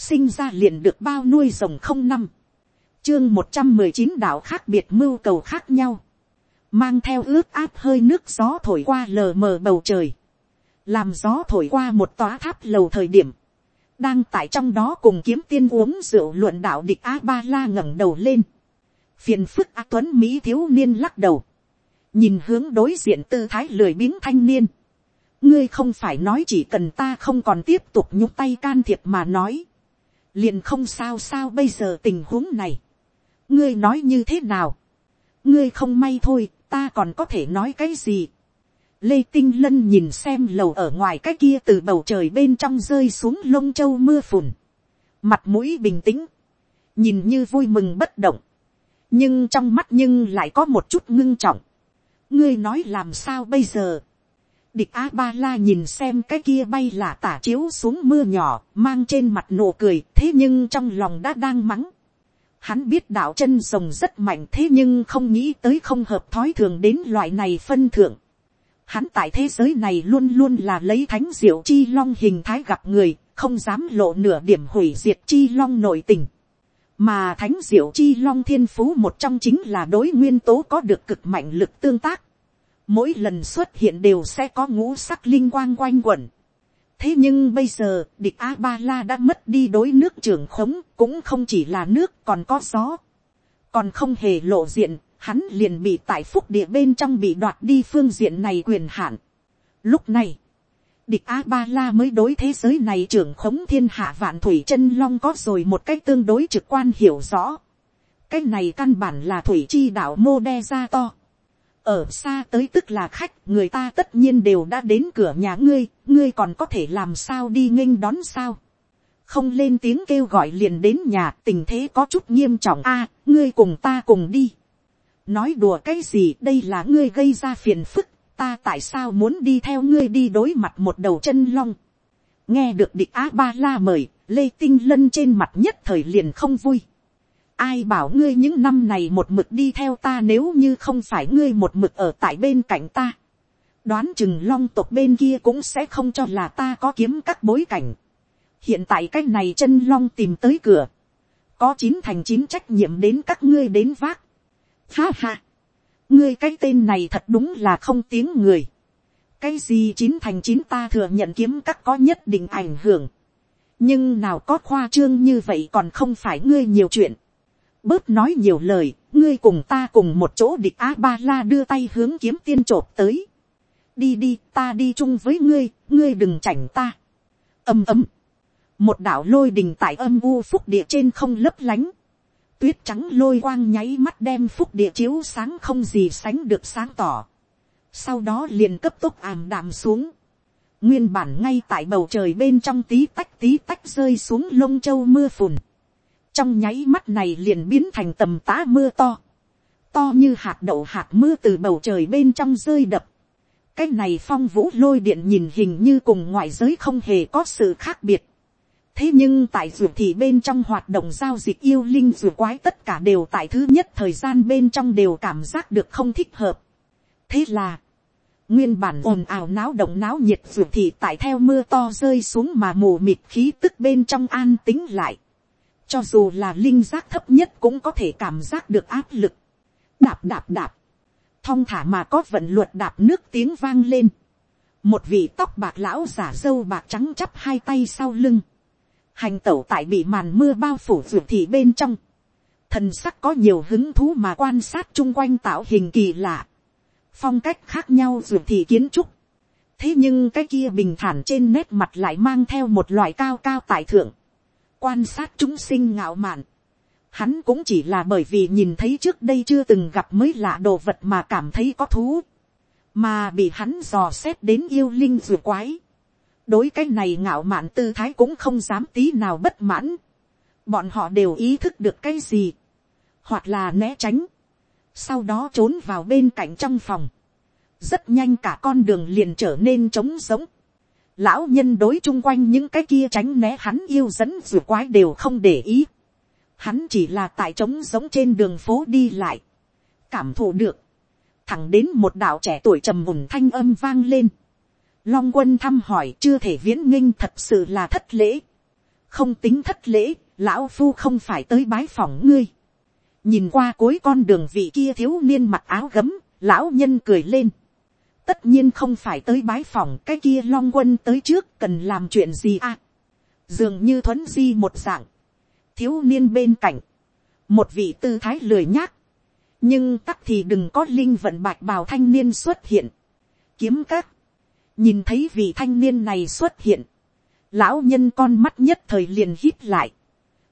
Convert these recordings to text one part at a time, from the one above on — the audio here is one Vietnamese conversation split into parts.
sinh ra liền được bao nuôi rồng không năm, chương một trăm mười chín đạo khác biệt mưu cầu khác nhau, mang theo ướt áp hơi nước gió thổi qua lờ mờ bầu trời, làm gió thổi qua một tòa tháp lầu thời điểm, đang tại trong đó cùng kiếm tiên uống rượu luận đạo địch a ba la ngẩng đầu lên, phiền phức a tuấn mỹ thiếu niên lắc đầu, nhìn hướng đối diện tư thái lười biếng thanh niên, ngươi không phải nói chỉ cần ta không còn tiếp tục nhúc tay can thiệp mà nói, liền không sao sao bây giờ tình huống này, ngươi nói như thế nào, ngươi không may thôi, ta còn có thể nói cái gì. Lê Tinh Lân nhìn xem lầu ở ngoài cái kia từ bầu trời bên trong rơi xuống lông châu mưa phùn. Mặt mũi bình tĩnh. Nhìn như vui mừng bất động. Nhưng trong mắt nhưng lại có một chút ngưng trọng. Ngươi nói làm sao bây giờ? Địch A-ba-la nhìn xem cái kia bay là tả chiếu xuống mưa nhỏ, mang trên mặt nụ cười, thế nhưng trong lòng đã đang mắng Hắn biết đạo chân rồng rất mạnh thế nhưng không nghĩ tới không hợp thói thường đến loại này phân thượng. Hắn tại thế giới này luôn luôn là lấy thánh diệu chi long hình thái gặp người, không dám lộ nửa điểm hủy diệt chi long nội tình. Mà thánh diệu chi long thiên phú một trong chính là đối nguyên tố có được cực mạnh lực tương tác. Mỗi lần xuất hiện đều sẽ có ngũ sắc linh quang quanh quẩn. thế nhưng bây giờ, địch a ba la đã mất đi đối nước trường khống, cũng không chỉ là nước, còn có gió. còn không hề lộ diện, hắn liền bị tại phúc địa bên trong bị đoạt đi phương diện này quyền hạn. lúc này, địch a ba la mới đối thế giới này trưởng khống thiên hạ vạn thủy chân long có rồi một cách tương đối trực quan hiểu rõ. cái này căn bản là thủy chi đạo mô đe ra to ở xa tới tức là khách, người ta tất nhiên đều đã đến cửa nhà ngươi ngươi còn có thể làm sao đi nghênh đón sao? Không lên tiếng kêu gọi liền đến nhà, tình thế có chút nghiêm trọng. A, ngươi cùng ta cùng đi. Nói đùa cái gì, đây là ngươi gây ra phiền phức, ta tại sao muốn đi theo ngươi đi đối mặt một đầu chân long? Nghe được địch á ba la mời, lê tinh lân trên mặt nhất thời liền không vui ai bảo ngươi những năm này một mực đi theo ta nếu như không phải ngươi một mực ở tại bên cạnh ta. đoán chừng long tộc bên kia cũng sẽ không cho là ta có kiếm các bối cảnh. hiện tại cái này chân long tìm tới cửa. có chín thành chín trách nhiệm đến các ngươi đến vác. ha ha. ngươi cái tên này thật đúng là không tiếng người. cái gì chín thành chín ta thừa nhận kiếm các có nhất định ảnh hưởng. nhưng nào có khoa trương như vậy còn không phải ngươi nhiều chuyện bớt nói nhiều lời, ngươi cùng ta cùng một chỗ địch a ba la đưa tay hướng kiếm tiên t tới. đi đi, ta đi chung với ngươi, ngươi đừng chảnh ta. ầm ầm, một đạo lôi đình tại âm u phúc địa trên không lấp lánh. tuyết trắng lôi quang nháy mắt đem phúc địa chiếu sáng không gì sánh được sáng tỏ. sau đó liền cấp tốc ảm đạm xuống. nguyên bản ngay tại bầu trời bên trong tí tách tí tách rơi xuống lông châu mưa phùn trong nháy mắt này liền biến thành tầm tá mưa to, to như hạt đậu hạt mưa từ bầu trời bên trong rơi đập. cái này phong vũ lôi điện nhìn hình như cùng ngoại giới không hề có sự khác biệt. thế nhưng tại ruột thì bên trong hoạt động giao dịch yêu linh ruột quái tất cả đều tại thứ nhất thời gian bên trong đều cảm giác được không thích hợp. thế là, nguyên bản ồn ào náo động náo nhiệt ruột thì tại theo mưa to rơi xuống mà mù mịt khí tức bên trong an tính lại cho dù là linh giác thấp nhất cũng có thể cảm giác được áp lực. Đạp đạp đạp. Thong thả mà có vận luật đạp nước tiếng vang lên. Một vị tóc bạc lão giả dâu bạc trắng chắp hai tay sau lưng. Hành tẩu tại bị màn mưa bao phủ ruột thị bên trong. Thần sắc có nhiều hứng thú mà quan sát chung quanh tạo hình kỳ lạ. Phong cách khác nhau ruột thị kiến trúc. Thế nhưng cái kia bình thản trên nét mặt lại mang theo một loại cao cao tại thượng quan sát chúng sinh ngạo mạn. Hắn cũng chỉ là bởi vì nhìn thấy trước đây chưa từng gặp mới lạ đồ vật mà cảm thấy có thú. Mà bị hắn dò xét đến yêu linh rùa quái. Đối cái này ngạo mạn tư thái cũng không dám tí nào bất mãn. Bọn họ đều ý thức được cái gì. Hoặc là né tránh. Sau đó trốn vào bên cạnh trong phòng. Rất nhanh cả con đường liền trở nên trống giống lão nhân đối chung quanh những cái kia tránh né hắn yêu dẫn dù quái đều không để ý. Hắn chỉ là tại trống giống trên đường phố đi lại. Cảm thụ được. Thẳng đến một đạo trẻ tuổi trầm mùn thanh âm vang lên. Long quân thăm hỏi chưa thể viễn nghinh thật sự là thất lễ. không tính thất lễ, lão phu không phải tới bái phòng ngươi. nhìn qua cuối con đường vị kia thiếu niên mặc áo gấm, lão nhân cười lên tất nhiên không phải tới bái phòng cái kia long quân tới trước cần làm chuyện gì à. dường như thuấn di một dạng, thiếu niên bên cạnh, một vị tư thái lười nhác, nhưng tắc thì đừng có linh vận bạch bào thanh niên xuất hiện. kiếm các, nhìn thấy vị thanh niên này xuất hiện, lão nhân con mắt nhất thời liền hít lại,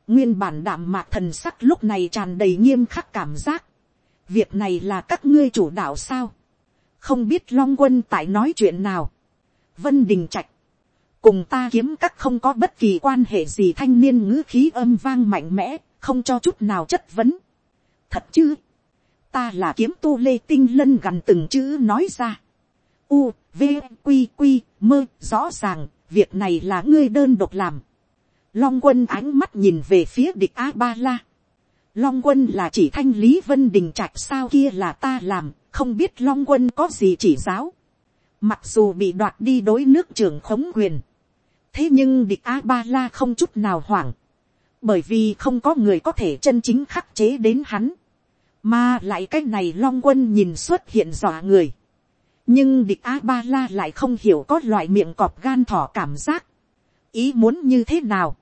nguyên bản đạm mạc thần sắc lúc này tràn đầy nghiêm khắc cảm giác, việc này là các ngươi chủ đạo sao, không biết long quân tại nói chuyện nào, vân đình trạch, cùng ta kiếm các không có bất kỳ quan hệ gì thanh niên ngữ khí âm vang mạnh mẽ, không cho chút nào chất vấn. thật chứ, ta là kiếm tu lê tinh lân gần từng chữ nói ra. U, v, q q mơ, rõ ràng, việc này là ngươi đơn độc làm. long quân ánh mắt nhìn về phía địch a ba la. long quân là chỉ thanh lý vân đình trạch sao kia là ta làm, không biết long quân có gì chỉ giáo. mặc dù bị đoạt đi đối nước trưởng khống quyền. thế nhưng địch a ba la không chút nào hoảng. bởi vì không có người có thể chân chính khắc chế đến hắn mà lại cái này long quân nhìn xuất hiện dọa người. Nhưng địch A-ba-la lại không hiểu có loại miệng cọp gan thỏ cảm giác. Ý muốn như thế nào?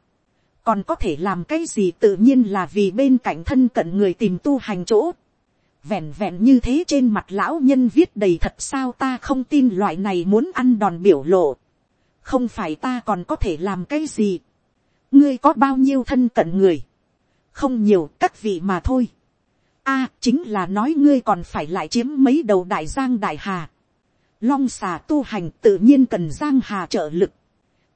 Còn có thể làm cái gì tự nhiên là vì bên cạnh thân cận người tìm tu hành chỗ. Vẹn vẹn như thế trên mặt lão nhân viết đầy thật sao ta không tin loại này muốn ăn đòn biểu lộ. Không phải ta còn có thể làm cái gì. Ngươi có bao nhiêu thân cận người? Không nhiều, các vị mà thôi a, chính là nói ngươi còn phải lại chiếm mấy đầu đại giang đại hà. long xà tu hành tự nhiên cần giang hà trợ lực.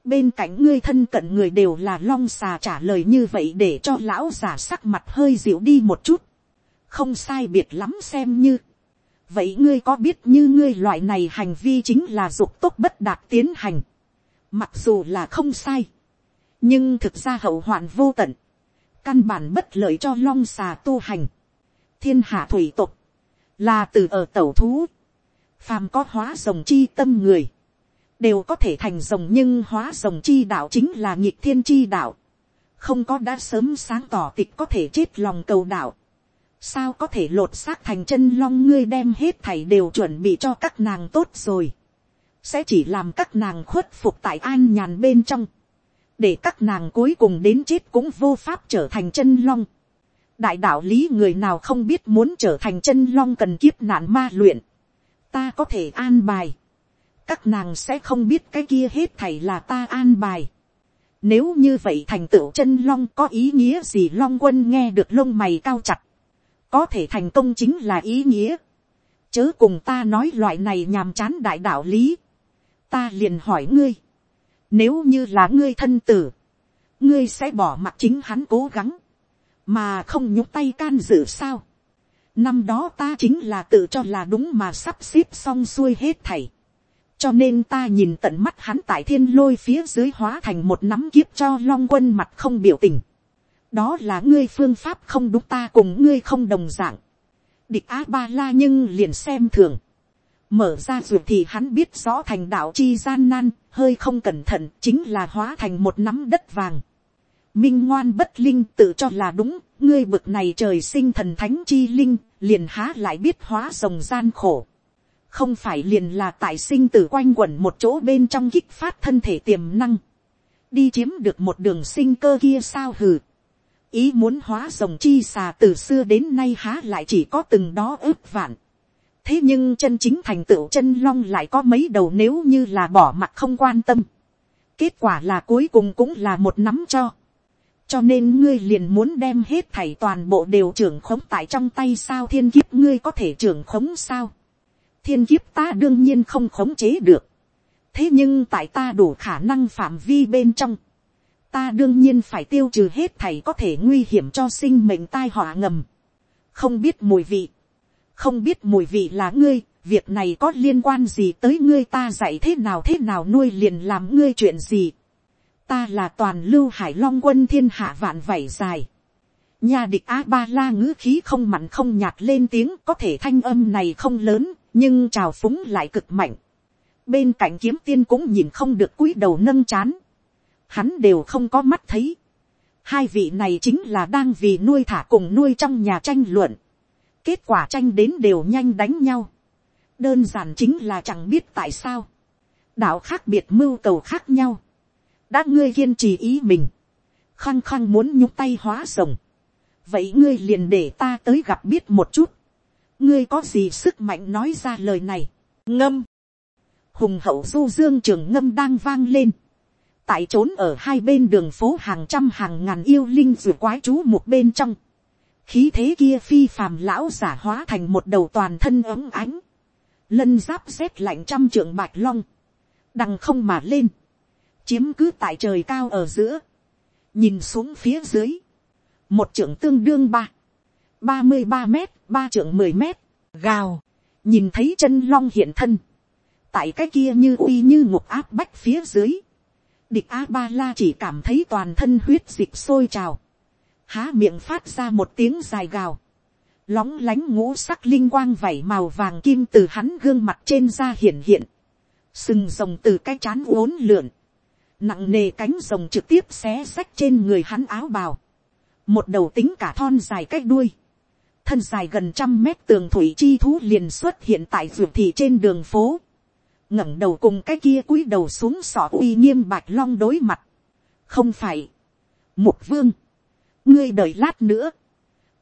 bên cạnh ngươi thân cận người đều là long xà trả lời như vậy để cho lão giả sắc mặt hơi dịu đi một chút không sai biệt lắm xem như. vậy ngươi có biết như ngươi loại này hành vi chính là dục tốt bất đạt tiến hành. mặc dù là không sai. nhưng thực ra hậu hoạn vô tận. căn bản bất lợi cho long xà tu hành thiên hạ thủy tục, là từ ở tẩu thú, phàm có hóa rồng chi tâm người, đều có thể thành rồng nhưng hóa rồng chi đạo chính là nhịp thiên chi đạo, không có đã sớm sáng tỏ tịch có thể chết lòng cầu đạo, sao có thể lột xác thành chân long ngươi đem hết thảy đều chuẩn bị cho các nàng tốt rồi, sẽ chỉ làm các nàng khuất phục tại an nhàn bên trong, để các nàng cuối cùng đến chết cũng vô pháp trở thành chân long đại đạo lý người nào không biết muốn trở thành chân long cần kiếp nạn ma luyện. ta có thể an bài. các nàng sẽ không biết cái kia hết thảy là ta an bài. nếu như vậy thành tựu chân long có ý nghĩa gì long quân nghe được lông mày cao chặt có thể thành công chính là ý nghĩa. chớ cùng ta nói loại này nhàm chán đại đạo lý. ta liền hỏi ngươi. nếu như là ngươi thân tử, ngươi sẽ bỏ mặt chính hắn cố gắng mà không nhúc tay can dự sao. năm đó ta chính là tự cho là đúng mà sắp xếp xong xuôi hết thảy. cho nên ta nhìn tận mắt hắn tại thiên lôi phía dưới hóa thành một nắm kiếp cho long quân mặt không biểu tình đó là ngươi phương pháp không đúng ta cùng ngươi không đồng dạng. địch á ba la nhưng liền xem thường. mở ra ruột thì hắn biết rõ thành đạo chi gian nan, hơi không cẩn thận chính là hóa thành một nắm đất vàng minh ngoan bất linh tự cho là đúng, ngươi bực này trời sinh thần thánh chi linh, liền há lại biết hóa rồng gian khổ. không phải liền là tại sinh tử quanh quẩn một chỗ bên trong kích phát thân thể tiềm năng. đi chiếm được một đường sinh cơ kia sao hừ ý muốn hóa rồng chi xà từ xưa đến nay há lại chỉ có từng đó ước vạn. thế nhưng chân chính thành tựu chân long lại có mấy đầu nếu như là bỏ mặt không quan tâm. kết quả là cuối cùng cũng là một nắm cho cho nên ngươi liền muốn đem hết thảy toàn bộ đều trưởng khống tại trong tay sao thiên kiếp ngươi có thể trưởng khống sao. thiên kiếp ta đương nhiên không khống chế được. thế nhưng tại ta đủ khả năng phạm vi bên trong, ta đương nhiên phải tiêu trừ hết thầy có thể nguy hiểm cho sinh mệnh tai họa ngầm. không biết mùi vị, không biết mùi vị là ngươi, việc này có liên quan gì tới ngươi ta dạy thế nào thế nào nuôi liền làm ngươi chuyện gì ta là toàn lưu hải long quân thiên hạ vạn vảy dài. nhà địch a ba la ngữ khí không mặn không nhạt lên tiếng có thể thanh âm này không lớn nhưng trào phúng lại cực mạnh. bên cạnh kiếm tiên cũng nhìn không được cúi đầu nâng chán hắn đều không có mắt thấy. Hai vị này chính là đang vì nuôi thả cùng nuôi trong nhà tranh luận. Kết quả tranh đến đều nhanh đánh nhau. Đơn giản chính là chẳng biết tại sao. Đạo khác biệt mưu cầu khác nhau. Đã ngươi kiên trì ý mình. Khăng khăng muốn nhúc tay hóa rồng. Vậy ngươi liền để ta tới gặp biết một chút. Ngươi có gì sức mạnh nói ra lời này. Ngâm. Hùng hậu du dương trường ngâm đang vang lên tại trốn ở hai bên đường phố hàng trăm hàng ngàn yêu linh ruột quái chú một bên trong. khí thế kia phi phàm lão giả hóa thành một đầu toàn thân ấm ánh. lân giáp rét lạnh trăm trượng bạch long. đằng không mà lên. chiếm cứ tại trời cao ở giữa. nhìn xuống phía dưới. một trượng tương đương ba. ba mươi ba mét, ba trượng mười mét. gào. nhìn thấy chân long hiện thân. tại cái kia như uy như ngục áp bách phía dưới địch a ba la chỉ cảm thấy toàn thân huyết dịch sôi trào, há miệng phát ra một tiếng dài gào, lóng lánh ngũ sắc linh quang vảy màu vàng kim từ hắn gương mặt trên da hiện hiện, sừng rồng từ cái chán uốn lượn, nặng nề cánh rồng trực tiếp xé xách trên người hắn áo bào, một đầu tính cả thon dài cách đuôi, thân dài gần trăm mét tường thủy chi thú liền xuất hiện tại ruột thị trên đường phố, ngẩng đầu cùng cái kia cúi đầu xuống sọ uy nghiêm bạch long đối mặt. không phải, mục vương, ngươi đợi lát nữa,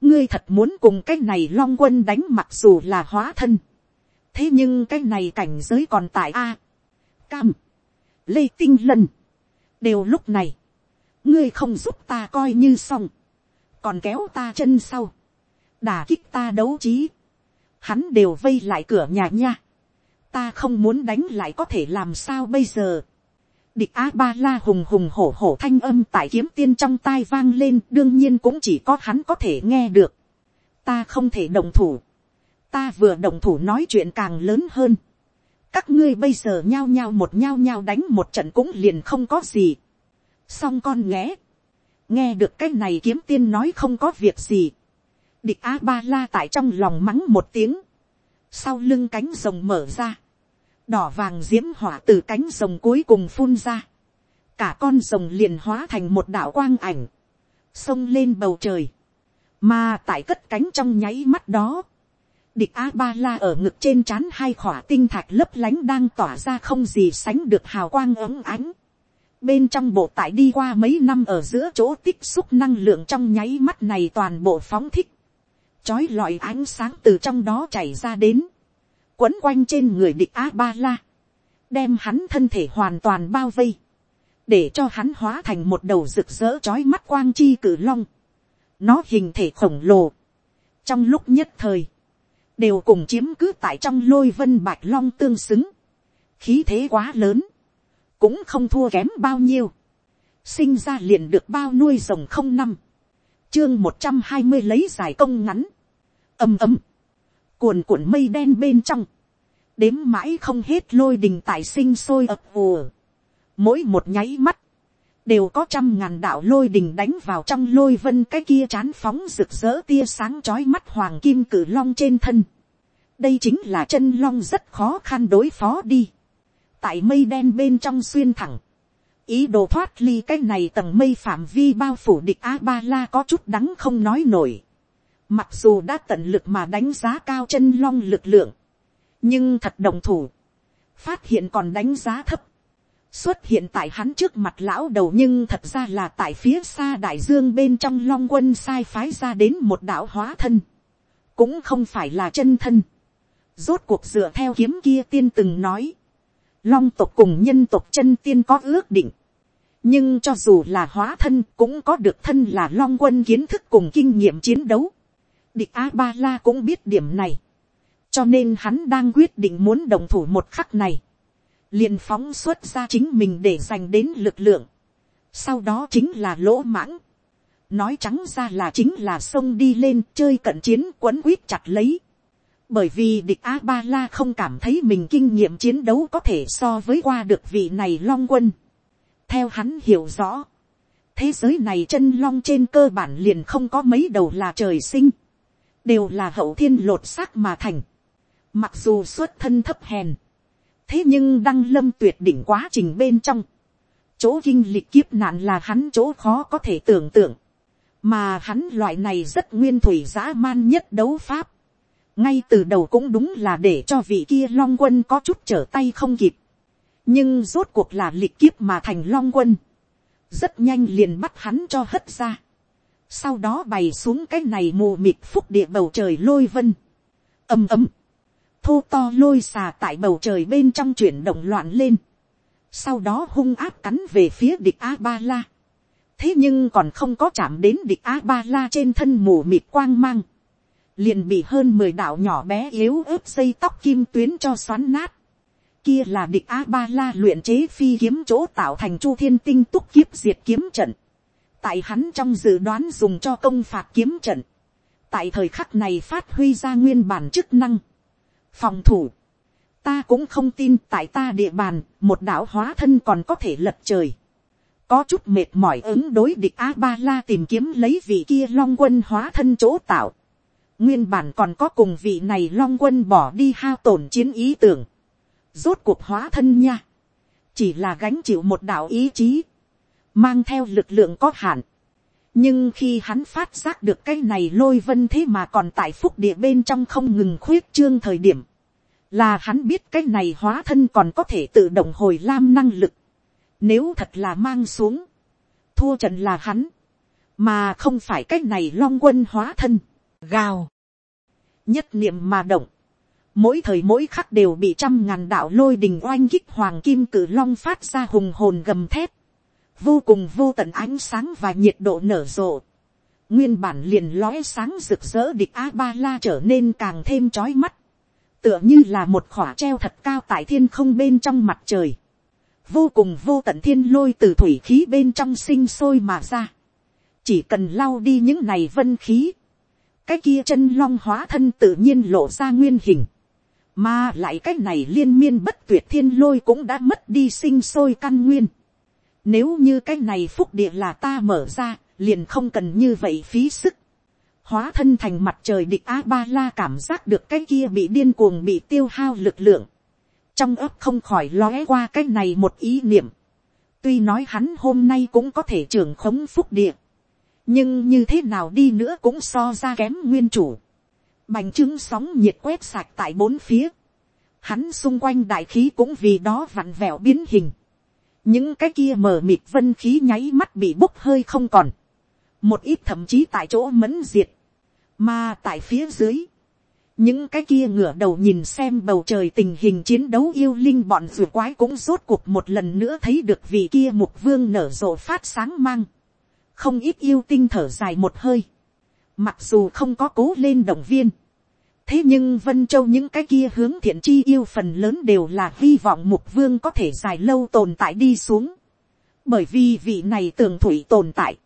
ngươi thật muốn cùng cái này long quân đánh mặc dù là hóa thân, thế nhưng cái này cảnh giới còn tại a, cam, lê tinh lần, đều lúc này, ngươi không giúp ta coi như xong, còn kéo ta chân sau, đà kích ta đấu trí, hắn đều vây lại cửa nhà nha, ta không muốn đánh lại có thể làm sao bây giờ. địch a ba la hùng hùng hổ hổ thanh âm tại kiếm tiên trong tai vang lên, đương nhiên cũng chỉ có hắn có thể nghe được. ta không thể đồng thủ. ta vừa đồng thủ nói chuyện càng lớn hơn. các ngươi bây giờ nhao nhao một nhao nhao đánh một trận cũng liền không có gì. xong con nghé. nghe được cái này kiếm tiên nói không có việc gì. địch a ba la tại trong lòng mắng một tiếng sau lưng cánh rồng mở ra, đỏ vàng diễm hỏa từ cánh rồng cuối cùng phun ra, cả con rồng liền hóa thành một đạo quang ảnh, xông lên bầu trời, mà tại cất cánh trong nháy mắt đó, địch a ba la ở ngực trên c h á n hai khỏa tinh thạch lấp lánh đang tỏa ra không gì sánh được hào quang ấm ánh, bên trong bộ tại đi qua mấy năm ở giữa chỗ tích xúc năng lượng trong nháy mắt này toàn bộ phóng thích, chói lọi ánh sáng từ trong đó chảy ra đến, quấn quanh trên người địch a ba la, đem hắn thân thể hoàn toàn bao vây, để cho hắn hóa thành một đầu rực rỡ chói mắt quang chi cử long, nó hình thể khổng lồ, trong lúc nhất thời, đều cùng chiếm cứ tại trong lôi vân bạch long tương xứng, khí thế quá lớn, cũng không thua kém bao nhiêu, sinh ra liền được bao nuôi rồng không năm, chương một trăm hai mươi lấy giải công ngắn, ầm ầm, cuồn cuộn mây đen bên trong, đếm mãi không hết lôi đình tài sinh sôi ập ùa, mỗi một nháy mắt, đều có trăm ngàn đạo lôi đình đánh vào trong lôi vân cái kia chán phóng rực rỡ tia sáng chói mắt hoàng kim cử long trên thân. đây chính là chân long rất khó khăn đối phó đi. tại mây đen bên trong xuyên thẳng, ý đồ thoát ly cái này tầng mây phạm vi bao phủ địch a ba la có chút đắng không nói nổi. Mặc dù đã tận lực mà đánh giá cao chân long lực lượng. Nhưng thật đồng thủ. Phát hiện còn đánh giá thấp. Xuất hiện tại hắn trước mặt lão đầu nhưng thật ra là tại phía xa đại dương bên trong long quân sai phái ra đến một đạo hóa thân. Cũng không phải là chân thân. Rốt cuộc dựa theo kiếm kia tiên từng nói. Long tộc cùng nhân tộc chân tiên có ước định nhưng cho dù là hóa thân, cũng có được thân là long quân kiến thức cùng kinh nghiệm chiến đấu. Địch A Ba La cũng biết điểm này. Cho nên hắn đang quyết định muốn đồng thủ một khắc này. liền phóng xuất ra chính mình để dành đến lực lượng. Sau đó chính là lỗ mãng. Nói trắng ra là chính là sông đi lên chơi cận chiến quấn quýt chặt lấy. Bởi vì địch A Ba La không cảm thấy mình kinh nghiệm chiến đấu có thể so với qua được vị này long quân. Theo hắn hiểu rõ. Thế giới này chân long trên cơ bản liền không có mấy đầu là trời sinh. Đều là hậu thiên lột xác mà thành. Mặc dù xuất thân thấp hèn, thế nhưng đăng lâm tuyệt đỉnh quá trình bên trong, chỗ kinh lịch kiếp nạn là hắn chỗ khó có thể tưởng tượng, mà hắn loại này rất nguyên thủy dã man nhất đấu pháp, ngay từ đầu cũng đúng là để cho vị kia long quân có chút trở tay không kịp, nhưng rốt cuộc là lịch kiếp mà thành long quân, rất nhanh liền bắt hắn cho hất ra, sau đó bày xuống cái này mù mịt phúc địa bầu trời lôi vân, ầm ầm, thô to lôi xà tại bầu trời bên trong chuyển động loạn lên, sau đó hung áp cắn về phía địch a ba la, thế nhưng còn không có chạm đến địch a ba la trên thân mù mịt quang mang, liền bị hơn mười đạo nhỏ bé yếu ớt dây tóc kim tuyến cho xoắn nát, kia là địch a ba la luyện chế phi kiếm chỗ tạo thành chu thiên tinh túc kiếp diệt kiếm trận, tại hắn trong dự đoán dùng cho công phạt kiếm trận, tại thời khắc này phát huy ra nguyên bản chức năng, phòng thủ, ta cũng không tin tại ta địa bàn, một đạo hóa thân còn có thể lật trời. có chút mệt mỏi ứng đối địch a ba la tìm kiếm lấy vị kia long quân hóa thân chỗ tạo. nguyên bản còn có cùng vị này long quân bỏ đi hao tổn chiến ý tưởng rốt cuộc hóa thân nha. chỉ là gánh chịu một đạo ý chí, mang theo lực lượng có hạn. nhưng khi hắn phát giác được cái này lôi vân thế mà còn tại phúc địa bên trong không ngừng khuyết trương thời điểm, là hắn biết cái này hóa thân còn có thể tự động hồi lam năng lực. Nếu thật là mang xuống, thua trận là hắn, mà không phải cái này long quân hóa thân, gào. Nhất niệm mà động, mỗi thời mỗi khắc đều bị trăm ngàn đạo lôi đình oanh kích hoàng kim cử long phát ra hùng hồn gầm thép, vô cùng vô tận ánh sáng và nhiệt độ nở rộ. Nguyên bản liền lóe sáng rực rỡ địch A-ba-la trở nên càng thêm chói mắt. Tựa như là một khỏa treo thật cao tại thiên không bên trong mặt trời, vô cùng vô tận thiên lôi từ thủy khí bên trong sinh sôi mà ra, chỉ cần lau đi những này vân khí, cái kia chân long hóa thân tự nhiên lộ ra nguyên hình, mà lại cái này liên miên bất tuyệt thiên lôi cũng đã mất đi sinh sôi căn nguyên. Nếu như cái này phúc địa là ta mở ra, liền không cần như vậy phí sức. Hóa thân thành mặt trời địch a ba la cảm giác được cái kia bị điên cuồng bị tiêu hao lực lượng, trong ấp không khỏi lóe qua cái này một ý niệm, tuy nói hắn hôm nay cũng có thể trưởng khống phúc địa, nhưng như thế nào đi nữa cũng so ra kém nguyên chủ, bành trướng sóng nhiệt quét sạch tại bốn phía, hắn xung quanh đại khí cũng vì đó vặn vẹo biến hình, những cái kia mờ mịt vân khí nháy mắt bị bốc hơi không còn, một ít thậm chí tại chỗ mẫn diệt, mà tại phía dưới, những cái kia ngửa đầu nhìn xem bầu trời tình hình chiến đấu yêu linh bọn rùa quái cũng rốt cuộc một lần nữa thấy được vị kia mục vương nở rộ phát sáng mang. Không ít yêu tinh thở dài một hơi. Mặc dù không có cố lên động viên. Thế nhưng Vân Châu những cái kia hướng thiện chi yêu phần lớn đều là hy vọng mục vương có thể dài lâu tồn tại đi xuống. Bởi vì vị này tường thủy tồn tại.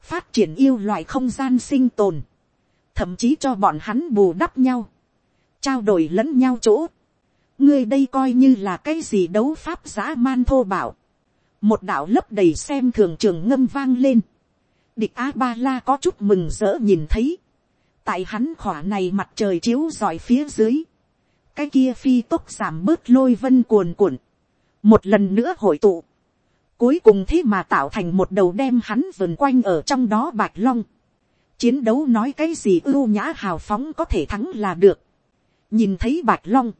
Phát triển yêu loại không gian sinh tồn thậm chí cho bọn hắn bù đắp nhau, trao đổi lẫn nhau chỗ. ngươi đây coi như là cái gì đấu pháp giã man thô bảo. một đạo lấp đầy xem thường trường ngâm vang lên địch a ba la có chút mừng rỡ nhìn thấy. tại hắn khỏa này mặt trời chiếu dọi phía dưới. cái kia phi tốc giảm bớt lôi vân cuồn cuộn. một lần nữa hội tụ. cuối cùng thế mà tạo thành một đầu đem hắn vườn quanh ở trong đó bạch long chiến đấu nói cái gì ưu nhã hào phóng có thể thắng là được. nhìn thấy bạch long,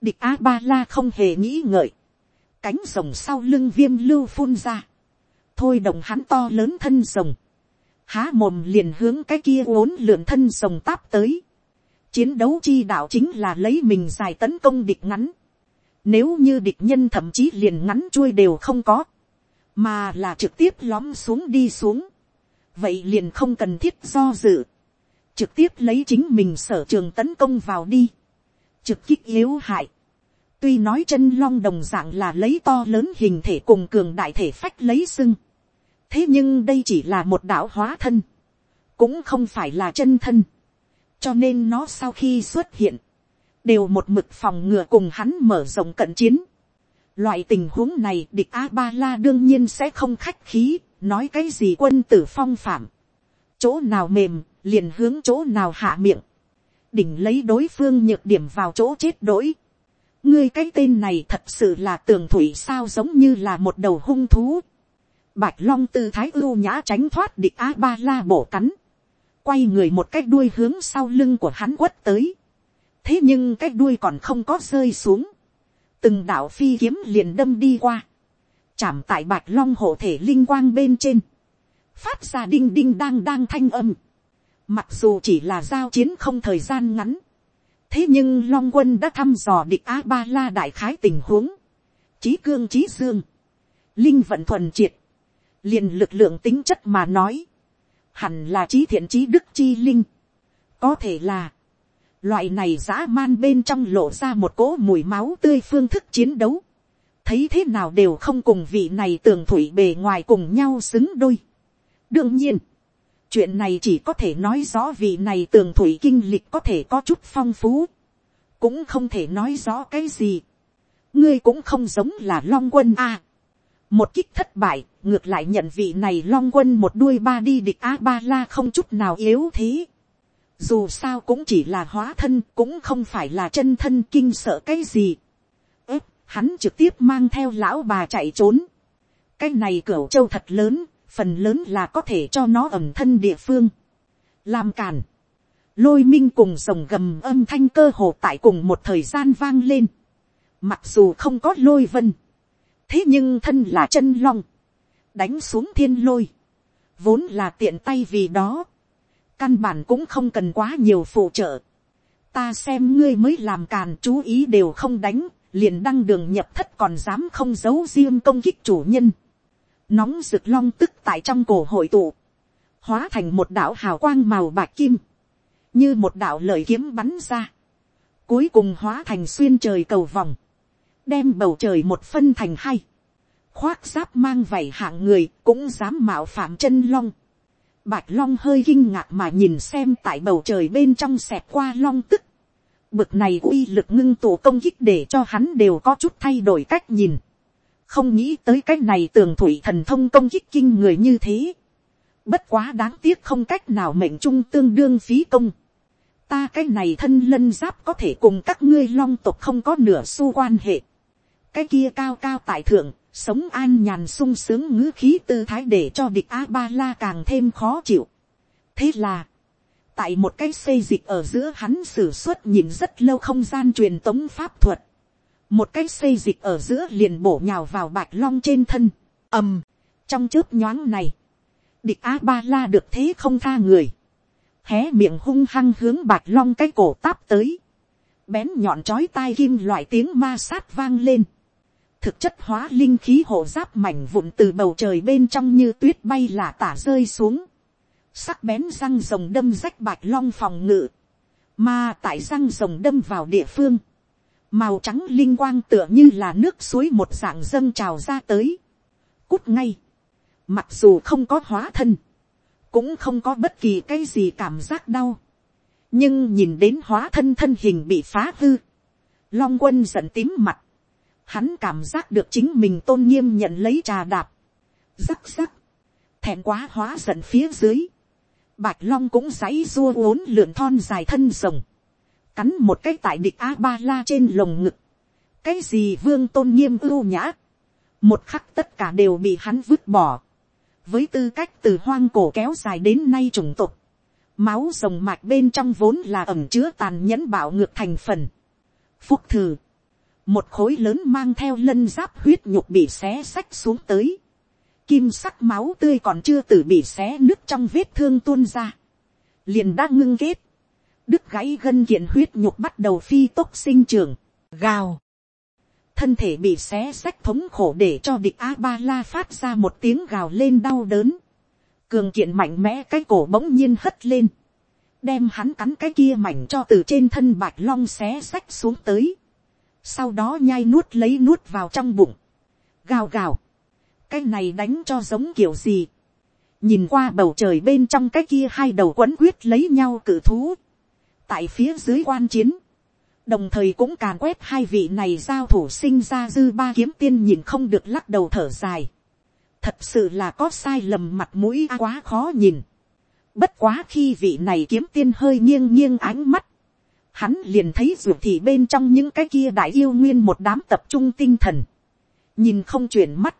địch a ba la không hề nghĩ ngợi, cánh rồng sau lưng viêm lưu phun ra, thôi đồng hắn to lớn thân rồng, há mồm liền hướng cái kia uốn lượn thân rồng táp tới. chiến đấu chi đạo chính là lấy mình dài tấn công địch ngắn. nếu như địch nhân thậm chí liền ngắn chuôi đều không có, mà là trực tiếp lóm xuống đi xuống vậy liền không cần thiết do dự, trực tiếp lấy chính mình sở trường tấn công vào đi, trực kích yếu hại. tuy nói chân long đồng dạng là lấy to lớn hình thể cùng cường đại thể phách lấy sưng, thế nhưng đây chỉ là một đạo hóa thân, cũng không phải là chân thân, cho nên nó sau khi xuất hiện, đều một mực phòng ngừa cùng hắn mở rộng cận chiến. Loại tình huống này địch A-ba-la đương nhiên sẽ không khách khí, nói cái gì quân tử phong phạm, chỗ nào mềm, liền hướng chỗ nào hạ miệng, đỉnh lấy đối phương nhược điểm vào chỗ chết đỗi, ngươi cái tên này thật sự là tường thủy sao giống như là một đầu hung thú. Bạch long tư thái ưu nhã tránh thoát địch a ba la bổ cắn. Quay người một cái đuôi hướng sau lưng của hắn quất tới. Thế nhưng cái đuôi còn không có rơi xuống. Từng đạo phi kiếm liền đâm đi qua. Chạm tại bạch long hộ thể linh quang bên trên. Phát ra đinh đinh đang đang thanh âm. Mặc dù chỉ là giao chiến không thời gian ngắn thế nhưng long quân đã thăm dò địch a ba la đại khái tình huống, trí cương trí dương, linh vận thuần triệt, liền lực lượng tính chất mà nói, hẳn là trí thiện trí đức chi linh, có thể là, loại này dã man bên trong lộ ra một cỗ mùi máu tươi phương thức chiến đấu, thấy thế nào đều không cùng vị này tường thủy bề ngoài cùng nhau xứng đôi. đương nhiên, chuyện này chỉ có thể nói rõ vị này tường thủy kinh lịch có thể có chút phong phú, cũng không thể nói rõ cái gì. ngươi cũng không giống là long quân a một kích thất bại, ngược lại nhận vị này long quân một đuôi ba đi địch a ba la không chút nào yếu thế. dù sao cũng chỉ là hóa thân, cũng không phải là chân thân kinh sợ cái gì. ếp, hắn trực tiếp mang theo lão bà chạy trốn. cái này cửa châu thật lớn, phần lớn là có thể cho nó ẩm thân địa phương. làm cản. lôi minh cùng rồng gầm âm thanh cơ hồ tại cùng một thời gian vang lên. mặc dù không có lôi vân thế nhưng thân là chân long. đánh xuống thiên lôi. vốn là tiện tay vì đó. căn bản cũng không cần quá nhiều phụ trợ. ta xem ngươi mới làm càn chú ý đều không đánh liền đăng đường nhập thất còn dám không giấu riêng công kích chủ nhân nóng rực long tức tại trong cổ hội tụ, hóa thành một đạo hào quang màu bạc kim, như một đạo lợi kiếm bắn ra, cuối cùng hóa thành xuyên trời cầu vòng, đem bầu trời một phân thành hai, khoác giáp mang vảy hạng người cũng dám mạo phạm chân long, bạch long hơi kinh ngạc mà nhìn xem tại bầu trời bên trong xẹt qua long tức, bực này uy lực ngưng tụ công kích để cho hắn đều có chút thay đổi cách nhìn không nghĩ tới cái này tường thủy thần thông công kích kinh người như thế. bất quá đáng tiếc không cách nào mệnh trung tương đương phí công. ta cái này thân lân giáp có thể cùng các ngươi long tộc không có nửa xu quan hệ cái kia cao cao tại thượng, sống an nhàn sung sướng ngữ khí tư thái để cho địch a ba la càng thêm khó chịu. thế là, tại một cái xây dịch ở giữa hắn sử xuất nhìn rất lâu không gian truyền tống pháp thuật. Một cái xây dịch ở giữa liền bổ nhào vào bạch long trên thân, ầm, trong chớp nhoáng này, địch a ba la được thế không tha người, hé miệng hung hăng hướng bạch long cái cổ táp tới, bén nhọn chói tai kim loại tiếng ma sát vang lên, thực chất hóa linh khí hộ giáp mảnh vụn từ bầu trời bên trong như tuyết bay là tả rơi xuống, sắc bén răng rồng đâm rách bạch long phòng ngự, mà tại răng rồng đâm vào địa phương, màu trắng linh quang tựa như là nước suối một dạng dâng trào ra tới. Cút ngay, mặc dù không có hóa thân, cũng không có bất kỳ cái gì cảm giác đau, nhưng nhìn đến hóa thân thân hình bị phá hư, long quân giận tím mặt, hắn cảm giác được chính mình tôn nghiêm nhận lấy trà đạp, rắc rắc, thẹn quá hóa giận phía dưới, bạch long cũng giãy dua uốn lượn thon dài thân rồng, cắn một cái tại địch a ba la trên lồng ngực, cái gì vương tôn nghiêm ưu nhã, một khắc tất cả đều bị hắn vứt bỏ, với tư cách từ hoang cổ kéo dài đến nay chủng tục, máu rồng mạch bên trong vốn là ẩm chứa tàn nhẫn bạo ngược thành phần. Phúc thử, một khối lớn mang theo lân giáp huyết nhục bị xé sách xuống tới, kim sắc máu tươi còn chưa tử bị xé nứt trong vết thương tuôn ra, liền đã ngưng kết, đứt gãy gân kiện huyết nhục bắt đầu phi tốc sinh trường, gào. Thân thể bị xé sách thống khổ để cho địch A-ba-la phát ra một tiếng gào lên đau đớn. Cường kiện mạnh mẽ cái cổ bỗng nhiên hất lên. Đem hắn cắn cái kia mảnh cho từ trên thân bạch long xé sách xuống tới. Sau đó nhai nuốt lấy nuốt vào trong bụng. Gào gào. Cái này đánh cho giống kiểu gì. Nhìn qua bầu trời bên trong cái kia hai đầu quấn quyết lấy nhau cử thú tại phía dưới quan chiến, đồng thời cũng càn quét hai vị này giao thủ sinh ra dư ba kiếm tiên nhìn không được lắc đầu thở dài. thật sự là có sai lầm mặt mũi quá khó nhìn. bất quá khi vị này kiếm tiên hơi nghiêng nghiêng ánh mắt, hắn liền thấy ruột thì bên trong những cái kia đại yêu nguyên một đám tập trung tinh thần, nhìn không chuyển mắt,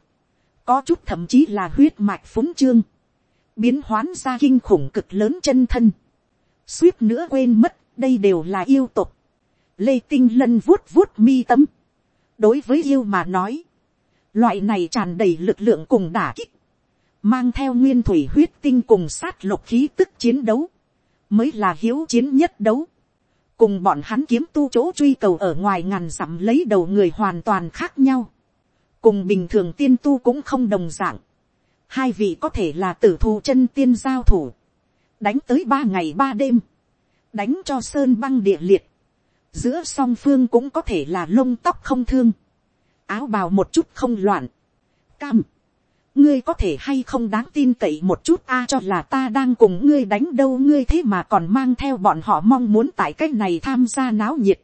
có chút thậm chí là huyết mạch phúng trương, biến hoán ra kinh khủng cực lớn chân thân, suýt nữa quên mất, đây đều là yêu tục, lê tinh lân vuốt vuốt mi tâm, đối với yêu mà nói, loại này tràn đầy lực lượng cùng đả kích, mang theo nguyên thủy huyết tinh cùng sát lục khí tức chiến đấu, mới là hiếu chiến nhất đấu, cùng bọn hắn kiếm tu chỗ truy cầu ở ngoài ngàn dặm lấy đầu người hoàn toàn khác nhau, cùng bình thường tiên tu cũng không đồng d ạ n g hai vị có thể là tử thù chân tiên giao thủ, đánh tới ba ngày ba đêm, đánh cho sơn băng địa liệt, giữa song phương cũng có thể là lông tóc không thương, áo bào một chút không loạn, cam, ngươi có thể hay không đáng tin cậy một chút a cho là ta đang cùng ngươi đánh đâu ngươi thế mà còn mang theo bọn họ mong muốn tại cái này tham gia náo nhiệt,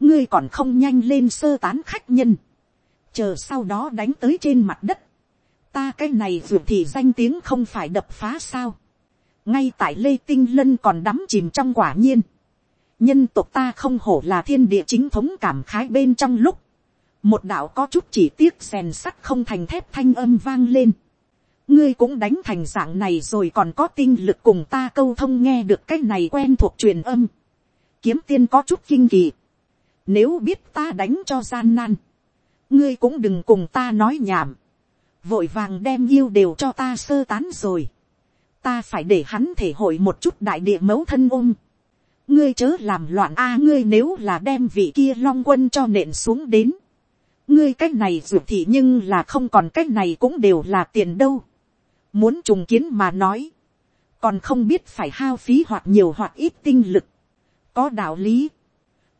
ngươi còn không nhanh lên sơ tán khách nhân, chờ sau đó đánh tới trên mặt đất, ta cái này ruột thì danh tiếng không phải đập phá sao, ngay tại lê tinh lân còn đắm chìm trong quả nhiên, nhân tộc ta không hổ là thiên địa chính thống cảm khái bên trong lúc, một đạo có chút chỉ tiếc rèn sắt không thành thép thanh âm vang lên, ngươi cũng đánh thành dạng này rồi còn có tinh lực cùng ta câu thông nghe được cái này quen thuộc truyền âm, kiếm tiên có chút kinh kỳ, nếu biết ta đánh cho gian nan, ngươi cũng đừng cùng ta nói nhảm, vội vàng đem yêu đều cho ta sơ tán rồi, ta phải để hắn thể hội một chút đại địa mẫu thân ôm, ngươi chớ làm loạn a ngươi nếu là đem vị kia long quân cho nện xuống đến, ngươi c á c h này ruột thị nhưng là không còn c á c h này cũng đều là tiền đâu, muốn trùng kiến mà nói, còn không biết phải hao phí hoặc nhiều hoặc ít tinh lực, có đạo lý,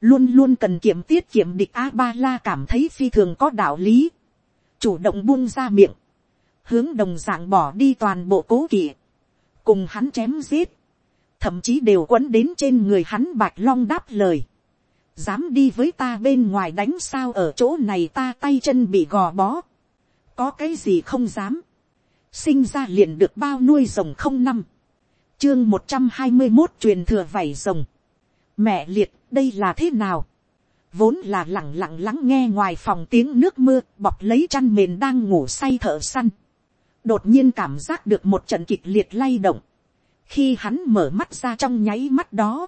luôn luôn cần kiểm tiết kiểm địch a ba la cảm thấy phi thường có đạo lý, chủ động buông ra miệng, hướng đồng dạng bỏ đi toàn bộ cố kỵ, cùng hắn chém giết, thậm chí đều quấn đến trên người hắn bạch long đáp lời, dám đi với ta bên ngoài đánh sao ở chỗ này ta tay chân bị gò bó, có cái gì không dám, sinh ra liền được bao nuôi rồng không năm, chương một trăm hai mươi một truyền thừa vảy rồng, mẹ liệt đây là thế nào, vốn là lẳng lặng lắng nghe ngoài phòng tiếng nước mưa bọc lấy chăn mền đang ngủ say thở săn, đột nhiên cảm giác được một trận kịch liệt lay động, khi hắn mở mắt ra trong nháy mắt đó,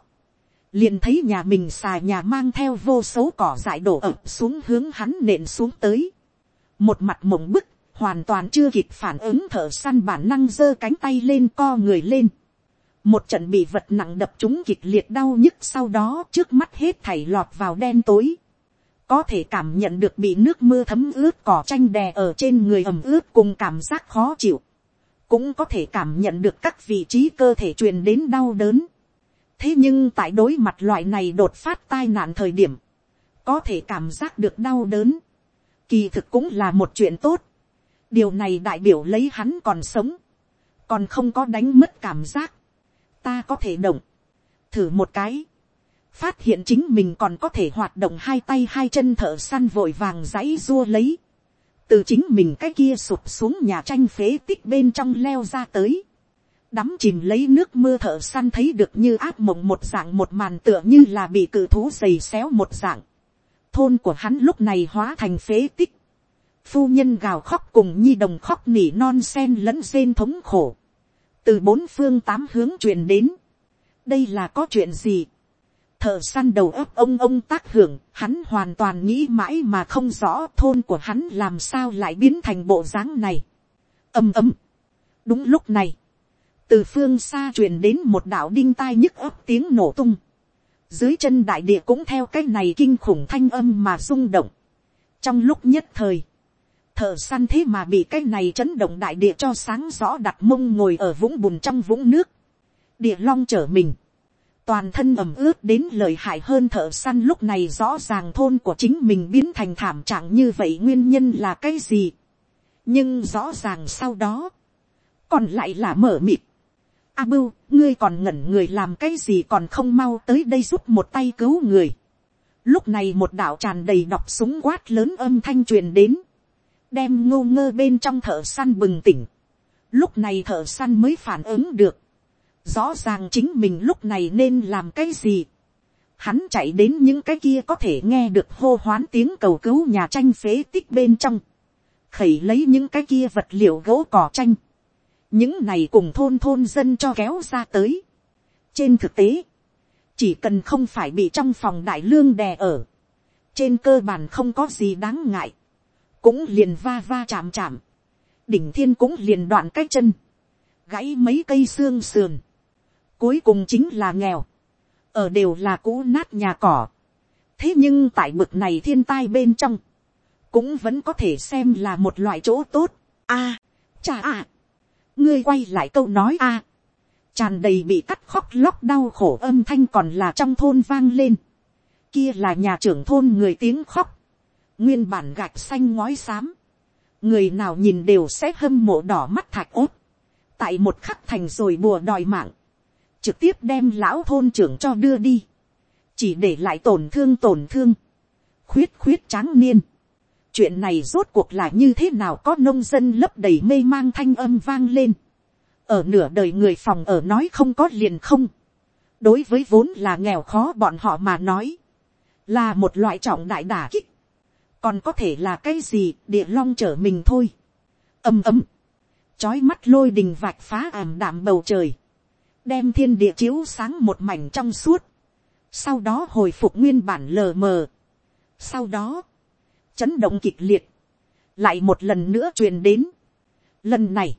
liền thấy nhà mình xà nhà mang theo vô số cỏ dại đổ ập xuống hướng hắn nện xuống tới, một mặt mộng bức, hoàn toàn chưa kịp phản ứng thở săn bản năng giơ cánh tay lên co người lên, một trận bị vật nặng đập chúng kịch liệt đau nhức sau đó trước mắt hết thảy lọt vào đen tối. Có thể cảm nhận được bị nước mưa thấm ướt cỏ tranh đè ở trên người ẩm ướt cùng cảm giác khó chịu. Cũng có thể cảm nhận được các vị trí cơ thể truyền đến đau đớn. Thế nhưng tại đối mặt loại này đột phát tai nạn thời điểm. Có thể cảm giác được đau đớn. Kỳ thực cũng là một chuyện tốt. Điều này đại biểu lấy hắn còn sống. Còn không có đánh mất cảm giác ta có thể động, thử một cái, phát hiện chính mình còn có thể hoạt động hai tay hai chân thợ săn vội vàng dãy dua lấy, từ chính mình cái kia sụp xuống nhà tranh phế tích bên trong leo ra tới, đắm chìm lấy nước mưa thợ săn thấy được như áp mộng một dạng một màn tựa như là bị cự thú giày xéo một dạng, thôn của hắn lúc này hóa thành phế tích, phu nhân gào khóc cùng nhi đồng khóc nỉ non sen lẫn rên thống khổ, từ bốn phương tám hướng truyền đến. đây là có chuyện gì. thợ săn đầu ấp ông ông tác hưởng, hắn hoàn toàn nghĩ mãi mà không rõ thôn của hắn làm sao lại biến thành bộ dáng này. Âm ấm. đúng lúc này, từ phương xa truyền đến một đạo đinh tai nhức ấp tiếng nổ tung. dưới chân đại địa cũng theo cái này kinh khủng thanh âm mà rung động. trong lúc nhất thời, thợ săn thế mà bị cái này chấn động đại địa cho sáng rõ đặt mông ngồi ở vũng bùn trong vũng nước. địa long trở mình. toàn thân ẩm ướt đến lời hại hơn thợ săn lúc này rõ ràng thôn của chính mình biến thành thảm trạng như vậy nguyên nhân là cái gì. nhưng rõ ràng sau đó, còn lại là mở mịt. A bưu, ngươi còn ngẩn người làm cái gì còn không mau tới đây giúp một tay cứu người. Lúc này một đạo tràn đầy đọc súng quát lớn âm thanh truyền đến đem ngô ngơ bên trong thợ săn bừng tỉnh. Lúc này thợ săn mới phản ứng được. Rõ ràng chính mình lúc này nên làm cái gì. hắn chạy đến những cái kia có thể nghe được hô hoán tiếng cầu cứu nhà tranh phế tích bên trong, khẩy lấy những cái kia vật liệu gỗ cỏ tranh, những này cùng thôn thôn dân cho kéo ra tới. trên thực tế, chỉ cần không phải bị trong phòng đại lương đè ở, trên cơ bản không có gì đáng ngại, cũng liền va va chạm chạm, đỉnh thiên cũng liền đoạn cái chân, gãy mấy cây xương sườn, cuối cùng chính là nghèo, ở đều là cũ nát nhà cỏ, thế nhưng tại bực này thiên tai bên trong, cũng vẫn có thể xem là một loại chỗ tốt. a, à, chà à, ngươi quay lại câu nói a, tràn đầy bị cắt khóc lóc đau khổ âm thanh còn là trong thôn vang lên, kia là nhà trưởng thôn người tiếng khóc, nguyên bản gạch xanh ngói xám, người nào nhìn đều sẽ hâm mộ đỏ mắt thạch ốt, tại một khắc thành rồi bùa đòi mạng, trực tiếp đem lão thôn trưởng cho đưa đi, chỉ để lại tổn thương tổn thương, khuyết khuyết tráng niên chuyện này rốt cuộc là như thế nào có nông dân lấp đầy mê mang thanh âm vang lên, ở nửa đời người phòng ở nói không có liền không, đối với vốn là nghèo khó bọn họ mà nói, là một loại trọng đại đả kích, còn có thể là cái gì địa long trở mình thôi. ầm ầm, chói mắt lôi đình vạch phá ảm đạm bầu trời, đem thiên địa chiếu sáng một mảnh trong suốt, sau đó hồi phục nguyên bản lờ mờ, sau đó, chấn động kịch liệt, lại một lần nữa truyền đến. Lần này,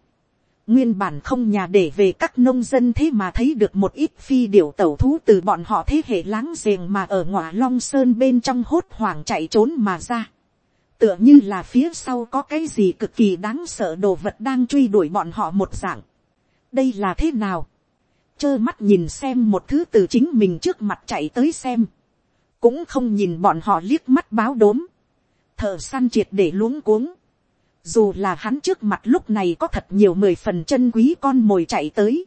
nguyên bản không nhà để về các nông dân thế mà thấy được một ít phi điểu tẩu thú từ bọn họ thế hệ láng giềng mà ở ngọa long sơn bên trong hốt hoảng chạy trốn mà ra. tựa như là phía sau có cái gì cực kỳ đáng sợ đồ vật đang truy đuổi bọn họ một dạng. đây là thế nào. trơ mắt nhìn xem một thứ từ chính mình trước mặt chạy tới xem. cũng không nhìn bọn họ liếc mắt báo đốm thợ săn triệt để luống cuống dù là hắn trước mặt lúc này có thật nhiều mười phần chân quý con mồi chạy tới,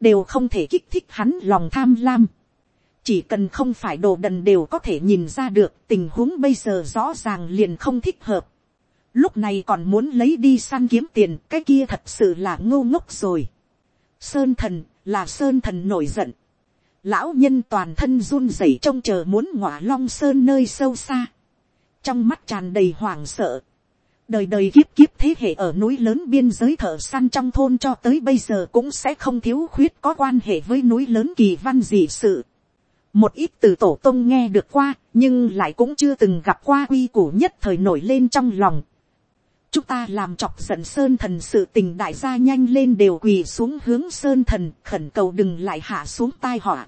đều không thể kích thích hắn lòng tham lam. chỉ cần không phải đồ đần đều có thể nhìn ra được tình huống bây giờ rõ ràng liền không thích hợp. lúc này còn muốn lấy đi săn kiếm tiền cái kia thật sự là ngô ngốc rồi. sơn thần là sơn thần nổi giận. lão nhân toàn thân run rẩy trông chờ muốn ngọa long sơn nơi sâu xa trong mắt tràn đầy hoảng sợ đời đời kiếp kiếp thế hệ ở núi lớn biên giới thợ săn trong thôn cho tới bây giờ cũng sẽ không thiếu khuyết có quan hệ với núi lớn kỳ văn gì sự. một ít từ tổ tông nghe được qua, nhưng lại cũng chưa từng gặp qua quy củ nhất thời nổi lên trong lòng. chúng ta làm chọc giận sơn thần sự tình đại gia nhanh lên đều quỳ xuống hướng sơn thần khẩn cầu đừng lại hạ xuống tai họa.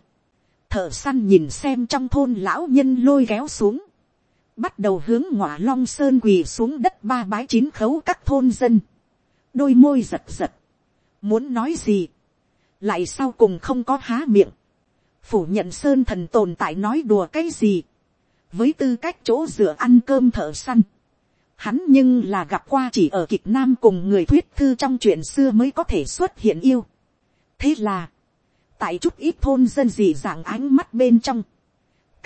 thợ săn nhìn xem trong thôn lão nhân lôi kéo xuống bắt đầu hướng ngọa long sơn quỳ xuống đất ba bái chín khấu các thôn dân, đôi môi giật giật, muốn nói gì, lại sau cùng không có há miệng, phủ nhận sơn thần tồn tại nói đùa cái gì, với tư cách chỗ dựa ăn cơm thợ săn, hắn nhưng là gặp qua chỉ ở kịch nam cùng người thuyết thư trong chuyện xưa mới có thể xuất hiện yêu. thế là, tại chút ít thôn dân gì dạng ánh mắt bên trong,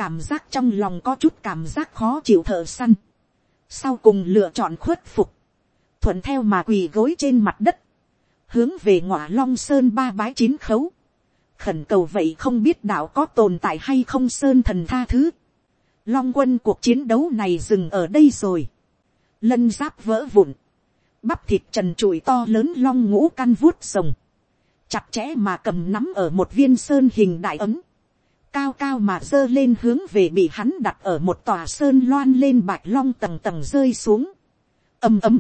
cảm giác trong lòng có chút cảm giác khó chịu thợ săn, sau cùng lựa chọn khuất phục, thuận theo mà quỳ gối trên mặt đất, hướng về ngọa long sơn ba bái chín khấu, khẩn cầu vậy không biết đạo có tồn tại hay không sơn thần tha thứ, long quân cuộc chiến đấu này dừng ở đây rồi, lân giáp vỡ vụn, bắp thịt trần trụi to lớn long ngũ căn vuốt rồng, chặt chẽ mà cầm nắm ở một viên sơn hình đại ấm, cao cao mà dơ lên hướng về bị hắn đặt ở một tòa sơn loan lên bạch long tầng tầng rơi xuống. ầm ầm.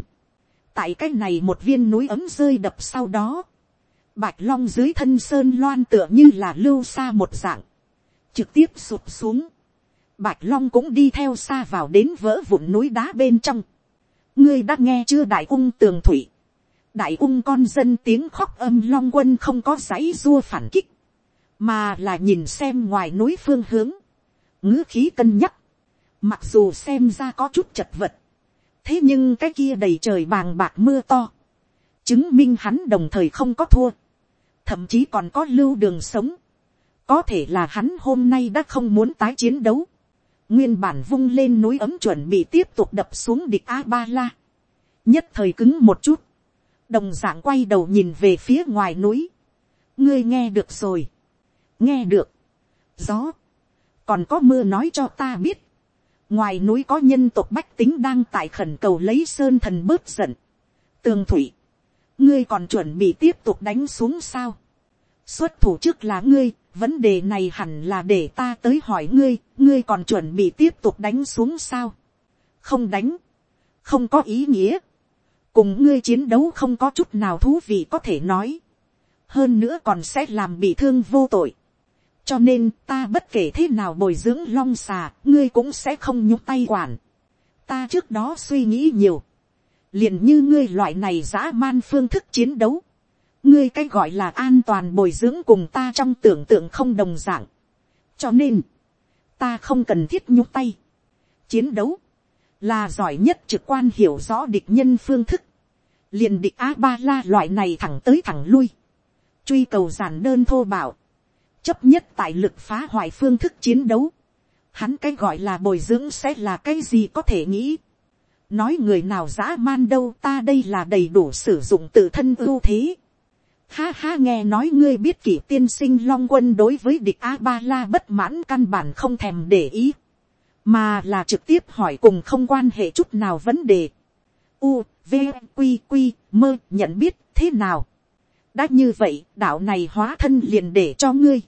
tại cái này một viên núi ấm rơi đập sau đó. bạch long dưới thân sơn loan tựa như là lưu xa một dạng. trực tiếp sụp xuống. bạch long cũng đi theo xa vào đến vỡ vụn núi đá bên trong. ngươi đã nghe chưa đại ung tường thủy. đại ung con dân tiếng khóc âm long quân không có giấy dua phản kích mà là nhìn xem ngoài núi phương hướng, ngữ khí cân nhắc, mặc dù xem ra có chút chật vật, thế nhưng cái kia đầy trời bàng bạc mưa to, chứng minh hắn đồng thời không có thua, thậm chí còn có lưu đường sống, có thể là hắn hôm nay đã không muốn tái chiến đấu, nguyên bản vung lên núi ấm chuẩn bị tiếp tục đập xuống địch a ba la, nhất thời cứng một chút, đồng d ạ n g quay đầu nhìn về phía ngoài núi, ngươi nghe được rồi, nghe được, gió, còn có mưa nói cho ta biết, ngoài núi có nhân tộc bách tính đang tại khẩn cầu lấy sơn thần bớt giận. tường thủy, ngươi còn chuẩn bị tiếp tục đánh xuống sao. xuất thủ trước là ngươi, vấn đề này hẳn là để ta tới hỏi ngươi, ngươi còn chuẩn bị tiếp tục đánh xuống sao. không đánh, không có ý nghĩa, cùng ngươi chiến đấu không có chút nào thú vị có thể nói, hơn nữa còn sẽ làm bị thương vô tội cho nên ta bất kể thế nào bồi dưỡng long xà, ngươi cũng sẽ không nhúc tay quản. ta trước đó suy nghĩ nhiều, liền như ngươi loại này dã man phương thức chiến đấu, ngươi cái gọi là an toàn bồi dưỡng cùng ta trong tưởng tượng không đồng d ạ n g cho nên, ta không cần thiết nhúc tay. chiến đấu, là giỏi nhất trực quan hiểu rõ địch nhân phương thức, liền địch a ba la loại này thẳng tới thẳng lui, truy cầu giản đơn thô bạo, chấp nhất tại lực phá hoại phương thức chiến đấu, hắn cái gọi là bồi dưỡng sẽ là cái gì có thể nghĩ, nói người nào dã man đâu ta đây là đầy đủ sử dụng tự thân ưu thế. Ha ha nghe nói ngươi biết kỷ tiên sinh long quân đối với địch a ba la bất mãn căn bản không thèm để ý, mà là trực tiếp hỏi cùng không quan hệ chút nào vấn đề. U, v, q q mơ nhận biết thế nào đã như vậy đạo này hóa thân liền để cho ngươi.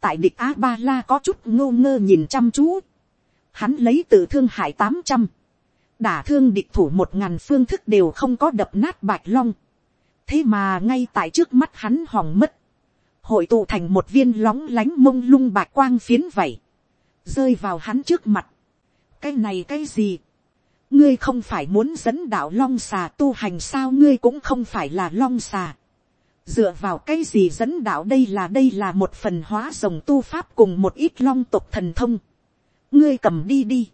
tại địch a ba la có chút ngô ngơ nhìn chăm chú. hắn lấy từ thương hại tám trăm đả thương địch thủ một ngàn phương thức đều không có đập nát bạch long. thế mà ngay tại trước mắt hắn hòng mất, hội tụ thành một viên lóng lánh mông lung bạc quang phiến vậy, rơi vào hắn trước mặt. cái này cái gì, ngươi không phải muốn dẫn đạo long xà tu hành sao ngươi cũng không phải là long xà dựa vào cái gì dẫn đạo đây là đây là một phần hóa rồng tu pháp cùng một ít long tục thần thông. ngươi cầm đi đi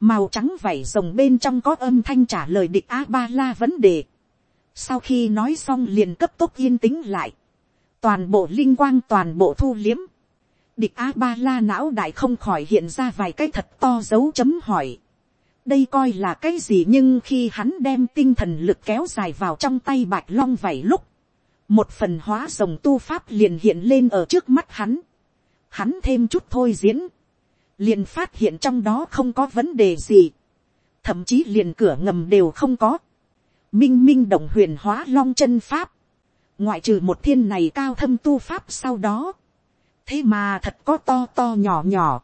màu trắng vảy rồng bên trong có âm thanh trả lời địch a ba la vấn đề. sau khi nói xong liền cấp tốc yên tĩnh lại, toàn bộ linh quang toàn bộ thu liếm, địch a ba la não đại không khỏi hiện ra vài cái thật to dấu chấm hỏi. đây coi là cái gì nhưng khi hắn đem tinh thần lực kéo dài vào trong tay bạch long vảy lúc, một phần hóa rồng tu pháp liền hiện lên ở trước mắt hắn. hắn thêm chút thôi diễn, liền phát hiện trong đó không có vấn đề gì, thậm chí liền cửa ngầm đều không có, minh minh động huyền hóa long chân pháp, ngoại trừ một thiên này cao thâm tu pháp sau đó, thế mà thật có to to nhỏ nhỏ,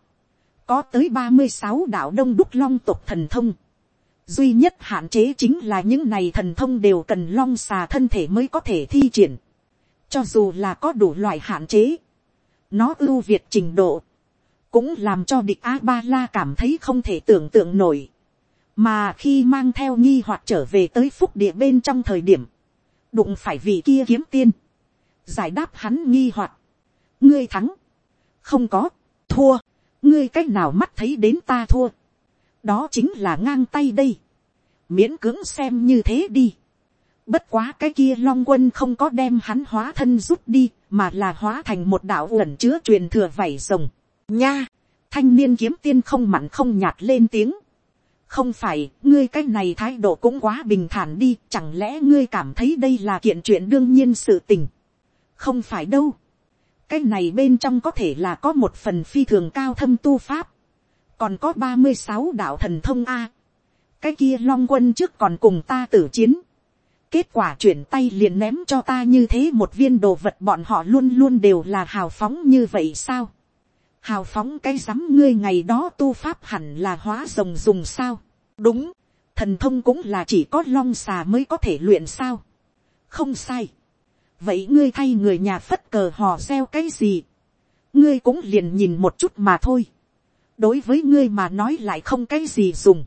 có tới ba mươi sáu đạo đông đúc long tục thần thông, duy nhất hạn chế chính là những này thần thông đều cần long xà thân thể mới có thể thi triển, cho dù là có đủ loại hạn chế, nó ưu việt trình độ, cũng làm cho địch a ba la cảm thấy không thể tưởng tượng nổi. mà khi mang theo nghi hoặc trở về tới phúc địa bên trong thời điểm, đụng phải vị kia kiếm tiên, giải đáp hắn nghi hoặc, ngươi thắng, không có, thua, ngươi c á c h nào mắt thấy đến ta thua, đó chính là ngang tay đây, miễn cưỡng xem như thế đi, bất quá cái kia long quân không có đem hắn hóa thân rút đi, mà là hóa thành một đạo ẩn chứa truyền thừa vảy rồng nha, thanh niên kiếm tiên không mặn không nhạt lên tiếng. không phải, ngươi cái này thái độ cũng quá bình thản đi, chẳng lẽ ngươi cảm thấy đây là kiện chuyện đương nhiên sự tình. không phải đâu. cái này bên trong có thể là có một phần phi thường cao thâm tu pháp, còn có ba mươi sáu đạo thần thông a. cái kia long quân trước còn cùng ta tử chiến. kết quả chuyển tay liền ném cho ta như thế một viên đồ vật bọn họ luôn luôn đều là hào phóng như vậy sao hào phóng cái rắm ngươi ngày đó tu pháp hẳn là hóa rồng dùng sao. đúng, thần thông cũng là chỉ có long xà mới có thể luyện sao. không sai. vậy ngươi thay người nhà phất cờ hò reo cái gì. ngươi cũng liền nhìn một chút mà thôi đối với ngươi mà nói lại không cái gì dùng.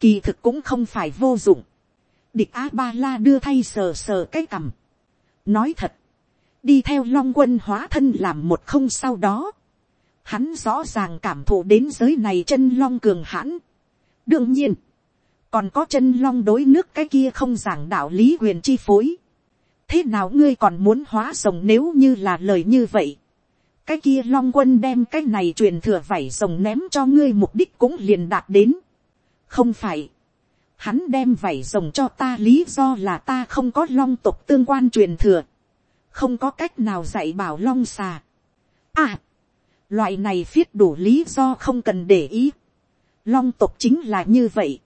kỳ thực cũng không phải vô dụng. địch a ba la đưa thay sờ sờ cái cằm. nói thật, đi theo long quân hóa thân làm một không sau đó hắn rõ ràng cảm thụ đến giới này chân long cường hãn. đương nhiên, còn có chân long đối nước cái kia không giảng đạo lý quyền chi phối. thế nào ngươi còn muốn hóa rồng nếu như là lời như vậy cái kia long quân đem cái này truyền thừa vảy rồng ném cho ngươi, mục đích cũng liền đạt đến. không phải. hắn đem vảy rồng cho ta, lý do là ta không có long tục tương quan truyền thừa. không có cách nào dạy bảo long xà. à Loại này viết đủ lý do không cần để ý. Long tộc chính là như vậy.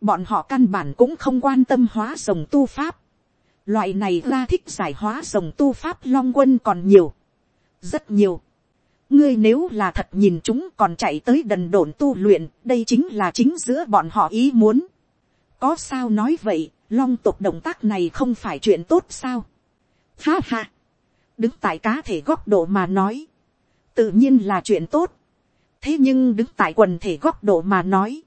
Bọn họ căn bản cũng không quan tâm hóa rồng tu pháp. Loại này ra thích giải hóa rồng tu pháp long quân còn nhiều. Rất nhiều. Ngươi nếu là thật nhìn chúng còn chạy tới đần độn tu luyện, đây chính là chính giữa bọn họ ý muốn. Có sao nói vậy, long tộc động tác này không phải chuyện tốt sao? Ha ha! Đứng tại cá thể góc độ mà nói. Tự nhiên là chuyện tốt. Thế nhưng đứng tại quần thể góc độ mà nói.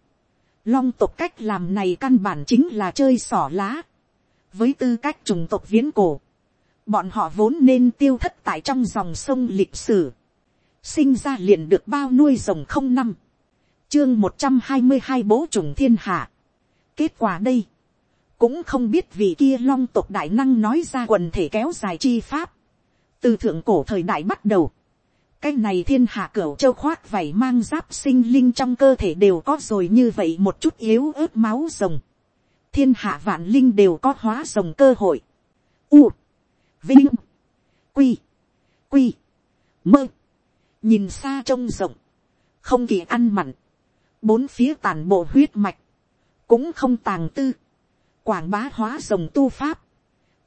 Long tộc cách làm này căn bản chính là chơi sỏ lá. Với tư cách trùng tộc viễn cổ. Bọn họ vốn nên tiêu thất tại trong dòng sông lịch sử. Sinh ra liền được bao nuôi rồng không năm. Chương một trăm hai mươi hai bố trùng thiên hạ. Kết quả đây. Cũng không biết vì kia long tộc đại năng nói ra quần thể kéo dài chi pháp. Từ thượng cổ thời đại bắt đầu cái này thiên hạ cửu châu khoác vảy mang giáp sinh linh trong cơ thể đều có rồi như vậy một chút yếu ớt máu rồng. thiên hạ vạn linh đều có hóa rồng cơ hội. U, vinh, quy, quy, mơ, nhìn xa trông rộng, không kỳ ăn mặn, bốn phía tàn bộ huyết mạch, cũng không tàng tư, quảng bá hóa rồng tu pháp,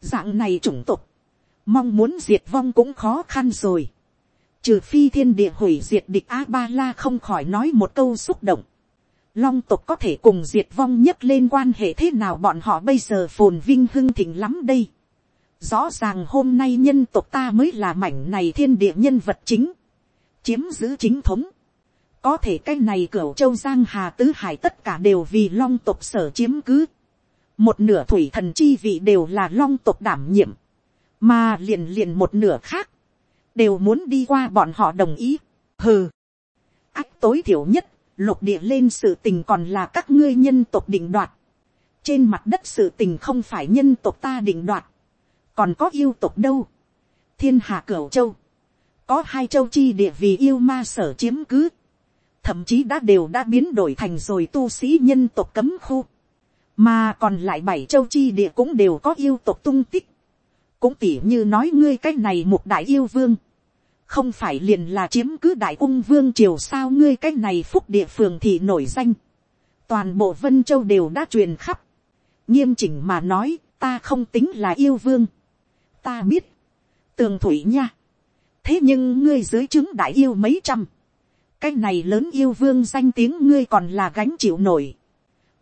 dạng này chủng tục, mong muốn diệt vong cũng khó khăn rồi. Trừ phi thiên địa hủy diệt địch A-ba-la không khỏi nói một câu xúc động. Long tộc có thể cùng diệt vong nhất lên quan hệ thế nào bọn họ bây giờ phồn vinh hưng thịnh lắm đây. Rõ ràng hôm nay nhân tộc ta mới là mảnh này thiên địa nhân vật chính. Chiếm giữ chính thống. Có thể cái này cửu châu Giang Hà Tứ Hải tất cả đều vì long tộc sở chiếm cứ. Một nửa thủy thần chi vị đều là long tộc đảm nhiệm. Mà liền liền một nửa khác đều muốn đi qua bọn họ đồng ý. hừ, ách tối thiểu nhất, lục địa lên sự tình còn là các ngươi nhân tộc định đoạt. trên mặt đất sự tình không phải nhân tộc ta định đoạt, còn có yêu tộc đâu. thiên hạ cửu châu, có hai châu chi địa vì yêu ma sở chiếm cứ, thậm chí đã đều đã biến đổi thành rồi tu sĩ nhân tộc cấm khu, mà còn lại bảy châu chi địa cũng đều có yêu tộc tung tích. Cũng tỉ như nói ngươi cái này một đại yêu vương, không phải liền là chiếm cứ đại ung vương triều sao ngươi cái này phúc địa phường thì nổi danh, toàn bộ vân châu đều đã truyền khắp, nghiêm chỉnh mà nói ta không tính là yêu vương, ta biết, tường thủy nha, thế nhưng ngươi dưới chứng đại yêu mấy trăm, cái này lớn yêu vương danh tiếng ngươi còn là gánh chịu nổi,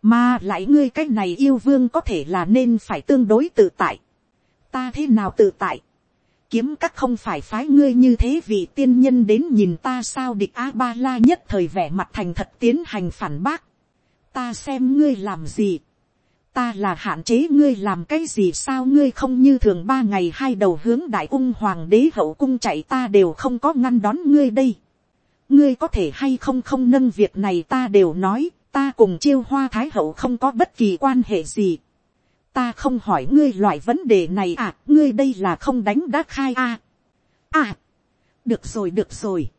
mà lại ngươi cái này yêu vương có thể là nên phải tương đối tự tại, ta thế nào tự tại, kiếm các không phải phái ngươi như thế vì tiên nhân đến nhìn ta sao địch a ba la nhất thời vẻ mặt thành thật tiến hành phản bác, ta xem ngươi làm gì, ta là hạn chế ngươi làm cái gì sao ngươi không như thường ba ngày hai đầu hướng đại ung hoàng đế hậu cung chạy ta đều không có ngăn đón ngươi đây. ngươi có thể hay không không nâng việc này ta đều nói, ta cùng chiêu hoa thái hậu không có bất kỳ quan hệ gì ta không hỏi ngươi loại vấn đề này à, ngươi đây là không đánh đã khai à. à, được rồi được rồi,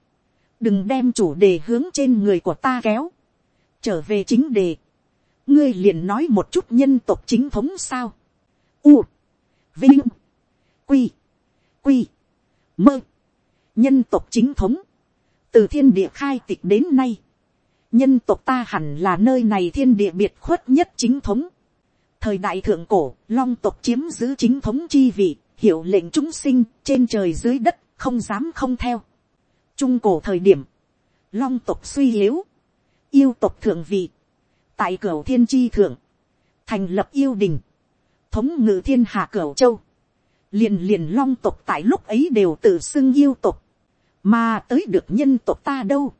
đừng đem chủ đề hướng trên người của ta kéo, trở về chính đề, ngươi liền nói một chút nhân tộc chính thống sao, u, vinh, quy, quy, mơ, nhân tộc chính thống, từ thiên địa khai tịch đến nay, nhân tộc ta hẳn là nơi này thiên địa biệt khuất nhất chính thống, thời đại thượng cổ, long tộc chiếm giữ chính thống chi vị, hiệu lệnh chúng sinh trên trời dưới đất, không dám không theo. Trung cổ thời điểm, long tộc suy yếu, yêu tộc thượng vị, tại cửa thiên chi thượng, thành lập yêu đình, thống ngự thiên hạ cửa châu, liền liền long tộc tại lúc ấy đều tự xưng yêu tộc, mà tới được nhân tộc ta đâu.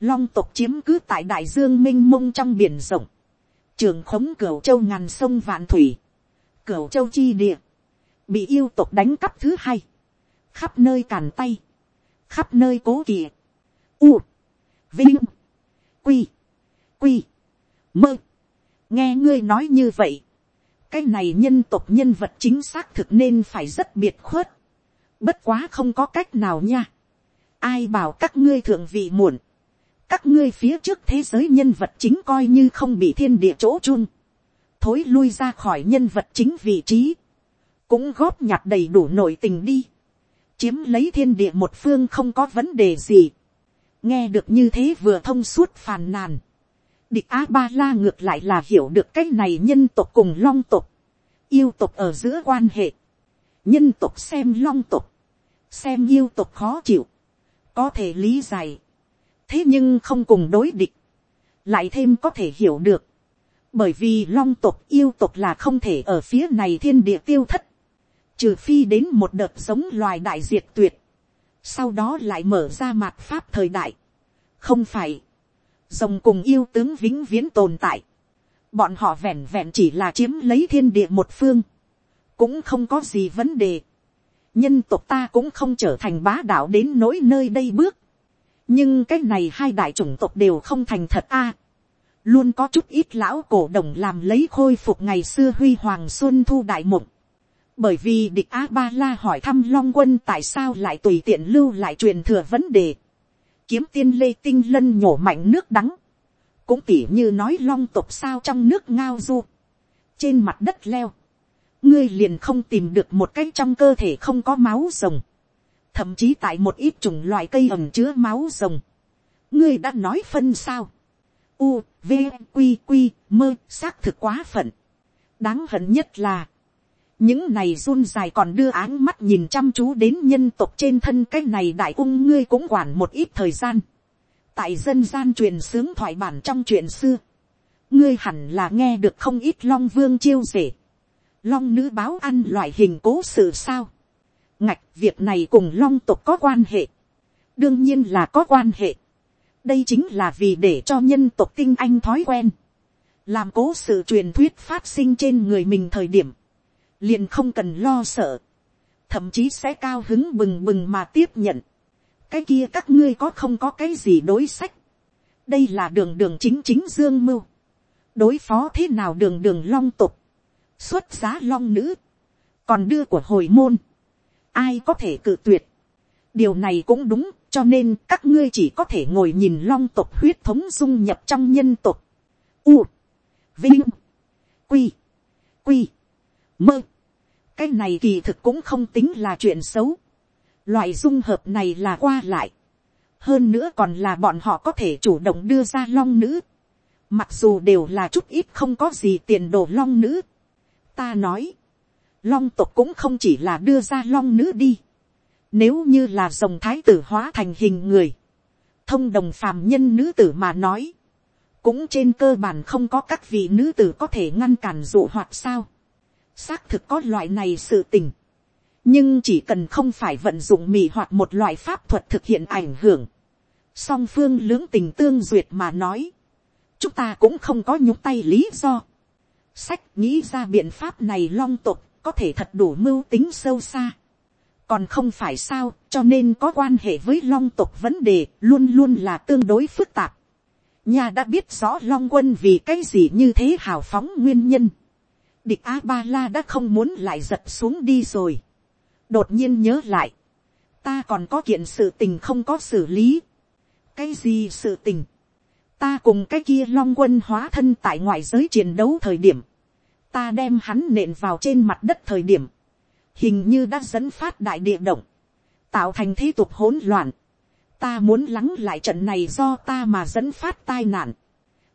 Long tộc chiếm cứ tại đại dương m i n h mông trong biển rộng, trường khống cửa châu ngàn sông vạn thủy, cửa châu chi địa, bị yêu tộc đánh cắp thứ hai, khắp nơi càn tay, khắp nơi cố kỵ, u, vinh, quy, quy, mơ, nghe ngươi nói như vậy, cái này nhân tộc nhân vật chính xác thực nên phải rất biệt khuất, bất quá không có cách nào nha, ai bảo các ngươi thượng vị muộn, các ngươi phía trước thế giới nhân vật chính coi như không bị thiên địa chỗ chung, thối lui ra khỏi nhân vật chính vị trí, cũng góp nhặt đầy đủ nội tình đi, chiếm lấy thiên địa một phương không có vấn đề gì, nghe được như thế vừa thông suốt phàn nàn, địch a ba la ngược lại là hiểu được cái này nhân tộc cùng long tộc, yêu tộc ở giữa quan hệ, nhân tộc xem long tộc, xem yêu tộc khó chịu, có thể lý giải, thế nhưng không cùng đối địch, lại thêm có thể hiểu được, bởi vì long tộc yêu tộc là không thể ở phía này thiên địa tiêu thất, trừ phi đến một đợt giống loài đại diệt tuyệt, sau đó lại mở ra mạt pháp thời đại, không phải, rồng cùng yêu tướng vĩnh viễn tồn tại, bọn họ vẹn vẹn chỉ là chiếm lấy thiên địa một phương, cũng không có gì vấn đề, nhân tộc ta cũng không trở thành bá đạo đến nỗi nơi đây bước, nhưng cái này hai đại chủng tộc đều không thành thật a, luôn có chút ít lão cổ đồng làm lấy khôi phục ngày xưa huy hoàng xuân thu đại mộng, bởi vì địch a ba la hỏi thăm long quân tại sao lại tùy tiện lưu lại truyền thừa vấn đề, kiếm tiên lê tinh lân nhổ mạnh nước đắng, cũng tỉ như nói long tộc sao trong nước ngao du, trên mặt đất leo, ngươi liền không tìm được một cái trong cơ thể không có máu rồng, thậm chí tại một ít chủng loại cây ẩm chứa máu rồng, ngươi đã nói phân sao, u, v, q, q, mơ, xác thực quá phận, đáng hận nhất là, những này run dài còn đưa áng mắt nhìn chăm chú đến nhân tộc trên thân cái này đại ung ngươi cũng quản một ít thời gian. tại dân gian truyền sướng thoại bản trong chuyện xưa, ngươi hẳn là nghe được không ít long vương chiêu rể, long nữ báo ăn loại hình cố sự sao. ngạch việc này cùng long tộc có quan hệ, đương nhiên là có quan hệ. đây chính là vì để cho nhân tộc tinh anh thói quen, làm cố sự truyền thuyết phát sinh trên người mình thời điểm, liền không cần lo sợ, thậm chí sẽ cao hứng bừng bừng mà tiếp nhận. cái kia các ngươi có không có cái gì đối sách. đây là đường đường chính chính dương mưu. đối phó thế nào đường đường long tục, xuất giá long nữ, còn đưa của hồi môn, ai có thể cự tuyệt. điều này cũng đúng, cho nên các ngươi chỉ có thể ngồi nhìn long tục huyết thống dung nhập trong nhân tục. U, vinh, quy, quy, mơ. cái này kỳ thực cũng không tính là chuyện xấu. loại dung hợp này là qua lại. hơn nữa còn là bọn họ có thể chủ động đưa ra long nữ. mặc dù đều là chút ít không có gì tiền đồ long nữ. ta nói, long tộc cũng không chỉ là đưa ra long nữ đi. nếu như là dòng thái tử hóa thành hình người, thông đồng phàm nhân nữ tử mà nói, cũng trên cơ bản không có các vị nữ tử có thể ngăn cản dụ hoạt sao xác thực có loại này sự tình. nhưng chỉ cần không phải vận dụng mì hoặc một loại pháp thuật thực hiện ảnh hưởng. song phương lưỡng tình tương duyệt mà nói. chúng ta cũng không có nhúc tay lý do. sách nghĩ ra biện pháp này long tục, có thể thật đủ mưu tính sâu xa. còn không phải sao, cho nên có quan hệ với long tục vấn đề luôn luôn là tương đối phức tạp. nhà đã biết rõ long quân vì cái gì như thế hào phóng nguyên nhân địch a ba la đã không muốn lại giật xuống đi rồi. đột nhiên nhớ lại, ta còn có kiện sự tình không có xử lý. cái gì sự tình, ta cùng cái kia long quân hóa thân tại ngoại giới chiến đấu thời điểm, ta đem hắn nện vào trên mặt đất thời điểm, hình như đã dẫn phát đại địa động, tạo thành thế tục hỗn loạn. ta muốn lắng lại trận này do ta mà dẫn phát tai nạn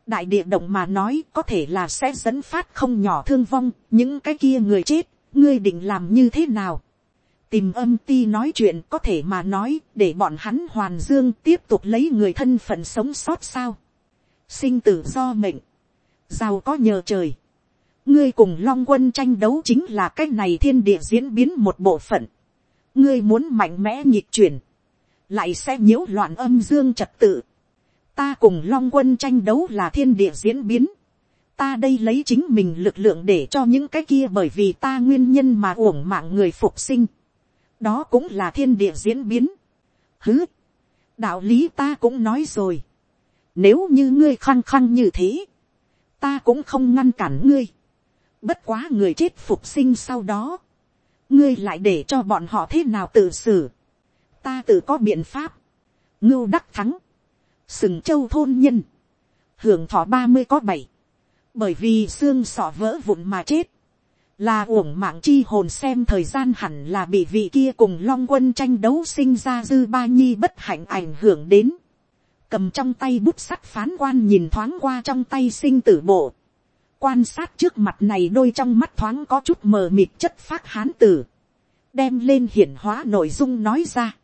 đại địa động mà nói có thể là sẽ dẫn phát không nhỏ thương vong, những cái kia người chết, ngươi định làm như thế nào. tìm âm ti nói chuyện có thể mà nói để bọn hắn hoàn dương tiếp tục lấy người thân phận sống sót sao. sinh tử do mệnh, giàu có nhờ trời. ngươi cùng long quân tranh đấu chính là cái này thiên địa diễn biến một bộ phận. ngươi muốn mạnh mẽ nhịp chuyển, lại sẽ nhiễu loạn âm dương trật tự ta cùng long quân tranh đấu là thiên địa diễn biến. ta đây lấy chính mình lực lượng để cho những cái kia bởi vì ta nguyên nhân mà uổng mạng người phục sinh. đó cũng là thiên địa diễn biến. hứ, đạo lý ta cũng nói rồi. nếu như ngươi khăng khăng như thế, ta cũng không ngăn cản ngươi. bất quá người chết phục sinh sau đó, ngươi lại để cho bọn họ thế nào tự xử. ta tự có biện pháp. ngưu đắc thắng sừng châu thôn nhân, hưởng thọ ba mươi có bảy, bởi vì xương sọ vỡ vụn mà chết, là uổng mạng chi hồn xem thời gian hẳn là bị vị kia cùng long quân tranh đấu sinh ra dư ba nhi bất hạnh ảnh hưởng đến, cầm trong tay bút sắt phán quan nhìn thoáng qua trong tay sinh tử bộ, quan sát trước mặt này đôi trong mắt thoáng có chút mờ mịt chất phát hán tử, đem lên hiển hóa nội dung nói ra,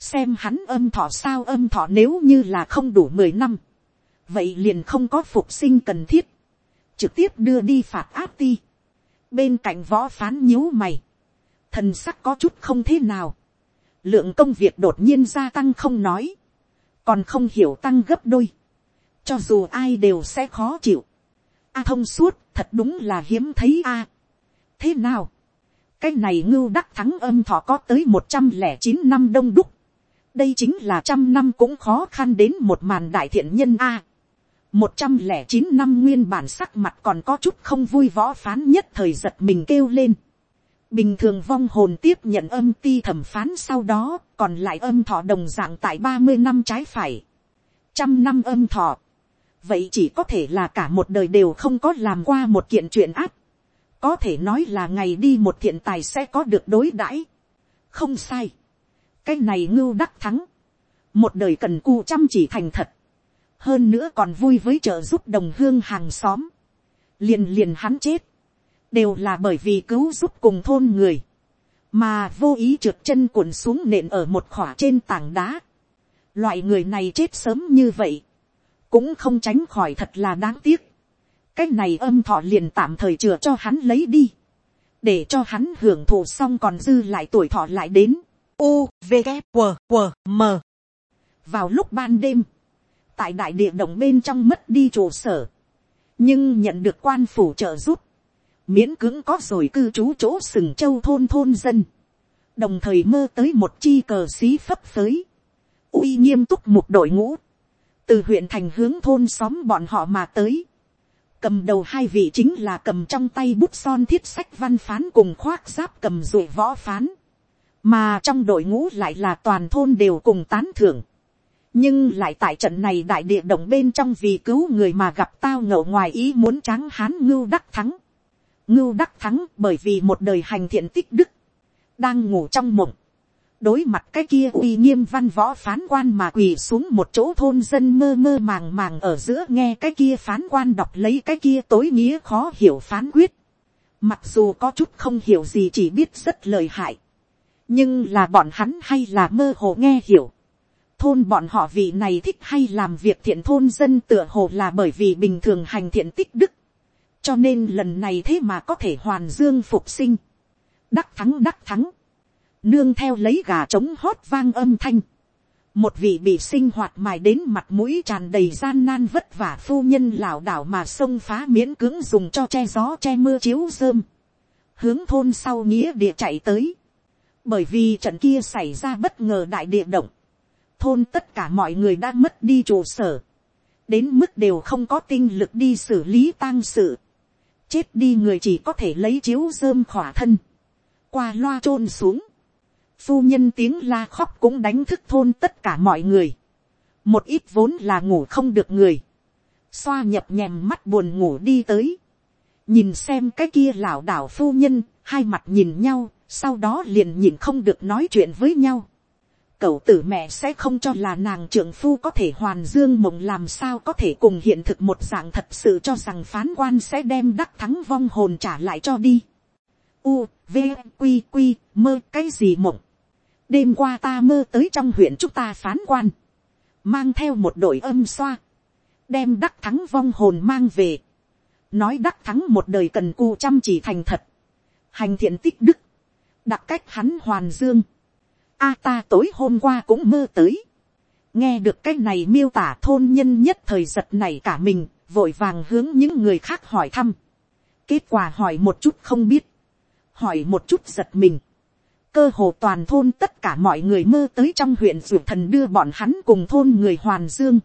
xem hắn âm thọ sao âm thọ nếu như là không đủ mười năm, vậy liền không có phục sinh cần thiết, trực tiếp đưa đi phạt áp ti, bên cạnh võ phán nhíu mày, thần sắc có chút không thế nào, lượng công việc đột nhiên gia tăng không nói, còn không hiểu tăng gấp đôi, cho dù ai đều sẽ khó chịu, a thông suốt thật đúng là hiếm thấy a. thế nào, cái này ngưu đắc thắng âm thọ có tới một trăm lẻ chín năm đông đúc, đây chính là trăm năm cũng khó khăn đến một màn đại thiện nhân a. một trăm lẻ chín năm nguyên bản sắc mặt còn có chút không vui võ phán nhất thời giật mình kêu lên. bình thường vong hồn tiếp nhận âm ti thẩm phán sau đó, còn lại âm thọ đồng dạng tại ba mươi năm trái phải. trăm năm âm thọ. vậy chỉ có thể là cả một đời đều không có làm qua một kiện chuyện áp. có thể nói là ngày đi một thiện tài sẽ có được đối đãi. không sai cái này ngưu đắc thắng, một đời cần cù chăm chỉ thành thật, hơn nữa còn vui với trợ giúp đồng hương hàng xóm, liền liền hắn chết, đều là bởi vì cứu giúp cùng thôn người, mà vô ý trượt chân cuộn xuống nện ở một khỏa trên tảng đá. Loại người này chết sớm như vậy, cũng không tránh khỏi thật là đáng tiếc. cái này âm thọ liền tạm thời chừa cho hắn lấy đi, để cho hắn hưởng thụ xong còn dư lại tuổi thọ lại đến. U, V, K, W, W, M. Vào lúc ban đêm, tại đại địa động bên trong mất đi trụ sở, nhưng nhận được quan phủ trợ giúp, miễn cưỡng có rồi cư trú chỗ sừng châu thôn thôn dân, đồng thời mơ tới một chi cờ xí phấp phới, uy nghiêm túc một đội ngũ, từ huyện thành hướng thôn xóm bọn họ mà tới, cầm đầu hai vị chính là cầm trong tay bút son thiết sách văn phán cùng khoác giáp cầm rụi võ phán, mà trong đội ngũ lại là toàn thôn đều cùng tán thưởng, nhưng lại tại trận này đại địa động bên trong vì cứu người mà gặp tao ngậu ngoài ý muốn tráng hán ngưu đắc thắng. ngưu đắc thắng bởi vì một đời hành thiện tích đức, đang ngủ trong mộng, đối mặt cái kia uy nghiêm văn võ phán quan mà quỳ xuống một chỗ thôn dân mơ mơ màng màng ở giữa nghe cái kia phán quan đọc lấy cái kia tối nghĩa khó hiểu phán quyết. Mặc dù có chút không hiểu gì chỉ biết rất lời hại nhưng là bọn hắn hay là mơ hồ nghe hiểu. thôn bọn họ vị này thích hay làm việc thiện thôn dân tựa hồ là bởi vì bình thường hành thiện tích đức. cho nên lần này thế mà có thể hoàn dương phục sinh. đắc thắng đắc thắng. nương theo lấy gà trống hót vang âm thanh. một vị bị sinh hoạt mài đến mặt mũi tràn đầy gian nan vất vả phu nhân lảo đảo mà sông phá miễn cưỡng dùng cho che gió che mưa chiếu rơm. hướng thôn sau nghĩa địa chạy tới bởi vì trận kia xảy ra bất ngờ đại địa động, thôn tất cả mọi người đã mất đi trụ sở, đến mức đều không có tinh lực đi xử lý tang sự, chết đi người chỉ có thể lấy chiếu rơm khỏa thân, qua loa t r ô n xuống, phu nhân tiếng la khóc cũng đánh thức thôn tất cả mọi người, một ít vốn là ngủ không được người, xoa nhập nhèm mắt buồn ngủ đi tới, nhìn xem cái kia lảo đảo phu nhân, hai mặt nhìn nhau, sau đó liền nhìn không được nói chuyện với nhau. cậu tử mẹ sẽ không cho là nàng trưởng phu có thể hoàn dương mộng làm sao có thể cùng hiện thực một dạng thật sự cho rằng phán quan sẽ đem đắc thắng vong hồn trả lại cho đi. U, V, Quy, Quy, mơ cái gì mộng. đêm qua ta mơ tới trong huyện chúng ta phán quan. mang theo một đội âm xoa. đem đắc thắng vong hồn mang về. nói đắc thắng một đời cần cù chăm chỉ thành thật. hành thiện tích đức đặc cách hắn hoàn dương. A ta tối hôm qua cũng mơ tới. nghe được cái này miêu tả thôn nhân nhất thời giật này cả mình, vội vàng hướng những người khác hỏi thăm. kết quả hỏi một chút không biết, hỏi một chút giật mình. cơ hồ toàn thôn tất cả mọi người mơ tới trong huyện ruột thần đưa bọn hắn cùng thôn người hoàn dương.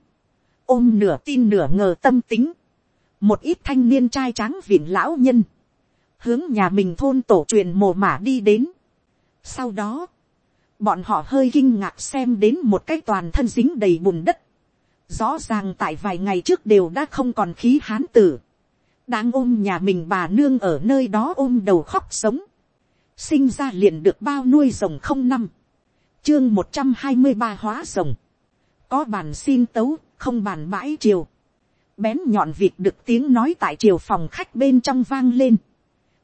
ôm nửa tin nửa ngờ tâm tính. một ít thanh niên trai tráng viện lão nhân hướng nhà mình thôn tổ truyền mồ mả đi đến. Sau đó, bọn họ hơi kinh ngạc xem đến một cái toàn thân dính đầy bùn đất. Rõ ràng tại vài ngày trước đều đã không còn khí hán tử. Đang ôm nhà mình bà nương ở nơi đó ôm đầu khóc sống. Sinh ra liền được bao nuôi rồng không năm. Chương một trăm hai mươi ba hóa rồng. có bàn xin tấu, không bàn bãi triều, bén nhọn vịt được tiếng nói tại triều phòng khách bên trong vang lên,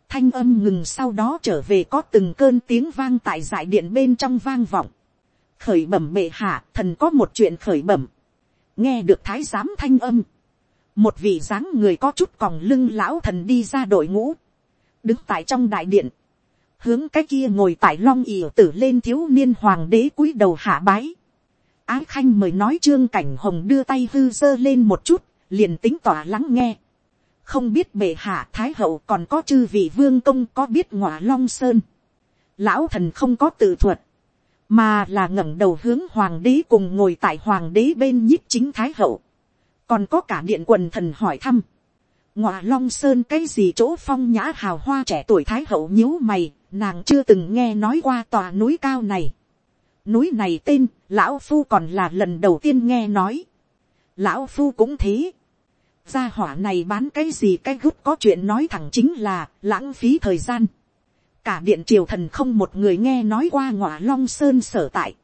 thanh âm ngừng sau đó trở về có từng cơn tiếng vang tại giải điện bên trong vang vọng, khởi bẩm bệ hạ thần có một chuyện khởi bẩm, nghe được thái giám thanh âm, một vị dáng người có chút còng lưng lão thần đi ra đội ngũ, đứng tại trong đại điện, hướng cái kia ngồi tại long ỉ tử lên thiếu niên hoàng đế cúi đầu hạ bái. Ái khanh mời nói trương cảnh hồng đưa tay hư dơ lên một chút, liền tính tỏa lắng nghe không biết bệ hạ thái hậu còn có chư vị vương công có biết ngọa long sơn. lão thần không có tự thuật, mà là ngẩng đầu hướng hoàng đế cùng ngồi tại hoàng đế bên nhíp chính thái hậu. còn có cả điện quần thần hỏi thăm. ngọa long sơn cái gì chỗ phong nhã hào hoa trẻ tuổi thái hậu nhíu mày nàng chưa từng nghe nói qua tòa núi cao này. núi này tên, lão phu còn là lần đầu tiên nghe nói. lão phu cũng thế gia hỏa này bán cái gì cái gút có chuyện nói thẳng chính là lãng phí thời gian. cả điện triều thần không một người nghe nói qua ngọa long sơn sở tại.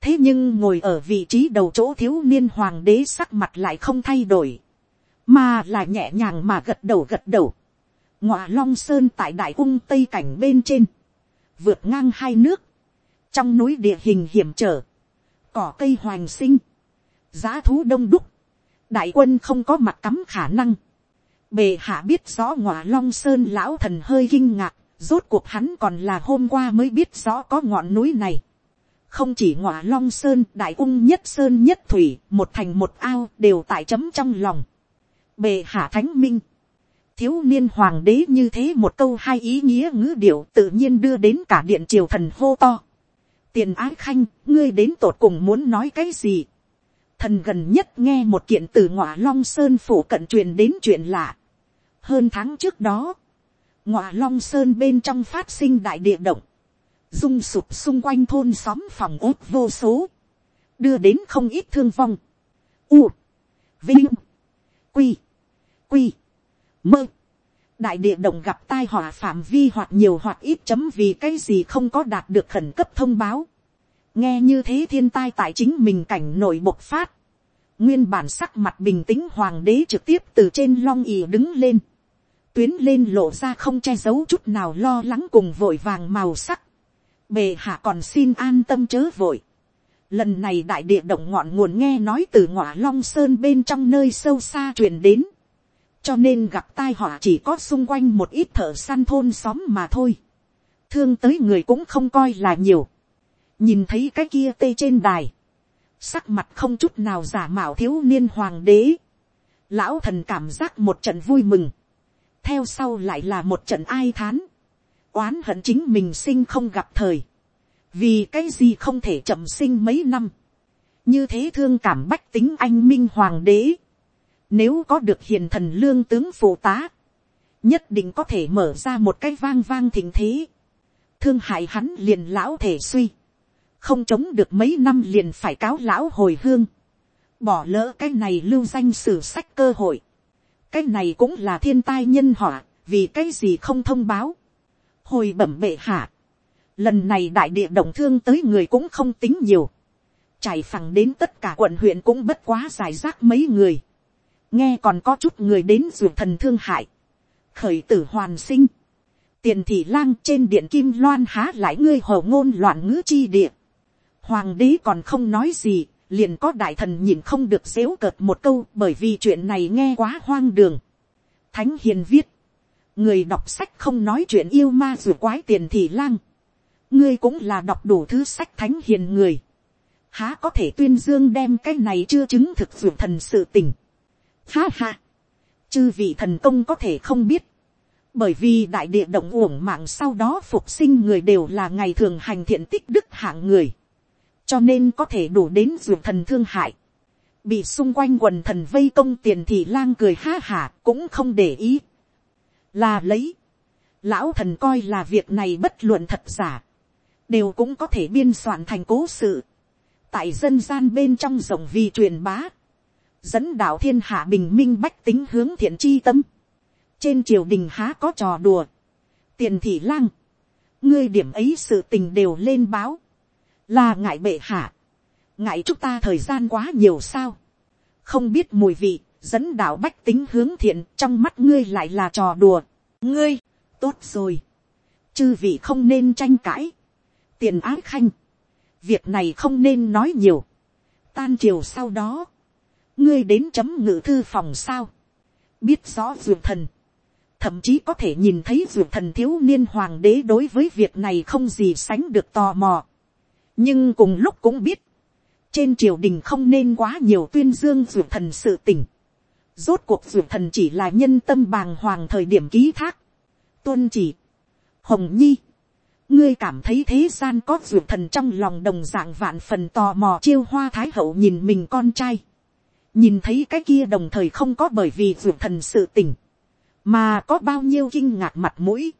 thế nhưng ngồi ở vị trí đầu chỗ thiếu niên hoàng đế sắc mặt lại không thay đổi. mà là nhẹ nhàng mà gật đầu gật đầu ngọa long sơn tại đại cung tây cảnh bên trên, vượt ngang hai nước, trong núi địa hình hiểm trở, cỏ cây hoành sinh, giá thú đông đúc, đại quân không có mặt cắm khả năng, bề hạ biết rõ ngọa long sơn lão thần hơi kinh ngạc, rốt cuộc hắn còn là hôm qua mới biết rõ có ngọn núi này. không chỉ ngọa long sơn đại ung nhất sơn nhất thủy một thành một ao đều tại chấm trong lòng. bề hạ thánh minh thiếu niên hoàng đế như thế một câu hai ý nghĩa ngữ điệu tự nhiên đưa đến cả điện triều thần hô to. tiền ái khanh, ngươi đến tột cùng muốn nói cái gì thần gần nhất nghe một kiện từ ngọa long sơn phủ cận truyền đến chuyện lạ. hơn tháng trước đó, ngọa long sơn bên trong phát sinh đại địa động, rung sụp xung quanh thôn xóm phòng ốt vô số, đưa đến không ít thương vong. U, vinh, quy, quy mơ. đại địa động gặp tai họa phạm vi hoặc nhiều hoặc ít chấm vì cái gì không có đạt được khẩn cấp thông báo nghe như thế thiên tai tại chính mình cảnh nội bộc phát. nguyên bản sắc mặt bình tĩnh hoàng đế trực tiếp từ trên long ì đứng lên. tuyến lên lộ ra không che giấu chút nào lo lắng cùng vội vàng màu sắc. bề hạ còn xin an tâm chớ vội. Lần này đại địa động ngọn nguồn nghe nói từ ngọa long sơn bên trong nơi sâu xa truyền đến cho nên gặp tai họa chỉ có xung quanh một ít thợ săn thôn xóm mà thôi. thương tới người cũng không coi là nhiều nhìn thấy cái kia tê trên đài. sắc mặt không chút nào giả mạo thiếu niên hoàng đế. lão thần cảm giác một trận vui mừng. theo sau lại là một trận ai thán. oán hận chính mình sinh không gặp thời. vì cái gì không thể chậm sinh mấy năm. như thế thương cảm bách tính anh minh hoàng đế nếu có được hiền thần lương tướng phụ tá, nhất định có thể mở ra một cái vang vang thịnh thế. Thương hại hắn liền lão thể suy. Không chống được mấy năm liền phải cáo lão hồi hương. Bỏ lỡ cái này lưu danh sử sách cơ hội. Cái này cũng là thiên tai nhân họa, vì cái gì không thông báo. Hồi bẩm bệ hạ. Lần này đại địa động thương tới người cũng không tính nhiều. Chảy phẳng đến tất cả quận huyện cũng bất quá giải rác mấy người nghe còn có chút người đến ruột thần thương hại, khởi tử hoàn sinh, tiền thị lang trên điện kim loan há lại ngươi hồ ngôn loạn ngữ chi địa, hoàng đế còn không nói gì, liền có đại thần nhìn không được xếu cợt một câu bởi vì chuyện này nghe quá hoang đường. Thánh hiền viết, người đọc sách không nói chuyện yêu ma dù quái tiền thì lang, ngươi cũng là đọc đủ thứ sách thánh hiền người, há có thể tuyên dương đem cái này chưa chứng thực dù thần sự tình. Ha ha. Chư vị thần công có thể không biết. Bởi vì đại địa động uổng mạng sau đó phục sinh người đều là ngày thường hành thiện tích đức hạng người. Cho nên có thể đủ đến ruột thần thương hại. Bị xung quanh quần thần vây công tiền thì lang cười ha hả cũng không để ý. Là lấy. Lão thần coi là việc này bất luận thật giả. Đều cũng có thể biên soạn thành cố sự. Tại dân gian bên trong rộng vì truyền bá dẫn đạo thiên hạ bình minh bách tính hướng thiện chi tâm. trên triều đình há có trò đùa. tiền thị lang, ngươi điểm ấy sự tình đều lên báo, là ngại bệ hạ. ngại chúng ta thời gian quá nhiều sao, không biết mùi vị, dẫn đạo bách tính hướng thiện trong mắt ngươi lại là trò đùa, ngươi, tốt rồi, chư vị không nên tranh cãi, tiền ái khanh, việc này không nên nói nhiều, tan chiều sau đó, ngươi đến chấm ngự thư phòng sao, biết rõ dược thần, thậm chí có thể nhìn thấy dược thần thiếu niên hoàng đế đối với việc này không gì sánh được tò mò, nhưng cùng lúc cũng biết, trên triều đình không nên quá nhiều tuyên dương ruột thần sự tỉnh, rốt cuộc ruột thần chỉ là nhân tâm bàng hoàng thời điểm ký thác, tuân chỉ, hồng nhi, ngươi cảm thấy thế gian có ruột thần trong lòng đồng dạng vạn phần tò mò chiêu hoa thái hậu nhìn mình con trai, nhìn thấy cái kia đồng thời không có bởi vì ruột thần sự tỉnh, mà có bao nhiêu kinh ngạc mặt mũi,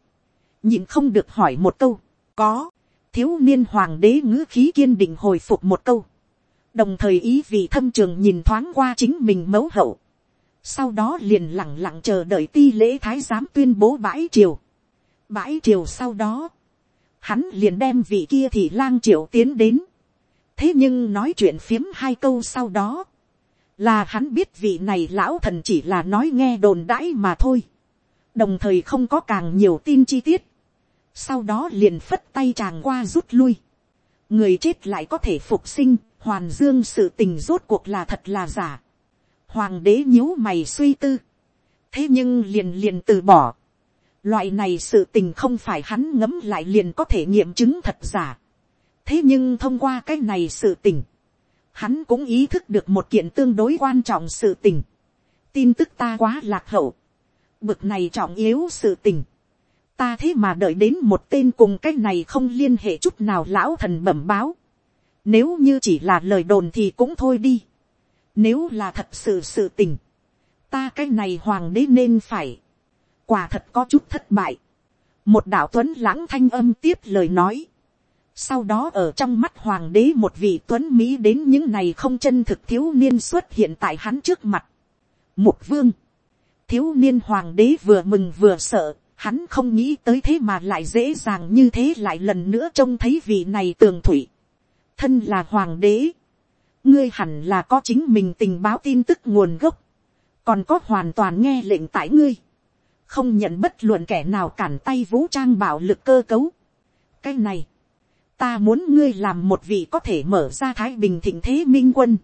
nhìn không được hỏi một câu, có, thiếu niên hoàng đế ngữ khí kiên định hồi phục một câu, đồng thời ý vị thâm trường nhìn thoáng qua chính mình mẫu hậu, sau đó liền lẳng lặng chờ đợi ti lễ thái giám tuyên bố bãi triều, bãi triều sau đó, hắn liền đem vị kia thì lang triệu tiến đến. thế nhưng nói chuyện phiếm hai câu sau đó, là hắn biết vị này lão thần chỉ là nói nghe đồn đãi mà thôi, đồng thời không có càng nhiều tin chi tiết, sau đó liền phất tay chàng qua rút lui, người chết lại có thể phục sinh, hoàn dương sự tình rốt cuộc là thật là giả, hoàng đế nhíu mày suy tư, thế nhưng liền liền từ bỏ, Loại này sự tình không phải hắn ngấm lại liền có thể nghiệm chứng thật giả. Thế nhưng thông qua cái này sự tình. Hắn cũng ý thức được một kiện tương đối quan trọng sự tình. Tin tức ta quá lạc hậu. Bực này trọng yếu sự tình. Ta thế mà đợi đến một tên cùng cái này không liên hệ chút nào lão thần bẩm báo. Nếu như chỉ là lời đồn thì cũng thôi đi. Nếu là thật sự sự tình. Ta cái này hoàng đế nên phải quả thật có chút thất bại. một đạo tuấn lãng thanh âm tiếp lời nói. sau đó ở trong mắt hoàng đế một vị tuấn mỹ đến những này không chân thực thiếu niên xuất hiện tại hắn trước mặt. mục vương. thiếu niên hoàng đế vừa mừng vừa sợ hắn không nghĩ tới thế mà lại dễ dàng như thế lại lần nữa trông thấy vị này tường thủy. thân là hoàng đế. ngươi hẳn là có chính mình tình báo tin tức nguồn gốc. còn có hoàn toàn nghe lệnh tại ngươi không nhận bất luận kẻ nào cản tay vũ trang bạo lực cơ cấu. cái này, ta muốn ngươi làm một vị có thể mở ra thái bình thịnh thế minh quân,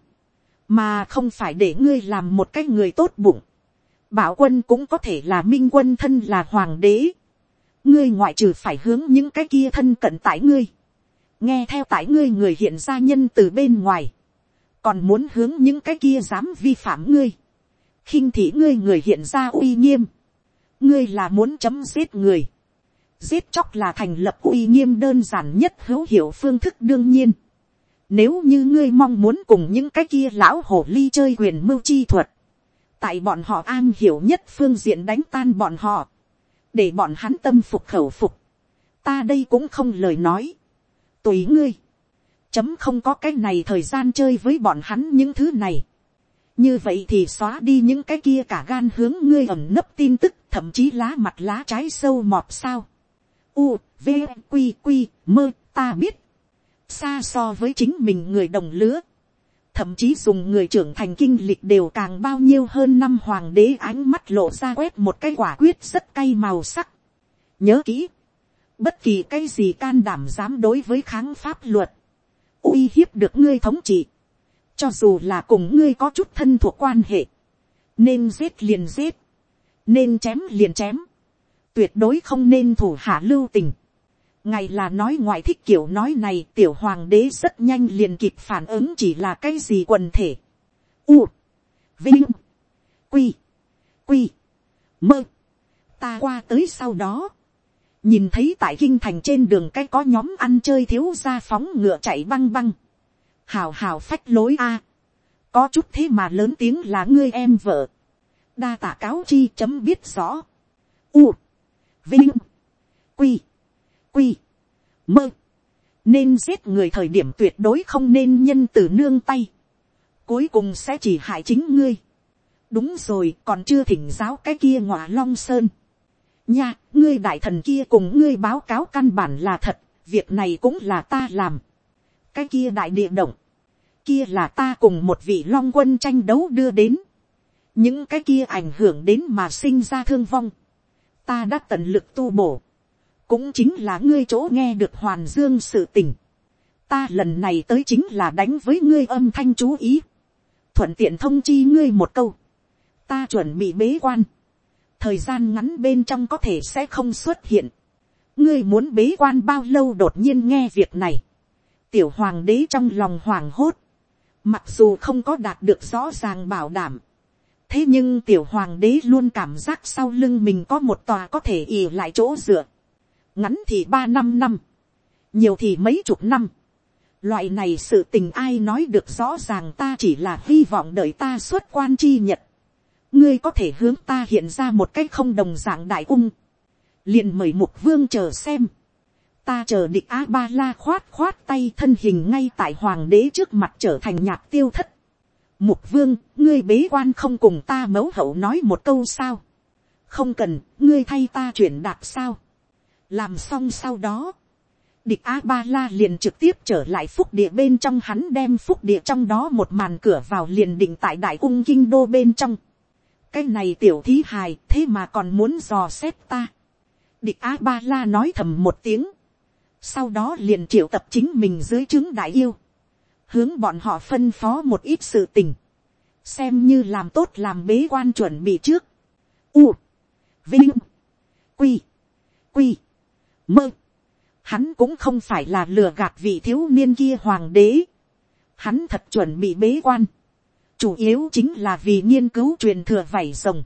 mà không phải để ngươi làm một cái người tốt bụng bảo quân cũng có thể là minh quân thân là hoàng đế. ngươi ngoại trừ phải hướng những cái kia thân cận tại ngươi. nghe theo tại ngươi người hiện ra nhân từ bên ngoài. còn muốn hướng những cái kia dám vi phạm ngươi. khinh thị ngươi người hiện ra uy nghiêm ngươi là muốn chấm giết người. giết chóc là thành lập uy nghiêm đơn giản nhất hữu hiệu phương thức đương nhiên. nếu như ngươi mong muốn cùng những cái kia lão hồ ly chơi quyền mưu chi thuật, tại bọn họ an hiểu nhất phương diện đánh tan bọn họ, để bọn hắn tâm phục khẩu phục, ta đây cũng không lời nói, tùy ngươi, chấm không có cái này thời gian chơi với bọn hắn những thứ này, như vậy thì xóa đi những cái kia cả gan hướng ngươi ẩm nấp tin tức thậm chí lá mặt lá trái sâu mọt sao. U, v, q q mơ, ta biết. xa so với chính mình người đồng lứa thậm chí dùng người trưởng thành kinh lịch đều càng bao nhiêu hơn năm hoàng đế ánh mắt lộ ra quét một cái quả quyết rất cay màu sắc. nhớ kỹ. bất kỳ cái gì can đảm dám đối với kháng pháp luật. uy hiếp được ngươi thống trị cho dù là cùng ngươi có chút thân thuộc quan hệ, nên giết liền giết, nên chém liền chém, tuyệt đối không nên thủ hạ lưu tình ngày là nói ngoại thích kiểu nói này tiểu hoàng đế rất nhanh liền kịp phản ứng chỉ là cái gì quần thể. U, vinh, quy, quy, mơ, ta qua tới sau đó, nhìn thấy tại kinh thành trên đường cái có nhóm ăn chơi thiếu ra phóng ngựa chạy băng băng, hào hào phách lối a, có chút thế mà lớn tiếng là ngươi em vợ, đa tả cáo chi chấm biết rõ, u, vinh, quy, quy, mơ, nên giết người thời điểm tuyệt đối không nên nhân từ nương tay, cuối cùng sẽ chỉ hại chính ngươi, đúng rồi còn chưa thỉnh giáo cái kia ngọa long sơn, nha ngươi đại thần kia cùng ngươi báo cáo căn bản là thật, việc này cũng là ta làm, cái kia đại địa động, kia là ta cùng một vị long quân tranh đấu đưa đến, những cái kia ảnh hưởng đến mà sinh ra thương vong, ta đã tận lực tu bổ, cũng chính là ngươi chỗ nghe được hoàn dương sự tình, ta lần này tới chính là đánh với ngươi âm thanh chú ý, thuận tiện thông chi ngươi một câu, ta chuẩn bị bế quan, thời gian ngắn bên trong có thể sẽ không xuất hiện, ngươi muốn bế quan bao lâu đột nhiên nghe việc này, tiểu hoàng đế trong lòng hoàng hốt, mặc dù không có đạt được rõ ràng bảo đảm, thế nhưng tiểu hoàng đế luôn cảm giác sau lưng mình có một tòa có thể ì lại chỗ dựa, ngắn thì ba năm năm, nhiều thì mấy chục năm, loại này sự tình ai nói được rõ ràng ta chỉ là hy vọng đợi ta xuất quan chi nhật, ngươi có thể hướng ta hiện ra một cách không đồng dạng đại ung, liền mời mục vương chờ xem, ta chờ địch a ba la khoát khoát tay thân hình ngay tại hoàng đế trước mặt trở thành nhạc tiêu thất. mục vương, ngươi bế quan không cùng ta mấu hậu nói một câu sao. không cần, ngươi thay ta chuyển đạt sao làm xong sau đó, địch a ba la liền trực tiếp trở lại phúc địa bên trong. Hắn đem phúc địa trong đó một màn cửa vào liền định tại đại cung kinh đô bên trong. cái này tiểu thí hài thế mà còn muốn dò xét ta. địch a ba la nói thầm một tiếng. Sau đó liền triệu tập chính mình dưới trướng đại yêu, hướng bọn họ phân phó một ít sự tình, xem như làm tốt làm bế quan chuẩn bị trước. U, vinh, quy, quy, mơ. Hắn cũng không phải là lừa gạt vị thiếu niên kia hoàng đế. Hắn thật chuẩn bị bế quan. Chủ yếu chính là vì nghiên cứu truyền thừa vảy rồng.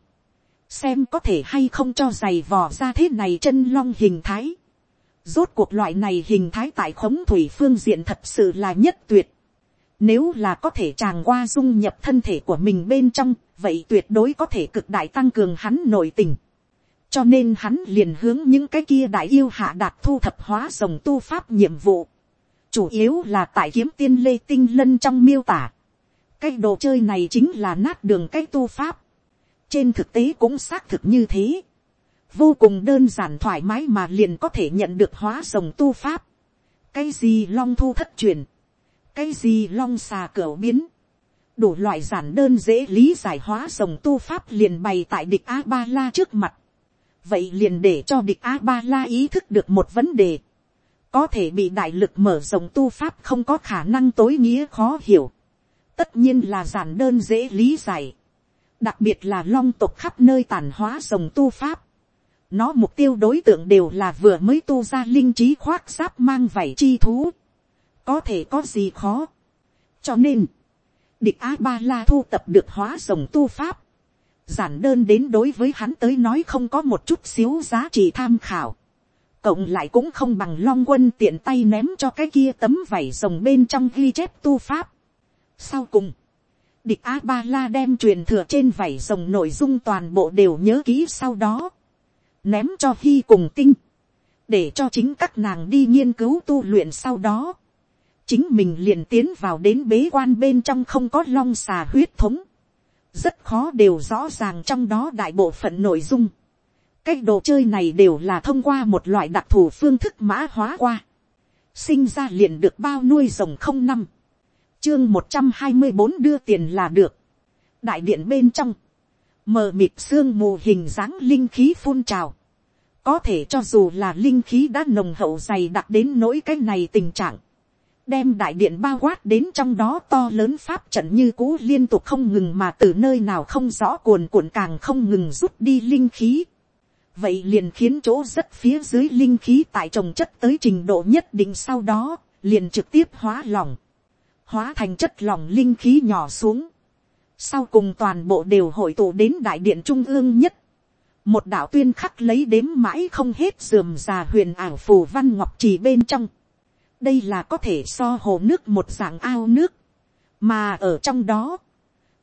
Xem có thể hay không cho giày vò ra thế này chân long hình thái Rốt cuộc loại này hình thái tại khống thủy phương diện thật sự là nhất tuyệt. Nếu là có thể tràng qua dung nhập thân thể của mình bên trong, vậy tuyệt đối có thể cực đại tăng cường hắn nội tình. Cho nên hắn liền hướng những cái kia đại yêu hạ đạt thu thập hóa rồng tu pháp nhiệm vụ. Chủ yếu là tại kiếm tiên lê tinh lân trong miêu tả. Cái đồ chơi này chính là nát đường cái tu pháp. Trên thực tế cũng xác thực như thế vô cùng đơn giản thoải mái mà liền có thể nhận được hóa rồng tu pháp. cái gì long thu thất truyền, cái gì long xà cửa biến, đủ loại giản đơn dễ lý giải hóa rồng tu pháp liền bày tại địch a ba la trước mặt vậy liền để cho địch a ba la ý thức được một vấn đề. có thể bị đại lực mở rộng tu pháp không có khả năng tối nghĩa khó hiểu. tất nhiên là giản đơn dễ lý giải. đặc biệt là long tộc khắp nơi tàn hóa rồng tu pháp nó mục tiêu đối tượng đều là vừa mới tu ra linh trí khoác giáp mang vảy chi thú. Có thể có gì khó. Cho nên, địch A-ba-la thu tập được hóa rồng tu pháp. Giản đơn đến đối với hắn tới nói không có một chút xíu giá trị tham khảo. Cộng lại cũng không bằng long quân tiện tay ném cho cái kia tấm vảy rồng bên trong ghi chép tu pháp. Sau cùng, địch A-ba-la đem truyền thừa trên vảy rồng nội dung toàn bộ đều nhớ kỹ sau đó ném cho hy cùng tinh, để cho chính các nàng đi nghiên cứu tu luyện sau đó, chính mình liền tiến vào đến bế quan bên trong không có long xà huyết thống, rất khó đều rõ ràng trong đó đại bộ phận nội dung. cái đồ chơi này đều là thông qua một loại đặc thù phương thức mã hóa qua, sinh ra liền được bao nuôi rồng không năm, chương một trăm hai mươi bốn đưa tiền là được, đại điện bên trong, mờ mịt xương mù hình dáng linh khí phun trào. Có thể cho dù là linh khí đã nồng hậu dày đặc đến nỗi cái này tình trạng. Đem đại điện bao quát đến trong đó to lớn pháp trận như cũ liên tục không ngừng mà từ nơi nào không rõ cuồn cuộn càng không ngừng rút đi linh khí. Vậy liền khiến chỗ rất phía dưới linh khí tại trồng chất tới trình độ nhất định sau đó, liền trực tiếp hóa lỏng. Hóa thành chất lỏng linh khí nhỏ xuống sau cùng toàn bộ đều hội tụ đến đại điện trung ương nhất. một đạo tuyên khắc lấy đếm mãi không hết dườm già huyền ảo phù văn ngọc trì bên trong đây là có thể so hồ nước một dạng ao nước. mà ở trong đó,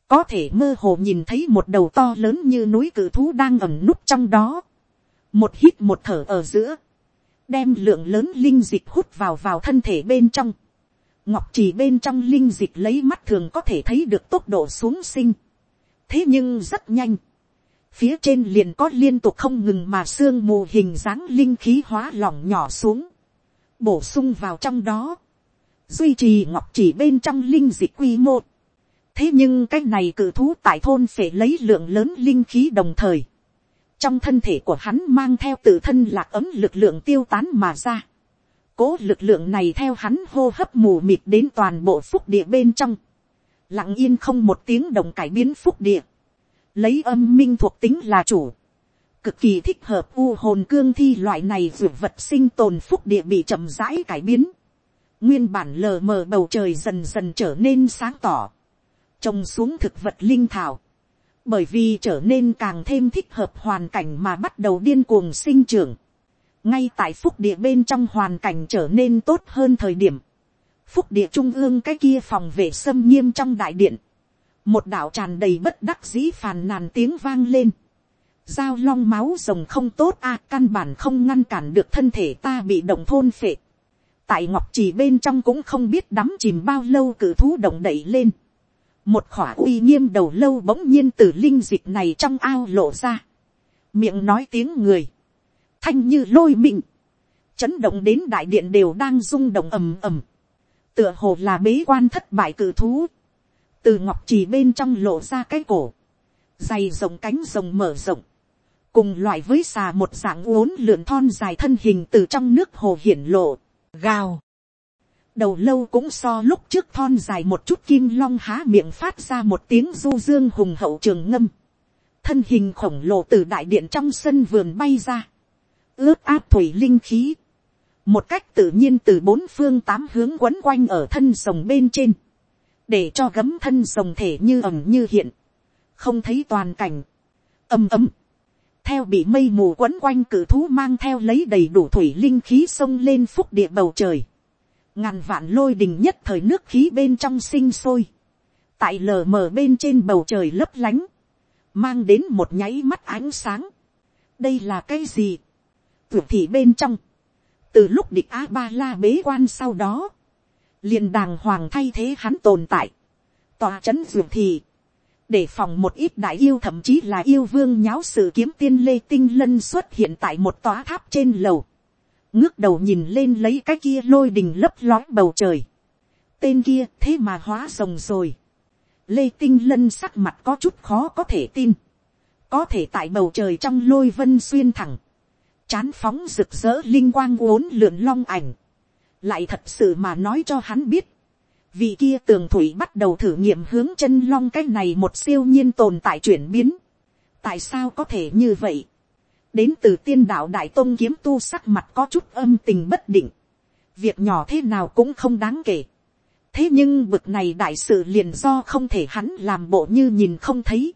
có thể mơ hồ nhìn thấy một đầu to lớn như núi cự thú đang ẩm núp trong đó. một hít một thở ở giữa, đem lượng lớn linh dịch hút vào vào thân thể bên trong ngọc trì bên trong linh dịch lấy mắt thường có thể thấy được tốc độ xuống sinh. thế nhưng rất nhanh. phía trên liền có liên tục không ngừng mà sương mù hình dáng linh khí hóa lỏng nhỏ xuống bổ sung vào trong đó. duy trì ngọc chỉ bên trong linh dịch quy mô. thế nhưng cái này cử thú tại thôn phải lấy lượng lớn linh khí đồng thời, trong thân thể của hắn mang theo tự thân lạc ấm lực lượng tiêu tán mà ra. cố lực lượng này theo hắn hô hấp mù mịt đến toàn bộ phúc địa bên trong, lặng yên không một tiếng đồng cải biến phúc địa, lấy âm minh thuộc tính là chủ, cực kỳ thích hợp u hồn cương thi loại này dược vật sinh tồn phúc địa bị chậm rãi cải biến. Nguyên bản lờ mờ bầu trời dần dần trở nên sáng tỏ. Trồng xuống thực vật linh thảo. Bởi vì trở nên càng thêm thích hợp hoàn cảnh mà bắt đầu điên cuồng sinh trưởng. Ngay tại phúc địa bên trong hoàn cảnh trở nên tốt hơn thời điểm. Phúc địa trung ương cái kia phòng vệ xâm nghiêm trong đại điện. Một đạo tràn đầy bất đắc dĩ phàn nàn tiếng vang lên Giao long máu rồng không tốt a, căn bản không ngăn cản được thân thể ta bị động thôn phệ. Tại ngọc trì bên trong cũng không biết đắm chìm bao lâu cử thú động đẩy lên. Một khỏa uy nghiêm đầu lâu bỗng nhiên từ linh dịch này trong ao lộ ra. Miệng nói tiếng người. Thanh như lôi mịn. Chấn động đến đại điện đều đang rung động ầm ầm. Tựa hồ là bế quan thất bại cử thú. Từ ngọc trì bên trong lộ ra cái cổ. Dày rồng cánh rồng mở rộng cùng loại với xà một dạng uốn lượn thon dài thân hình từ trong nước hồ hiển lộ, gào. đầu lâu cũng so lúc trước thon dài một chút kim long há miệng phát ra một tiếng du dương hùng hậu trường ngâm. thân hình khổng lồ từ đại điện trong sân vườn bay ra, ướt áp thủy linh khí, một cách tự nhiên từ bốn phương tám hướng quấn quanh ở thân rồng bên trên, để cho gấm thân rồng thể như ẩm như hiện, không thấy toàn cảnh, ầm ầm, theo bị mây mù quấn quanh cử thú mang theo lấy đầy đủ thủy linh khí sông lên phúc địa bầu trời. ngàn vạn lôi đình nhất thời nước khí bên trong sinh sôi. tại lờ mờ bên trên bầu trời lấp lánh. mang đến một nháy mắt ánh sáng. đây là cái gì. tưởng thị bên trong. từ lúc địch a ba la bế quan sau đó. liền đàng hoàng thay thế hắn tồn tại. tòa c h ấ n thị để phòng một ít đại yêu thậm chí là yêu vương nháo sự kiếm tiên lê tinh lân xuất hiện tại một tòa tháp trên lầu, ngước đầu nhìn lên lấy cái kia lôi đình lấp lói bầu trời, tên kia thế mà hóa rồng rồi, lê tinh lân sắc mặt có chút khó có thể tin, có thể tại bầu trời trong lôi vân xuyên thẳng, chán phóng rực rỡ linh quang uốn lượn long ảnh, lại thật sự mà nói cho hắn biết, Vị kia tường thủy bắt đầu thử nghiệm hướng chân long cái này một siêu nhiên tồn tại chuyển biến. Tại sao có thể như vậy? Đến từ tiên đạo đại tôn kiếm tu sắc mặt có chút âm tình bất định. Việc nhỏ thế nào cũng không đáng kể. Thế nhưng bực này đại sự liền do không thể hắn làm bộ như nhìn không thấy.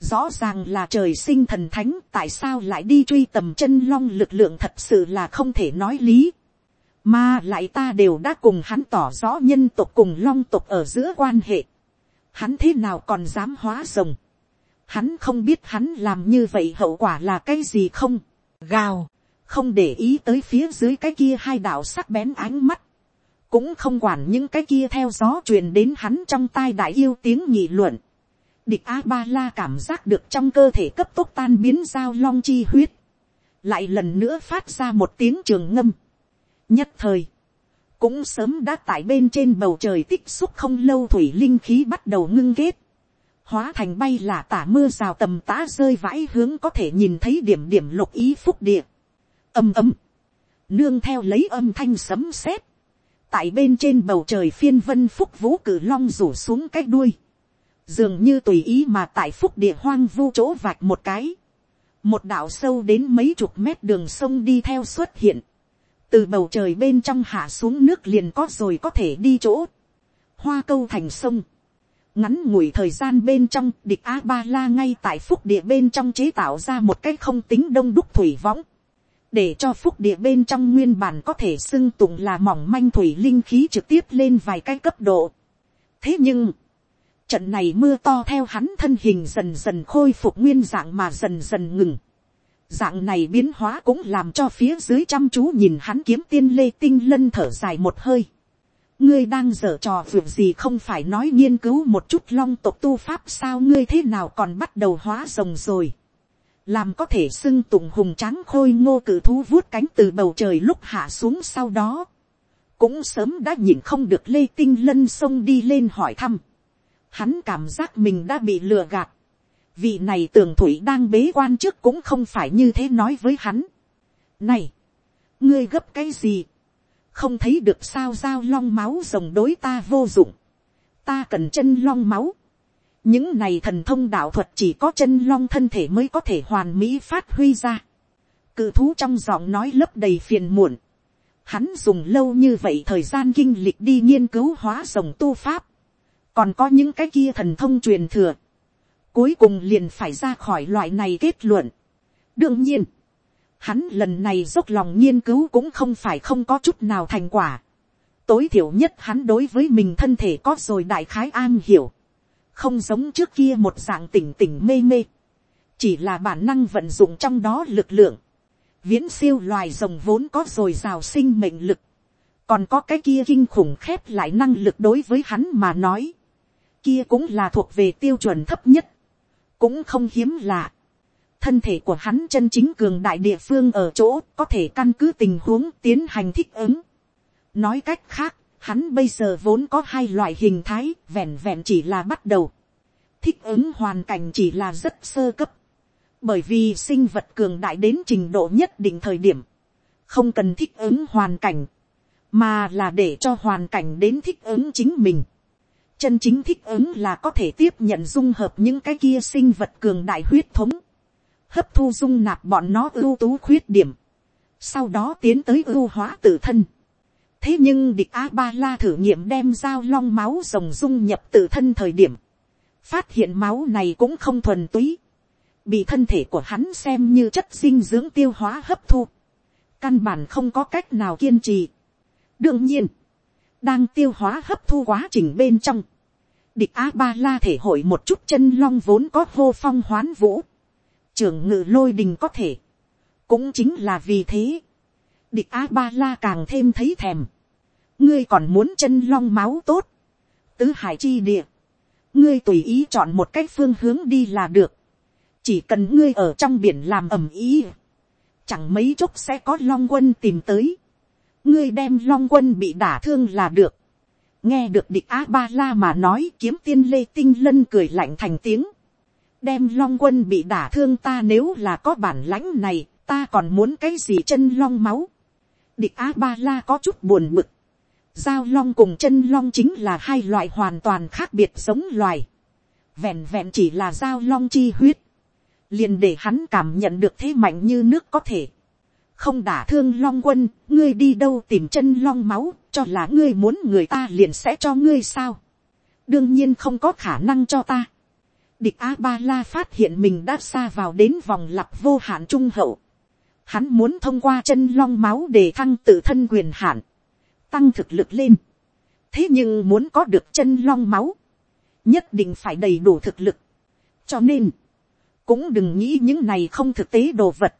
Rõ ràng là trời sinh thần thánh, tại sao lại đi truy tầm chân long lực lượng thật sự là không thể nói lý mà lại ta đều đã cùng hắn tỏ rõ nhân tộc cùng long tộc ở giữa quan hệ. Hắn thế nào còn dám hóa rồng. Hắn không biết hắn làm như vậy hậu quả là cái gì không. Gào. Không để ý tới phía dưới cái kia hai đạo sắc bén ánh mắt. Cũng không quản những cái kia theo gió truyền đến hắn trong tai đại yêu tiếng nhị luận. Địch A-ba-la cảm giác được trong cơ thể cấp tốc tan biến giao long chi huyết. Lại lần nữa phát ra một tiếng trường ngâm nhất thời, cũng sớm đã tại bên trên bầu trời tích xúc không lâu thủy linh khí bắt đầu ngưng kết, hóa thành bay là tả mưa rào tầm tã rơi vãi hướng có thể nhìn thấy điểm điểm lục ý phúc địa, âm ấm, nương theo lấy âm thanh sấm sét, tại bên trên bầu trời phiên vân phúc vũ cử long rủ xuống cái đuôi, dường như tùy ý mà tại phúc địa hoang vu chỗ vạch một cái, một đạo sâu đến mấy chục mét đường sông đi theo xuất hiện, từ bầu trời bên trong hạ xuống nước liền có rồi có thể đi chỗ, hoa câu thành sông, ngắn ngủi thời gian bên trong địch a ba la ngay tại phúc địa bên trong chế tạo ra một cái không tính đông đúc thủy võng, để cho phúc địa bên trong nguyên bản có thể xưng tụng là mỏng manh thủy linh khí trực tiếp lên vài cái cấp độ. thế nhưng, trận này mưa to theo hắn thân hình dần dần khôi phục nguyên dạng mà dần dần ngừng dạng này biến hóa cũng làm cho phía dưới chăm chú nhìn hắn kiếm tiên lê tinh lân thở dài một hơi. ngươi đang dở trò việc gì không phải nói nghiên cứu một chút long tộc tu pháp sao ngươi thế nào còn bắt đầu hóa rồng rồi. làm có thể xưng tụng hùng tráng khôi ngô cử thú vuốt cánh từ bầu trời lúc hạ xuống sau đó. cũng sớm đã nhìn không được lê tinh lân xông đi lên hỏi thăm. Hắn cảm giác mình đã bị lừa gạt. Vị này tường thủy đang bế quan trước cũng không phải như thế nói với hắn. Này, ngươi gấp cái gì? Không thấy được sao dao long máu rồng đối ta vô dụng. Ta cần chân long máu. Những này thần thông đạo thuật chỉ có chân long thân thể mới có thể hoàn mỹ phát huy ra. Cự thú trong giọng nói lấp đầy phiền muộn Hắn dùng lâu như vậy thời gian kinh lịch đi nghiên cứu hóa rồng tu pháp. Còn có những cái kia thần thông truyền thừa. Cuối cùng liền phải ra khỏi loại này kết luận. Đương nhiên, hắn lần này dốc lòng nghiên cứu cũng không phải không có chút nào thành quả. Tối thiểu nhất hắn đối với mình thân thể có rồi đại khái an hiểu. Không giống trước kia một dạng tỉnh tỉnh mê mê. Chỉ là bản năng vận dụng trong đó lực lượng viễn siêu loài rồng vốn có rồi rào sinh mệnh lực, còn có cái kia kinh khủng khép lại năng lực đối với hắn mà nói, kia cũng là thuộc về tiêu chuẩn thấp nhất, cũng không hiếm lạ. Thân thể của hắn chân chính cường đại địa phương ở chỗ có thể căn cứ tình huống tiến hành thích ứng. Nói cách khác, hắn bây giờ vốn có hai loại hình thái, vẹn vẹn chỉ là bắt đầu. Thích ứng hoàn cảnh chỉ là rất sơ cấp bởi vì sinh vật cường đại đến trình độ nhất định thời điểm, không cần thích ứng hoàn cảnh, mà là để cho hoàn cảnh đến thích ứng chính mình. Chân chính thích ứng là có thể tiếp nhận dung hợp những cái kia sinh vật cường đại huyết thống, hấp thu dung nạp bọn nó ưu tú khuyết điểm, sau đó tiến tới ưu hóa tự thân. thế nhưng địch a ba la thử nghiệm đem dao long máu rồng dung nhập tự thân thời điểm, phát hiện máu này cũng không thuần túy, bị thân thể của hắn xem như chất dinh dưỡng tiêu hóa hấp thu, căn bản không có cách nào kiên trì. đương nhiên, đang tiêu hóa hấp thu quá trình bên trong, địch a ba la thể hội một chút chân long vốn có hô phong hoán vũ, trưởng ngự lôi đình có thể, cũng chính là vì thế, địch a ba la càng thêm thấy thèm, ngươi còn muốn chân long máu tốt, tứ hải chi địa, ngươi tùy ý chọn một cách phương hướng đi là được, chỉ cần ngươi ở trong biển làm ầm ý, chẳng mấy chốc sẽ có long quân tìm tới, ngươi đem long quân bị đả thương là được, nghe được địch a ba la mà nói kiếm tiên lê tinh lân cười lạnh thành tiếng, đem long quân bị đả thương ta nếu là có bản lãnh này, ta còn muốn cái gì chân long máu, địch a ba la có chút buồn bực, giao long cùng chân long chính là hai loại hoàn toàn khác biệt giống loài, vẹn vẹn chỉ là giao long chi huyết, liền để hắn cảm nhận được thế mạnh như nước có thể. không đả thương long quân, ngươi đi đâu tìm chân long máu, cho là ngươi muốn người ta liền sẽ cho ngươi sao. đương nhiên không có khả năng cho ta. địch a ba la phát hiện mình đã xa vào đến vòng lặp vô hạn trung hậu. hắn muốn thông qua chân long máu để thăng tự thân quyền hạn, tăng thực lực lên. thế nhưng muốn có được chân long máu, nhất định phải đầy đủ thực lực. cho nên, cũng đừng nghĩ những này không thực tế đồ vật,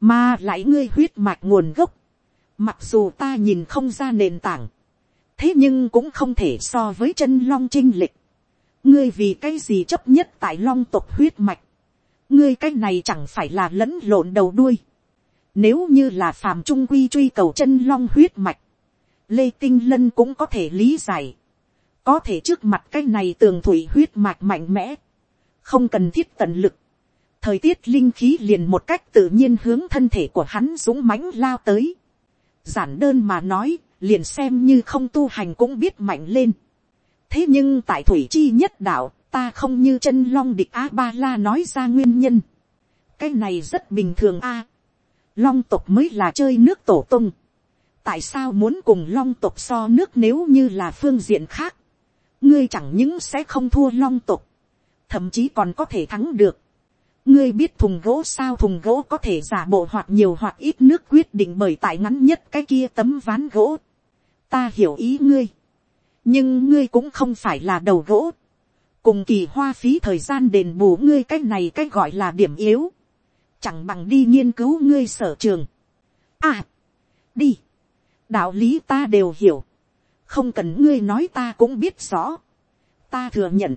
mà lại ngươi huyết mạch nguồn gốc, mặc dù ta nhìn không ra nền tảng, thế nhưng cũng không thể so với chân long trinh lịch, ngươi vì cái gì chấp nhất tại long tộc huyết mạch, ngươi cái này chẳng phải là lẫn lộn đầu đuôi, nếu như là phàm trung quy truy cầu chân long huyết mạch, lê tinh lân cũng có thể lý giải, có thể trước mặt cái này tường thủy huyết mạch mạnh mẽ, không cần thiết tận lực, thời tiết linh khí liền một cách tự nhiên hướng thân thể của hắn dũng mãnh lao tới giản đơn mà nói, liền xem như không tu hành cũng biết mạnh lên. thế nhưng tại thủy chi nhất đạo, ta không như chân long địch a ba la nói ra nguyên nhân. cái này rất bình thường a. long tộc mới là chơi nước tổ tung. tại sao muốn cùng long tộc so nước nếu như là phương diện khác. ngươi chẳng những sẽ không thua long tộc, thậm chí còn có thể thắng được ngươi biết thùng gỗ sao thùng gỗ có thể giả bộ hoặc nhiều hoặc ít nước quyết định bởi tại ngắn nhất cái kia tấm ván gỗ. ta hiểu ý ngươi. nhưng ngươi cũng không phải là đầu gỗ. cùng kỳ hoa phí thời gian đền bù ngươi cái này cái gọi là điểm yếu. chẳng bằng đi nghiên cứu ngươi sở trường. à, đi. đạo lý ta đều hiểu. không cần ngươi nói ta cũng biết rõ. ta thừa nhận.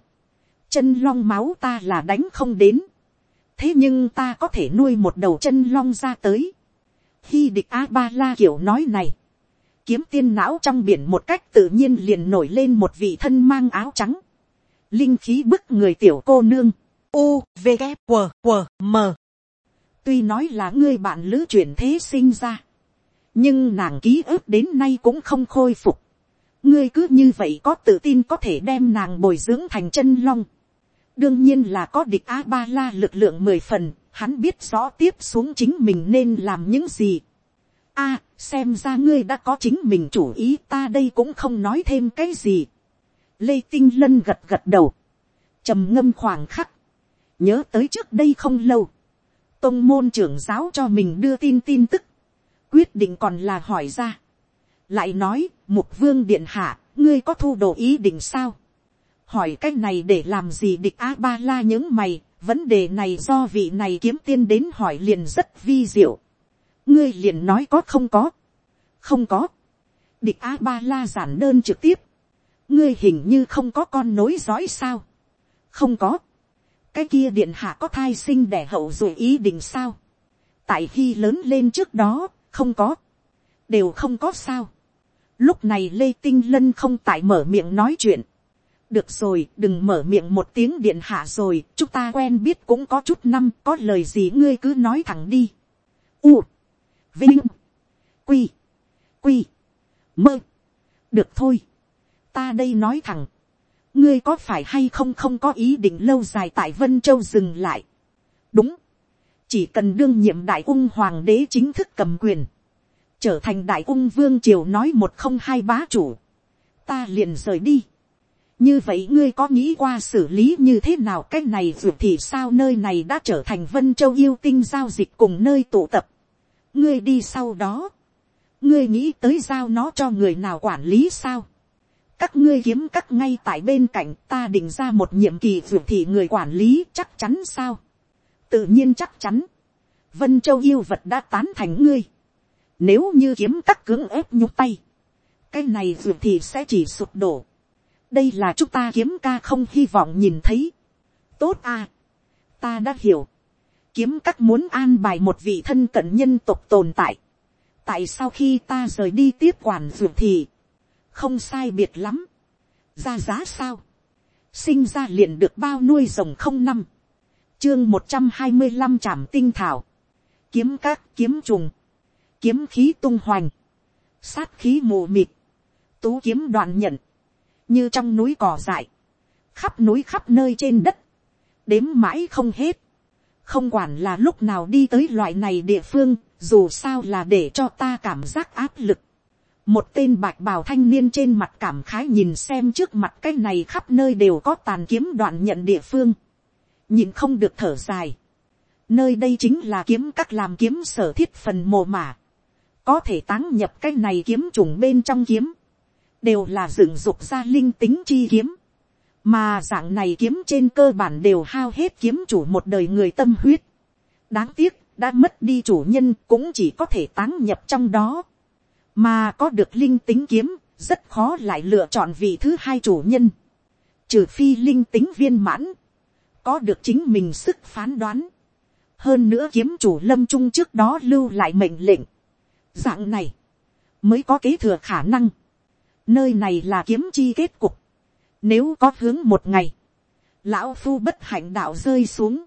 chân long máu ta là đánh không đến thế nhưng ta có thể nuôi một đầu chân long ra tới. khi địch a ba la kiểu nói này, kiếm tiên não trong biển một cách tự nhiên liền nổi lên một vị thân mang áo trắng, linh khí bức người tiểu cô nương, u v g q q m. Tuy nói là ngươi bạn lữ chuyển thế sinh ra, nhưng nàng ký ức đến nay cũng không khôi phục, ngươi cứ như vậy có tự tin có thể đem nàng bồi dưỡng thành chân long, đương nhiên là có địch a ba la lực lượng mười phần, hắn biết rõ tiếp xuống chính mình nên làm những gì. a, xem ra ngươi đã có chính mình chủ ý ta đây cũng không nói thêm cái gì. lê tinh lân gật gật đầu, trầm ngâm khoảng khắc, nhớ tới trước đây không lâu, tông môn trưởng giáo cho mình đưa tin tin tức, quyết định còn là hỏi ra. lại nói, mục vương điện hạ, ngươi có thu đồ ý định sao, hỏi cái này để làm gì địch a ba la những mày, vấn đề này do vị này kiếm tiên đến hỏi liền rất vi diệu. ngươi liền nói có không có, không có, địch a ba la giản đơn trực tiếp, ngươi hình như không có con nối dõi sao, không có, cái kia điện hạ có thai sinh đẻ hậu rồi ý định sao, tại khi lớn lên trước đó, không có, đều không có sao. Lúc này lê tinh lân không tại mở miệng nói chuyện, được rồi, đừng mở miệng một tiếng điện hạ rồi, chúng ta quen biết cũng có chút năm, có lời gì ngươi cứ nói thẳng đi. U, vinh, quy quy, mơ, được thôi. Ta đây nói thẳng. Ngươi có phải hay không không có ý định lâu dài tại vân châu dừng lại? Đúng. Chỉ cần đương nhiệm đại ung hoàng đế chính thức cầm quyền. Trở thành đại ung vương triều nói một không hai bá chủ. Ta liền rời đi như vậy ngươi có nghĩ qua xử lý như thế nào cái này ruột thì sao nơi này đã trở thành vân châu yêu tinh giao dịch cùng nơi tụ tập. ngươi đi sau đó, ngươi nghĩ tới giao nó cho người nào quản lý sao. các ngươi kiếm cắt ngay tại bên cạnh ta định ra một nhiệm kỳ ruột thì người quản lý chắc chắn sao. tự nhiên chắc chắn. vân châu yêu vật đã tán thành ngươi. nếu như kiếm cắt cưỡng ép nhúc tay, cái này ruột thì sẽ chỉ sụp đổ đây là chúng ta kiếm ca không hy vọng nhìn thấy. tốt à. ta đã hiểu. kiếm các muốn an bài một vị thân cận nhân tộc tồn tại. tại sao khi ta rời đi tiếp quản ruột thì, không sai biệt lắm. ra giá sao. sinh ra liền được bao nuôi rồng không năm. chương một trăm hai mươi năm trảm tinh thảo. kiếm các kiếm trùng. kiếm khí tung hoành. sát khí mù mịt. tú kiếm đoạn nhận như trong núi cỏ dại, khắp núi khắp nơi trên đất, đếm mãi không hết, không quản là lúc nào đi tới loại này địa phương, dù sao là để cho ta cảm giác áp lực. một tên bạch bào thanh niên trên mặt cảm khái nhìn xem trước mặt cái này khắp nơi đều có tàn kiếm đoạn nhận địa phương, nhìn không được thở dài. nơi đây chính là kiếm các làm kiếm sở thiết phần mồ mả, có thể táng nhập cái này kiếm trùng bên trong kiếm, đều là dựng dục ra linh tính chi kiếm, mà dạng này kiếm trên cơ bản đều hao hết kiếm chủ một đời người tâm huyết. đáng tiếc, đã mất đi chủ nhân cũng chỉ có thể táng nhập trong đó, mà có được linh tính kiếm, rất khó lại lựa chọn vị thứ hai chủ nhân, trừ phi linh tính viên mãn, có được chính mình sức phán đoán, hơn nữa kiếm chủ lâm trung trước đó lưu lại mệnh lệnh, dạng này mới có kế thừa khả năng, nơi này là kiếm chi kết cục, nếu có hướng một ngày, lão phu bất hạnh đạo rơi xuống,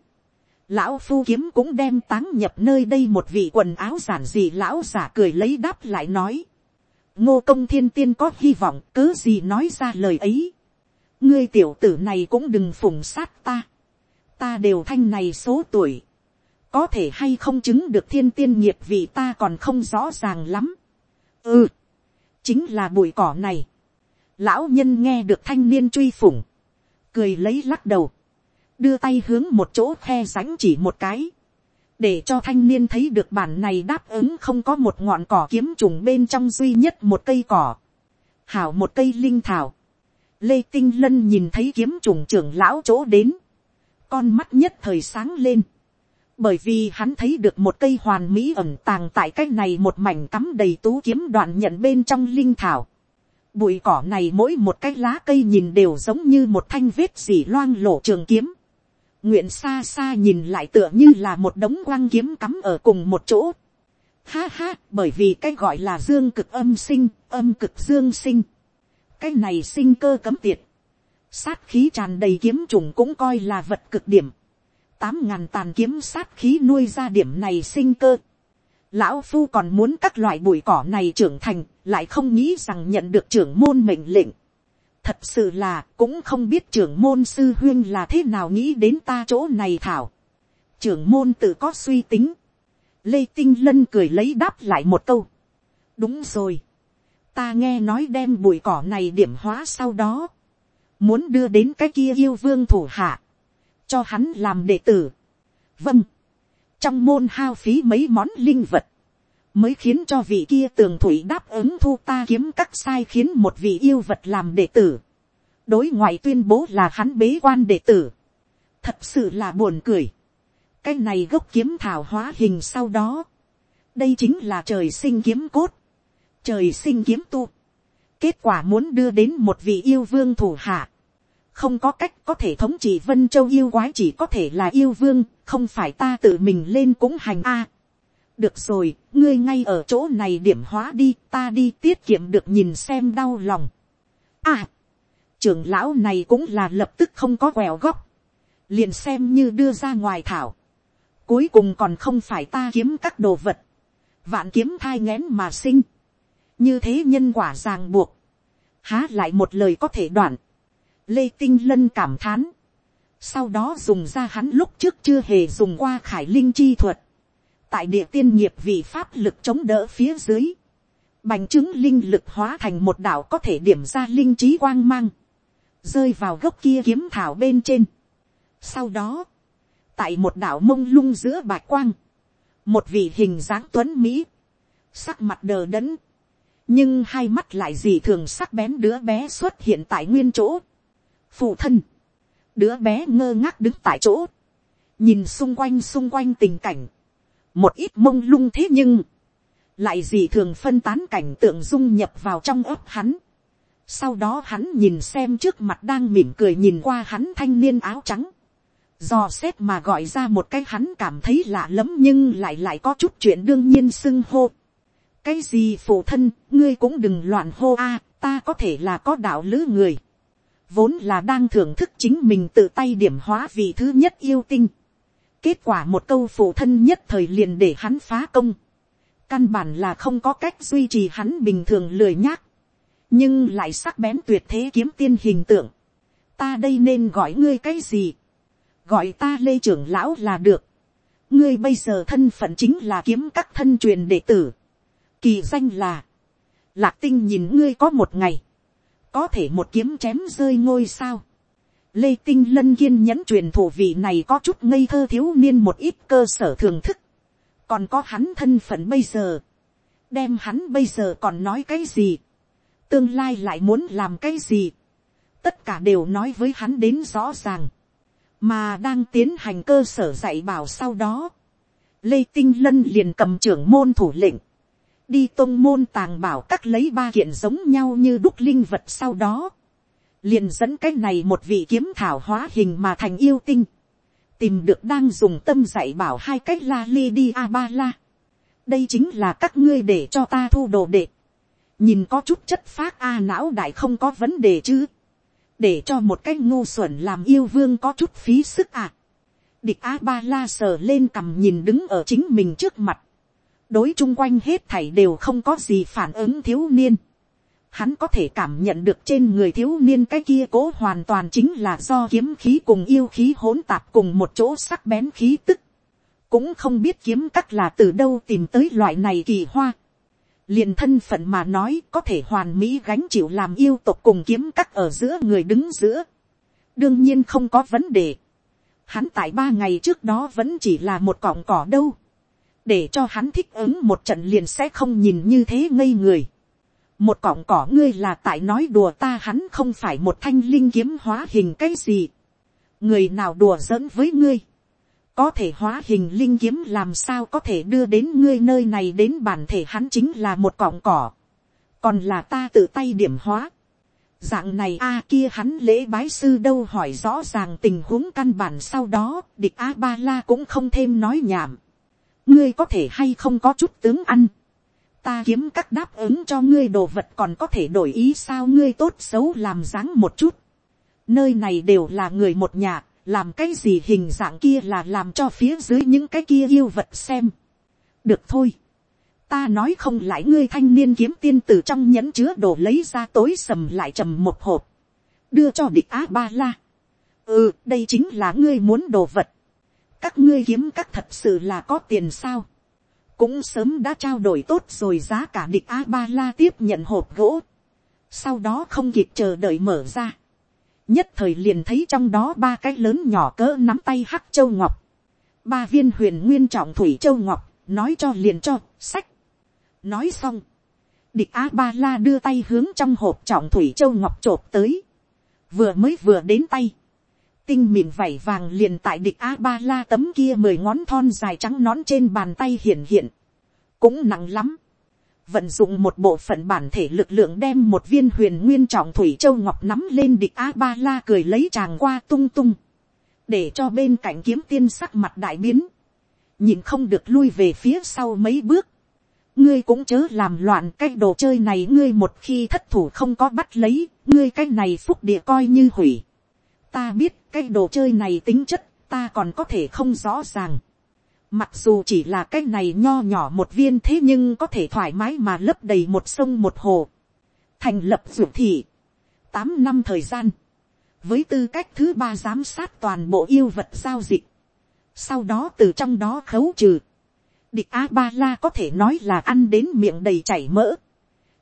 lão phu kiếm cũng đem táng nhập nơi đây một vị quần áo giản dị lão giả cười lấy đáp lại nói, ngô công thiên tiên có hy vọng cứ gì nói ra lời ấy, ngươi tiểu tử này cũng đừng phùng sát ta, ta đều thanh này số tuổi, có thể hay không chứng được thiên tiên nghiệp vì ta còn không rõ ràng lắm. ừ, chính là bụi cỏ này. lão nhân nghe được thanh niên truy phủng, cười lấy lắc đầu, đưa tay hướng một chỗ khe ránh chỉ một cái, để cho thanh niên thấy được bản này đáp ứng không có một ngọn cỏ kiếm trùng bên trong duy nhất một cây cỏ, hảo một cây linh thảo. lê tinh lân nhìn thấy kiếm trùng trưởng lão chỗ đến, con mắt nhất thời sáng lên, bởi vì hắn thấy được một cây hoàn mỹ ẩn tàng tại cái này một mảnh cắm đầy tú kiếm đoạn nhận bên trong linh thảo. Bụi cỏ này mỗi một cái lá cây nhìn đều giống như một thanh vết dỉ loang lổ trường kiếm. Nguyện xa xa nhìn lại tựa như là một đống quang kiếm cắm ở cùng một chỗ. Ha ha, bởi vì cái gọi là dương cực âm sinh, âm cực dương sinh. Cái này sinh cơ cấm tiệt. Sát khí tràn đầy kiếm trùng cũng coi là vật cực điểm. Tám ngàn tàn kiếm sát khí nuôi ra điểm này sinh cơ. Lão Phu còn muốn các loại bụi cỏ này trưởng thành, lại không nghĩ rằng nhận được trưởng môn mệnh lệnh. Thật sự là, cũng không biết trưởng môn sư huyên là thế nào nghĩ đến ta chỗ này thảo. Trưởng môn tự có suy tính Lê Tinh Lân cười lấy đáp lại một câu. Đúng rồi. Ta nghe nói đem bụi cỏ này điểm hóa sau đó. Muốn đưa đến cái kia yêu vương thủ hạ. Cho hắn làm đệ tử. Vâng. Trong môn hao phí mấy món linh vật. Mới khiến cho vị kia tường thủy đáp ứng thu ta kiếm các sai khiến một vị yêu vật làm đệ tử. Đối ngoại tuyên bố là hắn bế quan đệ tử. Thật sự là buồn cười cái này gốc kiếm thảo hóa hình sau đó, đây chính là trời sinh kiếm cốt, trời sinh kiếm tu, kết quả muốn đưa đến một vị yêu vương thủ hạ, không có cách có thể thống trị vân châu yêu quái chỉ có thể là yêu vương, không phải ta tự mình lên cũng hành a. được rồi, ngươi ngay ở chỗ này điểm hóa đi, ta đi tiết kiệm được nhìn xem đau lòng. à, trưởng lão này cũng là lập tức không có quẹo góc, liền xem như đưa ra ngoài thảo Cuối cùng còn không phải ta kiếm các đồ vật. Vạn kiếm thai ngén mà sinh. Như thế nhân quả ràng buộc. Há lại một lời có thể đoạn. Lê Tinh Lân cảm thán. Sau đó dùng ra hắn lúc trước chưa hề dùng qua khải linh chi thuật. Tại địa tiên nghiệp vị pháp lực chống đỡ phía dưới. Bành chứng linh lực hóa thành một đảo có thể điểm ra linh trí quang mang. Rơi vào gốc kia kiếm thảo bên trên. Sau đó tại một đảo mông lung giữa bạch quang, một vị hình dáng tuấn mỹ, sắc mặt đờ đẫn, nhưng hai mắt lại gì thường sắc bén đứa bé xuất hiện tại nguyên chỗ phụ thân, đứa bé ngơ ngác đứng tại chỗ, nhìn xung quanh xung quanh tình cảnh, một ít mông lung thế nhưng, lại gì thường phân tán cảnh tượng dung nhập vào trong ấp hắn. sau đó hắn nhìn xem trước mặt đang mỉm cười nhìn qua hắn thanh niên áo trắng, do xét mà gọi ra một cái hắn cảm thấy lạ lắm nhưng lại lại có chút chuyện đương nhiên xưng hô. cái gì phụ thân, ngươi cũng đừng loạn hô a, ta có thể là có đạo lữ người vốn là đang thưởng thức chính mình tự tay điểm hóa vị thứ nhất yêu tinh. kết quả một câu phụ thân nhất thời liền để hắn phá công. căn bản là không có cách duy trì hắn bình thường lười nhác. nhưng lại sắc bén tuyệt thế kiếm tiên hình tượng. ta đây nên gọi ngươi cái gì gọi ta lê trưởng lão là được. ngươi bây giờ thân phận chính là kiếm các thân truyền đệ tử. kỳ danh là, lạc tinh nhìn ngươi có một ngày, có thể một kiếm chém rơi ngôi sao. lê tinh lân kiên nhẫn truyền thủ vị này có chút ngây thơ thiếu niên một ít cơ sở thường thức. còn có hắn thân phận bây giờ. đem hắn bây giờ còn nói cái gì. tương lai lại muốn làm cái gì. tất cả đều nói với hắn đến rõ ràng mà đang tiến hành cơ sở dạy bảo sau đó, lê tinh lân liền cầm trưởng môn thủ lệnh, đi tôn môn tàng bảo các lấy ba kiện giống nhau như đúc linh vật sau đó, liền dẫn cái này một vị kiếm thảo hóa hình mà thành yêu tinh, tìm được đang dùng tâm dạy bảo hai cách la li đi a ba la. đây chính là các ngươi để cho ta thu đồ đệ. nhìn có chút chất phác a não đại không có vấn đề chứ để cho một cái ngu xuẩn làm yêu vương có chút phí sức à. địch a ba la sờ lên cằm nhìn đứng ở chính mình trước mặt đối chung quanh hết thảy đều không có gì phản ứng thiếu niên. hắn có thể cảm nhận được trên người thiếu niên cái kia cố hoàn toàn chính là do kiếm khí cùng yêu khí hỗn tạp cùng một chỗ sắc bén khí tức. cũng không biết kiếm cắt là từ đâu tìm tới loại này kỳ hoa liền thân phận mà nói có thể hoàn mỹ gánh chịu làm yêu tộc cùng kiếm cắt ở giữa người đứng giữa. đương nhiên không có vấn đề. hắn tại ba ngày trước đó vẫn chỉ là một cọng cỏ đâu để cho hắn thích ứng một trận liền sẽ không nhìn như thế ngây người. một cọng cỏ ngươi là tại nói đùa ta hắn không phải một thanh linh kiếm hóa hình cái gì. người nào đùa giỡn với ngươi có thể hóa hình linh kiếm làm sao có thể đưa đến ngươi nơi này đến bản thể hắn chính là một cọng cỏ, còn là ta tự tay điểm hóa. Dạng này a kia hắn lễ bái sư đâu hỏi rõ ràng tình huống căn bản sau đó, địch a ba la cũng không thêm nói nhảm ngươi có thể hay không có chút tướng ăn, ta kiếm các đáp ứng cho ngươi đồ vật còn có thể đổi ý sao ngươi tốt xấu làm dáng một chút, nơi này đều là người một nhà, làm cái gì hình dạng kia là làm cho phía dưới những cái kia yêu vật xem. được thôi, ta nói không lại ngươi thanh niên kiếm tiên từ trong nhẫn chứa đồ lấy ra tối sầm lại trầm một hộp, đưa cho địch á ba la. ừ đây chính là ngươi muốn đồ vật các ngươi kiếm các thật sự là có tiền sao. cũng sớm đã trao đổi tốt rồi giá cả địch á ba la tiếp nhận hộp gỗ. sau đó không kịp chờ đợi mở ra. nhất thời liền thấy trong đó ba cái lớn nhỏ cỡ nắm tay hắc châu ngọc. ba viên huyền nguyên trọng thủy châu ngọc, nói cho liền cho, sách. nói xong. địch á ba la đưa tay hướng trong hộp trọng thủy châu ngọc chộp tới vừa mới vừa đến tay, tinh mịn vảy vàng liền tại địch a ba la tấm kia mười ngón thon dài trắng nón trên bàn tay hiện hiện, cũng nặng lắm, vận dụng một bộ phận bản thể lực lượng đem một viên huyền nguyên trọng thủy châu ngọc nắm lên địch a ba la cười lấy tràng qua tung tung, để cho bên cạnh kiếm tiên sắc mặt đại biến, nhìn không được lui về phía sau mấy bước, ngươi cũng chớ làm loạn cái đồ chơi này ngươi một khi thất thủ không có bắt lấy, ngươi cái này phúc địa coi như hủy. ta biết cái đồ chơi này tính chất, ta còn có thể không rõ ràng. mặc dù chỉ là cái này nho nhỏ một viên thế nhưng có thể thoải mái mà lấp đầy một sông một hồ. thành lập dụ thị. tám năm thời gian. với tư cách thứ ba giám sát toàn bộ yêu vật giao dịch. sau đó từ trong đó khấu trừ địch a ba la có thể nói là ăn đến miệng đầy chảy mỡ,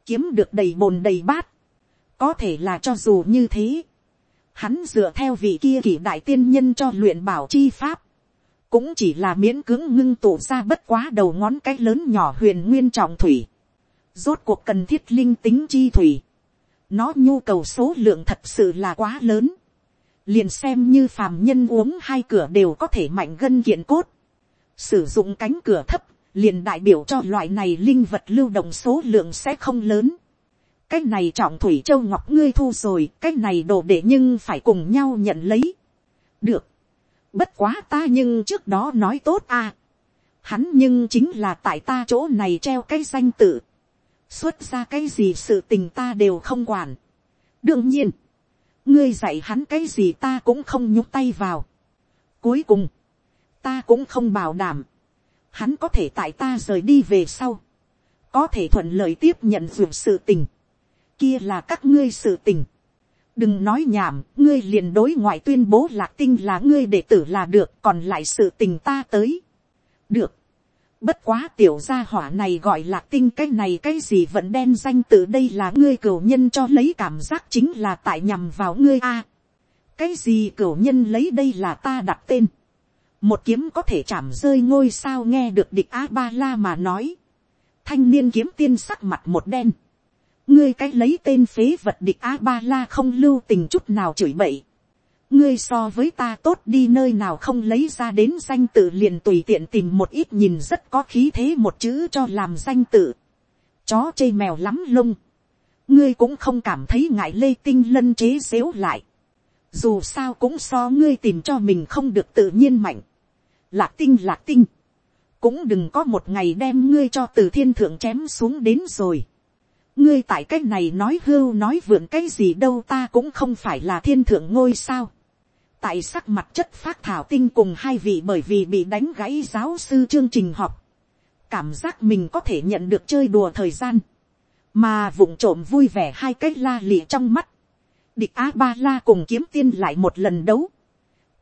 kiếm được đầy bồn đầy bát, có thể là cho dù như thế, hắn dựa theo vị kia kỷ đại tiên nhân cho luyện bảo chi pháp, cũng chỉ là miễn cưỡng ngưng tụ ra bất quá đầu ngón cái lớn nhỏ huyền nguyên trọng thủy, rốt cuộc cần thiết linh tính chi thủy, nó nhu cầu số lượng thật sự là quá lớn, liền xem như phàm nhân uống hai cửa đều có thể mạnh gân kiện cốt, sử dụng cánh cửa thấp, liền đại biểu cho loại này linh vật lưu động số lượng sẽ không lớn cái này trọng thủy châu ngọc ngươi thu rồi, cái này đồ để nhưng phải cùng nhau nhận lấy. được. bất quá ta nhưng trước đó nói tốt à. hắn nhưng chính là tại ta chỗ này treo cái danh tự. xuất ra cái gì sự tình ta đều không quản. đương nhiên, ngươi dạy hắn cái gì ta cũng không nhúc tay vào. cuối cùng, ta cũng không bảo đảm, hắn có thể tại ta rời đi về sau, có thể thuận lợi tiếp nhận dù sự tình, kia là các ngươi sự tình. đừng nói nhảm, ngươi liền đối ngoại tuyên bố lạc tinh là ngươi đệ tử là được, còn lại sự tình ta tới. được. Bất quá tiểu gia hỏa này gọi lạc tinh cái này cái gì vẫn đen danh từ đây là ngươi cửu nhân cho lấy cảm giác chính là tại nhằm vào ngươi a. cái gì cửu nhân lấy đây là ta đặt tên một kiếm có thể chạm rơi ngôi sao nghe được địch a ba la mà nói. thanh niên kiếm tiên sắc mặt một đen ngươi cái lấy tên phế vật địch a ba la không lưu tình chút nào chửi bậy. ngươi so với ta tốt đi nơi nào không lấy ra đến danh tự liền tùy tiện tìm một ít nhìn rất có khí thế một chữ cho làm danh tự. chó chê mèo lắm lông. ngươi cũng không cảm thấy ngại lê tinh lân chế xếu lại dù sao cũng so ngươi tìm cho mình không được tự nhiên mạnh lạc tinh lạc tinh, cũng đừng có một ngày đem ngươi cho từ thiên thượng chém xuống đến rồi ngươi tại cái này nói hưu nói vượn cái gì đâu ta cũng không phải là thiên thượng ngôi sao. tại sắc mặt chất phát thảo tinh cùng hai vị bởi vì bị đánh gãy giáo sư chương trình học. cảm giác mình có thể nhận được chơi đùa thời gian. mà vụng trộm vui vẻ hai cái la lịa trong mắt. địch a ba la cùng kiếm tiên lại một lần đấu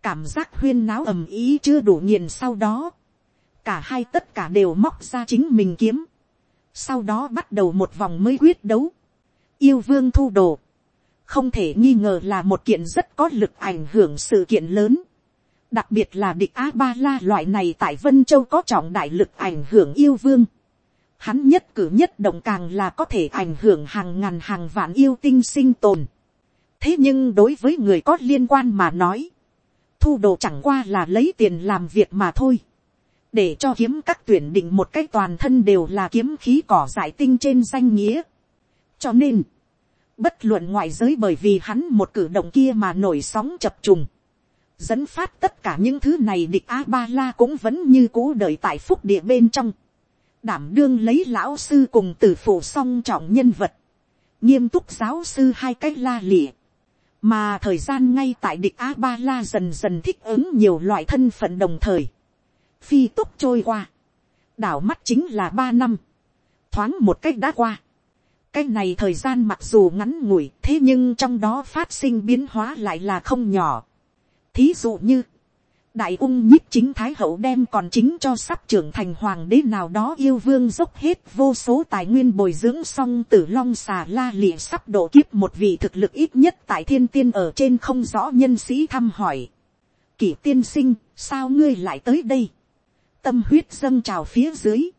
cảm giác huyên náo ầm ý chưa đủ nghiền sau đó, cả hai tất cả đều móc ra chính mình kiếm, sau đó bắt đầu một vòng mới quyết đấu, yêu vương thu đồ, không thể nghi ngờ là một kiện rất có lực ảnh hưởng sự kiện lớn, đặc biệt là địch a ba la loại này tại vân châu có trọng đại lực ảnh hưởng yêu vương, hắn nhất cử nhất động càng là có thể ảnh hưởng hàng ngàn hàng vạn yêu tinh sinh tồn. thế nhưng đối với người có liên quan mà nói, thu đồ chẳng qua là lấy tiền làm việc mà thôi để cho kiếm các tuyển định một cái toàn thân đều là kiếm khí cỏ giải tinh trên danh nghĩa. cho nên, bất luận ngoại giới bởi vì hắn một cử động kia mà nổi sóng chập trùng. dẫn phát tất cả những thứ này địch a ba la cũng vẫn như cũ đợi tại phúc địa bên trong, đảm đương lấy lão sư cùng tử phụ song trọng nhân vật, nghiêm túc giáo sư hai cách la lịa, mà thời gian ngay tại địch a ba la dần dần thích ứng nhiều loại thân phận đồng thời, phi túc trôi qua, đảo mắt chính là ba năm, thoáng một cách đã qua, cái này thời gian mặc dù ngắn ngủi thế nhưng trong đó phát sinh biến hóa lại là không nhỏ. thí dụ như, đại ung nhiếp chính thái hậu đem còn chính cho sắp trưởng thành hoàng đế nào đó yêu vương dốc hết vô số tài nguyên bồi dưỡng xong tử long xà la lịa sắp độ kiếp một vị thực lực ít nhất tại thiên tiên ở trên không rõ nhân sĩ thăm hỏi. kỷ tiên sinh, sao ngươi lại tới đây? Tâm huyết dâng trào phía dưới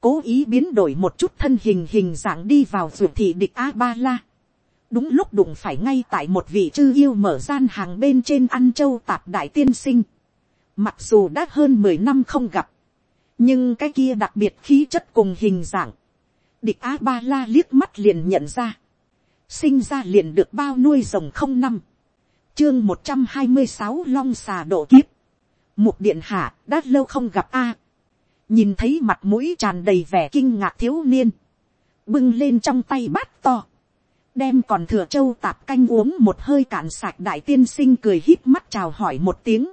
cố ý biến đổi một chút thân hình hình dạng đi vào ruột thị địch a ba la. đúng lúc đụng phải ngay tại một vị chư yêu mở gian hàng bên trên ăn châu tạp đại tiên sinh. mặc dù đã hơn mười năm không gặp, nhưng cái kia đặc biệt khí chất cùng hình dạng, địch a ba la liếc mắt liền nhận ra, sinh ra liền được bao nuôi rồng không năm, chương một trăm hai mươi sáu long xà độ kiếp, mục điện hạ đã lâu không gặp a, nhìn thấy mặt mũi tràn đầy vẻ kinh ngạc thiếu niên, bưng lên trong tay bát to, đem còn thừa châu tạp canh uống một hơi cạn sạch đại tiên sinh cười hít mắt chào hỏi một tiếng,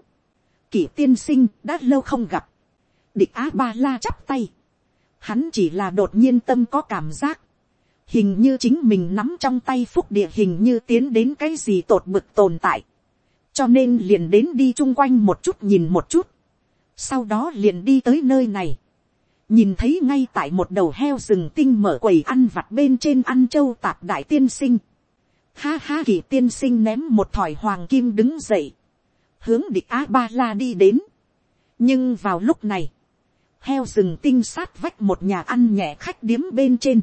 kỷ tiên sinh đã lâu không gặp, địch á ba la chắp tay, hắn chỉ là đột nhiên tâm có cảm giác, hình như chính mình nắm trong tay phúc địa hình như tiến đến cái gì tột bực tồn tại, cho nên liền đến đi chung quanh một chút nhìn một chút, sau đó liền đi tới nơi này, nhìn thấy ngay tại một đầu heo rừng tinh mở quầy ăn vặt bên trên ăn châu tạp đại tiên sinh, ha ha kỳ tiên sinh ném một thỏi hoàng kim đứng dậy, hướng địch a ba la đi đến, nhưng vào lúc này, heo rừng tinh sát vách một nhà ăn nhẹ khách điếm bên trên,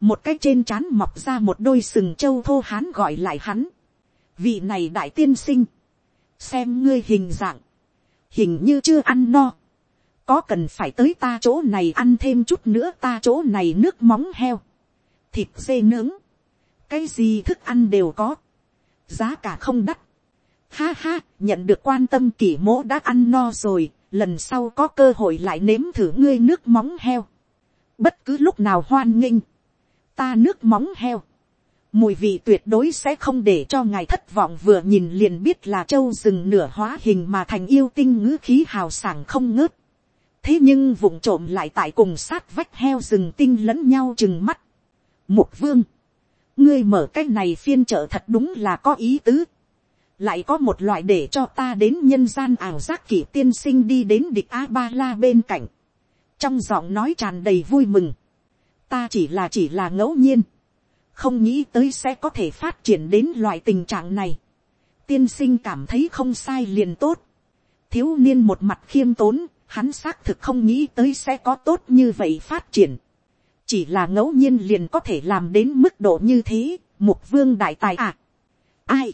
một cái trên trán mọc ra một đôi sừng châu thô hán gọi lại hắn, vị này đại tiên sinh, xem ngươi hình dạng, hình như chưa ăn no, có cần phải tới ta chỗ này ăn thêm chút nữa ta chỗ này nước móng heo, thịt dê nướng, cái gì thức ăn đều có, giá cả không đắt. Ha ha, nhận được quan tâm kỷ mỗ đã ăn no rồi, lần sau có cơ hội lại nếm thử ngươi nước móng heo. Bất cứ lúc nào hoan nghênh, ta nước móng heo mùi vị tuyệt đối sẽ không để cho ngài thất vọng vừa nhìn liền biết là châu rừng nửa hóa hình mà thành yêu tinh ngữ khí hào sảng không ngớt. thế nhưng vụng trộm lại tại cùng sát vách heo rừng tinh lẫn nhau chừng mắt. mục vương, ngươi mở cái này phiên trợ thật đúng là có ý tứ. lại có một loại để cho ta đến nhân gian ảo giác kỷ tiên sinh đi đến địch a ba la bên cạnh. trong giọng nói tràn đầy vui mừng. ta chỉ là chỉ là ngẫu nhiên không nghĩ tới sẽ có thể phát triển đến loại tình trạng này. tiên sinh cảm thấy không sai liền tốt. thiếu niên một mặt khiêm tốn, hắn xác thực không nghĩ tới sẽ có tốt như vậy phát triển. chỉ là ngẫu nhiên liền có thể làm đến mức độ như thế, mục vương đại tài à. ai,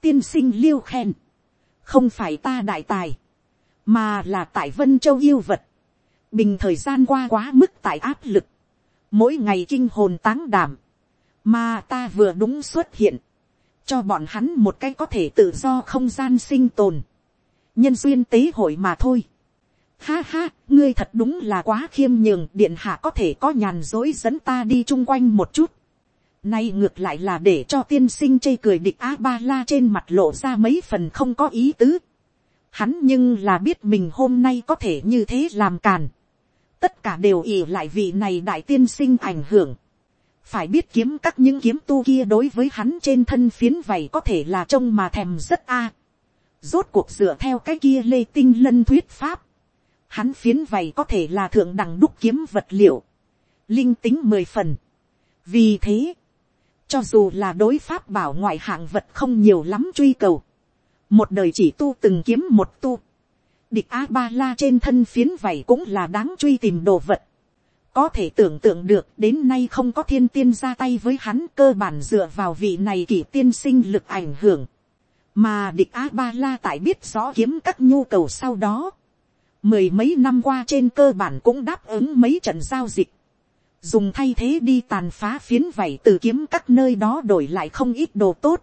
tiên sinh liêu khen, không phải ta đại tài, mà là tại vân châu yêu vật. bình thời gian qua quá mức tại áp lực, mỗi ngày kinh hồn táng đảm, mà ta vừa đúng xuất hiện, cho bọn hắn một cái có thể tự do không gian sinh tồn, nhân duyên tế hội mà thôi. Ha ha, ngươi thật đúng là quá khiêm nhường điện hạ có thể có nhàn dối dẫn ta đi chung quanh một chút. Nay ngược lại là để cho tiên sinh chê cười địch A-ba-la trên mặt lộ ra mấy phần không có ý tứ. Hắn nhưng là biết mình hôm nay có thể như thế làm càn. Tất cả đều ỉ lại vị này đại tiên sinh ảnh hưởng phải biết kiếm các những kiếm tu kia đối với hắn trên thân phiến vầy có thể là trông mà thèm rất a. rốt cuộc dựa theo cái kia lê tinh lân thuyết pháp. hắn phiến vầy có thể là thượng đẳng đúc kiếm vật liệu. linh tính mười phần. vì thế, cho dù là đối pháp bảo ngoại hạng vật không nhiều lắm truy cầu. một đời chỉ tu từng kiếm một tu. địch a ba la trên thân phiến vầy cũng là đáng truy tìm đồ vật có thể tưởng tượng được đến nay không có thiên tiên ra tay với hắn cơ bản dựa vào vị này kỷ tiên sinh lực ảnh hưởng. Mà địch A-ba-la tại biết rõ kiếm các nhu cầu sau đó. Mười mấy năm qua trên cơ bản cũng đáp ứng mấy trận giao dịch. Dùng thay thế đi tàn phá phiến vảy từ kiếm các nơi đó đổi lại không ít đồ tốt.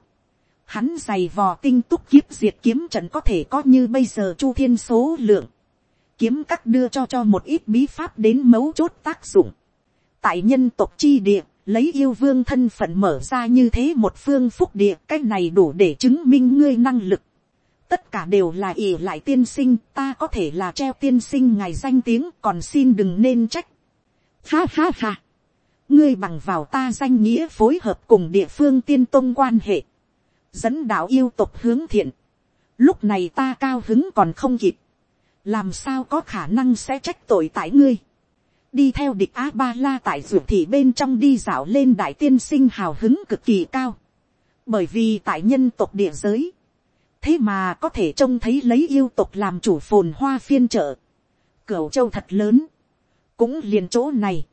hắn giày vò tinh túc kiếp diệt kiếm trận có thể có như bây giờ chu thiên số lượng, kiếm các đưa cho cho một ít bí pháp đến mấu chốt tác dụng. tại nhân tộc chi địa, lấy yêu vương thân phận mở ra như thế một phương phúc địa, cái này đủ để chứng minh ngươi năng lực. tất cả đều là ỷ lại tiên sinh, ta có thể là treo tiên sinh ngài danh tiếng, còn xin đừng nên trách. Ha ha ha. ngươi bằng vào ta danh nghĩa phối hợp cùng địa phương tiên tôn quan hệ dẫn đạo yêu tộc hướng thiện. Lúc này ta cao hứng còn không kịp. Làm sao có khả năng sẽ trách tội tại ngươi. Đi theo địch A-ba-la tại ruột thị bên trong đi dạo lên đại tiên sinh hào hứng cực kỳ cao. Bởi vì tại nhân tộc địa giới. Thế mà có thể trông thấy lấy yêu tộc làm chủ phồn hoa phiên trợ. Cửu châu thật lớn. Cũng liền chỗ này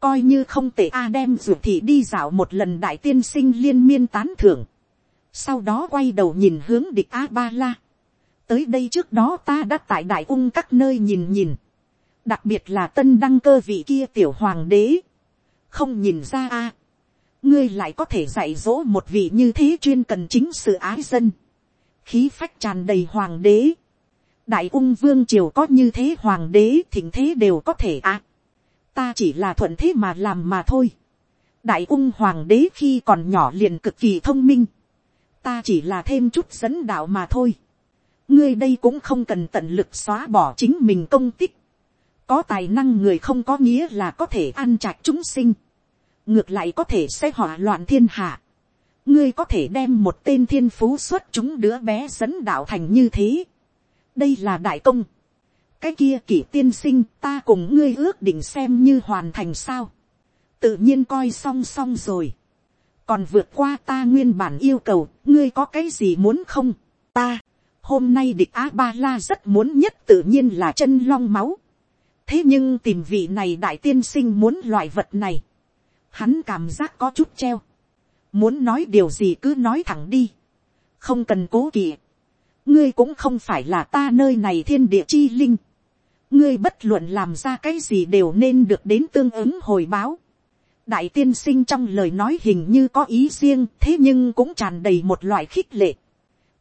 coi như không tệ a đem ruột thị đi dạo một lần đại tiên sinh liên miên tán thưởng sau đó quay đầu nhìn hướng địch a ba la tới đây trước đó ta đã tại đại ung các nơi nhìn nhìn, đặc biệt là tân đăng cơ vị kia tiểu hoàng đế, không nhìn ra a, ngươi lại có thể dạy dỗ một vị như thế chuyên cần chính sự ái dân, khí phách tràn đầy hoàng đế, đại ung vương triều có như thế hoàng đế thỉnh thế đều có thể a, ta chỉ là thuận thế mà làm mà thôi, đại ung hoàng đế khi còn nhỏ liền cực kỳ thông minh, ta chỉ là thêm chút dẫn đạo mà thôi ngươi đây cũng không cần tận lực xóa bỏ chính mình công tích. có tài năng người không có nghĩa là có thể ăn trạch chúng sinh. ngược lại có thể sẽ hỏa loạn thiên hạ. ngươi có thể đem một tên thiên phú xuất chúng đứa bé dẫn đạo thành như thế. đây là đại công. cái kia kỷ tiên sinh ta cùng ngươi ước định xem như hoàn thành sao. tự nhiên coi song song rồi còn vượt qua ta nguyên bản yêu cầu, ngươi có cái gì muốn không, ta, hôm nay địch á ba la rất muốn nhất tự nhiên là chân long máu, thế nhưng tìm vị này đại tiên sinh muốn loại vật này, hắn cảm giác có chút treo, muốn nói điều gì cứ nói thẳng đi, không cần cố kỵ, ngươi cũng không phải là ta nơi này thiên địa chi linh, ngươi bất luận làm ra cái gì đều nên được đến tương ứng hồi báo, đại tiên sinh trong lời nói hình như có ý riêng thế nhưng cũng tràn đầy một loại khích lệ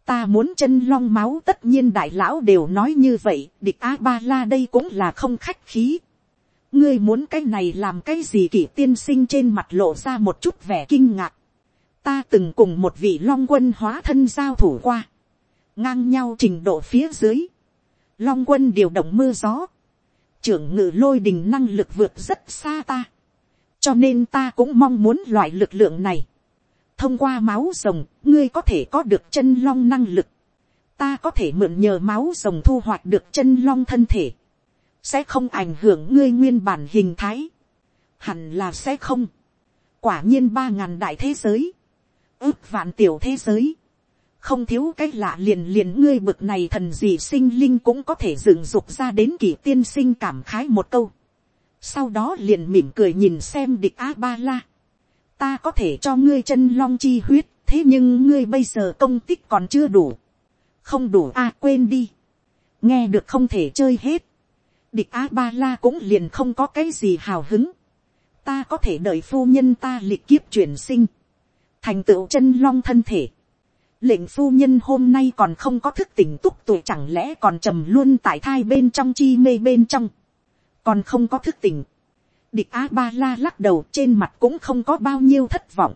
ta muốn chân long máu, tất nhiên đại lão đều nói như vậy, địch a ba la đây cũng là không khách khí. ngươi muốn cái này làm cái gì kỷ tiên sinh trên mặt lộ ra một chút vẻ kinh ngạc. ta từng cùng một vị long quân hóa thân giao thủ qua. ngang nhau trình độ phía dưới. long quân điều động mưa gió. trưởng ngự lôi đình năng lực vượt rất xa ta cho nên ta cũng mong muốn loại lực lượng này thông qua máu rồng, ngươi có thể có được chân long năng lực. ta có thể mượn nhờ máu rồng thu hoạch được chân long thân thể. sẽ không ảnh hưởng ngươi nguyên bản hình thái. hẳn là sẽ không. quả nhiên ba ngàn đại thế giới. ước vạn tiểu thế giới. không thiếu cái lạ liền liền ngươi bực này thần gì sinh linh cũng có thể dựng dục ra đến kỳ tiên sinh cảm khái một câu sau đó liền mỉm cười nhìn xem địch a ba la ta có thể cho ngươi chân long chi huyết, thế nhưng ngươi bây giờ công tích còn chưa đủ. không đủ a quên đi. nghe được không thể chơi hết. địch a ba la cũng liền không có cái gì hào hứng. ta có thể đợi phu nhân ta lịch kiếp chuyển sinh. thành tựu chân long thân thể. lệnh phu nhân hôm nay còn không có thức tỉnh túc tuổi chẳng lẽ còn trầm luôn tại thai bên trong chi mê bên trong còn không có thức tỉnh địch a ba la lắc đầu trên mặt cũng không có bao nhiêu thất vọng.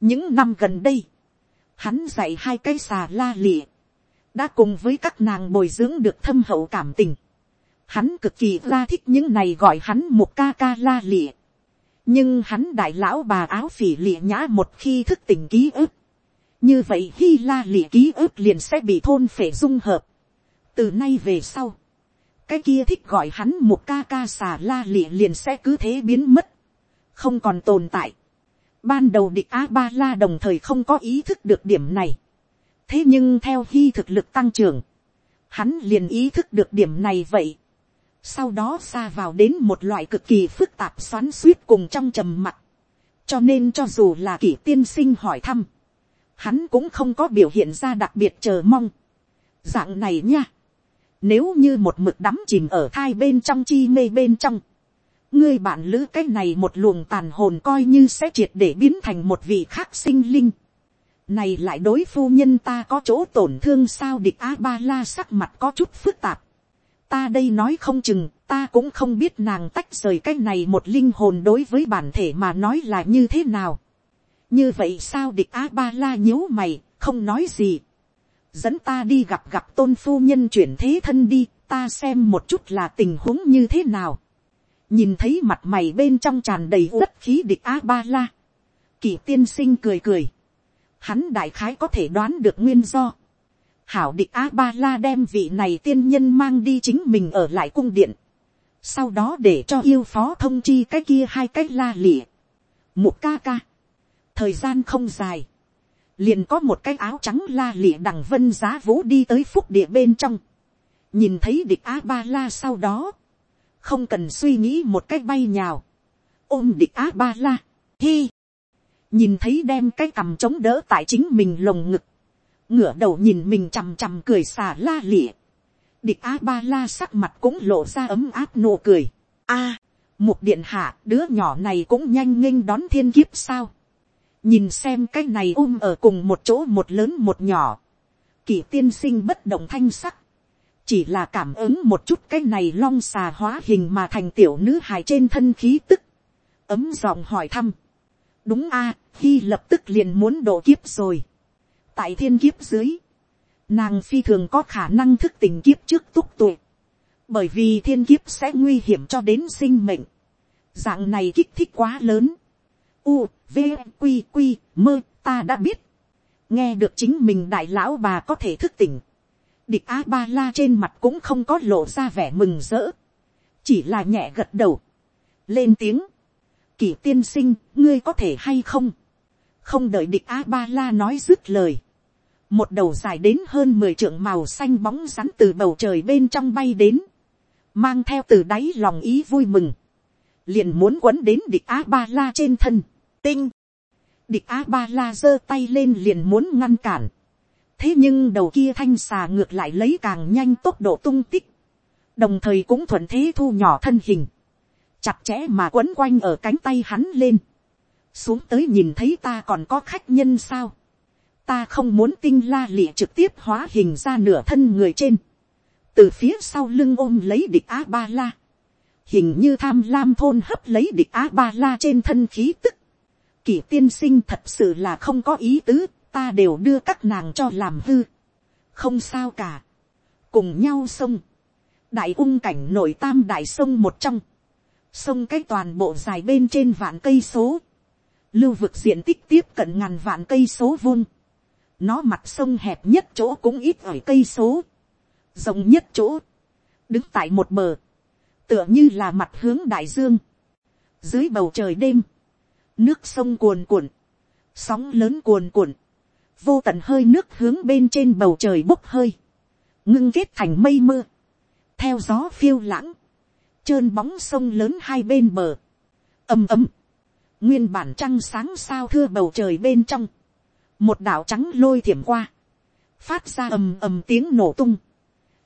những năm gần đây, hắn dạy hai cái xà la lịa, đã cùng với các nàng bồi dưỡng được thâm hậu cảm tình. hắn cực kỳ la thích những này gọi hắn một ca ca la lịa. nhưng hắn đại lão bà áo phỉ lịa nhã một khi thức tỉnh ký ức. như vậy khi la lịa ký ức liền sẽ bị thôn phể dung hợp. từ nay về sau, cái kia thích gọi hắn một ca ca xà la lịa liền sẽ cứ thế biến mất, không còn tồn tại. Ban đầu địch a ba la đồng thời không có ý thức được điểm này. thế nhưng theo khi thực lực tăng trưởng, hắn liền ý thức được điểm này vậy. sau đó xa vào đến một loại cực kỳ phức tạp xoắn suýt cùng trong trầm mặt. cho nên cho dù là kỷ tiên sinh hỏi thăm, hắn cũng không có biểu hiện ra đặc biệt chờ mong. dạng này nha nếu như một mực đắm chìm ở thai bên trong chi mê bên trong. Ngươi bạn lữ cái này một luồng tàn hồn coi như sẽ triệt để biến thành một vị khác sinh linh. này lại đối phu nhân ta có chỗ tổn thương sao địch a ba la sắc mặt có chút phức tạp. ta đây nói không chừng, ta cũng không biết nàng tách rời cái này một linh hồn đối với bản thể mà nói là như thế nào. như vậy sao địch a ba la nhíu mày, không nói gì dẫn ta đi gặp gặp tôn phu nhân chuyển thế thân đi, ta xem một chút là tình huống như thế nào. nhìn thấy mặt mày bên trong tràn đầy uất khí địch a ba la. kỳ tiên sinh cười cười hắn đại khái có thể đoán được nguyên do. Hảo địch a ba la đem vị này tiên nhân mang đi chính mình ở lại cung điện. Sau đó để cho yêu phó thông chi cái kia hai cái la lịa. Một ca ca. Thời gian không dài. Liền có một cái áo trắng la lịa đằng vân giá vũ đi tới phúc địa bên trong. Nhìn thấy địch á ba la sau đó. Không cần suy nghĩ một cách bay nhào. Ôm địch á ba la. Hi nhìn thấy đem cái cằm chống đỡ tại chính mình lồng ngực, ngửa đầu nhìn mình chằm chằm cười xà la lịa, địch a ba la sắc mặt cũng lộ ra ấm áp nụ cười, a, à, điện hạ đứa nhỏ này cũng nhanh nghênh đón thiên kiếp sao, nhìn xem cái này um ở cùng một chỗ một lớn một nhỏ, kỳ tiên sinh bất động thanh sắc, chỉ là cảm ứng một chút cái này long xà hóa hình mà thành tiểu nữ hài trên thân khí tức, ấm giọng hỏi thăm, đúng a, à, khi lập tức liền muốn độ kiếp rồi. tại thiên kiếp dưới, nàng phi thường có khả năng thức tình kiếp trước túc tuệ, bởi vì thiên kiếp sẽ nguy hiểm cho đến sinh mệnh. dạng này kích thích quá lớn u, v, q, q, mơ, ta đã biết. nghe được chính mình đại lão bà có thể thức tỉnh. địch a ba la trên mặt cũng không có lộ ra vẻ mừng rỡ, chỉ là nhẹ gật đầu, lên tiếng kỳ tiên sinh, ngươi có thể hay không? Không đợi địch A-ba-la nói dứt lời. Một đầu dài đến hơn mười trượng màu xanh bóng rắn từ bầu trời bên trong bay đến. Mang theo từ đáy lòng ý vui mừng. Liền muốn quấn đến địch A-ba-la trên thân. Tinh. Địch A-ba-la giơ tay lên liền muốn ngăn cản. Thế nhưng đầu kia thanh xà ngược lại lấy càng nhanh tốc độ tung tích. Đồng thời cũng thuận thế thu nhỏ thân hình chặt chẽ mà quấn quanh ở cánh tay hắn lên, xuống tới nhìn thấy ta còn có khách nhân sao, ta không muốn tinh la lịa trực tiếp hóa hình ra nửa thân người trên, từ phía sau lưng ôm lấy địch a ba la, hình như tham lam thôn hấp lấy địch a ba la trên thân khí tức, kỷ tiên sinh thật sự là không có ý tứ, ta đều đưa các nàng cho làm hư, không sao cả, cùng nhau sông, đại ung cảnh nổi tam đại sông một trong, sông cái toàn bộ dài bên trên vạn cây số, lưu vực diện tích tiếp cận ngàn vạn cây số vuông, nó mặt sông hẹp nhất chỗ cũng ít ở cây số, rộng nhất chỗ, đứng tại một bờ, tựa như là mặt hướng đại dương, dưới bầu trời đêm, nước sông cuồn cuộn, sóng lớn cuồn cuộn, vô tận hơi nước hướng bên trên bầu trời bốc hơi, ngưng kết thành mây mưa, theo gió phiêu lãng, trơn bóng sông lớn hai bên bờ, ầm ầm, nguyên bản trăng sáng sao thưa bầu trời bên trong, một đạo trắng lôi thiểm qua, phát ra ầm ầm tiếng nổ tung,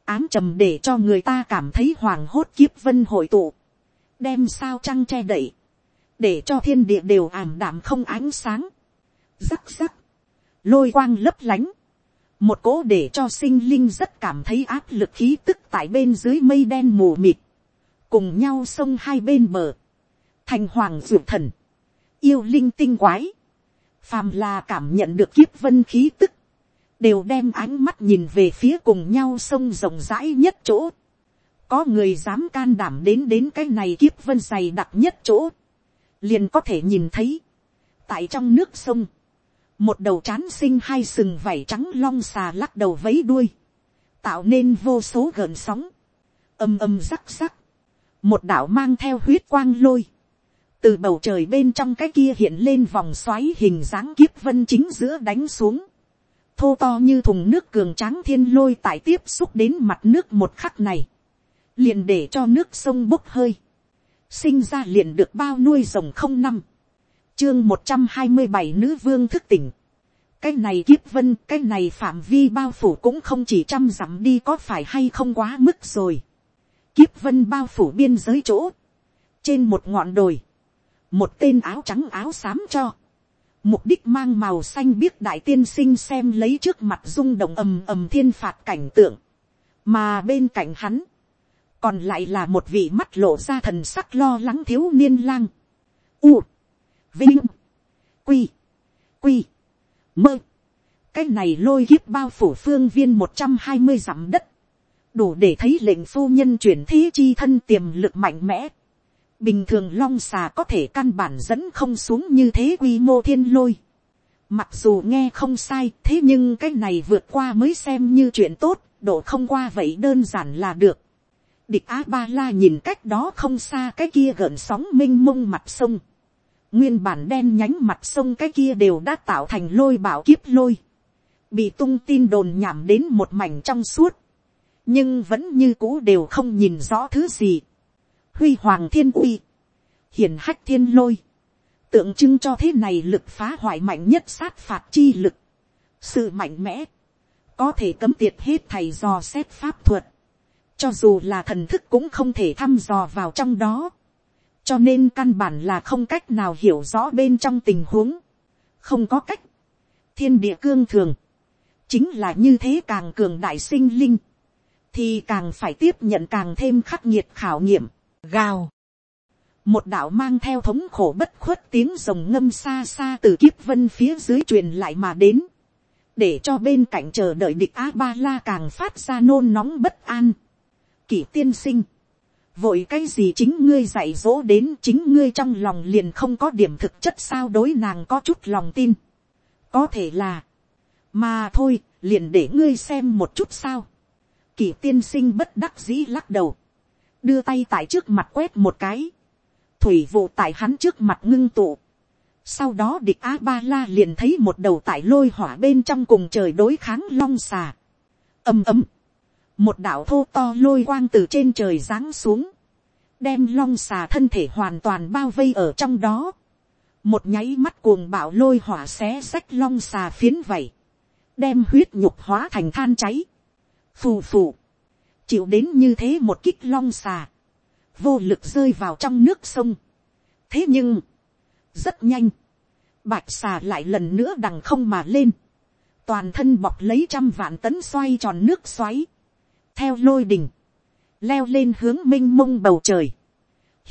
ám trầm để cho người ta cảm thấy hoàng hốt kiếp vân hội tụ, đem sao trăng che đậy, để cho thiên địa đều ảm đạm không ánh sáng, rắc rắc, lôi quang lấp lánh, một cỗ để cho sinh linh rất cảm thấy áp lực khí tức tại bên dưới mây đen mù mịt, cùng nhau sông hai bên bờ, thành hoàng dược thần, yêu linh tinh quái, phàm là cảm nhận được kiếp vân khí tức, đều đem ánh mắt nhìn về phía cùng nhau sông rộng rãi nhất chỗ. Có người dám can đảm đến đến cái này kiếp vân dày đặc nhất chỗ, liền có thể nhìn thấy, tại trong nước sông, một đầu trán sinh hai sừng vảy trắng long xà lắc đầu vấy đuôi, tạo nên vô số gợn sóng, âm âm rắc rắc, một đạo mang theo huyết quang lôi, từ bầu trời bên trong cái kia hiện lên vòng xoáy hình dáng kiếp vân chính giữa đánh xuống, thô to như thùng nước cường tráng thiên lôi tại tiếp xúc đến mặt nước một khắc này, liền để cho nước sông bốc hơi, sinh ra liền được bao nuôi rồng không năm, chương một trăm hai mươi bảy nữ vương thức tỉnh, cái này kiếp vân cái này phạm vi bao phủ cũng không chỉ trăm dặm đi có phải hay không quá mức rồi. Kiếp vân bao phủ biên giới chỗ, trên một ngọn đồi, một tên áo trắng áo xám cho, mục đích mang màu xanh biết đại tiên sinh xem lấy trước mặt rung động ầm ầm thiên phạt cảnh tượng, mà bên cạnh hắn, còn lại là một vị mắt lộ ra thần sắc lo lắng thiếu niên lang, u, vinh, quy, quy, mơ, cái này lôi kiếp bao phủ phương viên một trăm hai mươi dặm đất, đủ để thấy lệnh phu nhân chuyển thế chi thân tiềm lực mạnh mẽ. Bình thường long xà có thể căn bản dẫn không xuống như thế quy mô thiên lôi. Mặc dù nghe không sai, thế nhưng cái này vượt qua mới xem như chuyện tốt, độ không qua vậy đơn giản là được. Địch Á Ba La nhìn cách đó không xa cái kia gợn sóng minh mông mặt sông. Nguyên bản đen nhánh mặt sông cái kia đều đã tạo thành lôi bảo kiếp lôi. Bị tung tin đồn nhảm đến một mảnh trong suốt nhưng vẫn như cũ đều không nhìn rõ thứ gì. huy hoàng thiên uy, hiển hách thiên lôi, tượng trưng cho thế này lực phá hoại mạnh nhất sát phạt chi lực, sự mạnh mẽ, có thể cấm tiệt hết thầy dò xét pháp thuật, cho dù là thần thức cũng không thể thăm dò vào trong đó, cho nên căn bản là không cách nào hiểu rõ bên trong tình huống, không có cách, thiên địa cương thường, chính là như thế càng cường đại sinh linh, thì càng phải tiếp nhận càng thêm khắc nghiệt khảo nghiệm, gào. Một đạo mang theo thống khổ bất khuất tiếng rồng ngâm xa xa từ kiếp vân phía dưới truyền lại mà đến. Để cho bên cạnh chờ đợi địch A-ba-la càng phát ra nôn nóng bất an. Kỷ tiên sinh. Vội cái gì chính ngươi dạy dỗ đến chính ngươi trong lòng liền không có điểm thực chất sao đối nàng có chút lòng tin. Có thể là. Mà thôi, liền để ngươi xem một chút sao Kỳ tiên sinh bất đắc dĩ lắc đầu. Đưa tay tại trước mặt quét một cái. Thủy vụ tại hắn trước mặt ngưng tụ. Sau đó địch A-ba-la liền thấy một đầu tại lôi hỏa bên trong cùng trời đối kháng long xà. Âm ấm. Một đạo thô to lôi quang từ trên trời giáng xuống. Đem long xà thân thể hoàn toàn bao vây ở trong đó. Một nháy mắt cuồng bạo lôi hỏa xé xách long xà phiến vảy. Đem huyết nhục hóa thành than cháy phù phù, chịu đến như thế một kích long xà, vô lực rơi vào trong nước sông. thế nhưng, rất nhanh, bạch xà lại lần nữa đằng không mà lên, toàn thân bọc lấy trăm vạn tấn xoay tròn nước xoáy, theo lôi đình, leo lên hướng m i n h mông bầu trời,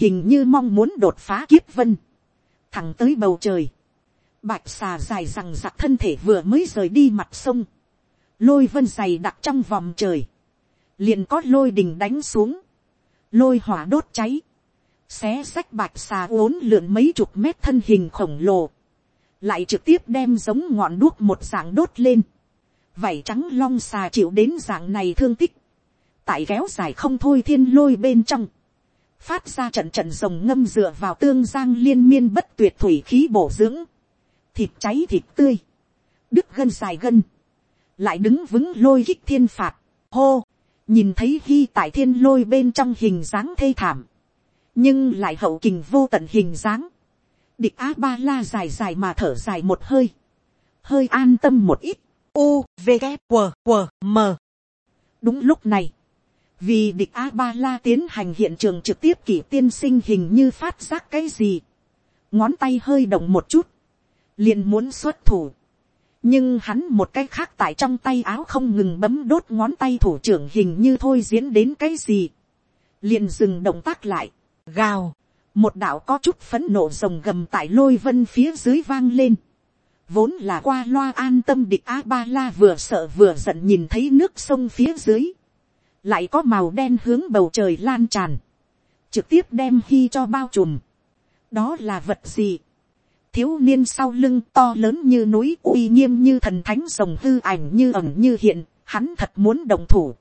hình như mong muốn đột phá kiếp vân, thẳng tới bầu trời, bạch xà dài rằng giặc thân thể vừa mới rời đi mặt sông, lôi vân dày đặc trong vòng trời, liền có lôi đình đánh xuống, lôi hỏa đốt cháy, xé sách bạch xà uốn lượn mấy chục mét thân hình khổng lồ, lại trực tiếp đem giống ngọn đuốc một dạng đốt lên, vảy trắng long xà chịu đến dạng này thương tích, tại kéo dài không thôi thiên lôi bên trong, phát ra trận trận rồng ngâm dựa vào tương giang liên miên bất tuyệt thủy khí bổ dưỡng, thịt cháy thịt tươi, đứt gân dài gân, lại đứng vững lôi kích thiên phạt, hô, nhìn thấy hy tại thiên lôi bên trong hình dáng thê thảm, nhưng lại hậu kình vô tận hình dáng, địch á ba la dài dài mà thở dài một hơi, hơi an tâm một ít, u v g q q m. Đúng lúc này, vì địch a ba la tiến hành hiện trường trực tiếp kỷ tiên sinh hình như phát giác cái gì, ngón tay hơi động một chút, liền muốn xuất thủ, nhưng hắn một cái khác tại trong tay áo không ngừng bấm đốt ngón tay thủ trưởng hình như thôi diễn đến cái gì. liền dừng động tác lại, gào, một đạo có chút phấn nộ rồng gầm tại lôi vân phía dưới vang lên. vốn là qua loa an tâm địch a ba la vừa sợ vừa giận nhìn thấy nước sông phía dưới lại có màu đen hướng bầu trời lan tràn. trực tiếp đem hy cho bao trùm. đó là vật gì thiếu niên sau lưng to lớn như núi uy nghiêm như thần thánh rồng hư ảnh như ẩm như hiện, hắn thật muốn đồng thủ.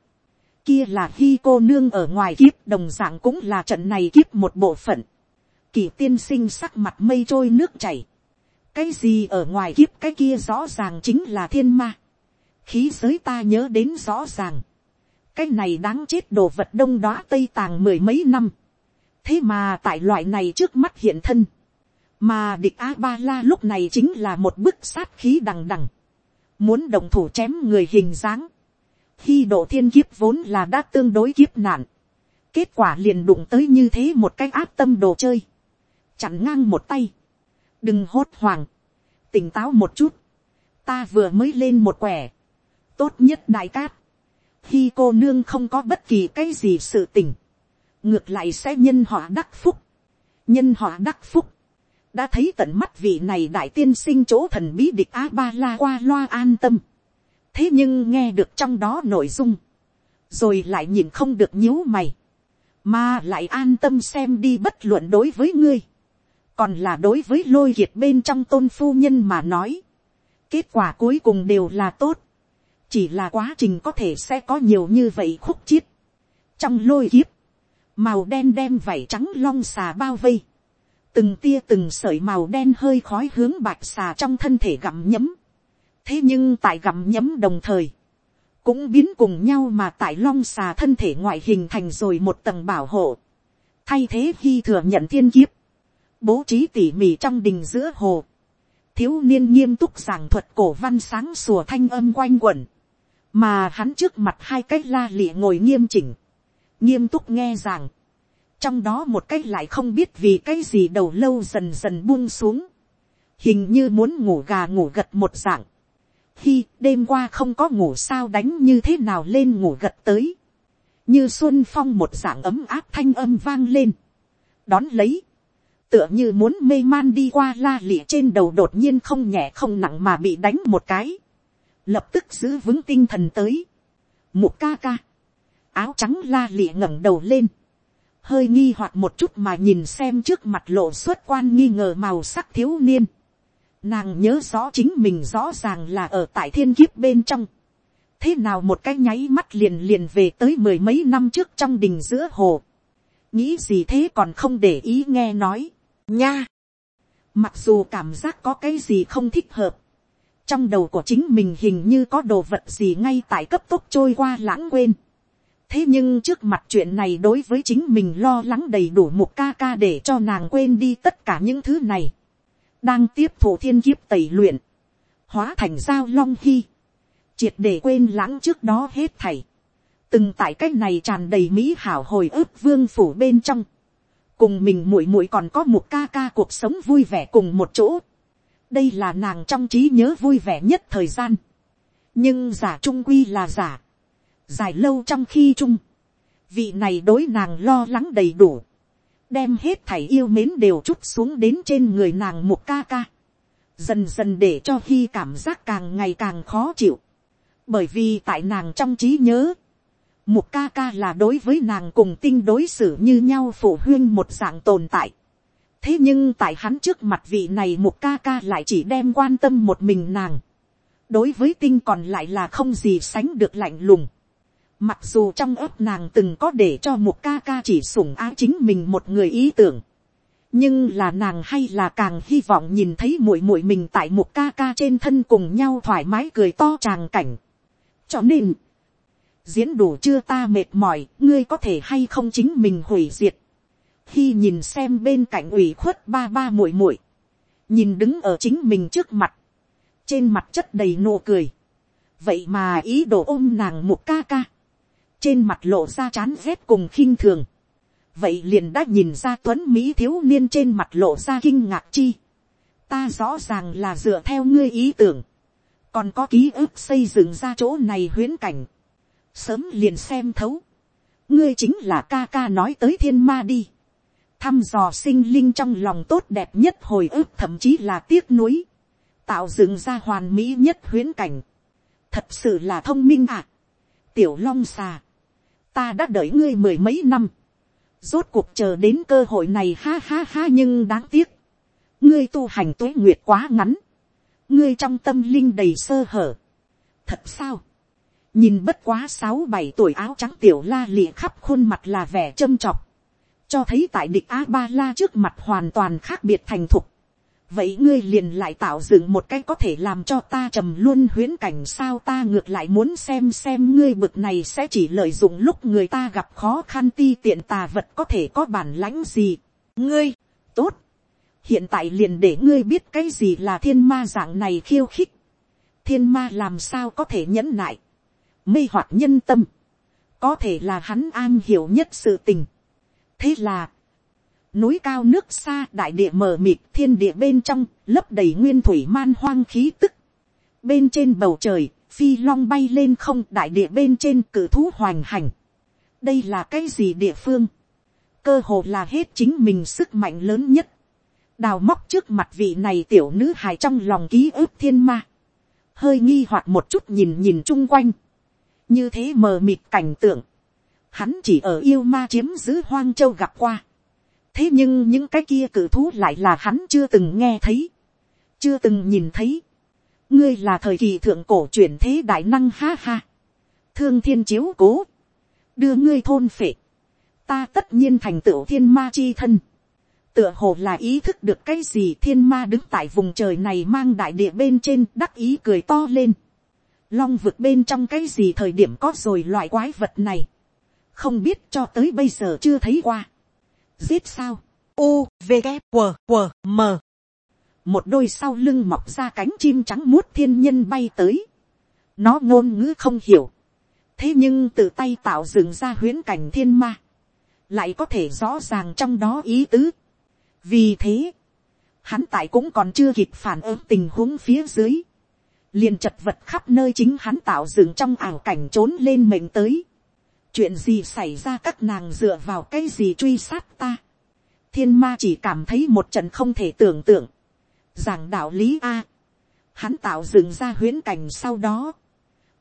Kia là hy cô nương ở ngoài kiếp đồng dạng cũng là trận này kiếp một bộ phận. Kỳ tiên sinh sắc mặt mây trôi nước chảy. Cái gì ở ngoài kiếp cái kia rõ ràng chính là thiên ma. Khí giới ta nhớ đến rõ ràng. Cái này đáng chết đồ vật đông đoá tây tàng mười mấy năm. Thế mà tại loại này trước mắt hiện thân. Mà địch a ba la lúc này chính là một bức sát khí đằng đằng, muốn đồng thủ chém người hình dáng, khi độ thiên kiếp vốn là đã tương đối kiếp nạn, kết quả liền đụng tới như thế một cái áp tâm đồ chơi, chặn ngang một tay, đừng hốt hoảng, tỉnh táo một chút, ta vừa mới lên một quẻ, tốt nhất đại cát, khi cô nương không có bất kỳ cái gì sự tình, ngược lại sẽ nhân họa đắc phúc, nhân họa đắc phúc, đã thấy tận mắt vị này đại tiên sinh chỗ thần bí địch a ba la qua loa an tâm, thế nhưng nghe được trong đó nội dung, rồi lại nhìn không được nhíu mày, mà lại an tâm xem đi bất luận đối với ngươi, còn là đối với lôi kiệt bên trong tôn phu nhân mà nói, kết quả cuối cùng đều là tốt, chỉ là quá trình có thể sẽ có nhiều như vậy khúc chiết, trong lôi kiếp, màu đen đem vảy trắng long xà bao vây, từng tia từng sợi màu đen hơi khói hướng bạch xà trong thân thể gặm nhấm, thế nhưng tại gặm nhấm đồng thời, cũng biến cùng nhau mà tại long xà thân thể ngoại hình thành rồi một tầng bảo hộ, thay thế khi thừa nhận thiên kiếp, bố trí tỉ mỉ trong đình giữa hồ, thiếu niên nghiêm túc giảng thuật cổ văn sáng sủa thanh âm quanh quẩn, mà hắn trước mặt hai cái la lịa ngồi nghiêm chỉnh, nghiêm túc nghe rằng, trong đó một cái lại không biết vì cái gì đầu lâu dần dần buông xuống, hình như muốn ngủ gà ngủ gật một dạng, khi đêm qua không có ngủ sao đánh như thế nào lên ngủ gật tới, như xuân phong một dạng ấm áp thanh âm vang lên, đón lấy, tựa như muốn mê man đi qua la lịa trên đầu đột nhiên không nhẹ không nặng mà bị đánh một cái, lập tức giữ vững tinh thần tới, một ca ca, áo trắng la lịa ngẩng đầu lên, hơi nghi hoặc một chút mà nhìn xem trước mặt lộ xuất quan nghi ngờ màu sắc thiếu niên, Nàng nhớ rõ chính mình rõ ràng là ở tại thiên kiếp bên trong. Thế nào một cái nháy mắt liền liền về tới mười mấy năm trước trong đình giữa hồ. Nghĩ gì thế còn không để ý nghe nói. Nha. Mặc dù cảm giác có cái gì không thích hợp. Trong đầu của chính mình hình như có đồ vật gì ngay tại cấp tốc trôi qua lãng quên. Thế nhưng trước mặt chuyện này đối với chính mình lo lắng đầy đủ một ca ca để cho nàng quên đi tất cả những thứ này. Đang tiếp thụ thiên kiếp tẩy luyện, hóa thành giao long hy, triệt để quên lãng trước đó hết thảy, từng tại cái này tràn đầy mỹ hảo hồi ức vương phủ bên trong, cùng mình muội muội còn có một ca ca cuộc sống vui vẻ cùng một chỗ, đây là nàng trong trí nhớ vui vẻ nhất thời gian, nhưng giả trung quy là giả, dài lâu trong khi chung, vị này đối nàng lo lắng đầy đủ, đem hết thảy yêu mến đều chút xuống đến trên người nàng một ca ca. Dần dần để cho khi cảm giác càng ngày càng khó chịu. Bởi vì tại nàng trong trí nhớ. Một ca ca là đối với nàng cùng tinh đối xử như nhau phụ huyên một dạng tồn tại. Thế nhưng tại hắn trước mặt vị này một ca ca lại chỉ đem quan tâm một mình nàng. Đối với tinh còn lại là không gì sánh được lạnh lùng Mặc dù trong ấp nàng từng có để cho một ca ca chỉ sủng ái chính mình một người ý tưởng. Nhưng là nàng hay là càng hy vọng nhìn thấy muội muội mình tại một ca ca trên thân cùng nhau thoải mái cười to tràng cảnh. Cho nên, diễn đủ chưa ta mệt mỏi, ngươi có thể hay không chính mình hủy diệt. Khi nhìn xem bên cạnh ủy khuất ba ba muội muội nhìn đứng ở chính mình trước mặt, trên mặt chất đầy nụ cười. Vậy mà ý đồ ôm nàng một ca ca trên mặt lộ ra chán rét cùng khinh thường. vậy liền đã nhìn ra tuấn mỹ thiếu niên trên mặt lộ ra kinh ngạc chi. ta rõ ràng là dựa theo ngươi ý tưởng, còn có ký ức xây dựng ra chỗ này huyến cảnh. sớm liền xem thấu. ngươi chính là ca ca nói tới thiên ma đi thăm dò sinh linh trong lòng tốt đẹp nhất hồi ức thậm chí là tiếc nuối. tạo dựng ra hoàn mỹ nhất huyến cảnh. thật sự là thông minh ạ. À. tiểu long xà ta đã đợi ngươi mười mấy năm, rốt cuộc chờ đến cơ hội này ha ha ha nhưng đáng tiếc, ngươi tu hành tuế nguyệt quá ngắn, ngươi trong tâm linh đầy sơ hở. thật sao, nhìn bất quá sáu bảy tuổi áo trắng tiểu la lịa khắp khuôn mặt là vẻ châm trọc, cho thấy tại địch a ba la trước mặt hoàn toàn khác biệt thành thục vậy ngươi liền lại tạo dựng một cái có thể làm cho ta trầm luôn huyễn cảnh sao ta ngược lại muốn xem xem ngươi bực này sẽ chỉ lợi dụng lúc người ta gặp khó khăn ti tiện tà vật có thể có bản lãnh gì. ngươi, tốt, hiện tại liền để ngươi biết cái gì là thiên ma dạng này khiêu khích. thiên ma làm sao có thể nhẫn nại, mê hoặc nhân tâm, có thể là hắn an hiểu nhất sự tình thế là, núi cao nước xa đại địa mờ mịt thiên địa bên trong lấp đầy nguyên thủy man hoang khí tức. Bên trên bầu trời phi long bay lên không đại địa bên trên cử thú hoành hành. Đây là cái gì địa phương? Cơ hồ là hết chính mình sức mạnh lớn nhất. Đào móc trước mặt vị này tiểu nữ hài trong lòng ký ức thiên ma. Hơi nghi hoặc một chút nhìn nhìn chung quanh. Như thế mờ mịt cảnh tượng hắn chỉ ở yêu ma chiếm giữ hoang châu gặp qua thế nhưng những cái kia cử thú lại là hắn chưa từng nghe thấy, chưa từng nhìn thấy. ngươi là thời kỳ thượng cổ truyền thế đại năng ha ha. thương thiên chiếu cố, đưa ngươi thôn phệ, ta tất nhiên thành tựu thiên ma chi thân. tựa hồ là ý thức được cái gì thiên ma đứng tại vùng trời này mang đại địa bên trên đắc ý cười to lên. long vực bên trong cái gì thời điểm có rồi loại quái vật này không biết cho tới bây giờ chưa thấy qua giết sao, u, v, g, q, q, m. một đôi sau lưng mọc ra cánh chim trắng muốt thiên nhân bay tới. nó ngôn ngữ không hiểu. thế nhưng từ tay tạo dựng ra huyễn cảnh thiên ma. lại có thể rõ ràng trong đó ý tứ. vì thế, hắn tại cũng còn chưa kịp phản ứng tình huống phía dưới. liền chật vật khắp nơi chính hắn tạo dựng trong ảo cảnh trốn lên mệnh tới chuyện gì xảy ra các nàng dựa vào cái gì truy sát ta. thiên ma chỉ cảm thấy một trận không thể tưởng tượng. giảng đạo lý a. hắn tạo dựng ra huyễn cảnh sau đó.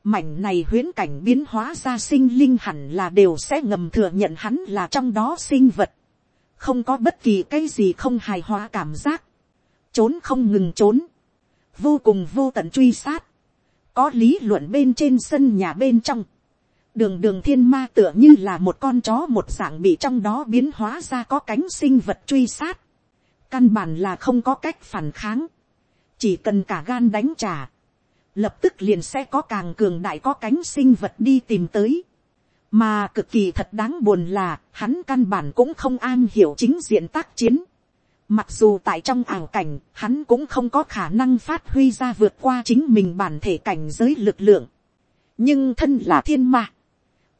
mảnh này huyễn cảnh biến hóa ra sinh linh hẳn là đều sẽ ngầm thừa nhận hắn là trong đó sinh vật. không có bất kỳ cái gì không hài hòa cảm giác. trốn không ngừng trốn. vô cùng vô tận truy sát. có lý luận bên trên sân nhà bên trong đường đường thiên ma tựa như là một con chó một dạng bị trong đó biến hóa ra có cánh sinh vật truy sát. căn bản là không có cách phản kháng. chỉ cần cả gan đánh trả. lập tức liền sẽ có càng cường đại có cánh sinh vật đi tìm tới. mà cực kỳ thật đáng buồn là hắn căn bản cũng không an hiểu chính diện tác chiến. Mặc dù tại trong ảo cảnh, hắn cũng không có khả năng phát huy ra vượt qua chính mình bản thể cảnh giới lực lượng. Nhưng thân là thiên ma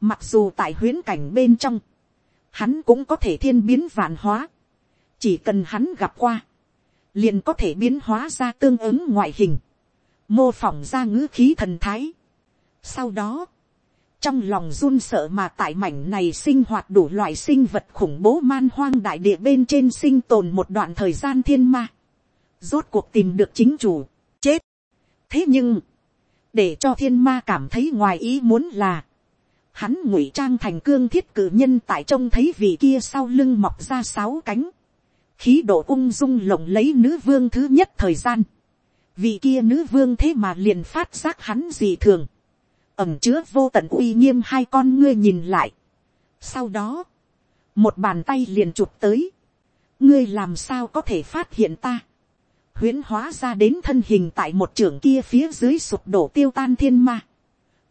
Mặc dù tại huyến cảnh bên trong, hắn cũng có thể thiên biến vạn hóa. Chỉ cần hắn gặp qua, liền có thể biến hóa ra tương ứng ngoại hình, mô phỏng ra ngữ khí thần thái. Sau đó, trong lòng run sợ mà tại mảnh này sinh hoạt đủ loại sinh vật khủng bố man hoang đại địa bên trên sinh tồn một đoạn thời gian thiên ma. Rốt cuộc tìm được chính chủ, chết. Thế nhưng, để cho thiên ma cảm thấy ngoài ý muốn là, hắn ngụy trang thành cương thiết cử nhân tại trông thấy vị kia sau lưng mọc ra sáu cánh, khí độ ung dung lộng lấy nữ vương thứ nhất thời gian, vị kia nữ vương thế mà liền phát giác hắn gì thường, ẩm chứa vô tận uy nghiêm hai con ngươi nhìn lại. sau đó, một bàn tay liền chụp tới, ngươi làm sao có thể phát hiện ta, huyễn hóa ra đến thân hình tại một trưởng kia phía dưới sụp đổ tiêu tan thiên ma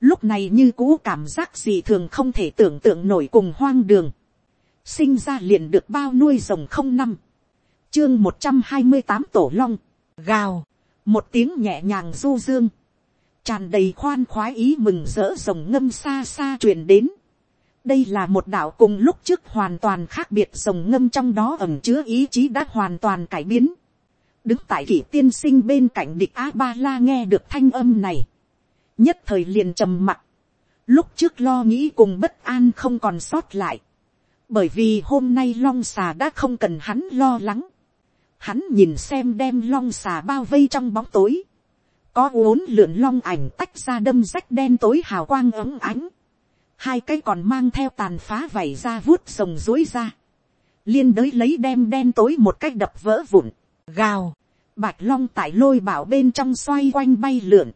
lúc này như cũ cảm giác gì thường không thể tưởng tượng nổi cùng hoang đường, sinh ra liền được bao nuôi rồng không năm, chương một trăm hai mươi tám tổ long, gào, một tiếng nhẹ nhàng du dương, tràn đầy khoan khoái ý mừng rỡ rồng ngâm xa xa truyền đến. đây là một đạo cùng lúc trước hoàn toàn khác biệt rồng ngâm trong đó ẩm chứa ý chí đã hoàn toàn cải biến. đứng tại kỷ tiên sinh bên cạnh địch a ba la nghe được thanh âm này nhất thời liền trầm mặc, lúc trước lo nghĩ cùng bất an không còn sót lại, bởi vì hôm nay long xà đã không cần hắn lo lắng, hắn nhìn xem đem long xà bao vây trong bóng tối, có uốn lượn long ảnh tách ra đâm rách đen tối hào quang ấm ánh, hai cái còn mang theo tàn phá vảy ra vuốt rồng dối ra, liên đới lấy đem đen tối một cách đập vỡ vụn, gào, bạch long tại lôi bảo bên trong xoay quanh bay lượn,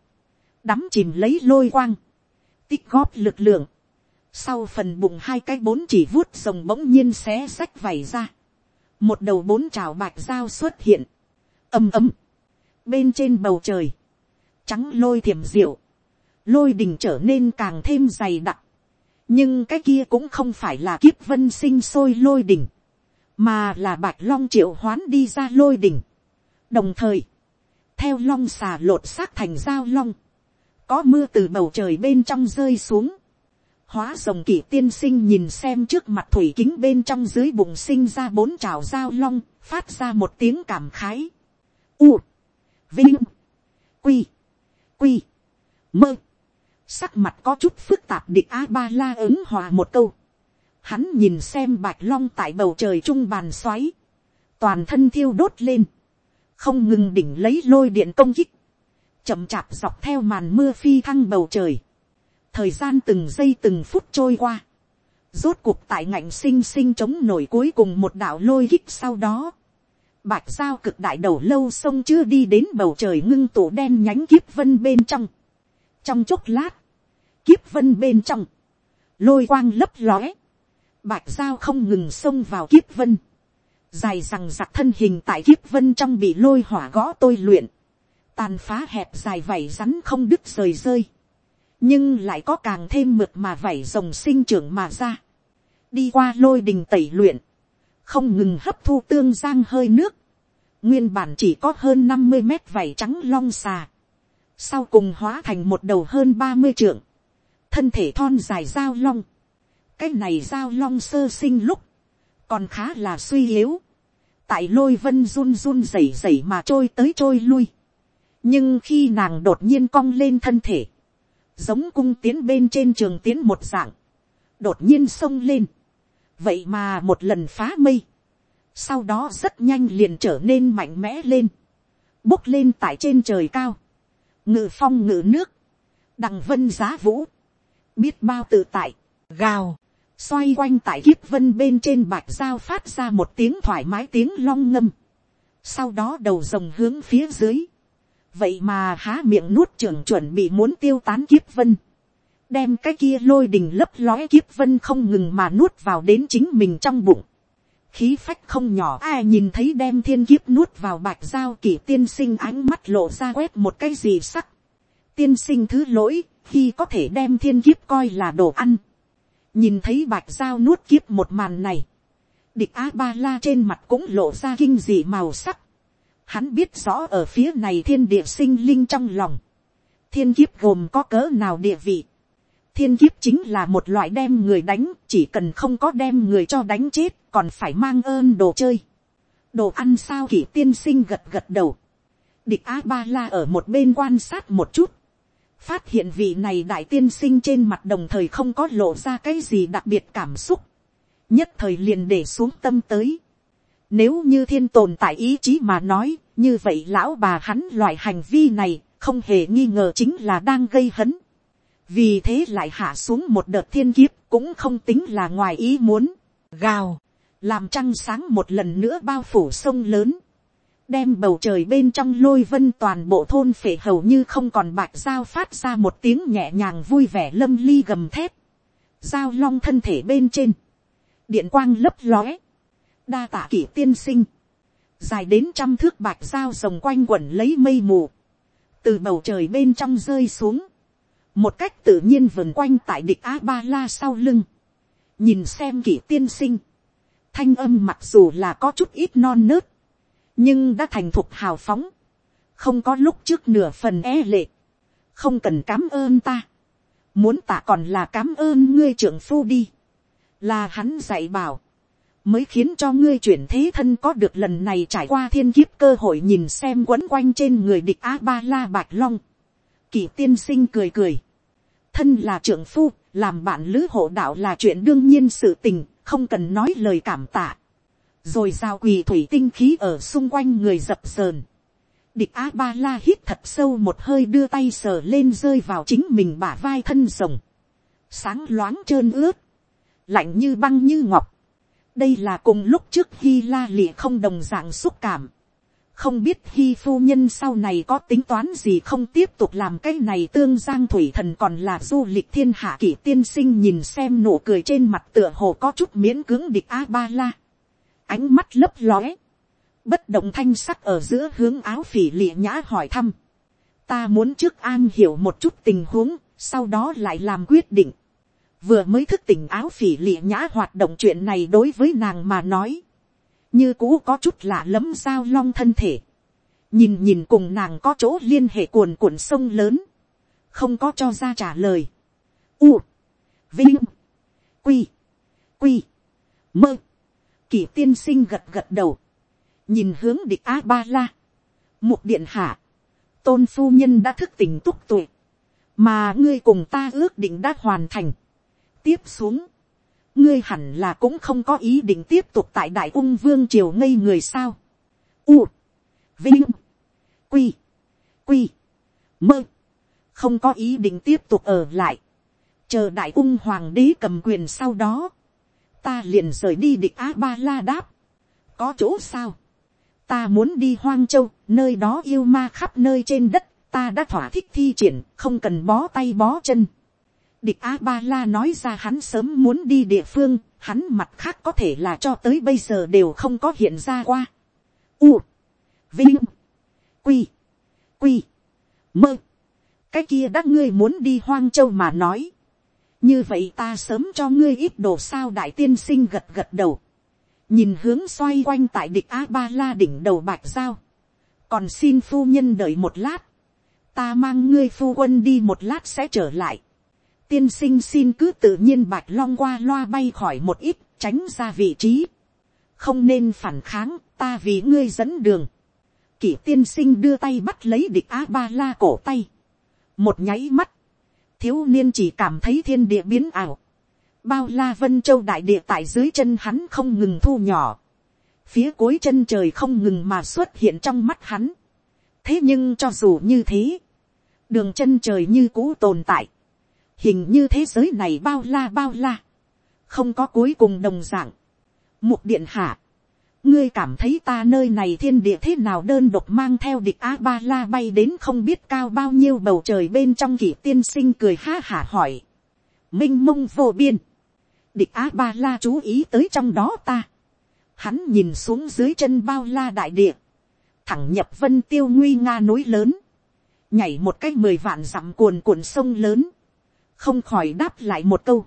đắm chìm lấy lôi quang, tích góp lực lượng, sau phần bụng hai cái bốn chỉ vuốt rồng bỗng nhiên xé sách vảy ra, một đầu bốn trào bạch dao xuất hiện, ầm ầm, bên trên bầu trời, trắng lôi thiểm diệu, lôi đình trở nên càng thêm dày đặc, nhưng cái kia cũng không phải là kiếp vân sinh sôi lôi đỉnh, mà là bạch long triệu hoán đi ra lôi đỉnh. đồng thời, theo long xà lột xác thành dao long, có mưa từ bầu trời bên trong rơi xuống, hóa rồng kỷ tiên sinh nhìn xem trước mặt thủy kính bên trong dưới bụng sinh ra bốn trào dao long, phát ra một tiếng cảm khái. U, vinh, quy, quy, mơ. Sắc mặt có chút phức tạp địch a ba la ứng hòa một câu. Hắn nhìn xem bạch long tại bầu trời trung bàn xoáy. Toàn thân thiêu đốt lên. Không ngừng đỉnh lấy lôi điện công kích. Chậm chạp dọc theo màn mưa phi thăng bầu trời. Thời gian từng giây từng phút trôi qua, rốt cuộc tại ngạnh sinh sinh chống nổi cuối cùng một đạo lôi hít sau đó, bạch giao cực đại đầu lâu sông chưa đi đến bầu trời ngưng tổ đen nhánh kiếp vân bên trong, trong chốc lát, kiếp vân bên trong, lôi quang lấp lóe, bạch giao không ngừng xông vào kiếp vân, dài rằng giặc thân hình tại kiếp vân trong bị lôi hỏa gõ tôi luyện, tàn phá hẹp dài vảy rắn không đứt rời rơi, nhưng lại có càng thêm mượt mà vảy rồng sinh trưởng mà ra, đi qua lôi đình tẩy luyện, không ngừng hấp thu tương giang hơi nước, nguyên bản chỉ có hơn năm mươi mét vảy trắng long xà, sau cùng hóa thành một đầu hơn ba mươi trượng, thân thể thon dài dao long, cái này dao long sơ sinh lúc, còn khá là suy yếu, tại lôi vân run run rẩy rẩy mà trôi tới trôi lui, nhưng khi nàng đột nhiên cong lên thân thể, giống cung tiến bên trên trường tiến một dạng, đột nhiên xông lên, vậy mà một lần phá mây, sau đó rất nhanh liền trở nên mạnh mẽ lên, bốc lên tại trên trời cao, ngự phong ngự nước, đằng vân giá vũ, biết bao tự tại, gào, xoay quanh tại kiếp vân bên trên bạch dao phát ra một tiếng thoải mái tiếng long ngâm, sau đó đầu rồng hướng phía dưới, vậy mà há miệng nuốt trưởng chuẩn bị muốn tiêu tán kiếp vân, đem cái kia lôi đình lấp lói kiếp vân không ngừng mà nuốt vào đến chính mình trong bụng. khí phách không nhỏ ai nhìn thấy đem thiên kiếp nuốt vào bạch giao kỳ tiên sinh ánh mắt lộ ra quét một cái gì sắc. tiên sinh thứ lỗi khi có thể đem thiên kiếp coi là đồ ăn. nhìn thấy bạch giao nuốt kiếp một màn này. địch a ba la trên mặt cũng lộ ra kinh dị màu sắc Hắn biết rõ ở phía này thiên địa sinh linh trong lòng. Thiên kiếp gồm có cỡ nào địa vị. Thiên kiếp chính là một loại đem người đánh, chỉ cần không có đem người cho đánh chết, còn phải mang ơn đồ chơi. Đồ ăn sao kỷ tiên sinh gật gật đầu. Địch A-ba-la ở một bên quan sát một chút. Phát hiện vị này đại tiên sinh trên mặt đồng thời không có lộ ra cái gì đặc biệt cảm xúc. Nhất thời liền để xuống tâm tới nếu như thiên tồn tại ý chí mà nói, như vậy lão bà hắn loại hành vi này, không hề nghi ngờ chính là đang gây hấn. Vì thế lại hạ xuống một đợt thiên kiếp, cũng không tính là ngoài ý muốn. Gào, làm trăng sáng một lần nữa bao phủ sông lớn. Đem bầu trời bên trong lôi vân toàn bộ thôn phể hầu như không còn bạch dao phát ra một tiếng nhẹ nhàng vui vẻ lâm ly gầm thép. Dao long thân thể bên trên. Điện quang lấp lóe đa tạ kỷ tiên sinh, dài đến trăm thước bạch dao rồng quanh quẩn lấy mây mù, từ bầu trời bên trong rơi xuống, một cách tự nhiên vần quanh tại địch a ba la sau lưng, nhìn xem kỷ tiên sinh, thanh âm mặc dù là có chút ít non nớt, nhưng đã thành thục hào phóng, không có lúc trước nửa phần e lệ, không cần cám ơn ta, muốn tạ còn là cám ơn ngươi trưởng phu đi, là hắn dạy bảo, mới khiến cho ngươi chuyển thế thân có được lần này trải qua thiên kiếp cơ hội nhìn xem quấn quanh trên người địch a ba la bạch long. Kỳ tiên sinh cười cười. Thân là trưởng phu, làm bạn lữ hộ đạo là chuyện đương nhiên sự tình, không cần nói lời cảm tạ. Rồi giao quỳ thủy tinh khí ở xung quanh người dập sờn. Địch a ba la hít thật sâu một hơi đưa tay sờ lên rơi vào chính mình bả vai thân rồng. Sáng loáng trơn ướt. Lạnh như băng như ngọc đây là cùng lúc trước hy la lịa không đồng dạng xúc cảm. không biết hy phu nhân sau này có tính toán gì không tiếp tục làm cái này tương giang thủy thần còn là du lịch thiên hạ kỷ tiên sinh nhìn xem nụ cười trên mặt tựa hồ có chút miễn cưỡng địch a ba la. ánh mắt lấp lóe. bất động thanh sắc ở giữa hướng áo phỉ lịa nhã hỏi thăm. ta muốn trước an hiểu một chút tình huống, sau đó lại làm quyết định vừa mới thức tỉnh áo phỉ lịa nhã hoạt động chuyện này đối với nàng mà nói, như cũ có chút lạ lẫm sao long thân thể, nhìn nhìn cùng nàng có chỗ liên hệ cuồn cuộn sông lớn, không có cho ra trả lời, u, vinh, quy, quy, mơ, kỳ tiên sinh gật gật đầu, nhìn hướng địch a ba la, mục điện hạ, tôn phu nhân đã thức tỉnh túc tuệ, mà ngươi cùng ta ước định đã hoàn thành, tiếp xuống, ngươi hẳn là cũng không có ý định tiếp tục tại đại ung vương triều ngây người sao. u, vinh, quy, quy, mơ, không có ý định tiếp tục ở lại, chờ đại ung hoàng đế cầm quyền sau đó, ta liền rời đi địch a ba la đáp, có chỗ sao, ta muốn đi hoang châu, nơi đó yêu ma khắp nơi trên đất, ta đã thỏa thích thi triển, không cần bó tay bó chân. Địch A Ba La nói ra hắn sớm muốn đi địa phương, hắn mặt khác có thể là cho tới bây giờ đều không có hiện ra qua. U, Vinh, Quy, Quy, Mơ. Cái kia đã ngươi muốn đi hoang châu mà nói. Như vậy ta sớm cho ngươi ít đồ sao đại tiên sinh gật gật đầu. Nhìn hướng xoay quanh tại địch A Ba La đỉnh đầu bạch giao. Còn xin phu nhân đợi một lát ta mang ngươi phu quân đi một lát sẽ trở lại tiên sinh xin cứ tự nhiên bạch long qua loa bay khỏi một ít, tránh ra vị trí. không nên phản kháng, ta vì ngươi dẫn đường. kỷ tiên sinh đưa tay bắt lấy địch á ba la cổ tay. một nháy mắt, thiếu niên chỉ cảm thấy thiên địa biến ảo. bao la vân châu đại địa tại dưới chân hắn không ngừng thu nhỏ. phía cuối chân trời không ngừng mà xuất hiện trong mắt hắn. thế nhưng cho dù như thế, đường chân trời như cũ tồn tại, hình như thế giới này bao la bao la, không có cuối cùng đồng d ạ n g mục điện hạ, ngươi cảm thấy ta nơi này thiên địa thế nào đơn độc mang theo địch a ba la bay đến không biết cao bao nhiêu bầu trời bên trong kỷ tiên sinh cười ha hả hỏi, m i n h mông vô biên, địch a ba la chú ý tới trong đó ta, hắn nhìn xuống dưới chân bao la đại địa, thẳng nhập vân tiêu nguy nga núi lớn, nhảy một cái mười vạn dặm cuồn cuộn sông lớn, không khỏi đáp lại một câu.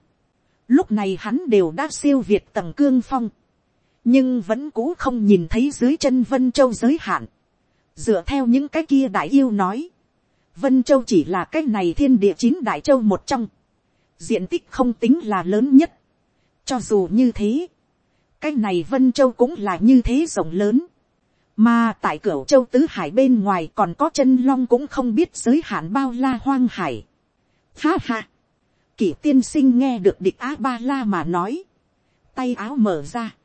Lúc này hắn đều đã siêu việt tầng cương phong, nhưng vẫn cũ không nhìn thấy dưới chân vân châu giới hạn. dựa theo những cái kia đại yêu nói, vân châu chỉ là cái này thiên địa chín đại châu một trong, diện tích không tính là lớn nhất. cho dù như thế, cái này vân châu cũng là như thế rộng lớn mà tại cửa châu tứ hải bên ngoài còn có chân long cũng không biết giới hạn bao la hoang hải. Ha ha. Kỷ tiên sinh nghe được địch á ba la mà nói. Tay áo mở ra.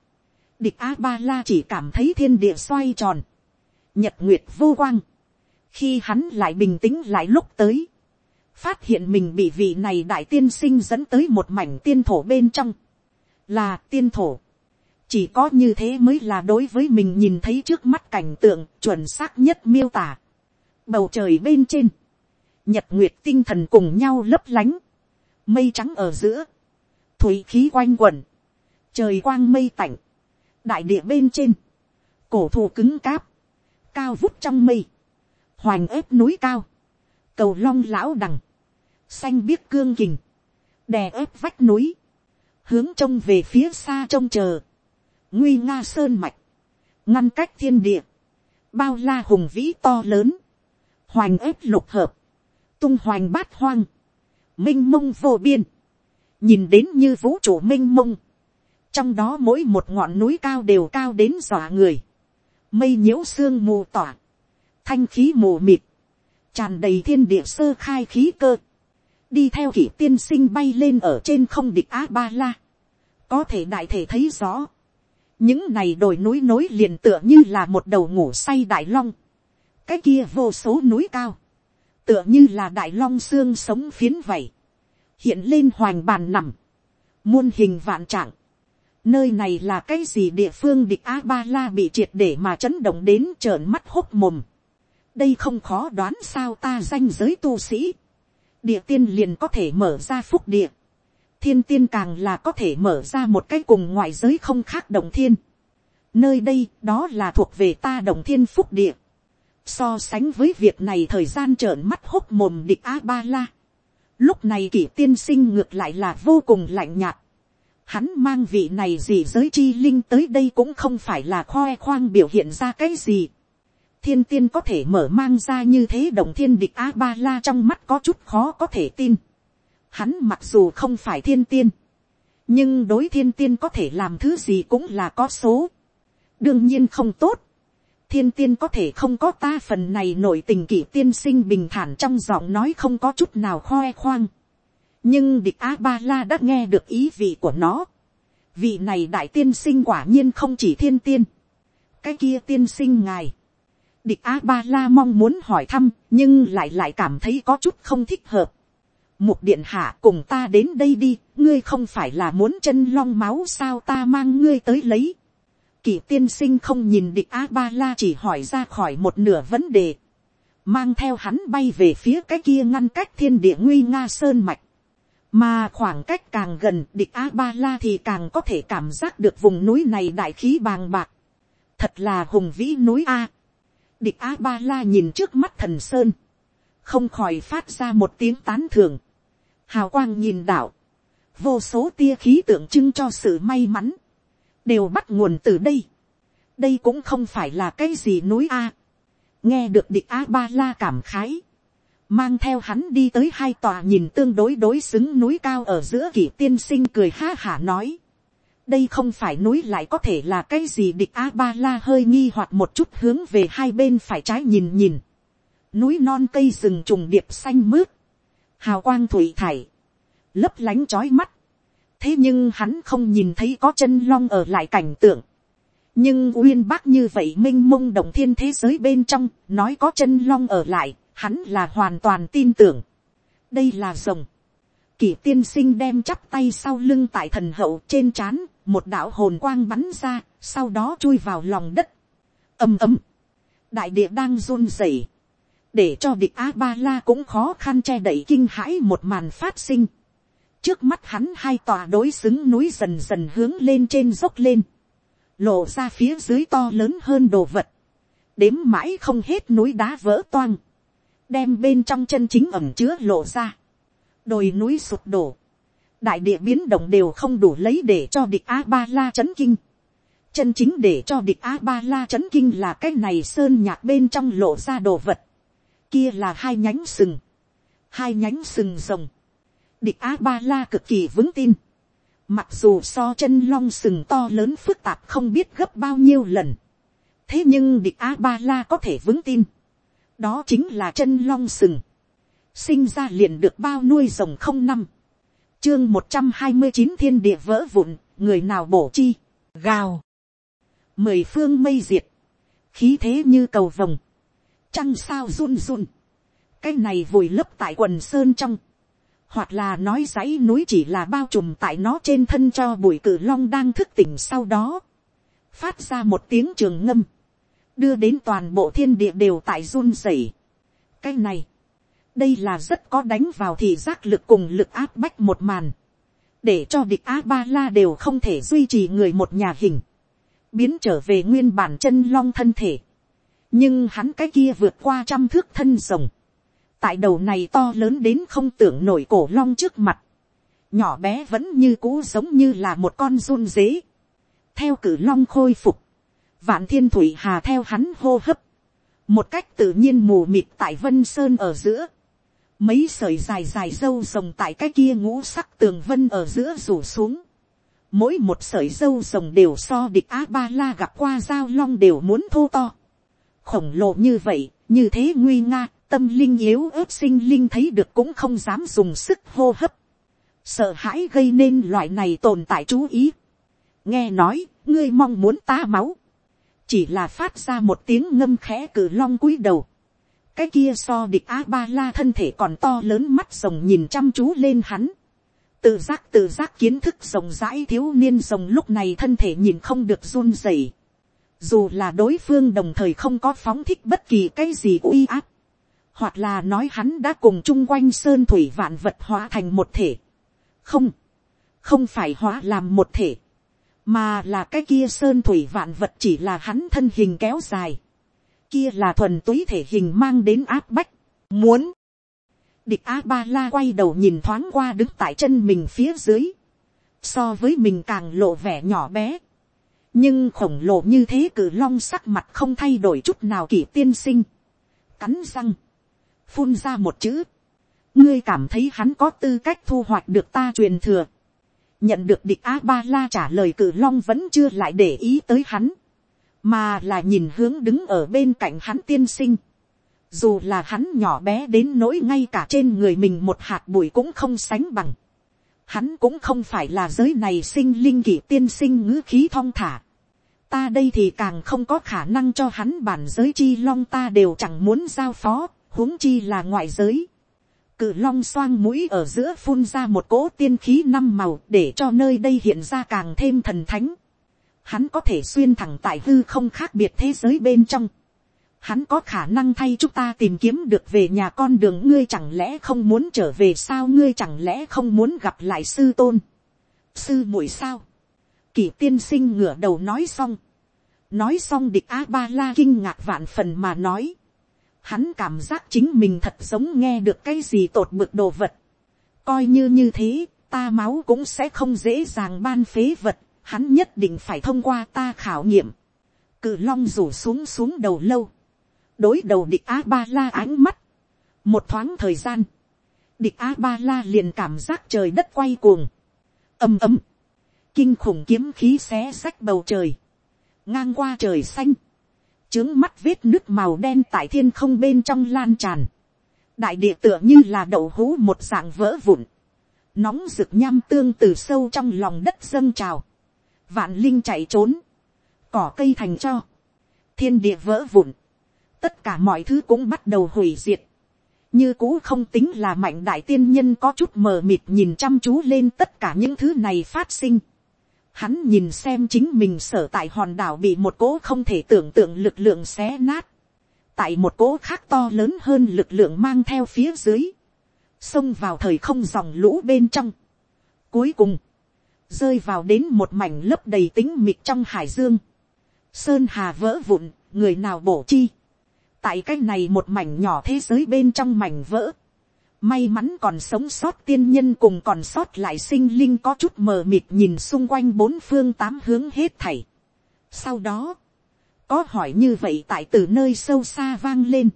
Địch á ba la chỉ cảm thấy thiên địa xoay tròn. Nhật nguyệt vô quang. Khi hắn lại bình tĩnh lại lúc tới. Phát hiện mình bị vị này đại tiên sinh dẫn tới một mảnh tiên thổ bên trong. Là tiên thổ chỉ có như thế mới là đối với mình nhìn thấy trước mắt cảnh tượng chuẩn xác nhất miêu tả. bầu trời bên trên, nhật nguyệt tinh thần cùng nhau lấp lánh, mây trắng ở giữa, thủy khí quanh quẩn, trời quang mây tạnh, đại địa bên trên, cổ thụ cứng cáp, cao vút trong mây, hoành ếp núi cao, cầu long lão đằng, xanh biếc cương kình, đè ép vách núi, hướng trông về phía xa trông chờ, nguy nga sơn mạch, ngăn cách thiên địa, bao la hùng vĩ to lớn, hoành ép lục hợp, tung hoành bát hoang, m i n h mông vô biên, nhìn đến như vũ trụ m i n h mông, trong đó mỗi một ngọn núi cao đều cao đến dọa người, mây nhiễu sương mù tỏa, thanh khí mù mịt, tràn đầy thiên địa sơ khai khí cơ, đi theo kỷ tiên sinh bay lên ở trên không địch á ba la, có thể đại thể thấy rõ, những này đồi núi nối liền tựa như là một đầu ngủ say đại long, cái kia vô số núi cao, tựa như là đại long xương sống phiến vậy, hiện lên hoành bàn nằm, muôn hình vạn trạng, nơi này là cái gì địa phương địch a ba la bị triệt để mà chấn động đến trợn mắt hốt mồm, đây không khó đoán sao ta danh giới tu sĩ, địa tiên liền có thể mở ra phúc địa, thiên tiên càng là có thể mở ra một cái cùng ngoại giới không khác đồng thiên. Nơi đây đó là thuộc về ta đồng thiên phúc địa. So sánh với việc này thời gian trợn mắt hốc mồm địch A-ba-la. Lúc này kỷ tiên sinh ngược lại là vô cùng lạnh nhạt. Hắn mang vị này gì giới chi linh tới đây cũng không phải là khoe khoang biểu hiện ra cái gì. Thiên tiên có thể mở mang ra như thế đồng thiên địch A-ba-la trong mắt có chút khó có thể tin Hắn mặc dù không phải thiên tiên. nhưng đối thiên tiên có thể làm thứ gì cũng là có số, đương nhiên không tốt, thiên tiên có thể không có ta phần này nổi tình kỷ tiên sinh bình thản trong giọng nói không có chút nào khoe khoang, nhưng địch a ba la đã nghe được ý vị của nó, vị này đại tiên sinh quả nhiên không chỉ thiên tiên, cái kia tiên sinh ngài, địch a ba la mong muốn hỏi thăm nhưng lại lại cảm thấy có chút không thích hợp. mục điện hạ cùng ta đến đây đi, ngươi không phải là muốn chân long máu sao ta mang ngươi tới lấy kỳ tiên sinh không nhìn địch a ba la chỉ hỏi ra khỏi một nửa vấn đề. mang theo hắn bay về phía cái kia ngăn cách thiên địa nguy nga sơn mạch. mà khoảng cách càng gần địch a ba la thì càng có thể cảm giác được vùng núi này đại khí bàng bạc. thật là hùng vĩ núi a địch a ba la nhìn trước mắt thần sơn, không khỏi phát ra một tiếng tán thường, hào quang nhìn đảo, vô số tia khí tượng trưng cho sự may mắn, đều bắt nguồn từ đây. đây cũng không phải là cái gì núi a. nghe được địch a ba la cảm khái, mang theo hắn đi tới hai tòa nhìn tương đối đối xứng núi cao ở giữa kỷ tiên sinh cười ha hả nói đây không phải núi lại có thể là cái gì địch a ba la hơi nghi hoặc một chút hướng về hai bên phải trái nhìn nhìn. núi non cây rừng trùng điệp xanh mướt, hào quang thủy thải, lấp lánh trói mắt thế nhưng hắn không nhìn thấy có chân long ở lại cảnh tượng. nhưng uyên bác như vậy m i n h mông động thiên thế giới bên trong, nói có chân long ở lại, hắn là hoàn toàn tin tưởng. đây là rồng. Kỷ tiên sinh đem chắp tay sau lưng tại thần hậu trên c h á n một đạo hồn quang bắn ra, sau đó chui vào lòng đất. ầm ầm, đại địa đang run rẩy, để cho địch a ba la cũng khó khăn che đậy kinh hãi một màn phát sinh trước mắt hắn hai tòa đối xứng núi dần dần hướng lên trên dốc lên, lộ ra phía dưới to lớn hơn đồ vật, đếm mãi không hết núi đá vỡ toang, đem bên trong chân chính ẩm chứa lộ ra, đồi núi sụp đổ, đại địa biến động đều không đủ lấy để cho địch a ba la chấn kinh. chân chính để cho địch a ba la chấn kinh là cái này sơn nhạc bên trong lộ ra đồ vật. kia là hai nhánh sừng, hai nhánh sừng rồng địch a ba la cực kỳ vững tin. mặc dù so chân long sừng to lớn phức tạp không biết gấp bao nhiêu lần. thế nhưng địch a ba la có thể vững tin. đó chính là chân long sừng. sinh ra liền được bao nuôi rồng không năm chương một trăm hai mươi chín thiên địa vỡ vụn, người nào bổ chi, gào. Mười phương mây diệt, khí thế như cầu vồng, trăng sao run run. Cái này vùi lấp tại quần sơn trong, hoặc là nói dãy núi chỉ là bao trùm tại nó trên thân cho bụi cử long đang thức tỉnh sau đó. Phát ra một tiếng trường ngâm, đưa đến toàn bộ thiên địa đều tại run rẩy. Cái này, đây là rất có đánh vào thị giác lực cùng lực áp bách một màn, để cho địch a ba la đều không thể duy trì người một nhà hình, biến trở về nguyên bản chân long thân thể, nhưng hắn cái kia vượt qua trăm thước thân rồng, tại đầu này to lớn đến không tưởng nổi cổ long trước mặt, nhỏ bé vẫn như cũ giống như là một con run dế, theo cử long khôi phục, vạn thiên thủy hà theo hắn hô hấp, một cách tự nhiên mù mịt tại vân sơn ở giữa, mấy sợi dài dài dâu rồng tại cái kia ngũ sắc tường vân ở giữa rủ xuống. Mỗi một sợi dâu rồng đều so địch á ba la gặp qua giao long đều muốn thô to. Khổng lồ như vậy, như thế nguy nga, tâm linh yếu ớt sinh linh thấy được cũng không dám dùng sức hô hấp. Sợ hãi gây nên loại này tồn tại chú ý. Nghe nói, ngươi mong muốn ta máu. Chỉ là phát ra một tiếng ngâm khẽ cử long cúi đầu cái kia so địch a ba la thân thể còn to lớn mắt rồng nhìn chăm chú lên hắn. tự giác tự giác kiến thức rồng rãi thiếu niên rồng lúc này thân thể nhìn không được run rẩy. dù là đối phương đồng thời không có phóng thích bất kỳ cái gì uy áp hoặc là nói hắn đã cùng chung quanh sơn thủy vạn vật hóa thành một thể. không, không phải hóa làm một thể, mà là cái kia sơn thủy vạn vật chỉ là hắn thân hình kéo dài. Kia là thuần túy thể hình mang đến áp bách, muốn. Địch a ba la quay đầu nhìn thoáng qua đứng tại chân mình phía dưới, so với mình càng lộ vẻ nhỏ bé, nhưng khổng lồ như thế cử long sắc mặt không thay đổi chút nào kỷ tiên sinh, cắn răng, phun ra một chữ, ngươi cảm thấy hắn có tư cách thu hoạch được ta truyền thừa, nhận được địch a ba la trả lời cử long vẫn chưa lại để ý tới hắn, mà là nhìn hướng đứng ở bên cạnh hắn tiên sinh, dù là hắn nhỏ bé đến nỗi ngay cả trên người mình một hạt bụi cũng không sánh bằng, hắn cũng không phải là giới này sinh linh kỷ tiên sinh ngữ khí thong thả, ta đây thì càng không có khả năng cho hắn bản giới chi long ta đều chẳng muốn giao phó, huống chi là ngoại giới. Cự long xoang mũi ở giữa phun ra một cỗ tiên khí năm màu để cho nơi đây hiện ra càng thêm thần thánh. Hắn có thể xuyên thẳng tại hư không khác biệt thế giới bên trong. Hắn có khả năng thay chúng ta tìm kiếm được về nhà con đường ngươi chẳng lẽ không muốn trở về sao ngươi chẳng lẽ không muốn gặp lại sư tôn. Sư muội sao Kỷ tiên sinh ngửa đầu nói xong. Nói xong địch A-ba-la kinh ngạc vạn phần mà nói. Hắn cảm giác chính mình thật giống nghe được cái gì tột bực đồ vật. Coi như như thế, ta máu cũng sẽ không dễ dàng ban phế vật. Hắn nhất định phải thông qua ta khảo nghiệm. Cự long rủ xuống xuống đầu lâu. Đối đầu địch A-ba-la ánh mắt. Một thoáng thời gian. Địch A-ba-la liền cảm giác trời đất quay cuồng. ầm ầm kinh khủng kiếm khí xé sách bầu trời, ngang qua trời xanh, trướng mắt vết nước màu đen tại thiên không bên trong lan tràn, đại địa tựa như là đậu hũ một dạng vỡ vụn, nóng rực nham tương từ sâu trong lòng đất dâng trào, vạn linh chạy trốn, cỏ cây thành cho, thiên địa vỡ vụn, tất cả mọi thứ cũng bắt đầu hủy diệt, như cũ không tính là mạnh đại tiên nhân có chút mờ mịt nhìn chăm chú lên tất cả những thứ này phát sinh hắn nhìn xem chính mình sở tại hòn đảo bị một cỗ không thể tưởng tượng lực lượng xé nát, tại một cỗ khác to lớn hơn lực lượng mang theo phía dưới, xông vào thời không dòng lũ bên trong. Cuối cùng, rơi vào đến một mảnh lấp đầy tính mịt trong hải dương, sơn hà vỡ vụn, người nào bổ chi, tại cái này một mảnh nhỏ thế giới bên trong mảnh vỡ, May mắn còn sống sót tiên nhân cùng còn sót lại sinh linh có chút mờ mịt nhìn xung quanh bốn phương tám hướng hết thảy. Sau đó, có hỏi như vậy tại từ nơi sâu xa vang lên.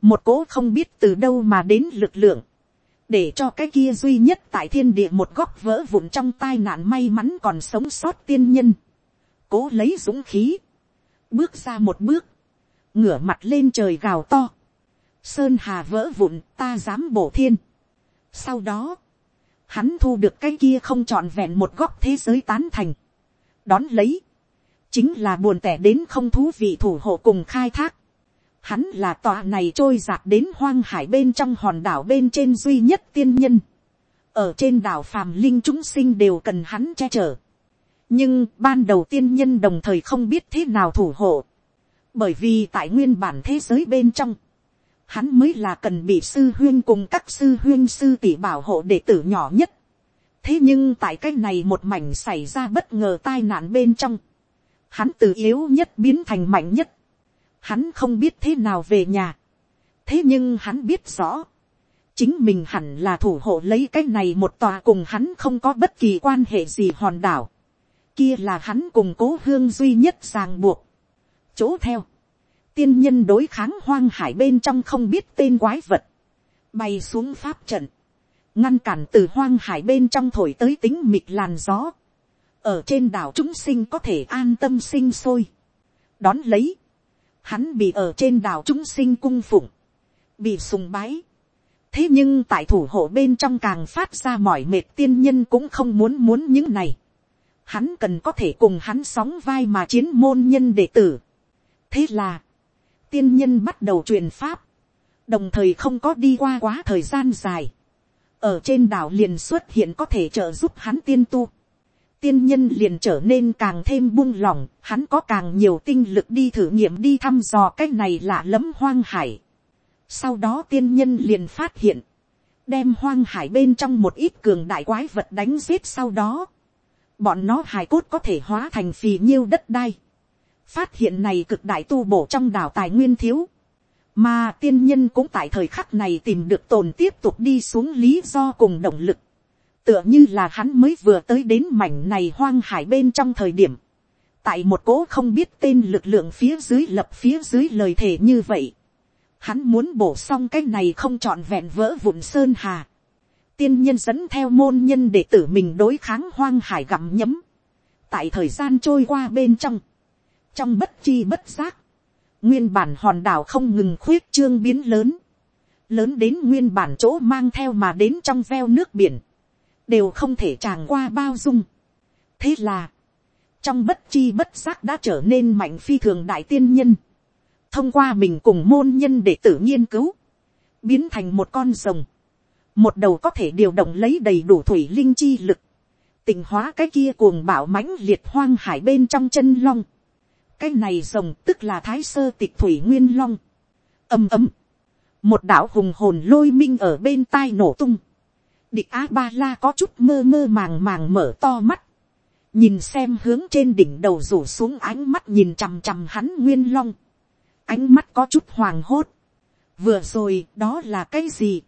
Một cố không biết từ đâu mà đến lực lượng. Để cho cái kia duy nhất tại thiên địa một góc vỡ vụn trong tai nạn may mắn còn sống sót tiên nhân. Cố lấy dũng khí. Bước ra một bước. Ngửa mặt lên trời gào to sơn hà vỡ vụn ta dám bổ thiên. sau đó, hắn thu được cái kia không trọn vẹn một góc thế giới tán thành. đón lấy, chính là buồn tẻ đến không thú vị thủ hộ cùng khai thác. Hắn là tòa này trôi giạt đến hoang hải bên trong hòn đảo bên trên duy nhất tiên nhân. Ở trên đảo phàm linh chúng sinh đều cần hắn che chở. Nhưng ban đầu tiên nhân đồng thời không biết thế nào thủ hộ. Bởi vì tại nguyên bản thế giới bên trong hắn mới là cần bị sư huyên cùng các sư huyên sư tỷ bảo hộ đệ tử nhỏ nhất. thế nhưng tại cái này một mảnh xảy ra bất ngờ tai nạn bên trong, hắn từ yếu nhất biến thành mạnh nhất, hắn không biết thế nào về nhà, thế nhưng hắn biết rõ, chính mình hẳn là thủ hộ lấy cái này một tòa cùng hắn không có bất kỳ quan hệ gì hòn đảo, kia là hắn cùng cố hương duy nhất ràng buộc, chỗ theo, tiên nhân đối kháng hoang hải bên trong không biết tên quái vật, bay xuống pháp trận, ngăn cản từ hoang hải bên trong thổi tới tính mịt làn gió, ở trên đảo chúng sinh có thể an tâm sinh sôi, đón lấy, hắn bị ở trên đảo chúng sinh cung phụng, bị sùng bái, thế nhưng tại thủ hộ bên trong càng phát ra mỏi mệt tiên nhân cũng không muốn muốn những này, hắn cần có thể cùng hắn sóng vai mà chiến môn nhân đệ tử, thế là, tiên nhân bắt đầu truyền pháp, đồng thời không có đi qua quá thời gian dài, ở trên đảo liền xuất hiện có thể trợ giúp hắn tiên tu, tiên nhân liền trở nên càng thêm buông lỏng, hắn có càng nhiều tinh lực đi thử nghiệm đi thăm dò cái này lạ lẫm hoang hải. Sau đó tiên nhân liền phát hiện, đem hoang hải bên trong một ít cường đại quái vật đánh giết sau đó, bọn nó hải cốt có thể hóa thành phì nhiêu đất đai phát hiện này cực đại tu bổ trong đảo tài nguyên thiếu, mà tiên nhân cũng tại thời khắc này tìm được tồn tiếp tục đi xuống lý do cùng động lực, tựa như là hắn mới vừa tới đến mảnh này hoang hải bên trong thời điểm, tại một cố không biết tên lực lượng phía dưới lập phía dưới lời thề như vậy, hắn muốn bổ xong cái này không trọn vẹn vỡ vụn sơn hà, tiên nhân dẫn theo môn nhân để tử mình đối kháng hoang hải gặm nhấm. tại thời gian trôi qua bên trong, trong bất chi bất giác, nguyên bản hòn đảo không ngừng khuyết trương biến lớn, lớn đến nguyên bản chỗ mang theo mà đến trong veo nước biển, đều không thể tràng qua bao dung. thế là, trong bất chi bất giác đã trở nên mạnh phi thường đại tiên nhân, thông qua mình cùng môn nhân để tự nghiên cứu, biến thành một con rồng, một đầu có thể điều động lấy đầy đủ thủy linh chi lực, tình hóa cái kia cuồng bảo mãnh liệt hoang hải bên trong chân long, cái này rồng tức là thái sơ tịch thủy nguyên long, ầm ầm, một đạo hùng hồn lôi minh ở bên tai nổ tung, địch a ba la có chút mơ mơ màng màng mở to mắt, nhìn xem hướng trên đỉnh đầu rủ xuống ánh mắt nhìn chằm chằm hắn nguyên long, ánh mắt có chút hoàng hốt, vừa rồi đó là cái gì,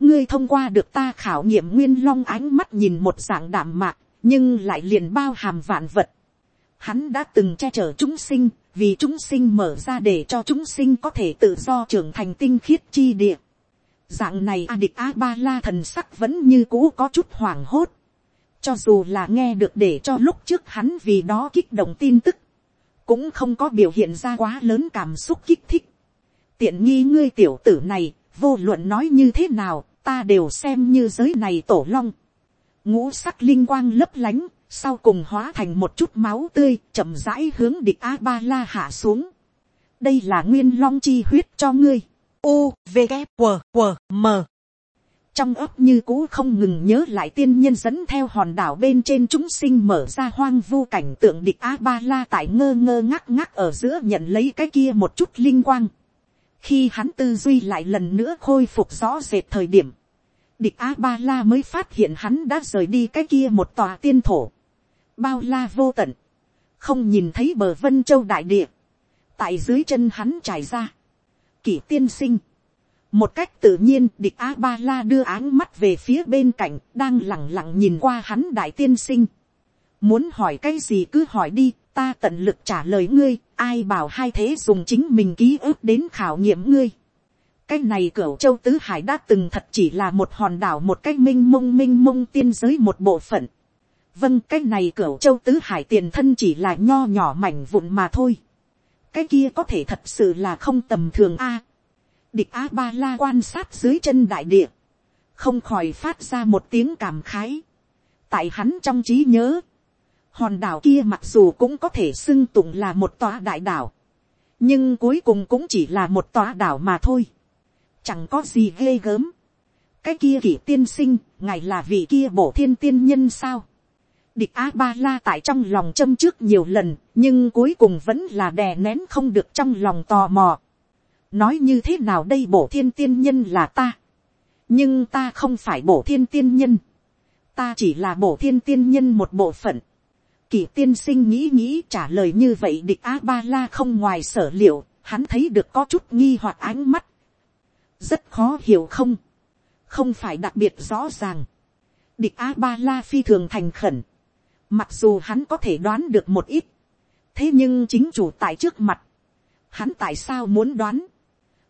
ngươi thông qua được ta khảo nghiệm nguyên long ánh mắt nhìn một dạng đảm mạc, nhưng lại liền bao hàm vạn vật. Hắn đã từng che chở chúng sinh, vì chúng sinh mở ra để cho chúng sinh có thể tự do trưởng thành tinh khiết chi địa. Dạng này A địch A ba la thần sắc vẫn như cũ có chút hoảng hốt. Cho dù là nghe được để cho lúc trước hắn vì đó kích động tin tức. Cũng không có biểu hiện ra quá lớn cảm xúc kích thích. Tiện nghi ngươi tiểu tử này, vô luận nói như thế nào, ta đều xem như giới này tổ long. Ngũ sắc linh quang lấp lánh, sau cùng hóa thành một chút máu tươi, chậm rãi hướng địch a ba la hạ xuống. đây là nguyên long chi huyết cho ngươi. U, V, K, W, W, M. trong ấp như cũ không ngừng nhớ lại tiên nhân dẫn theo hòn đảo bên trên chúng sinh mở ra hoang vu cảnh tượng địch a ba la tại ngơ ngơ ngắc ngắc ở giữa nhận lấy cái kia một chút linh quang khi hắn tư duy lại lần nữa khôi phục rõ rệt thời điểm, địch a ba la mới phát hiện hắn đã rời đi cái kia một tòa tiên thổ, bao la vô tận, không nhìn thấy bờ vân châu đại địa, tại dưới chân hắn trải ra, kỷ tiên sinh, một cách tự nhiên địch a ba la đưa áng mắt về phía bên cạnh đang lẳng lặng nhìn qua hắn đại tiên sinh muốn hỏi cái gì cứ hỏi đi ta tận lực trả lời ngươi, ai bảo hai thế dùng chính mình ký ức đến khảo nghiệm ngươi. cái này cửa châu tứ hải đã từng thật chỉ là một hòn đảo một cái minh mông minh mông tiên giới một bộ phận vâng cái này cửa châu tứ hải tiền thân chỉ là nho nhỏ mảnh vụn mà thôi. cái kia có thể thật sự là không tầm thường a. địch a ba la quan sát dưới chân đại địa, không khỏi phát ra một tiếng cảm khái. tại hắn trong trí nhớ, hòn đảo kia mặc dù cũng có thể xưng tụng là một tòa đại đảo, nhưng cuối cùng cũng chỉ là một tòa đảo mà thôi, chẳng có gì ghê gớm. cái kia kỷ tiên sinh, ngài là vị kia bổ thiên tiên nhân sao địch a ba la tại trong lòng châm trước nhiều lần, nhưng cuối cùng vẫn là đè nén không được trong lòng tò mò. nói như thế nào đây bổ thiên tiên nhân là ta, nhưng ta không phải bổ thiên tiên nhân, ta chỉ là bổ thiên tiên nhân một bộ phận Kỳ tiên sinh nghĩ nghĩ trả lời như vậy địch A-ba-la không ngoài sở liệu, hắn thấy được có chút nghi hoặc ánh mắt. Rất khó hiểu không? Không phải đặc biệt rõ ràng. Địch A-ba-la phi thường thành khẩn. Mặc dù hắn có thể đoán được một ít. Thế nhưng chính chủ tại trước mặt. Hắn tại sao muốn đoán?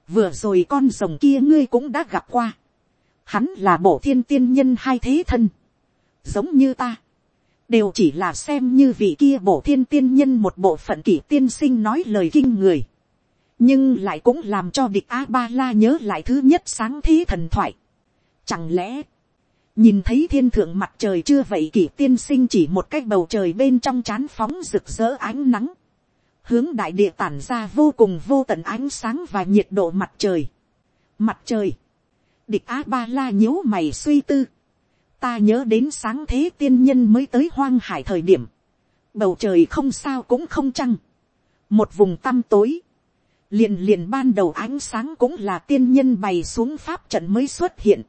Vừa rồi con rồng kia ngươi cũng đã gặp qua. Hắn là bổ thiên tiên nhân hai thế thân. Giống như ta đều chỉ là xem như vị kia bổ thiên tiên nhân một bộ phận kỷ tiên sinh nói lời kinh người, nhưng lại cũng làm cho địch a ba la nhớ lại thứ nhất sáng thế thần thoại. Chẳng lẽ, nhìn thấy thiên thượng mặt trời chưa vậy kỷ tiên sinh chỉ một cái bầu trời bên trong chán phóng rực rỡ ánh nắng, hướng đại địa tản ra vô cùng vô tận ánh sáng và nhiệt độ mặt trời. Mặt trời, địch a ba la nhíu mày suy tư, ta nhớ đến sáng thế tiên nhân mới tới hoang hải thời điểm, bầu trời không sao cũng không trăng, một vùng tăm tối, liền liền ban đầu ánh sáng cũng là tiên nhân bày xuống pháp trận mới xuất hiện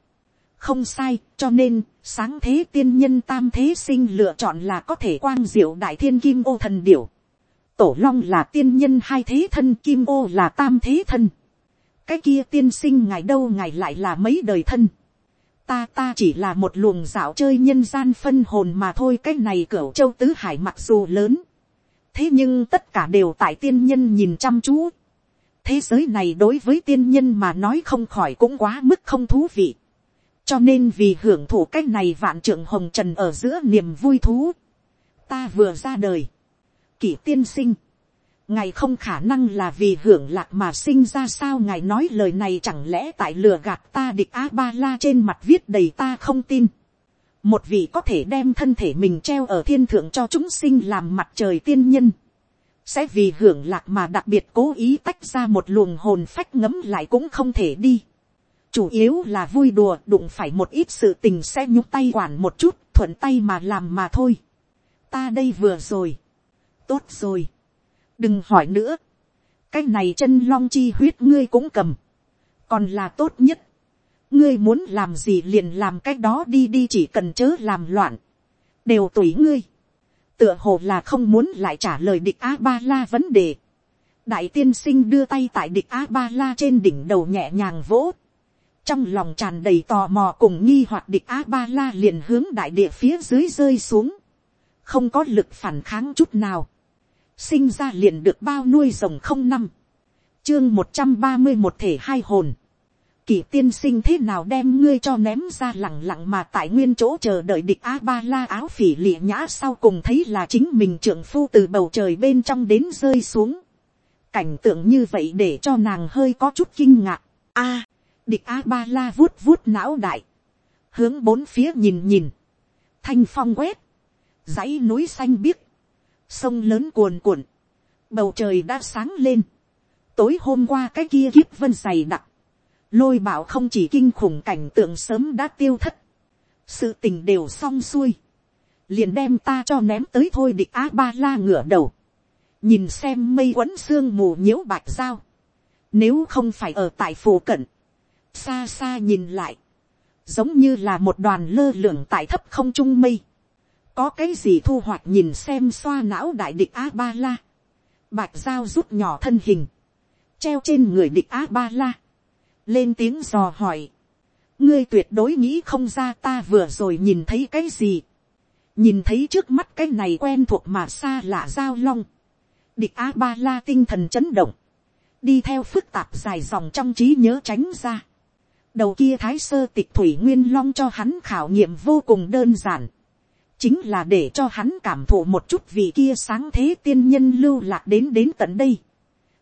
không sai, cho nên, sáng thế tiên nhân tam thế sinh lựa chọn là có thể quang diệu đại thiên kim ô thần điểu. tổ long là tiên nhân hai thế thân kim ô là tam thế thân. cái kia tiên sinh ngày đâu ngày lại là mấy đời thân ta ta chỉ là một luồng dạo chơi nhân gian phân hồn mà thôi cái này cửa châu tứ hải mặc dù lớn. thế nhưng tất cả đều tại tiên nhân nhìn chăm chú. thế giới này đối với tiên nhân mà nói không khỏi cũng quá mức không thú vị cho nên vì hưởng thụ cái này vạn trưởng hồng trần ở giữa niềm vui thú, ta vừa ra đời, kỷ tiên sinh, ngài không khả năng là vì hưởng lạc mà sinh ra sao ngài nói lời này chẳng lẽ tại lừa gạt ta địch a ba la trên mặt viết đầy ta không tin. một vị có thể đem thân thể mình treo ở thiên thượng cho chúng sinh làm mặt trời tiên nhân. sẽ vì hưởng lạc mà đặc biệt cố ý tách ra một luồng hồn phách ngấm lại cũng không thể đi chủ yếu là vui đùa đụng phải một ít sự tình sẽ nhúc tay quản một chút thuận tay mà làm mà thôi. ta đây vừa rồi. tốt rồi. Đừng hỏi nữa, cái này chân long chi huyết ngươi cũng cầm, còn là tốt nhất, ngươi muốn làm gì liền làm cái đó đi đi chỉ cần chớ làm loạn, đều tùy ngươi, tựa hồ là không muốn lại trả lời địch a ba la vấn đề, đại tiên sinh đưa tay tại địch a ba la trên đỉnh đầu nhẹ nhàng vỗ, trong lòng tràn đầy tò mò cùng nghi hoặc địch a ba la liền hướng đại địa phía dưới rơi xuống, không có lực phản kháng chút nào, sinh ra liền được bao nuôi rồng không năm, chương một trăm ba mươi một thể hai hồn, kỷ tiên sinh thế nào đem ngươi cho ném ra lẳng lặng mà tại nguyên chỗ chờ đợi địch a ba la áo phỉ lịa nhã sau cùng thấy là chính mình trưởng phu từ bầu trời bên trong đến rơi xuống. cảnh tượng như vậy để cho nàng hơi có chút kinh ngạc. a, địch a ba la vuốt vuốt não đại, hướng bốn phía nhìn nhìn, thanh phong quét, dãy núi xanh biếc, sông lớn cuồn cuộn, bầu trời đã sáng lên, tối hôm qua cái kia kiếp vân dày đặc, lôi bảo không chỉ kinh khủng cảnh tượng sớm đã tiêu thất, sự tình đều xong xuôi, liền đem ta cho ném tới thôi địch a ba la ngửa đầu, nhìn xem mây quấn sương mù nhiễu bạch dao, nếu không phải ở tại phủ cận, xa xa nhìn lại, giống như là một đoàn lơ lửng tại thấp không trung mây, có cái gì thu hoạch nhìn xem xoa não đại địch a ba la, bạch dao rút nhỏ thân hình, treo trên người địch a ba la, lên tiếng dò hỏi, ngươi tuyệt đối nghĩ không ra ta vừa rồi nhìn thấy cái gì, nhìn thấy trước mắt cái này quen thuộc mà xa lạ giao long, địch a ba la tinh thần chấn động, đi theo phức tạp dài dòng trong trí nhớ tránh ra, đầu kia thái sơ tịch thủy nguyên long cho hắn khảo nghiệm vô cùng đơn giản, chính là để cho hắn cảm thụ một chút vì kia sáng thế tiên nhân lưu lạc đến đến tận đây.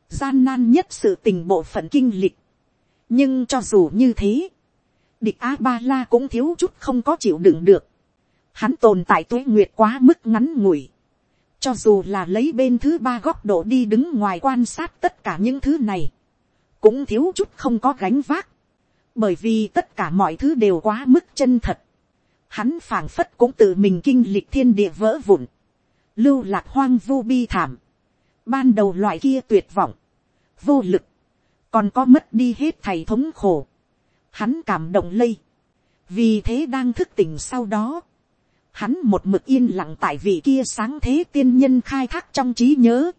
gian nan nhất sự tình bộ phận kinh lịch. nhưng cho dù như thế, địch a ba la cũng thiếu chút không có chịu đựng được. hắn tồn tại tuế nguyệt quá mức ngắn ngủi. cho dù là lấy bên thứ ba góc độ đi đứng ngoài quan sát tất cả những thứ này, cũng thiếu chút không có gánh vác bởi vì tất cả mọi thứ đều quá mức chân thật. Hắn phảng phất cũng tự mình kinh lịch thiên địa vỡ vụn, lưu lạc hoang vu bi thảm, ban đầu loại kia tuyệt vọng, vô lực, còn có mất đi hết thầy thống khổ, hắn cảm động lây, vì thế đang thức tỉnh sau đó, hắn một mực yên lặng tại vị kia sáng thế tiên nhân khai thác trong trí nhớ,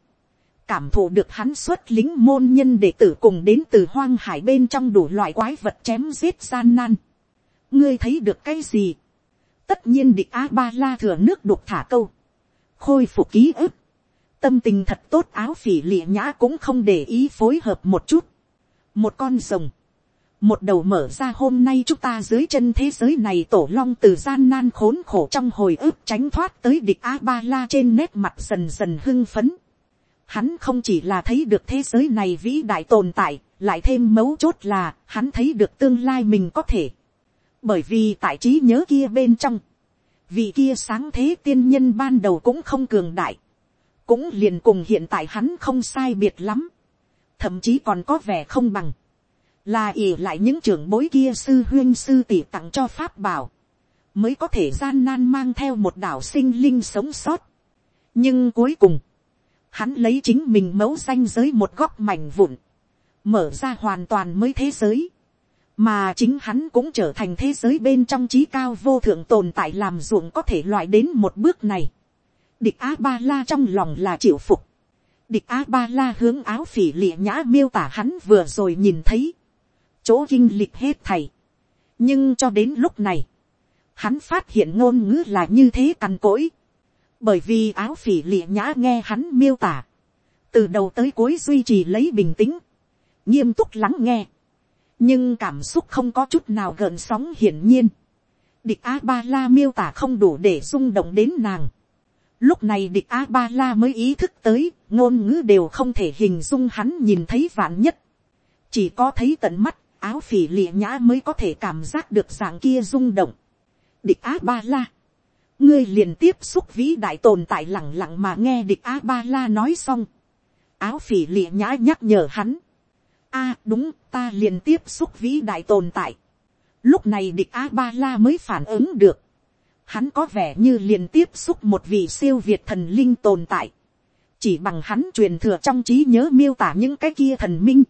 cảm thụ được hắn xuất lính môn nhân đệ tử cùng đến từ hoang hải bên trong đủ loại quái vật chém giết gian nan. ngươi thấy được cái gì, tất nhiên địch a ba la thừa nước đục thả câu, khôi phục ký ức, tâm tình thật tốt áo phỉ lịa nhã cũng không để ý phối hợp một chút, một con rồng, một đầu mở ra hôm nay chúng ta dưới chân thế giới này tổ long từ gian nan khốn khổ trong hồi ức tránh thoát tới địch a ba la trên nét mặt dần dần hưng phấn. Hắn không chỉ là thấy được thế giới này vĩ đại tồn tại, lại thêm mấu chốt là hắn thấy được tương lai mình có thể. Bởi vì tại trí nhớ kia bên trong, vì kia sáng thế tiên nhân ban đầu cũng không cường đại, cũng liền cùng hiện tại hắn không sai biệt lắm, thậm chí còn có vẻ không bằng, là ỉ lại những trưởng bối kia sư huyên sư tỷ tặng cho pháp bảo, mới có thể gian nan mang theo một đảo sinh linh sống sót. nhưng cuối cùng, hắn lấy chính mình mẫu danh giới một góc mảnh vụn, mở ra hoàn toàn mới thế giới, mà chính hắn cũng trở thành thế giới bên trong trí cao vô thượng tồn tại làm ruộng có thể loại đến một bước này. địch a ba la trong lòng là chịu phục. địch a ba la hướng áo phỉ lịa nhã miêu tả hắn vừa rồi nhìn thấy. chỗ kinh lịch hết thầy. nhưng cho đến lúc này, hắn phát hiện ngôn ngữ là như thế cằn cỗi bởi vì áo phỉ lịa nhã nghe hắn miêu tả. từ đầu tới cuối duy trì lấy bình tĩnh. nghiêm túc lắng nghe nhưng cảm xúc không có chút nào gợn sóng hiển nhiên. địch a ba la miêu tả không đủ để rung động đến nàng. lúc này địch a ba la mới ý thức tới, ngôn ngữ đều không thể hình dung hắn nhìn thấy vạn nhất. chỉ có thấy tận mắt, áo phỉ lịa nhã mới có thể cảm giác được dạng kia rung động. địch a ba la ngươi liền tiếp xúc vĩ đại tồn tại lẳng lặng mà nghe địch a ba la nói xong. áo phỉ lịa nhã nhắc nhở hắn a, đúng, ta liền tiếp xúc vĩ đại tồn tại. lúc này địch a ba la mới phản ứng được. hắn có vẻ như liền tiếp xúc một vị siêu việt thần linh tồn tại. chỉ bằng hắn truyền thừa trong trí nhớ miêu tả những cái kia thần minh.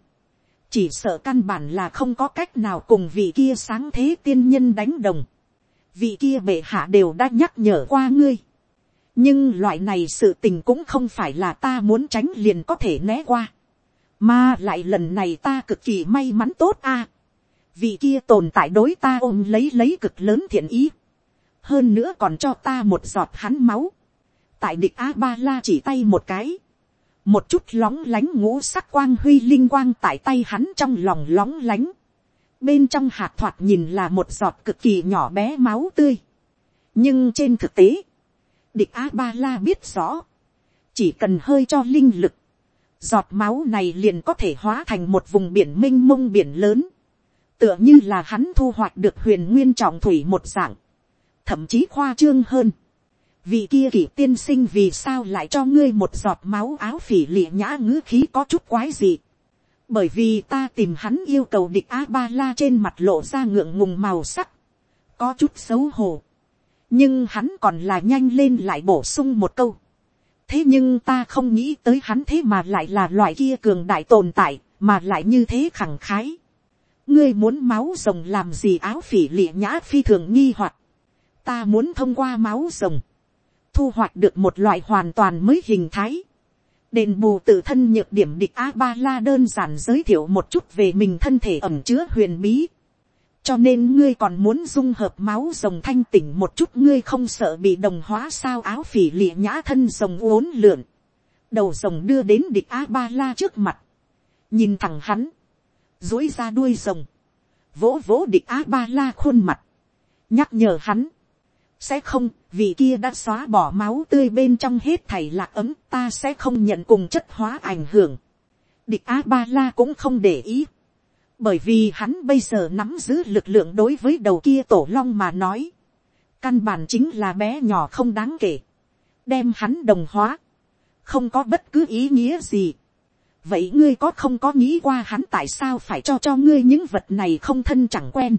chỉ sợ căn bản là không có cách nào cùng vị kia sáng thế tiên nhân đánh đồng vị kia bệ hạ đều đã nhắc nhở qua ngươi. nhưng loại này sự tình cũng không phải là ta muốn tránh liền có thể né qua mà lại lần này ta cực kỳ may mắn tốt a. Vị kia tồn tại đối ta ôm lấy lấy cực lớn thiện ý. Hơn nữa còn cho ta một giọt hắn máu. Tại địch A-ba-la chỉ tay một cái. Một chút lóng lánh ngũ sắc quang huy linh quang tại tay hắn trong lòng lóng lánh. Bên trong hạt thoạt nhìn là một giọt cực kỳ nhỏ bé máu tươi. Nhưng trên thực tế, địch A-ba-la biết rõ. Chỉ cần hơi cho linh lực giọt máu này liền có thể hóa thành một vùng biển m i n h mông biển lớn, tựa như là hắn thu hoạch được huyền nguyên trọng thủy một dạng, thậm chí khoa trương hơn. Vị kia kỷ tiên sinh vì sao lại cho ngươi một giọt máu áo phỉ lịa nhã ngữ khí có chút quái gì. Bởi vì ta tìm hắn yêu cầu địch A-ba-la trên mặt lộ ra ngượng ngùng màu sắc. Có chút xấu hổ. Nhưng hắn còn là nhanh lên lại bổ sung một câu thế nhưng ta không nghĩ tới hắn thế mà lại là loại kia cường đại tồn tại, mà lại như thế khẳng khái. ngươi muốn máu rồng làm gì áo phỉ lịa nhã phi thường nghi hoặc. ta muốn thông qua máu rồng, thu hoạch được một loại hoàn toàn mới hình thái đền bù tự thân nhược điểm địch a ba la đơn giản giới thiệu một chút về mình thân thể ẩm chứa huyền bí. Cho nên ngươi còn muốn dung hợp máu rồng thanh tỉnh một chút ngươi không sợ bị đồng hóa sao? Áo phỉ lịa nhã thân rồng uốn lượn, đầu rồng đưa đến địch a ba la trước mặt, nhìn thẳng hắn, dối ra đuôi rồng, vỗ vỗ địch a ba la khuôn mặt, nhắc nhở hắn, sẽ không, vì kia đã xóa bỏ máu tươi bên trong hết thảy lạc ấm ta sẽ không nhận cùng chất hóa ảnh hưởng. địch a ba la cũng không để ý, bởi vì hắn bây giờ nắm giữ lực lượng đối với đầu kia tổ long mà nói, căn bản chính là bé nhỏ không đáng kể, đem hắn đồng hóa, không có bất cứ ý nghĩa gì. vậy ngươi có không có nghĩ qua hắn tại sao phải cho cho ngươi những vật này không thân chẳng quen,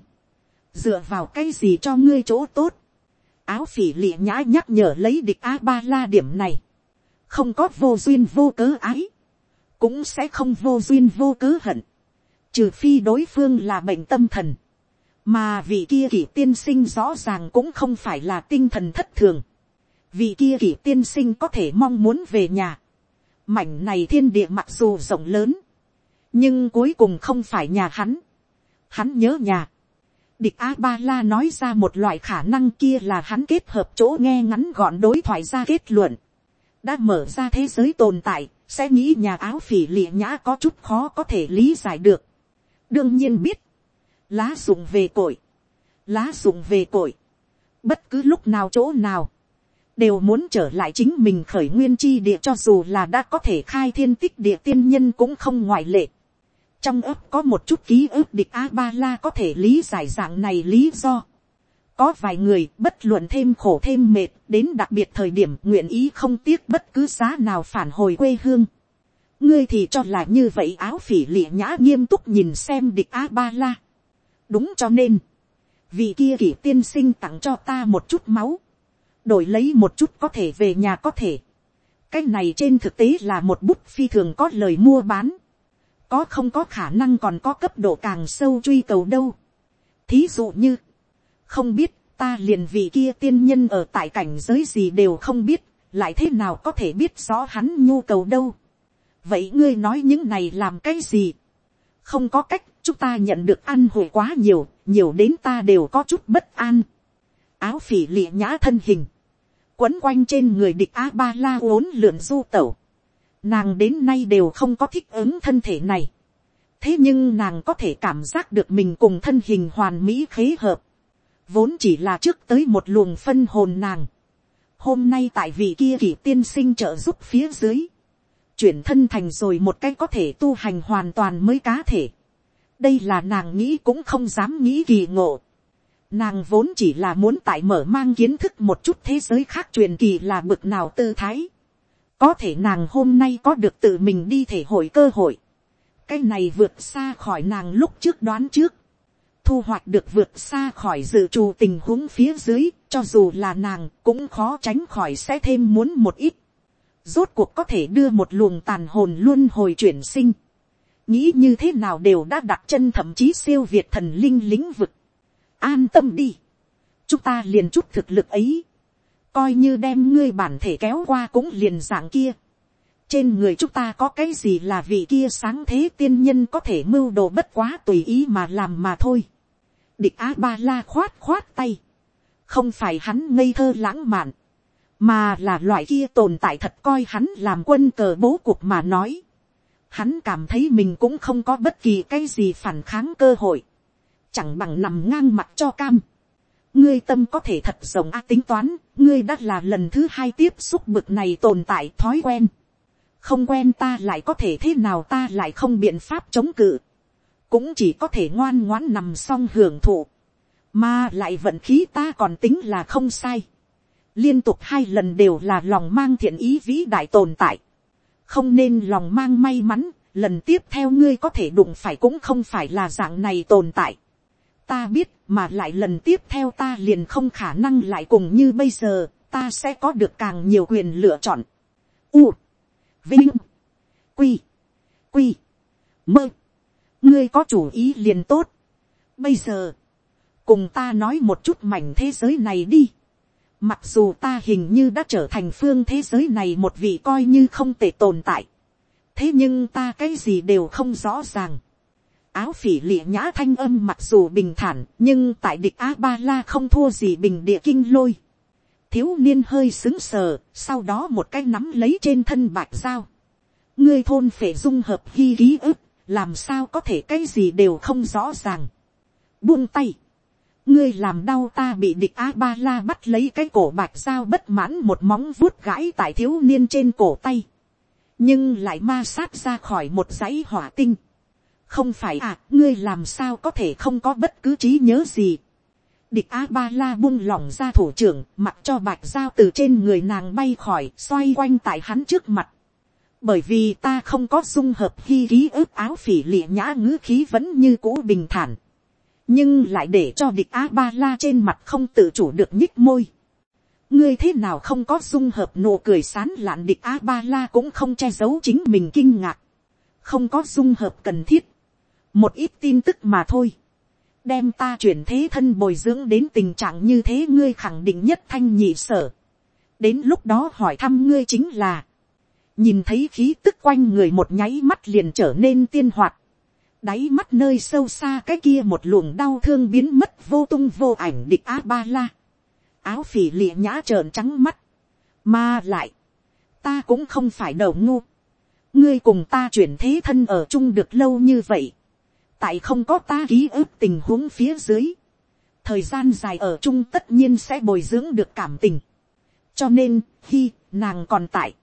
dựa vào cái gì cho ngươi chỗ tốt, áo phỉ lịa nhã nhắc nhở lấy địch a ba la điểm này, không có vô duyên vô cớ ái, cũng sẽ không vô duyên vô cớ hận, trừ phi đối phương là bệnh tâm thần, mà vị kia kỷ tiên sinh rõ ràng cũng không phải là tinh thần thất thường, vị kia kỷ tiên sinh có thể mong muốn về nhà, mảnh này thiên địa mặc dù rộng lớn, nhưng cuối cùng không phải nhà hắn, hắn nhớ nhà, địch a ba la nói ra một loại khả năng kia là hắn kết hợp chỗ nghe ngắn gọn đối thoại ra kết luận, đã mở ra thế giới tồn tại, sẽ nghĩ nhà áo phỉ lịa nhã có chút khó có thể lý giải được. Đương nhiên biết, lá dụng về cội, lá dụng về cội, bất cứ lúc nào chỗ nào, đều muốn trở lại chính mình khởi nguyên chi địa cho dù là đã có thể khai thiên tích địa tiên nhân cũng không ngoại lệ trong ấp có một chút ký ức địch a ba la có thể lý giải dạng này lý do. có vài người bất luận thêm khổ thêm mệt đến đặc biệt thời điểm nguyện ý không tiếc bất cứ giá nào phản hồi quê hương ngươi thì cho là như vậy áo phỉ lịa nhã nghiêm túc nhìn xem địch a ba la. đúng cho nên, vì kia kỷ tiên sinh tặng cho ta một chút máu, đổi lấy một chút có thể về nhà có thể. cái này trên thực tế là một bút phi thường có lời mua bán có không có khả năng còn có cấp độ càng sâu truy cầu đâu. thí dụ như, không biết ta liền vị kia tiên nhân ở tại cảnh giới gì đều không biết, lại thế nào có thể biết rõ hắn nhu cầu đâu vậy ngươi nói những này làm cái gì. không có cách chúng ta nhận được ăn hồi quá nhiều, nhiều đến ta đều có chút bất an. áo phỉ lịa nhã thân hình, quấn quanh trên người địch a ba la uốn lượn du tẩu nàng đến nay đều không có thích ứng thân thể này. thế nhưng nàng có thể cảm giác được mình cùng thân hình hoàn mỹ khế hợp, vốn chỉ là trước tới một luồng phân hồn nàng, hôm nay tại vị kia kỷ tiên sinh trợ giúp phía dưới, chuyển thân thành rồi một cái có thể tu hành hoàn toàn mới cá thể. đây là nàng nghĩ cũng không dám nghĩ kỳ ngộ. nàng vốn chỉ là muốn tại mở mang kiến thức một chút thế giới khác truyền kỳ là bực nào tư thái có thể nàng hôm nay có được tự mình đi thể hội cơ hội. cái này vượt xa khỏi nàng lúc trước đoán trước. thu hoạch được vượt xa khỏi dự trù tình huống phía dưới, cho dù là nàng cũng khó tránh khỏi sẽ thêm muốn một ít rốt cuộc có thể đưa một luồng tàn hồn luôn hồi chuyển sinh. nghĩ như thế nào đều đã đặt chân thậm chí siêu việt thần linh lĩnh vực. an tâm đi. chúng ta liền chút thực lực ấy coi như đem ngươi bản thể kéo qua cũng liền dạng kia. trên người chúng ta có cái gì là vị kia sáng thế tiên nhân có thể mưu đồ bất quá tùy ý mà làm mà thôi. địch a ba la khoát khoát tay. không phải hắn ngây thơ lãng mạn mà là loại kia tồn tại thật coi hắn làm quân cờ bố cuộc mà nói. Hắn cảm thấy mình cũng không có bất kỳ cái gì phản kháng cơ hội, chẳng bằng nằm ngang mặt cho cam ngươi tâm có thể thật rộng a tính toán, ngươi đã là lần thứ hai tiếp xúc bực này tồn tại thói quen. không quen ta lại có thể thế nào ta lại không biện pháp chống cự, cũng chỉ có thể ngoan ngoãn nằm xong hưởng thụ, mà lại vận khí ta còn tính là không sai liên tục hai lần đều là lòng mang thiện ý vĩ đại tồn tại, không nên lòng mang may mắn, lần tiếp theo ngươi có thể đụng phải cũng không phải là dạng này tồn tại ta biết mà lại lần tiếp theo ta liền không khả năng lại cùng như bây giờ, ta sẽ có được càng nhiều quyền lựa chọn. U, vinh, quy, quy, mơ, ngươi có chủ ý liền tốt. bây giờ, cùng ta nói một chút mảnh thế giới này đi Mặc dù ta hình như đã trở thành phương thế giới này một vị coi như không thể tồn tại. Thế nhưng ta cái gì đều không rõ ràng. Áo phỉ lịa nhã thanh âm mặc dù bình thản nhưng tại địch A-ba-la không thua gì bình địa kinh lôi. Thiếu niên hơi xứng sờ, sau đó một cái nắm lấy trên thân bạch dao. Ngươi thôn phải dung hợp ghi ký ức, làm sao có thể cái gì đều không rõ ràng. Buông tay ngươi làm đau ta bị địch a ba la bắt lấy cái cổ bạch dao bất mãn một móng vuốt gãi tại thiếu niên trên cổ tay, nhưng lại ma sát ra khỏi một dãy hỏa tinh không phải à, ngươi làm sao có thể không có bất cứ trí nhớ gì. địch a ba la buông lỏng ra thủ trưởng, mặc cho bạch dao từ trên người nàng bay khỏi, xoay quanh tại hắn trước mặt. bởi vì ta không có dung hợp khi ký ức áo phỉ lịa nhã ngữ khí vẫn như cũ bình thản nhưng lại để cho địch a ba la trên mặt không tự chủ được nhích môi. ngươi thế nào không có dung hợp nụ cười sán lạn địch a ba la cũng không che giấu chính mình kinh ngạc, không có dung hợp cần thiết, một ít tin tức mà thôi, đem ta chuyển thế thân bồi dưỡng đến tình trạng như thế ngươi khẳng định nhất thanh nhị sở, đến lúc đó hỏi thăm ngươi chính là, nhìn thấy khí tức quanh người một nháy mắt liền trở nên tiên hoạt, đáy mắt nơi sâu xa cái kia một luồng đau thương biến mất vô tung vô ảnh địch a ba la. áo phỉ lịa nhã trợn trắng mắt. mà lại, ta cũng không phải đầu ngu. ngươi cùng ta chuyển thế thân ở chung được lâu như vậy tại không có ta ký ức tình huống phía dưới. thời gian dài ở chung tất nhiên sẽ bồi dưỡng được cảm tình. cho nên, khi nàng còn tại,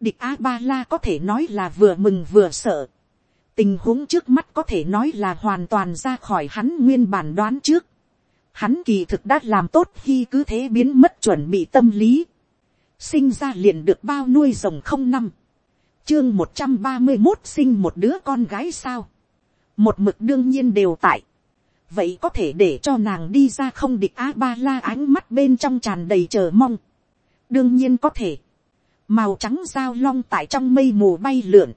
địch a ba la có thể nói là vừa mừng vừa sợ tình huống trước mắt có thể nói là hoàn toàn ra khỏi hắn nguyên bản đoán trước. Hắn kỳ thực đã làm tốt khi cứ thế biến mất chuẩn bị tâm lý. Sinh ra liền được bao nuôi rồng không năm. Chương một trăm ba mươi một sinh một đứa con gái sao. Một mực đương nhiên đều tại. Vậy có thể để cho nàng đi ra không địch A-ba-la ánh mắt bên trong tràn đầy chờ mong. Đương nhiên có thể. Màu trắng dao long tại trong mây mù bay lượn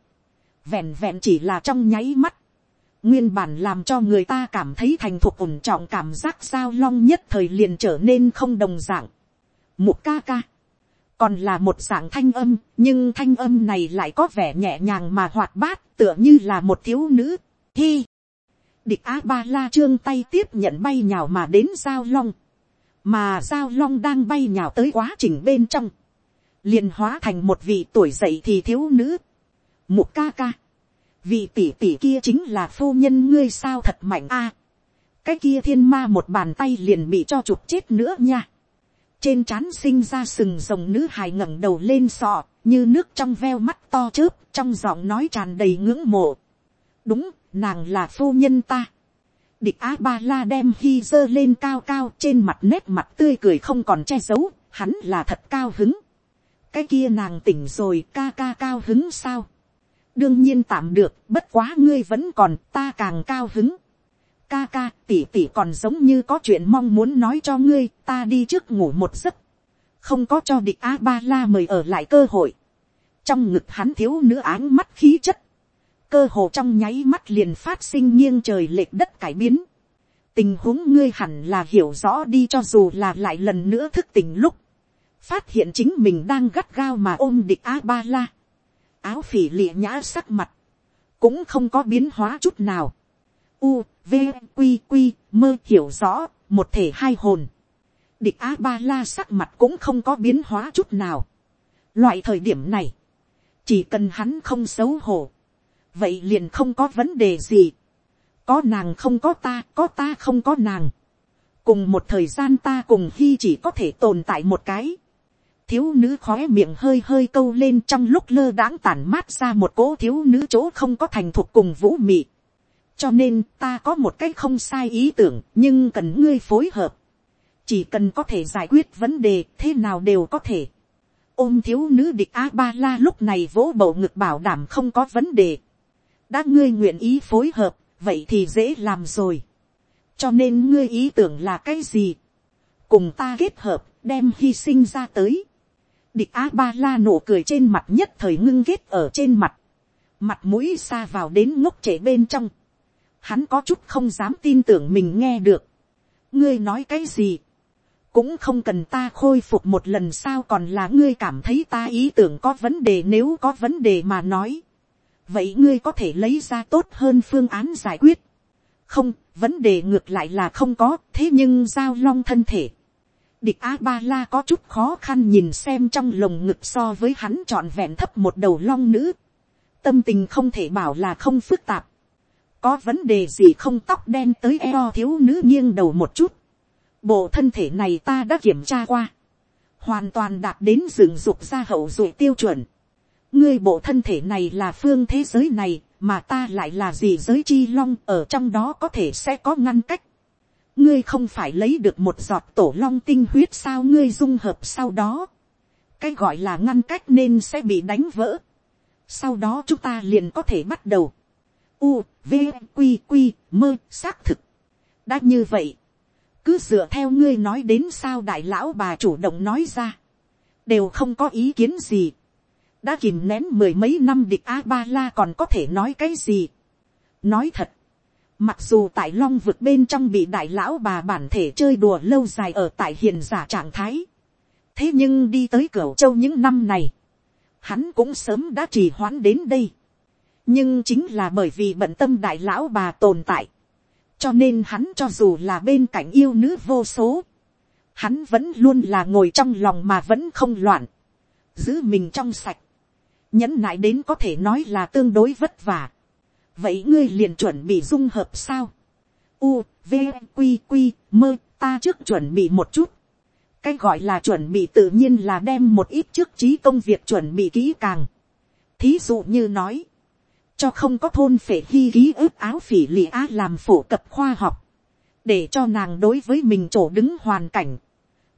vẹn vẹn chỉ là trong nháy mắt, nguyên bản làm cho người ta cảm thấy thành thuộc ổn trọng cảm giác dao long nhất thời liền trở nên không đồng dạng. Một ca ca, còn là một dạng thanh âm, nhưng thanh âm này lại có vẻ nhẹ nhàng mà hoạt bát, tựa như là một thiếu nữ. Hi, địch a ba la trương tay tiếp nhận bay nhào mà đến giao long, mà giao long đang bay nhào tới quá trình bên trong, liền hóa thành một vị tuổi dậy thì thiếu nữ một ca ca, vị tỷ tỷ kia chính là phu nhân ngươi sao thật mạnh a. cái kia thiên ma một bàn tay liền bị cho chụp chết nữa nha. trên trán sinh ra sừng rồng nữ hài ngẩng đầu lên sọ, như nước trong veo mắt to chớp, trong giọng nói tràn đầy ngưỡng mộ đúng, nàng là phu nhân ta. địch á ba la đem hy dơ lên cao cao trên mặt nét mặt tươi cười không còn che giấu, hắn là thật cao hứng. cái kia nàng tỉnh rồi ca ca cao hứng sao đương nhiên tạm được, bất quá ngươi vẫn còn, ta càng cao hứng. ca ca, tỉ tỉ còn giống như có chuyện mong muốn nói cho ngươi, ta đi trước ngủ một giấc. không có cho địch a ba la mời ở lại cơ hội. trong ngực hắn thiếu nữ áng mắt khí chất cơ hồ trong nháy mắt liền phát sinh nghiêng trời lệch đất cải biến. tình huống ngươi hẳn là hiểu rõ đi cho dù là lại lần nữa thức tỉnh lúc. phát hiện chính mình đang gắt gao mà ôm địch a ba la áo phỉ lịa nhã sắc mặt, cũng không có biến hóa chút nào. U, v, q q mơ hiểu rõ, một thể hai hồn. địch a ba la sắc mặt cũng không có biến hóa chút nào. loại thời điểm này, chỉ cần hắn không xấu hổ, vậy liền không có vấn đề gì. có nàng không có ta, có ta không có nàng. cùng một thời gian ta cùng khi chỉ có thể tồn tại một cái thiếu nữ khói miệng hơi hơi câu lên trong lúc lơ đãng tản mát ra một cỗ thiếu nữ chỗ không có thành thuộc cùng vũ mị. cho nên ta có một cách không sai ý tưởng nhưng cần ngươi phối hợp. chỉ cần có thể giải quyết vấn đề thế nào đều có thể. ôm thiếu nữ địch a ba la lúc này vỗ bầu ngực bảo đảm không có vấn đề đã ngươi nguyện ý phối hợp vậy thì dễ làm rồi. cho nên ngươi ý tưởng là cái gì. cùng ta kết hợp đem hy sinh ra tới. Địch a ba la nụ cười trên mặt nhất thời ngưng ghét ở trên mặt, mặt mũi xa vào đến ngốc trễ bên trong, hắn có chút không dám tin tưởng mình nghe được, ngươi nói cái gì, cũng không cần ta khôi phục một lần sao còn là ngươi cảm thấy ta ý tưởng có vấn đề nếu có vấn đề mà nói, vậy ngươi có thể lấy ra tốt hơn phương án giải quyết, không, vấn đề ngược lại là không có, thế nhưng giao long thân thể, Địch A-ba-la có chút khó khăn nhìn xem trong lồng ngực so với hắn trọn vẹn thấp một đầu long nữ. Tâm tình không thể bảo là không phức tạp. Có vấn đề gì không tóc đen tới eo thiếu nữ nghiêng đầu một chút. Bộ thân thể này ta đã kiểm tra qua. Hoàn toàn đạt đến rừng dục ra hậu dội tiêu chuẩn. Ngươi bộ thân thể này là phương thế giới này, mà ta lại là gì giới chi long ở trong đó có thể sẽ có ngăn cách ngươi không phải lấy được một giọt tổ long tinh huyết sao ngươi dung hợp sau đó. cái gọi là ngăn cách nên sẽ bị đánh vỡ. sau đó chúng ta liền có thể bắt đầu. u, v, q, q, mơ, xác thực. đã như vậy. cứ dựa theo ngươi nói đến sao đại lão bà chủ động nói ra. đều không có ý kiến gì đã kìm nén mười mấy năm địch a ba la còn có thể nói cái gì. nói thật, Mặc dù tại long vực bên trong bị đại lão bà bản thể chơi đùa lâu dài ở tại hiền giả trạng thái. Thế nhưng đi tới cửa châu những năm này. Hắn cũng sớm đã trì hoãn đến đây. Nhưng chính là bởi vì bận tâm đại lão bà tồn tại. Cho nên hắn cho dù là bên cạnh yêu nữ vô số. Hắn vẫn luôn là ngồi trong lòng mà vẫn không loạn. Giữ mình trong sạch. Nhẫn nại đến có thể nói là tương đối vất vả vậy ngươi liền chuẩn bị dung hợp sao. u, v, q q mơ ta trước chuẩn bị một chút. cái gọi là chuẩn bị tự nhiên là đem một ít trước trí công việc chuẩn bị kỹ càng. thí dụ như nói, cho không có thôn phể hy ký ức áo phỉ lì á làm phổ cập khoa học, để cho nàng đối với mình chỗ đứng hoàn cảnh,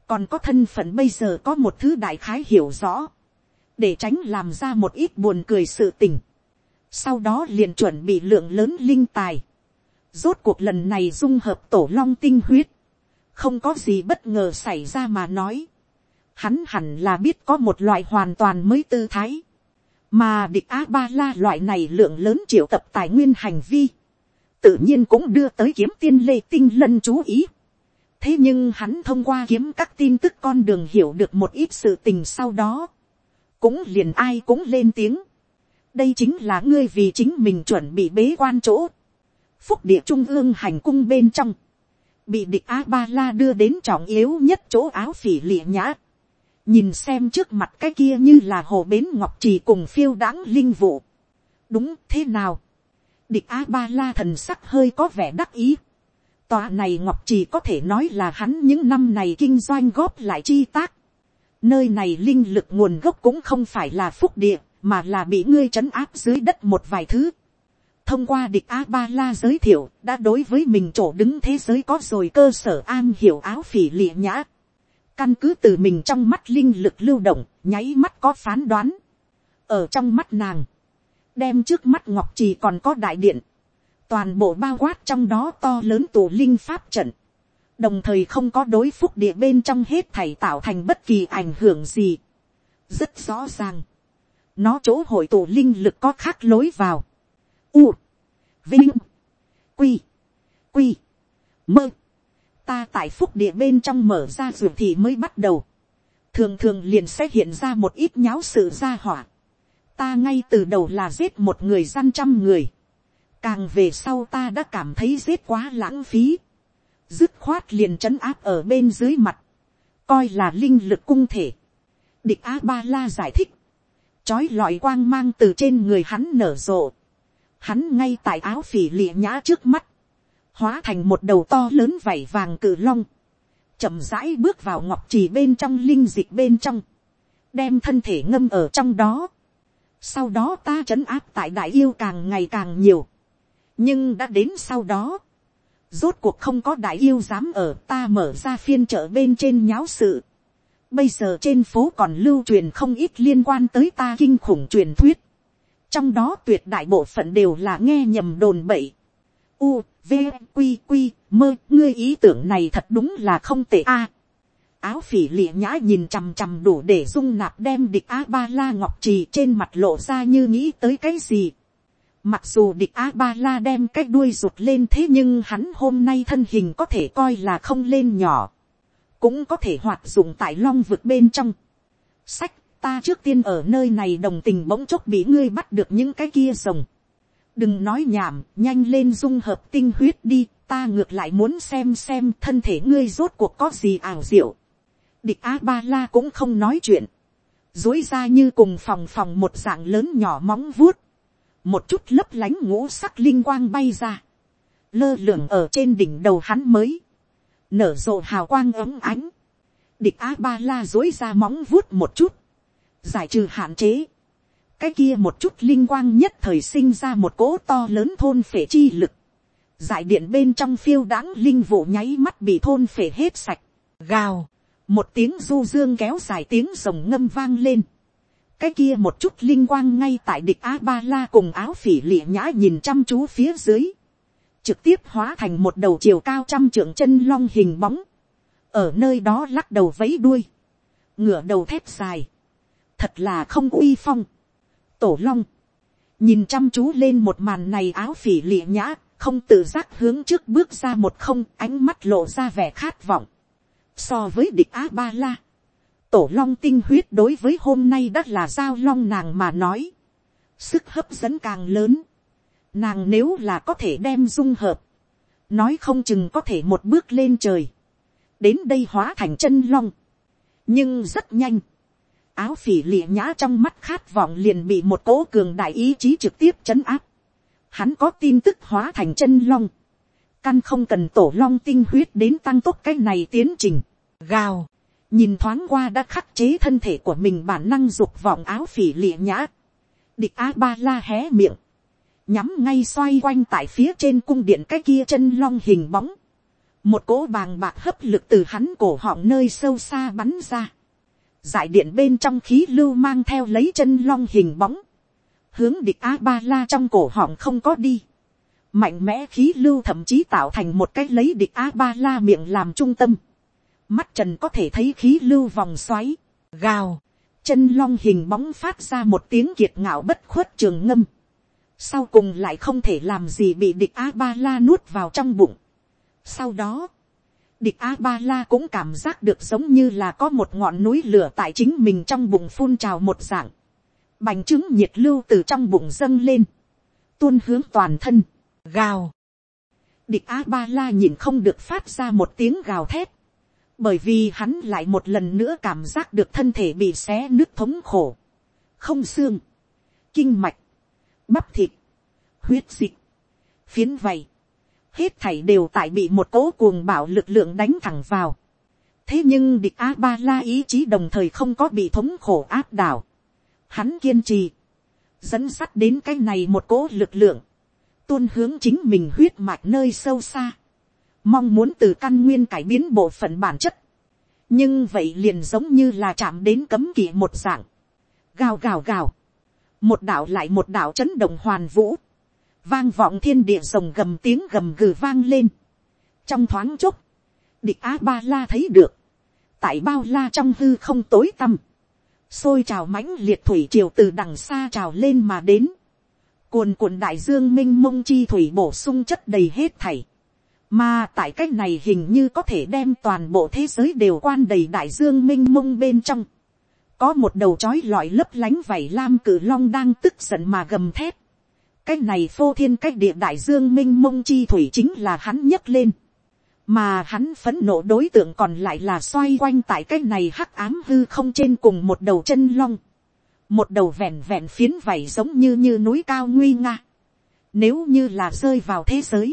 còn có thân phận bây giờ có một thứ đại khái hiểu rõ, để tránh làm ra một ít buồn cười sự tình sau đó liền chuẩn bị lượng lớn linh tài. Rốt cuộc lần này dung hợp tổ long tinh huyết. Không có gì bất ngờ xảy ra mà nói. Hắn hẳn là biết có một loại hoàn toàn mới tư thái. Mà địch A-ba-la loại này lượng lớn triệu tập tài nguyên hành vi. Tự nhiên cũng đưa tới kiếm tiên lê tinh lân chú ý. Thế nhưng hắn thông qua kiếm các tin tức con đường hiểu được một ít sự tình sau đó. Cũng liền ai cũng lên tiếng đây chính là ngươi vì chính mình chuẩn bị bế quan chỗ. phúc địa trung ương hành cung bên trong, bị địch a ba la đưa đến trọng yếu nhất chỗ áo phỉ lịa nhã. nhìn xem trước mặt cái kia như là hồ bến ngọc trì cùng phiêu đáng linh vụ. đúng thế nào. Địch A-ba-la thần sắc hơi có vẻ đắc ý. Tòa này ngọc trì có thể nói là hắn những năm này kinh doanh góp lại chi tác. Nơi này linh lực nguồn gốc cũng không phải là phúc địa, mà là bị ngươi trấn áp dưới đất một vài thứ. Thông qua địch A-ba-la giới thiệu, đã đối với mình chỗ đứng thế giới có rồi cơ sở an hiểu áo phỉ lịa nhã. Căn cứ từ mình trong mắt linh lực lưu động, nháy mắt có phán đoán. Ở trong mắt nàng, đem trước mắt ngọc trì còn có đại điện, toàn bộ bao quát trong đó to lớn tù linh pháp trận, đồng thời không có đối phúc địa bên trong hết thảy tạo thành bất kỳ ảnh hưởng gì. rất rõ ràng, nó chỗ hội tụ linh lực có khác lối vào. U, vinh, quy, quy, mơ. ta tại phúc địa bên trong mở ra ruột thì mới bắt đầu. thường thường liền sẽ hiện ra một ít nháo sự ra hỏa ta ngay từ đầu là giết một người gian trăm người, càng về sau ta đã cảm thấy giết quá lãng phí, dứt khoát liền trấn áp ở bên dưới mặt, coi là linh lực cung thể. Địch a ba la giải thích, trói lọi quang mang từ trên người hắn nở rộ, hắn ngay tại áo phỉ lịa nhã trước mắt, hóa thành một đầu to lớn vảy vàng cử long, chậm rãi bước vào ngọc trì bên trong linh dịch bên trong, đem thân thể ngâm ở trong đó, sau đó ta trấn áp tại đại yêu càng ngày càng nhiều. nhưng đã đến sau đó, rốt cuộc không có đại yêu dám ở ta mở ra phiên chợ bên trên nháo sự. bây giờ trên phố còn lưu truyền không ít liên quan tới ta kinh khủng truyền thuyết. trong đó tuyệt đại bộ phận đều là nghe nhầm đồn bậy. u, v, q, q, mơ, ngươi ý tưởng này thật đúng là không tệ a áo phỉ lịa nhã nhìn chằm chằm đủ để dung nạp đem địch a ba la ngọc trì trên mặt lộ ra như nghĩ tới cái gì. Mặc dù địch a ba la đem cái đuôi rụt lên thế nhưng hắn hôm nay thân hình có thể coi là không lên nhỏ. Cũng có thể hoạt dụng tại long vực bên trong. Sách ta trước tiên ở nơi này đồng tình bỗng chốc bị ngươi bắt được những cái kia rồng. Đừng nói nhảm, nhanh lên dung hợp tinh huyết đi, ta ngược lại muốn xem xem thân thể ngươi rốt cuộc có gì ảo diệu địch a ba la cũng không nói chuyện, dối ra như cùng phòng phòng một dạng lớn nhỏ móng vuốt, một chút lấp lánh ngũ sắc linh quang bay ra, lơ lửng ở trên đỉnh đầu hắn mới, nở rộ hào quang ấm ánh, địch a ba la dối ra móng vuốt một chút, giải trừ hạn chế, cái kia một chút linh quang nhất thời sinh ra một cỗ to lớn thôn phể chi lực, giải điện bên trong phiêu đãng linh vụ nháy mắt bị thôn phể hết sạch, gào, một tiếng du dương kéo dài tiếng rồng ngâm vang lên cái kia một chút linh quang ngay tại địch a ba la cùng áo phỉ lịa nhã nhìn chăm chú phía dưới. trực tiếp hóa thành một đầu chiều cao trăm trượng chân long hình bóng. ở nơi đó lắc đầu vấy đuôi. ngửa đầu thép dài. thật là không uy phong. tổ long. nhìn chăm chú lên một màn này áo phỉ lịa nhã, không tự giác hướng trước bước ra một không, ánh mắt lộ ra vẻ khát vọng So với địch á ba la. Tổ long tinh huyết đối với hôm nay đã là giao long nàng mà nói. Sức hấp dẫn càng lớn. Nàng nếu là có thể đem dung hợp. Nói không chừng có thể một bước lên trời. Đến đây hóa thành chân long. Nhưng rất nhanh. Áo phỉ lịa nhã trong mắt khát vọng liền bị một cố cường đại ý chí trực tiếp chấn áp. Hắn có tin tức hóa thành chân long căn không cần tổ long tinh huyết đến tăng tốc cái này tiến trình gào, nhìn thoáng qua đã khắc chế thân thể của mình bản năng dục vọng áo phỉ lịa nhã. địch a ba la hé miệng, nhắm ngay xoay quanh tại phía trên cung điện cái kia chân long hình bóng. một cỗ bàng bạc hấp lực từ hắn cổ họng nơi sâu xa bắn ra. giải điện bên trong khí lưu mang theo lấy chân long hình bóng. hướng địch a ba la trong cổ họng không có đi. mạnh mẽ khí lưu thậm chí tạo thành một cái lấy địch a ba la miệng làm trung tâm mắt trần có thể thấy khí lưu vòng xoáy, gào, chân long hình bóng phát ra một tiếng kiệt ngạo bất khuất trường ngâm, sau cùng lại không thể làm gì bị địch a ba la nuốt vào trong bụng. sau đó, địch a ba la cũng cảm giác được giống như là có một ngọn núi lửa tại chính mình trong bụng phun trào một dạng, bành trướng nhiệt lưu từ trong bụng dâng lên, tuôn hướng toàn thân, gào. địch a ba la nhìn không được phát ra một tiếng gào thét, bởi vì hắn lại một lần nữa cảm giác được thân thể bị xé nước thống khổ, không xương, kinh mạch, bắp thịt, huyết dịch, phiến vầy, hết thảy đều tại bị một cỗ cuồng bạo lực lượng đánh thẳng vào. thế nhưng địch a ba la ý chí đồng thời không có bị thống khổ áp đảo. hắn kiên trì, dẫn sắt đến cái này một cỗ lực lượng, tuôn hướng chính mình huyết mạch nơi sâu xa, mong muốn từ căn nguyên cải biến bộ phận bản chất, nhưng vậy liền giống như là chạm đến cấm kỵ một dạng, gào gào gào, một đạo lại một đạo chấn động hoàn vũ, vang vọng thiên địa rồng gầm tiếng gầm gừ vang lên, trong thoáng chốc, địch á ba la thấy được, tại bao la trong hư không tối tăm, xôi trào mãnh liệt thủy triều từ đằng xa trào lên mà đến, cuồn cuộn đại dương m i n h mông chi thủy bổ sung chất đầy hết thảy, mà tại cái này hình như có thể đem toàn bộ thế giới đều quan đầy đại dương m i n h mông bên trong, có một đầu chói lọi lấp lánh vảy lam cử long đang tức giận mà gầm thép, cái này phô thiên cách địa đại dương m i n h mông chi thủy chính là hắn nhấc lên, mà hắn phấn nộ đối tượng còn lại là xoay quanh tại cái này hắc ám hư không trên cùng một đầu chân long, một đầu vẹn vẹn phiến vảy giống như như núi cao nguy nga, nếu như là rơi vào thế giới,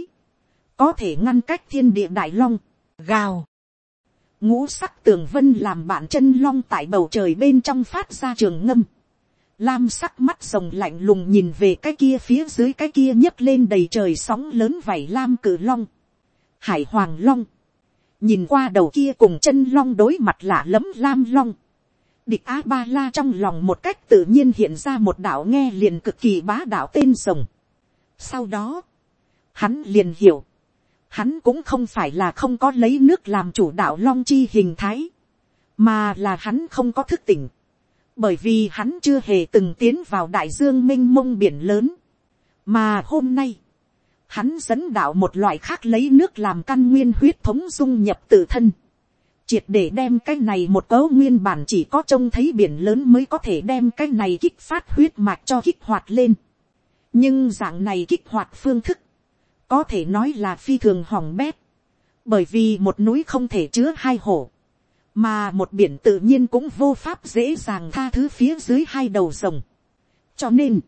có thể ngăn cách thiên địa đại long, gào, ngũ sắc tường vân làm bạn chân long tại bầu trời bên trong phát ra trường ngâm, lam sắc mắt rồng lạnh lùng nhìn về cái kia phía dưới cái kia nhấc lên đầy trời sóng lớn vảy lam cử long, hải hoàng long, nhìn qua đầu kia cùng chân long đối mặt lạ lẫm lam long, Địch A-ba-la trong lòng một cách tự nhiên hiện ra một đạo nghe liền cực kỳ bá đạo tên rồng. Sau đó, hắn liền hiểu. Hắn cũng không phải là không có lấy nước làm chủ đạo long chi hình thái. Mà là hắn không có thức tỉnh. Bởi vì hắn chưa hề từng tiến vào đại dương minh mông biển lớn. Mà hôm nay, hắn dẫn đạo một loại khác lấy nước làm căn nguyên huyết thống dung nhập tự thân triệt để đem cái này một cấu nguyên bản chỉ có trông thấy biển lớn mới có thể đem cái này kích phát huyết mạch cho kích hoạt lên. nhưng dạng này kích hoạt phương thức, có thể nói là phi thường hỏng bét, bởi vì một núi không thể chứa hai hổ, mà một biển tự nhiên cũng vô pháp dễ dàng tha thứ phía dưới hai đầu rồng. cho nên,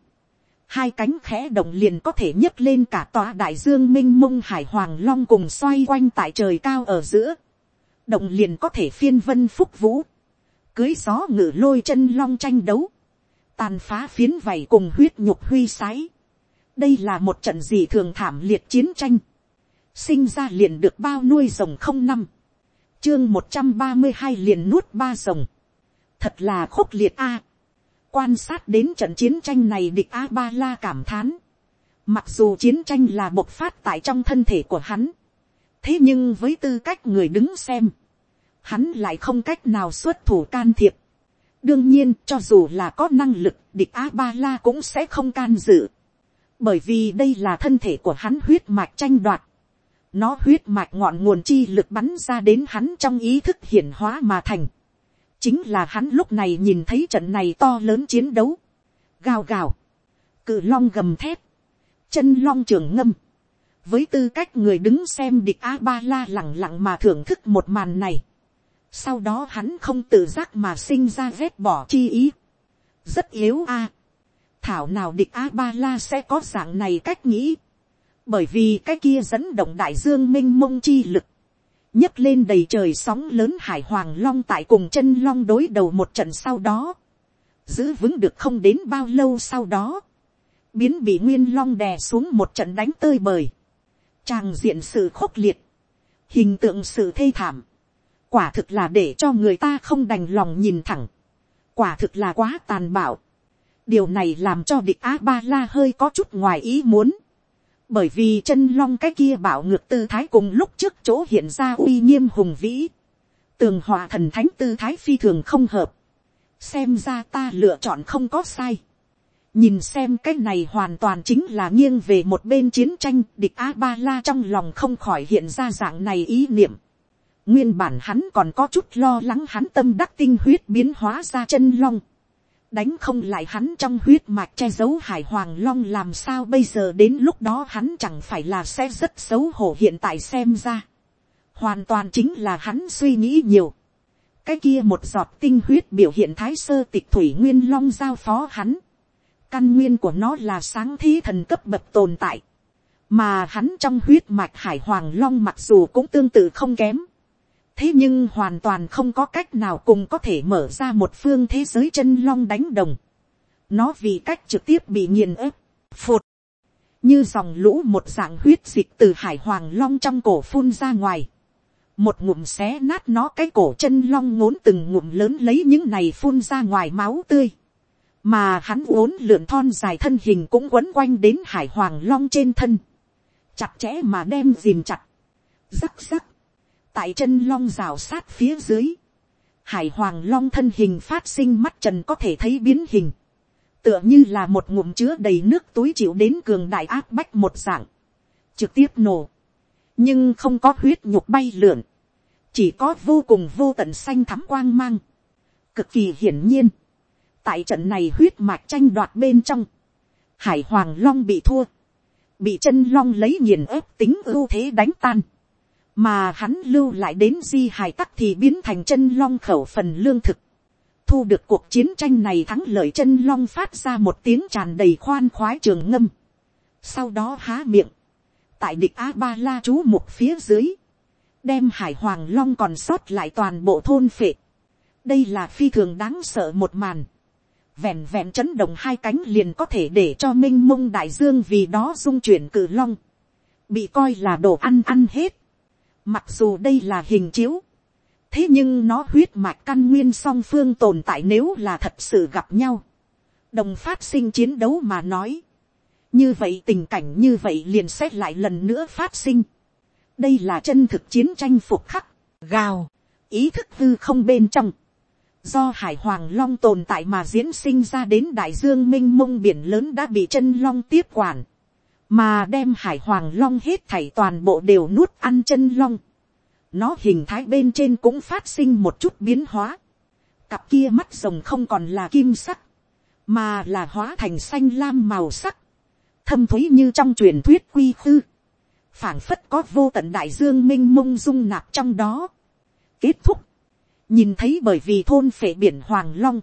hai cánh khẽ động liền có thể nhấc lên cả tòa đại dương m i n h mông hải hoàng long cùng xoay quanh tại trời cao ở giữa động liền có thể phiên vân phúc vũ, cưới gió ngự lôi chân long tranh đấu, tàn phá phiến vảy cùng huyết nhục huy sái đây là một trận gì thường thảm liệt chiến tranh, sinh ra liền được bao nuôi rồng không năm, chương một trăm ba mươi hai liền nuốt ba rồng, thật là khốc liệt a. quan sát đến trận chiến tranh này địch a ba la cảm thán, mặc dù chiến tranh là bộc phát tại trong thân thể của hắn, thế nhưng với tư cách người đứng xem, hắn lại không cách nào xuất thủ can thiệp. đương nhiên cho dù là có năng lực địch a ba la cũng sẽ không can dự bởi vì đây là thân thể của hắn huyết mạch tranh đoạt. nó huyết mạch ngọn nguồn chi lực bắn ra đến hắn trong ý thức hiển hóa mà thành. chính là hắn lúc này nhìn thấy trận này to lớn chiến đấu. gào gào. cự long gầm thép. chân long trường ngâm với tư cách người đứng xem địch a ba la lẳng lặng mà thưởng thức một màn này. sau đó hắn không tự giác mà sinh ra vết bỏ chi ý. rất yếu a thảo nào địch a ba la sẽ có dạng này cách nghĩ. bởi vì cái kia dẫn động đại dương m i n h mông chi lực. nhấc lên đầy trời sóng lớn hải hoàng long tại cùng chân long đối đầu một trận sau đó. giữ vững được không đến bao lâu sau đó. biến bị nguyên long đè xuống một trận đánh tơi bời Tràng diện sự khốc liệt. Hình tượng sự thê thảm. Quả thực là để cho người ta không đành lòng nhìn thẳng. Quả thực là quá tàn bạo. Điều này làm cho địch A-ba-la hơi có chút ngoài ý muốn. Bởi vì chân long cái kia bảo ngược tư thái cùng lúc trước chỗ hiện ra uy nghiêm hùng vĩ. Tường hòa thần thánh tư thái phi thường không hợp. Xem ra ta lựa chọn không có sai nhìn xem cái này hoàn toàn chính là nghiêng về một bên chiến tranh, địch a ba la trong lòng không khỏi hiện ra dạng này ý niệm nguyên bản hắn còn có chút lo lắng hắn tâm đắc tinh huyết biến hóa ra chân long đánh không lại hắn trong huyết mạch che giấu hải hoàng long làm sao bây giờ đến lúc đó hắn chẳng phải là sẽ rất xấu hổ hiện tại xem ra. Hoàn toàn chính là hắn suy nghĩ nhiều. Cái kia một giọt tinh huyết biểu hiện thái sơ tịch thủy nguyên long giao phó hắn. Căn nguyên của nó là sáng thí thần cấp bậc tồn tại, mà hắn trong huyết mạch hải hoàng long mặc dù cũng tương tự không kém, thế nhưng hoàn toàn không có cách nào cùng có thể mở ra một phương thế giới chân long đánh đồng. nó vì cách trực tiếp bị nghiền ép, phụt, như dòng lũ một dạng huyết dịch từ hải hoàng long trong cổ phun ra ngoài, một ngụm xé nát nó cái cổ chân long ngốn từng ngụm lớn lấy những này phun ra ngoài máu tươi, mà hắn uốn lượn thon dài thân hình cũng quấn quanh đến hải hoàng long trên thân, chặt chẽ mà đem dìm chặt, rắc rắc, tại chân long rào sát phía dưới, hải hoàng long thân hình phát sinh mắt trần có thể thấy biến hình, tựa như là một ngụm chứa đầy nước túi chịu đến cường đại áp bách một dạng, trực tiếp nổ, nhưng không có huyết nhục bay lượn, chỉ có vô cùng vô tận xanh thắm quang mang, cực kỳ hiển nhiên, tại trận này huyết mạch tranh đoạt bên trong, hải hoàng long bị thua, bị chân long lấy nghiền ép tính ưu thế đánh tan, mà hắn lưu lại đến di hài tắc thì biến thành chân long khẩu phần lương thực, thu được cuộc chiến tranh này thắng lợi chân long phát ra một tiếng tràn đầy khoan khoái trường ngâm, sau đó há miệng, tại địch a ba la chú một phía dưới, đem hải hoàng long còn sót lại toàn bộ thôn phệ. đây là phi thường đáng sợ một màn. vẹn vẹn chấn động hai cánh liền có thể để cho minh mông đại dương vì đó dung chuyển cử long. bị coi là đồ ăn ăn hết mặc dù đây là hình chiếu. thế nhưng nó huyết mạch căn nguyên song phương tồn tại nếu là thật sự gặp nhau. đồng phát sinh chiến đấu mà nói. như vậy tình cảnh như vậy liền xét lại lần nữa phát sinh đây là chân thực chiến tranh phục khắc, gào, ý thức hư không bên trong, do hải hoàng long tồn tại mà diễn sinh ra đến đại dương m i n h mông biển lớn đã bị chân long tiếp quản, mà đem hải hoàng long hết thảy toàn bộ đều nuốt ăn chân long. nó hình thái bên trên cũng phát sinh một chút biến hóa. cặp kia mắt rồng không còn là kim sắc, mà là hóa thành xanh lam màu sắc, thâm t h ú y như trong truyền thuyết quy khư phảng phất có vô tận đại dương m i n h mông dung nạp trong đó. kết thúc, nhìn thấy bởi vì thôn phệ biển hoàng long,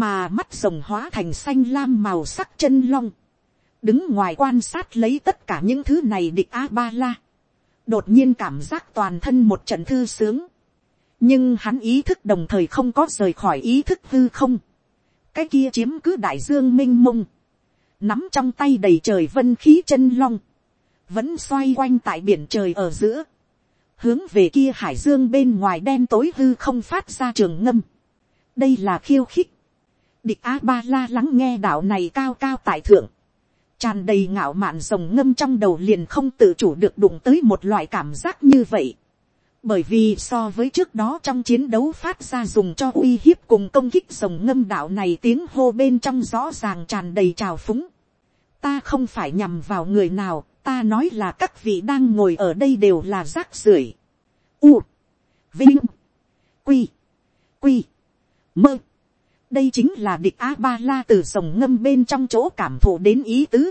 mà mắt rồng hóa thành xanh lam màu sắc chân long, đứng ngoài quan sát lấy tất cả những thứ này địch a ba la, đột nhiên cảm giác toàn thân một trận thư sướng, nhưng hắn ý thức đồng thời không có rời khỏi ý thức hư không, cái kia chiếm cứ đại dương m i n h mông, nắm trong tay đầy trời vân khí chân long, vẫn xoay quanh tại biển trời ở giữa, hướng về kia hải dương bên ngoài đen tối hư không phát ra trường ngâm. đây là khiêu khích. địch a ba la lắng nghe đạo này cao cao tại thượng, tràn đầy ngạo mạn rồng ngâm trong đầu liền không tự chủ được đụng tới một loại cảm giác như vậy. bởi vì so với trước đó trong chiến đấu phát ra dùng cho uy hiếp cùng công kích rồng ngâm đạo này tiếng hô bên trong rõ ràng tràn đầy trào phúng. ta không phải nhằm vào người nào, ta nói là các vị đang ngồi ở đây đều là rác rưởi. U, vinh, quy, quy, mơ đây chính là địch a ba la từ dòng ngâm bên trong chỗ cảm thụ đến ý tứ.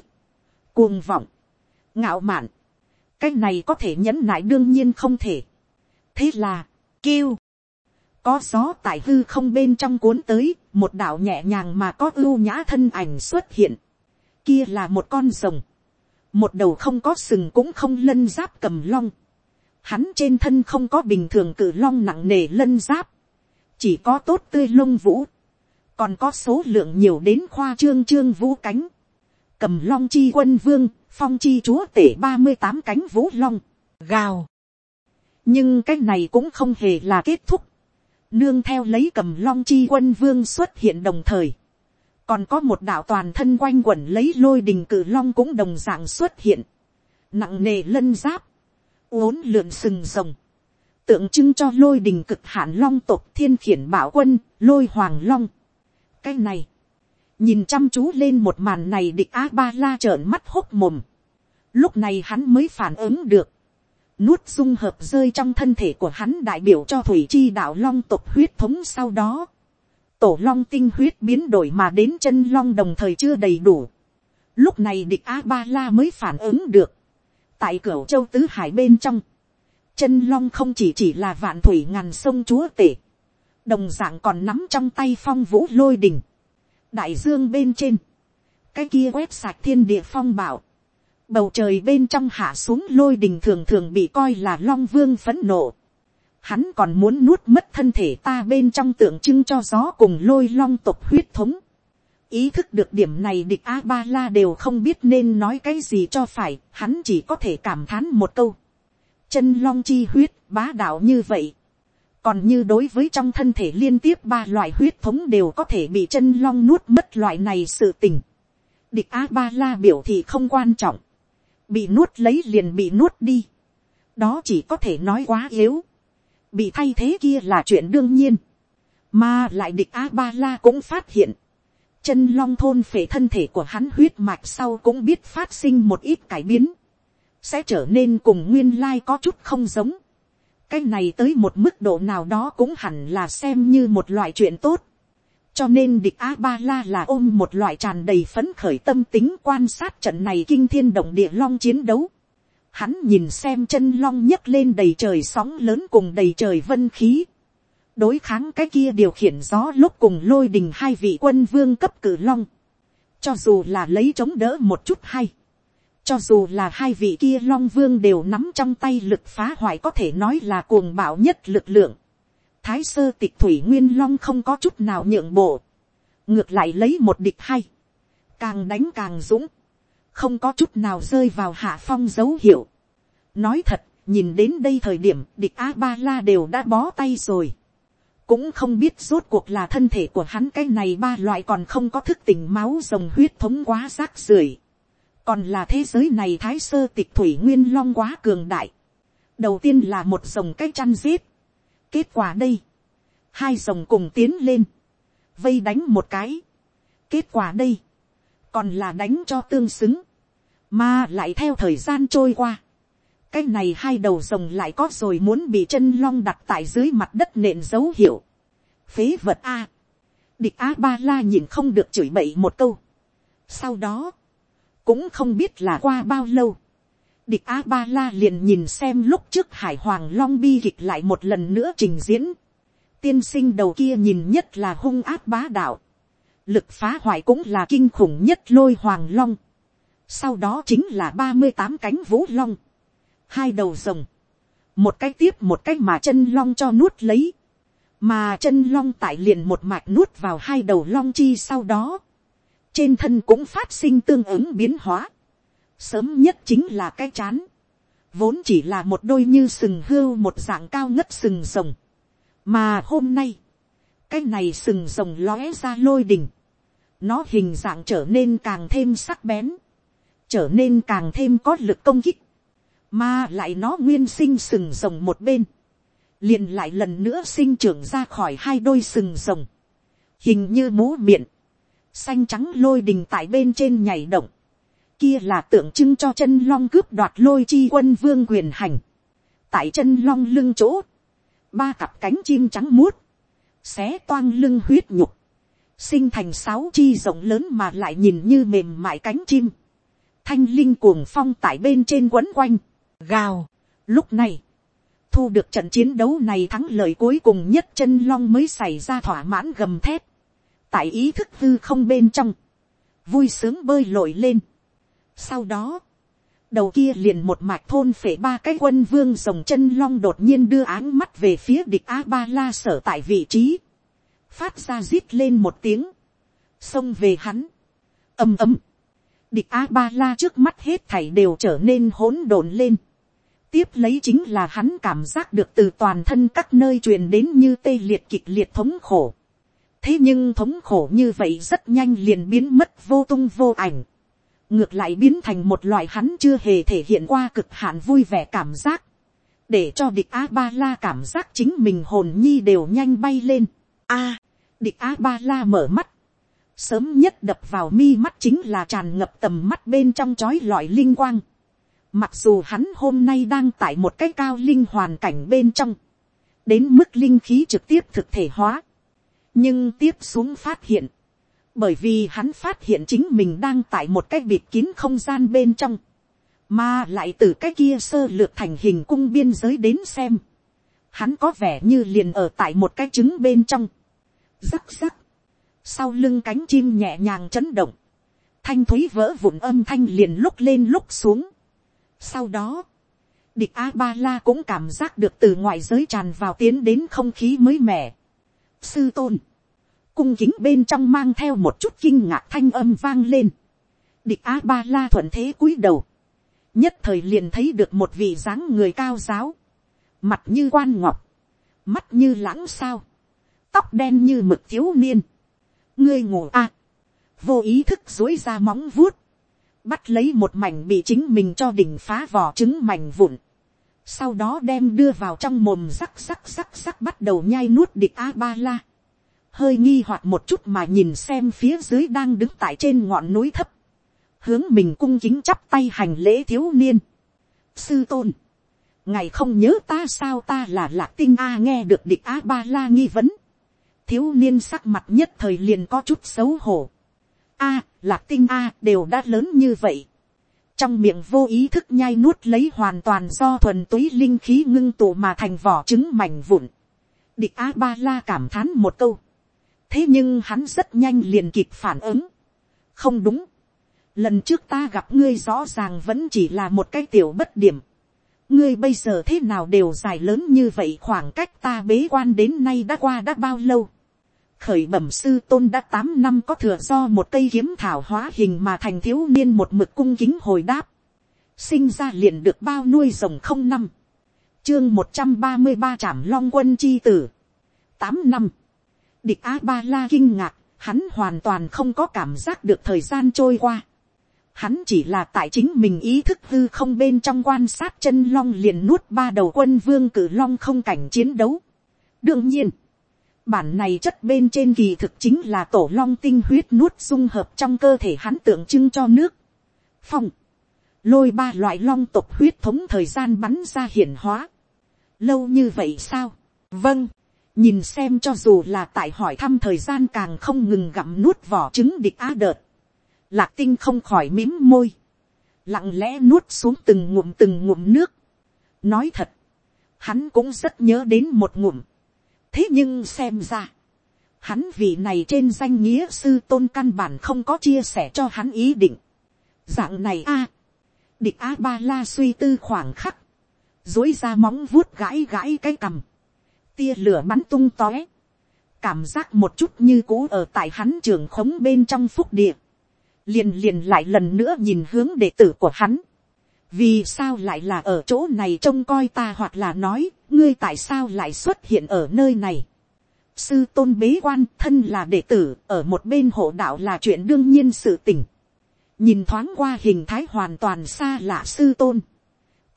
cuồng vọng, ngạo mạn, cái này có thể nhẫn nại đương nhiên không thể. thế là, kêu, có gió tại hư không bên trong cuốn tới, một đạo nhẹ nhàng mà có ưu nhã thân ảnh xuất hiện. Kia là một con rồng. Một đầu không có sừng cũng không lân giáp cầm long, hắn trên thân không có bình thường cử long nặng nề lân giáp, chỉ có tốt tươi lông vũ, còn có số lượng nhiều đến khoa trương trương vũ cánh, cầm long chi quân vương, phong chi chúa tể ba mươi tám cánh vũ long, gào. nhưng cái này cũng không hề là kết thúc, nương theo lấy cầm long chi quân vương xuất hiện đồng thời, còn có một đạo toàn thân quanh quẩn lấy lôi đình cử long cũng đồng d ạ n g xuất hiện, nặng nề lân giáp, uốn lượn sừng rồng, tượng trưng cho lôi đình cực hạn long tộc thiên khiển bảo quân, lôi hoàng long cái này, nhìn chăm chú lên một màn này địch a ba la trợn mắt hốc mồm, lúc này hắn mới phản ứng được, nuốt dung hợp rơi trong thân thể của hắn đại biểu cho thủy chi đạo long tộc huyết thống sau đó, tổ long tinh huyết biến đổi mà đến chân long đồng thời chưa đầy đủ. Lúc này địch a ba la mới phản ứng được. tại cửa châu tứ hải bên trong, chân long không chỉ chỉ là vạn thủy ngàn sông chúa tể, đồng dạng còn nắm trong tay phong vũ lôi đỉnh đại dương bên trên, cái kia quét sạch thiên địa phong bảo, bầu trời bên trong hạ xuống lôi đình thường thường bị coi là long vương phấn nộ. Hắn còn muốn nuốt mất thân thể ta bên trong tượng trưng cho gió cùng lôi long tộc huyết thống. Ý thức được điểm này địch A-ba-la đều không biết nên nói cái gì cho phải, hắn chỉ có thể cảm thán một câu. Chân long chi huyết, bá đạo như vậy. Còn như đối với trong thân thể liên tiếp ba loại huyết thống đều có thể bị chân long nuốt mất loại này sự tình. Địch A-ba-la biểu thì không quan trọng. Bị nuốt lấy liền bị nuốt đi. Đó chỉ có thể nói quá yếu. Bị thay thế kia là chuyện đương nhiên. Mà lại địch A-ba-la cũng phát hiện chân long thôn phệ thân thể của hắn huyết mạch sau cũng biết phát sinh một ít cải biến, sẽ trở nên cùng nguyên lai có chút không giống cái này tới một mức độ nào đó cũng hẳn là xem như một loại chuyện tốt. cho nên địch a ba la là ôm một loại tràn đầy phấn khởi tâm tính quan sát trận này kinh thiên động địa long chiến đấu. hắn nhìn xem chân long nhấc lên đầy trời sóng lớn cùng đầy trời vân khí đối kháng cái kia điều khiển gió lúc cùng lôi đình hai vị quân vương cấp cử long. Cho dù là lấy chống đỡ một chút hay. Cho dù là hai vị kia long vương đều nắm trong tay lực phá hoại có thể nói là cuồng bạo nhất lực lượng. Thái sơ tịch thủy nguyên long không có chút nào nhượng bộ. Ngược lại lấy một địch hay. Càng đánh càng dũng. Không có chút nào rơi vào hạ phong dấu hiệu. Nói thật, nhìn đến đây thời điểm địch A-ba-la đều đã bó tay rồi cũng không biết rốt cuộc là thân thể của hắn cái này ba loại còn không có thức tỉnh máu rồng huyết thống quá rác rưởi còn là thế giới này thái sơ tịch thủy nguyên long quá cường đại. Đầu tiên là một dòng cái chăn giết. Kết quả đây. Hai dòng cùng tiến lên. Vây đánh một cái. Kết quả đây. Còn là đánh cho tương xứng. Mà lại theo thời gian trôi qua. Cái này hai đầu rồng lại có rồi muốn bị chân long đặt tại dưới mặt đất nện dấu hiệu. phế vật a. địch a ba la nhìn không được chửi bậy một câu. sau đó, cũng không biết là qua bao lâu. địch a ba la liền nhìn xem lúc trước hải hoàng long bi kịch lại một lần nữa trình diễn. tiên sinh đầu kia nhìn nhất là hung áp bá đạo. lực phá hoại cũng là kinh khủng nhất lôi hoàng long. sau đó chính là ba mươi tám cánh vũ long hai đầu rồng, một cái tiếp một cái mà chân long cho nuốt lấy, mà chân long tại liền một mạch nuốt vào hai đầu long chi sau đó, trên thân cũng phát sinh tương ứng biến hóa, sớm nhất chính là cái chán, vốn chỉ là một đôi như sừng hưu một dạng cao ngất sừng rồng, mà hôm nay, cái này sừng rồng lóe ra lôi đỉnh. Nó hình dạng trở nên càng thêm sắc bén, trở nên càng thêm có lực công kích, mà lại nó nguyên sinh sừng rồng một bên, liền lại lần nữa sinh trưởng ra khỏi hai đôi sừng rồng, hình như mũ miệng, xanh trắng lôi đình tại bên trên nhảy động, kia là tượng trưng cho chân long cướp đoạt lôi chi quân vương quyền hành, tại chân long lưng chỗ, ba cặp cánh chim trắng muốt, xé toang lưng huyết nhục, sinh thành sáu chi rộng lớn mà lại nhìn như mềm mại cánh chim, thanh linh cuồng phong tại bên trên quấn quanh, Gào. Lúc này. Thu được trận chiến đấu này thắng lợi cuối cùng nhất chân long mới xảy ra thỏa mãn gầm thép. Tại ý thức hư không bên trong. Vui sướng bơi lội lên. Sau đó. Đầu kia liền một mạch thôn phể ba cái quân vương rồng chân long đột nhiên đưa áng mắt về phía địch A-ba-la sở tại vị trí. Phát ra rít lên một tiếng. Xông về hắn. ầm ầm địch a ba la trước mắt hết thảy đều trở nên hỗn độn lên tiếp lấy chính là hắn cảm giác được từ toàn thân các nơi truyền đến như tê liệt kịch liệt thống khổ thế nhưng thống khổ như vậy rất nhanh liền biến mất vô tung vô ảnh. ngược lại biến thành một loại hắn chưa hề thể hiện qua cực hạn vui vẻ cảm giác. để cho địch a ba la cảm giác chính mình hồn nhi đều nhanh bay lên. a, địch a ba la mở mắt. sớm nhất đập vào mi mắt chính là tràn ngập tầm mắt bên trong chói lọi linh quang Mặc dù hắn hôm nay đang tại một cái cao linh hoàn cảnh bên trong. Đến mức linh khí trực tiếp thực thể hóa. Nhưng tiếp xuống phát hiện. Bởi vì hắn phát hiện chính mình đang tại một cái bịt kín không gian bên trong. Mà lại từ cái kia sơ lược thành hình cung biên giới đến xem. Hắn có vẻ như liền ở tại một cái trứng bên trong. Rắc rắc. Sau lưng cánh chim nhẹ nhàng chấn động thanh thúy vỡ vụn âm thanh liền lúc lên lúc xuống. Sau đó, địch A-ba-la cũng cảm giác được từ ngoại giới tràn vào tiến đến không khí mới mẻ. Sư tôn, cung kính bên trong mang theo một chút kinh ngạc thanh âm vang lên. Địch A-ba-la thuận thế cúi đầu. Nhất thời liền thấy được một vị dáng người cao giáo. Mặt như quan ngọc. Mắt như lãng sao. Tóc đen như mực thiếu niên. Ngươi ngủ a Vô ý thức dối ra móng vuốt. Bắt lấy một mảnh bị chính mình cho đỉnh phá vỏ trứng mảnh vụn sau đó đem đưa vào trong mồm rắc rắc rắc rắc bắt đầu nhai nuốt địch a ba la, hơi nghi hoặc một chút mà nhìn xem phía dưới đang đứng tại trên ngọn núi thấp, hướng mình cung kính chắp tay hành lễ thiếu niên. sư tôn, ngài không nhớ ta sao ta là lạc tinh a nghe được địch a ba la nghi vấn, thiếu niên sắc mặt nhất thời liền có chút xấu hổ. a, lạc tinh a đều đã lớn như vậy trong miệng vô ý thức nhai nuốt lấy hoàn toàn do thuần túy linh khí ngưng tụ mà thành vỏ trứng mảnh vụn. Địch A Ba La cảm thán một câu. Thế nhưng hắn rất nhanh liền kịp phản ứng. Không đúng. Lần trước ta gặp ngươi rõ ràng vẫn chỉ là một cái tiểu bất điểm. Ngươi bây giờ thế nào đều dài lớn như vậy, khoảng cách ta bế quan đến nay đã qua đã bao lâu khởi bẩm sư tôn đã tám năm có thừa do một cây kiếm thảo hóa hình mà thành thiếu niên một mực cung kính hồi đáp. Sinh ra liền được bao nuôi rồng không năm. Chương một trăm ba mươi ba trảm long quân chi tử. Tám năm. Địch A-ba-la kinh ngạc, hắn hoàn toàn không có cảm giác được thời gian trôi qua. Hắn chỉ là tại chính mình ý thức hư không bên trong quan sát chân long liền nuốt ba đầu quân vương cử long không cảnh chiến đấu. Đương nhiên Bản này chất bên trên kỳ thực chính là tổ long tinh huyết nuốt dung hợp trong cơ thể hắn tượng trưng cho nước. Phong. Lôi ba loại long tộc huyết thống thời gian bắn ra hiển hóa. Lâu như vậy sao? Vâng. Nhìn xem cho dù là tại hỏi thăm thời gian càng không ngừng gặm nuốt vỏ trứng địch á đợt. Lạc tinh không khỏi mím môi. Lặng lẽ nuốt xuống từng ngụm từng ngụm nước. Nói thật. Hắn cũng rất nhớ đến một ngụm thế nhưng xem ra, hắn vị này trên danh nghĩa sư tôn căn bản không có chia sẻ cho hắn ý định. dạng này a, địch a ba la suy tư khoảng khắc, dối ra móng vuốt gãi gãi cái cằm, tia lửa bắn tung tóe, cảm giác một chút như cũ ở tại hắn trường khống bên trong phúc địa, liền liền lại lần nữa nhìn hướng đệ tử của hắn, vì sao lại là ở chỗ này trông coi ta hoặc là nói, ngươi tại sao lại xuất hiện ở nơi này. sư tôn bế quan thân là đệ tử, ở một bên hộ đạo là chuyện đương nhiên sự tình. nhìn thoáng qua hình thái hoàn toàn xa lạ sư tôn.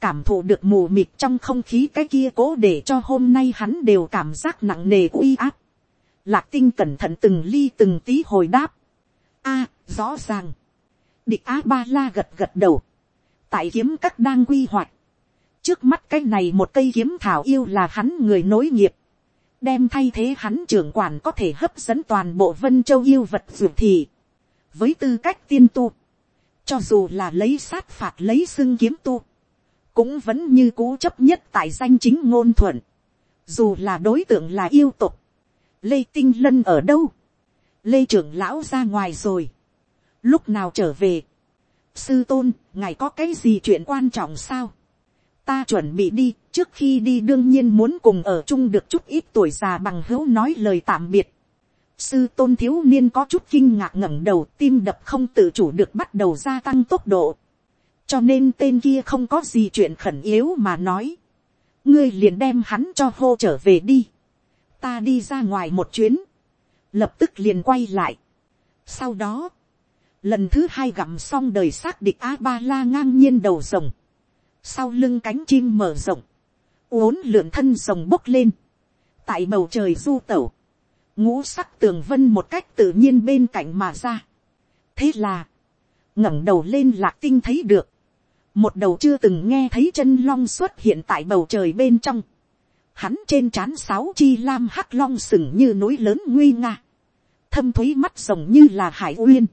cảm thụ được mù mịt trong không khí cái kia cố để cho hôm nay hắn đều cảm giác nặng nề uy áp. lạc tinh cẩn thận từng ly từng tí hồi đáp. a, rõ ràng. địch á ba la gật gật đầu tại kiếm các đang quy hoạch. Trước mắt cái này một cây kiếm thảo yêu là hắn người nối nghiệp. Đem thay thế hắn trưởng quản có thể hấp dẫn toàn bộ vân châu yêu vật dược thì. Với tư cách tiên tu. Cho dù là lấy sát phạt lấy xưng kiếm tu. Cũng vẫn như cú chấp nhất tại danh chính ngôn thuận. Dù là đối tượng là yêu tục. Lê Tinh Lân ở đâu? Lê trưởng lão ra ngoài rồi. Lúc nào trở về? Sư tôn, ngài có cái gì chuyện quan trọng sao. ta chuẩn bị đi, trước khi đi đương nhiên muốn cùng ở chung được chút ít tuổi già bằng hữu nói lời tạm biệt. sư tôn thiếu niên có chút kinh ngạc ngẩng đầu tim đập không tự chủ được bắt đầu gia tăng tốc độ. cho nên tên kia không có gì chuyện khẩn yếu mà nói. ngươi liền đem hắn cho hô trở về đi. ta đi ra ngoài một chuyến. lập tức liền quay lại. sau đó, lần thứ hai gặm xong đời xác địch a ba la ngang nhiên đầu rồng, sau lưng cánh chim mở rộng, uốn lượn thân rồng bốc lên, tại bầu trời du tẩu, ngũ sắc tường vân một cách tự nhiên bên cạnh mà ra. thế là, ngẩng đầu lên lạc tinh thấy được, một đầu chưa từng nghe thấy chân long xuất hiện tại bầu trời bên trong, hắn trên trán sáu chi lam hắc long sừng như núi lớn nguy nga, thâm thúy mắt rồng như là hải uyên,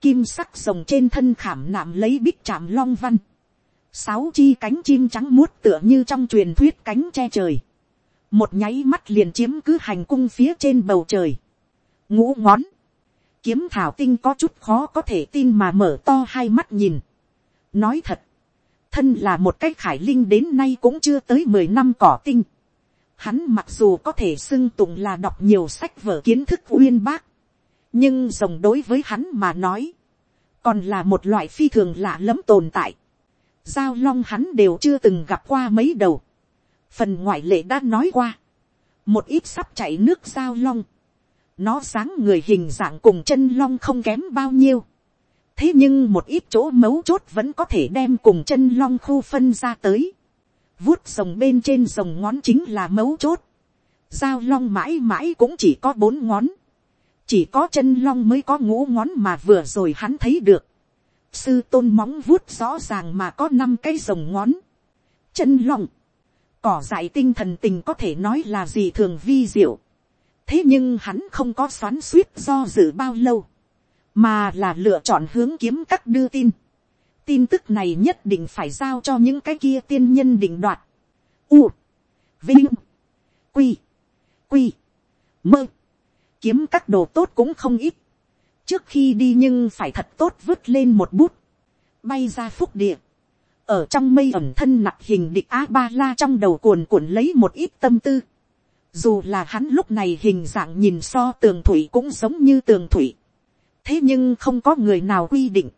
kim sắc rồng trên thân khảm nạm lấy bích chạm long văn, sáu chi cánh chim trắng muốt tựa như trong truyền thuyết cánh che trời, một nháy mắt liền chiếm cứ hành cung phía trên bầu trời, ngũ ngón, kiếm thảo tinh có chút khó có thể tin mà mở to hai mắt nhìn. nói thật, thân là một cái khải linh đến nay cũng chưa tới mười năm cỏ tinh. Hắn mặc dù có thể xưng tụng là đọc nhiều sách vở kiến thức uyên bác, nhưng rồng đối với hắn mà nói, còn là một loại phi thường lạ lẫm tồn tại. Giao long hắn đều chưa từng gặp qua mấy đầu. Phần ngoại lệ đã nói qua. Một ít sắp chảy nước giao long. Nó sáng người hình dạng cùng chân long không kém bao nhiêu. Thế nhưng một ít chỗ mấu chốt vẫn có thể đem cùng chân long khu phân ra tới. Vuốt rồng bên trên rồng ngón chính là mấu chốt. Giao long mãi mãi cũng chỉ có bốn ngón chỉ có chân long mới có ngũ ngón mà vừa rồi hắn thấy được. sư tôn móng vuốt rõ ràng mà có năm cái rồng ngón. chân long, cỏ dại tinh thần tình có thể nói là gì thường vi diệu. thế nhưng hắn không có xoắn suýt do dự bao lâu, mà là lựa chọn hướng kiếm các đưa tin. tin tức này nhất định phải giao cho những cái kia tiên nhân định đoạt. U, vinh, quy, quy, mơ kiếm các đồ tốt cũng không ít. trước khi đi nhưng phải thật tốt vứt lên một bút, bay ra phúc địa, ở trong mây ẩm thân nặc hình địch a ba la trong đầu cuồn cuộn lấy một ít tâm tư. dù là hắn lúc này hình dạng nhìn so tường thủy cũng giống như tường thủy. thế nhưng không có người nào quy định.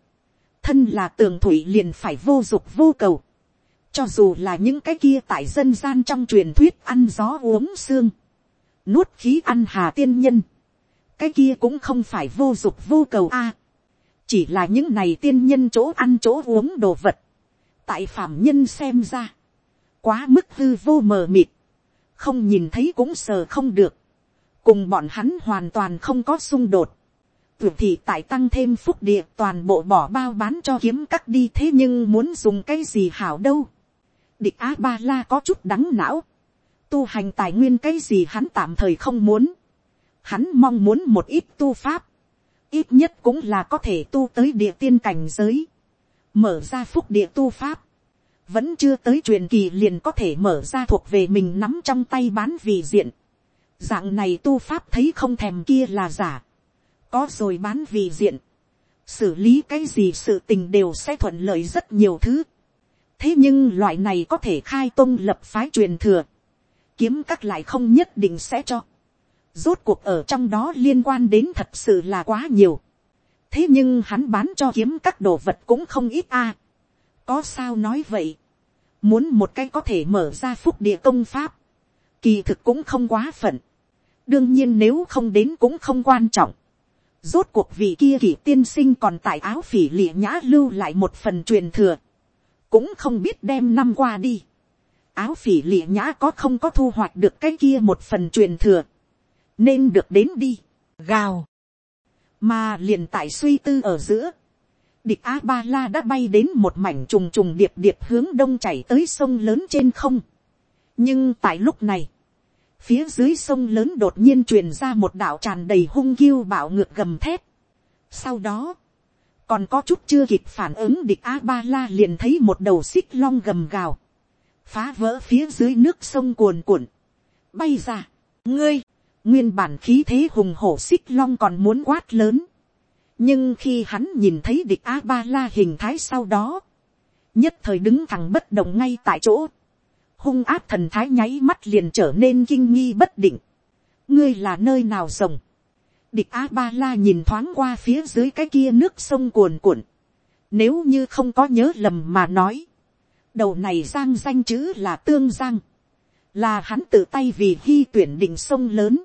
thân là tường thủy liền phải vô dục vô cầu. cho dù là những cái kia tại dân gian trong truyền thuyết ăn gió uống xương nuốt khí ăn hà tiên nhân, cái kia cũng không phải vô dục vô cầu a, chỉ là những này tiên nhân chỗ ăn chỗ uống đồ vật, tại phạm nhân xem ra, quá mức hư vô mờ mịt, không nhìn thấy cũng sờ không được, cùng bọn hắn hoàn toàn không có xung đột, tưởng thì tại tăng thêm phúc địa toàn bộ bỏ bao bán cho kiếm cắt đi thế nhưng muốn dùng cái gì hảo đâu. địch á ba la có chút đắng não tu hành tài nguyên cái gì hắn tạm thời không muốn. Hắn mong muốn một ít tu pháp. Ít nhất cũng là có thể tu tới địa tiên cảnh giới. Mở ra phúc địa tu pháp. Vẫn chưa tới truyền kỳ liền có thể mở ra thuộc về mình nắm trong tay bán vị diện. Dạng này tu pháp thấy không thèm kia là giả. Có rồi bán vị diện. Xử lý cái gì sự tình đều sẽ thuận lợi rất nhiều thứ. Thế nhưng loại này có thể khai tông lập phái truyền thừa kiếm các lại không nhất định sẽ cho. Rốt cuộc ở trong đó liên quan đến thật sự là quá nhiều. Thế nhưng hắn bán cho kiếm các đồ vật cũng không ít a. Có sao nói vậy. Muốn một cái có thể mở ra phúc địa công pháp. Kỳ thực cũng không quá phận. Đương nhiên nếu không đến cũng không quan trọng. Rốt cuộc vị kia kỷ tiên sinh còn tại áo phỉ lịa nhã lưu lại một phần truyền thừa. Cũng không biết đem năm qua đi áo phỉ lịa nhã có không có thu hoạch được cái kia một phần truyền thừa, nên được đến đi, gào, mà liền tại suy tư ở giữa, địch a ba la đã bay đến một mảnh trùng trùng điệp điệp hướng đông chảy tới sông lớn trên không, nhưng tại lúc này, phía dưới sông lớn đột nhiên truyền ra một đạo tràn đầy hung kiêu bạo ngược gầm thép. Sau đó, còn có chút chưa kịp phản ứng địch a ba la liền thấy một đầu xích long gầm gào phá vỡ phía dưới nước sông cuồn cuộn, bay ra, ngươi, nguyên bản khí thế hùng hổ xích long còn muốn quát lớn, nhưng khi hắn nhìn thấy địch a ba la hình thái sau đó, nhất thời đứng thẳng bất động ngay tại chỗ, hung áp thần thái nháy mắt liền trở nên kinh nghi bất định, ngươi là nơi nào rồng, địch a ba la nhìn thoáng qua phía dưới cái kia nước sông cuồn cuộn, nếu như không có nhớ lầm mà nói, đầu này giang danh chữ là tương giang, là hắn tự tay vì hy tuyển đỉnh sông lớn,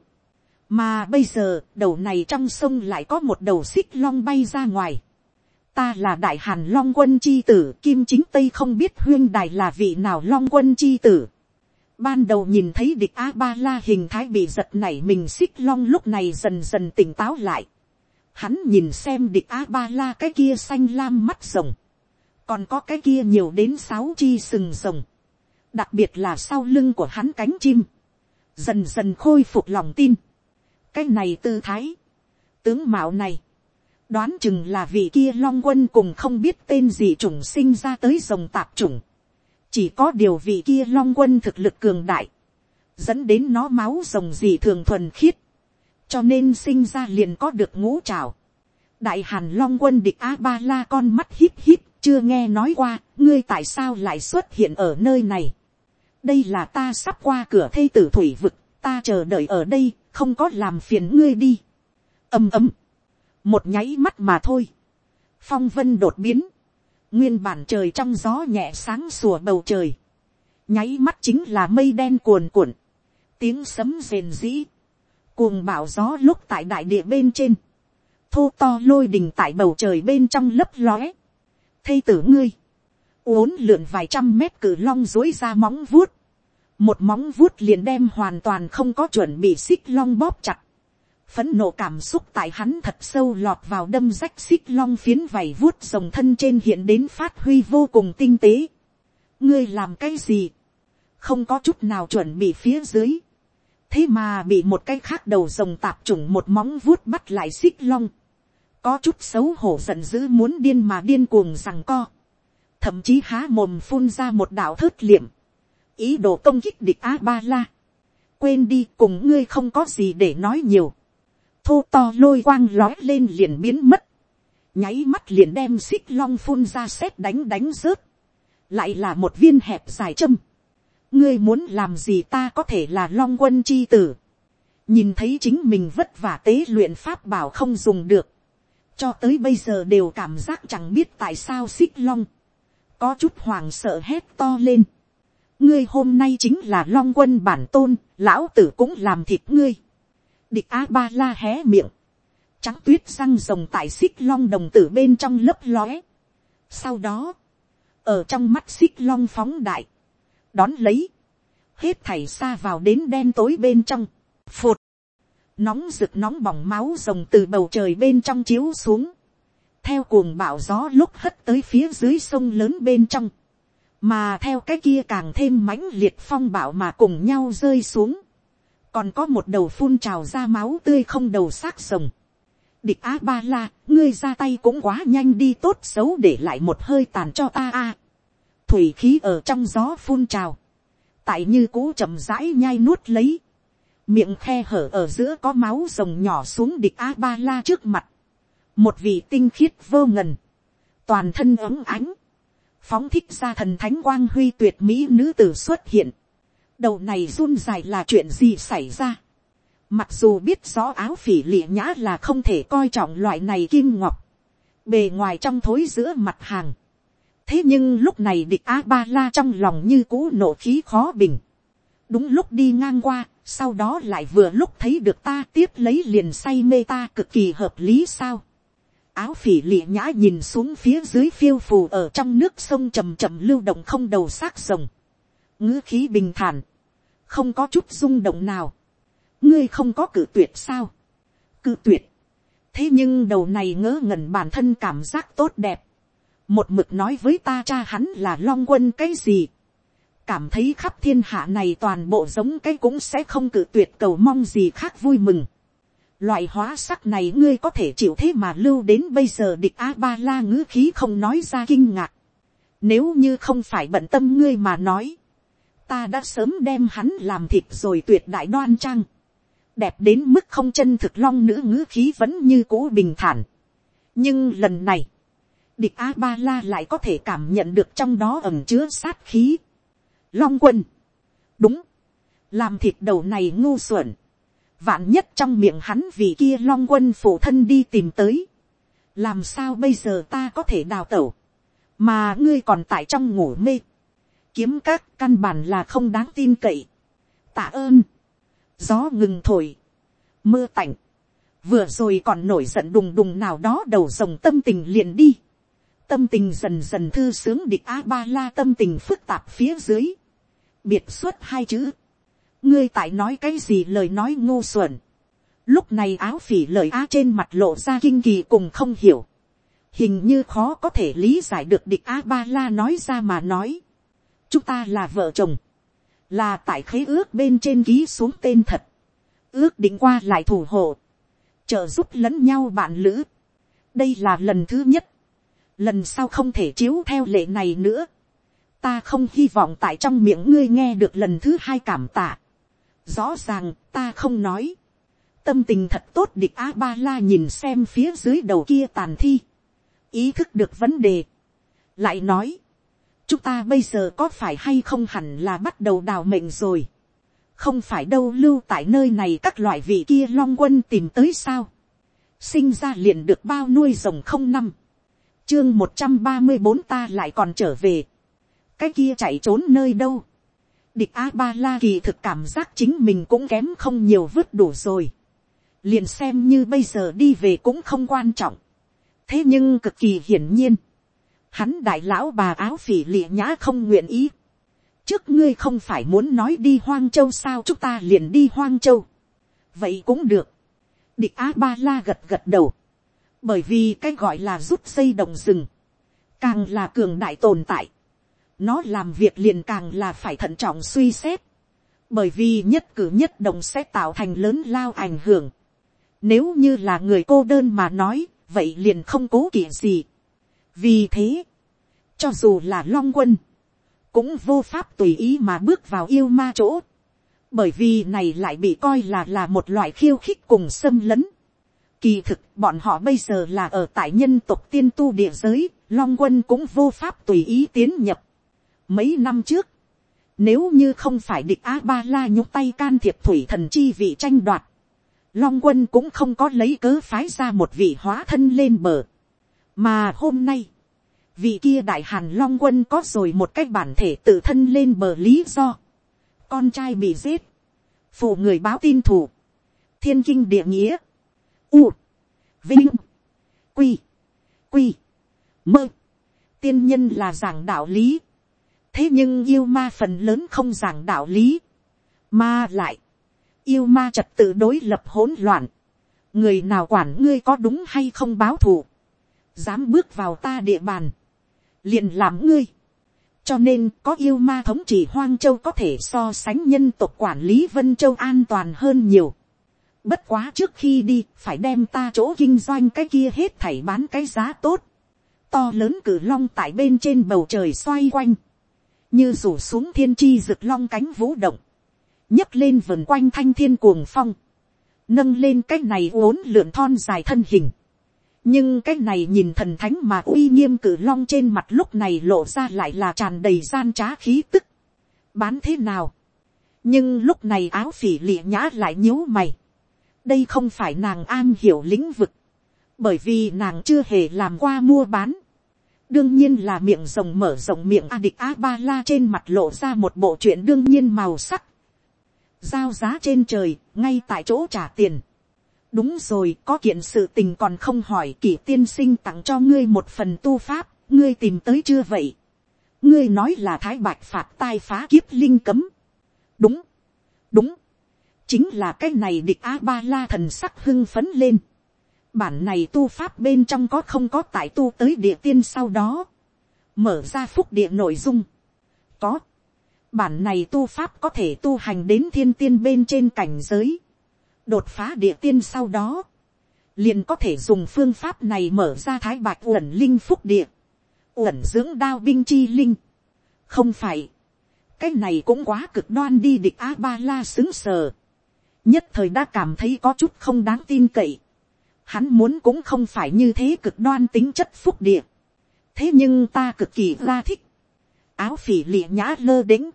mà bây giờ đầu này trong sông lại có một đầu xích long bay ra ngoài. ta là đại hàn long quân chi tử kim chính tây không biết huyên đài là vị nào long quân chi tử. ban đầu nhìn thấy địch a ba la hình thái bị giật nảy mình xích long lúc này dần dần tỉnh táo lại. hắn nhìn xem địch a ba la cái kia xanh lam mắt rồng còn có cái kia nhiều đến sáu chi sừng rồng, đặc biệt là sau lưng của hắn cánh chim, dần dần khôi phục lòng tin, cái này tư thái, tướng mạo này, đoán chừng là vị kia long quân cùng không biết tên gì chủng sinh ra tới rồng tạp chủng, chỉ có điều vị kia long quân thực lực cường đại, dẫn đến nó máu rồng gì thường thuần khiết, cho nên sinh ra liền có được ngũ trào, đại hàn long quân địch a ba la con mắt hít hít chưa nghe nói qua, ngươi tại sao lại xuất hiện ở nơi này? Đây là ta sắp qua cửa thây tử thủy vực, ta chờ đợi ở đây, không có làm phiền ngươi đi. Ầm ầm một nháy mắt mà thôi. Phong vân đột biến. Nguyên bản trời trong gió nhẹ sáng sủa bầu trời. Nháy mắt chính là mây đen cuồn cuộn. Tiếng sấm rền rĩ. Cuồng bão gió lúc tại đại địa bên trên. Thô to lôi đình tại bầu trời bên trong lấp lóe. Thây tử ngươi, uốn lượn vài trăm mét cử long dối ra móng vuốt. Một móng vuốt liền đem hoàn toàn không có chuẩn bị xích long bóp chặt. Phấn nộ cảm xúc tại hắn thật sâu lọt vào đâm rách xích long phiến vảy vuốt rồng thân trên hiện đến phát huy vô cùng tinh tế. Ngươi làm cái gì? Không có chút nào chuẩn bị phía dưới. Thế mà bị một cái khác đầu rồng tạp trùng một móng vuốt bắt lại xích long có chút xấu hổ giận dữ muốn điên mà điên cuồng rằng co, thậm chí há mồm phun ra một đạo thớt liệm, ý đồ công kích địch a ba la, quên đi cùng ngươi không có gì để nói nhiều, thô to lôi quang lói lên liền biến mất, nháy mắt liền đem xích long phun ra xét đánh đánh rớt, lại là một viên hẹp dài châm, ngươi muốn làm gì ta có thể là long quân chi tử, nhìn thấy chính mình vất vả tế luyện pháp bảo không dùng được, cho tới bây giờ đều cảm giác chẳng biết tại sao xích long, có chút hoàng sợ hét to lên. ngươi hôm nay chính là long quân bản tôn, lão tử cũng làm thịt ngươi. địch a ba la hé miệng, trắng tuyết răng rồng tại xích long đồng tử bên trong lấp lóe. sau đó, ở trong mắt xích long phóng đại, đón lấy, hết thảy xa vào đến đen tối bên trong, phụt, nóng rực nóng bỏng máu rồng từ bầu trời bên trong chiếu xuống, theo cuồng bạo gió lúc hất tới phía dưới sông lớn bên trong, mà theo cái kia càng thêm mãnh liệt phong bạo mà cùng nhau rơi xuống, còn có một đầu phun trào ra máu tươi không đầu xác rồng. địch a ba la, ngươi ra tay cũng quá nhanh đi tốt xấu để lại một hơi tàn cho ta a. thủy khí ở trong gió phun trào, tại như cũ chậm rãi nhai nuốt lấy, miệng khe hở ở giữa có máu rồng nhỏ xuống địch a ba la trước mặt, một vị tinh khiết vô ngần, toàn thân ấm ánh, phóng thích ra thần thánh quang huy tuyệt mỹ nữ tử xuất hiện, đầu này run dài là chuyện gì xảy ra, mặc dù biết rõ áo phỉ lịa nhã là không thể coi trọng loại này kim ngọc, bề ngoài trong thối giữa mặt hàng, thế nhưng lúc này địch a ba la trong lòng như cũ nổ khí khó bình, đúng lúc đi ngang qua, sau đó lại vừa lúc thấy được ta tiếp lấy liền say mê ta cực kỳ hợp lý sao. áo phỉ lịa nhã nhìn xuống phía dưới phiêu phù ở trong nước sông trầm trầm lưu động không đầu xác rồng. ngữ khí bình thản, không có chút rung động nào. ngươi không có cử tuyệt sao. cử tuyệt. thế nhưng đầu này ngỡ ngẩn bản thân cảm giác tốt đẹp. một mực nói với ta cha hắn là long quân cái gì cảm thấy khắp thiên hạ này toàn bộ giống cái cũng sẽ không cự tuyệt cầu mong gì khác vui mừng. Loại hóa sắc này ngươi có thể chịu thế mà lưu đến bây giờ địch A-ba-la ngữ khí không nói ra kinh ngạc. Nếu như không phải bận tâm ngươi mà nói. Ta đã sớm đem hắn làm thịt rồi tuyệt đại đoan trang. Đẹp đến mức không chân thực long nữ ngữ khí vẫn như cũ bình thản. Nhưng lần này. Địch A-ba-la lại có thể cảm nhận được trong đó ẩm chứa sát khí long quân, đúng, làm thịt đầu này ngu xuẩn, vạn nhất trong miệng hắn vì kia long quân phụ thân đi tìm tới, làm sao bây giờ ta có thể đào tẩu, mà ngươi còn tại trong ngủ mê, kiếm các căn bản là không đáng tin cậy, tạ ơn, gió ngừng thổi, mưa tạnh, vừa rồi còn nổi giận đùng đùng nào đó đầu rồng tâm tình liền đi, tâm tình dần dần thư sướng địch a ba la tâm tình phức tạp phía dưới, biệt xuất hai chữ. ngươi tại nói cái gì lời nói ngu xuẩn. lúc này áo phỉ lời á trên mặt lộ ra kinh kỳ cùng không hiểu. hình như khó có thể lý giải được địch a ba la nói ra mà nói. chúng ta là vợ chồng. là tại khế ước bên trên ký xuống tên thật. ước định qua lại thủ hộ. trợ giúp lẫn nhau bạn lữ. đây là lần thứ nhất. lần sau không thể chiếu theo lệ này nữa ta không hy vọng tại trong miệng ngươi nghe được lần thứ hai cảm tạ. rõ ràng ta không nói. tâm tình thật tốt địch a ba la nhìn xem phía dưới đầu kia tàn thi, ý thức được vấn đề, lại nói, chúng ta bây giờ có phải hay không hẳn là bắt đầu đào mệnh rồi, không phải đâu lưu tại nơi này các loại vị kia long quân tìm tới sao, sinh ra liền được bao nuôi rồng không năm, chương một trăm ba mươi bốn ta lại còn trở về, cái kia chạy trốn nơi đâu, địch a ba la kỳ thực cảm giác chính mình cũng kém không nhiều vứt đủ rồi, liền xem như bây giờ đi về cũng không quan trọng, thế nhưng cực kỳ hiển nhiên, hắn đại lão bà áo phỉ lịa nhã không nguyện ý, trước ngươi không phải muốn nói đi hoang châu sao chúng ta liền đi hoang châu, vậy cũng được, địch a ba la gật gật đầu, bởi vì cái gọi là rút xây đồng rừng, càng là cường đại tồn tại, nó làm việc liền càng là phải thận trọng suy xét, bởi vì nhất cử nhất động sẽ tạo thành lớn lao ảnh hưởng. Nếu như là người cô đơn mà nói, vậy liền không cố kỵ gì. vì thế, cho dù là long quân, cũng vô pháp tùy ý mà bước vào yêu ma chỗ, bởi vì này lại bị coi là là một loại khiêu khích cùng xâm lấn. Kỳ thực, bọn họ bây giờ là ở tại nhân tộc tiên tu địa giới, long quân cũng vô pháp tùy ý tiến nhập. Mấy năm trước, nếu như không phải địch A-ba-la nhúc tay can thiệp thủy thần chi vị tranh đoạt, Long quân cũng không có lấy cớ phái ra một vị hóa thân lên bờ. Mà hôm nay, vị kia đại hàn long quân có rồi một cách bản thể tự thân lên bờ lý do. Con trai bị giết. Phụ người báo tin thủ. Thiên kinh địa nghĩa. U. Vinh. Quy. Quy. Mơ. Tiên nhân là giảng đạo lý thế nhưng yêu ma phần lớn không giảng đạo lý, mà lại, yêu ma trật tự đối lập hỗn loạn, người nào quản ngươi có đúng hay không báo thù, dám bước vào ta địa bàn, liền làm ngươi, cho nên có yêu ma thống trị hoang châu có thể so sánh nhân tộc quản lý vân châu an toàn hơn nhiều. Bất quá trước khi đi, phải đem ta chỗ kinh doanh cái kia hết thảy bán cái giá tốt. To lớn cử long tại bên trên bầu trời xoay quanh như rủ xuống thiên chi rực long cánh vũ động, nhấc lên vườn quanh thanh thiên cuồng phong, nâng lên cái này uốn lượn thon dài thân hình. nhưng cái này nhìn thần thánh mà uy nghiêm cử long trên mặt lúc này lộ ra lại là tràn đầy gian trá khí tức. bán thế nào. nhưng lúc này áo phỉ lịa nhã lại nhíu mày. đây không phải nàng an hiểu lĩnh vực, bởi vì nàng chưa hề làm qua mua bán đương nhiên là miệng rồng mở rộng miệng a địch a ba la trên mặt lộ ra một bộ chuyện đương nhiên màu sắc. giao giá trên trời, ngay tại chỗ trả tiền. đúng rồi, có kiện sự tình còn không hỏi kỷ tiên sinh tặng cho ngươi một phần tu pháp, ngươi tìm tới chưa vậy. ngươi nói là thái bạch phạt tai phá kiếp linh cấm. đúng, đúng, chính là cái này địch a ba la thần sắc hưng phấn lên bản này tu pháp bên trong có không có tại tu tới địa tiên sau đó, mở ra phúc địa nội dung, có, bản này tu pháp có thể tu hành đến thiên tiên bên trên cảnh giới, đột phá địa tiên sau đó, liền có thể dùng phương pháp này mở ra thái bạch uẩn linh phúc địa, uẩn dưỡng đao binh chi linh. không phải, cái này cũng quá cực đoan đi địch a ba la xứng sờ, nhất thời đã cảm thấy có chút không đáng tin cậy hắn muốn cũng không phải như thế cực đoan tính chất phúc địa. thế nhưng ta cực kỳ ra thích. áo phỉ lịa nhã lơ đĩnh.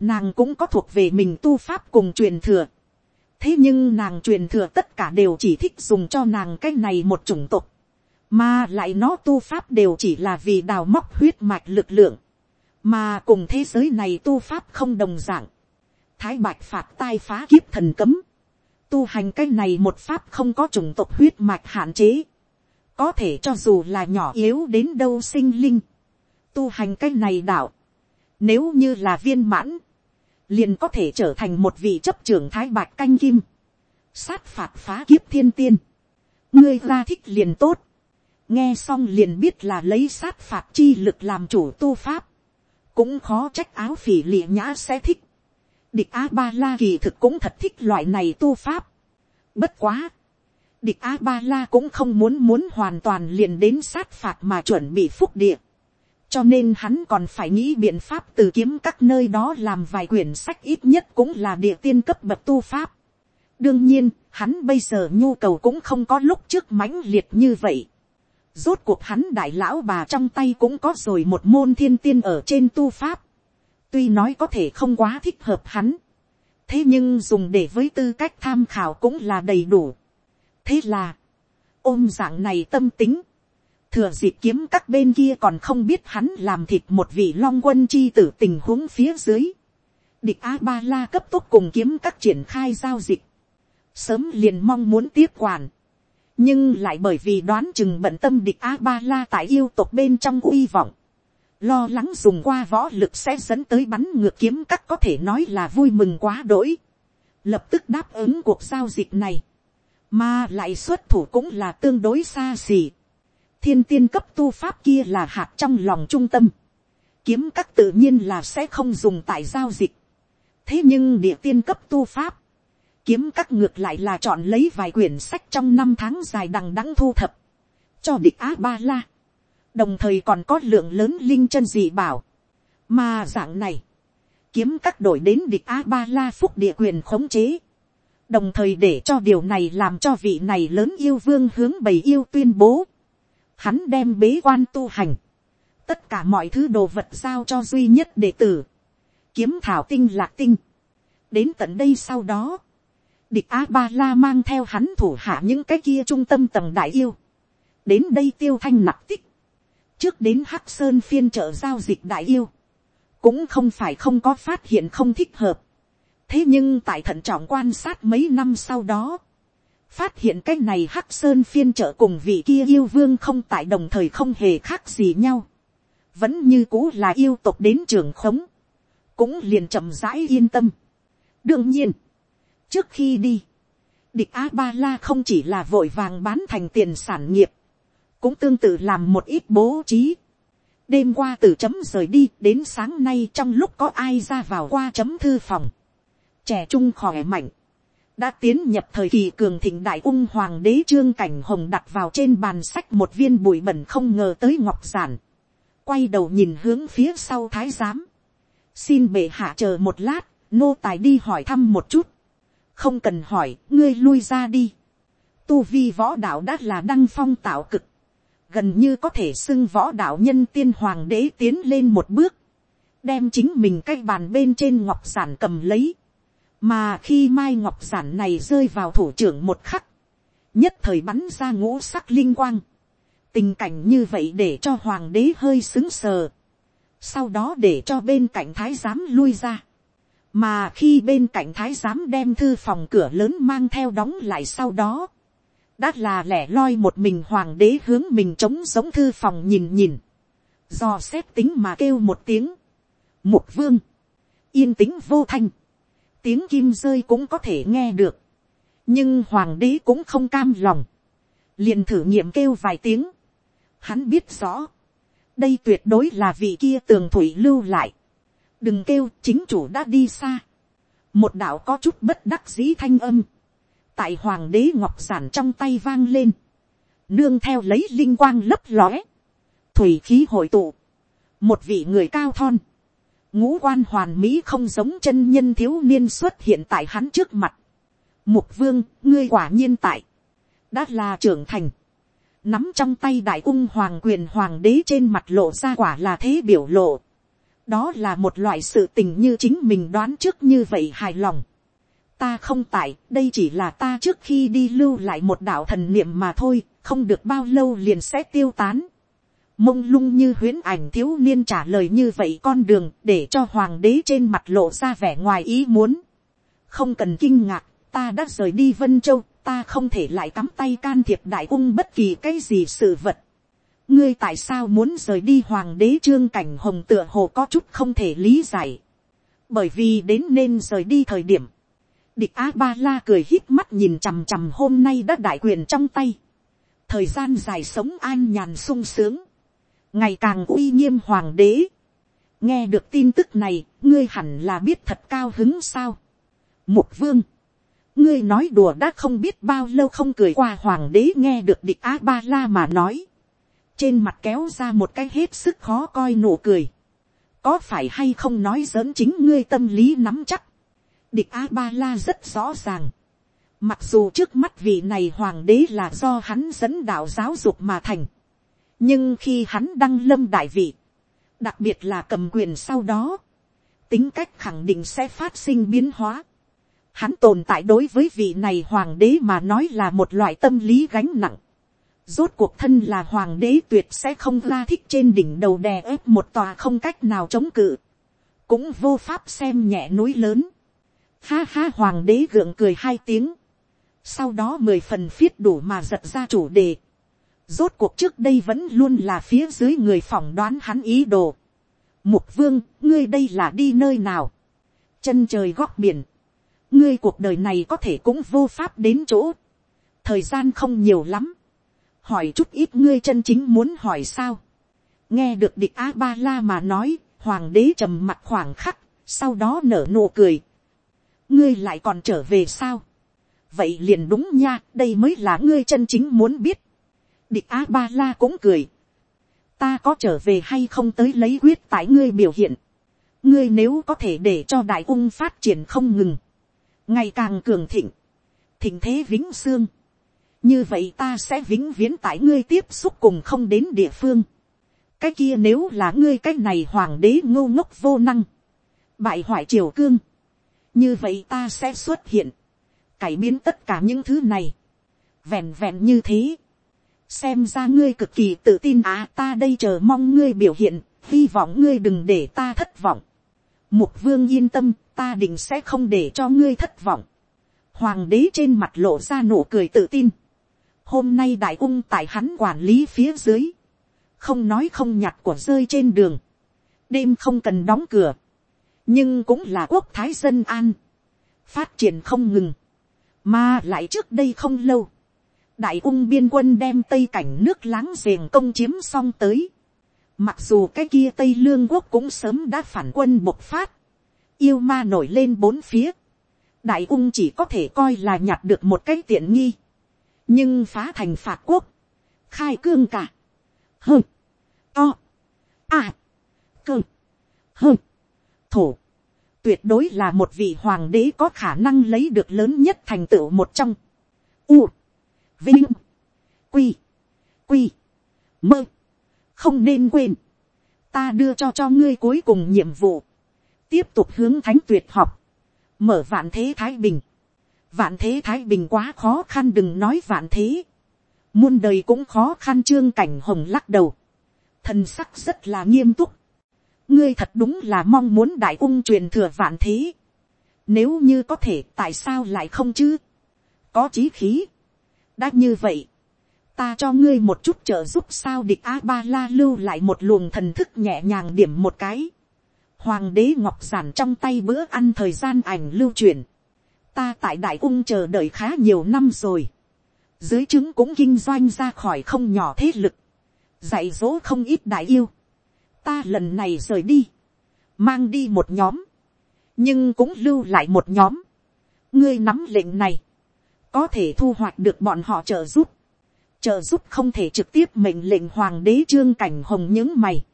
nàng cũng có thuộc về mình tu pháp cùng truyền thừa. thế nhưng nàng truyền thừa tất cả đều chỉ thích dùng cho nàng cái này một chủng tộc mà lại nó tu pháp đều chỉ là vì đào móc huyết mạch lực lượng. mà cùng thế giới này tu pháp không đồng dạng. thái bạch phạt tai phá kiếp thần cấm tu hành cái này một pháp không có chủng tộc huyết mạch hạn chế, có thể cho dù là nhỏ yếu đến đâu sinh linh, tu hành cái này đạo, nếu như là viên mãn, liền có thể trở thành một vị chấp trưởng thái bạch canh kim, sát phạt phá kiếp thiên tiên, ngươi ra thích liền tốt, nghe xong liền biết là lấy sát phạt chi lực làm chủ tu pháp, cũng khó trách áo phỉ lịa nhã sẽ thích, địch a ba la kỳ thực cũng thật thích loại này tu pháp. bất quá, địch a ba la cũng không muốn muốn hoàn toàn liền đến sát phạt mà chuẩn bị phúc địa. cho nên hắn còn phải nghĩ biện pháp từ kiếm các nơi đó làm vài quyển sách ít nhất cũng là địa tiên cấp bậc tu pháp. đương nhiên, hắn bây giờ nhu cầu cũng không có lúc trước mãnh liệt như vậy. Rốt cuộc hắn đại lão bà trong tay cũng có rồi một môn thiên tiên ở trên tu pháp. Tuy nói có thể không quá thích hợp hắn. Thế nhưng dùng để với tư cách tham khảo cũng là đầy đủ. Thế là, ôm dạng này tâm tính. Thừa dịp kiếm các bên kia còn không biết hắn làm thịt một vị long quân chi tử tình huống phía dưới. Địch A-ba-la cấp tốc cùng kiếm các triển khai giao dịch. Sớm liền mong muốn tiếp quản nhưng lại bởi vì đoán chừng bận tâm địch a ba la tại yêu tộc bên trong uy vọng, lo lắng dùng qua võ lực sẽ dẫn tới bắn ngược kiếm các có thể nói là vui mừng quá đỗi, lập tức đáp ứng cuộc giao dịch này, mà lại xuất thủ cũng là tương đối xa xỉ, thiên tiên cấp tu pháp kia là hạt trong lòng trung tâm, kiếm các tự nhiên là sẽ không dùng tại giao dịch, thế nhưng địa tiên cấp tu pháp, kiếm các ngược lại là chọn lấy vài quyển sách trong năm tháng dài đằng đẵng thu thập, cho địch á ba la, đồng thời còn có lượng lớn linh chân dị bảo, mà dạng này, kiếm các đổi đến địch á ba la phúc địa quyền khống chế, đồng thời để cho điều này làm cho vị này lớn yêu vương hướng bầy yêu tuyên bố, hắn đem bế quan tu hành, tất cả mọi thứ đồ vật giao cho duy nhất đệ tử, kiếm thảo tinh lạc tinh, đến tận đây sau đó, địch a ba la mang theo hắn thủ hạ những cái kia trung tâm tầng đại yêu. đến đây tiêu thanh nạp tích trước đến hắc sơn phiên trợ giao dịch đại yêu. cũng không phải không có phát hiện không thích hợp. thế nhưng tại thận trọng quan sát mấy năm sau đó, phát hiện cái này hắc sơn phiên trợ cùng vị kia yêu vương không tại đồng thời không hề khác gì nhau. vẫn như cũ là yêu tục đến trường khống. cũng liền chậm rãi yên tâm. đương nhiên, trước khi đi, địch a ba la không chỉ là vội vàng bán thành tiền sản nghiệp, cũng tương tự làm một ít bố trí. đêm qua từ chấm rời đi đến sáng nay trong lúc có ai ra vào qua chấm thư phòng, trẻ trung khỏe mạnh, đã tiến nhập thời kỳ cường thịnh đại ung hoàng đế trương cảnh hồng đặt vào trên bàn sách một viên bụi bẩn không ngờ tới ngọc giản, quay đầu nhìn hướng phía sau thái giám, xin bệ hạ chờ một lát, nô tài đi hỏi thăm một chút, không cần hỏi, ngươi lui ra đi. Tu vi võ đạo đã là đăng phong tạo cực, gần như có thể xưng võ đạo nhân tiên hoàng đế tiến lên một bước, đem chính mình cái bàn bên trên ngọc giản cầm lấy, mà khi mai ngọc giản này rơi vào thủ trưởng một khắc, nhất thời bắn ra ngũ sắc linh quang, tình cảnh như vậy để cho hoàng đế hơi xứng sờ, sau đó để cho bên cạnh thái giám lui ra, mà khi bên cạnh thái giám đem thư phòng cửa lớn mang theo đóng lại sau đó, đã là lẻ loi một mình hoàng đế hướng mình trống giống thư phòng nhìn nhìn, do xét tính mà kêu một tiếng, mục vương, yên tĩnh vô thanh, tiếng kim rơi cũng có thể nghe được, nhưng hoàng đế cũng không cam lòng, liền thử nghiệm kêu vài tiếng, hắn biết rõ, đây tuyệt đối là vị kia tường thủy lưu lại, đừng kêu chính chủ đã đi xa. một đạo có chút bất đắc dĩ thanh âm tại hoàng đế ngọc giản trong tay vang lên. nương theo lấy linh quang lấp lóe. thủy khí hội tụ. một vị người cao thon. ngũ quan hoàn mỹ không giống chân nhân thiếu niên xuất hiện tại hắn trước mặt. mục vương, ngươi quả nhiên tại. đã là trưởng thành nắm trong tay đại ung hoàng quyền hoàng đế trên mặt lộ ra quả là thế biểu lộ đó là một loại sự tình như chính mình đoán trước như vậy hài lòng ta không tại, đây chỉ là ta trước khi đi lưu lại một đạo thần niệm mà thôi, không được bao lâu liền sẽ tiêu tán. mông lung như huyễn ảnh thiếu niên trả lời như vậy con đường để cho hoàng đế trên mặt lộ ra vẻ ngoài ý muốn. không cần kinh ngạc, ta đã rời đi vân châu, ta không thể lại cắm tay can thiệp đại ung bất kỳ cái gì sự vật ngươi tại sao muốn rời đi hoàng đế trương cảnh hồng tựa hồ có chút không thể lý giải. bởi vì đến nên rời đi thời điểm, địch a ba la cười hít mắt nhìn chằm chằm hôm nay đã đại quyền trong tay. thời gian dài sống an nhàn sung sướng, ngày càng uy nghiêm hoàng đế. nghe được tin tức này, ngươi hẳn là biết thật cao hứng sao. mục vương, ngươi nói đùa đã không biết bao lâu không cười qua hoàng đế nghe được địch a ba la mà nói trên mặt kéo ra một cái hết sức khó coi nụ cười. có phải hay không nói giỡn chính ngươi tâm lý nắm chắc địch a ba la rất rõ ràng. Mặc dù trước mắt vị này hoàng đế là do hắn dẫn đạo giáo dục mà thành. Nhưng khi hắn đăng lâm đại vị. Đặc biệt là cầm quyền sau đó. Tính cách khẳng định sẽ phát sinh biến hóa. Hắn tồn tại đối với vị này hoàng đế mà nói là một loại tâm lý gánh nặng. Rốt cuộc thân là hoàng đế tuyệt sẽ không la thích trên đỉnh đầu đè ép một tòa không cách nào chống cự. Cũng vô pháp xem nhẹ núi lớn. Ha ha hoàng đế gượng cười hai tiếng. Sau đó mười phần phiết đủ mà giật ra chủ đề. Rốt cuộc trước đây vẫn luôn là phía dưới người phỏng đoán hắn ý đồ. Mục vương, ngươi đây là đi nơi nào? Chân trời góc biển. Ngươi cuộc đời này có thể cũng vô pháp đến chỗ. Thời gian không nhiều lắm hỏi chút ít ngươi chân chính muốn hỏi sao. nghe được địch a ba la mà nói, hoàng đế trầm mặt khoảng khắc, sau đó nở nụ cười ngươi lại còn trở về sao. vậy liền đúng nha, đây mới là ngươi chân chính muốn biết. địch a ba la cũng cười. ta có trở về hay không tới lấy quyết tại ngươi biểu hiện. ngươi nếu có thể để cho đại ung phát triển không ngừng, ngày càng cường thịnh, thịnh thế vĩnh xương như vậy ta sẽ vĩnh viễn tại ngươi tiếp xúc cùng không đến địa phương. cái kia nếu là ngươi cái này hoàng đế ngô ngốc vô năng, bại hoại triều cương, như vậy ta sẽ xuất hiện, cải biến tất cả những thứ này, vẹn vẹn như thế, xem ra ngươi cực kỳ tự tin à ta đây chờ mong ngươi biểu hiện, hy vọng ngươi đừng để ta thất vọng. Mục vương yên tâm, ta định sẽ không để cho ngươi thất vọng. Hoàng đế trên mặt lộ ra nụ cười tự tin. Hôm nay đại ung tại hắn quản lý phía dưới. Không nói không nhặt của rơi trên đường. Đêm không cần đóng cửa. Nhưng cũng là quốc thái dân an. Phát triển không ngừng. Mà lại trước đây không lâu. Đại ung biên quân đem tây cảnh nước láng giềng công chiếm xong tới. Mặc dù cái kia Tây Lương quốc cũng sớm đã phản quân bộc phát. Yêu ma nổi lên bốn phía. Đại ung chỉ có thể coi là nhặt được một cái tiện nghi nhưng phá thành phạt quốc, khai cương cả, hơ, to, à, cơ, hơ, thổ, tuyệt đối là một vị hoàng đế có khả năng lấy được lớn nhất thành tựu một trong, u, vinh, quy, quy, mơ, không nên quên, ta đưa cho cho ngươi cuối cùng nhiệm vụ, tiếp tục hướng thánh tuyệt học, mở vạn thế thái bình, vạn thế thái bình quá khó khăn đừng nói vạn thế. muôn đời cũng khó khăn trương cảnh hồng lắc đầu. thần sắc rất là nghiêm túc ngươi thật đúng là mong muốn đại ung truyền thừa vạn thế. nếu như có thể, tại sao lại không chứ. có chí khí. đã như vậy. ta cho ngươi một chút trợ giúp sao địch a ba la lưu lại một luồng thần thức nhẹ nhàng điểm một cái. hoàng đế ngọc giản trong tay bữa ăn thời gian ảnh lưu truyền ta tại đại ung chờ đợi khá nhiều năm rồi. dưới chứng cũng kinh doanh ra khỏi không nhỏ thế lực. dạy dỗ không ít đại yêu ta lần này rời đi. mang đi một nhóm. nhưng cũng lưu lại một nhóm. ngươi nắm lệnh này. có thể thu hoạch được bọn họ trợ giúp. trợ giúp không thể trực tiếp mệnh lệnh hoàng đế trương cảnh hồng những mày.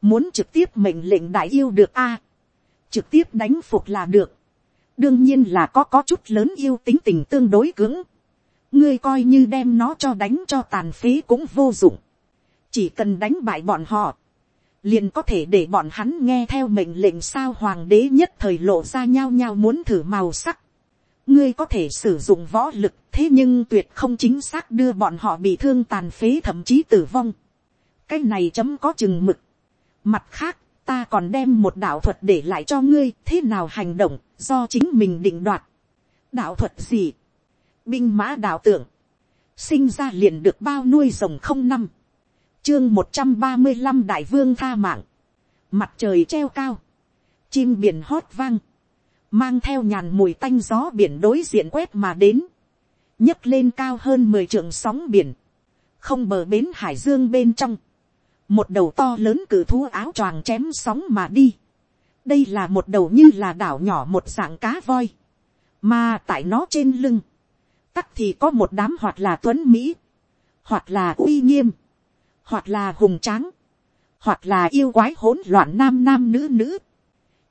muốn trực tiếp mệnh lệnh đại yêu được a. trực tiếp đánh phục là được đương nhiên là có có chút lớn yêu tính tình tương đối cứng. ngươi coi như đem nó cho đánh cho tàn phế cũng vô dụng. chỉ cần đánh bại bọn họ, liền có thể để bọn hắn nghe theo mệnh lệnh sao hoàng đế nhất thời lộ ra nhau nhau muốn thử màu sắc. ngươi có thể sử dụng võ lực thế nhưng tuyệt không chính xác đưa bọn họ bị thương tàn phế thậm chí tử vong. cái này chấm có chừng mực. mặt khác, ta còn đem một đạo thuật để lại cho ngươi thế nào hành động do chính mình định đoạt. đạo thuật gì, binh mã đạo tượng sinh ra liền được bao nuôi rồng không năm, chương một trăm ba mươi năm đại vương tha mạng, mặt trời treo cao, chim biển hót vang, mang theo nhàn mùi tanh gió biển đối diện quét mà đến, nhấc lên cao hơn mười trượng sóng biển, không bờ bến hải dương bên trong, một đầu to lớn cử thú áo choàng chém sóng mà đi, đây là một đầu như là đảo nhỏ một dạng cá voi, mà tại nó trên lưng, tắc thì có một đám hoặc là tuấn mỹ, hoặc là uy nghiêm, hoặc là hùng tráng, hoặc là yêu quái hỗn loạn nam nam nữ nữ.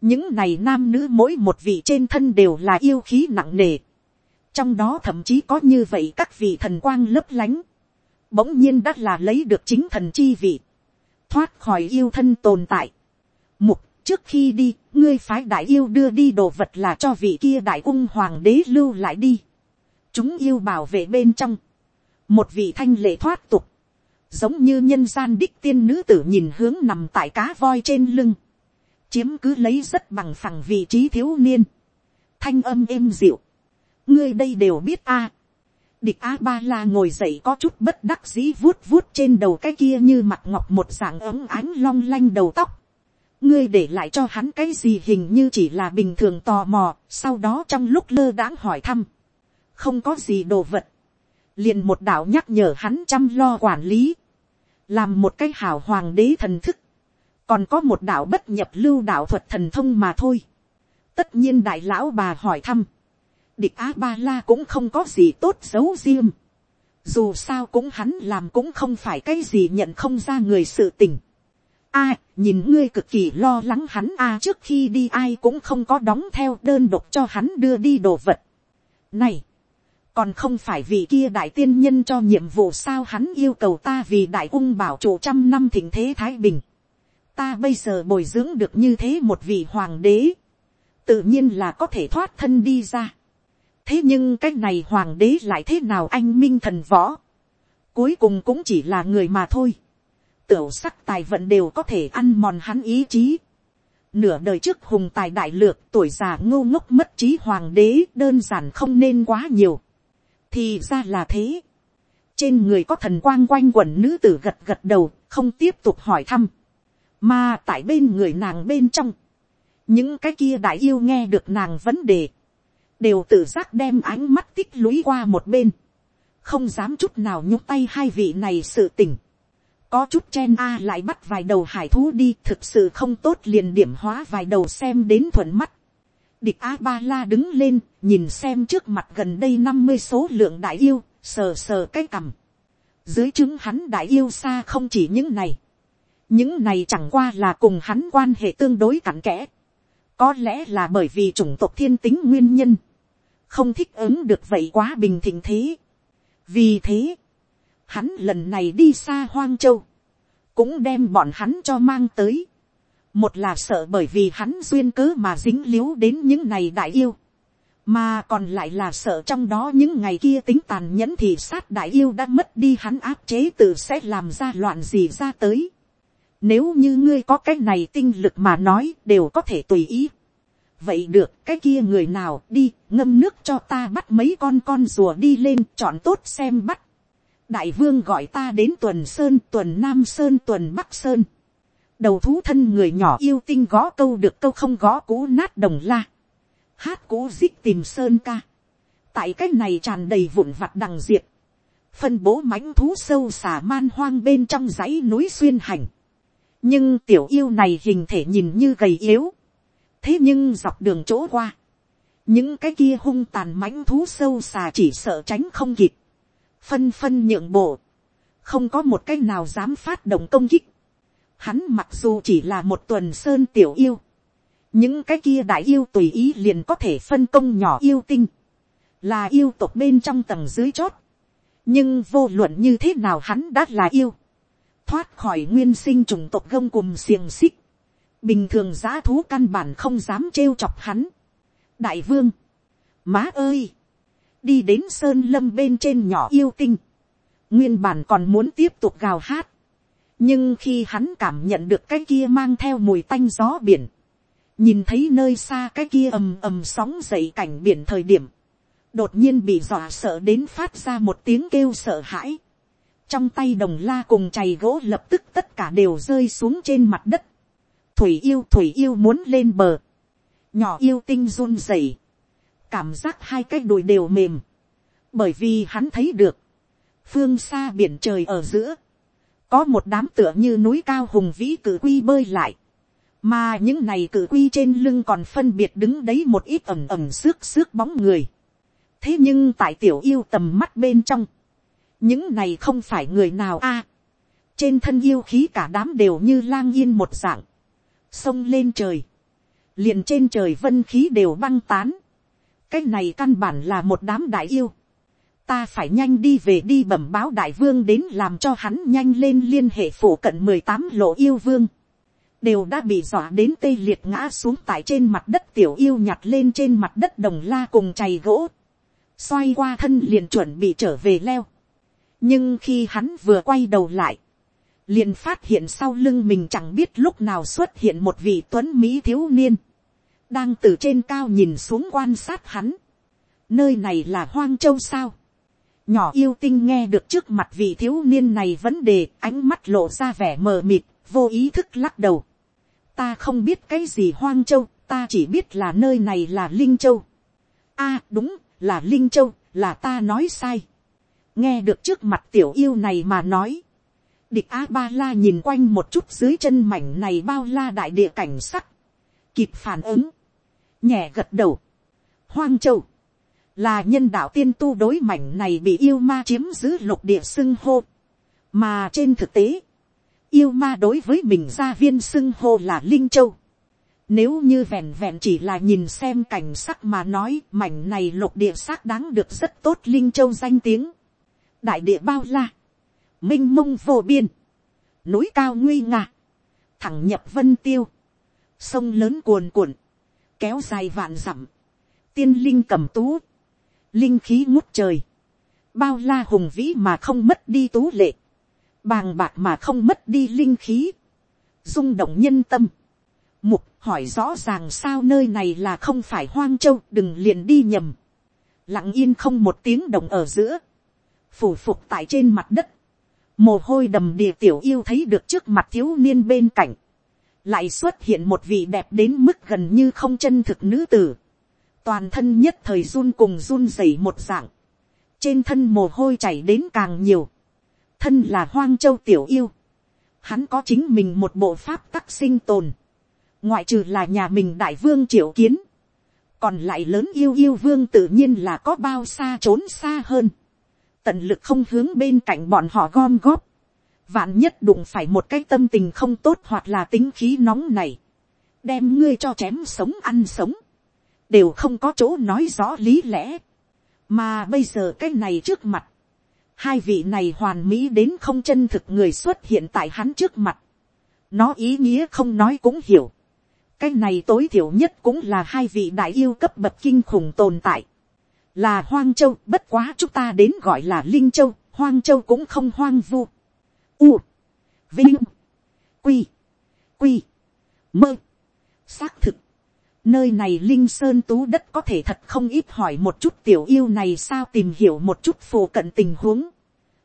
những này nam nữ mỗi một vị trên thân đều là yêu khí nặng nề, trong đó thậm chí có như vậy các vị thần quang lấp lánh, bỗng nhiên đã là lấy được chính thần chi vị, thoát khỏi yêu thân tồn tại. Mục, trước khi đi, ngươi phái đại yêu đưa đi đồ vật là cho vị kia đại ung hoàng đế lưu lại đi. chúng yêu bảo vệ bên trong, một vị thanh lệ thoát tục, giống như nhân gian đích tiên nữ tử nhìn hướng nằm tại cá voi trên lưng, chiếm cứ lấy rất bằng phẳng vị trí thiếu niên, thanh âm êm dịu, ngươi đây đều biết a, địch a ba la ngồi dậy có chút bất đắc dĩ vuốt vuốt trên đầu cái kia như mặt ngọc một dạng ấm ánh long lanh đầu tóc, ngươi để lại cho hắn cái gì hình như chỉ là bình thường tò mò, sau đó trong lúc lơ đãng hỏi thăm, không có gì đồ vật, liền một đạo nhắc nhở hắn chăm lo quản lý, làm một cái hảo hoàng đế thần thức, còn có một đạo bất nhập lưu đạo thuật thần thông mà thôi. tất nhiên đại lão bà hỏi thăm, địch á ba la cũng không có gì tốt xấu riêng, dù sao cũng hắn làm cũng không phải cái gì nhận không ra người sự tình. a, nhìn ngươi cực kỳ lo lắng hắn a trước khi đi ai cũng không có đóng theo đơn độc cho hắn đưa đi đồ vật. này, còn không phải vì kia đại tiên nhân cho nhiệm vụ sao hắn yêu cầu ta vì đại ung bảo chủ trăm năm thịnh thế thái bình. ta bây giờ bồi dưỡng được như thế một vị hoàng đế, tự nhiên là có thể thoát thân đi ra. thế nhưng cái này hoàng đế lại thế nào anh minh thần võ, cuối cùng cũng chỉ là người mà thôi. tiểu sắc tài vận đều có thể ăn mòn hắn ý chí. Nửa đời trước hùng tài đại lược tuổi già ngô ngốc mất trí hoàng đế đơn giản không nên quá nhiều thì ra là thế. trên người có thần quang quanh quẩn nữ tử gật gật đầu, không tiếp tục hỏi thăm. mà tại bên người nàng bên trong, những cái kia đại yêu nghe được nàng vấn đề, đều tự giác đem ánh mắt tích lũy qua một bên, không dám chút nào nhúc tay hai vị này sự tình. có chút chen a lại bắt vài đầu hải thú đi thực sự không tốt liền điểm hóa vài đầu xem đến thuận mắt Địch A-ba-la đứng lên, nhìn xem trước mặt gần đây năm mươi số lượng đại yêu, sờ sờ cái cằm. Dưới chứng hắn đại yêu xa không chỉ những này. Những này chẳng qua là cùng hắn quan hệ tương đối cặn kẽ. Có lẽ là bởi vì chủng tộc thiên tính nguyên nhân. Không thích ứng được vậy quá bình thịnh thế. Vì thế, hắn lần này đi xa hoang châu. Cũng đem bọn hắn cho mang tới một là sợ bởi vì hắn duyên cớ mà dính l i u đến những này đại yêu, mà còn lại là sợ trong đó những ngày kia tính tàn nhẫn thì sát đại yêu đã mất đi hắn áp chế tự sẽ làm ra loạn gì ra tới. Nếu như ngươi có cái này tinh lực mà nói đều có thể tùy ý. vậy được cái kia người nào đi ngâm nước cho ta bắt mấy con con rùa đi lên chọn tốt xem bắt. đại vương gọi ta đến tuần sơn tuần nam sơn tuần bắc sơn đầu thú thân người nhỏ yêu tinh gõ câu được câu không gõ cú nát đồng la. Hát cú dích tìm sơn ca. Tại cái này tràn đầy vụn vặt đằng diệt. Phân bố mãnh thú sâu xà man hoang bên trong dãy núi xuyên hành. Nhưng tiểu yêu này hình thể nhìn như gầy yếu. Thế nhưng dọc đường chỗ qua. Những cái kia hung tàn mãnh thú sâu xà chỉ sợ tránh không kịp. Phân phân nhượng bộ. Không có một cái nào dám phát động công kích Hắn mặc dù chỉ là một tuần sơn tiểu yêu. Những cái kia đại yêu tùy ý liền có thể phân công nhỏ yêu tinh. Là yêu tộc bên trong tầng dưới chót. Nhưng vô luận như thế nào hắn đã là yêu. Thoát khỏi nguyên sinh trùng tộc gông cùng xiềng xích. Bình thường giá thú căn bản không dám trêu chọc hắn. Đại vương. Má ơi. Đi đến sơn lâm bên trên nhỏ yêu tinh. Nguyên bản còn muốn tiếp tục gào hát nhưng khi hắn cảm nhận được cái kia mang theo mùi tanh gió biển, nhìn thấy nơi xa cái kia ầm ầm sóng dậy cảnh biển thời điểm, đột nhiên bị dọa sợ đến phát ra một tiếng kêu sợ hãi. trong tay đồng la cùng chày gỗ lập tức tất cả đều rơi xuống trên mặt đất. thủy yêu thủy yêu muốn lên bờ. nhỏ yêu tinh run rẩy. cảm giác hai cái đùi đều mềm. bởi vì hắn thấy được, phương xa biển trời ở giữa, có một đám tựa như núi cao hùng vĩ cử quy bơi lại, mà những này cử quy trên lưng còn phân biệt đứng đấy một ít ẩm ẩm xước xước bóng người. thế nhưng tại tiểu yêu tầm mắt bên trong, những này không phải người nào a. trên thân yêu khí cả đám đều như lang yên một dạng, sông lên trời, liền trên trời vân khí đều băng tán, cái này căn bản là một đám đại yêu ta phải nhanh đi về đi bẩm báo đại vương đến làm cho hắn nhanh lên liên hệ phủ cận mười tám lộ yêu vương. đều đã bị dọa đến tê liệt ngã xuống tại trên mặt đất tiểu yêu nhặt lên trên mặt đất đồng la cùng chày gỗ. xoay qua thân liền chuẩn bị trở về leo. nhưng khi hắn vừa quay đầu lại, liền phát hiện sau lưng mình chẳng biết lúc nào xuất hiện một vị tuấn mỹ thiếu niên đang từ trên cao nhìn xuống quan sát hắn. nơi này là hoang châu sao nhỏ yêu tinh nghe được trước mặt vị thiếu niên này vấn đề ánh mắt lộ ra vẻ mờ mịt vô ý thức lắc đầu. ta không biết cái gì hoang châu ta chỉ biết là nơi này là linh châu. a đúng là linh châu là ta nói sai. nghe được trước mặt tiểu yêu này mà nói. địch a ba la nhìn quanh một chút dưới chân mảnh này bao la đại địa cảnh sắc. kịp phản ứng nhẹ gật đầu. Hoang Châu, là nhân đạo tiên tu đối mảnh này bị yêu ma chiếm giữ lục địa xưng hô. Mà trên thực tế, yêu ma đối với mình gia viên xưng hô là Linh Châu. Nếu như vẹn vẹn chỉ là nhìn xem cảnh sắc mà nói mảnh này lục địa xác đáng được rất tốt Linh Châu danh tiếng. Đại địa bao la, minh mông vô biên, núi cao nguy nga, thẳng nhập vân tiêu, sông lớn cuồn cuộn, kéo dài vạn dặm, tiên linh cầm tú, linh khí ngút trời, bao la hùng vĩ mà không mất đi tú lệ, bàng bạc mà không mất đi linh khí, rung động nhân tâm. Mục hỏi rõ ràng sao nơi này là không phải hoang châu đừng liền đi nhầm. Lặng yên không một tiếng động ở giữa. Phủ phục tại trên mặt đất. Mồ hôi đầm đìa tiểu yêu thấy được trước mặt thiếu niên bên cạnh lại xuất hiện một vị đẹp đến mức gần như không chân thực nữ tử, toàn thân nhất thời run cùng run rẩy một dạng, trên thân mồ hôi chảy đến càng nhiều, thân là hoang châu tiểu yêu, hắn có chính mình một bộ pháp tắc sinh tồn, ngoại trừ là nhà mình đại vương triệu kiến, còn lại lớn yêu yêu vương tự nhiên là có bao xa trốn xa hơn, tận lực không hướng bên cạnh bọn họ gom góp, vạn nhất đụng phải một cái tâm tình không tốt hoặc là tính khí nóng này, đem ngươi cho chém sống ăn sống, đều không có chỗ nói rõ lý lẽ, mà bây giờ cái này trước mặt, hai vị này hoàn mỹ đến không chân thực người xuất hiện tại hắn trước mặt, nó ý nghĩa không nói cũng hiểu, cái này tối thiểu nhất cũng là hai vị đại yêu cấp bậc kinh khủng tồn tại, là hoang châu bất quá chúng ta đến gọi là linh châu hoang châu cũng không hoang vu. U, vinh, quy, quy, mơ, xác thực, nơi này linh sơn tú đất có thể thật không ít hỏi một chút tiểu yêu này sao tìm hiểu một chút phổ cận tình huống,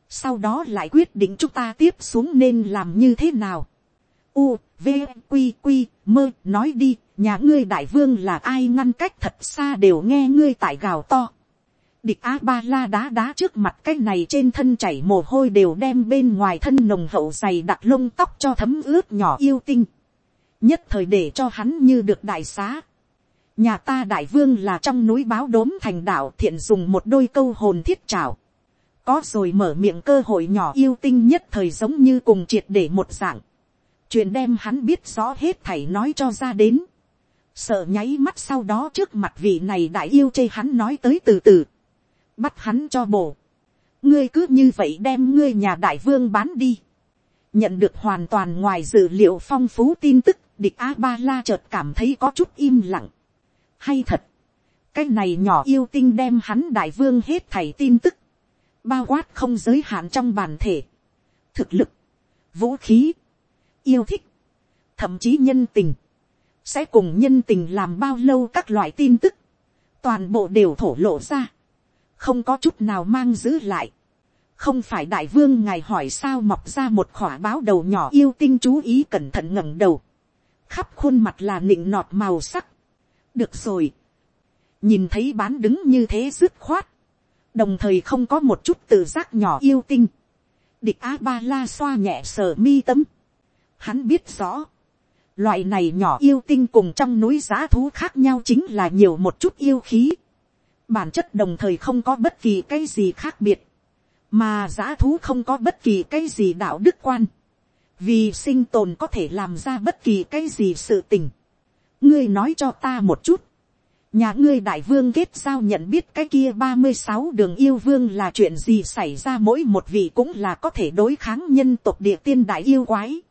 sau đó lại quyết định chúng ta tiếp xuống nên làm như thế nào. U, v, q q mơ, nói đi, nhà ngươi đại vương là ai ngăn cách thật xa đều nghe ngươi tại gào to địch a ba la đá đá trước mặt cái này trên thân chảy mồ hôi đều đem bên ngoài thân nồng hậu dày đặt lông tóc cho thấm ướt nhỏ yêu tinh nhất thời để cho hắn như được đại xá. nhà ta đại vương là trong núi báo đốm thành đạo thiện dùng một đôi câu hồn thiết trào. có rồi mở miệng cơ hội nhỏ yêu tinh nhất thời giống như cùng triệt để một dạng. chuyện đem hắn biết rõ hết thảy nói cho ra đến. sợ nháy mắt sau đó trước mặt vị này đại yêu chê hắn nói tới từ từ bắt hắn cho bổ. ngươi cứ như vậy đem ngươi nhà đại vương bán đi. nhận được hoàn toàn ngoài dự liệu phong phú tin tức, địch a ba la chợt cảm thấy có chút im lặng. hay thật, cái này nhỏ yêu tinh đem hắn đại vương hết thảy tin tức, bao quát không giới hạn trong bản thể, thực lực, vũ khí, yêu thích, thậm chí nhân tình, sẽ cùng nhân tình làm bao lâu các loại tin tức, toàn bộ đều thổ lộ ra. Không có chút nào mang giữ lại. không phải đại vương ngài hỏi sao mọc ra một khỏa báo đầu nhỏ yêu tinh chú ý cẩn thận ngẩng đầu khắp khuôn mặt là nịnh nọt màu sắc. được rồi. nhìn thấy bán đứng như thế dứt khoát. đồng thời không có một chút tự giác nhỏ yêu tinh. địch a ba la xoa nhẹ sờ mi tấm. hắn biết rõ. loại này nhỏ yêu tinh cùng trong núi giá thú khác nhau chính là nhiều một chút yêu khí bản chất đồng thời không có bất kỳ cái gì khác biệt, mà giá thú không có bất kỳ cái gì đạo đức quan, vì sinh tồn có thể làm ra bất kỳ cái gì sự tình. ngươi nói cho ta một chút, nhà ngươi đại vương kết giao nhận biết cái kia ba mươi sáu đường yêu vương là chuyện gì xảy ra mỗi một vị cũng là có thể đối kháng nhân tộc địa tiên đại yêu quái.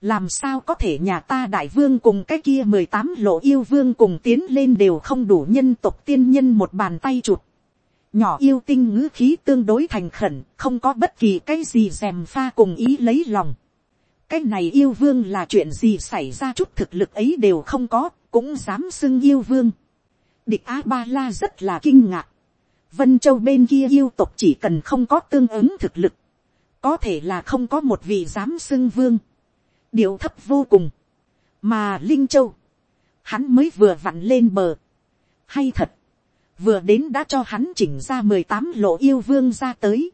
làm sao có thể nhà ta đại vương cùng cái kia mười tám lộ yêu vương cùng tiến lên đều không đủ nhân tộc tiên nhân một bàn tay chụp. nhỏ yêu tinh ngữ khí tương đối thành khẩn, không có bất kỳ cái gì dèm pha cùng ý lấy lòng cái này yêu vương là chuyện gì xảy ra chút thực lực ấy đều không có, cũng dám xưng yêu vương Địch A Ba La rất là kinh ngạc. Vân Châu bên kia yêu tộc chỉ cần không có tương ứng thực lực. Có thể là không có một vị dám xưng vương. Điều thấp vô cùng. Mà Linh Châu. Hắn mới vừa vặn lên bờ. Hay thật. Vừa đến đã cho hắn chỉnh ra mười tám lộ yêu vương ra tới.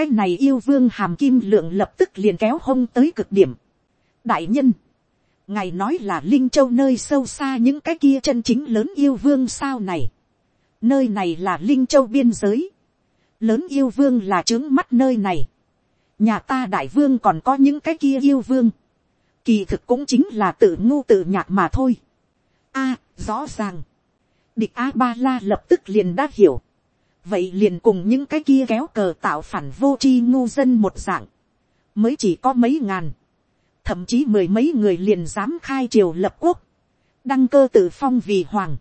Cái này yêu vương hàm kim lượng lập tức liền kéo hông tới cực điểm. Đại nhân ngài nói là linh châu nơi sâu xa những cái kia chân chính lớn yêu vương sao này. nơi này là linh châu biên giới. lớn yêu vương là trướng mắt nơi này. nhà ta đại vương còn có những cái kia yêu vương. kỳ thực cũng chính là tự ngu tự nhạc mà thôi. a, rõ ràng. địch a ba la lập tức liền đã hiểu vậy liền cùng những cái kia kéo cờ tạo phản vô tri ngu dân một dạng. mới chỉ có mấy ngàn thậm chí mười mấy người liền dám khai triều lập quốc, đăng cơ tự phong vì hoàng.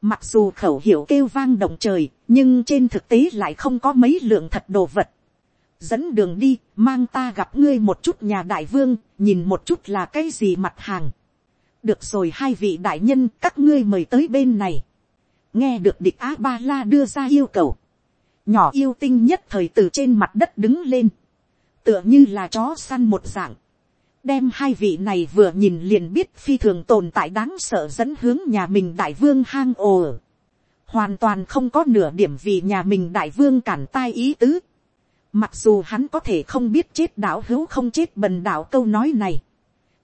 Mặc dù khẩu hiệu kêu vang động trời, nhưng trên thực tế lại không có mấy lượng thật đồ vật. Dẫn đường đi, mang ta gặp ngươi một chút nhà đại vương, nhìn một chút là cái gì mặt hàng. Được rồi hai vị đại nhân, các ngươi mời tới bên này. Nghe được địch A-ba-la đưa ra yêu cầu. Nhỏ yêu tinh nhất thời từ trên mặt đất đứng lên. Tựa như là chó săn một dạng. Đem hai vị này vừa nhìn liền biết phi thường tồn tại đáng sợ dẫn hướng nhà mình đại vương hang ồ hoàn toàn không có nửa điểm vì nhà mình đại vương cản tai ý tứ. Mặc dù hắn có thể không biết chết đạo hữu không chết bần đạo câu nói này.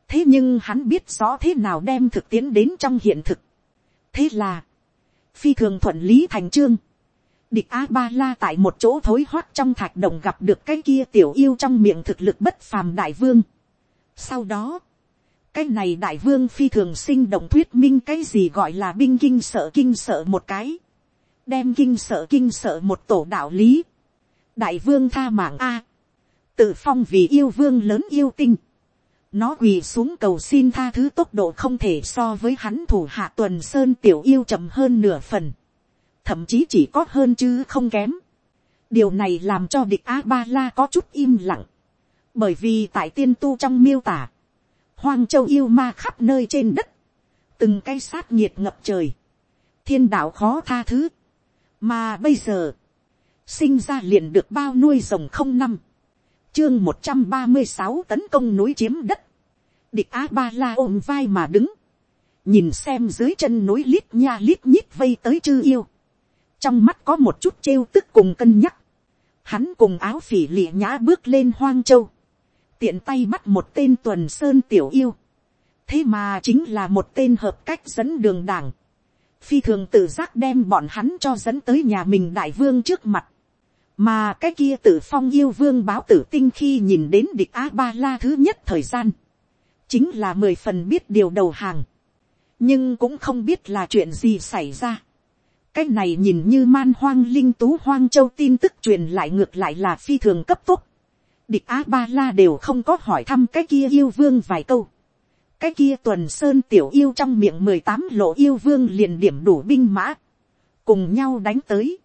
Thế nhưng hắn biết rõ thế nào đem thực tiễn đến trong hiện thực. Thế là phi thường thuận lý thành trương địch a ba la tại một chỗ thối hoắt trong thạch đồng gặp được cái kia tiểu yêu trong miệng thực lực bất phàm đại vương sau đó, cái này đại vương phi thường sinh động thuyết minh cái gì gọi là binh kinh sợ kinh sợ một cái. Đem kinh sợ kinh sợ một tổ đạo lý. Đại vương tha mạng A. Tự phong vì yêu vương lớn yêu tinh. Nó quỳ xuống cầu xin tha thứ tốc độ không thể so với hắn thủ hạ tuần sơn tiểu yêu chậm hơn nửa phần. Thậm chí chỉ có hơn chứ không kém. Điều này làm cho địch A-ba-la có chút im lặng bởi vì tại tiên tu trong miêu tả, hoang châu yêu ma khắp nơi trên đất, từng cây sát nhiệt ngập trời, thiên đạo khó tha thứ, mà bây giờ, sinh ra liền được bao nuôi rồng không năm, chương một trăm ba mươi sáu tấn công núi chiếm đất, địch á ba la ôm vai mà đứng, nhìn xem dưới chân núi lít nha lít nhít vây tới chư yêu, trong mắt có một chút trêu tức cùng cân nhắc, hắn cùng áo phỉ lịa nhã bước lên hoang châu, tiện tay bắt một tên tuần sơn tiểu yêu, thế mà chính là một tên hợp cách dẫn đường đảng, phi thường tự giác đem bọn hắn cho dẫn tới nhà mình đại vương trước mặt, mà cái kia tử phong yêu vương báo tử tinh khi nhìn đến địch a ba la thứ nhất thời gian, chính là mười phần biết điều đầu hàng, nhưng cũng không biết là chuyện gì xảy ra. cái này nhìn như man hoang linh tú hoang châu tin tức truyền lại ngược lại là phi thường cấp tốc, địch a ba la đều không có hỏi thăm cái kia yêu vương vài câu. cái kia tuần sơn tiểu yêu trong miệng mười tám lộ yêu vương liền điểm đủ binh mã, cùng nhau đánh tới.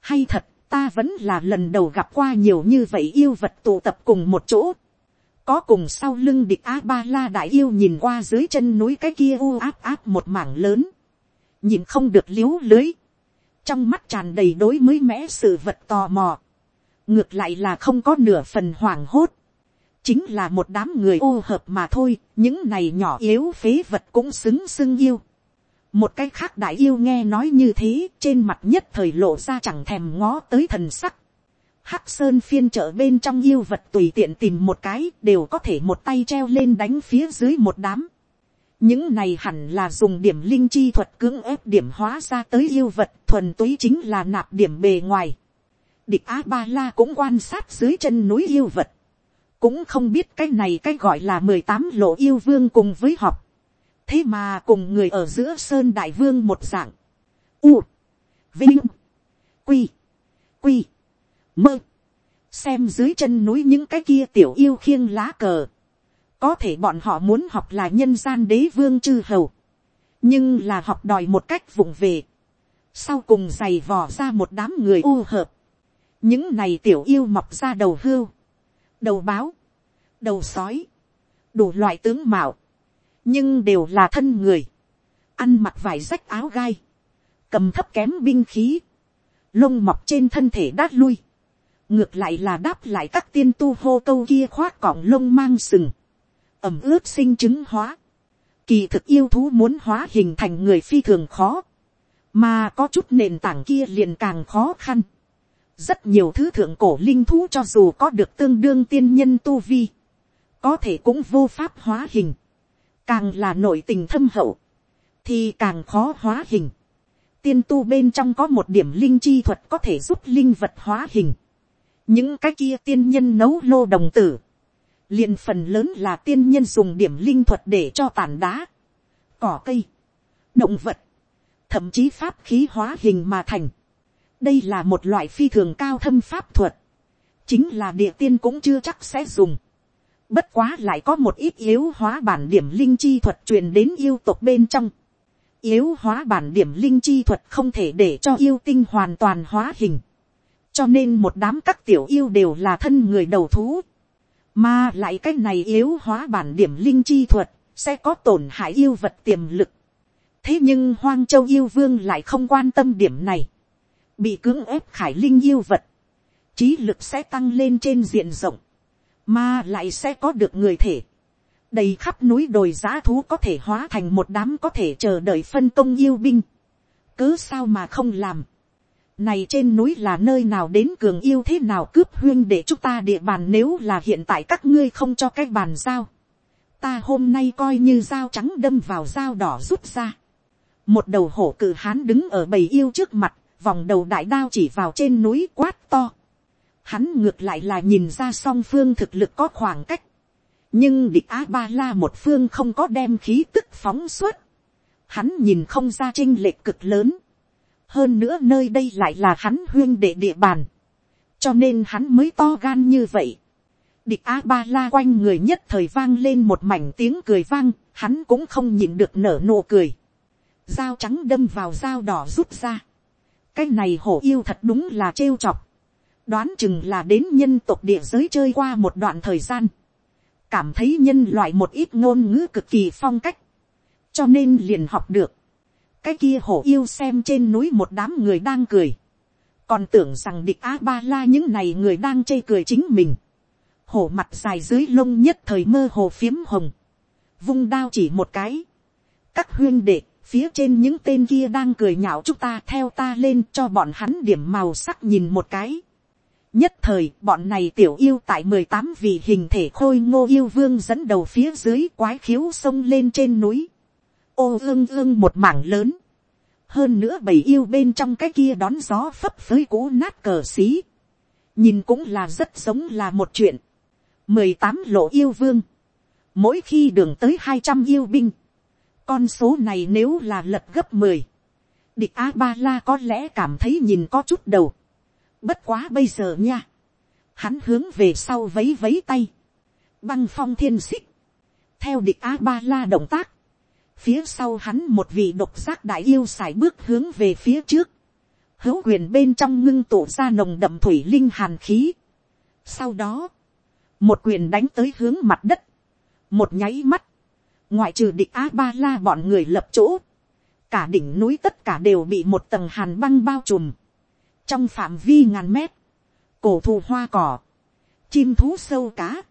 hay thật, ta vẫn là lần đầu gặp qua nhiều như vậy yêu vật tụ tập cùng một chỗ. có cùng sau lưng địch a ba la đại yêu nhìn qua dưới chân núi cái kia u áp áp một mảng lớn. nhìn không được liếu lưới. trong mắt tràn đầy đối mới mẽ sự vật tò mò ngược lại là không có nửa phần hoảng hốt, chính là một đám người ô hợp mà thôi, những này nhỏ yếu phế vật cũng xứng xưng yêu một cái khác đại yêu nghe nói như thế, trên mặt nhất thời lộ ra chẳng thèm ngó tới thần sắc. Hắc sơn phiên chợ bên trong yêu vật tùy tiện tìm một cái đều có thể một tay treo lên đánh phía dưới một đám. những này hẳn là dùng điểm linh chi thuật cưỡng ép điểm hóa ra tới yêu vật thuần túy chính là nạp điểm bề ngoài địch a ba la cũng quan sát dưới chân núi yêu vật, cũng không biết cái này cái gọi là mười tám lộ yêu vương cùng với họp, thế mà cùng người ở giữa sơn đại vương một dạng, u, vinh, quy, quy, mơ, xem dưới chân núi những cái kia tiểu yêu khiêng lá cờ, có thể bọn họ muốn học là nhân gian đế vương chư hầu, nhưng là học đòi một cách vụng về, sau cùng giày vò ra một đám người u hợp, những này tiểu yêu mọc ra đầu hưu, đầu báo, đầu sói, đủ loại tướng mạo, nhưng đều là thân người, ăn mặc vải rách áo gai, cầm thấp kém binh khí, lông mọc trên thân thể đát lui, ngược lại là đáp lại các tiên tu hô câu kia khoác cọng lông mang sừng, ẩm ướt sinh chứng hóa, kỳ thực yêu thú muốn hóa hình thành người phi thường khó, mà có chút nền tảng kia liền càng khó khăn. rất nhiều thứ thượng cổ linh thú cho dù có được tương đương tiên nhân tu vi, có thể cũng vô pháp hóa hình, càng là nội tình thâm hậu, thì càng khó hóa hình. tiên tu bên trong có một điểm linh chi thuật có thể giúp linh vật hóa hình. những cái kia tiên nhân nấu lô đồng tử, liền phần lớn là tiên nhân dùng điểm linh thuật để cho tàn đá, cỏ cây, động vật, thậm chí pháp khí hóa hình mà thành. đây là một loại phi thường cao thâm pháp thuật, chính là địa tiên cũng chưa chắc sẽ dùng bất quá lại có một ít yếu hóa bản điểm linh chi thuật truyền đến yêu tộc bên trong. yếu hóa bản điểm linh chi thuật không thể để cho yêu tinh hoàn toàn hóa hình. cho nên một đám các tiểu yêu đều là thân người đầu thú. mà lại cái này yếu hóa bản điểm linh chi thuật sẽ có tổn hại yêu vật tiềm lực thế nhưng hoang châu yêu vương lại không quan tâm điểm này, bị cưỡng ép khải linh yêu vật, trí lực sẽ tăng lên trên diện rộng, mà lại sẽ có được người thể, đầy khắp núi đồi giá thú có thể hóa thành một đám có thể chờ đợi phân công yêu binh, cứ sao mà không làm, này trên núi là nơi nào đến cường yêu thế nào cướp huyên để chúng ta địa bàn nếu là hiện tại các ngươi không cho cái bàn giao. Ta hôm nay coi như dao trắng đâm vào dao đỏ rút ra một đầu hổ cự hán đứng ở bầy yêu trước mặt, vòng đầu đại đao chỉ vào trên núi quát to. Hắn ngược lại là nhìn ra song phương thực lực có khoảng cách. nhưng địch a ba la một phương không có đem khí tức phóng suốt. Hắn nhìn không ra chinh lệch cực lớn. hơn nữa nơi đây lại là hắn huyên đệ địa bàn. cho nên hắn mới to gan như vậy. địch a ba la quanh người nhất thời vang lên một mảnh tiếng cười vang, hắn cũng không nhìn được nở nụ cười dao trắng đâm vào dao đỏ rút ra. cái này hổ yêu thật đúng là trêu chọc đoán chừng là đến nhân tộc địa giới chơi qua một đoạn thời gian. cảm thấy nhân loại một ít ngôn ngữ cực kỳ phong cách. cho nên liền học được. cái kia hổ yêu xem trên núi một đám người đang cười. còn tưởng rằng địch a ba la những này người đang chê cười chính mình. hổ mặt dài dưới lông nhất thời mơ hồ phiếm hồng. vung đao chỉ một cái. các huyên đệ, phía trên những tên kia đang cười nhạo chúng ta theo ta lên cho bọn hắn điểm màu sắc nhìn một cái nhất thời bọn này tiểu yêu tại mười tám vì hình thể khôi ngô yêu vương dẫn đầu phía dưới quái khiếu sông lên trên núi. ô ương ương một mảng lớn. hơn nữa bầy yêu bên trong cái kia đón gió phấp phới cũ nát cờ xí. nhìn cũng là rất giống là một chuyện. mười tám lộ yêu vương. mỗi khi đường tới hai trăm yêu binh con số này nếu là lật gấp mười, địch a ba la có lẽ cảm thấy nhìn có chút đầu. Bất quá bây giờ nha. Hắn hướng về sau vấy vấy tay. Băng phong thiên xích. Theo địch a ba la động tác. Phía sau hắn một vị độc giác đại yêu xài bước hướng về phía trước. Hữu quyền bên trong ngưng tụ ra nồng đậm thủy linh hàn khí. Sau đó. Một quyền đánh tới hướng mặt đất. Một nháy mắt ngoại trừ địch a ba la bọn người lập chỗ, cả đỉnh núi tất cả đều bị một tầng hàn băng bao trùm, trong phạm vi ngàn mét, cổ thụ hoa cỏ, chim thú sâu cá,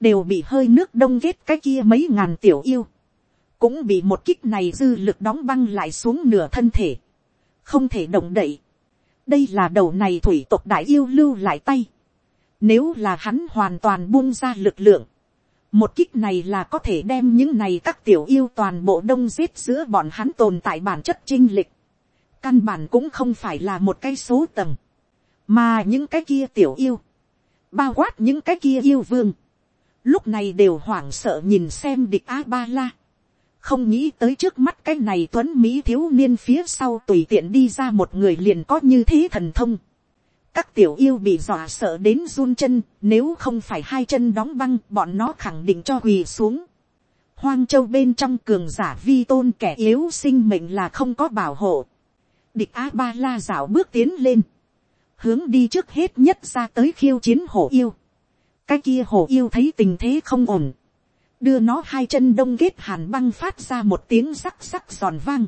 đều bị hơi nước đông ghét cái kia mấy ngàn tiểu yêu, cũng bị một kích này dư lực đóng băng lại xuống nửa thân thể, không thể động đậy. đây là đầu này thủy tộc đại yêu lưu lại tay, nếu là hắn hoàn toàn buông ra lực lượng, một kích này là có thể đem những này các tiểu yêu toàn bộ đông giết giữa bọn hắn tồn tại bản chất trinh lịch. Căn bản cũng không phải là một cái số tầng. Mà những cái kia tiểu yêu. Bao quát những cái kia yêu vương. Lúc này đều hoảng sợ nhìn xem địch A-ba-la. không nghĩ tới trước mắt cái này tuấn mỹ thiếu niên phía sau tùy tiện đi ra một người liền có như thế thần thông. các tiểu yêu bị dọa sợ đến run chân, nếu không phải hai chân đóng băng bọn nó khẳng định cho quỳ xuống. hoang châu bên trong cường giả vi tôn kẻ yếu sinh mệnh là không có bảo hộ địch a ba la rảo bước tiến lên, hướng đi trước hết nhất ra tới khiêu chiến hổ yêu. cái kia hổ yêu thấy tình thế không ổn. Đưa nó hai chân đông kết hàn băng phát ra một tiếng sắc sắc giòn vang,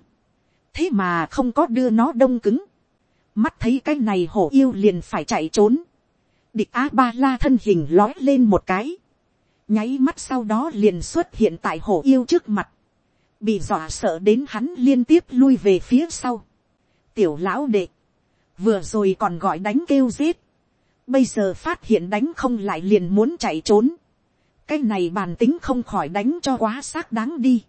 thế mà không có đưa nó đông cứng, mắt thấy cái này hổ yêu liền phải chạy trốn, địch a ba la thân hình lói lên một cái, nháy mắt sau đó liền xuất hiện tại hổ yêu trước mặt, bị dọa sợ đến hắn liên tiếp lui về phía sau tiểu lão đệ, vừa rồi còn gọi đánh kêu giết, bây giờ phát hiện đánh không lại liền muốn chạy trốn, cái này bàn tính không khỏi đánh cho quá xác đáng đi.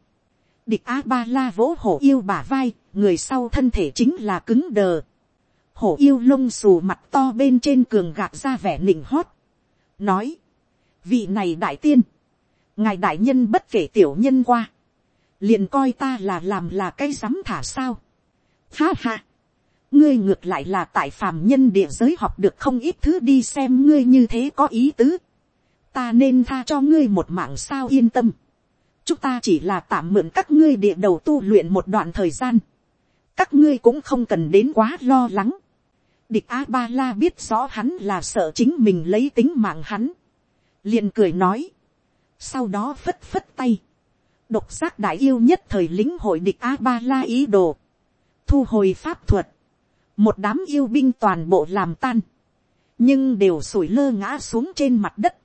địch a ba la vỗ hổ yêu bả vai, người sau thân thể chính là cứng đờ. hổ yêu lông xù mặt to bên trên cường gạt ra vẻ nịnh hót. nói, vị này đại tiên, ngài đại nhân bất kể tiểu nhân qua, liền coi ta là làm là cái dám thả sao. Ha ha, ngươi ngược lại là tại phàm nhân địa giới học được không ít thứ đi xem ngươi như thế có ý tứ ta nên tha cho ngươi một mạng sao yên tâm. chúng ta chỉ là tạm mượn các ngươi địa đầu tu luyện một đoạn thời gian. các ngươi cũng không cần đến quá lo lắng. địch a ba la biết rõ hắn là sợ chính mình lấy tính mạng hắn. liền cười nói. sau đó phất phất tay. độc giác đại yêu nhất thời lính hội địch a ba la ý đồ. thu hồi pháp thuật một đám yêu binh toàn bộ làm tan. Nhưng đều sủi lơ ngã xuống trên mặt đất.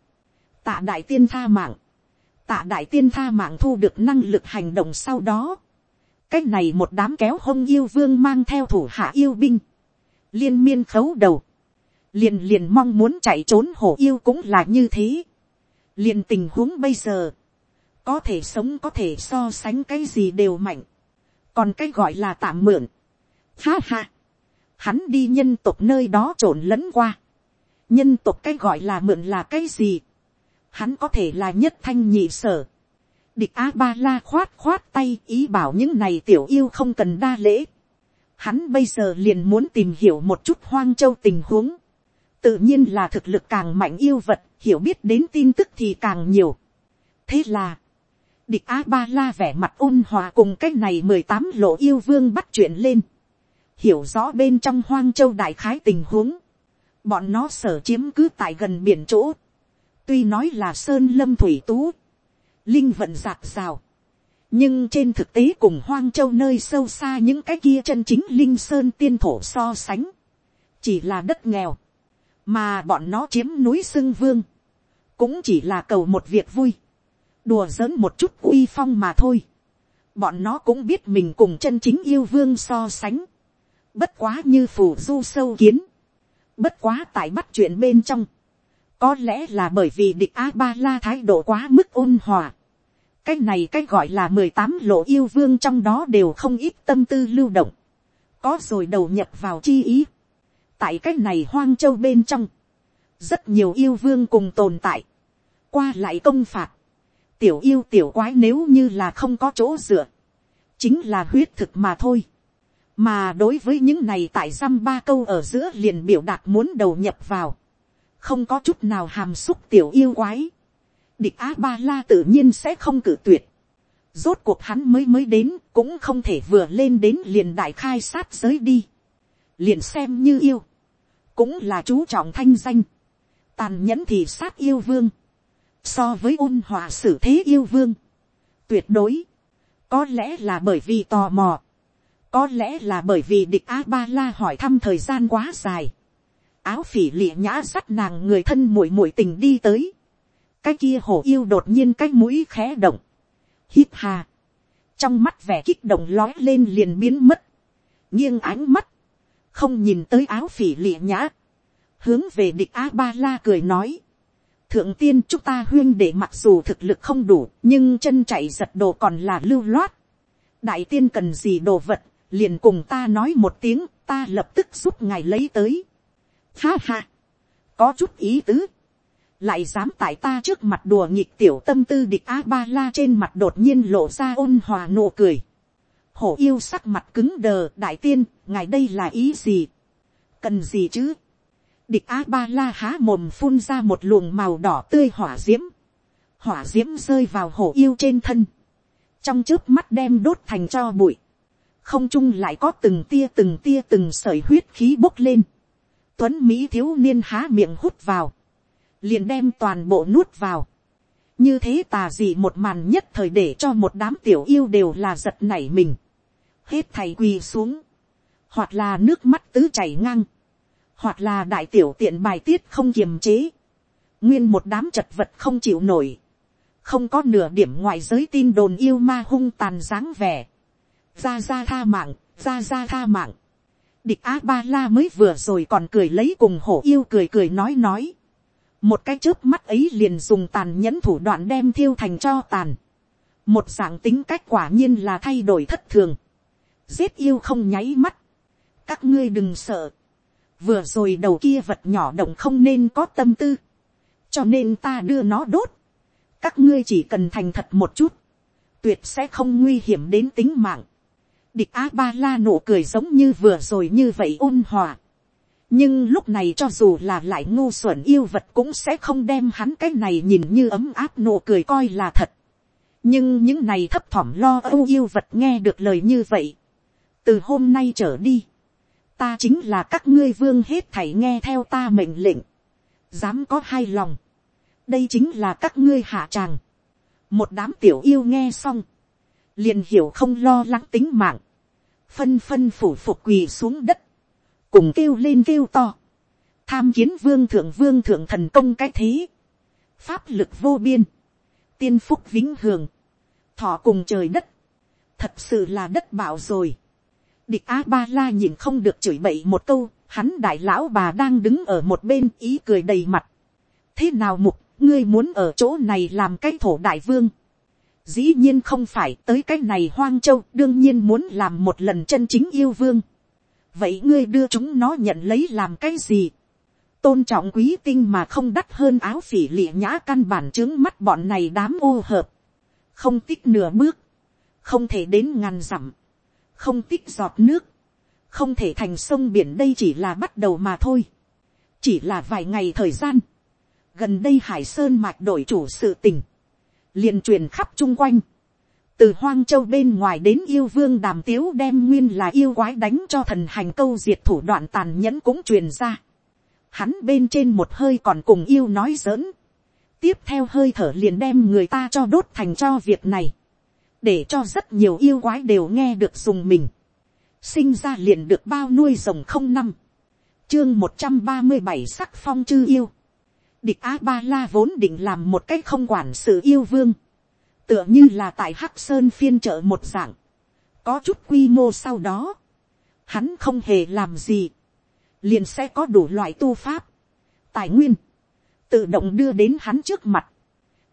Tạ đại tiên tha mạng, tạ đại tiên tha mạng thu được năng lực hành động sau đó, cái này một đám kéo hông yêu vương mang theo thủ hạ yêu binh, liên miên khấu đầu, liền liền mong muốn chạy trốn hổ yêu cũng là như thế, liền tình huống bây giờ, có thể sống có thể so sánh cái gì đều mạnh, còn cái gọi là tạm mượn, ha ha, hắn đi nhân tộc nơi đó trộn lẫn qua, nhân tộc cái gọi là mượn là cái gì, hắn có thể là nhất thanh nhị sở. địch a ba la khoát khoát tay ý bảo những này tiểu yêu không cần đa lễ. hắn bây giờ liền muốn tìm hiểu một chút hoang châu tình huống. tự nhiên là thực lực càng mạnh yêu vật, hiểu biết đến tin tức thì càng nhiều. thế là, địch a ba la vẻ mặt ôn hòa cùng cái này mười tám lộ yêu vương bắt chuyện lên hiểu rõ bên trong hoang châu đại khái tình huống. bọn nó sở chiếm cứ tại gần biển chỗ Tuy nói là sơn lâm thủy tú. Linh vận giạt rào. Nhưng trên thực tế cùng hoang châu nơi sâu xa những cái kia chân chính linh sơn tiên thổ so sánh. Chỉ là đất nghèo. Mà bọn nó chiếm núi sưng vương. Cũng chỉ là cầu một việc vui. Đùa giỡn một chút uy phong mà thôi. Bọn nó cũng biết mình cùng chân chính yêu vương so sánh. Bất quá như phù du sâu kiến. Bất quá tại bắt chuyện bên trong có lẽ là bởi vì địch a ba la thái độ quá mức ôn hòa. cái này cái gọi là mười tám lộ yêu vương trong đó đều không ít tâm tư lưu động. có rồi đầu nhập vào chi ý. tại cái này hoang châu bên trong, rất nhiều yêu vương cùng tồn tại. qua lại công phạt. tiểu yêu tiểu quái nếu như là không có chỗ dựa. chính là huyết thực mà thôi mà đối với những này tại dăm ba câu ở giữa liền biểu đạt muốn đầu nhập vào không có chút nào hàm xúc tiểu yêu quái, địch á ba la tự nhiên sẽ không cử tuyệt. Rốt cuộc hắn mới mới đến cũng không thể vừa lên đến liền đại khai sát giới đi. Liền xem như yêu. Cũng là chú trọng thanh danh. Tàn nhẫn thì sát yêu vương. So với ôn hòa xử thế yêu vương. Tuyệt đối. Có lẽ là bởi vì tò mò. Có lẽ là bởi vì địch A-ba-la hỏi thăm thời gian quá dài áo phỉ lịa nhã sắt nàng người thân muội muội tình đi tới. cái kia hổ yêu đột nhiên cái mũi khẽ động. hít hà. trong mắt vẻ kích động lói lên liền biến mất. nghiêng ánh mắt. không nhìn tới áo phỉ lịa nhã. hướng về địch a ba la cười nói. thượng tiên chúng ta huyên để mặc dù thực lực không đủ, nhưng chân chạy giật đồ còn là lưu loát. đại tiên cần gì đồ vật liền cùng ta nói một tiếng ta lập tức giúp ngài lấy tới Ha ha. Có chút ý tứ. lại dám tại ta trước mặt đùa nghịch tiểu tâm tư địch a ba la trên mặt đột nhiên lộ ra ôn hòa nụ cười. hổ yêu sắc mặt cứng đờ đại tiên ngài đây là ý gì cần gì chứ địch a ba la há mồm phun ra một luồng màu đỏ tươi hỏa diễm, hỏa diễm rơi vào hổ yêu trên thân trong trước mắt đem đốt thành cho bụi không trung lại có từng tia từng tia từng sởi huyết khí bốc lên. Tuấn mỹ thiếu niên há miệng hút vào. Liền đem toàn bộ nuốt vào. như thế tà gì một màn nhất thời để cho một đám tiểu yêu đều là giật nảy mình. hết thầy quỳ xuống, hoặc là nước mắt tứ chảy ngang, hoặc là đại tiểu tiện bài tiết không kiềm chế, nguyên một đám chật vật không chịu nổi, không có nửa điểm ngoại giới tin đồn yêu ma hung tàn dáng vẻ, ra ra tha mạng, ra ra tha mạng, địch a ba la mới vừa rồi còn cười lấy cùng hổ yêu cười cười nói nói, một cái chớp mắt ấy liền dùng tàn nhẫn thủ đoạn đem thiêu thành cho tàn. một dạng tính cách quả nhiên là thay đổi thất thường. giết yêu không nháy mắt. các ngươi đừng sợ. vừa rồi đầu kia vật nhỏ động không nên có tâm tư. cho nên ta đưa nó đốt. các ngươi chỉ cần thành thật một chút. tuyệt sẽ không nguy hiểm đến tính mạng địch a ba la nụ cười giống như vừa rồi như vậy ôn hòa nhưng lúc này cho dù là lại ngu xuẩn yêu vật cũng sẽ không đem hắn cái này nhìn như ấm áp nụ cười coi là thật. nhưng những này thấp thỏm lo âu yêu vật nghe được lời như vậy. từ hôm nay trở đi, ta chính là các ngươi vương hết thảy nghe theo ta mệnh lệnh. dám có hai lòng. đây chính là các ngươi hạ tràng. một đám tiểu yêu nghe xong, liền hiểu không lo lắng tính mạng, phân phân phủ phục quỳ xuống đất cùng kêu lên kêu to, tham kiến vương thượng vương thượng thần công cái thế, pháp lực vô biên, tiên phúc vĩnh hường, thọ cùng trời đất, thật sự là đất bảo rồi. địch a ba la nhìn không được chửi bậy một câu, hắn đại lão bà đang đứng ở một bên ý cười đầy mặt. thế nào mục, ngươi muốn ở chỗ này làm cái thổ đại vương dĩ nhiên không phải tới cái này hoang châu đương nhiên muốn làm một lần chân chính yêu vương vậy ngươi đưa chúng nó nhận lấy làm cái gì. tôn trọng quý tinh mà không đắt hơn áo phỉ lịa nhã căn bản trướng mắt bọn này đám ô hợp. không tích nửa bước, không thể đến ngàn dặm, không tích giọt nước, không thể thành sông biển đây chỉ là bắt đầu mà thôi. chỉ là vài ngày thời gian, gần đây hải sơn mạch đổi chủ sự tình, liền truyền khắp chung quanh từ hoang châu bên ngoài đến yêu vương đàm tiếu đem nguyên là yêu quái đánh cho thần hành câu diệt thủ đoạn tàn nhẫn cũng truyền ra. Hắn bên trên một hơi còn cùng yêu nói giỡn. tiếp theo hơi thở liền đem người ta cho đốt thành cho việc này. để cho rất nhiều yêu quái đều nghe được dùng mình. sinh ra liền được bao nuôi rồng không năm. chương một trăm ba mươi bảy sắc phong chư yêu địch a ba la vốn định làm một cách không quản sự yêu vương. Tựa như là tại hắc sơn phiên trợ một dạng, có chút quy mô sau đó, hắn không hề làm gì, liền sẽ có đủ loại tu pháp, tài nguyên, tự động đưa đến hắn trước mặt.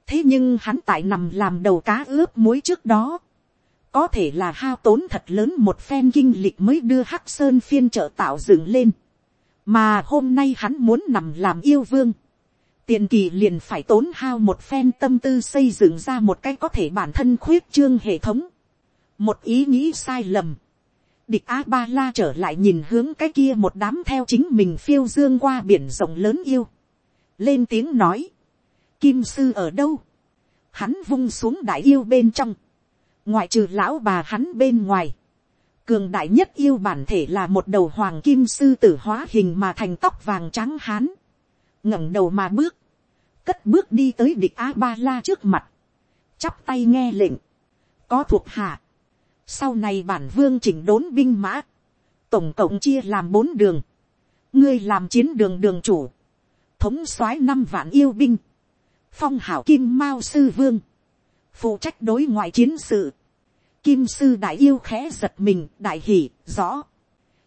thế nhưng hắn tại nằm làm đầu cá ướp muối trước đó, có thể là hao tốn thật lớn một phen kinh lịch mới đưa hắc sơn phiên trợ tạo dựng lên, mà hôm nay hắn muốn nằm làm yêu vương, tiền kỳ liền phải tốn hao một phen tâm tư xây dựng ra một cái có thể bản thân khuyết trương hệ thống. một ý nghĩ sai lầm. địch a ba la trở lại nhìn hướng cái kia một đám theo chính mình phiêu dương qua biển rộng lớn yêu. lên tiếng nói. kim sư ở đâu. hắn vung xuống đại yêu bên trong. ngoại trừ lão bà hắn bên ngoài. cường đại nhất yêu bản thể là một đầu hoàng kim sư tử hóa hình mà thành tóc vàng trắng hán ngẩng đầu mà bước, cất bước đi tới địch a ba la trước mặt, chắp tay nghe lệnh, có thuộc hạ, sau này bản vương chỉnh đốn binh mã, tổng cộng chia làm bốn đường, ngươi làm chiến đường đường chủ, thống soái năm vạn yêu binh, phong hảo kim mao sư vương, phụ trách đối ngoại chiến sự, kim sư đại yêu khẽ giật mình đại hỉ rõ,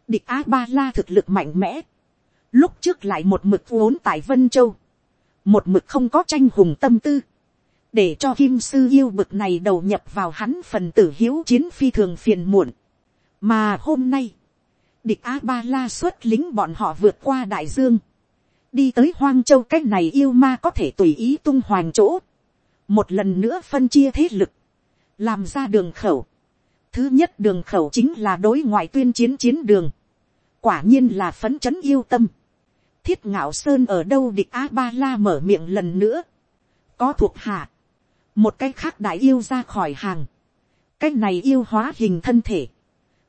địch a ba la thực lực mạnh mẽ, lúc trước lại một mực vốn tại vân châu, một mực không có tranh hùng tâm tư, để cho kim sư yêu bực này đầu nhập vào hắn phần tử hiếu chiến phi thường phiền muộn. mà hôm nay, địch a ba la xuất lính bọn họ vượt qua đại dương, đi tới hoang châu cách này yêu ma có thể tùy ý tung hoàng chỗ, một lần nữa phân chia thế lực, làm ra đường khẩu. Thứ nhất đường khẩu chính là đối ngoại tuyên chiến chiến đường, quả nhiên là phấn chấn yêu tâm thiết ngạo sơn ở đâu địch a ba la mở miệng lần nữa, có thuộc hạ, một cái khác đại yêu ra khỏi hàng, cái này yêu hóa hình thân thể,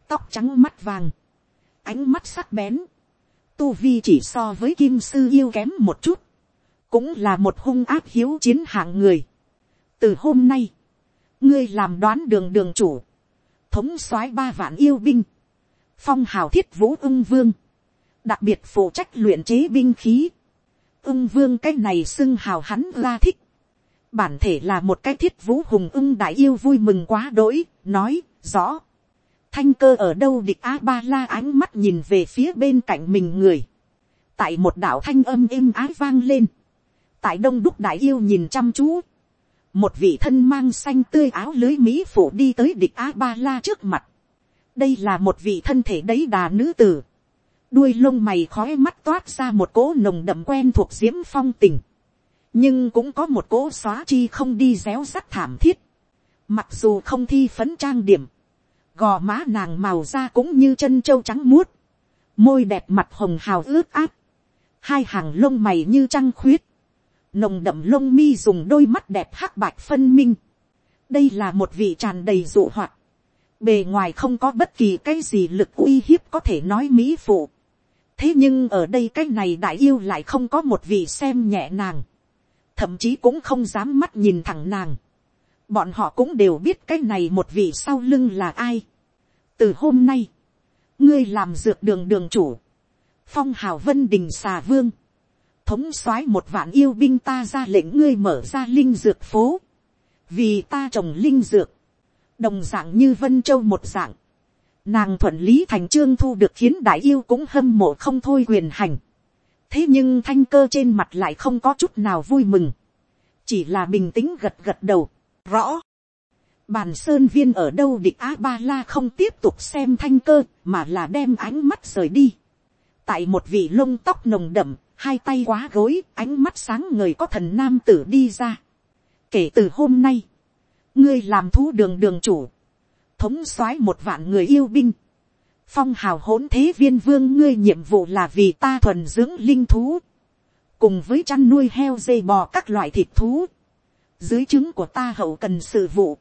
tóc trắng mắt vàng, ánh mắt sắc bén, tu vi chỉ so với kim sư yêu kém một chút, cũng là một hung áp hiếu chiến hạng người. từ hôm nay, ngươi làm đoán đường đường chủ, thống soái ba vạn yêu binh, phong hào thiết vũ ưng vương, đặc biệt phụ trách luyện chế binh khí, ưng vương cái này xưng hào hắn ra thích, bản thể là một cái thiết vũ hùng ưng đại yêu vui mừng quá đỗi, nói, rõ, thanh cơ ở đâu địch a ba la ánh mắt nhìn về phía bên cạnh mình người, tại một đạo thanh âm êm ái vang lên, tại đông đúc đại yêu nhìn chăm chú, một vị thân mang xanh tươi áo lưới mỹ phụ đi tới địch a ba la trước mặt, đây là một vị thân thể đấy đà nữ tử, đuôi lông mày khói mắt toát ra một cỗ nồng đậm quen thuộc diễm phong tình, nhưng cũng có một cỗ xóa chi không đi réo rắt thảm thiết, mặc dù không thi phấn trang điểm, gò má nàng màu da cũng như chân trâu trắng muốt, môi đẹp mặt hồng hào ướt át, hai hàng lông mày như trăng khuyết, nồng đậm lông mi dùng đôi mắt đẹp hắc bạch phân minh, đây là một vị tràn đầy dụ hoạt, bề ngoài không có bất kỳ cái gì lực uy hiếp có thể nói mỹ phụ, thế nhưng ở đây cái này đại yêu lại không có một vị xem nhẹ nàng, thậm chí cũng không dám mắt nhìn thẳng nàng, bọn họ cũng đều biết cái này một vị sau lưng là ai. từ hôm nay, ngươi làm dược đường đường chủ, phong hào vân đình xà vương, thống soái một vạn yêu binh ta ra lệnh ngươi mở ra linh dược phố, vì ta trồng linh dược, đồng dạng như vân châu một dạng, nàng thuận lý thành trương thu được khiến đại yêu cũng hâm mộ không thôi quyền hành, thế nhưng thanh cơ trên mặt lại không có chút nào vui mừng, chỉ là bình tĩnh gật gật đầu, rõ. Bàn sơn viên ở đâu địch a ba la không tiếp tục xem thanh cơ mà là đem ánh mắt rời đi. tại một vị lông tóc nồng đậm, hai tay quá gối, ánh mắt sáng người có thần nam tử đi ra. kể từ hôm nay, ngươi làm thú đường đường chủ, thống soái một vạn người yêu binh, phong hào hỗn thế viên vương ngươi nhiệm vụ là vì ta thuần dưỡng linh thú, cùng với chăn nuôi heo dây bò các loại thịt thú, dưới trứng của ta hậu cần sự vụ,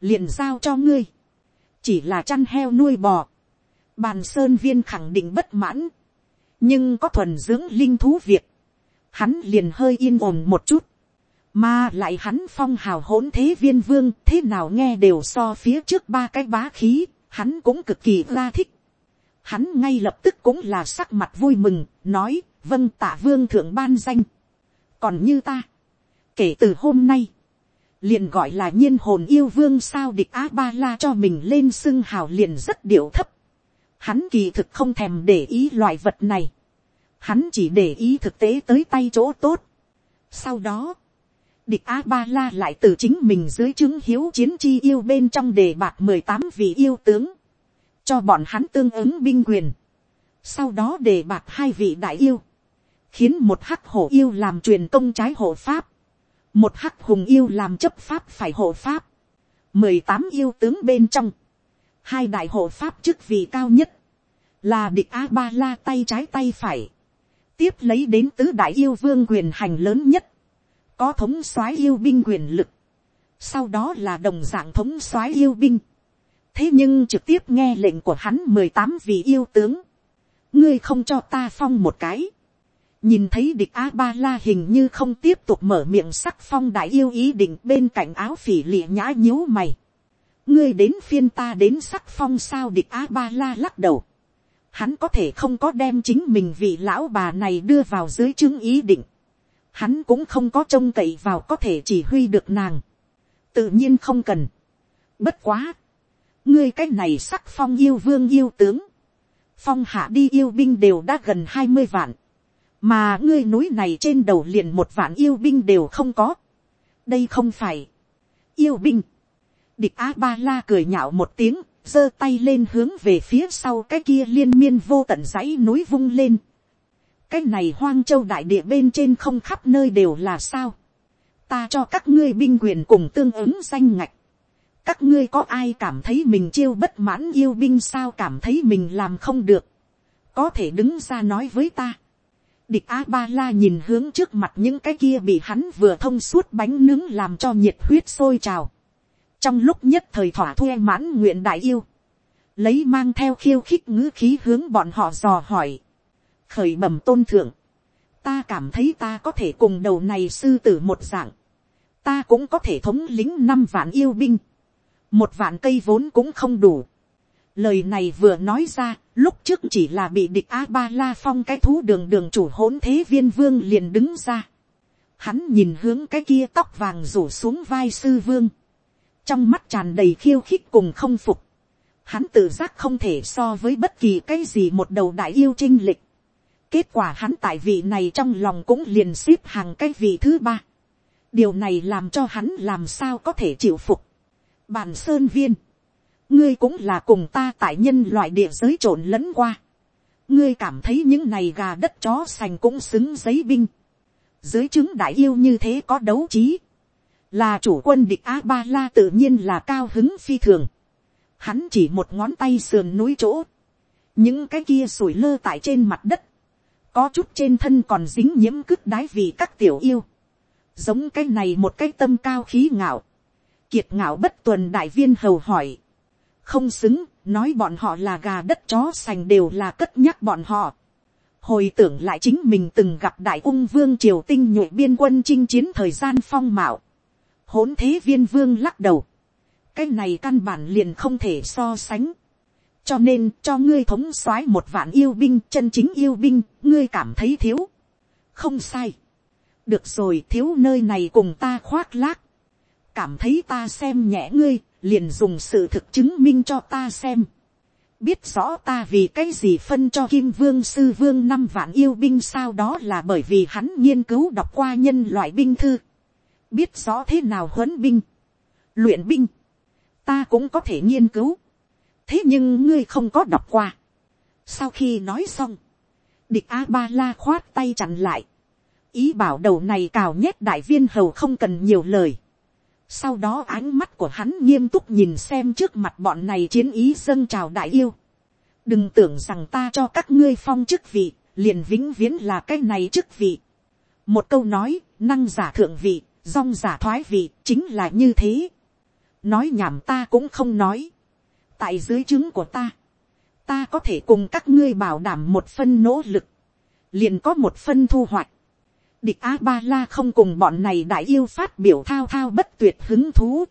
liền giao cho ngươi, chỉ là chăn heo nuôi bò, bàn sơn viên khẳng định bất mãn, nhưng có thuần dưỡng linh thú việc, hắn liền hơi yên ổn một chút, mà lại hắn phong hào hỗn thế viên vương thế nào nghe đều so phía trước ba cái bá khí, hắn cũng cực kỳ ra thích. Hắn ngay lập tức cũng là sắc mặt vui mừng, nói, vâng tạ vương thượng ban danh. còn như ta, kể từ hôm nay, liền gọi là nhiên hồn yêu vương sao địch á ba la cho mình lên xưng hào liền rất điệu thấp. Hắn kỳ thực không thèm để ý loại vật này. Hắn chỉ để ý thực tế tới tay chỗ tốt. Sau đó, địch a ba la lại từ chính mình dưới chứng hiếu chiến chi yêu bên trong đề bạc mười tám vị yêu tướng. Cho bọn hắn tương ứng binh quyền. Sau đó đề bạc hai vị đại yêu. Khiến một hắc hổ yêu làm truyền công trái hộ pháp một hắc hùng yêu làm chấp pháp phải hộ pháp, mười tám yêu tướng bên trong, hai đại hộ pháp chức vị cao nhất, là địch a ba la tay trái tay phải, tiếp lấy đến tứ đại yêu vương quyền hành lớn nhất, có thống soái yêu binh quyền lực, sau đó là đồng dạng thống soái yêu binh, thế nhưng trực tiếp nghe lệnh của hắn mười tám vị yêu tướng, ngươi không cho ta phong một cái, nhìn thấy địch a ba la hình như không tiếp tục mở miệng sắc phong đại yêu ý định bên cạnh áo phỉ lịa nhã nhíu mày. ngươi đến phiên ta đến sắc phong sao địch a ba la lắc đầu. hắn có thể không có đem chính mình vị lão bà này đưa vào dưới chứng ý định hắn cũng không có trông cậy vào có thể chỉ huy được nàng. tự nhiên không cần. bất quá. ngươi cái này sắc phong yêu vương yêu tướng. phong hạ đi yêu binh đều đã gần hai mươi vạn mà ngươi núi này trên đầu liền một vạn yêu binh đều không có. đây không phải yêu binh. địch a ba la cười nhạo một tiếng, giơ tay lên hướng về phía sau cái kia liên miên vô tận dãy núi vung lên cái này hoang châu đại địa bên trên không khắp nơi đều là sao. ta cho các ngươi binh quyền cùng tương ứng danh ngạch. các ngươi có ai cảm thấy mình chiêu bất mãn yêu binh sao cảm thấy mình làm không được. có thể đứng ra nói với ta. địch a ba la nhìn hướng trước mặt những cái kia bị hắn vừa thông suốt bánh nướng làm cho nhiệt huyết sôi trào. trong lúc nhất thời thỏa thuê mãn nguyện đại yêu. lấy mang theo khiêu khích ngữ khí hướng bọn họ dò hỏi khởi bẩm tôn thượng, ta cảm thấy ta có thể cùng đầu này sư tử một dạng, ta cũng có thể thống lính năm vạn yêu binh, một vạn cây vốn cũng không đủ. Lời này vừa nói ra, lúc trước chỉ là bị địch a ba la phong cái thú đường đường chủ hỗn thế viên vương liền đứng ra. Hắn nhìn hướng cái kia tóc vàng rủ xuống vai sư vương. Trong mắt tràn đầy khiêu khích cùng không phục. Hắn tự giác không thể so với bất kỳ cái gì một đầu đại yêu trinh lịch. Kết quả hắn tại vị này trong lòng cũng liền xếp hàng cái vị thứ ba. Điều này làm cho hắn làm sao có thể chịu phục. Bàn sơn viên. Ngươi cũng là cùng ta tại nhân loại địa giới trộn lẫn qua. Ngươi cảm thấy những này gà đất chó sành cũng xứng giấy binh. Dưới chứng đại yêu như thế có đấu trí. Là chủ quân địch A-ba-la tự nhiên là cao hứng phi thường. Hắn chỉ một ngón tay sườn núi chỗ. Những cái kia sủi lơ tại trên mặt đất có chút trên thân còn dính nhiễm cứt đái vì các tiểu yêu, giống cái này một cái tâm cao khí ngạo, kiệt ngạo bất tuần đại viên hầu hỏi, không xứng, nói bọn họ là gà đất chó sành đều là cất nhắc bọn họ. Hồi tưởng lại chính mình từng gặp đại ung vương triều tinh nhuệ biên quân chinh chiến thời gian phong mạo. Hỗn thế viên vương lắc đầu. Cái này căn bản liền không thể so sánh cho nên cho ngươi thống soái một vạn yêu binh, chân chính yêu binh, ngươi cảm thấy thiếu. Không sai. Được rồi, thiếu nơi này cùng ta khoác lác. Cảm thấy ta xem nhẹ ngươi, liền dùng sự thực chứng minh cho ta xem. Biết rõ ta vì cái gì phân cho kim vương sư vương năm vạn yêu binh sao đó là bởi vì hắn nghiên cứu đọc qua nhân loại binh thư. Biết rõ thế nào huấn binh, luyện binh. Ta cũng có thể nghiên cứu thế nhưng ngươi không có đọc qua. sau khi nói xong, địch a ba la khoát tay chặn lại, ý bảo đầu này cào nhét đại viên hầu không cần nhiều lời. sau đó ánh mắt của hắn nghiêm túc nhìn xem trước mặt bọn này chiến ý dâng trào đại yêu. đừng tưởng rằng ta cho các ngươi phong chức vị, liền vĩnh viễn là cái này chức vị. một câu nói, năng giả thượng vị, dong giả thoái vị, chính là như thế. nói nhảm ta cũng không nói tại dưới trứng của ta, ta có thể cùng các ngươi bảo đảm một phân nỗ lực, liền có một phân thu hoạch. Địch a ba la không cùng bọn này đại yêu phát biểu thao thao bất tuyệt hứng thú.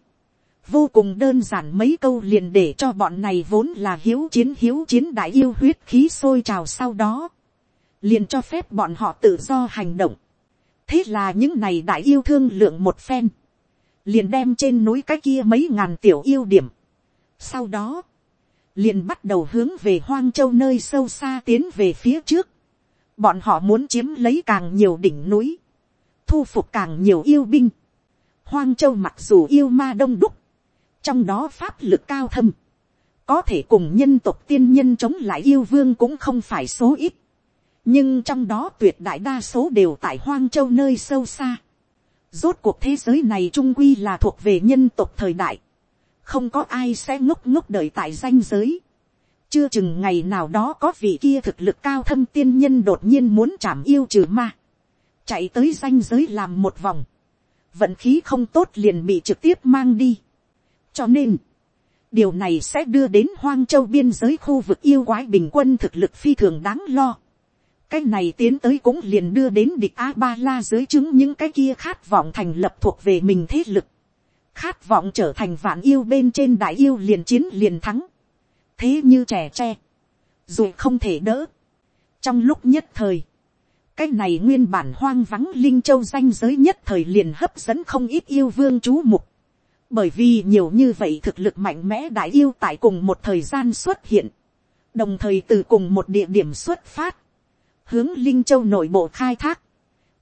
Vô cùng đơn giản mấy câu liền để cho bọn này vốn là hiếu chiến hiếu chiến đại yêu huyết khí sôi trào sau đó. Liền cho phép bọn họ tự do hành động. Thế là những này đại yêu thương lượng một phen. Liền đem trên núi cái kia mấy ngàn tiểu yêu điểm sau đó, liền bắt đầu hướng về hoang châu nơi sâu xa tiến về phía trước. Bọn họ muốn chiếm lấy càng nhiều đỉnh núi, thu phục càng nhiều yêu binh. Hoang châu mặc dù yêu ma đông đúc, trong đó pháp lực cao thâm, có thể cùng nhân tộc tiên nhân chống lại yêu vương cũng không phải số ít. nhưng trong đó tuyệt đại đa số đều tại hoang châu nơi sâu xa. Rốt cuộc thế giới này trung quy là thuộc về nhân tộc thời đại không có ai sẽ ngốc ngốc đợi tại danh giới. chưa chừng ngày nào đó có vị kia thực lực cao thâm tiên nhân đột nhiên muốn chạm yêu trừ ma. chạy tới danh giới làm một vòng. vận khí không tốt liền bị trực tiếp mang đi. cho nên, điều này sẽ đưa đến hoang châu biên giới khu vực yêu quái bình quân thực lực phi thường đáng lo. cái này tiến tới cũng liền đưa đến địch a ba la dưới chứng những cái kia khát vọng thành lập thuộc về mình thế lực khát vọng trở thành vạn yêu bên trên đại yêu liền chiến liền thắng, thế như trẻ tre, dù không thể đỡ. trong lúc nhất thời, cái này nguyên bản hoang vắng linh châu danh giới nhất thời liền hấp dẫn không ít yêu vương chú mục, bởi vì nhiều như vậy thực lực mạnh mẽ đại yêu tại cùng một thời gian xuất hiện, đồng thời từ cùng một địa điểm xuất phát, hướng linh châu nội bộ khai thác,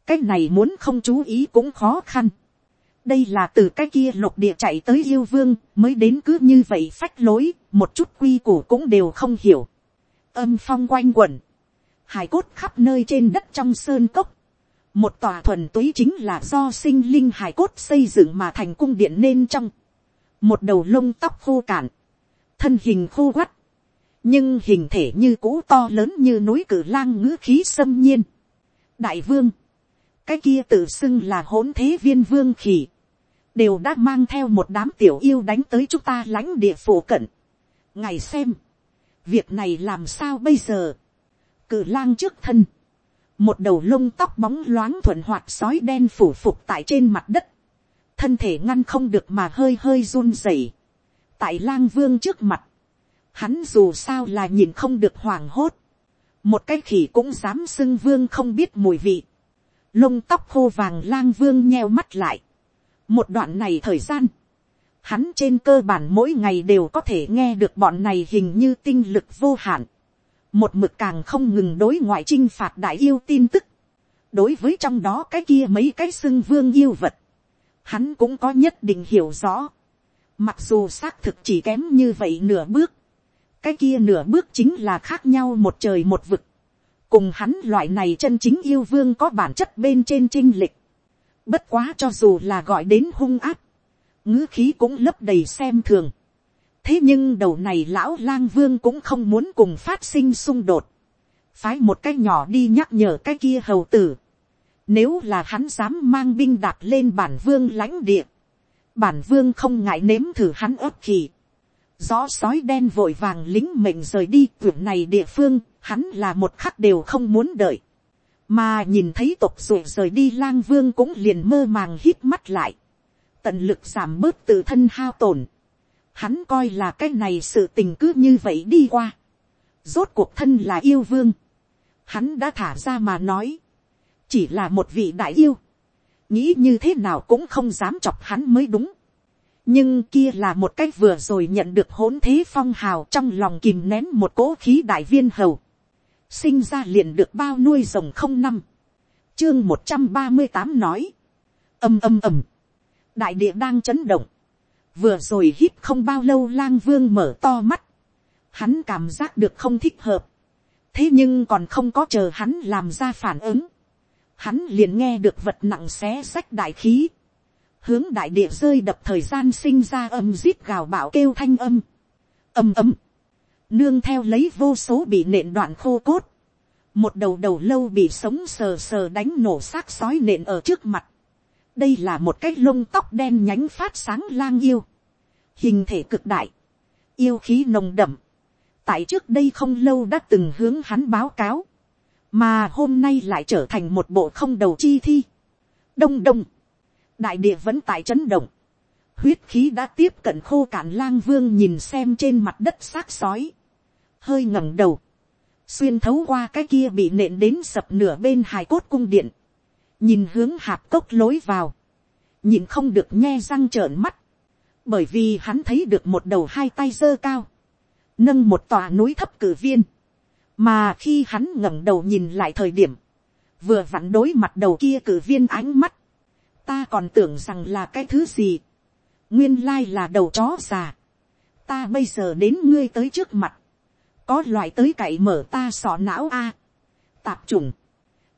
cái này muốn không chú ý cũng khó khăn đây là từ cái kia lục địa chạy tới yêu vương mới đến cứ như vậy phách lối một chút quy củ cũng đều không hiểu. Âm phong quanh quẩn. Hài cốt khắp nơi trên đất trong sơn cốc, một tòa thuần túy chính là do sinh linh hài cốt xây dựng mà thành cung điện nên trong, một đầu lông tóc khô cạn, thân hình khô quắt, nhưng hình thể như cũ to lớn như núi cử lang ngữ khí xâm nhiên. đại vương, cái kia tự xưng là hỗn thế viên vương khỉ, đều đã mang theo một đám tiểu yêu đánh tới chúng ta lãnh địa phủ cận. ngày xem, việc này làm sao bây giờ, cử lang trước thân, một đầu lông tóc bóng loáng thuận hoạt sói đen phủ phục tại trên mặt đất, thân thể ngăn không được mà hơi hơi run rẩy. tại lang vương trước mặt, hắn dù sao là nhìn không được hoảng hốt, một cái khỉ cũng dám xưng vương không biết mùi vị, lông tóc khô vàng lang vương nheo mắt lại, một đoạn này thời gian, hắn trên cơ bản mỗi ngày đều có thể nghe được bọn này hình như tinh lực vô hạn, một mực càng không ngừng đối ngoại chinh phạt đại yêu tin tức, đối với trong đó cái kia mấy cái xưng vương yêu vật, hắn cũng có nhất định hiểu rõ, mặc dù xác thực chỉ kém như vậy nửa bước, cái kia nửa bước chính là khác nhau một trời một vực, cùng hắn loại này chân chính yêu vương có bản chất bên trên trinh lịch, bất quá cho dù là gọi đến hung áp, ngữ khí cũng lấp đầy xem thường, thế nhưng đầu này lão lang vương cũng không muốn cùng phát sinh xung đột, phái một cái nhỏ đi nhắc nhở cái kia hầu tử, nếu là hắn dám mang binh đạp lên bản vương lãnh địa, bản vương không ngại nếm thử hắn ấp kỳ. Gió sói đen vội vàng lính mệnh rời đi quyển này địa phương, hắn là một khắc đều không muốn đợi. Mà nhìn thấy tộc ruột rời đi lang vương cũng liền mơ màng hít mắt lại. Tận lực giảm bớt tự thân hao tổn. Hắn coi là cái này sự tình cứ như vậy đi qua. Rốt cuộc thân là yêu vương. Hắn đã thả ra mà nói chỉ là một vị đại yêu, nghĩ như thế nào cũng không dám chọc hắn mới đúng. nhưng kia là một cách vừa rồi nhận được hỗn thế phong hào trong lòng kìm nén một cỗ khí đại viên hầu, sinh ra liền được bao nuôi rồng không năm, chương một trăm ba mươi tám nói, âm âm ầm, đại địa đang chấn động, vừa rồi hít không bao lâu lang vương mở to mắt, hắn cảm giác được không thích hợp, thế nhưng còn không có chờ hắn làm ra phản ứng, hắn liền nghe được vật nặng xé xách đại khí, hướng đại địa rơi đập thời gian sinh ra âm rít gào bạo kêu thanh âm, âm âm, nương theo lấy vô số bị nện đoạn khô cốt, một đầu đầu lâu bị sống sờ sờ đánh nổ xác sói nện ở trước mặt, đây là một cái lông tóc đen nhánh phát sáng lang yêu, hình thể cực đại, yêu khí nồng đậm, tại trước đây không lâu đã từng hướng hắn báo cáo, mà hôm nay lại trở thành một bộ không đầu chi thi. đông đông, đại địa vẫn tại chấn động, huyết khí đã tiếp cận khô cạn lang vương nhìn xem trên mặt đất xác sói, hơi ngẩng đầu, xuyên thấu qua cái kia bị nện đến sập nửa bên hài cốt cung điện, nhìn hướng hạp cốc lối vào, nhìn không được nghe răng trợn mắt, bởi vì hắn thấy được một đầu hai tay giơ cao, nâng một tòa núi thấp cử viên, mà khi hắn ngẩng đầu nhìn lại thời điểm, vừa vặn đối mặt đầu kia cử viên ánh mắt, ta còn tưởng rằng là cái thứ gì, nguyên lai là đầu chó già, ta bây giờ đến ngươi tới trước mặt, có loại tới cậy mở ta sọ não a, tạp trùng,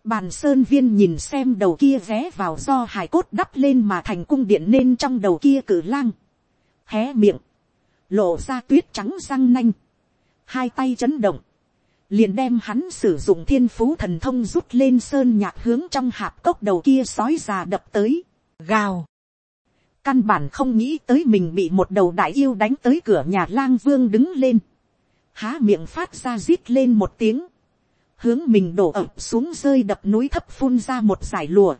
bàn sơn viên nhìn xem đầu kia vé vào do hải cốt đắp lên mà thành cung điện nên trong đầu kia cử lang, hé miệng, lộ ra tuyết trắng răng nanh, hai tay chấn động, liền đem hắn sử dụng thiên phú thần thông rút lên sơn nhạc hướng trong hạp cốc đầu kia sói già đập tới, gào. Căn bản không nghĩ tới mình bị một đầu đại yêu đánh tới cửa nhà lang vương đứng lên. Há miệng phát ra rít lên một tiếng. Hướng mình đổ ập xuống rơi đập núi thấp phun ra một giải lùa.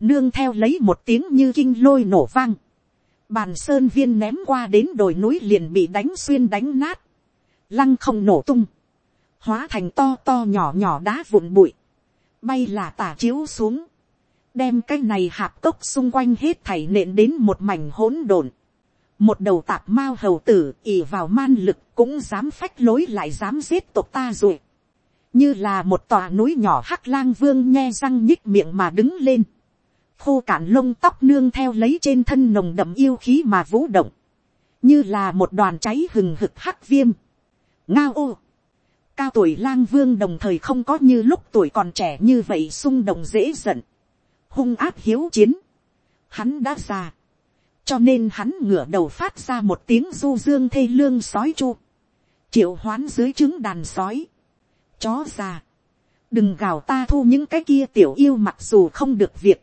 Nương theo lấy một tiếng như kinh lôi nổ vang. Bàn sơn viên ném qua đến đồi núi liền bị đánh xuyên đánh nát. Lăng không nổ tung hóa thành to to nhỏ nhỏ đá vụn bụi, bay là tả chiếu xuống, đem cái này hạp cốc xung quanh hết thảy nện đến một mảnh hỗn độn một đầu tạp mao hầu tử ỉ vào man lực cũng dám phách lối lại dám giết tộc ta rồi. như là một tòa núi nhỏ hắc lang vương nhe răng nhích miệng mà đứng lên. khô cạn lông tóc nương theo lấy trên thân nồng đậm yêu khí mà vũ động. như là một đoàn cháy hừng hực hắc viêm. ngao ô cao tuổi lang vương đồng thời không có như lúc tuổi còn trẻ như vậy xung động dễ giận, hung áp hiếu chiến, hắn đã già, cho nên hắn ngửa đầu phát ra một tiếng du dương thê lương sói chu, triệu hoán dưới trứng đàn sói, chó già, đừng gào ta thu những cái kia tiểu yêu mặc dù không được việc,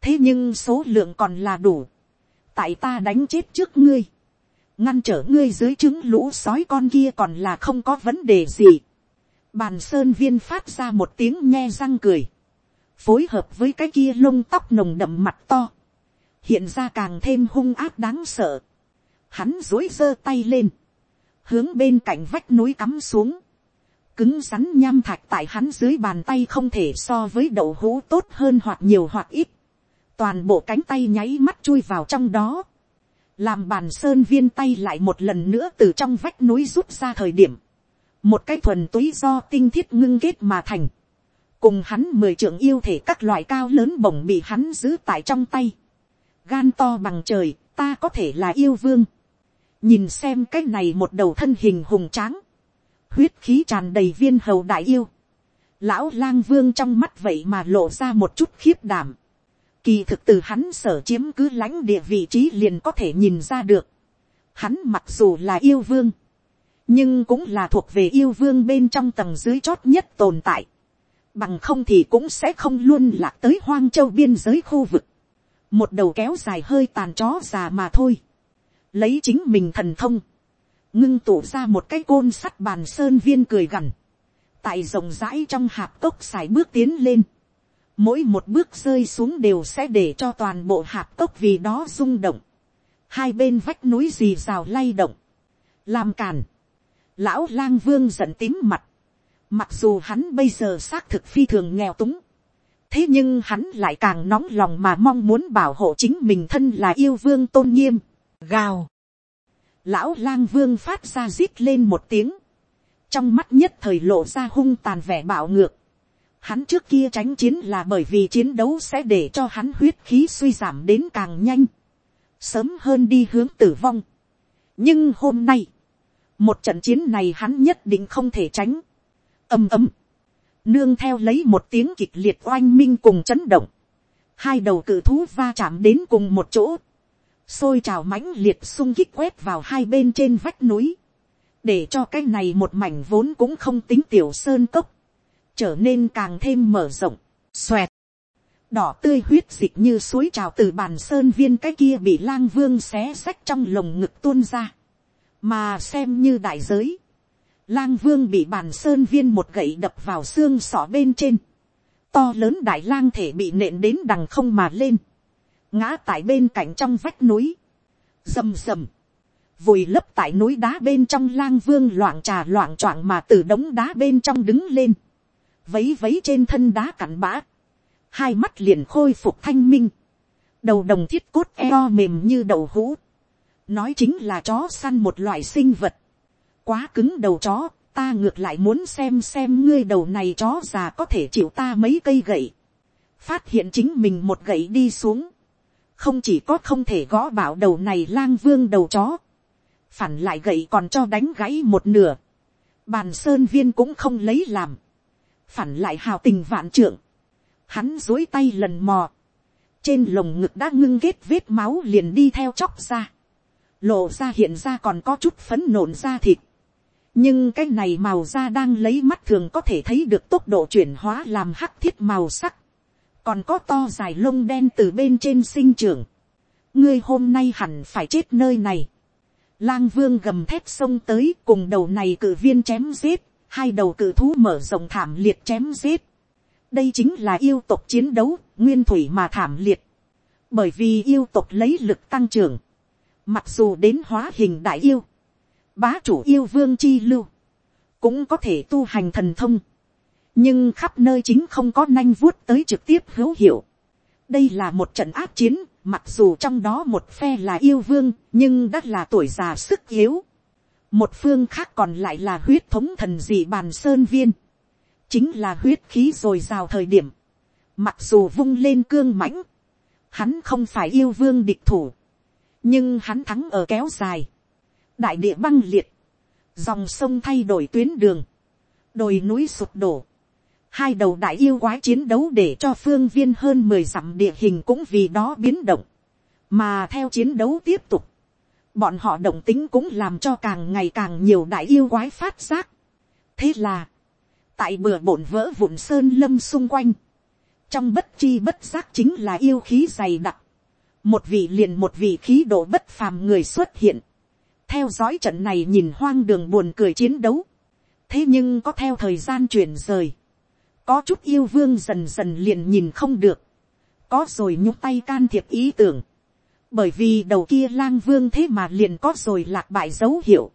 thế nhưng số lượng còn là đủ, tại ta đánh chết trước ngươi, ngăn trở ngươi dưới trứng lũ sói con kia còn là không có vấn đề gì. Bàn sơn viên phát ra một tiếng nghe răng cười, phối hợp với cái kia lông tóc nồng đậm mặt to, hiện ra càng thêm hung áp đáng sợ. Hắn dối giơ tay lên, hướng bên cạnh vách núi cắm xuống, cứng rắn nham thạch tại hắn dưới bàn tay không thể so với đậu hũ tốt hơn hoặc nhiều hoặc ít. Toàn bộ cánh tay nháy mắt chui vào trong đó. Làm bàn sơn viên tay lại một lần nữa từ trong vách núi rút ra thời điểm. Một cái thuần túy do tinh thiết ngưng kết mà thành. Cùng hắn mười trưởng yêu thể các loại cao lớn bổng bị hắn giữ tại trong tay. Gan to bằng trời, ta có thể là yêu vương. Nhìn xem cái này một đầu thân hình hùng tráng huyết khí tràn đầy viên hầu đại yêu. Lão lang vương trong mắt vậy mà lộ ra một chút khiếp đảm. Kỳ thực từ hắn sở chiếm cứ lãnh địa vị trí liền có thể nhìn ra được. Hắn mặc dù là yêu vương. Nhưng cũng là thuộc về yêu vương bên trong tầng dưới chót nhất tồn tại. Bằng không thì cũng sẽ không luôn lạc tới hoang châu biên giới khu vực. Một đầu kéo dài hơi tàn chó già mà thôi. Lấy chính mình thần thông. Ngưng tụ ra một cái côn sắt bàn sơn viên cười gằn, tại rộng rãi trong hạp cốc xài bước tiến lên, mỗi một bước rơi xuống đều sẽ để cho toàn bộ hạp cốc vì đó rung động, hai bên vách núi rì rào lay động, làm càn, lão lang vương giận tím mặt, mặc dù hắn bây giờ xác thực phi thường nghèo túng, thế nhưng hắn lại càng nóng lòng mà mong muốn bảo hộ chính mình thân là yêu vương tôn nghiêm, gào, lão lang vương phát ra rít lên một tiếng, trong mắt nhất thời lộ ra hung tàn vẻ bạo ngược. Hắn trước kia tránh chiến là bởi vì chiến đấu sẽ để cho hắn huyết khí suy giảm đến càng nhanh, sớm hơn đi hướng tử vong. nhưng hôm nay, một trận chiến này hắn nhất định không thể tránh. ầm ầm, nương theo lấy một tiếng kịch liệt oanh minh cùng chấn động, hai đầu cự thú va chạm đến cùng một chỗ, xôi trào mãnh liệt sung kích quét vào hai bên trên vách núi, để cho cái này một mảnh vốn cũng không tính tiểu sơn cốc, trở nên càng thêm mở rộng, xoẹt, đỏ tươi huyết dịch như suối trào từ bàn sơn viên cái kia bị lang vương xé xách trong lồng ngực tuôn ra, mà xem như đại giới, lang vương bị bàn sơn viên một gậy đập vào xương sọ bên trên, to lớn đại lang thể bị nện đến đằng không mà lên, ngã tại bên cạnh trong vách núi, rầm rầm, vùi lấp tại núi đá bên trong lang vương loạn trà loạn choạng mà từ đống đá bên trong đứng lên, vấy vấy trên thân đá cặn bã, hai mắt liền khôi phục thanh minh, đầu đồng thiết cốt eo mềm như đầu hũ, nói chính là chó săn một loại sinh vật, quá cứng đầu chó, ta ngược lại muốn xem xem ngươi đầu này chó già có thể chịu ta mấy cây gậy, phát hiện chính mình một gậy đi xuống, không chỉ có không thể gõ bảo đầu này lang vương đầu chó, phản lại gậy còn cho đánh gãy một nửa, bàn sơn viên cũng không lấy làm, phản lại hào tình vạn trưởng, hắn dối tay lần mò, trên lồng ngực đã ngưng ghét vết máu liền đi theo chóc ra, lộ ra hiện ra còn có chút phấn nộn ra thịt, nhưng cái này màu da đang lấy mắt thường có thể thấy được tốc độ chuyển hóa làm hắc thiết màu sắc, còn có to dài lông đen từ bên trên sinh trưởng, ngươi hôm nay hẳn phải chết nơi này. Lang vương gầm thép xông tới cùng đầu này cử viên chém giết, hai đầu cử thú mở rộng thảm liệt chém giết. đây chính là yêu tộc chiến đấu, nguyên thủy mà thảm liệt. bởi vì yêu tộc lấy lực tăng trưởng, mặc dù đến hóa hình đại yêu, bá chủ yêu vương chi lưu, cũng có thể tu hành thần thông nhưng khắp nơi chính không có nanh vuốt tới trực tiếp hữu hiệu. đây là một trận áp chiến, mặc dù trong đó một phe là yêu vương, nhưng đã là tuổi già sức yếu. một phương khác còn lại là huyết thống thần dị bàn sơn viên, chính là huyết khí rồi rào thời điểm, mặc dù vung lên cương mãnh, hắn không phải yêu vương địch thủ, nhưng hắn thắng ở kéo dài, đại địa băng liệt, dòng sông thay đổi tuyến đường, đồi núi sụp đổ, hai đầu đại yêu quái chiến đấu để cho phương viên hơn mười dặm địa hình cũng vì đó biến động, mà theo chiến đấu tiếp tục, bọn họ động tính cũng làm cho càng ngày càng nhiều đại yêu quái phát giác. thế là, tại bừa bổn vỡ vụn sơn lâm xung quanh, trong bất chi bất giác chính là yêu khí dày đặc, một vị liền một vị khí độ bất phàm người xuất hiện, theo dõi trận này nhìn hoang đường buồn cười chiến đấu, thế nhưng có theo thời gian chuyển rời, có chút yêu vương dần dần liền nhìn không được, có rồi nhúc tay can thiệp ý tưởng, bởi vì đầu kia lang vương thế mà liền có rồi lạc bại dấu hiệu,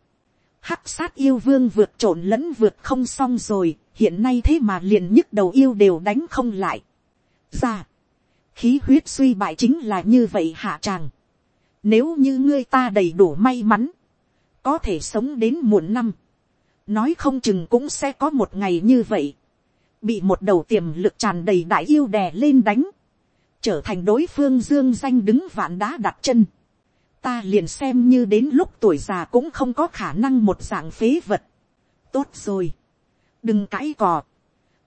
hắc sát yêu vương vượt trộn lẫn vượt không xong rồi, hiện nay thế mà liền nhức đầu yêu đều đánh không lại. ra, khí huyết suy bại chính là như vậy hạ tràng. Nếu như ngươi ta đầy đủ may mắn, có thể sống đến muộn năm, nói không chừng cũng sẽ có một ngày như vậy, bị một đầu tiềm lực tràn đầy đại yêu đè lên đánh, trở thành đối phương dương danh đứng vạn đá đặt chân. Ta liền xem như đến lúc tuổi già cũng không có khả năng một dạng phế vật. Tốt rồi. Đừng cãi cò.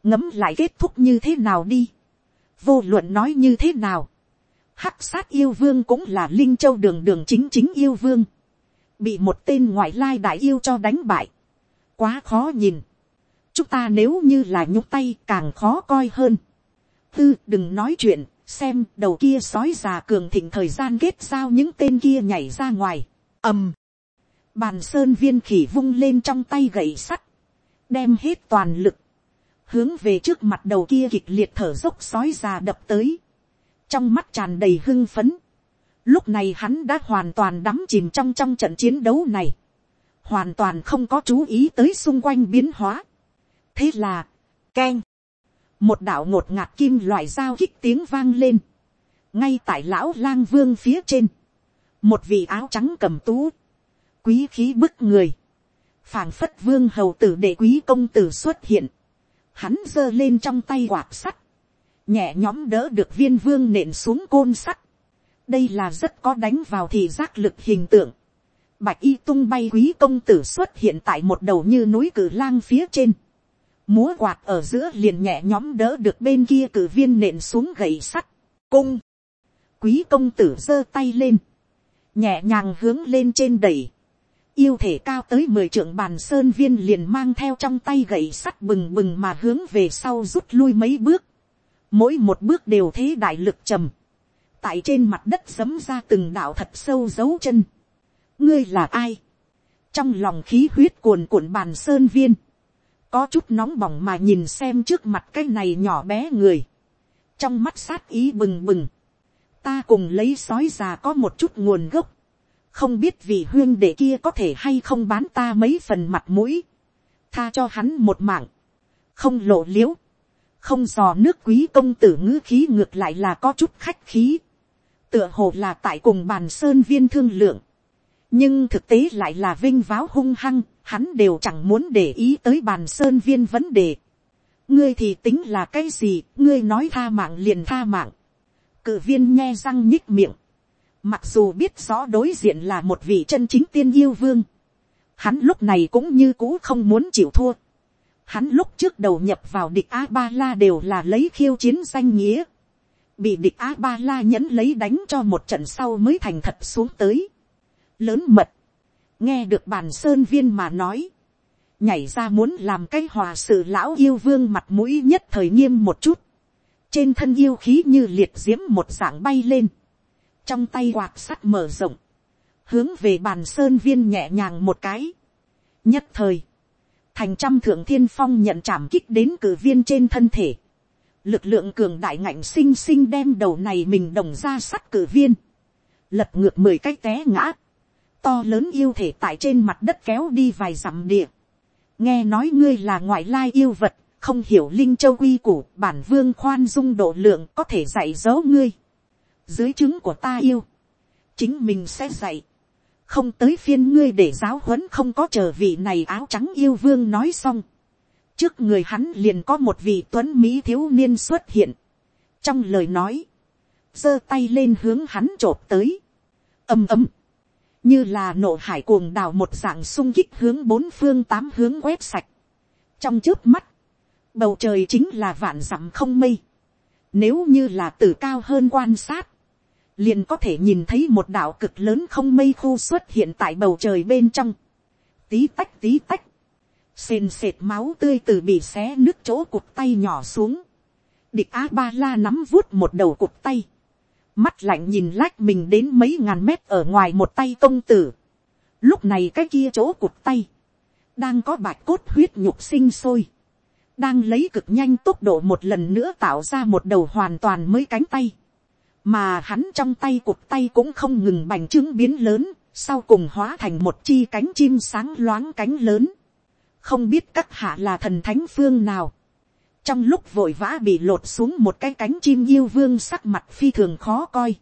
Ngấm lại kết thúc như thế nào đi. Vô luận nói như thế nào. Hắc sát yêu vương cũng là linh châu đường đường chính chính yêu vương. Bị một tên ngoại lai đại yêu cho đánh bại. Quá khó nhìn. Chúng ta nếu như là nhúc tay càng khó coi hơn. Tư đừng nói chuyện xem đầu kia sói già cường thịnh thời gian kết giao những tên kia nhảy ra ngoài, ầm, bàn sơn viên khỉ vung lên trong tay gậy sắt, đem hết toàn lực, hướng về trước mặt đầu kia kịch liệt thở dốc sói già đập tới, trong mắt tràn đầy hưng phấn, lúc này hắn đã hoàn toàn đắm chìm trong trong trận chiến đấu này, hoàn toàn không có chú ý tới xung quanh biến hóa. thế là, keng, một đạo ngột ngạt kim loại dao kích tiếng vang lên, ngay tại lão lang vương phía trên, một vị áo trắng cầm tú, quý khí bức người, phảng phất vương hầu tử để quý công tử xuất hiện, hắn giơ lên trong tay quạt sắt, nhẹ nhóm đỡ được viên vương nện xuống côn sắt, đây là rất có đánh vào thì giác lực hình tượng, bạch y tung bay quý công tử xuất hiện tại một đầu như núi cử lang phía trên, múa quạt ở giữa liền nhẹ nhóm đỡ được bên kia cử viên nện xuống gậy sắt, cung, quý công tử giơ tay lên, nhẹ nhàng hướng lên trên đẩy, yêu thể cao tới mười trượng bàn sơn viên liền mang theo trong tay gậy sắt bừng bừng mà hướng về sau rút lui mấy bước, mỗi một bước đều thế đại lực trầm, tại trên mặt đất sấm ra từng đạo thật sâu dấu chân, ngươi là ai, trong lòng khí huyết cuồn cuộn bàn sơn viên, có chút nóng bỏng mà nhìn xem trước mặt cái này nhỏ bé người, trong mắt sát ý bừng bừng, ta cùng lấy sói già có một chút nguồn gốc, không biết vì huyên đệ kia có thể hay không bán ta mấy phần mặt mũi, tha cho hắn một mạng, không lộ l i ễ u không dò nước quý công tử ngữ khí ngược lại là có chút khách khí, tựa hồ là tại cùng bàn sơn viên thương lượng, nhưng thực tế lại là vinh váo hung hăng, hắn đều chẳng muốn để ý tới bàn sơn viên vấn đề. ngươi thì tính là cái gì, ngươi nói tha mạng liền tha mạng. cự viên nghe răng nhích miệng. mặc dù biết rõ đối diện là một vị chân chính tiên yêu vương. hắn lúc này cũng như cũ không muốn chịu thua. hắn lúc trước đầu nhập vào địch a ba la đều là lấy khiêu chiến danh nghĩa bị địch a ba la nhẫn lấy đánh cho một trận sau mới thành thật xuống tới. lớn mật. Nghe được bàn sơn viên mà nói, nhảy ra muốn làm cái hòa sự lão yêu vương mặt mũi nhất thời nghiêm một chút, trên thân yêu khí như liệt diễm một dạng bay lên, trong tay quạt sắt mở rộng, hướng về bàn sơn viên nhẹ nhàng một cái, nhất thời, thành trăm thượng thiên phong nhận chạm kích đến cử viên trên thân thể, lực lượng cường đại ngạnh sinh sinh đem đầu này mình đồng ra sắt cử viên, lật ngược mười cái té ngã, to lớn yêu thể tại trên mặt đất kéo đi vài dặm địa. nghe nói ngươi là ngoại lai yêu vật, không hiểu linh châu quy củ, bản vương khoan dung độ lượng có thể dạy dỗ ngươi. dưới chứng của ta yêu, chính mình sẽ dạy. không tới phiên ngươi để giáo huấn không có chờ vị này áo trắng yêu vương nói xong trước người hắn liền có một vị tuấn mỹ thiếu niên xuất hiện. trong lời nói, giơ tay lên hướng hắn t tới. ầm ầm như là nổ hải cuồng đào một dạng sung kích hướng bốn phương tám hướng quét sạch, trong trước mắt, bầu trời chính là vạn dặm không mây. Nếu như là từ cao hơn quan sát, liền có thể nhìn thấy một đảo cực lớn không mây khu xuất hiện tại bầu trời bên trong. Tí tách tí tách, sền sệt máu tươi từ bị xé nước chỗ cụt tay nhỏ xuống. Địch a ba la nắm vuốt một đầu cụt tay. Mắt lạnh nhìn lách mình đến mấy ngàn mét ở ngoài một tay công tử. Lúc này cái kia chỗ cụt tay. Đang có bạch cốt huyết nhục sinh sôi. Đang lấy cực nhanh tốc độ một lần nữa tạo ra một đầu hoàn toàn mới cánh tay. Mà hắn trong tay cụt tay cũng không ngừng bành trướng biến lớn. Sau cùng hóa thành một chi cánh chim sáng loáng cánh lớn. Không biết các hạ là thần thánh phương nào trong lúc vội vã bị lột xuống một cái cánh chim yêu vương sắc mặt phi thường khó coi.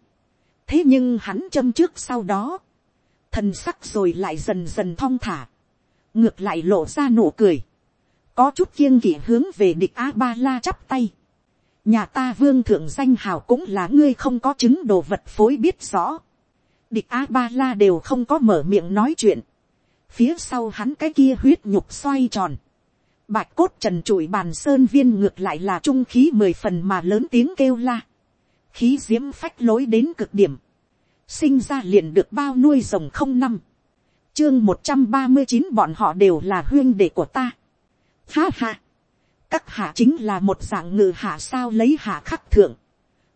thế nhưng hắn châm trước sau đó, thần sắc rồi lại dần dần thong thả, ngược lại lộ ra nụ cười, có chút kiêng kỵ hướng về địch a ba la chắp tay. nhà ta vương thượng danh hào cũng là ngươi không có chứng đồ vật phối biết rõ. địch a ba la đều không có mở miệng nói chuyện phía sau hắn cái kia huyết nhục xoay tròn Bạch cốt trần trụi bàn sơn viên ngược lại là trung khí mười phần mà lớn tiếng kêu la. Khí diễm phách lối đến cực điểm. Sinh ra liền được bao nuôi rồng không năm. Chương một trăm ba mươi chín bọn họ đều là huyên đệ của ta. Ha ha. Các hạ chính là một dạng ngự hạ sao lấy hạ khắc thượng.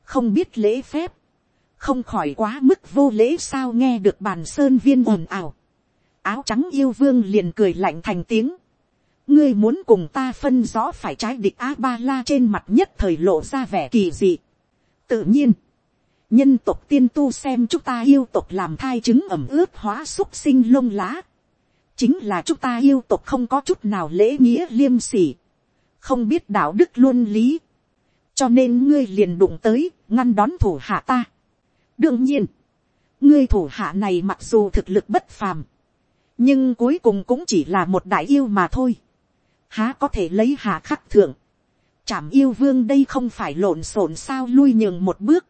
Không biết lễ phép. Không khỏi quá mức vô lễ sao nghe được bàn sơn viên ồn ào. Áo trắng yêu vương liền cười lạnh thành tiếng ngươi muốn cùng ta phân rõ phải trái địch a ba la trên mặt nhất thời lộ ra vẻ kỳ dị. tự nhiên, nhân tộc tiên tu xem chúng ta yêu tộc làm thai chứng ẩm ướt hóa xúc sinh lông lá. chính là chúng ta yêu tộc không có chút nào lễ nghĩa liêm sỉ, không biết đạo đức luân lý. cho nên ngươi liền đụng tới, ngăn đón thủ hạ ta. đương nhiên, ngươi thủ hạ này mặc dù thực lực bất phàm, nhưng cuối cùng cũng chỉ là một đại yêu mà thôi há có thể lấy hạ khắc thượng. Chảm yêu vương đây không phải lộn xộn sao lui nhường một bước.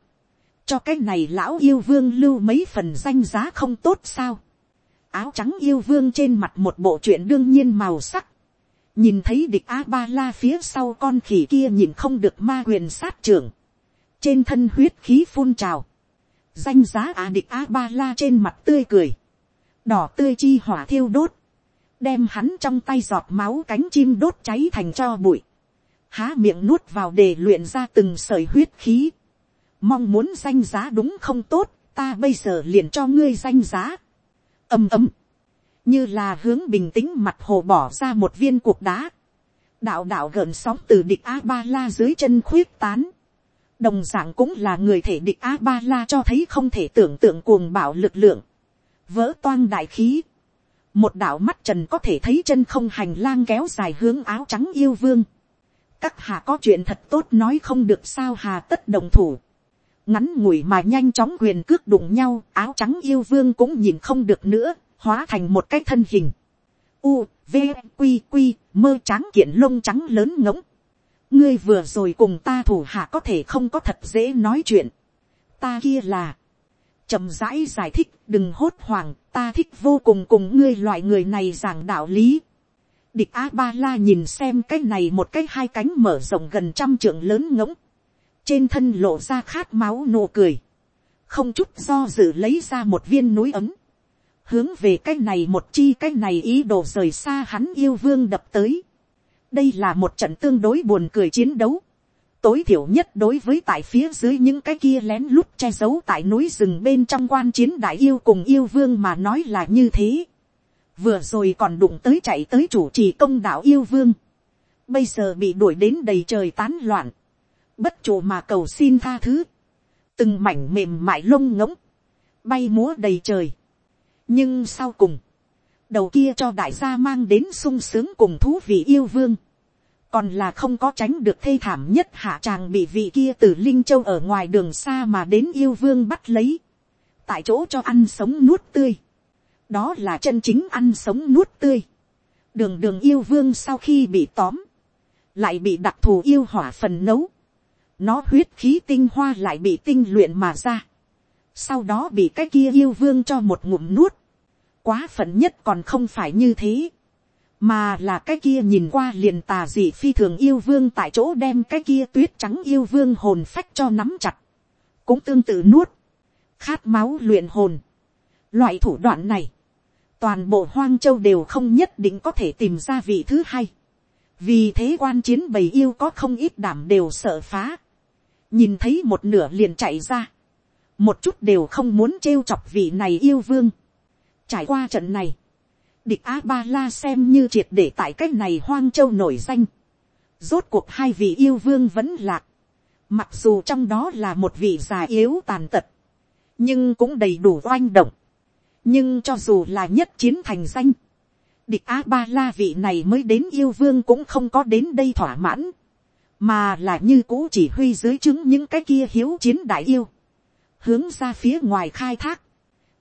Cho cái này lão yêu vương lưu mấy phần danh giá không tốt sao. Áo trắng yêu vương trên mặt một bộ chuyện đương nhiên màu sắc. Nhìn thấy địch A-ba-la phía sau con khỉ kia nhìn không được ma quyền sát trưởng. Trên thân huyết khí phun trào. Danh giá à địch A-ba-la trên mặt tươi cười. Đỏ tươi chi hỏa thiêu đốt đem hắn trong tay giọt máu cánh chim đốt cháy thành cho bụi, há miệng nuốt vào để luyện ra từng sợi huyết khí, mong muốn danh giá đúng không tốt, ta bây giờ liền cho ngươi danh giá, ầm ầm, như là hướng bình tĩnh mặt hồ bỏ ra một viên cuộc đá, đạo đạo gợn sóng từ địch a ba la dưới chân khuyết tán, đồng d ạ n g cũng là người thể địch a ba la cho thấy không thể tưởng tượng cuồng bạo lực lượng, vỡ toang đại khí, một đạo mắt trần có thể thấy chân không hành lang kéo dài hướng áo trắng yêu vương. các hà có chuyện thật tốt nói không được sao hà tất đồng thủ. ngắn ngủi mà nhanh chóng quyền cước đụng nhau áo trắng yêu vương cũng nhìn không được nữa hóa thành một cái thân hình. u v q q mơ trắng kiện lông trắng lớn ngỗng. ngươi vừa rồi cùng ta thủ hạ có thể không có thật dễ nói chuyện. ta kia là chậm rãi giải thích, đừng hốt hoảng, ta thích vô cùng cùng ngươi loại người này giảng đạo lý. địch a ba la nhìn xem cái này một cái hai cánh mở rộng gần trăm trượng lớn ngỗng. trên thân lộ ra khát máu nụ cười. không chút do dự lấy ra một viên núi ấm. hướng về cái này một chi cái này ý đồ rời xa hắn yêu vương đập tới. đây là một trận tương đối buồn cười chiến đấu tối thiểu nhất đối với tại phía dưới những cái kia lén lút che giấu tại núi rừng bên trong quan chiến đại yêu cùng yêu vương mà nói là như thế. Vừa rồi còn đụng tới chạy tới chủ trì công đạo yêu vương. Bây giờ bị đuổi đến đầy trời tán loạn. Bất chủ mà cầu xin tha thứ. Từng mảnh mềm mại lông ngỗng. Bay múa đầy trời. Nhưng sau cùng. Đầu kia cho đại gia mang đến sung sướng cùng thú vị yêu vương còn là không có tránh được thê thảm nhất hạ tràng bị vị kia từ linh châu ở ngoài đường xa mà đến yêu vương bắt lấy, tại chỗ cho ăn sống nuốt tươi, đó là chân chính ăn sống nuốt tươi, đường đường yêu vương sau khi bị tóm, lại bị đặc thù yêu hỏa phần nấu, nó huyết khí tinh hoa lại bị tinh luyện mà ra, sau đó bị cái kia yêu vương cho một ngụm nuốt, quá phận nhất còn không phải như thế, mà là cái kia nhìn qua liền tà dị phi thường yêu vương tại chỗ đem cái kia tuyết trắng yêu vương hồn phách cho nắm chặt, cũng tương tự nuốt, khát máu luyện hồn. Loại thủ đoạn này, toàn bộ hoang châu đều không nhất định có thể tìm ra vị thứ hai. vì thế quan chiến bầy yêu có không ít đảm đều sợ phá. nhìn thấy một nửa liền chạy ra. một chút đều không muốn trêu chọc vị này yêu vương. trải qua trận này, địch a ba la xem như triệt để tại cái này hoang châu nổi danh. rốt cuộc hai vị yêu vương vẫn lạc. mặc dù trong đó là một vị già yếu tàn tật, nhưng cũng đầy đủ oanh động nhưng cho dù là nhất chiến thành danh, địch a ba la vị này mới đến yêu vương cũng không có đến đây thỏa mãn, mà là như cũ chỉ huy dưới chứng những cái kia hiếu chiến đại yêu, hướng ra phía ngoài khai thác,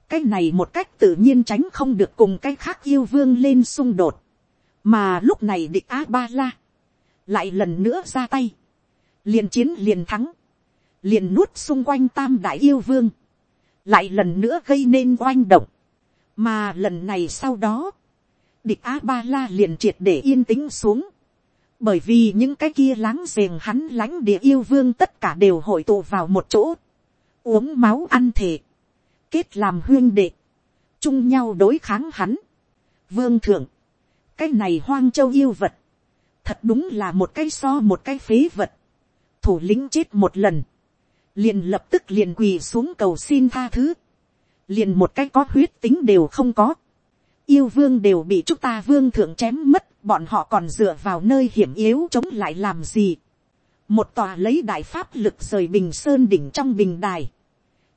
cái này một cách tự nhiên tránh không được cùng cái khác yêu vương lên xung đột, mà lúc này địch a ba la, lại lần nữa ra tay, liền chiến liền thắng, liền nuốt xung quanh tam đại yêu vương, lại lần nữa gây nên oanh động, mà lần này sau đó, địch a ba la liền triệt để yên tĩnh xuống, bởi vì những cái kia láng giềng hắn lãnh địa yêu vương tất cả đều hội tụ vào một chỗ, uống máu ăn thịt kết làm huyên đệ, chung nhau đối kháng hắn. Vương thượng, cái này hoang châu yêu vật, thật đúng là một cái so một cái phế vật, thủ lĩnh chết một lần, liền lập tức liền quỳ xuống cầu xin tha thứ, liền một cái có huyết tính đều không có. Yêu vương đều bị chúng ta vương thượng chém mất, bọn họ còn dựa vào nơi hiểm yếu chống lại làm gì. Một tòa lấy đại pháp lực rời bình sơn đỉnh trong bình đài.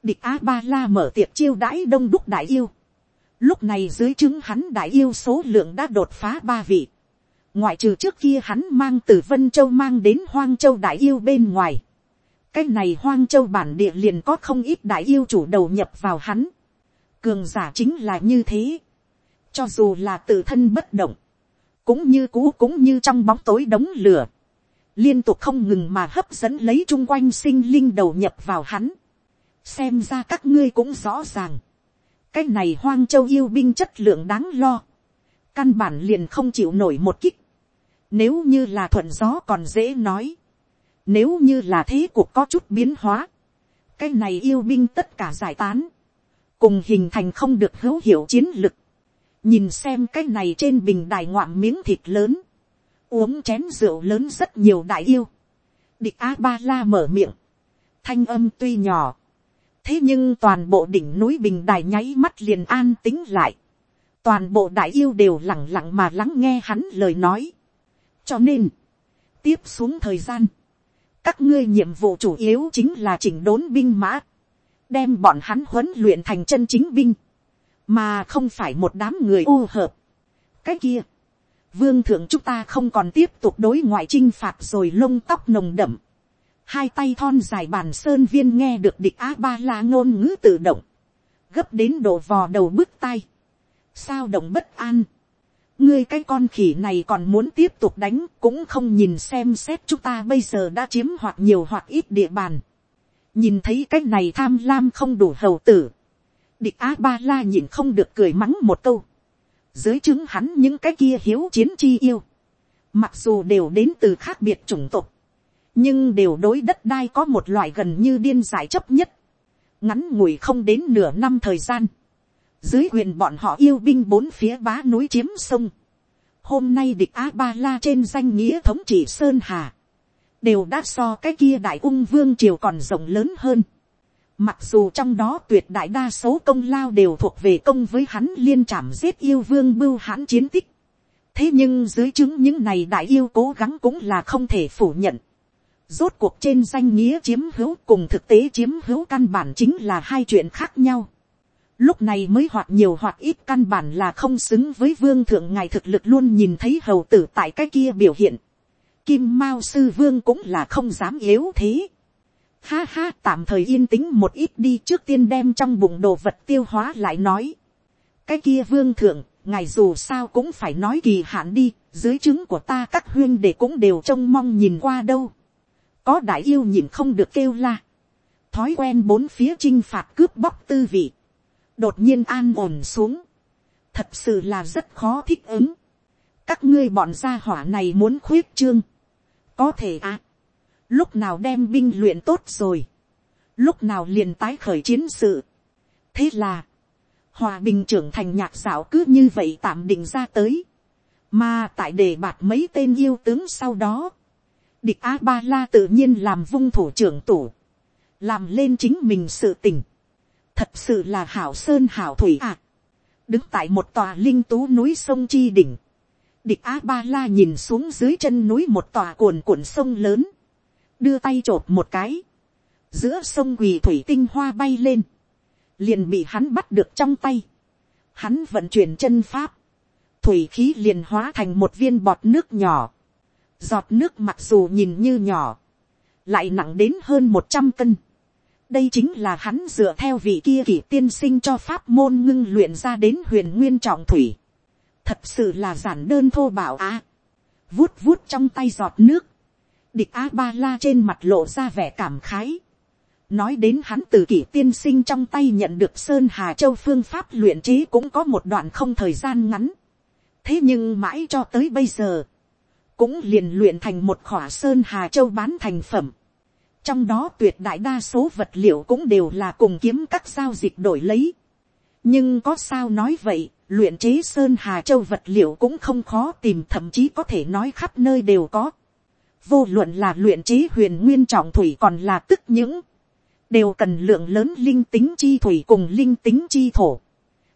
Địch A-ba-la mở tiệc chiêu đãi đông đúc đại yêu. Lúc này dưới chứng hắn đại yêu số lượng đã đột phá ba vị. Ngoại trừ trước kia hắn mang từ Vân Châu mang đến Hoang Châu đại yêu bên ngoài. Cái này Hoang Châu bản địa liền có không ít đại yêu chủ đầu nhập vào hắn cường giả chính là như thế, cho dù là tự thân bất động, cũng như cũ cũng như trong bóng tối đống lửa, liên tục không ngừng mà hấp dẫn lấy chung quanh sinh linh đầu nhập vào hắn, xem ra các ngươi cũng rõ ràng, cái này hoang châu yêu binh chất lượng đáng lo, căn bản liền không chịu nổi một kích, nếu như là thuận gió còn dễ nói, nếu như là thế cuộc có chút biến hóa, cái này yêu binh tất cả giải tán, cùng hình thành không được hữu hiệu chiến lực, nhìn xem cái này trên bình đài ngoạm miếng thịt lớn, uống chén rượu lớn rất nhiều đại yêu, địch a ba la mở miệng, thanh âm tuy nhỏ, thế nhưng toàn bộ đỉnh núi bình đài nháy mắt liền an tính lại, toàn bộ đại yêu đều lẳng lặng mà lắng nghe hắn lời nói, cho nên, tiếp xuống thời gian, các ngươi nhiệm vụ chủ yếu chính là chỉnh đốn binh mã, đem bọn hắn huấn luyện thành chân chính binh, mà không phải một đám người ô hợp. cái kia, vương thượng chúng ta không còn tiếp tục đối ngoại chinh phạt rồi lông tóc nồng đậm, hai tay thon dài bàn sơn viên nghe được địch a ba la ngôn ngữ tự động, gấp đến độ vò đầu bước tay, sao động bất an, ngươi cái con khỉ này còn muốn tiếp tục đánh cũng không nhìn xem xét chúng ta bây giờ đã chiếm hoặc nhiều hoặc ít địa bàn. Nhìn thấy cái này tham lam không đủ hầu tử, địch a ba la nhìn không được cười mắng một câu, dưới chứng hắn những cái kia hiếu chiến chi yêu, mặc dù đều đến từ khác biệt chủng tộc, nhưng đều đối đất đai có một loại gần như điên giải chấp nhất, ngắn ngủi không đến nửa năm thời gian, dưới quyền bọn họ yêu binh bốn phía bá núi chiếm sông, hôm nay địch a ba la trên danh nghĩa thống trị sơn hà, đều đã so cái kia đại ung vương triều còn rộng lớn hơn. Mặc dù trong đó tuyệt đại đa số công lao đều thuộc về công với hắn liên trảm giết yêu vương bưu hãn chiến tích. Thế nhưng dưới chứng những này đại yêu cố gắng cũng là không thể phủ nhận. Rốt cuộc trên danh nghĩa chiếm hữu cùng thực tế chiếm hữu căn bản chính là hai chuyện khác nhau. Lúc này mới hoặc nhiều hoặc ít căn bản là không xứng với vương thượng ngài thực lực luôn nhìn thấy hầu tử tại cái kia biểu hiện kim mao sư vương cũng là không dám yếu thế. Ha ha tạm thời yên tĩnh một ít đi trước tiên đem trong bụng đồ vật tiêu hóa lại nói. cái kia vương thượng, ngài dù sao cũng phải nói kỳ hạn đi, dưới chứng của ta các huyên để cũng đều trông mong nhìn qua đâu có đại yêu nhìn không được kêu la. thói quen bốn phía chinh phạt cướp bóc tư vị. đột nhiên an ổn xuống. thật sự là rất khó thích ứng các ngươi bọn gia hỏa này muốn khuyết trương, có thể à, lúc nào đem binh luyện tốt rồi, lúc nào liền tái khởi chiến sự. thế là, hòa bình trưởng thành nhạc dạo cứ như vậy tạm định ra tới, mà tại đề bạt mấy tên yêu tướng sau đó, địch a ba la tự nhiên làm vung thủ trưởng tủ, làm lên chính mình sự tình, thật sự là hảo sơn hảo thủy ạ. À. đứng tại một tòa linh tú núi sông chi đỉnh, địch a ba la nhìn xuống dưới chân núi một tòa cuồn cuộn sông lớn, đưa tay t r ộ p một cái, giữa sông quỳ thủy tinh hoa bay lên, liền bị hắn bắt được trong tay, hắn vận chuyển chân pháp, thủy khí liền hóa thành một viên bọt nước nhỏ, giọt nước mặc dù nhìn như nhỏ, lại nặng đến hơn một trăm cân, đây chính là hắn dựa theo vị kia kỷ tiên sinh cho pháp môn ngưng luyện ra đến huyền nguyên trọng thủy. thật sự là giản đơn thô bảo á. vuốt vuốt trong tay giọt nước. địch a ba la trên mặt lộ ra vẻ cảm khái. nói đến hắn từ kỷ tiên sinh trong tay nhận được sơn hà châu phương pháp luyện trí cũng có một đoạn không thời gian ngắn. thế nhưng mãi cho tới bây giờ, cũng liền luyện thành một khỏa sơn hà châu bán thành phẩm trong đó tuyệt đại đa số vật liệu cũng đều là cùng kiếm các giao dịch đổi lấy. nhưng có sao nói vậy, luyện chế sơn hà châu vật liệu cũng không khó tìm thậm chí có thể nói khắp nơi đều có. vô luận là luyện chế huyền nguyên trọng thủy còn là tức những, đều cần lượng lớn linh tính chi thủy cùng linh tính chi thổ.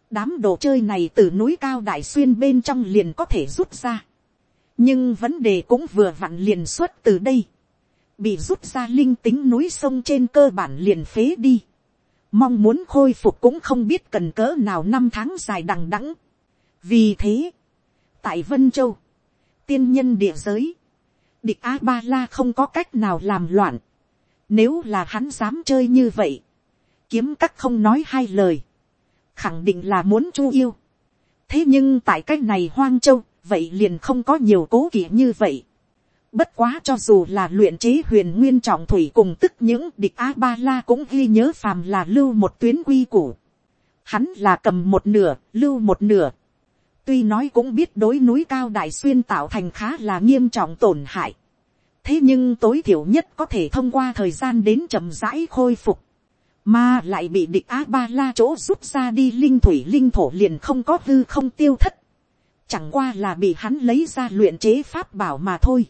đám đồ chơi này từ núi cao đại xuyên bên trong liền có thể rút ra nhưng vấn đề cũng vừa vặn liền xuất từ đây bị rút ra linh tính núi sông trên cơ bản liền phế đi. Mong muốn khôi phục cũng không biết cần cỡ nào năm tháng dài đằng đẵng. Vì thế, tại Vân Châu, tiên nhân địa giới, địch A-ba-la không có cách nào làm loạn. Nếu là hắn dám chơi như vậy, kiếm các không nói hai lời, khẳng định là muốn chu yêu. Thế nhưng tại cách này hoang châu, vậy liền không có nhiều cố kỵ như vậy Bất quá cho dù là luyện chế huyền nguyên trọng thủy cùng tức những địch A-ba-la cũng ghi nhớ phàm là lưu một tuyến quy củ. Hắn là cầm một nửa, lưu một nửa. Tuy nói cũng biết đối núi cao đại xuyên tạo thành khá là nghiêm trọng tổn hại. Thế nhưng tối thiểu nhất có thể thông qua thời gian đến chậm rãi khôi phục. Mà lại bị địch A-ba-la chỗ rút ra đi linh thủy linh thổ liền không có hư không tiêu thất. Chẳng qua là bị hắn lấy ra luyện chế pháp bảo mà thôi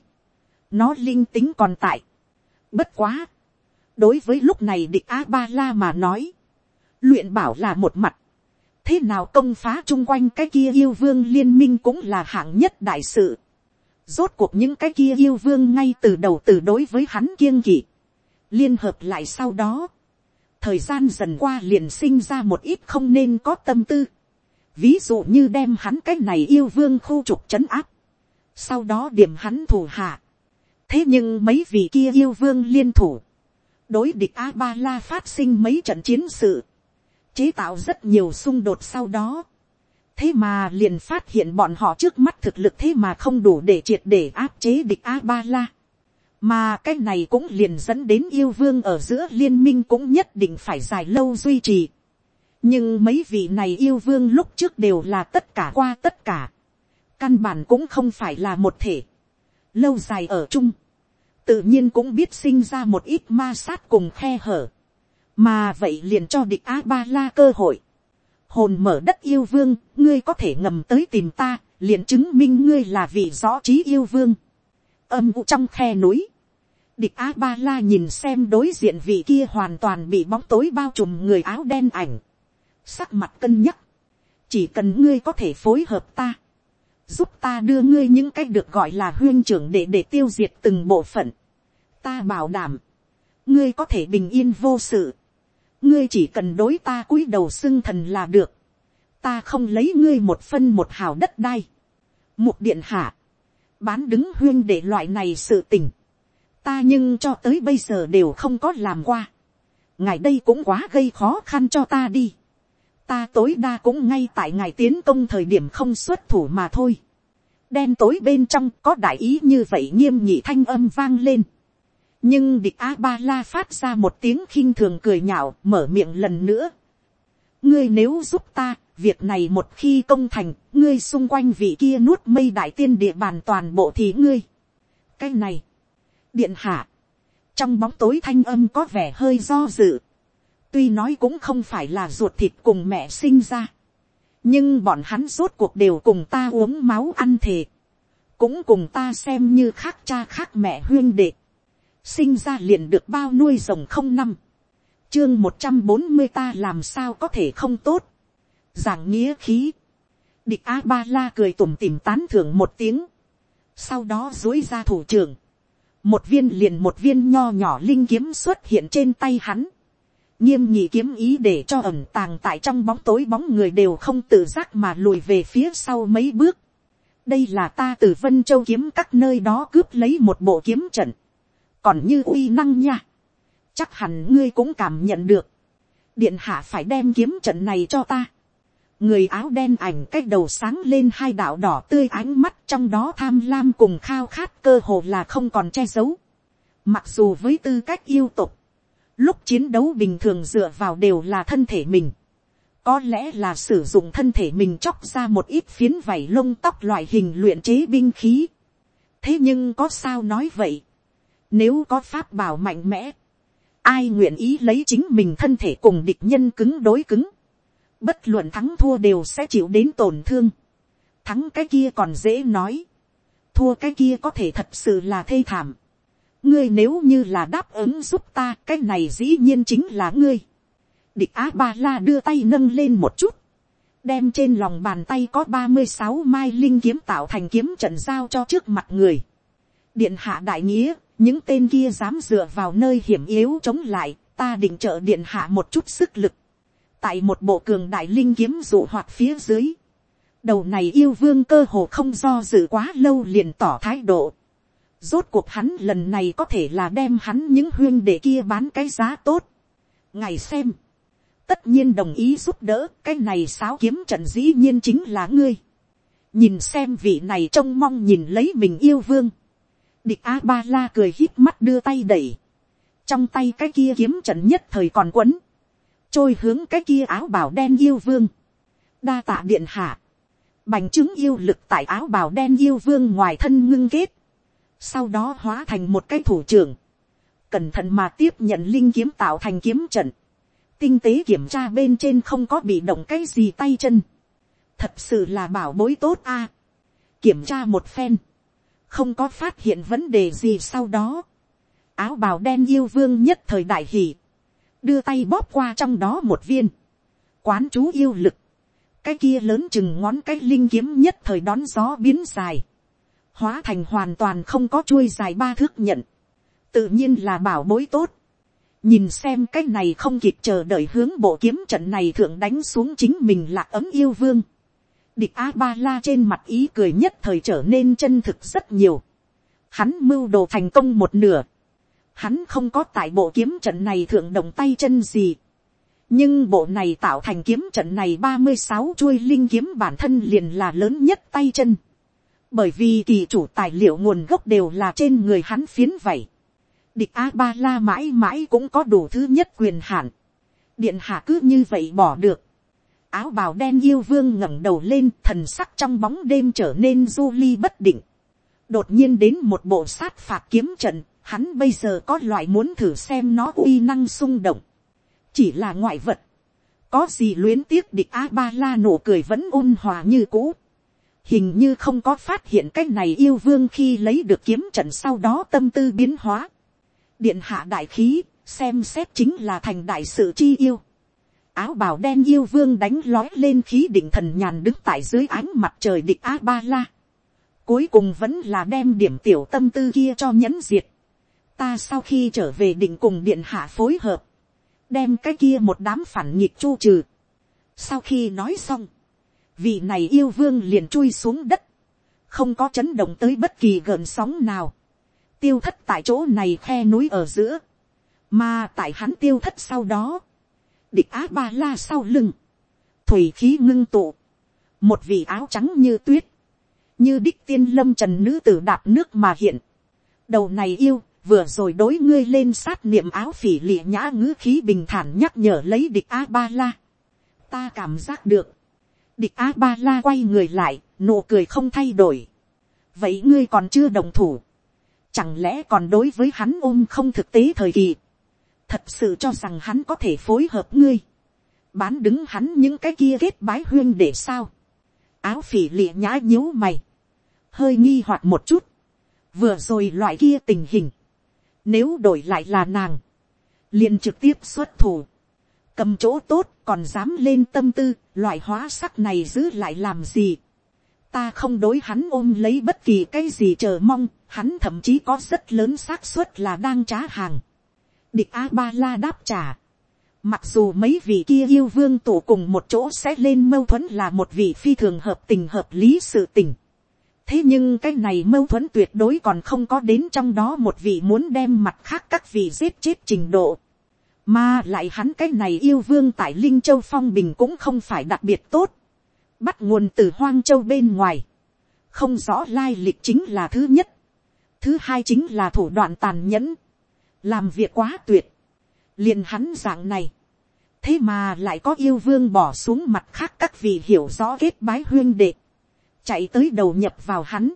nó linh tính còn tại. Bất quá, đối với lúc này địch a ba la mà nói, luyện bảo là một mặt, thế nào công phá chung quanh cái kia yêu vương liên minh cũng là hạng nhất đại sự. Rốt cuộc những cái kia yêu vương ngay từ đầu từ đối với hắn kiêng kỵ. Liên hợp lại sau đó. Thời gian dần qua liền sinh ra một ít không nên có tâm tư. Ví dụ như đem hắn cái này yêu vương khu trục trấn áp. Sau đó điểm hắn thủ hạ. Thế nhưng mấy vị kia yêu vương liên thủ, đối địch a ba la phát sinh mấy trận chiến sự, chế tạo rất nhiều xung đột sau đó, thế mà liền phát hiện bọn họ trước mắt thực lực thế mà không đủ để triệt để áp chế địch a ba la, mà cái này cũng liền dẫn đến yêu vương ở giữa liên minh cũng nhất định phải dài lâu duy trì, nhưng mấy vị này yêu vương lúc trước đều là tất cả qua tất cả, căn bản cũng không phải là một thể, lâu dài ở chung, tự nhiên cũng biết sinh ra một ít ma sát cùng khe hở, mà vậy liền cho địch a ba la cơ hội, hồn mở đất yêu vương, ngươi có thể ngầm tới tìm ta, liền chứng minh ngươi là vị rõ trí yêu vương, âm u trong khe núi, địch a ba la nhìn xem đối diện vị kia hoàn toàn bị bóng tối bao trùm người áo đen ảnh, sắc mặt cân nhắc, chỉ cần ngươi có thể phối hợp ta, giúp ta đưa ngươi những cách được gọi là huyên trưởng để để tiêu diệt từng bộ phận. ta bảo đảm, ngươi có thể bình yên vô sự. ngươi chỉ cần đối ta cúi đầu xưng thần là được. ta không lấy ngươi một phân một hào đất đai. mục điện hạ, bán đứng huyên để loại này sự tình. ta nhưng cho tới bây giờ đều không có làm qua. ngài đây cũng quá gây khó khăn cho ta đi ta tối đa cũng ngay tại ngài tiến công thời điểm không xuất thủ mà thôi. đen tối bên trong có đại ý như vậy nghiêm nhị thanh âm vang lên. nhưng địch a ba la phát ra một tiếng khinh thường cười nhạo mở miệng lần nữa. ngươi nếu giúp ta, việc này một khi công thành, ngươi xung quanh vị kia nuốt mây đại tiên địa bàn toàn bộ thì ngươi. cái này, điện hạ, trong bóng tối thanh âm có vẻ hơi do dự, tuy nói cũng không phải là ruột thịt cùng mẹ sinh ra, nhưng bọn hắn rốt cuộc đều cùng ta uống máu ăn thề, cũng cùng ta xem như khác cha khác mẹ huyên đệ, sinh ra liền được bao nuôi rồng không năm, chương một trăm bốn mươi ta làm sao có thể không tốt, giảng nghĩa khí, địch a ba la cười tủm tìm tán thưởng một tiếng, sau đó dối ra thủ trưởng, một viên liền một viên nho nhỏ linh kiếm xuất hiện trên tay hắn, nghiêm nhị kiếm ý để cho ẩm tàng tại trong bóng tối bóng người đều không tự giác mà lùi về phía sau mấy bước. đây là ta từ vân châu kiếm các nơi đó cướp lấy một bộ kiếm trận, còn như uy năng nha, chắc hẳn ngươi cũng cảm nhận được, điện hạ phải đem kiếm trận này cho ta. người áo đen ảnh cái đầu sáng lên hai đạo đỏ tươi ánh mắt trong đó tham lam cùng khao khát cơ hồ là không còn che giấu. mặc dù với tư cách yêu tục, lúc chiến đấu bình thường dựa vào đều là thân thể mình. có lẽ là sử dụng thân thể mình chóc ra một ít phiến vảy lông tóc loại hình luyện chế binh khí. thế nhưng có sao nói vậy. nếu có pháp bảo mạnh mẽ, ai nguyện ý lấy chính mình thân thể cùng địch nhân cứng đối cứng. bất luận thắng thua đều sẽ chịu đến tổn thương. thắng cái kia còn dễ nói. thua cái kia có thể thật sự là thê thảm ngươi nếu như là đáp ứng giúp ta cái này dĩ nhiên chính là ngươi. địch á ba la đưa tay nâng lên một chút, đem trên lòng bàn tay có ba mươi sáu mai linh kiếm tạo thành kiếm trận giao cho trước mặt người. điện hạ đại nghĩa, những tên kia dám dựa vào nơi hiểm yếu chống lại, ta định trợ điện hạ một chút sức lực. tại một bộ cường đại linh kiếm dụ hoạt phía dưới, đầu này yêu vương cơ hồ không do dự quá lâu liền tỏ thái độ Rốt cuộc hắn lần này có thể là đem hắn những huyên để kia bán cái giá tốt. Ngày xem. Tất nhiên đồng ý giúp đỡ. Cái này sáo kiếm trận dĩ nhiên chính là ngươi. Nhìn xem vị này trông mong nhìn lấy mình yêu vương. Địch A-ba-la cười hít mắt đưa tay đẩy. Trong tay cái kia kiếm trận nhất thời còn quấn. Trôi hướng cái kia áo bào đen yêu vương. Đa tạ điện hạ. Bành chứng yêu lực tại áo bào đen yêu vương ngoài thân ngưng kết sau đó hóa thành một cái thủ trưởng, cẩn thận mà tiếp nhận linh kiếm tạo thành kiếm trận, tinh tế kiểm tra bên trên không có bị động cái gì tay chân, thật sự là bảo bối tốt a, kiểm tra một phen, không có phát hiện vấn đề gì sau đó, áo bào đen yêu vương nhất thời đại hỷ, đưa tay bóp qua trong đó một viên, quán chú yêu lực, cái kia lớn chừng ngón cái linh kiếm nhất thời đón gió biến dài, hóa thành hoàn toàn không có chuôi dài ba thước nhận, tự nhiên là bảo bối tốt. nhìn xem cái này không kịp chờ đợi hướng bộ kiếm trận này thượng đánh xuống chính mình là ấm yêu vương. địch a ba la trên mặt ý cười nhất thời trở nên chân thực rất nhiều. hắn mưu đồ thành công một nửa. hắn không có tại bộ kiếm trận này thượng động tay chân gì. nhưng bộ này tạo thành kiếm trận này ba mươi sáu chuôi linh kiếm bản thân liền là lớn nhất tay chân bởi vì kỳ chủ tài liệu nguồn gốc đều là trên người hắn phiến vậy. địch a ba la mãi mãi cũng có đủ thứ nhất quyền hạn. điện hạ cứ như vậy bỏ được. áo bào đen yêu vương ngẩng đầu lên thần sắc trong bóng đêm trở nên du ly bất định. đột nhiên đến một bộ sát phạt kiếm trận, hắn bây giờ có loại muốn thử xem nó uy năng sung động. chỉ là ngoại vật. có gì luyến tiếc địch a ba la nổ cười vẫn ôn hòa như cũ hình như không có phát hiện cái này yêu vương khi lấy được kiếm trận sau đó tâm tư biến hóa. điện hạ đại khí, xem xét chính là thành đại sự chi yêu. áo bào đen yêu vương đánh lói lên khí định thần nhàn đứng tại dưới ánh mặt trời địch a ba la. cuối cùng vẫn là đem điểm tiểu tâm tư kia cho nhẫn diệt. ta sau khi trở về định cùng điện hạ phối hợp, đem cái kia một đám phản nhịp chu trừ. sau khi nói xong, vị này yêu vương liền chui xuống đất, không có chấn động tới bất kỳ gợn sóng nào, tiêu thất tại chỗ này khe núi ở giữa, mà tại hắn tiêu thất sau đó, địch á ba la sau lưng, thủy khí ngưng tụ, một vị áo trắng như tuyết, như đích tiên lâm trần nữ tử đạp nước mà hiện, đầu này yêu, vừa rồi đối ngươi lên sát niệm áo phỉ lịa nhã ngữ khí bình thản nhắc nhở lấy địch a ba la. ta cảm giác được, địch a ba la quay người lại, nụ cười không thay đổi. vậy ngươi còn chưa đồng thủ. chẳng lẽ còn đối với hắn ôm không thực tế thời kỳ. thật sự cho rằng hắn có thể phối hợp ngươi. bán đứng hắn những cái kia kết bái huyên để sao. áo phỉ lịa nhã nhíu mày. hơi nghi hoặc một chút. vừa rồi loại kia tình hình. nếu đổi lại là nàng. liền trực tiếp xuất thủ cầm chỗ tốt còn dám lên tâm tư, loại hóa sắc này giữ lại làm gì. ta không đối hắn ôm lấy bất kỳ cái gì chờ mong, hắn thậm chí có rất lớn xác suất là đang trá hàng. địch a ba la đáp trả. mặc dù mấy vị kia yêu vương tổ cùng một chỗ sẽ lên mâu thuẫn là một vị phi thường hợp tình hợp lý sự tình. thế nhưng cái này mâu thuẫn tuyệt đối còn không có đến trong đó một vị muốn đem mặt khác các vị giết chết trình độ mà lại hắn cái này yêu vương tại Linh Châu Phong Bình cũng không phải đặc biệt tốt. Bắt nguồn từ Hoang Châu bên ngoài. Không rõ lai lịch chính là thứ nhất. Thứ hai chính là thủ đoạn tàn nhẫn. Làm việc quá tuyệt. liền hắn dạng này. Thế mà lại có yêu vương bỏ xuống mặt khác các vị hiểu rõ kết bái huyên đệ. Chạy tới đầu nhập vào hắn.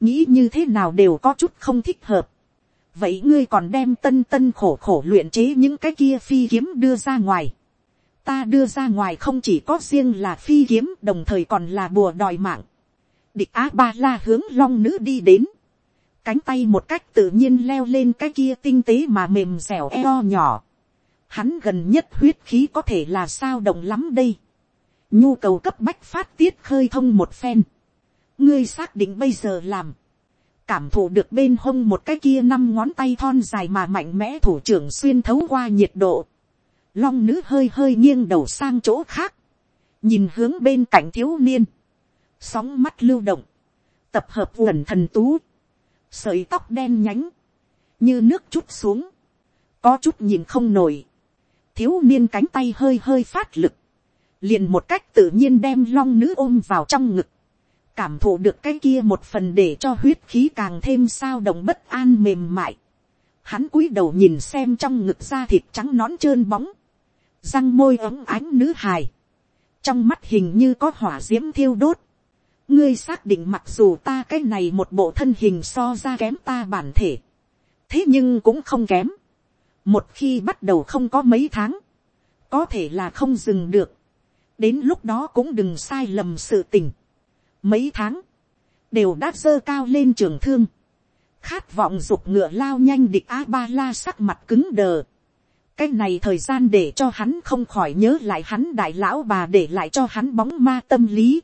Nghĩ như thế nào đều có chút không thích hợp vậy ngươi còn đem tân tân khổ khổ luyện chế những cái kia phi kiếm đưa ra ngoài. ta đưa ra ngoài không chỉ có riêng là phi kiếm, đồng thời còn là bùa đòi mạng. địch á ba la hướng long nữ đi đến. cánh tay một cách tự nhiên leo lên cái kia tinh tế mà mềm dẻo eo nhỏ. hắn gần nhất huyết khí có thể là sao động lắm đây. nhu cầu cấp bách phát tiết khơi thông một phen. ngươi xác định bây giờ làm cảm thụ được bên hông một cái kia năm ngón tay thon dài mà mạnh mẽ thủ trưởng xuyên thấu qua nhiệt độ. Long nữ hơi hơi nghiêng đầu sang chỗ khác. Nhìn hướng bên cạnh thiếu niên. Sóng mắt lưu động. Tập hợp uẩn thần tú. Sợi tóc đen nhánh. Như nước chút xuống. Có chút nhìn không nổi. Thiếu niên cánh tay hơi hơi phát lực. Liền một cách tự nhiên đem long nữ ôm vào trong ngực cảm thụ được cái kia một phần để cho huyết khí càng thêm sao động bất an mềm mại. Hắn cúi đầu nhìn xem trong ngực da thịt trắng nón trơn bóng, răng môi ấm ánh nữ hài, trong mắt hình như có hỏa diễm thiêu đốt. ngươi xác định mặc dù ta cái này một bộ thân hình so ra kém ta bản thể, thế nhưng cũng không kém. một khi bắt đầu không có mấy tháng, có thể là không dừng được, đến lúc đó cũng đừng sai lầm sự tình mấy tháng, đều đã dơ cao lên trường thương, khát vọng dục ngựa lao nhanh địch a ba la sắc mặt cứng đờ, cái này thời gian để cho hắn không khỏi nhớ lại hắn đại lão bà để lại cho hắn bóng ma tâm lý.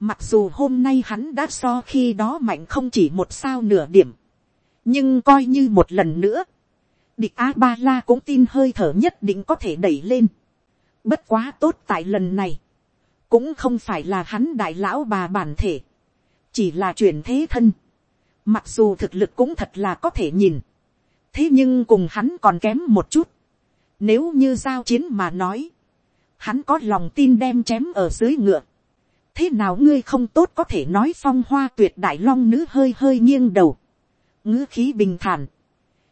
Mặc dù hôm nay hắn đã so khi đó mạnh không chỉ một sao nửa điểm, nhưng coi như một lần nữa, địch a ba la cũng tin hơi thở nhất định có thể đẩy lên. bất quá tốt tại lần này, cũng không phải là hắn đại lão bà bản thể, chỉ là chuyển thế thân. Mặc dù thực lực cũng thật là có thể nhìn, thế nhưng cùng hắn còn kém một chút. Nếu như giao chiến mà nói, hắn có lòng tin đem chém ở dưới ngựa. thế nào ngươi không tốt có thể nói phong hoa tuyệt đại long nữ hơi hơi nghiêng đầu, ngữ khí bình thản,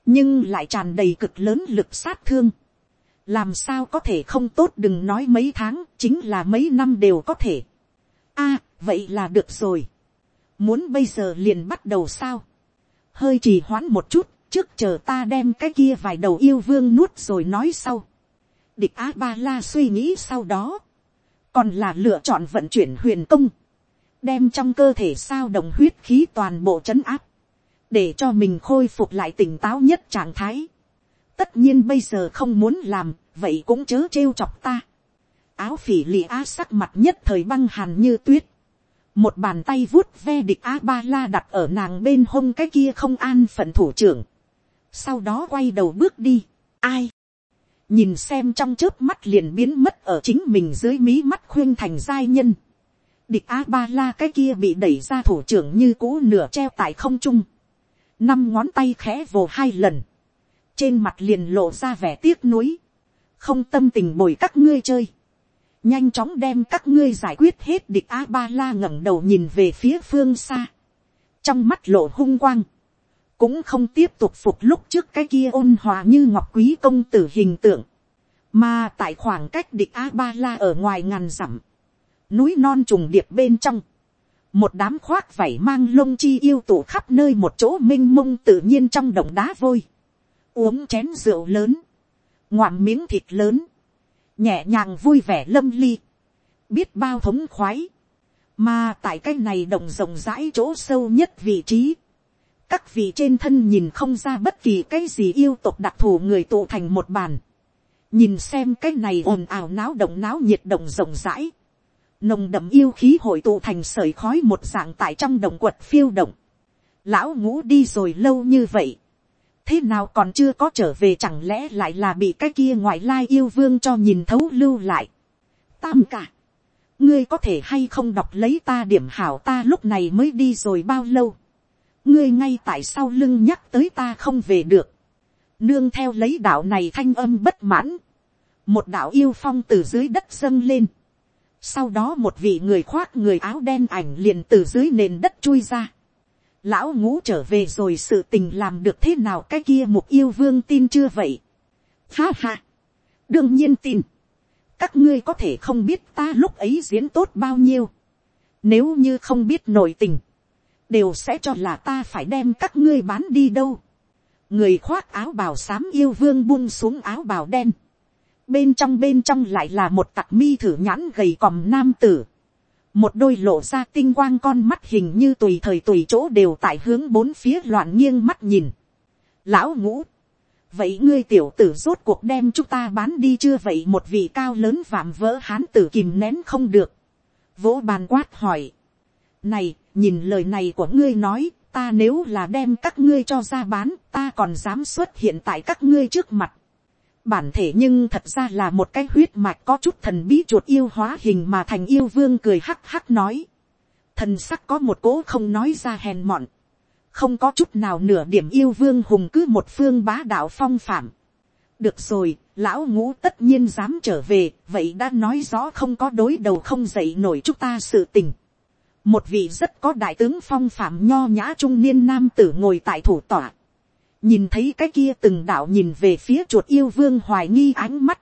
nhưng lại tràn đầy cực lớn lực sát thương làm sao có thể không tốt đừng nói mấy tháng, chính là mấy năm đều có thể. A, vậy là được rồi. Muốn bây giờ liền bắt đầu sao? Hơi trì hoãn một chút, trước chờ ta đem cái kia vài đầu yêu vương nuốt rồi nói sau. Địch a ba la suy nghĩ sau đó. Còn là lựa chọn vận chuyển huyền công. Đem trong cơ thể sao đồng huyết khí toàn bộ chấn áp. Để cho mình khôi phục lại tỉnh táo nhất trạng thái tất nhiên bây giờ không muốn làm, vậy cũng chớ trêu chọc ta. áo phỉ lì á sắc mặt nhất thời băng hàn như tuyết. một bàn tay vuốt ve địch a ba la đặt ở nàng bên hông cái kia không an phận thủ trưởng. sau đó quay đầu bước đi. ai. nhìn xem trong trước mắt liền biến mất ở chính mình dưới mí mắt khuyên thành giai nhân. địch a ba la cái kia bị đẩy ra thủ trưởng như cũ nửa treo tại không trung. năm ngón tay khẽ vồ hai lần trên mặt liền lộ ra vẻ tiếc nuối, không tâm tình bồi các ngươi chơi, nhanh chóng đem các ngươi giải quyết hết địch a ba la ngẩng đầu nhìn về phía phương xa, trong mắt lộ hung quang, cũng không tiếp tục phục lúc trước cái kia ôn hòa như ngọc quý công tử hình tượng, mà tại khoảng cách địch a ba la ở ngoài ngàn dặm, núi non trùng điệp bên trong, một đám khoác vảy mang lông chi yêu tụ khắp nơi một chỗ m i n h mông tự nhiên trong đồng đá vôi, uống chén rượu lớn, ngoạm miếng thịt lớn, nhẹ nhàng vui vẻ lâm ly, biết bao thống khoái, mà tại cái này đồng rộng rãi chỗ sâu nhất vị trí, các vị trên thân nhìn không ra bất kỳ cái gì yêu tục đặc thù người tụ thành một bàn, nhìn xem cái này ồn ào náo động náo nhiệt động rộng rãi, nồng đậm yêu khí hội tụ thành sởi khói một dạng tại trong đồng quật phiêu động. Lão ngũ đi rồi lâu như vậy. Thế nào còn chưa có trở về chẳng lẽ lại là bị cái kia ngoại lai yêu vương cho nhìn thấu lưu lại. Tam cả. Ngươi có thể hay không đọc lấy ta điểm hảo ta lúc này mới đi rồi bao lâu. Ngươi ngay tại sao lưng nhắc tới ta không về được. Nương theo lấy đạo này thanh âm bất mãn. Một đạo yêu phong từ dưới đất dâng lên sau đó một vị người khoác người áo đen ảnh liền từ dưới nền đất chui ra. Lão ngũ trở về rồi sự tình làm được thế nào cái kia mục yêu vương tin chưa vậy. Ha ha. Đương nhiên tin. Các ngươi có thể không biết ta lúc ấy diễn tốt bao nhiêu. Nếu như không biết nội tình. Đều sẽ cho là ta phải đem các ngươi bán đi đâu. Người khoác áo bào xám yêu vương buông xuống áo bào đen bên trong bên trong lại là một tặc mi thử nhãn gầy còm nam tử, một đôi lộ ra tinh quang con mắt hình như tùy thời tùy chỗ đều tại hướng bốn phía loạn nghiêng mắt nhìn. Lão ngũ, vậy ngươi tiểu tử rốt cuộc đem chúng ta bán đi chưa vậy một vị cao lớn vạm vỡ hán tử kìm nén không được. vỗ bàn quát hỏi. này, nhìn lời này của ngươi nói, ta nếu là đem các ngươi cho ra bán, ta còn dám xuất hiện tại các ngươi trước mặt bản thể nhưng thật ra là một cái huyết mạch có chút thần bí chuột yêu hóa hình mà thành yêu vương cười hắc hắc nói. thần sắc có một cố không nói ra hèn mọn. không có chút nào nửa điểm yêu vương hùng cứ một phương bá đạo phong phạm. được rồi, lão ngũ tất nhiên dám trở về, vậy đã nói rõ không có đối đầu không dậy nổi chúng ta sự tình. một vị rất có đại tướng phong phạm nho nhã trung niên nam tử ngồi tại thủ tọa nhìn thấy cái kia từng đạo nhìn về phía chuột yêu vương hoài nghi ánh mắt,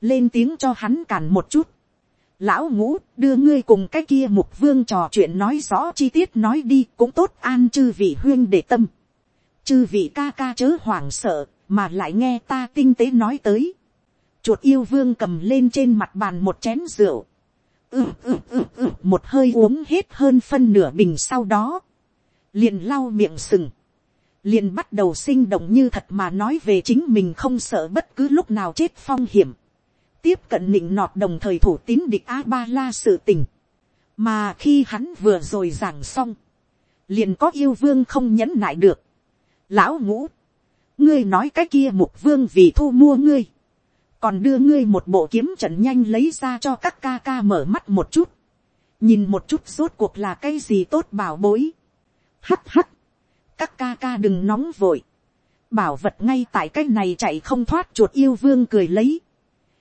lên tiếng cho hắn cản một chút. Lão ngũ đưa ngươi cùng cái kia mục vương trò chuyện nói rõ chi tiết nói đi cũng tốt an chư vị huyên để tâm. Chư vị ca ca chớ hoảng sợ mà lại nghe ta tinh tế nói tới. Chuột yêu vương cầm lên trên mặt bàn một chén rượu. Ừ, ừ, ừ, ừ, một hơi uống hết hơn phân nửa bình sau đó. Liền lau miệng sừng liền bắt đầu sinh động như thật mà nói về chính mình không sợ bất cứ lúc nào chết phong hiểm, tiếp cận nịnh nọt đồng thời thủ tín địch a ba la sự tình, mà khi hắn vừa rồi giảng xong, liền có yêu vương không nhẫn nại được, lão ngũ, ngươi nói cái kia mục vương vì thu mua ngươi, còn đưa ngươi một bộ kiếm trận nhanh lấy ra cho các ca ca mở mắt một chút, nhìn một chút rốt cuộc là cái gì tốt bảo bối, hắt hắt, các ca ca đừng nóng vội, bảo vật ngay tại cái này chạy không thoát chuột yêu vương cười lấy,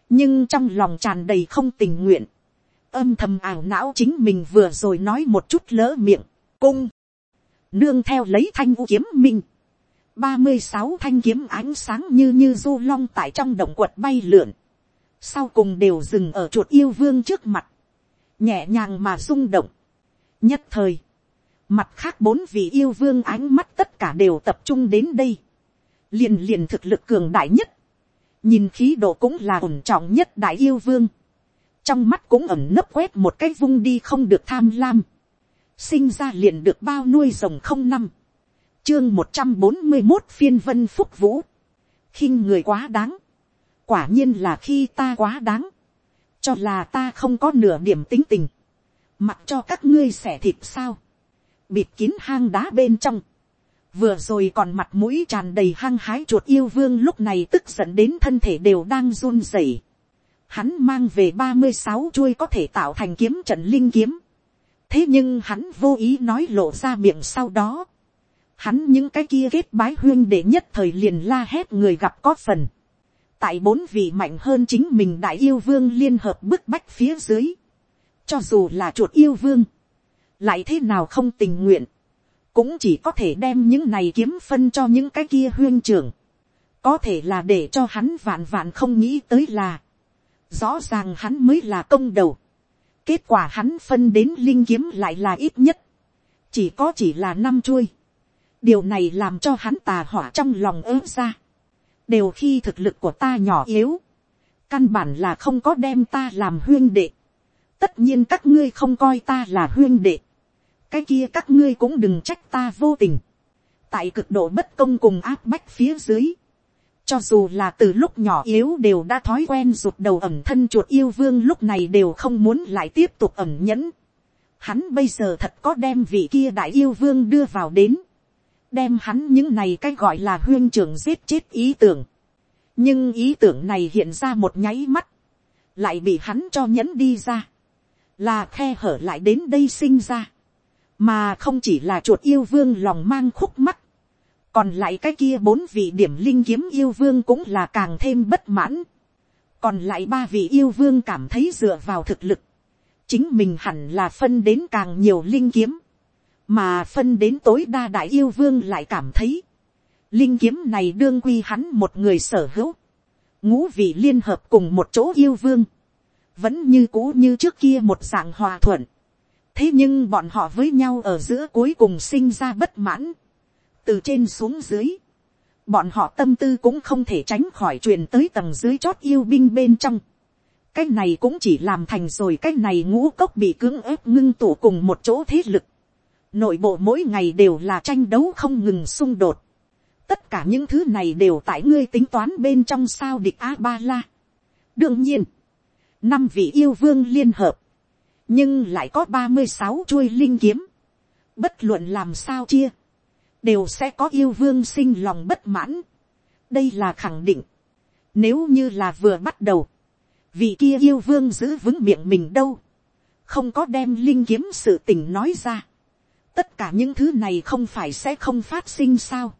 nhưng trong lòng tràn đầy không tình nguyện, âm thầm ảo não chính mình vừa rồi nói một chút lỡ miệng, cung, nương theo lấy thanh vũ kiếm mình ba mươi sáu thanh kiếm ánh sáng như như du long tại trong động quật bay lượn, sau cùng đều dừng ở chuột yêu vương trước mặt, nhẹ nhàng mà rung động. nhất thời, Mặt khác bốn vị yêu vương ánh mắt tất cả đều tập trung đến đây. Liền liền thực lực cường đại nhất. Nhìn khí độ cũng là ổn trọng nhất đại yêu vương. Trong mắt cũng ẩm nấp quét một cái vung đi không được tham lam. Sinh ra liền được bao nuôi rồng không năm. Chương một trăm bốn mươi một phiên vân phúc vũ. khinh người quá đáng. Quả nhiên là khi ta quá đáng. Cho là ta không có nửa điểm tính tình. Mặc cho các ngươi xẻ thịt sao bịt kín hang đá bên trong, vừa rồi còn mặt mũi tràn đầy hăng hái chuột yêu vương lúc này tức giận đến thân thể đều đang run rẩy. Hắn mang về ba mươi sáu chuôi có thể tạo thành kiếm trận linh kiếm. thế nhưng hắn vô ý nói lộ ra miệng sau đó. hắn những cái kia kết bái huyên để nhất thời liền la hét người gặp có phần. tại bốn vị mạnh hơn chính mình đại yêu vương liên hợp bức bách phía dưới. cho dù là chuột yêu vương lại thế nào không tình nguyện, cũng chỉ có thể đem những này kiếm phân cho những cái kia huyên trưởng, có thể là để cho hắn vạn vạn không nghĩ tới là, rõ ràng hắn mới là công đầu, Kết quả hắn phân đến linh kiếm lại là ít nhất. Chỉ có chỉ là năm chuôi. Điều này làm cho hắn tà hỏa trong lòng ớ ra. Đều khi thực lực của ta nhỏ yếu. Căn bản là không có đem ta làm huyên đệ. Tất nhiên các ngươi không coi ta là huyên đệ. Cái kia các ngươi cũng đừng trách ta vô tình. Tại cực độ bất công cùng áp bách phía dưới, cho dù là từ lúc nhỏ yếu đều đã thói quen rụt đầu ẩm thân chuột yêu vương lúc này đều không muốn lại tiếp tục ẩm nhẫn. Hắn bây giờ thật có đem vị kia đại yêu vương đưa vào đến. Đem hắn những này cái gọi là huyên trưởng giết chết ý tưởng. Nhưng ý tưởng này hiện ra một nháy mắt. Lại bị hắn cho nhẫn đi ra. Là khe hở lại đến đây sinh ra. Mà không chỉ là chuột yêu vương lòng mang khúc mắt, còn lại cái kia bốn vị điểm linh kiếm yêu vương cũng là càng thêm bất mãn. còn lại ba vị yêu vương cảm thấy dựa vào thực lực, chính mình hẳn là phân đến càng nhiều linh kiếm, mà phân đến tối đa đại yêu vương lại cảm thấy, linh kiếm này đương quy hắn một người sở hữu, ngũ vị liên hợp cùng một chỗ yêu vương, vẫn như cũ như trước kia một dạng hòa thuận, thế nhưng bọn họ với nhau ở giữa cuối cùng sinh ra bất mãn, từ trên xuống dưới, bọn họ tâm tư cũng không thể tránh khỏi truyền tới tầng dưới chót yêu binh bên trong. cái này cũng chỉ làm thành rồi cái này ngũ cốc bị cưỡng ép ngưng tụ cùng một chỗ thế lực. nội bộ mỗi ngày đều là tranh đấu không ngừng xung đột. tất cả những thứ này đều tại ngươi tính toán bên trong sao địch a ba la. đương nhiên, năm vị yêu vương liên hợp, nhưng lại có ba mươi sáu chuôi linh kiếm. bất luận làm sao chia đều sẽ có yêu vương sinh lòng bất mãn. đây là khẳng định. nếu như là vừa bắt đầu, vị kia yêu vương giữ vững miệng mình đâu, không có đem linh kiếm sự tình nói ra. tất cả những thứ này không phải sẽ không phát sinh sao.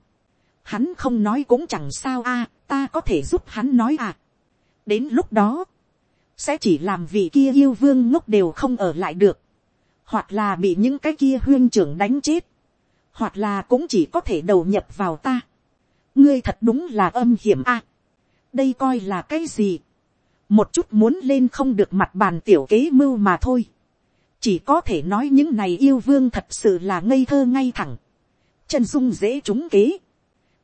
hắn không nói cũng chẳng sao a, ta có thể giúp hắn nói à. đến lúc đó, sẽ chỉ làm vị kia yêu vương ngốc đều không ở lại được, hoặc là bị những cái kia huyên trưởng đánh chết, hoặc là cũng chỉ có thể đầu nhập vào ta. ngươi thật đúng là âm hiểm a. đây coi là cái gì. một chút muốn lên không được mặt bàn tiểu kế mưu mà thôi. chỉ có thể nói những này yêu vương thật sự là ngây thơ ngay thẳng. chân dung dễ trúng kế.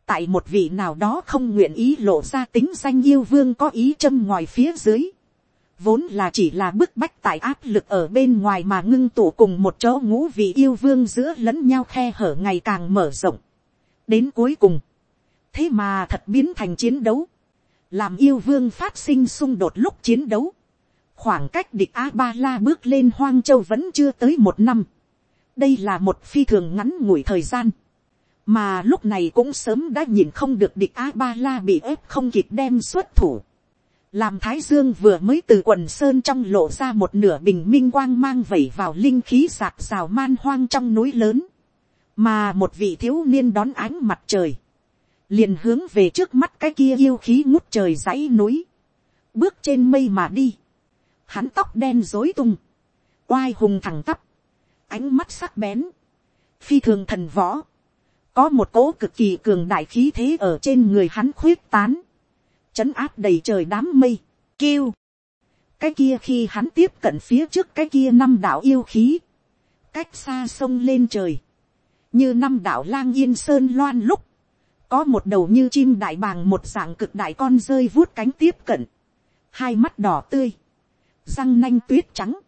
tại một vị nào đó không nguyện ý lộ ra tính danh yêu vương có ý châm ngoài phía dưới vốn là chỉ là bức bách tại áp lực ở bên ngoài mà ngưng tụ cùng một chỗ ngũ vị yêu vương giữa lẫn nhau khe hở ngày càng mở rộng. đến cuối cùng, thế mà thật biến thành chiến đấu, làm yêu vương phát sinh xung đột lúc chiến đấu, khoảng cách địch a ba la bước lên hoang châu vẫn chưa tới một năm, đây là một phi thường ngắn ngủi thời gian, mà lúc này cũng sớm đã nhìn không được địch a ba la bị ép không kịp đem xuất thủ làm thái dương vừa mới từ quần sơn trong lộ ra một nửa bình minh quang mang vẩy vào linh khí sạc rào man hoang trong núi lớn, mà một vị thiếu niên đón ánh mặt trời, liền hướng về trước mắt cái kia yêu khí ngút trời dãy núi, bước trên mây mà đi, hắn tóc đen dối tung, oai hùng thẳng tắp, ánh mắt sắc bén, phi thường thần võ, có một cỗ cực kỳ cường đại khí thế ở trên người hắn khuyết tán, chấn áp đầy trời đám mây, kêu. cái kia khi hắn tiếp cận phía trước cái kia năm đạo yêu khí, cách xa sông lên trời, như năm đạo lang yên sơn loan lúc, có một đầu như chim đại bàng một dạng cực đại con rơi vuốt cánh tiếp cận, hai mắt đỏ tươi, răng nanh tuyết trắng,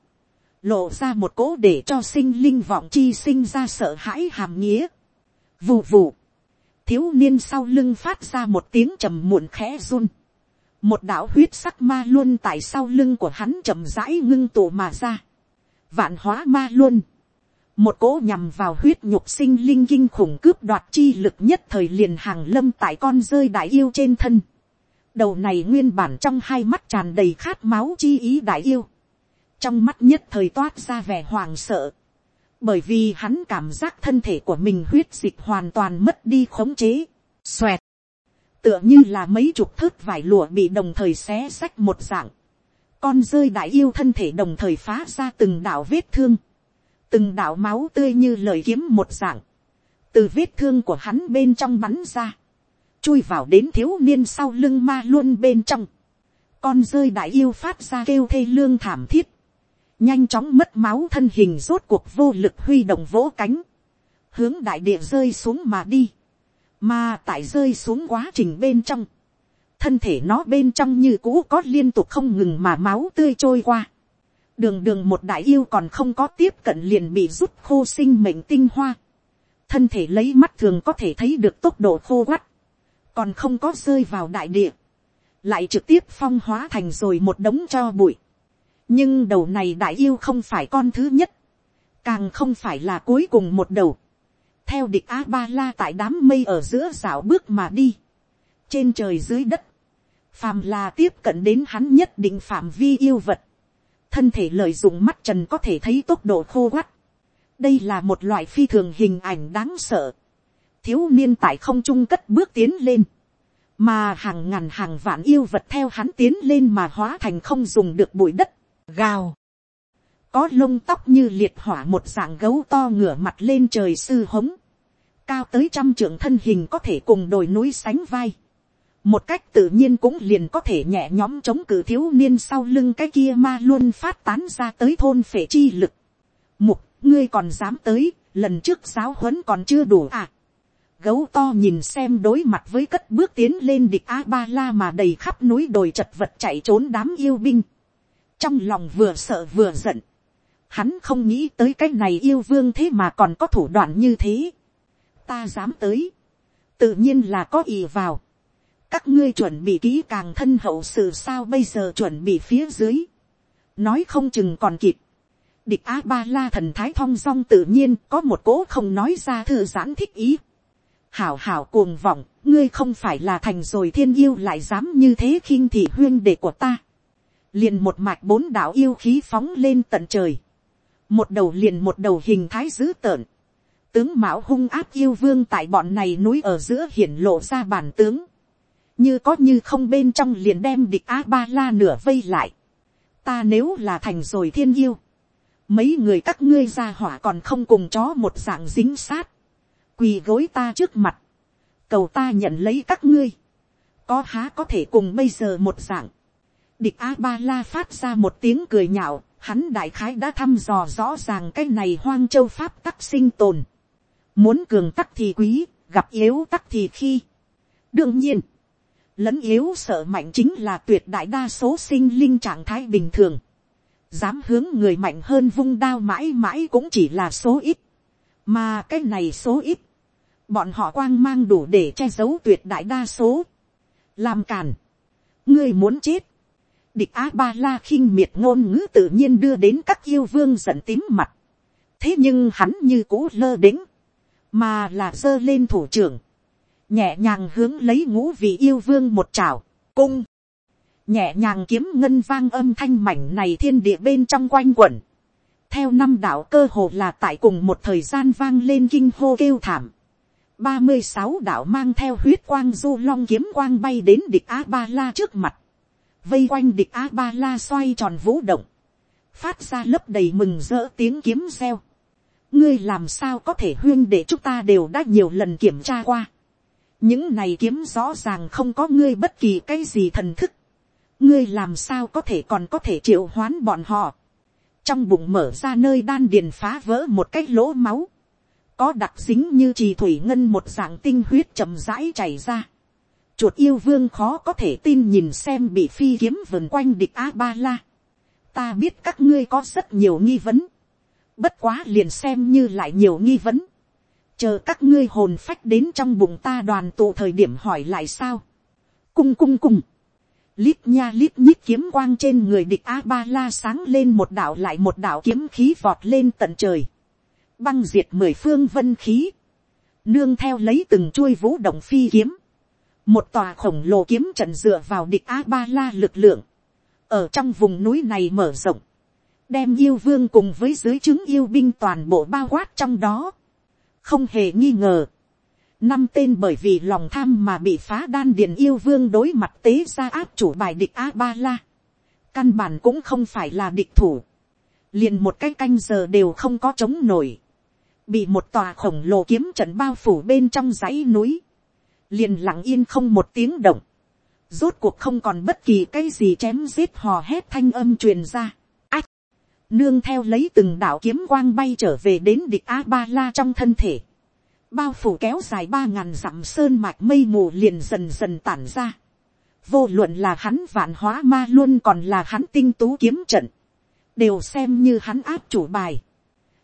lộ ra một cỗ để cho sinh linh vọng chi sinh ra sợ hãi hàm nghĩa, vù vù, thiếu niên sau lưng phát ra một tiếng trầm muộn khẽ run. một đạo huyết sắc ma luôn tại sau lưng của hắn chậm rãi ngưng tụ mà ra. vạn hóa ma luôn. một cỗ nhằm vào huyết nhục sinh linh kinh khủng cướp đoạt chi lực nhất thời liền hàng lâm tại con rơi đại yêu trên thân. đầu này nguyên bản trong hai mắt tràn đầy khát máu chi ý đại yêu. trong mắt nhất thời toát ra vẻ hoàng sợ bởi vì hắn cảm giác thân thể của mình huyết dịch hoàn toàn mất đi khống chế, xoẹt, tựa như là mấy chục thước vải lụa bị đồng thời xé xách một dạng, con rơi đại yêu thân thể đồng thời phá ra từng đạo vết thương, từng đạo máu tươi như lời kiếm một dạng, từ vết thương của hắn bên trong bắn ra, chui vào đến thiếu niên sau lưng ma luôn bên trong, con rơi đại yêu phát ra kêu thê lương thảm thiết, nhanh chóng mất máu thân hình rốt cuộc vô lực huy động vỗ cánh, hướng đại địa rơi xuống mà đi, mà tại rơi xuống quá trình bên trong, thân thể nó bên trong như cũ có liên tục không ngừng mà máu tươi trôi qua, đường đường một đại yêu còn không có tiếp cận liền bị rút khô sinh mệnh tinh hoa, thân thể lấy mắt thường có thể thấy được tốc độ khô quắt, còn không có rơi vào đại địa, lại trực tiếp phong hóa thành rồi một đống cho bụi nhưng đầu này đại yêu không phải con thứ nhất, càng không phải là cuối cùng một đầu. theo địch a ba la tại đám mây ở giữa rảo bước mà đi, trên trời dưới đất, phàm là tiếp cận đến hắn nhất định phạm vi yêu vật, thân thể lợi dụng mắt trần có thể thấy tốc độ khô quắt. đây là một loại phi thường hình ảnh đáng sợ. thiếu niên tại không trung cất bước tiến lên mà hàng ngàn hàng vạn yêu vật theo hắn tiến lên mà hóa thành không dùng được bụi đất, gào. có lông tóc như liệt hỏa một dạng gấu to ngửa mặt lên trời sư hống, cao tới trăm trưởng thân hình có thể cùng đồi núi sánh vai, một cách tự nhiên cũng liền có thể nhẹ nhóm chống cử thiếu niên sau lưng cái kia ma luôn phát tán ra tới thôn phệ chi lực. Mục, ngươi còn dám tới, lần trước giáo huấn còn chưa đủ à gấu to nhìn xem đối mặt với cất bước tiến lên địch a ba la mà đầy khắp núi đồi chật vật chạy trốn đám yêu binh trong lòng vừa sợ vừa giận. hắn không nghĩ tới cái này yêu vương thế mà còn có thủ đoạn như thế. ta dám tới. tự nhiên là có ý vào. các ngươi chuẩn bị kỹ càng thân hậu sự sao bây giờ chuẩn bị phía dưới. nói không chừng còn kịp. địch a ba la thần thái thong dong tự nhiên có một cố không nói ra thư giãn thích ý hảo hảo cuồng vọng, ngươi không phải là thành rồi thiên yêu lại dám như thế khinh thị huyên đệ của ta liền một mạch bốn đạo yêu khí phóng lên tận trời. một đầu liền một đầu hình thái dữ tợn. tướng mão hung áp yêu vương tại bọn này núi ở giữa hiển lộ ra bản tướng. như có như không bên trong liền đem địch a ba la nửa vây lại. ta nếu là thành rồi thiên yêu. mấy người các ngươi ra hỏa còn không cùng chó một dạng dính sát quỳ gối ta trước mặt, cầu ta nhận lấy các ngươi, có há có thể cùng bây giờ một dạng, địch a ba la phát ra một tiếng cười nhạo, hắn đại khái đã thăm dò rõ ràng cái này hoang châu pháp tắc sinh tồn, muốn cường tắc thì quý, gặp yếu tắc thì khi. đương nhiên, lẫn yếu sợ mạnh chính là tuyệt đại đa số sinh linh trạng thái bình thường, dám hướng người mạnh hơn vung đao mãi mãi cũng chỉ là số ít, mà cái này số ít, bọn họ quang mang đủ để che giấu tuyệt đại đa số, làm càn, ngươi muốn chết, địch a ba la khinh miệt ngôn ngữ tự nhiên đưa đến các yêu vương giận tím mặt, thế nhưng hắn như cũ lơ đĩnh, mà là giơ lên thủ trưởng, nhẹ nhàng hướng lấy ngũ vị yêu vương một trào, cung, nhẹ nhàng kiếm ngân vang âm thanh mảnh này thiên địa bên trong quanh quẩn, theo năm đạo cơ hồ là tại cùng một thời gian vang lên kinh hô kêu thảm, ba mươi sáu đạo mang theo huyết quang du long kiếm quang bay đến địch a ba la trước mặt, vây quanh địch a ba la xoay tròn vũ động, phát ra lấp đầy mừng rỡ tiếng kiếm reo. ngươi làm sao có thể huyên để chúng ta đều đã nhiều lần kiểm tra qua. những này kiếm rõ ràng không có ngươi bất kỳ cái gì thần thức. ngươi làm sao có thể còn có thể triệu hoán bọn họ. trong bụng mở ra nơi đan điền phá vỡ một cái lỗ máu có đặc dính như trì thủy ngân một dạng tinh huyết chậm rãi chảy ra. Chuột yêu vương khó có thể tin nhìn xem bị phi kiếm vần quanh địch A-ba-la. Ta biết các ngươi có rất nhiều nghi vấn. Bất quá liền xem như lại nhiều nghi vấn. Chờ các ngươi hồn phách đến trong bụng ta đoàn tụ thời điểm hỏi lại sao. Cung cung cung. Lít nha lít nhít kiếm quang trên người địch A-ba-la sáng lên một đạo lại một đạo kiếm khí vọt lên tận trời băng diệt mười phương vân khí, nương theo lấy từng chuôi vũ động phi kiếm, một tòa khổng lồ kiếm trận dựa vào địch a ba la lực lượng, ở trong vùng núi này mở rộng, đem yêu vương cùng với dưới chứng yêu binh toàn bộ bao quát trong đó, không hề nghi ngờ, năm tên bởi vì lòng tham mà bị phá đan điện yêu vương đối mặt tế ra áp chủ bài địch a ba la, căn bản cũng không phải là địch thủ, liền một cái canh giờ đều không có chống nổi, bị một tòa khổng lồ kiếm trận bao phủ bên trong dãy núi, liền lặng yên không một tiếng động, rốt cuộc không còn bất kỳ cái gì chém giết hò hét thanh âm truyền ra. Ách, nương theo lấy từng đạo kiếm quang bay trở về đến địch a ba la trong thân thể, bao phủ kéo dài ba ngàn dặm sơn mạch mây mù liền dần dần tản ra, vô luận là hắn vạn hóa ma luôn còn là hắn tinh tú kiếm trận, đều xem như hắn áp chủ bài,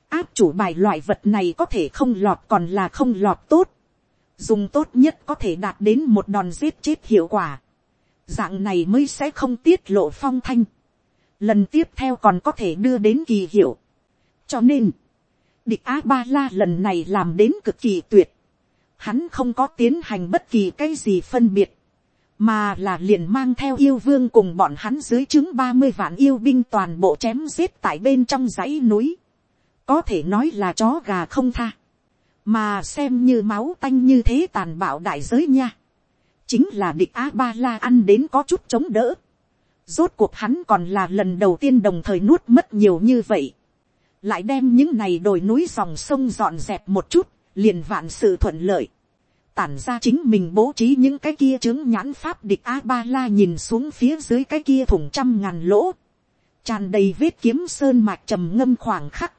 áp chủ bài loại vật này có thể không lọt còn là không lọt tốt, dùng tốt nhất có thể đạt đến một đòn giết chết hiệu quả, dạng này mới sẽ không tiết lộ phong thanh, lần tiếp theo còn có thể đưa đến kỳ hiệu. cho nên, địch a ba la lần này làm đến cực kỳ tuyệt, hắn không có tiến hành bất kỳ cái gì phân biệt, mà là liền mang theo yêu vương cùng bọn hắn dưới chứng ba mươi vạn yêu binh toàn bộ chém giết tại bên trong dãy núi, có thể nói là chó gà không tha, mà xem như máu tanh như thế tàn bạo đại giới nha, chính là địch a ba la ăn đến có chút chống đỡ, Rốt cuộc hắn còn là lần đầu tiên đồng thời nuốt mất nhiều như vậy. Lại đem những này đồi núi dòng sông dọn dẹp một chút, liền vạn sự thuận lợi. Tản ra chính mình bố trí những cái kia chứng nhãn pháp địch A-ba-la nhìn xuống phía dưới cái kia thủng trăm ngàn lỗ. Tràn đầy vết kiếm sơn mạch trầm ngâm khoảng khắc.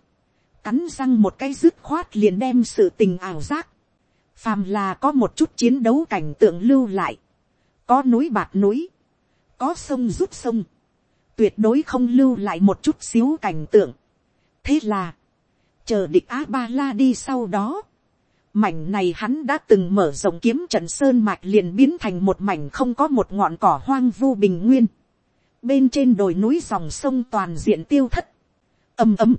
Cắn răng một cái dứt khoát liền đem sự tình ảo giác. Phàm là có một chút chiến đấu cảnh tượng lưu lại. Có núi bạc núi có sông rút sông, tuyệt đối không lưu lại một chút xíu cảnh tượng. thế là, chờ địch a ba la đi sau đó, mảnh này hắn đã từng mở rộng kiếm trận sơn mạch liền biến thành một mảnh không có một ngọn cỏ hoang vu bình nguyên. bên trên đồi núi dòng sông toàn diện tiêu thất, Âm ấm. ấm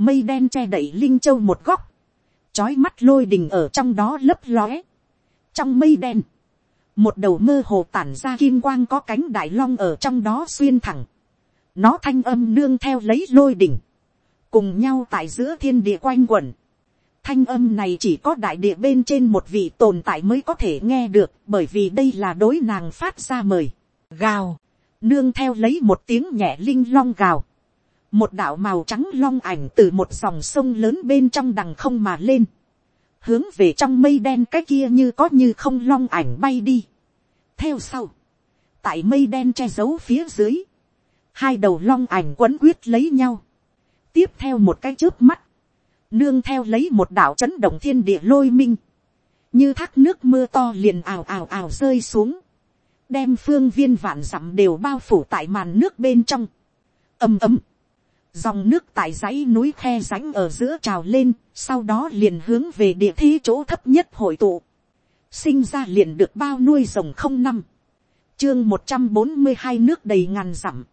mây đen che đậy linh châu một góc, trói mắt lôi đình ở trong đó lấp lóe. trong mây đen, một đầu mơ hồ tản ra kim quang có cánh đại long ở trong đó xuyên thẳng, nó thanh âm nương theo lấy lôi đỉnh, cùng nhau tại giữa thiên địa quanh quẩn. Thanh âm này chỉ có đại địa bên trên một vị tồn tại mới có thể nghe được, bởi vì đây là đối nàng phát ra mời. Gào, nương theo lấy một tiếng nhẹ linh long gào. Một đạo màu trắng long ảnh từ một dòng sông lớn bên trong đằng không mà lên. Hướng về trong mây đen cái kia như có như không long ảnh bay đi. Theo sau, tại mây đen che giấu phía dưới, hai đầu long ảnh quấn quyết lấy nhau, tiếp theo một cái trước mắt, nương theo lấy một đảo chấn động thiên địa lôi minh, như thác nước mưa to liền ào ào ào rơi xuống, đem phương viên vạn dặm đều bao phủ tại màn nước bên trong, ầm ầm, dòng nước tại dãy núi khe rãnh ở giữa trào lên, sau đó liền hướng về địa thế chỗ thấp nhất hội tụ, sinh ra liền được bao nuôi rồng không năm, chương một trăm bốn mươi hai nước đầy ngàn dặm,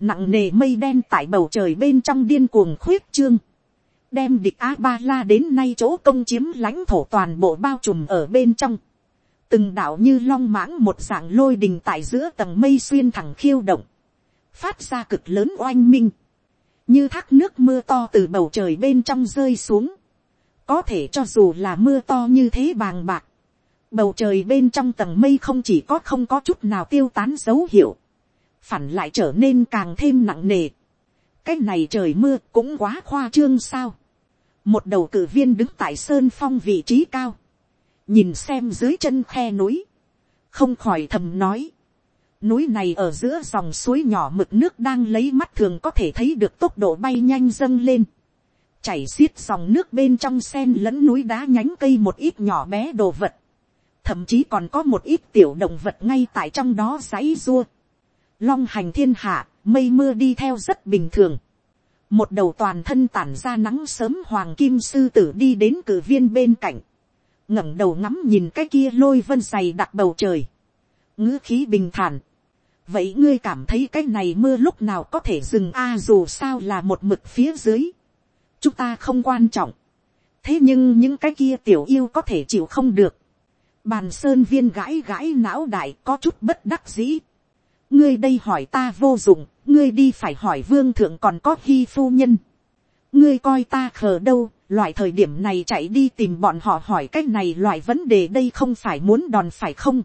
nặng nề mây đen tại bầu trời bên trong điên cuồng khuyết trương, đem địch a ba la đến nay chỗ công chiếm lãnh thổ toàn bộ bao trùm ở bên trong, từng đạo như long mãng một dạng lôi đình tại giữa tầng mây xuyên thẳng khiêu động, phát ra cực lớn oanh minh, như thác nước mưa to từ bầu trời bên trong rơi xuống, có thể cho dù là mưa to như thế bàng bạc, bầu trời bên trong tầng mây không chỉ có không có chút nào tiêu tán dấu hiệu, phản lại trở nên càng thêm nặng nề. cái này trời mưa cũng quá khoa trương sao. một đầu cử viên đứng tại sơn phong vị trí cao, nhìn xem dưới chân khe núi, không khỏi thầm nói, núi này ở giữa dòng suối nhỏ mực nước đang lấy mắt thường có thể thấy được tốc độ bay nhanh dâng lên, chảy xiết dòng nước bên trong sen lẫn núi đá nhánh cây một ít nhỏ bé đồ vật, thậm chí còn có một ít tiểu động vật ngay tại trong đó giấy rua. Long hành thiên hạ, mây mưa đi theo rất bình thường. Một đầu toàn thân tản ra nắng sớm hoàng kim sư tử đi đến cử viên bên cạnh. ngẩng đầu ngắm nhìn cái kia lôi vân dày đặt bầu trời. ngữ khí bình thản vậy ngươi cảm thấy cái này mưa lúc nào có thể dừng a dù sao là một mực phía dưới. chúng ta không quan trọng. thế nhưng những cái kia tiểu yêu có thể chịu không được Bàn sơn viên gãi gãi não đại có chút bất đắc dĩ. Ngươi đây hỏi ta vô dụng, ngươi đi phải hỏi vương thượng còn có hy phu nhân. Ngươi coi ta khờ đâu, loại thời điểm này chạy đi tìm bọn họ hỏi cái này loại vấn đề đây không phải muốn đòn phải không.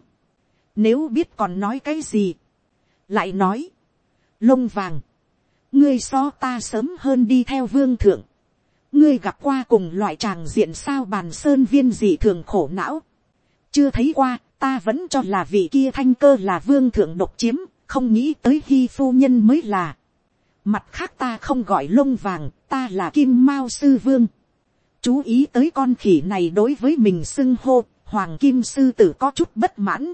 Nếu biết còn nói cái gì. Lại nói. Lông vàng. Ngươi so ta sớm hơn đi theo vương thượng. Ngươi gặp qua cùng loại tràng diện sao bàn sơn viên gì thường khổ não chưa thấy qua, ta vẫn cho là vị kia thanh cơ là vương thượng độc chiếm, không nghĩ tới khi phu nhân mới là. mặt khác ta không gọi lông vàng, ta là kim mao sư vương. chú ý tới con khỉ này đối với mình xưng hô, hoàng kim sư tử có chút bất mãn.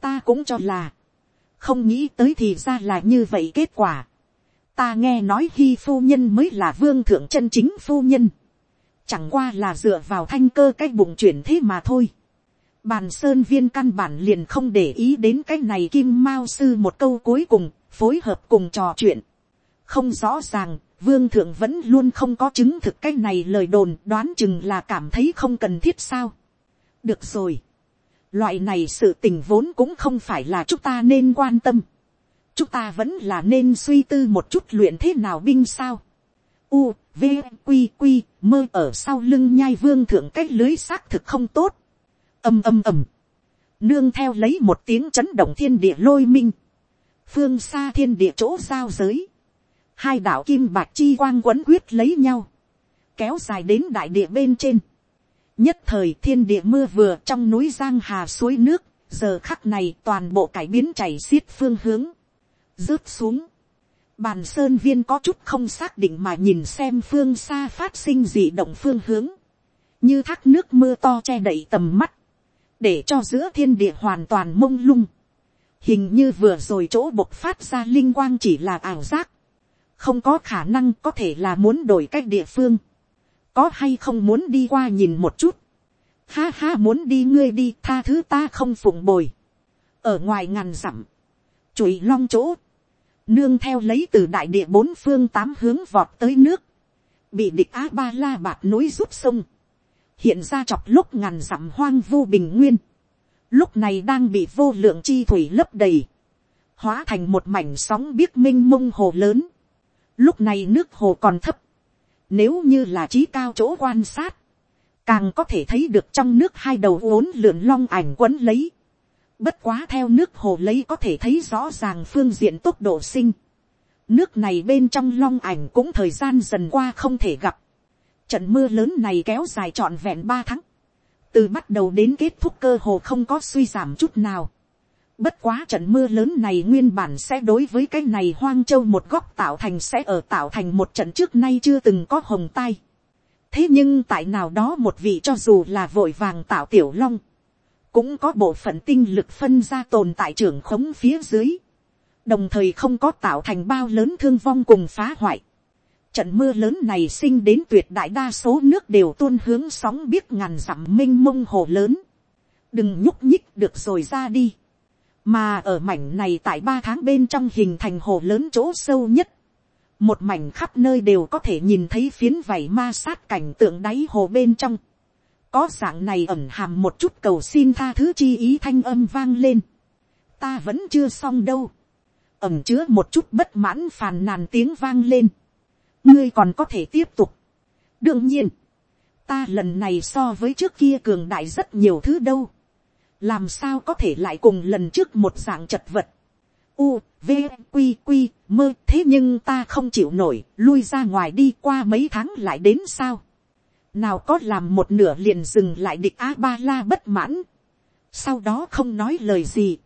ta cũng cho là, không nghĩ tới thì ra là như vậy kết quả. ta nghe nói khi phu nhân mới là vương thượng chân chính phu nhân. chẳng qua là dựa vào thanh cơ cái bụng chuyển thế mà thôi. bàn sơn viên căn bản liền không để ý đến cái này kim mao sư một câu cuối cùng, phối hợp cùng trò chuyện. không rõ ràng, vương thượng vẫn luôn không có chứng thực cái này lời đồn đoán chừng là cảm thấy không cần thiết sao. được rồi Loại này sự tình vốn cũng không phải là chúng ta nên quan tâm. Chúng ta vẫn là nên suy tư một chút luyện thế nào binh sao. U, V, Quy, Quy, mơ ở sau lưng nhai vương thượng cách lưới xác thực không tốt. Âm âm ầm. Nương theo lấy một tiếng chấn động thiên địa lôi minh. Phương xa thiên địa chỗ giao giới. Hai đạo kim bạc chi quang quấn quyết lấy nhau. Kéo dài đến đại địa bên trên nhất thời thiên địa mưa vừa trong núi giang hà suối nước, giờ khắc này toàn bộ cải biến chảy xiết phương hướng, rớt xuống. Bàn sơn viên có chút không xác định mà nhìn xem phương xa phát sinh dị động phương hướng, như thác nước mưa to che đậy tầm mắt, để cho giữa thiên địa hoàn toàn mông lung. Hình như vừa rồi chỗ bộc phát ra linh quang chỉ là ảo giác, không có khả năng có thể là muốn đổi cách địa phương có hay không muốn đi qua nhìn một chút, ha ha muốn đi ngươi đi tha thứ ta không phụng bồi, ở ngoài ngàn dặm, chùi long chỗ, nương theo lấy từ đại địa bốn phương tám hướng vọt tới nước, bị địch a ba la bạt núi rút sông, hiện ra chọc lúc ngàn dặm hoang vu bình nguyên, lúc này đang bị vô lượng chi thủy lấp đầy, hóa thành một mảnh sóng biếc m i n h mông hồ lớn, lúc này nước hồ còn thấp, nếu như là trí cao chỗ quan sát, càng có thể thấy được trong nước hai đầu uốn lượn long ảnh quấn lấy. Bất quá theo nước hồ lấy có thể thấy rõ ràng phương diện tốc độ sinh. Nước này bên trong long ảnh cũng thời gian dần qua không thể gặp. Trận mưa lớn này kéo dài trọn vẹn ba tháng. Từ bắt đầu đến kết thúc cơ hồ không có suy giảm chút nào. Bất quá trận mưa lớn này nguyên bản sẽ đối với cái này hoang châu một góc tạo thành sẽ ở tạo thành một trận trước nay chưa từng có hồng tai. Thế nhưng tại nào đó một vị cho dù là vội vàng tạo tiểu long. Cũng có bộ phận tinh lực phân ra tồn tại trưởng khống phía dưới. Đồng thời không có tạo thành bao lớn thương vong cùng phá hoại. Trận mưa lớn này sinh đến tuyệt đại đa số nước đều tuôn hướng sóng biết ngàn dặm minh mông hồ lớn. Đừng nhúc nhích được rồi ra đi mà ở mảnh này tại ba tháng bên trong hình thành hồ lớn chỗ sâu nhất, một mảnh khắp nơi đều có thể nhìn thấy phiến vảy ma sát cảnh tượng đáy hồ bên trong, có dạng này ẩn hàm một chút cầu xin tha thứ chi ý thanh âm vang lên, ta vẫn chưa xong đâu, ẩm chứa một chút bất mãn phàn nàn tiếng vang lên, ngươi còn có thể tiếp tục. đương nhiên, ta lần này so với trước kia cường đại rất nhiều thứ đâu làm sao có thể lại cùng lần trước một dạng chật vật. U, v, q q mơ thế nhưng ta không chịu nổi, lui ra ngoài đi qua mấy tháng lại đến sao. nào có làm một nửa liền dừng lại địch a ba la bất mãn. sau đó không nói lời gì.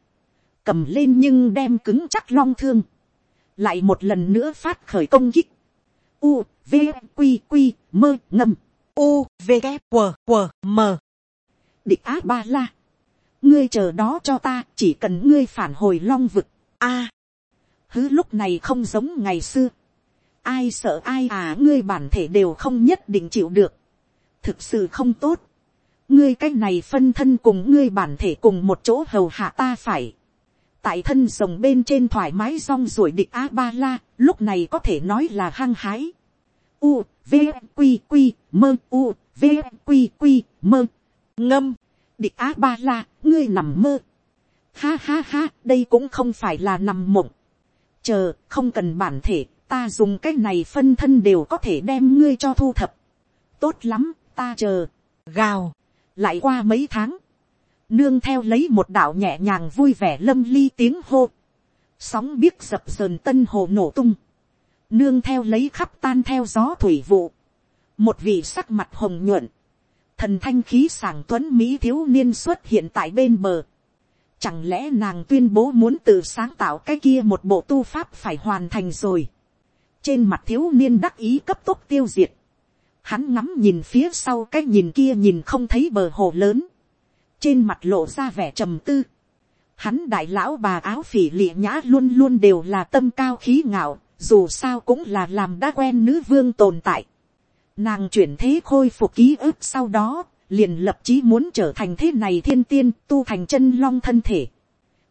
cầm lên nhưng đem cứng chắc long thương. lại một lần nữa phát khởi công kích. U, v, q q mơ ngâm. U, v, g, q, q, m. địch a ba la ngươi chờ đó cho ta, chỉ cần ngươi phản hồi long vực. a, hứ lúc này không giống ngày xưa. ai sợ ai à ngươi bản thể đều không nhất định chịu được. thực sự không tốt. ngươi cái này phân thân cùng ngươi bản thể cùng một chỗ hầu hạ ta phải. tại thân rồng bên trên thoải mái rong ruổi địch a ba la, lúc này có thể nói là hăng hái. u, v, q, q, mơ, u, v, q, q, mơ, ngâm địch á ba la, ngươi nằm mơ. Ha ha ha, đây cũng không phải là nằm mộng. Chờ, không cần bản thể, ta dùng cái này phân thân đều có thể đem ngươi cho thu thập. Tốt lắm, ta chờ. Gào. Lại qua mấy tháng. Nương theo lấy một đạo nhẹ nhàng vui vẻ lâm ly tiếng hô. Sóng biếc dập dờn tân hồ nổ tung. Nương theo lấy khắp tan theo gió thủy vụ. Một vị sắc mặt hồng nhuận thần thanh khí sảng tuấn mỹ thiếu niên xuất hiện tại bên bờ. Chẳng lẽ nàng tuyên bố muốn tự sáng tạo cái kia một bộ tu pháp phải hoàn thành rồi. trên mặt thiếu niên đắc ý cấp tốc tiêu diệt, hắn ngắm nhìn phía sau cái nhìn kia nhìn không thấy bờ hồ lớn, trên mặt lộ ra vẻ trầm tư, hắn đại lão bà áo phỉ lịa nhã luôn luôn đều là tâm cao khí ngạo, dù sao cũng là làm đã quen nữ vương tồn tại. Nàng chuyển thế khôi phục ký ức sau đó, liền lập chí muốn trở thành thế này thiên tiên tu thành chân long thân thể.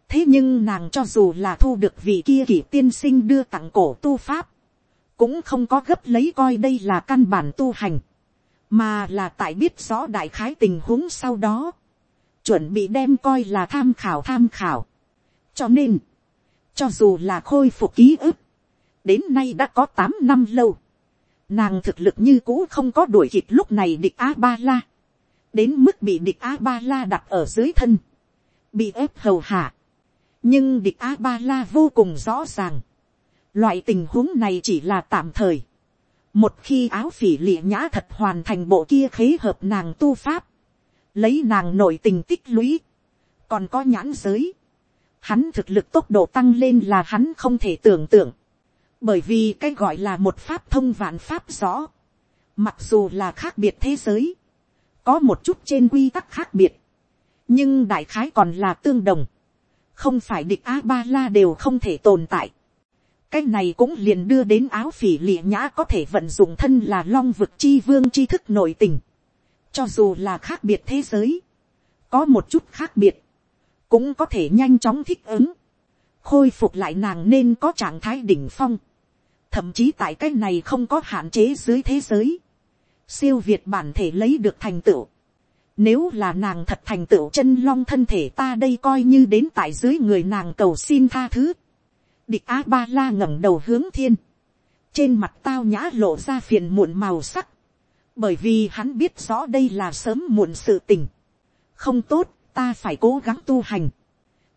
thế nhưng nàng cho dù là thu được vị kia kỷ tiên sinh đưa tặng cổ tu pháp, cũng không có gấp lấy coi đây là căn bản tu hành, mà là tại biết rõ đại khái tình huống sau đó, chuẩn bị đem coi là tham khảo tham khảo. cho nên, cho dù là khôi phục ký ức, đến nay đã có tám năm lâu, nàng thực lực như cũ không có đuổi kịp lúc này địch a ba la, đến mức bị địch a ba la đặt ở dưới thân, bị ép hầu hạ. nhưng địch a ba la vô cùng rõ ràng, loại tình huống này chỉ là tạm thời. một khi áo phỉ lịa nhã thật hoàn thành bộ kia khế hợp nàng tu pháp, lấy nàng nội tình tích lũy, còn có nhãn giới, hắn thực lực tốc độ tăng lên là hắn không thể tưởng tượng, bởi vì cái gọi là một pháp thông vạn pháp rõ, mặc dù là khác biệt thế giới, có một chút trên quy tắc khác biệt, nhưng đại khái còn là tương đồng, không phải địch a ba la đều không thể tồn tại. cái này cũng liền đưa đến áo phỉ lịa nhã có thể vận dụng thân là long vực chi vương chi thức nội tình, cho dù là khác biệt thế giới, có một chút khác biệt, cũng có thể nhanh chóng thích ứng, khôi phục lại nàng nên có trạng thái đỉnh phong, thậm chí tại cái này không có hạn chế dưới thế giới, siêu việt bản thể lấy được thành tựu. Nếu là nàng thật thành tựu chân long thân thể ta đây coi như đến tại dưới người nàng cầu xin tha thứ. Địch A Ba La ngẩng đầu hướng thiên. Trên mặt tao nhã lộ ra phiền muộn màu sắc. Bởi vì hắn biết rõ đây là sớm muộn sự tình. Không tốt, ta phải cố gắng tu hành.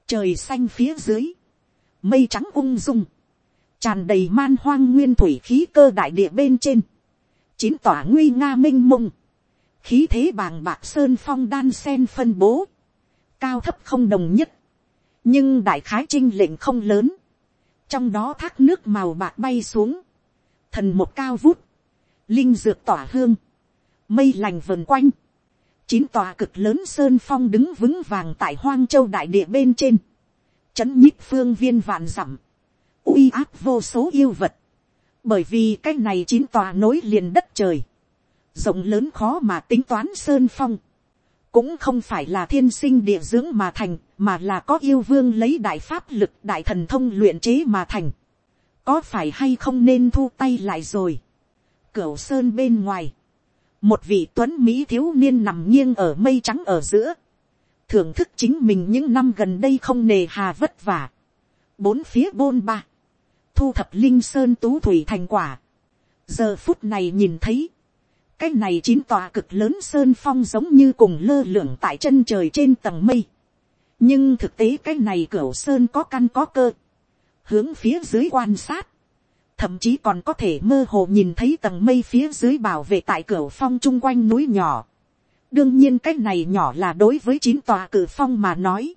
Trời xanh phía dưới. Mây trắng ung dung. Tràn đầy man hoang nguyên thủy khí cơ đại địa bên trên chín tỏa nguy nga m i n h mông, khí thế bàng bạc sơn phong đan sen phân bố, cao thấp không đồng nhất, nhưng đại khái trinh lệnh không lớn, trong đó thác nước màu bạc bay xuống, thần một cao vút, linh dược tỏa hương, mây lành vần quanh, chín tòa cực lớn sơn phong đứng vững vàng tại hoang châu đại địa bên trên, chấn nhích phương viên vạn dặm, uy áp vô số yêu vật, bởi vì cái này chín tòa nối liền đất trời, rộng lớn khó mà tính toán sơn phong, cũng không phải là thiên sinh địa dưỡng mà thành, mà là có yêu vương lấy đại pháp lực đại thần thông luyện chế mà thành. có phải hay không nên thu tay lại rồi. cửu sơn bên ngoài, một vị tuấn mỹ thiếu niên nằm nghiêng ở mây trắng ở giữa, thưởng thức chính mình những năm gần đây không nề hà vất vả, bốn phía bôn ba, thu thập linh sơn tú thủy thành quả. giờ phút này nhìn thấy, cái này chín tòa cực lớn sơn phong giống như cùng lơ lửng tại chân trời trên tầng mây. nhưng thực tế cái này cửa sơn có căn có cơ, hướng phía dưới quan sát, thậm chí còn có thể mơ hồ nhìn thấy tầng mây phía dưới bảo vệ tại cửa phong chung quanh núi nhỏ đương nhiên cái này nhỏ là đối với chín tòa cử phong mà nói,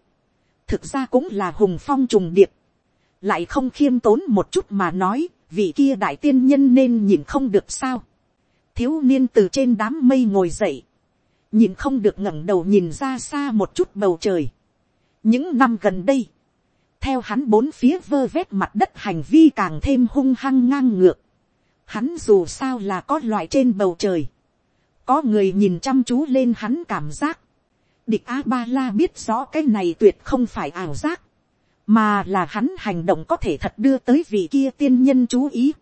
thực ra cũng là hùng phong trùng điệp lại không khiêm tốn một chút mà nói, vị kia đại tiên nhân nên nhìn không được sao. thiếu niên từ trên đám mây ngồi dậy, nhìn không được ngẩng đầu nhìn ra xa một chút bầu trời. những năm gần đây, theo hắn bốn phía vơ vét mặt đất hành vi càng thêm hung hăng ngang ngược. Hắn dù sao là có loại trên bầu trời. Có người nhìn chăm chú lên hắn cảm giác. Địch A-ba-la biết rõ cái này tuyệt không phải ảo giác mà là hắn hành động có thể thật đưa tới vị kia tiên nhân chú ý.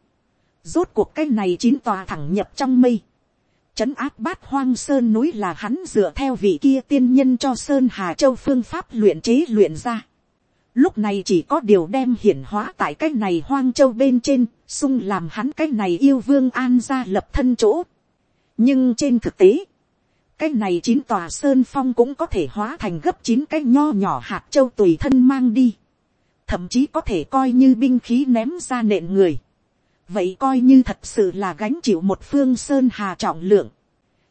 Rốt cuộc cái này chín tòa thẳng nhập trong mây. Trấn áp bát hoang sơn núi là hắn dựa theo vị kia tiên nhân cho sơn hà châu phương pháp luyện chế luyện ra. Lúc này chỉ có điều đem hiển hóa tại cái này hoang châu bên trên, sung làm hắn cái này yêu vương an ra lập thân chỗ. Nhưng trên thực tế, cái này chín tòa sơn phong cũng có thể hóa thành gấp chín cái nho nhỏ hạt châu tùy thân mang đi thậm chí có thể coi như binh khí ném ra nện người. vậy coi như thật sự là gánh chịu một phương sơn hà trọng lượng.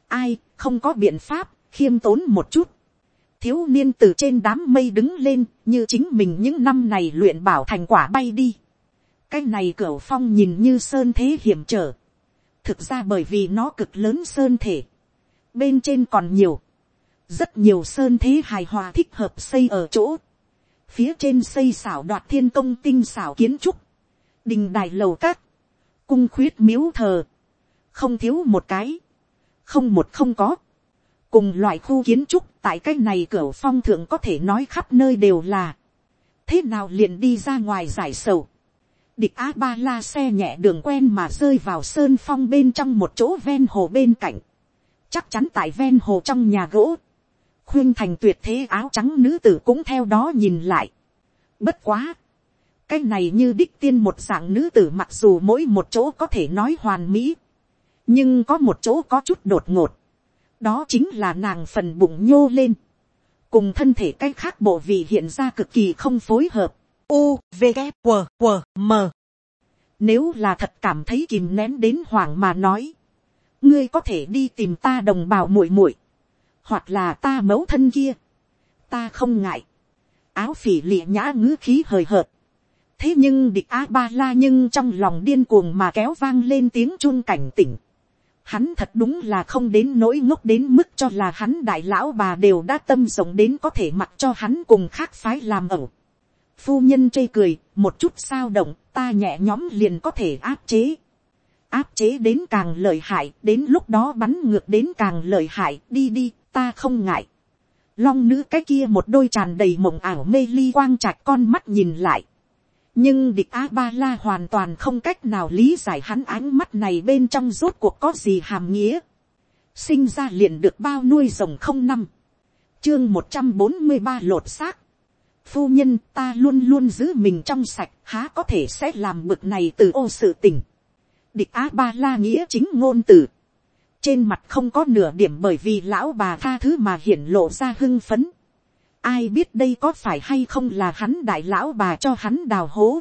ai, không có biện pháp, khiêm tốn một chút. thiếu niên từ trên đám mây đứng lên, như chính mình những năm này luyện bảo thành quả bay đi. cái này cửa phong nhìn như sơn thế hiểm trở, thực ra bởi vì nó cực lớn sơn thể, bên trên còn nhiều, rất nhiều sơn thế hài hòa thích hợp xây ở chỗ, phía trên xây xảo đoạt thiên công tinh xảo kiến trúc, đình đài lầu các, cung khuyết miếu thờ, không thiếu một cái, không một không có, cùng loại khu kiến trúc tại cái này cửa phong thượng có thể nói khắp nơi đều là, thế nào liền đi ra ngoài giải sầu, địch a ba la xe nhẹ đường quen mà rơi vào sơn phong bên trong một chỗ ven hồ bên cạnh, chắc chắn tại ven hồ trong nhà gỗ, khuyên thành tuyệt thế áo trắng nữ tử cũng theo đó nhìn lại. Bất quá, cái này như đích tiên một dạng nữ tử mặc dù mỗi một chỗ có thể nói hoàn mỹ, nhưng có một chỗ có chút đột ngột, đó chính là nàng phần bụng nhô lên, cùng thân thể cái khác bộ vị hiện ra cực kỳ không phối hợp. U, V, g q q M. Nếu là thật cảm thấy kìm nén đến hoàng mà nói, ngươi có thể đi tìm ta đồng bào muội muội, hoặc là ta mẫu thân kia, ta không ngại. Áo phỉ lịa nhã ngữ khí hời hợt. thế nhưng địch a ba la nhưng trong lòng điên cuồng mà kéo vang lên tiếng chun cảnh tỉnh Hắn thật đúng là không đến nỗi ngốc đến mức cho là hắn đại lão bà đều đã tâm rộng đến có thể mặc cho hắn cùng khác phái làm ẩu. Phu nhân chê cười, một chút sao động, ta nhẹ nhóm liền có thể áp chế. Áp chế đến càng lợi hại, đến lúc đó bắn ngược đến càng lợi hại, đi đi, ta không ngại. Long nữ cái kia một đôi tràn đầy mộng ảo mê ly quang trạch con mắt nhìn lại nhưng địch a ba la hoàn toàn không cách nào lý giải hắn ánh mắt này bên trong rốt cuộc có gì hàm nghĩa. sinh ra liền được bao nuôi rồng không năm. chương một trăm bốn mươi ba lột xác phu nhân, ta luôn luôn giữ mình trong sạch, há có thể sẽ làm bực này từ ô sự tình. địch Á ba la nghĩa chính ngôn từ. trên mặt không có nửa điểm bởi vì lão bà tha thứ mà hiển lộ ra hưng phấn Ai biết đây có phải hay không là hắn đại lão bà cho hắn đào hố.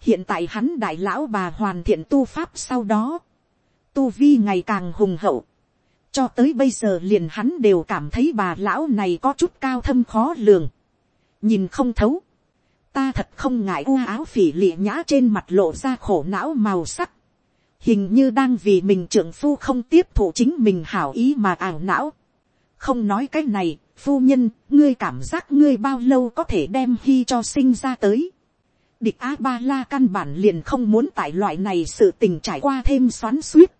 Hiện tại hắn đại lão bà hoàn thiện tu pháp sau đó. Tu vi ngày càng hùng hậu. Cho tới bây giờ liền hắn đều cảm thấy bà lão này có chút cao thâm khó lường. Nhìn không thấu. Ta thật không ngại u áo phỉ lịa nhã trên mặt lộ ra khổ não màu sắc. Hình như đang vì mình trưởng phu không tiếp thụ chính mình hảo ý mà ảo não. Không nói cái này, phu nhân, ngươi cảm giác ngươi bao lâu có thể đem hy cho sinh ra tới. địch a ba la căn bản liền không muốn tại loại này sự tình trải qua thêm xoắn suýt,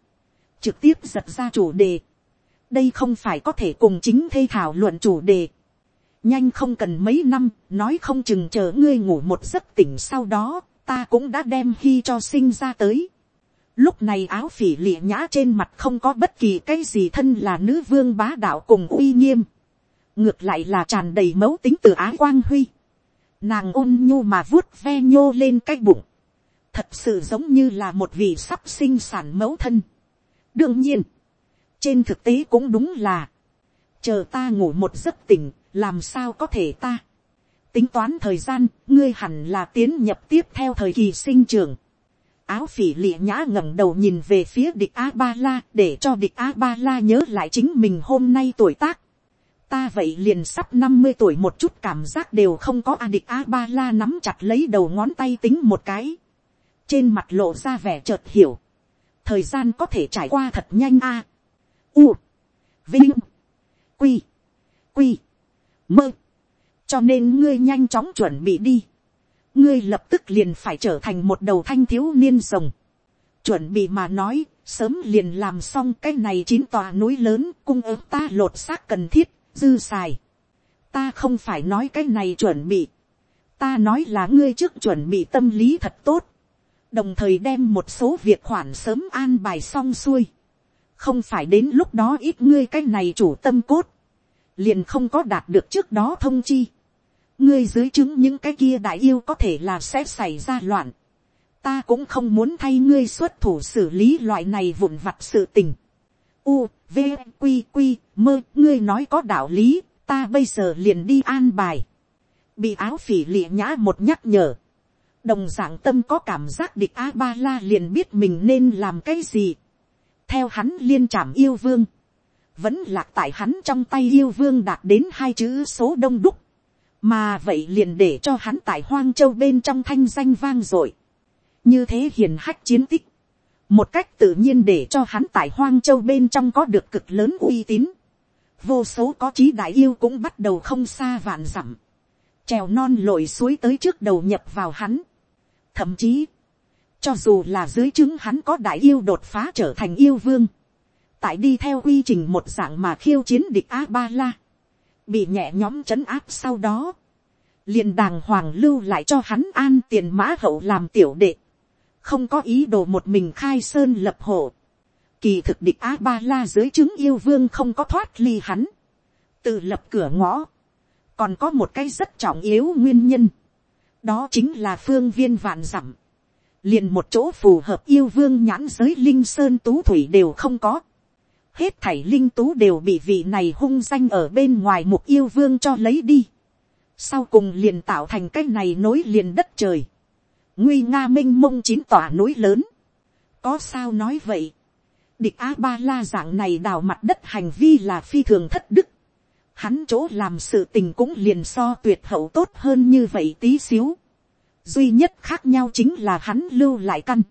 trực tiếp giật ra chủ đề. đây không phải có thể cùng chính thê thảo luận chủ đề nhanh không cần mấy năm, nói không chừng chờ ngươi ngủ một giấc tỉnh sau đó, ta cũng đã đem hy cho sinh ra tới. Lúc này áo phỉ lịa nhã trên mặt không có bất kỳ cái gì thân là nữ vương bá đạo cùng uy nghiêm ngược lại là tràn đầy mấu tính từ ái quang huy, nàng ôn nhu mà vuốt ve nhô lên cái bụng, thật sự giống như là một vị sắp sinh sản mẫu thân. đương nhiên, trên thực tế cũng đúng là, chờ ta ngủ một giấc tỉnh, làm sao có thể ta. tính toán thời gian, ngươi hẳn là tiến nhập tiếp theo thời kỳ sinh trường. áo phỉ lịa nhã ngẩng đầu nhìn về phía địch a ba la để cho địch a ba la nhớ lại chính mình hôm nay tuổi tác. Ta vậy liền sắp năm mươi tuổi một chút cảm giác đều không có. A địch a ba la nắm chặt lấy đầu ngón tay tính một cái, trên mặt lộ ra vẻ chợt hiểu, thời gian có thể trải qua thật nhanh a, u, vinh, quy, quy, mơ, cho nên ngươi nhanh chóng chuẩn bị đi, ngươi lập tức liền phải trở thành một đầu thanh thiếu niên rồng, chuẩn bị mà nói, sớm liền làm xong cái này chín tòa núi lớn cung ứng ta lột xác cần thiết dư xài. Ta không phải nói cái này chuẩn bị. Ta nói là ngươi trước chuẩn bị tâm lý thật tốt. Đồng thời đem một số việc khoản sớm an bài xong xuôi. Không phải đến lúc đó ít ngươi cái này chủ tâm cốt. Liền không có đạt được trước đó thông chi. Ngươi dưới chứng những cái kia đại yêu có thể là sẽ xảy ra loạn. Ta cũng không muốn thay ngươi xuất thủ xử lý loại này vụn vặt sự tình u, v, q q mơ, ngươi nói có đạo lý, ta bây giờ liền đi an bài. Bị áo phỉ lịa nhã một nhắc nhở. Đồng dạng tâm có cảm giác địch A-ba-la liền biết mình nên làm cái gì. Theo hắn liên trảm yêu vương. Vẫn lạc tại hắn trong tay yêu vương đạt đến hai chữ số đông đúc. Mà vậy liền để cho hắn tại hoang châu bên trong thanh danh vang rồi như thế hiền hách chiến tích, một cách tự nhiên để cho hắn tại hoang châu bên trong có được cực lớn uy tín, vô số có trí đại yêu cũng bắt đầu không xa vạn dặm, trèo non lội suối tới trước đầu nhập vào hắn, thậm chí, cho dù là dưới chứng hắn có đại yêu đột phá trở thành yêu vương, tại đi theo quy trình một dạng mà khiêu chiến địch a ba la, bị nhẹ nhóm c áp sau đó, liền đàng hoàng lưu lại cho hắn an tiền mã hậu làm tiểu đệ, không có ý đồ một mình khai sơn lập hộ. Kỳ thực địch a ba la dưới chứng yêu vương không có thoát ly hắn, tự lập cửa ngõ, còn có một cái rất trọng yếu nguyên nhân, đó chính là phương viên vạn dặm, liền một chỗ phù hợp yêu vương nhãn giới linh sơn tú thủy đều không có, hết thảy linh tú đều bị vị này hung danh ở bên ngoài mục yêu vương cho lấy đi. Sau cùng liền tạo thành cái này nối liền đất trời. Nguy nga minh mông chín tòa núi lớn. Có sao nói vậy? Địch A-ba-la dạng này đào mặt đất hành vi là phi thường thất đức. Hắn chỗ làm sự tình cũng liền so tuyệt hậu tốt hơn như vậy tí xíu. Duy nhất khác nhau chính là hắn lưu lại căn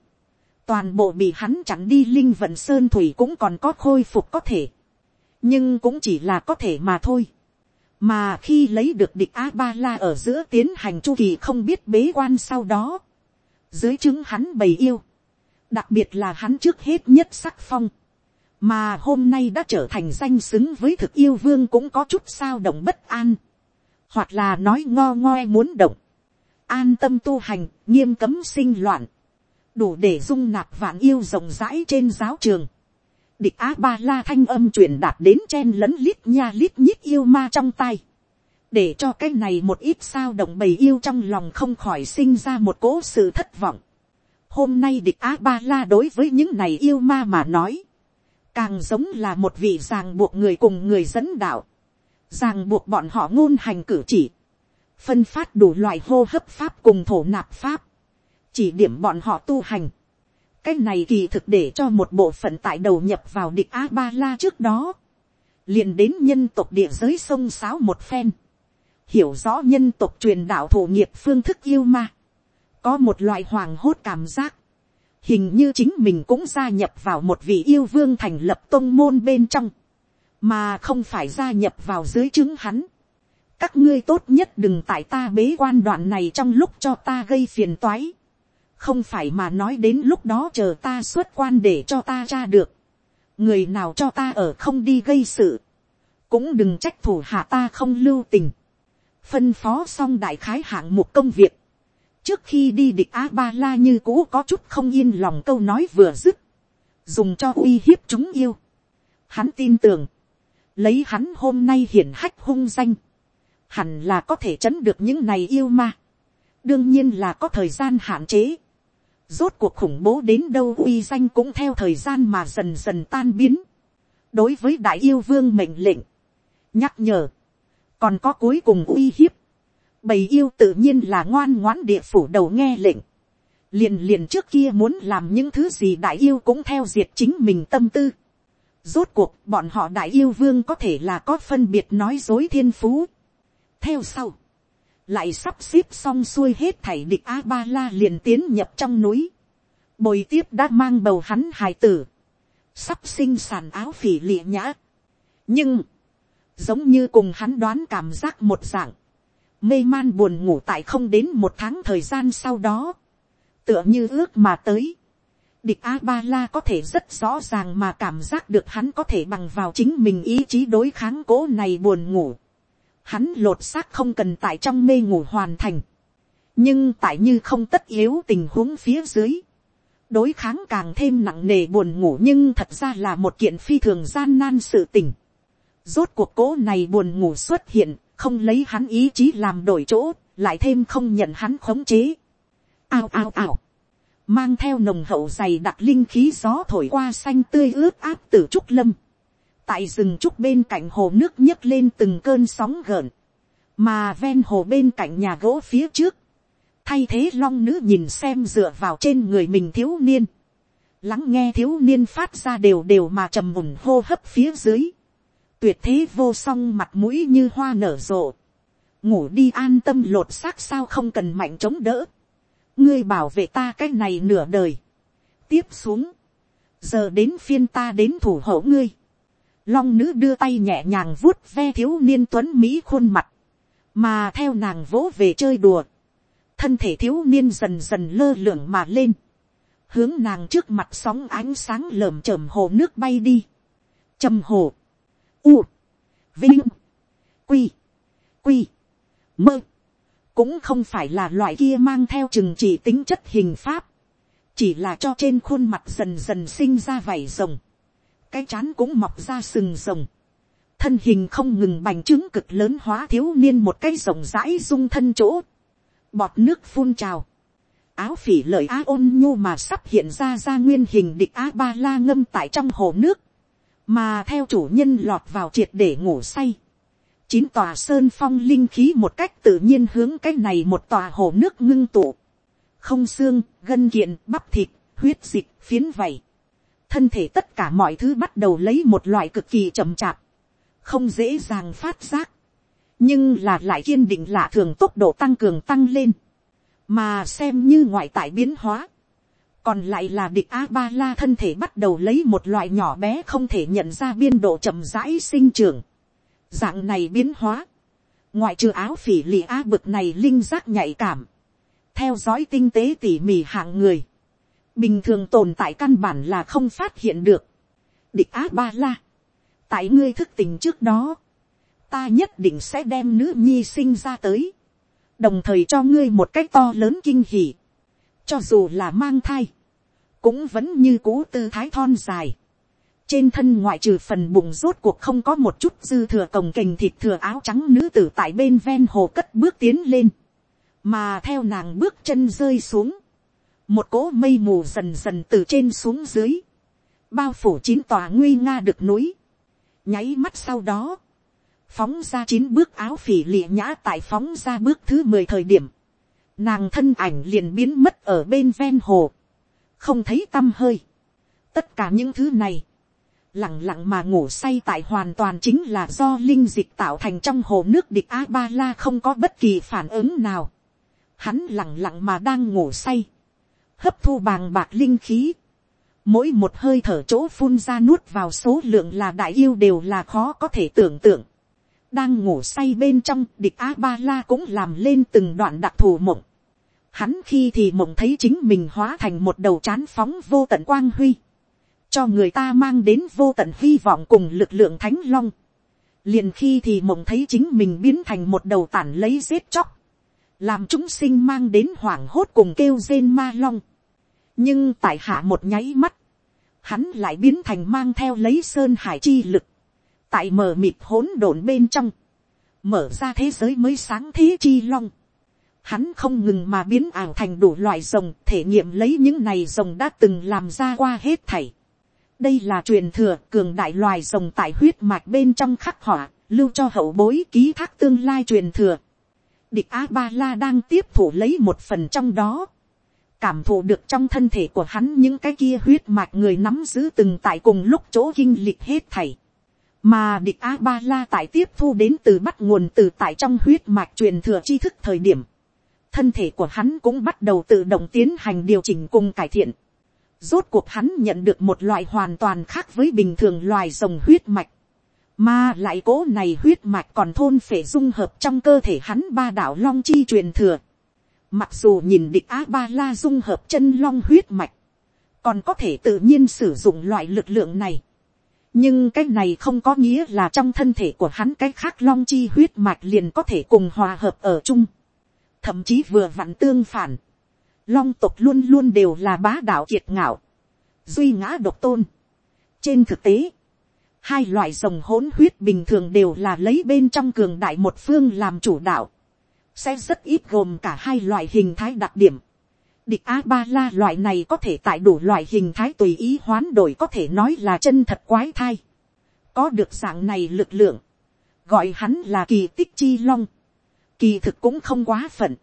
toàn bộ bị hắn chặn đi linh vận sơn thủy cũng còn có khôi phục có thể, nhưng cũng chỉ là có thể mà thôi. mà khi lấy được địch a ba la ở giữa tiến hành chu kỳ không biết bế quan sau đó, dưới chứng hắn bày yêu, đặc biệt là hắn trước hết nhất sắc phong, mà hôm nay đã trở thành danh xứng với thực yêu vương cũng có chút sao động bất an, hoặc là nói ngo ngoe muốn động, an tâm tu hành, nghiêm cấm sinh loạn, đủ để dung nạp vạn yêu rộng rãi trên giáo trường. Địch á ba la thanh âm truyền đạt đến chen lẫn lít nha lít nhít yêu ma trong tay. Để cho cái này một ít sao động bầy yêu trong lòng không khỏi sinh ra một cỗ sự thất vọng. Hôm nay địch á ba la đối với những này yêu ma mà nói. Càng giống là một vị ràng buộc người cùng người dẫn đạo. Ràng buộc bọn họ ngôn hành cử chỉ. Phân phát đủ loại hô hấp pháp cùng thổ nạp pháp chỉ điểm bọn họ tu hành. cái này kỳ thực để cho một bộ phận tại đầu nhập vào địch a ba la trước đó, liền đến nhân tộc địa giới sông sáo một phen, hiểu rõ nhân tộc truyền đạo thổ nghiệp phương thức yêu ma, có một loại hoàng hốt cảm giác, hình như chính mình cũng gia nhập vào một vị yêu vương thành lập tôn môn bên trong, mà không phải gia nhập vào dưới chứng hắn. các ngươi tốt nhất đừng tại ta bế quan đoạn này trong lúc cho ta gây phiền toái không phải mà nói đến lúc đó chờ ta xuất quan để cho ta ra được, người nào cho ta ở không đi gây sự, cũng đừng trách thủ hạ ta không lưu tình, phân phó xong đại khái hạng một công việc, trước khi đi địch a ba la như cũ có chút không yên lòng câu nói vừa dứt, dùng cho uy hiếp chúng yêu. Hắn tin tưởng, lấy hắn hôm nay hiển hách hung danh, hẳn là có thể chấn được những này yêu ma. đương nhiên là có thời gian hạn chế. Rốt cuộc khủng bố đến đâu uy danh cũng theo thời gian mà dần dần tan biến. Đối với đại yêu vương mệnh lệnh. Nhắc nhở. Còn có cuối cùng uy hiếp. Bầy yêu tự nhiên là ngoan ngoãn địa phủ đầu nghe lệnh. Liền liền trước kia muốn làm những thứ gì đại yêu cũng theo diệt chính mình tâm tư. Rốt cuộc, bọn họ đại yêu vương có thể là có phân biệt nói dối thiên phú. Theo sau lại sắp xếp xong xuôi hết thảy địch a ba la liền tiến nhập trong núi, bồi tiếp đã mang bầu hắn hài tử, sắp sinh sản áo phỉ lịa nhã. nhưng, giống như cùng hắn đoán cảm giác một dạng, mê man buồn ngủ tại không đến một tháng thời gian sau đó, tựa như ước mà tới. Địch A Ba La có thể rất rõ ràng mà cảm giác được hắn có thể bằng vào chính mình ý chí đối kháng cố này buồn ngủ hắn lột xác không cần tại trong mê ngủ hoàn thành. nhưng tại như không tất yếu tình huống phía dưới, đối kháng càng thêm nặng nề buồn ngủ nhưng thật ra là một kiện phi thường gian nan sự tình. rốt cuộc cố này buồn ngủ xuất hiện, không lấy hắn ý chí làm đổi chỗ, lại thêm không nhận hắn khống chế. ao ao ao, mang theo nồng hậu dày đặc linh khí gió thổi qua xanh tươi ướt áp từ trúc lâm tại rừng trúc bên cạnh hồ nước nhấc lên từng cơn sóng gợn, mà ven hồ bên cạnh nhà gỗ phía trước, thay thế long nữ nhìn xem dựa vào trên người mình thiếu niên, lắng nghe thiếu niên phát ra đều đều mà trầm mùn hô hấp phía dưới, tuyệt thế vô song mặt mũi như hoa nở rộ, ngủ đi an tâm lột xác sao không cần mạnh chống đỡ, ngươi bảo vệ ta cái này nửa đời, tiếp xuống, giờ đến phiên ta đến thủ hộ ngươi, long nữ đưa tay nhẹ nhàng vuốt ve thiếu niên tuấn mỹ khuôn mặt, mà theo nàng vỗ về chơi đùa, thân thể thiếu niên dần dần lơ lửng mà lên, hướng nàng trước mặt sóng ánh sáng lởm chởm hồ nước bay đi, trầm hồ, u, vinh, quy, quy, mơ, cũng không phải là loại kia mang theo chừng chỉ tính chất hình pháp, chỉ là cho trên khuôn mặt dần dần sinh ra vảy rồng, cái chán cũng mọc ra sừng rồng, thân hình không ngừng bành trướng cực lớn hóa thiếu niên một cái rồng rãi dung thân chỗ, bọt nước phun trào, áo phỉ lợi á ôn nhu mà sắp hiện ra ra nguyên hình địch á ba la ngâm tại trong hồ nước, mà theo chủ nhân lọt vào triệt để ngủ say, chín tòa sơn phong linh khí một cách tự nhiên hướng cái này một tòa hồ nước ngưng tụ, không xương, gân kiện, bắp thịt, huyết dịch, phiến vảy, thân thể tất cả mọi thứ bắt đầu lấy một loại cực kỳ chậm chạp, không dễ dàng phát giác, nhưng là lại kiên định lạ thường tốc độ tăng cường tăng lên, mà xem như ngoại tại biến hóa, còn lại là địch a ba la thân thể bắt đầu lấy một loại nhỏ bé không thể nhận ra biên độ chậm rãi sinh trưởng, dạng này biến hóa, ngoại trừ áo phỉ lì a bực này linh giác nhạy cảm, theo dõi tinh tế tỉ mỉ hạng người, bình thường tồn tại căn bản là không phát hiện được. địch á ba la, tại ngươi thức tình trước đó, ta nhất định sẽ đem nữ nhi sinh ra tới, đồng thời cho ngươi một cách to lớn kinh hỉ, cho dù là mang thai, cũng vẫn như cũ tư thái thon dài, trên thân ngoại trừ phần bụng rốt cuộc không có một chút dư thừa cồng kềnh thịt thừa áo trắng nữ tử tại bên ven hồ cất bước tiến lên, mà theo nàng bước chân rơi xuống, một cỗ mây mù dần dần từ trên xuống dưới, bao phủ chín tòa nguy nga được núi, nháy mắt sau đó, phóng ra chín bước áo phỉ lịa nhã tại phóng ra bước thứ mười thời điểm, nàng thân ảnh liền biến mất ở bên ven hồ, không thấy t â m hơi. tất cả những thứ này, lẳng lặng mà ngủ say tại hoàn toàn chính là do linh dịch tạo thành trong hồ nước địch a ba la không có bất kỳ phản ứng nào. Hắn lẳng lặng mà đang ngủ say hấp thu bàng bạc linh khí, mỗi một hơi thở chỗ phun ra nuốt vào số lượng là đại yêu đều là khó có thể tưởng tượng. đang ngủ say bên trong địch a ba la cũng làm lên từng đoạn đặc thù mộng. hắn khi thì mộng thấy chính mình hóa thành một đầu chán phóng vô tận quang huy, cho người ta mang đến vô tận hy vọng cùng lực lượng thánh long. liền khi thì mộng thấy chính mình biến thành một đầu tản lấy giết chóc, làm chúng sinh mang đến hoảng hốt cùng kêu rên ma long nhưng tại hạ một nháy mắt, hắn lại biến thành mang theo lấy sơn hải chi lực, tại mờ mịt hỗn độn bên trong, mở ra thế giới mới sáng thế chi long. Hắn không ngừng mà biến ảo thành đủ loại rồng, thể nghiệm lấy những này rồng đã từng làm ra qua hết thảy. đây là truyền thừa cường đại loài rồng tại huyết mạch bên trong khắc họa, lưu cho hậu bối ký thác tương lai truyền thừa địch a ba la đang tiếp thủ lấy một phần trong đó, cảm thụ được trong thân thể của hắn những cái kia huyết mạch người nắm giữ từng tại cùng lúc chỗ kinh lịch hết thảy, mà địch a ba la tại tiếp thu đến từ bắt nguồn từ tại trong huyết mạch truyền thừa tri thức thời điểm, thân thể của hắn cũng bắt đầu tự động tiến hành điều chỉnh cùng cải thiện. Rốt cuộc hắn nhận được một loại hoàn toàn khác với bình thường loài rồng huyết mạch. Mà lại cố này huyết mạch còn thôn phệ dung hợp trong cơ thể hắn ba đạo long chi truyền thừa. Mặc dù nhìn địch á ba la dung hợp chân long huyết mạch. Còn có thể tự nhiên sử dụng loại lực lượng này. Nhưng cái này không có nghĩa là trong thân thể của hắn cái khác long chi huyết mạch liền có thể cùng hòa hợp ở chung. Thậm chí vừa vặn tương phản. Long tộc luôn luôn đều là bá đạo kiệt ngạo. Duy ngã độc tôn. Trên thực tế, Hai loại rồng hỗn huyết bình thường đều là lấy bên trong cường đại một phương làm chủ đạo. Sẽ rất ít gồm cả hai loại hình thái đặc điểm. Địch A-ba-la loại này có thể tại đủ loại hình thái tùy ý hoán đổi có thể nói là chân thật quái thai. Có được dạng này lực lượng. Gọi hắn là kỳ tích chi long. Kỳ thực cũng không quá phận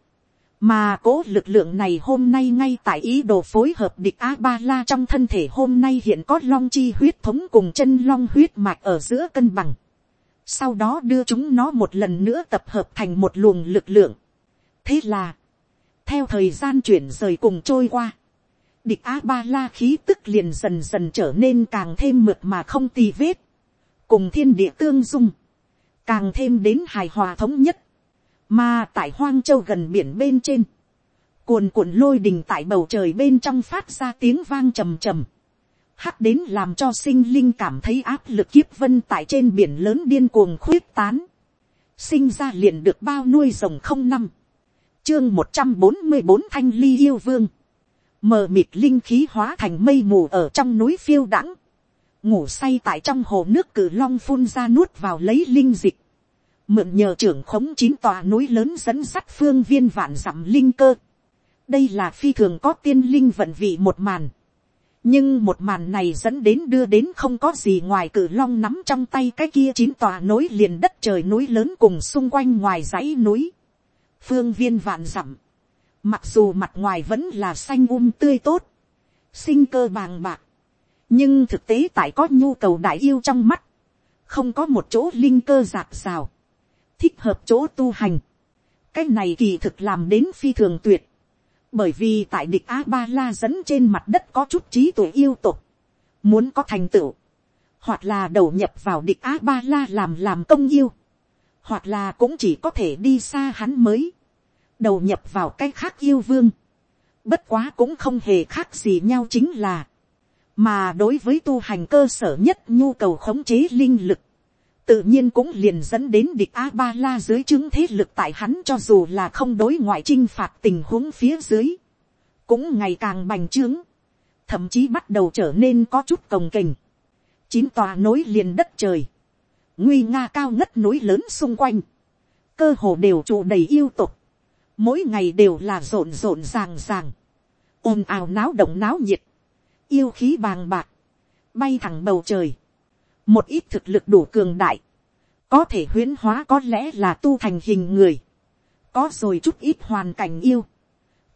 mà cố lực lượng này hôm nay ngay tại ý đồ phối hợp địch a ba la trong thân thể hôm nay hiện có long chi huyết thống cùng chân long huyết mạch ở giữa cân bằng sau đó đưa chúng nó một lần nữa tập hợp thành một luồng lực lượng. thế là theo thời gian chuyển rời cùng trôi qua, địch a ba la khí tức liền dần dần trở nên càng thêm mượt mà không tì vết, cùng thiên địa tương dung, càng thêm đến hài hòa thống nhất, mà tại hoang châu gần biển bên trên, cuồn cuộn lôi đình tại bầu trời bên trong phát ra tiếng vang trầm trầm, hắc đến làm cho sinh linh cảm thấy áp lực kiếp vân tại trên biển lớn điên cuồng khuyết tán, sinh ra liền được bao nuôi rồng không năm, chương một trăm bốn mươi bốn thanh ly yêu vương, mờ mịt linh khí hóa thành mây mù ở trong núi phiêu đãng, ngủ say tại trong hồ nước cử long phun ra nuốt vào lấy linh dịch, mượn nhờ trưởng khống chín tòa núi lớn dẫn sắt phương viên vạn dặm linh cơ. đây là phi thường có tiên linh vận vị một màn nhưng một màn này dẫn đến đưa đến không có gì ngoài cử long nắm trong tay cái kia chín tòa nối liền đất trời núi lớn cùng xung quanh ngoài dãy núi. phương viên vạn dặm. mặc dù mặt ngoài vẫn là xanh um tươi tốt. sinh cơ bàng bạc. nhưng thực tế tại có nhu cầu đại yêu trong mắt. không có một chỗ linh cơ giạt rào thích hợp chỗ tu hành. cái này kỳ thực làm đến phi thường tuyệt bởi vì tại địch a ba la dẫn trên mặt đất có chút trí tuệ yêu tục. muốn có thành tựu. hoặc là đầu nhập vào địch a ba la làm làm công yêu. hoặc là cũng chỉ có thể đi xa hắn mới. đầu nhập vào cái khác yêu vương. bất quá cũng không hề khác gì nhau chính là mà đối với tu hành cơ sở nhất nhu cầu khống chế linh lực, tự nhiên cũng liền dẫn đến địch a ba la dưới chứng thế lực tại hắn cho dù là không đối ngoại chinh phạt tình huống phía dưới, cũng ngày càng bành trướng, thậm chí bắt đầu trở nên có chút cồng kềnh, chín tòa nối liền đất trời, nguy nga cao ngất núi lớn xung quanh, cơ hồ đều trụ đầy yêu tục, mỗi ngày đều là rộn rộn ràng ràng, ồn ào náo động náo nhiệt, yêu khí bàng bạc, bay thẳng bầu trời, một ít thực lực đủ cường đại, có thể huyến hóa có lẽ là tu thành hình người, có rồi chút ít hoàn cảnh yêu,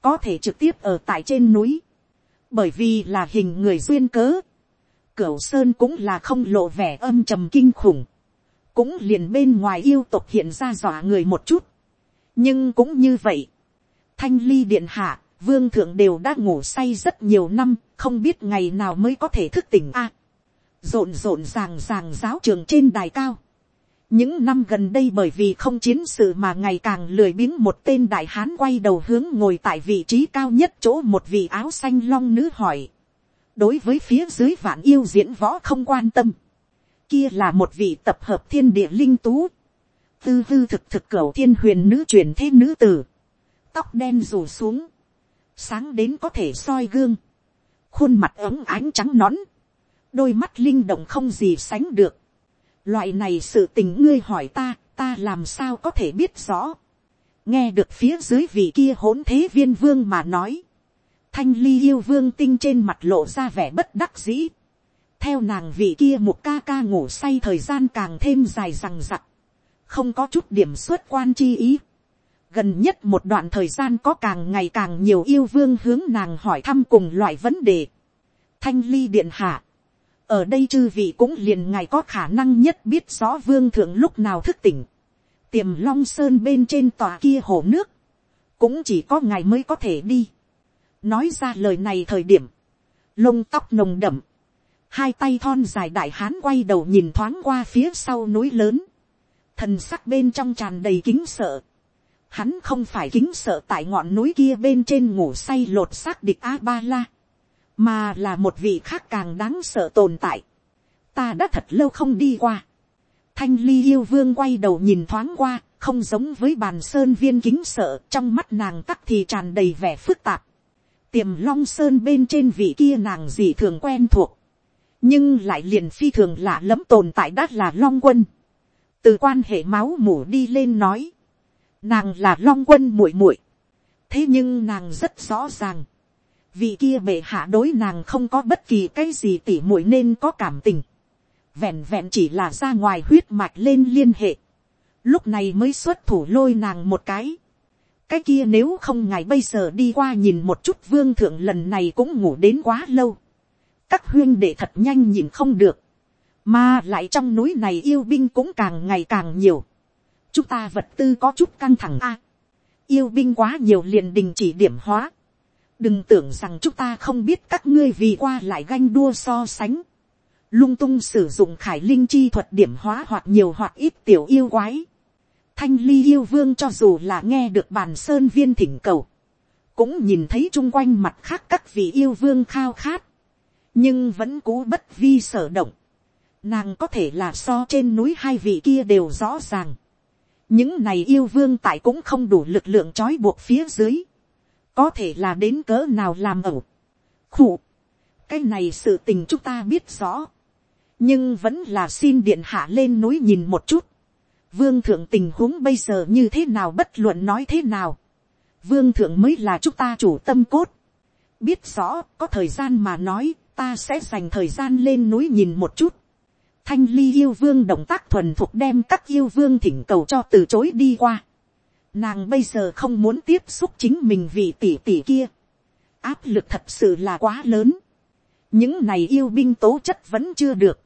có thể trực tiếp ở tại trên núi, bởi vì là hình người duyên cớ, cửu sơn cũng là không lộ vẻ âm trầm kinh khủng, cũng liền bên ngoài yêu tộc hiện ra dọa người một chút, nhưng cũng như vậy, thanh ly điện hạ, vương thượng đều đã ngủ say rất nhiều năm, không biết ngày nào mới có thể thức tỉnh a rộn rộn ràng ràng giáo trường trên đài cao. những năm gần đây bởi vì không chiến sự mà ngày càng lười biếng một tên đại hán quay đầu hướng ngồi tại vị trí cao nhất chỗ một vị áo xanh long nữ hỏi. đối với phía dưới vạn yêu diễn võ không quan tâm. kia là một vị tập hợp thiên địa linh tú. tư tư thực thực cửu thiên huyền nữ truyền thế nữ tử. tóc đen rủ xuống. sáng đến có thể soi gương. khuôn mặt ấm ánh trắng nõn đôi mắt linh động không gì sánh được. Loại này sự tình ngươi hỏi ta, ta làm sao có thể biết rõ. nghe được phía dưới vị kia hỗn thế viên vương mà nói. thanh ly yêu vương tinh trên mặt lộ ra vẻ bất đắc dĩ. theo nàng vị kia một ca ca ngủ say thời gian càng thêm dài rằng rặc. không có chút điểm xuất quan chi ý. gần nhất một đoạn thời gian có càng ngày càng nhiều yêu vương hướng nàng hỏi thăm cùng loại vấn đề. thanh ly điện hạ ở đây chư vị cũng liền ngài có khả năng nhất biết rõ vương thượng lúc nào thức tỉnh. tiềm long sơn bên trên tòa kia hồ nước, cũng chỉ có ngài mới có thể đi. nói ra lời này thời điểm, lông tóc nồng đậm, hai tay thon dài đại hán quay đầu nhìn thoáng qua phía sau núi lớn, thần sắc bên trong tràn đầy kính sợ. Hắn không phải kính sợ tại ngọn núi kia bên trên ngủ say lột xác địch a ba la mà là một vị khác càng đáng sợ tồn tại. ta đã thật lâu không đi qua. thanh ly yêu vương quay đầu nhìn thoáng qua, không giống với bàn sơn viên kính sợ, trong mắt nàng tắc thì tràn đầy vẻ phức tạp. tiềm long sơn bên trên vị kia nàng gì thường quen thuộc, nhưng lại liền phi thường lạ lẫm tồn tại đắt là long quân. từ quan hệ máu mủ đi lên nói, nàng là long quân muội muội. thế nhưng nàng rất rõ ràng, vị kia bệ hạ đối nàng không có bất kỳ cái gì tỉ mũi nên có cảm tình, vẹn vẹn chỉ là ra ngoài huyết mạch lên liên hệ, lúc này mới xuất thủ lôi nàng một cái, cái kia nếu không ngài bây giờ đi qua nhìn một chút vương thượng lần này cũng ngủ đến quá lâu, các huyên đệ thật nhanh nhìn không được, mà lại trong núi này yêu binh cũng càng ngày càng nhiều, chúng ta vật tư có chút căng thẳng a, yêu binh quá nhiều liền đình chỉ điểm hóa, đừng tưởng rằng chúng ta không biết các ngươi vì qua lại ganh đua so sánh, lung tung sử dụng khải linh chi thuật điểm hóa hoặc nhiều hoặc ít tiểu yêu quái, thanh ly yêu vương cho dù là nghe được bàn sơn viên thỉnh cầu, cũng nhìn thấy chung quanh mặt khác các vị yêu vương khao khát, nhưng vẫn cố bất vi sở động, nàng có thể là so trên núi hai vị kia đều rõ ràng, những này yêu vương tại cũng không đủ lực lượng trói buộc phía dưới, có thể là đến cỡ nào làm ẩu. khụ, cái này sự tình chúng ta biết rõ, nhưng vẫn là xin điện hạ lên núi nhìn một chút, vương thượng tình huống bây giờ như thế nào bất luận nói thế nào, vương thượng mới là chúng ta chủ tâm cốt, biết rõ có thời gian mà nói ta sẽ dành thời gian lên núi nhìn một chút, thanh ly yêu vương động tác thuần thục đem các yêu vương thỉnh cầu cho từ chối đi qua. Nàng bây giờ không muốn tiếp xúc chính mình vì tỷ tỷ kia. áp lực thật sự là quá lớn. những này yêu binh tố chất vẫn chưa được.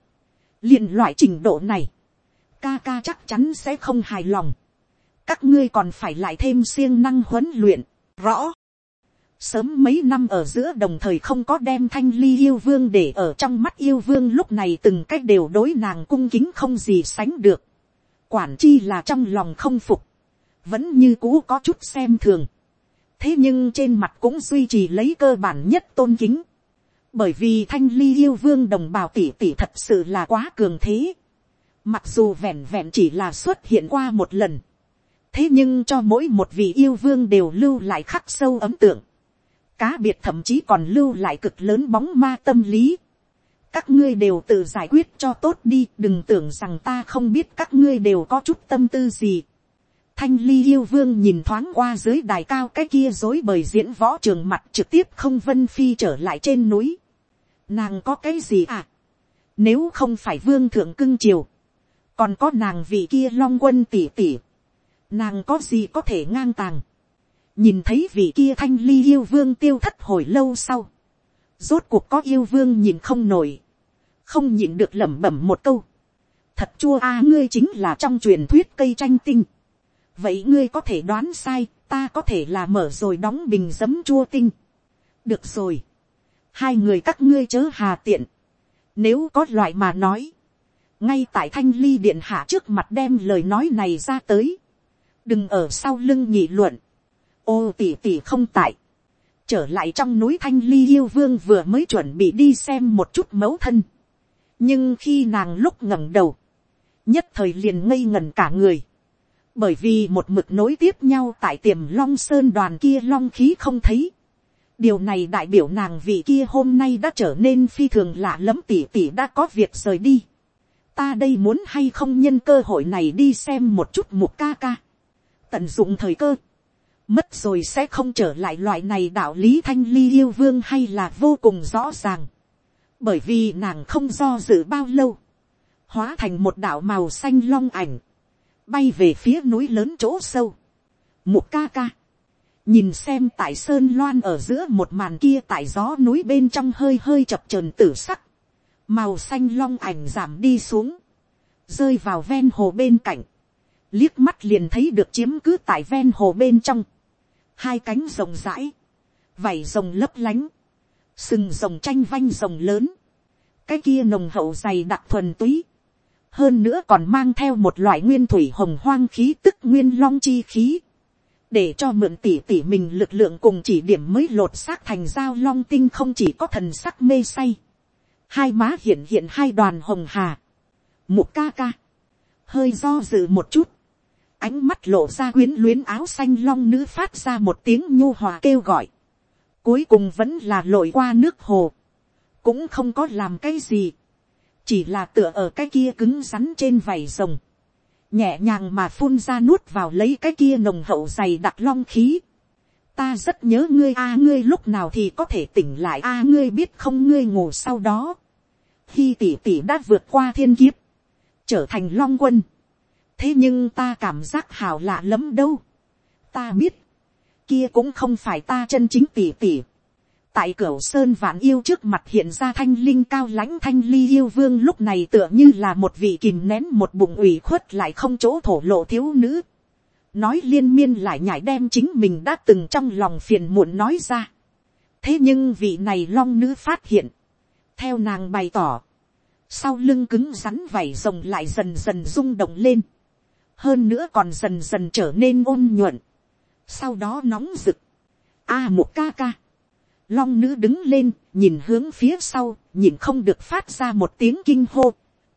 liền loại trình độ này. ca ca chắc chắn sẽ không hài lòng. các ngươi còn phải lại thêm siêng năng huấn luyện. rõ sớm mấy năm ở giữa đồng thời không có đem thanh ly yêu vương để ở trong mắt yêu vương lúc này từng cách đều đối nàng cung kính không gì sánh được. quản chi là trong lòng không phục, vẫn như cũ có chút xem thường. thế nhưng trên mặt cũng duy trì lấy cơ bản nhất tôn kính. bởi vì thanh ly yêu vương đồng bào tỷ tỷ thật sự là quá cường thế. mặc dù vẹn vẹn chỉ là xuất hiện qua một lần. thế nhưng cho mỗi một vị yêu vương đều lưu lại khắc sâu ấm tượng cá biệt thậm chí còn lưu lại cực lớn bóng ma tâm lý. các ngươi đều tự giải quyết cho tốt đi, đừng tưởng rằng ta không biết các ngươi đều có chút tâm tư gì thanh ly yêu vương nhìn thoáng qua dưới đài cao cái kia dối bời diễn võ trường mặt trực tiếp không vân phi trở lại trên núi. nàng có cái gì à. nếu không phải vương thượng cưng triều, còn có nàng vị kia long quân tỉ tỉ, nàng có gì có thể ngang tàng nhìn thấy vị kia thanh ly yêu vương tiêu thất hồi lâu sau, rốt cuộc có yêu vương nhìn không nổi, không nhìn được lẩm bẩm một câu, thật chua a ngươi chính là trong truyền thuyết cây tranh tinh, vậy ngươi có thể đoán sai, ta có thể là mở rồi đóng bình giấm chua tinh. được rồi, hai người các ngươi chớ hà tiện, nếu có loại mà nói, ngay tại thanh ly điện hạ trước mặt đem lời nói này ra tới, đừng ở sau lưng nhị luận, ô tỷ tỷ không tại, trở lại trong núi thanh ly yêu vương vừa mới chuẩn bị đi xem một chút mẫu thân, nhưng khi nàng lúc ngẩng đầu, nhất thời liền ngây ngần cả người, bởi vì một mực nối tiếp nhau tại tiềm long sơn đoàn kia long khí không thấy, điều này đại biểu nàng vị kia hôm nay đã trở nên phi thường lạ lẫm tỷ tỷ đã có việc rời đi. ta đây muốn hay không nhân cơ hội này đi xem một chút một ca ca. tận dụng thời cơ mất rồi sẽ không trở lại loại này đạo lý thanh ly yêu vương hay là vô cùng rõ ràng. bởi vì nàng không do dự bao lâu, hóa thành một đạo màu xanh long ảnh, bay về phía núi lớn chỗ sâu. một ca ca, nhìn xem tại sơn loan ở giữa một màn kia tại gió núi bên trong hơi hơi chập trờn tử sắc, màu xanh long ảnh giảm đi xuống, rơi vào ven hồ bên cạnh, liếc mắt liền thấy được chiếm cứ tại ven hồ bên trong, hai cánh rồng rãi, vảy rồng lấp lánh, sừng rồng tranh vanh rồng lớn, cái kia nồng hậu dày đặc thuần túy, hơn nữa còn mang theo một loại nguyên thủy hồng hoang khí tức nguyên long chi khí, để cho mượn tỉ tỉ mình lực lượng cùng chỉ điểm mới lột xác thành dao long tinh không chỉ có thần sắc mê say, hai má hiện hiện hai đoàn hồng hà, một ca ca, hơi do dự một chút, ánh mắt lộ ra quyến luyến áo xanh long nữ phát ra một tiếng nhu hòa kêu gọi. Cuối cùng vẫn là lội qua nước hồ. Cũng không có làm cái gì. Chỉ là tựa ở cái kia cứng rắn trên vảy rồng. Nhẹ nhàng mà phun ra nuốt vào lấy cái kia nồng hậu dày đặc long khí. Ta rất nhớ ngươi a ngươi lúc nào thì có thể tỉnh lại a ngươi biết không ngươi ngủ sau đó. Khi tỷ tỷ đã vượt qua thiên kiếp. Trở thành long quân thế nhưng ta cảm giác hào lạ lắm đâu. ta biết, kia cũng không phải ta chân chính tỉ tỉ tại cửa sơn vạn yêu trước mặt hiện ra thanh linh cao lãnh thanh ly yêu vương lúc này tựa như là một vị kìm nén một bụng ủy khuất lại không chỗ thổ lộ thiếu nữ. nói liên miên lại nhảy đem chính mình đã từng trong lòng phiền muộn nói ra. thế nhưng vị này long nữ phát hiện, theo nàng bày tỏ, sau lưng cứng rắn vảy rồng lại dần dần rung động lên, hơn nữa còn dần dần trở nên ôn nhuận, sau đó nóng rực, a một ca ca, long nữ đứng lên, nhìn hướng phía sau, nhìn không được phát ra một tiếng kinh hô,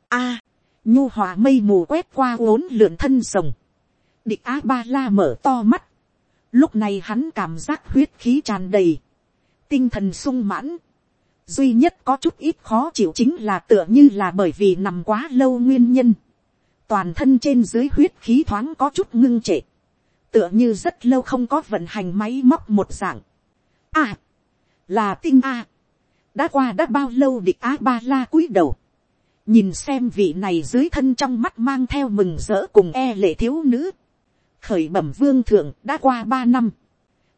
a, nhu hòa mây mù quét qua uốn lượn thân rồng, địch a ba la mở to mắt, lúc này hắn cảm giác huyết khí tràn đầy, tinh thần sung mãn, duy nhất có chút ít khó chịu chính là tựa như là bởi vì nằm quá lâu nguyên nhân, toàn thân trên dưới huyết khí thoáng có chút ngưng trệ, tựa như rất lâu không có vận hành máy móc một dạng. À, là tinh a, đã qua đã bao lâu địch a ba la cúi đầu, nhìn xem vị này dưới thân trong mắt mang theo mừng rỡ cùng e lệ thiếu nữ, khởi bẩm vương thượng đã qua ba năm,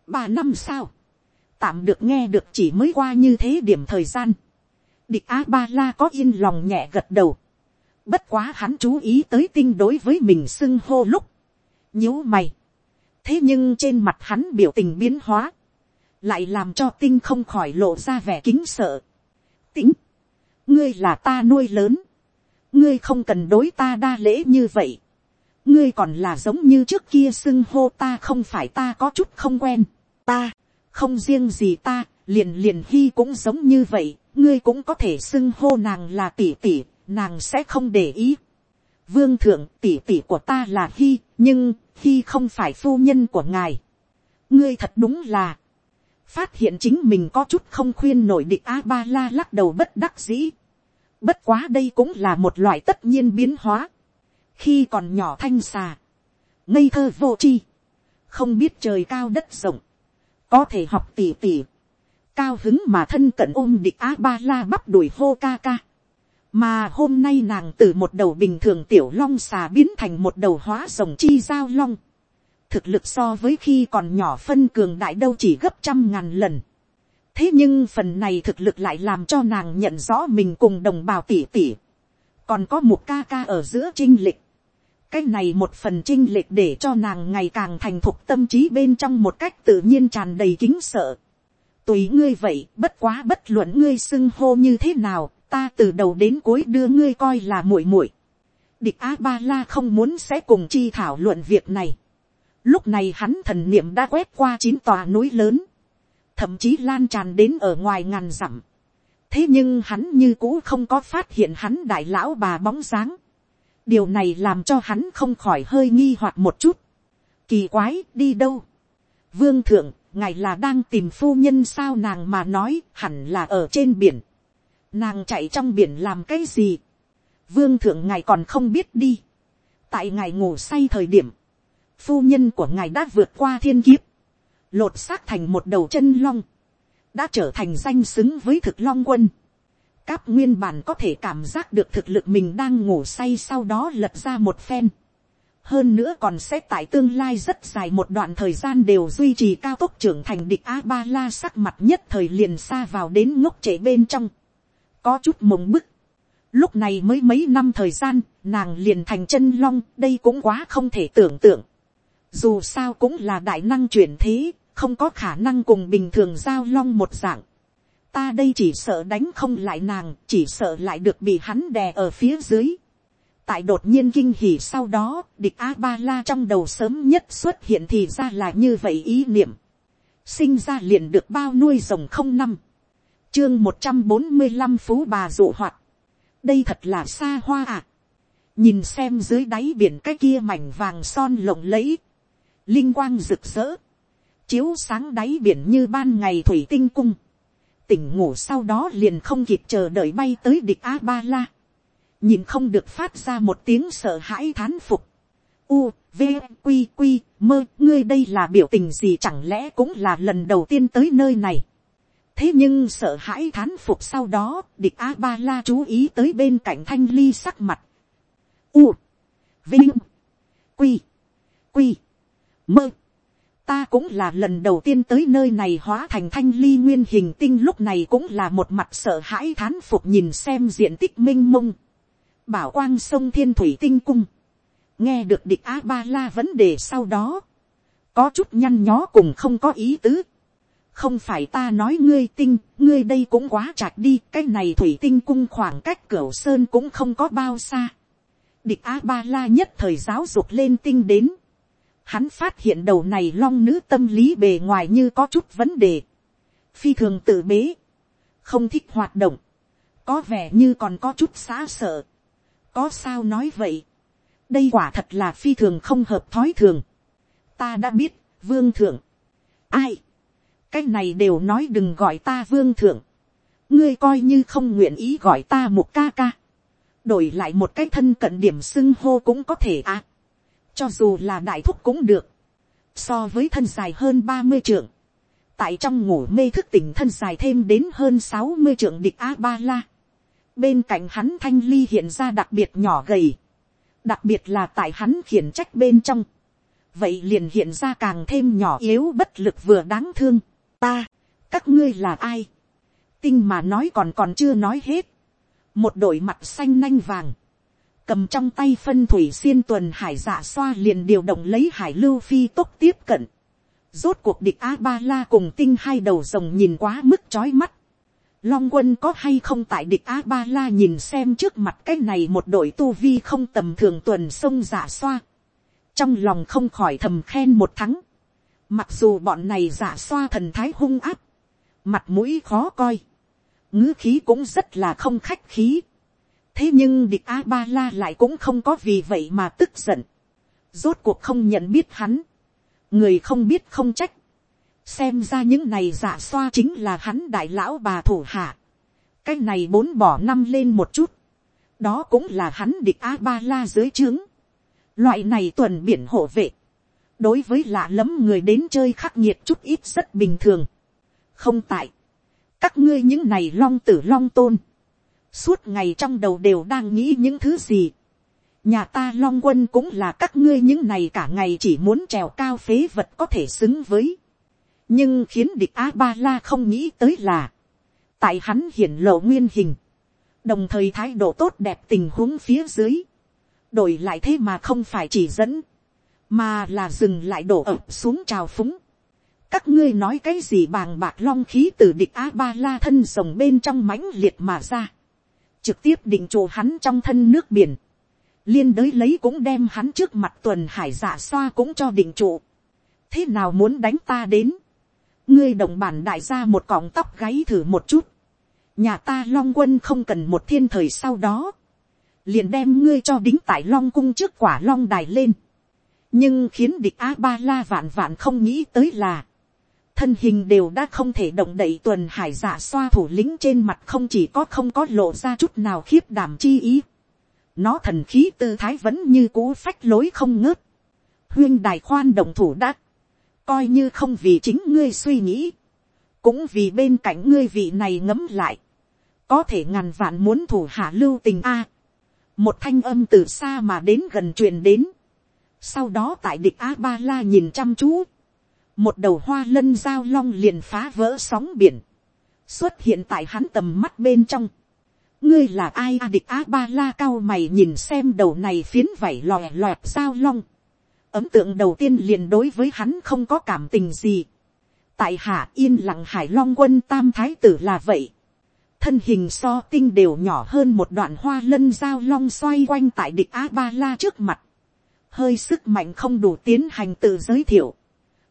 ba năm sao, tạm được nghe được chỉ mới qua như thế điểm thời gian, địch a ba la có yên lòng nhẹ gật đầu, bất quá hắn chú ý tới tinh đối với mình xưng hô lúc, nhíu mày, thế nhưng trên mặt hắn biểu tình biến hóa, lại làm cho tinh không khỏi lộ ra vẻ kính sợ. Tĩnh, ngươi là ta nuôi lớn, ngươi không cần đối ta đa lễ như vậy, ngươi còn là giống như trước kia xưng hô ta không phải ta có chút không quen, ta, không riêng gì ta, liền liền hy cũng giống như vậy, ngươi cũng có thể xưng hô nàng là tỷ tỷ, nàng sẽ không để ý. Vương thượng tỷ tỷ của ta là hy, nhưng hy không phải phu nhân của ngài. ngươi thật đúng là, phát hiện chính mình có chút không khuyên nổi địch a ba la lắc đầu bất đắc dĩ. bất quá đây cũng là một loại tất nhiên biến hóa. khi còn nhỏ thanh xà, ngây thơ vô chi, không biết trời cao đất rộng, có thể học tỉ tỉ, cao hứng mà thân cận ôm địch a ba la bắp đuổi hô ca ca. mà hôm nay nàng từ một đầu bình thường tiểu long xà biến thành một đầu hóa rồng chi giao long thực lực so với khi còn nhỏ phân cường đại đâu chỉ gấp trăm ngàn lần. thế nhưng phần này thực lực lại làm cho nàng nhận rõ mình cùng đồng bào tỷ tỷ. còn có một ca ca ở giữa trinh lịch. cái này một phần trinh lịch để cho nàng ngày càng thành thục tâm trí bên trong một cách tự nhiên tràn đầy kính sợ. tùy ngươi vậy, bất quá bất luận ngươi xưng hô như thế nào, ta từ đầu đến cuối đưa ngươi coi là muội muội. địch a ba la không muốn sẽ cùng chi thảo luận việc này Lúc này hắn thần niệm đã quét qua chín tòa núi lớn. Thậm chí lan tràn đến ở ngoài ngàn dặm. Thế nhưng hắn như cũ không có phát hiện hắn đại lão bà bóng dáng. Điều này làm cho hắn không khỏi hơi nghi hoặc một chút. Kỳ quái, đi đâu? Vương thượng, ngài là đang tìm phu nhân sao nàng mà nói hẳn là ở trên biển. Nàng chạy trong biển làm cái gì? Vương thượng ngài còn không biết đi. Tại ngài ngủ say thời điểm phu nhân của ngài đã vượt qua thiên kiếp, lột xác thành một đầu chân long, đã trở thành danh xứng với thực long quân. Cáp nguyên bản có thể cảm giác được thực lực mình đang ngủ say sau đó lật ra một phen. Hơn nữa còn sẽ tại tương lai rất dài một đoạn thời gian đều duy trì cao tốc trưởng thành địch A-ba-la sắc mặt nhất thời liền xa vào đến ngốc trễ bên trong. Có chút mộng bức. Lúc này mới mấy năm thời gian, nàng liền thành chân long, đây cũng quá không thể tưởng tượng dù sao cũng là đại năng chuyển thế, không có khả năng cùng bình thường giao long một dạng. ta đây chỉ sợ đánh không lại nàng, chỉ sợ lại được bị hắn đè ở phía dưới. tại đột nhiên kinh hỉ sau đó, địch a ba la trong đầu sớm nhất xuất hiện thì ra là như vậy ý niệm. sinh ra liền được bao nuôi rồng không năm. chương một trăm bốn mươi năm phú bà dụ hoạt. đây thật là xa hoa à. nhìn xem dưới đáy biển cái kia mảnh vàng son lộng lẫy linh quang rực rỡ, chiếu sáng đáy biển như ban ngày thủy tinh cung, tỉnh ngủ sau đó liền không kịp chờ đợi bay tới địch a ba la, nhìn không được phát ra một tiếng sợ hãi thán phục, u, v, q q mơ, ngươi đây là biểu tình gì chẳng lẽ cũng là lần đầu tiên tới nơi này. thế nhưng sợ hãi thán phục sau đó, địch a ba la chú ý tới bên cạnh thanh ly sắc mặt. u, vinh, quy, quy, mơ. Ta cũng là lần đầu tiên tới nơi này hóa thành thanh ly nguyên hình tinh lúc này cũng là một mặt sợ hãi thán phục nhìn xem diện tích minh mông. Bảo quang sông thiên thủy tinh cung. nghe được địch a ba la vấn đề sau đó, có chút nhăn nhó cùng không có ý tứ. không phải ta nói ngươi tinh, ngươi đây cũng quá chạc đi, cái này thủy tinh cung khoảng cách cửa sơn cũng không có bao xa. địch a ba la nhất thời giáo dục lên tinh đến hắn phát hiện đầu này long nữ tâm lý bề ngoài như có chút vấn đề. phi thường tự bế, không thích hoạt động, có vẻ như còn có chút xá sợ. có sao nói vậy đây quả thật là phi thường không hợp thói thường. ta đã biết, vương thượng. ai, cái này đều nói đừng gọi ta vương thượng. ngươi coi như không nguyện ý gọi ta một ca ca. đổi lại một cái thân cận điểm xưng hô cũng có thể à cho dù là đại thúc cũng được. so với thân dài hơn ba mươi trượng. tại trong ngủ mê thức tỉnh thân dài thêm đến hơn sáu mươi trượng địch a ba la. bên cạnh hắn thanh ly hiện ra đặc biệt nhỏ gầy đặc biệt là tại hắn khiển trách bên trong, vậy liền hiện ra càng thêm nhỏ yếu bất lực vừa đáng thương. ta, các ngươi là ai, tinh mà nói còn còn chưa nói hết, một đội mặt xanh nanh vàng, cầm trong tay phân thủy xiên tuần hải giả xoa liền điều động lấy hải lưu phi tốc tiếp cận, rốt cuộc địch a ba la cùng tinh hai đầu rồng nhìn quá mức chói mắt, Long quân có hay không tại địch A-ba-la nhìn xem trước mặt cái này một đội tu vi không tầm thường tuần sông giả xoa. Trong lòng không khỏi thầm khen một thắng. Mặc dù bọn này giả xoa thần thái hung áp. Mặt mũi khó coi. ngữ khí cũng rất là không khách khí. Thế nhưng địch A-ba-la lại cũng không có vì vậy mà tức giận. Rốt cuộc không nhận biết hắn. Người không biết không trách xem ra những này giả xoa chính là hắn đại lão bà thủ hạ. cái này bốn bỏ năm lên một chút. đó cũng là hắn địch a ba la dưới trướng. loại này tuần biển hộ vệ. đối với lạ lẫm người đến chơi khắc nghiệt chút ít rất bình thường. không tại. các ngươi những này long tử long tôn suốt ngày trong đầu đều đang nghĩ những thứ gì. nhà ta long quân cũng là các ngươi những này cả ngày chỉ muốn trèo cao phế vật có thể xứng với nhưng khiến địch a ba la không nghĩ tới là, tại hắn hiển lộ nguyên hình, đồng thời thái độ tốt đẹp tình huống phía dưới, đổi lại thế mà không phải chỉ dẫn, mà là dừng lại đổ ập xuống trào phúng. các ngươi nói cái gì bàng bạc long khí từ địch a ba la thân rồng bên trong mãnh liệt mà ra, trực tiếp định trụ hắn trong thân nước biển, liên đới lấy cũng đem hắn trước mặt tuần hải giả xoa cũng cho định trụ. thế nào muốn đánh ta đến, ngươi đồng bản đại gia một cọng tóc gáy thử một chút, nhà ta long quân không cần một thiên thời sau đó, liền đem ngươi cho đính tại long cung trước quả long đài lên, nhưng khiến địch a ba la vạn vạn không nghĩ tới là, thân hình đều đã không thể động đậy tuần hải giả xoa thủ lĩnh trên mặt không chỉ có không có lộ ra chút nào khiếp đảm chi ý, nó thần khí tư thái vẫn như cũ phách lối không ngớt, huyên đài khoan đồng thủ đã. Coi như không vì chính ngươi suy nghĩ, cũng vì bên cạnh ngươi vị này ngấm lại, có thể ngàn vạn muốn thủ hạ lưu tình a, một thanh âm từ xa mà đến gần truyền đến, sau đó tại địch a ba la nhìn chăm chú, một đầu hoa lân giao long liền phá vỡ sóng biển, xuất hiện tại hắn tầm mắt bên trong, ngươi là ai a địch a ba la cao mày nhìn xem đầu này phiến vảy lòe loẹt giao long, ấm tượng đầu tiên liền đối với hắn không có cảm tình gì. tại hạ yên lặng hải long quân tam thái tử là vậy. thân hình so tinh đều nhỏ hơn một đoạn hoa lân giao long xoay quanh tại địch a ba la trước mặt. hơi sức mạnh không đủ tiến hành tự giới thiệu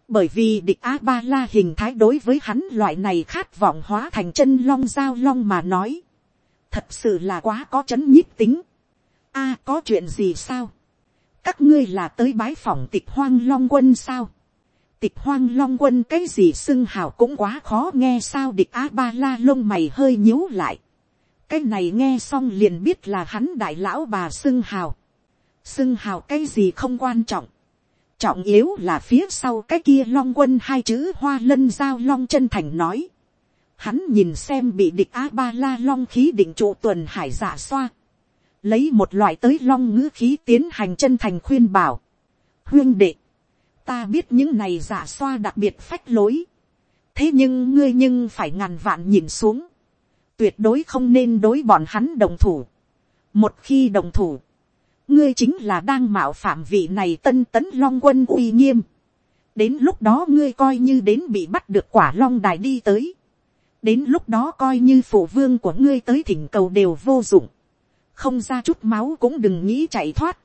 bởi vì địch a ba la hình thái đối với hắn loại này khát vọng hóa thành chân long giao long mà nói. thật sự là quá có chấn nhíp tính. a, có chuyện gì sao các ngươi là tới bái phỏng tịch hoang long quân sao. tịch hoang long quân cái gì xưng hào cũng quá khó nghe sao địch a ba la lông mày hơi nhíu lại. cái này nghe xong liền biết là hắn đại lão bà xưng hào. xưng hào cái gì không quan trọng trọng yếu là phía sau cái kia long quân hai chữ hoa lân giao long chân thành nói. hắn nhìn xem bị địch a ba la long khí định trụ tuần hải giả xoa lấy một loại tới long ngữ khí tiến hành chân thành khuyên bảo. huyên đệ, ta biết những này giả xoa đặc biệt phách lối. thế nhưng ngươi nhưng phải ngàn vạn nhìn xuống. tuyệt đối không nên đối bọn hắn đồng thủ. một khi đồng thủ, ngươi chính là đang mạo phạm vị này tân tấn long quân uy nghiêm. đến lúc đó ngươi coi như đến bị bắt được quả long đài đi tới. đến lúc đó coi như phụ vương của ngươi tới thỉnh cầu đều vô dụng. không ra chút máu cũng đừng nghĩ chạy thoát.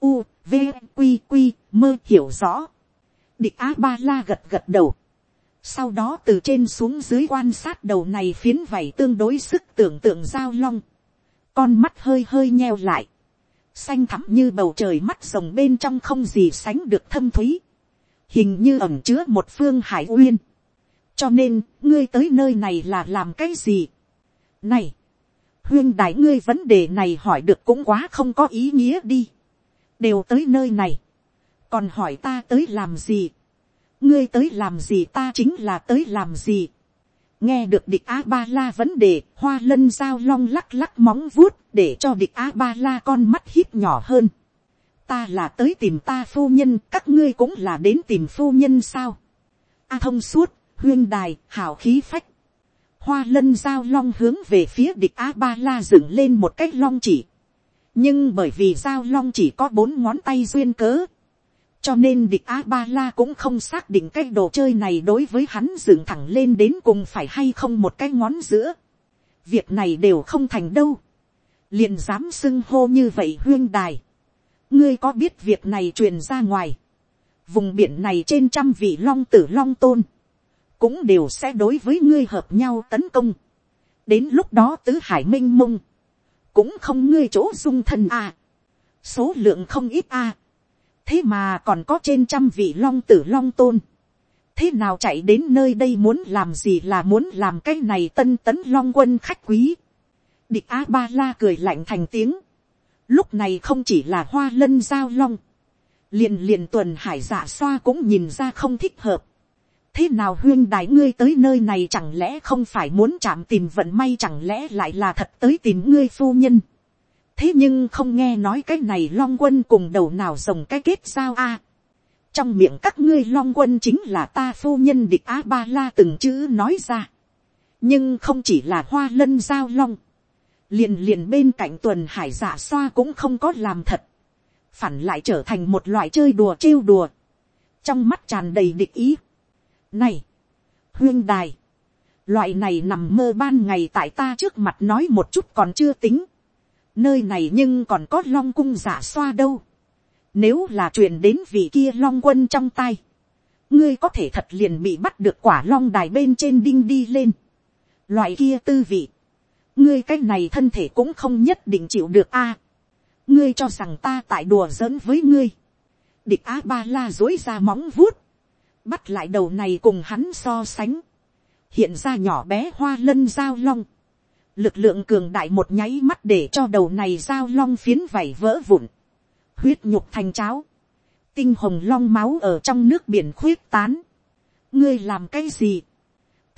u, v, q q mơ hiểu rõ. địch a ba la gật gật đầu. sau đó từ trên xuống dưới quan sát đầu này phiến vảy tương đối sức tưởng tượng giao long. con mắt hơi hơi nheo lại xanh thẳm như bầu trời mắt rồng bên trong không gì sánh được thâm thúy, hình như ẩm chứa một phương hải uyên. cho nên, ngươi tới nơi này là làm cái gì. này, huyên đại ngươi vấn đề này hỏi được cũng quá không có ý nghĩa đi. đều tới nơi này, còn hỏi ta tới làm gì. ngươi tới làm gì ta chính là tới làm gì nghe được địch a ba la vấn đề hoa lân giao long lắc lắc móng vuốt để cho địch a ba la con mắt hít nhỏ hơn ta là tới tìm ta phu nhân, các ngươi cũng là đến tìm phu nhân sao a thông suốt, huyên đài, hào khí phách hoa lân giao long hướng về phía địch a ba la dựng lên một cách long chỉ nhưng bởi vì giao long chỉ có bốn ngón tay duyên cớ, cho nên địch a ba la cũng không xác định cái đồ chơi này đối với hắn dựng thẳng lên đến cùng phải hay không một cái ngón giữa. việc này đều không thành đâu liền dám xưng hô như vậy huyên đài. ngươi có biết việc này truyền ra ngoài. vùng biển này trên trăm vị long tử long tôn. cũng đều sẽ đối với ngươi hợp nhau tấn công. đến lúc đó tứ hải m i n h mông. cũng không ngươi chỗ dung thân. À. số lượng không ít. À thế mà còn có trên trăm vị long tử long tôn. thế nào chạy đến nơi đây muốn làm gì là muốn làm cái này tân tấn long quân khách quý địch a ba la cười lạnh thành tiếng. lúc này không chỉ là hoa lân giao long. liền liền tuần hải dạ xoa cũng nhìn ra không thích hợp. thế nào huyên đại ngươi tới nơi này chẳng lẽ không phải muốn chạm tìm vận may chẳng lẽ lại là thật tới tìm ngươi phu nhân thế nhưng không nghe nói cái này long quân cùng đầu nào rồng cái kết sao a. trong miệng các ngươi long quân chính là ta phu nhân địch a ba la từng chữ nói ra. nhưng không chỉ là hoa lân giao long liền liền bên cạnh tuần hải giả xoa cũng không có làm thật. phản lại trở thành một loại chơi đùa trêu đùa. trong mắt tràn đầy địch ý. này, huyên đài, loại này nằm mơ ban ngày tại ta trước mặt nói một chút còn chưa tính nơi này nhưng còn có long cung giả xoa đâu. Nếu là chuyện đến vị kia long quân trong tay, ngươi có thể thật liền bị bắt được quả long đài bên trên đinh đi lên. Loại kia tư vị, ngươi cái này thân thể cũng không nhất định chịu được a. ngươi cho rằng ta tại đùa giỡn với ngươi. Địch a ba la dối ra móng vuốt, bắt lại đầu này cùng hắn so sánh. Hiện ra nhỏ bé hoa lân giao long lực lượng cường đại một nháy mắt để cho đầu này giao long phiến vảy vỡ vụn, huyết nhục thành cháo, tinh hồng long máu ở trong nước biển khuyết tán. ngươi làm cái gì,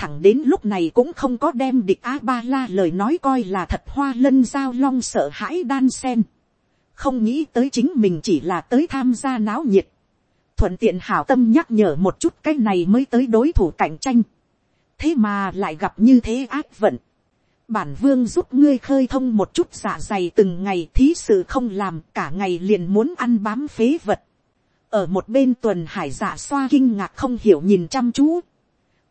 thẳng đến lúc này cũng không có đem địch a ba la lời nói coi là thật hoa lân giao long sợ hãi đan sen, không nghĩ tới chính mình chỉ là tới tham gia náo nhiệt, thuận tiện hảo tâm nhắc nhở một chút cái này mới tới đối thủ cạnh tranh, thế mà lại gặp như thế ác vận, bản vương giúp ngươi khơi thông một chút dạ dày từng ngày thí sự không làm cả ngày liền muốn ăn bám phế vật. ở một bên tuần hải dạ xoa kinh ngạc không hiểu nhìn chăm chú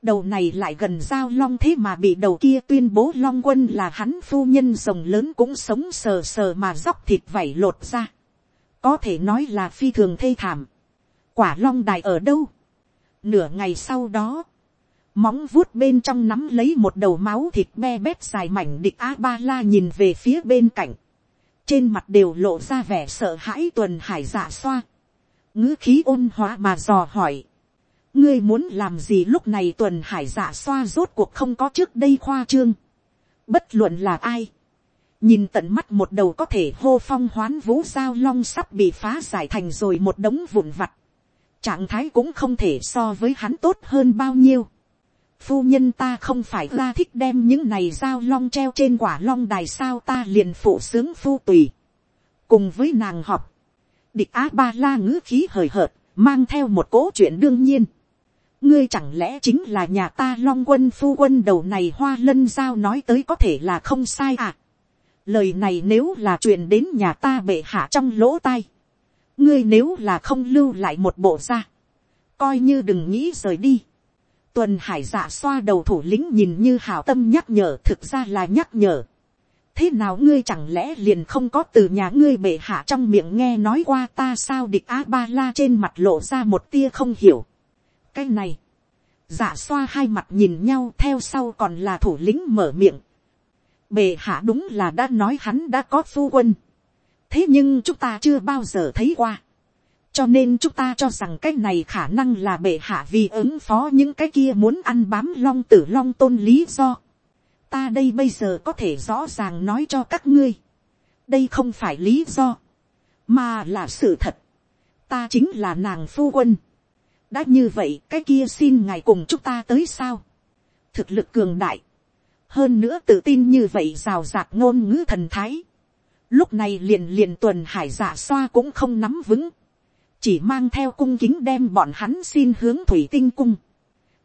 đầu này lại gần giao long thế mà bị đầu kia tuyên bố long quân là hắn phu nhân rồng lớn cũng sống sờ sờ mà róc thịt vảy lột ra. có thể nói là phi thường thê thảm. quả long đài ở đâu. nửa ngày sau đó, móng vuốt bên trong nắm lấy một đầu máu thịt be bét dài mảnh địch a ba la nhìn về phía bên cạnh, trên mặt đều lộ ra vẻ sợ hãi tuần hải dạ xoa, ngữ khí ôn hóa mà dò hỏi, ngươi muốn làm gì lúc này tuần hải giả xoa rốt cuộc không có trước đây khoa trương, bất luận là ai, nhìn tận mắt một đầu có thể hô phong hoán vũ giao long sắp bị phá giải thành rồi một đống vụn vặt, trạng thái cũng không thể so với hắn tốt hơn bao nhiêu. Phu nhân ta không phải ra thích đem những này giao long treo trên quả long đài sao ta liền phụ sướng phu tùy. cùng với nàng họp, địch á ba la ngữ khí hời hợt, mang theo một cỗ chuyện đương nhiên ngươi chẳng lẽ chính là nhà ta long quân phu quân đầu này hoa lân giao nói tới có thể là không sai à. lời này nếu là truyền đến nhà ta bệ hạ trong lỗ tai, ngươi nếu là không lưu lại một bộ ra, coi như đừng nghĩ rời đi. tuần hải dạ xoa đầu thủ lĩnh nhìn như hào tâm nhắc nhở thực ra là nhắc nhở. thế nào ngươi chẳng lẽ liền không có từ nhà ngươi bệ hạ trong miệng nghe nói qua ta sao địch a ba la trên mặt lộ ra một tia không hiểu cái này, giả xoa hai mặt nhìn nhau theo sau còn là thủ lĩnh mở miệng. bệ hạ đúng là đã nói hắn đã có phu quân. thế nhưng chúng ta chưa bao giờ thấy qua cho nên chúng ta cho rằng cái này khả năng là bệ hạ vì ứng phó những cái kia muốn ăn bám long tử long tôn lý do. ta đây bây giờ có thể rõ ràng nói cho các ngươi. đây không phải lý do, mà là sự thật. ta chính là nàng phu quân đã như vậy cái kia xin ngài cùng chúng ta tới sao. thực lực cường đại. hơn nữa tự tin như vậy rào rạc ngôn ngữ thần thái. lúc này liền liền tuần hải giả xoa cũng không nắm vững chỉ mang theo cung kính đem bọn hắn xin hướng thủy tinh cung.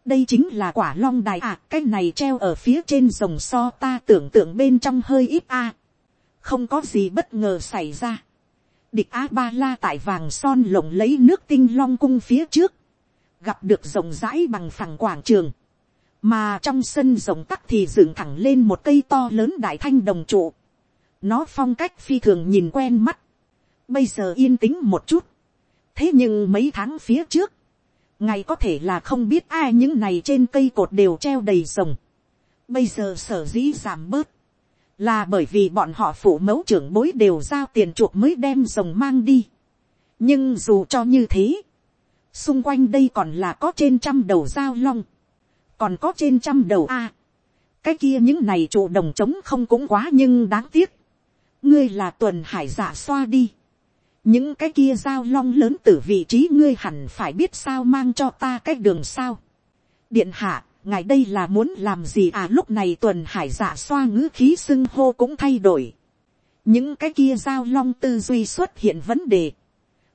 đây chính là quả long đài à, cái này treo ở phía trên rồng so ta tưởng tượng bên trong hơi ít a. không có gì bất ngờ xảy ra. địch a ba la tại vàng son lộng lấy nước tinh long cung phía trước, gặp được rộng rãi bằng phẳng quảng trường, mà trong sân rộng tắc thì dựng thẳng lên một cây to lớn đại thanh đồng trụ. nó phong cách phi thường nhìn quen mắt. bây giờ yên tĩnh một chút, thế nhưng mấy tháng phía trước, ngày có thể là không biết ai những này trên cây cột đều treo đầy rồng. bây giờ sở dĩ giảm bớt, là bởi vì bọn họ phụ mẫu trưởng bối đều giao tiền chuộc mới đem rồng mang đi. nhưng dù cho như thế, xung quanh đây còn là có trên trăm đầu giao long, còn có trên trăm đầu a. cái kia những này trụ đồng trống không cũng quá nhưng đáng tiếc. ngươi là tuần hải giả xoa đi những cái kia giao long lớn từ vị trí ngươi hẳn phải biết sao mang cho ta cái đường sao. điện hạ, ngài đây là muốn làm gì à lúc này tuần hải dạ xoa ngữ khí xưng hô cũng thay đổi. những cái kia giao long tư duy xuất hiện vấn đề.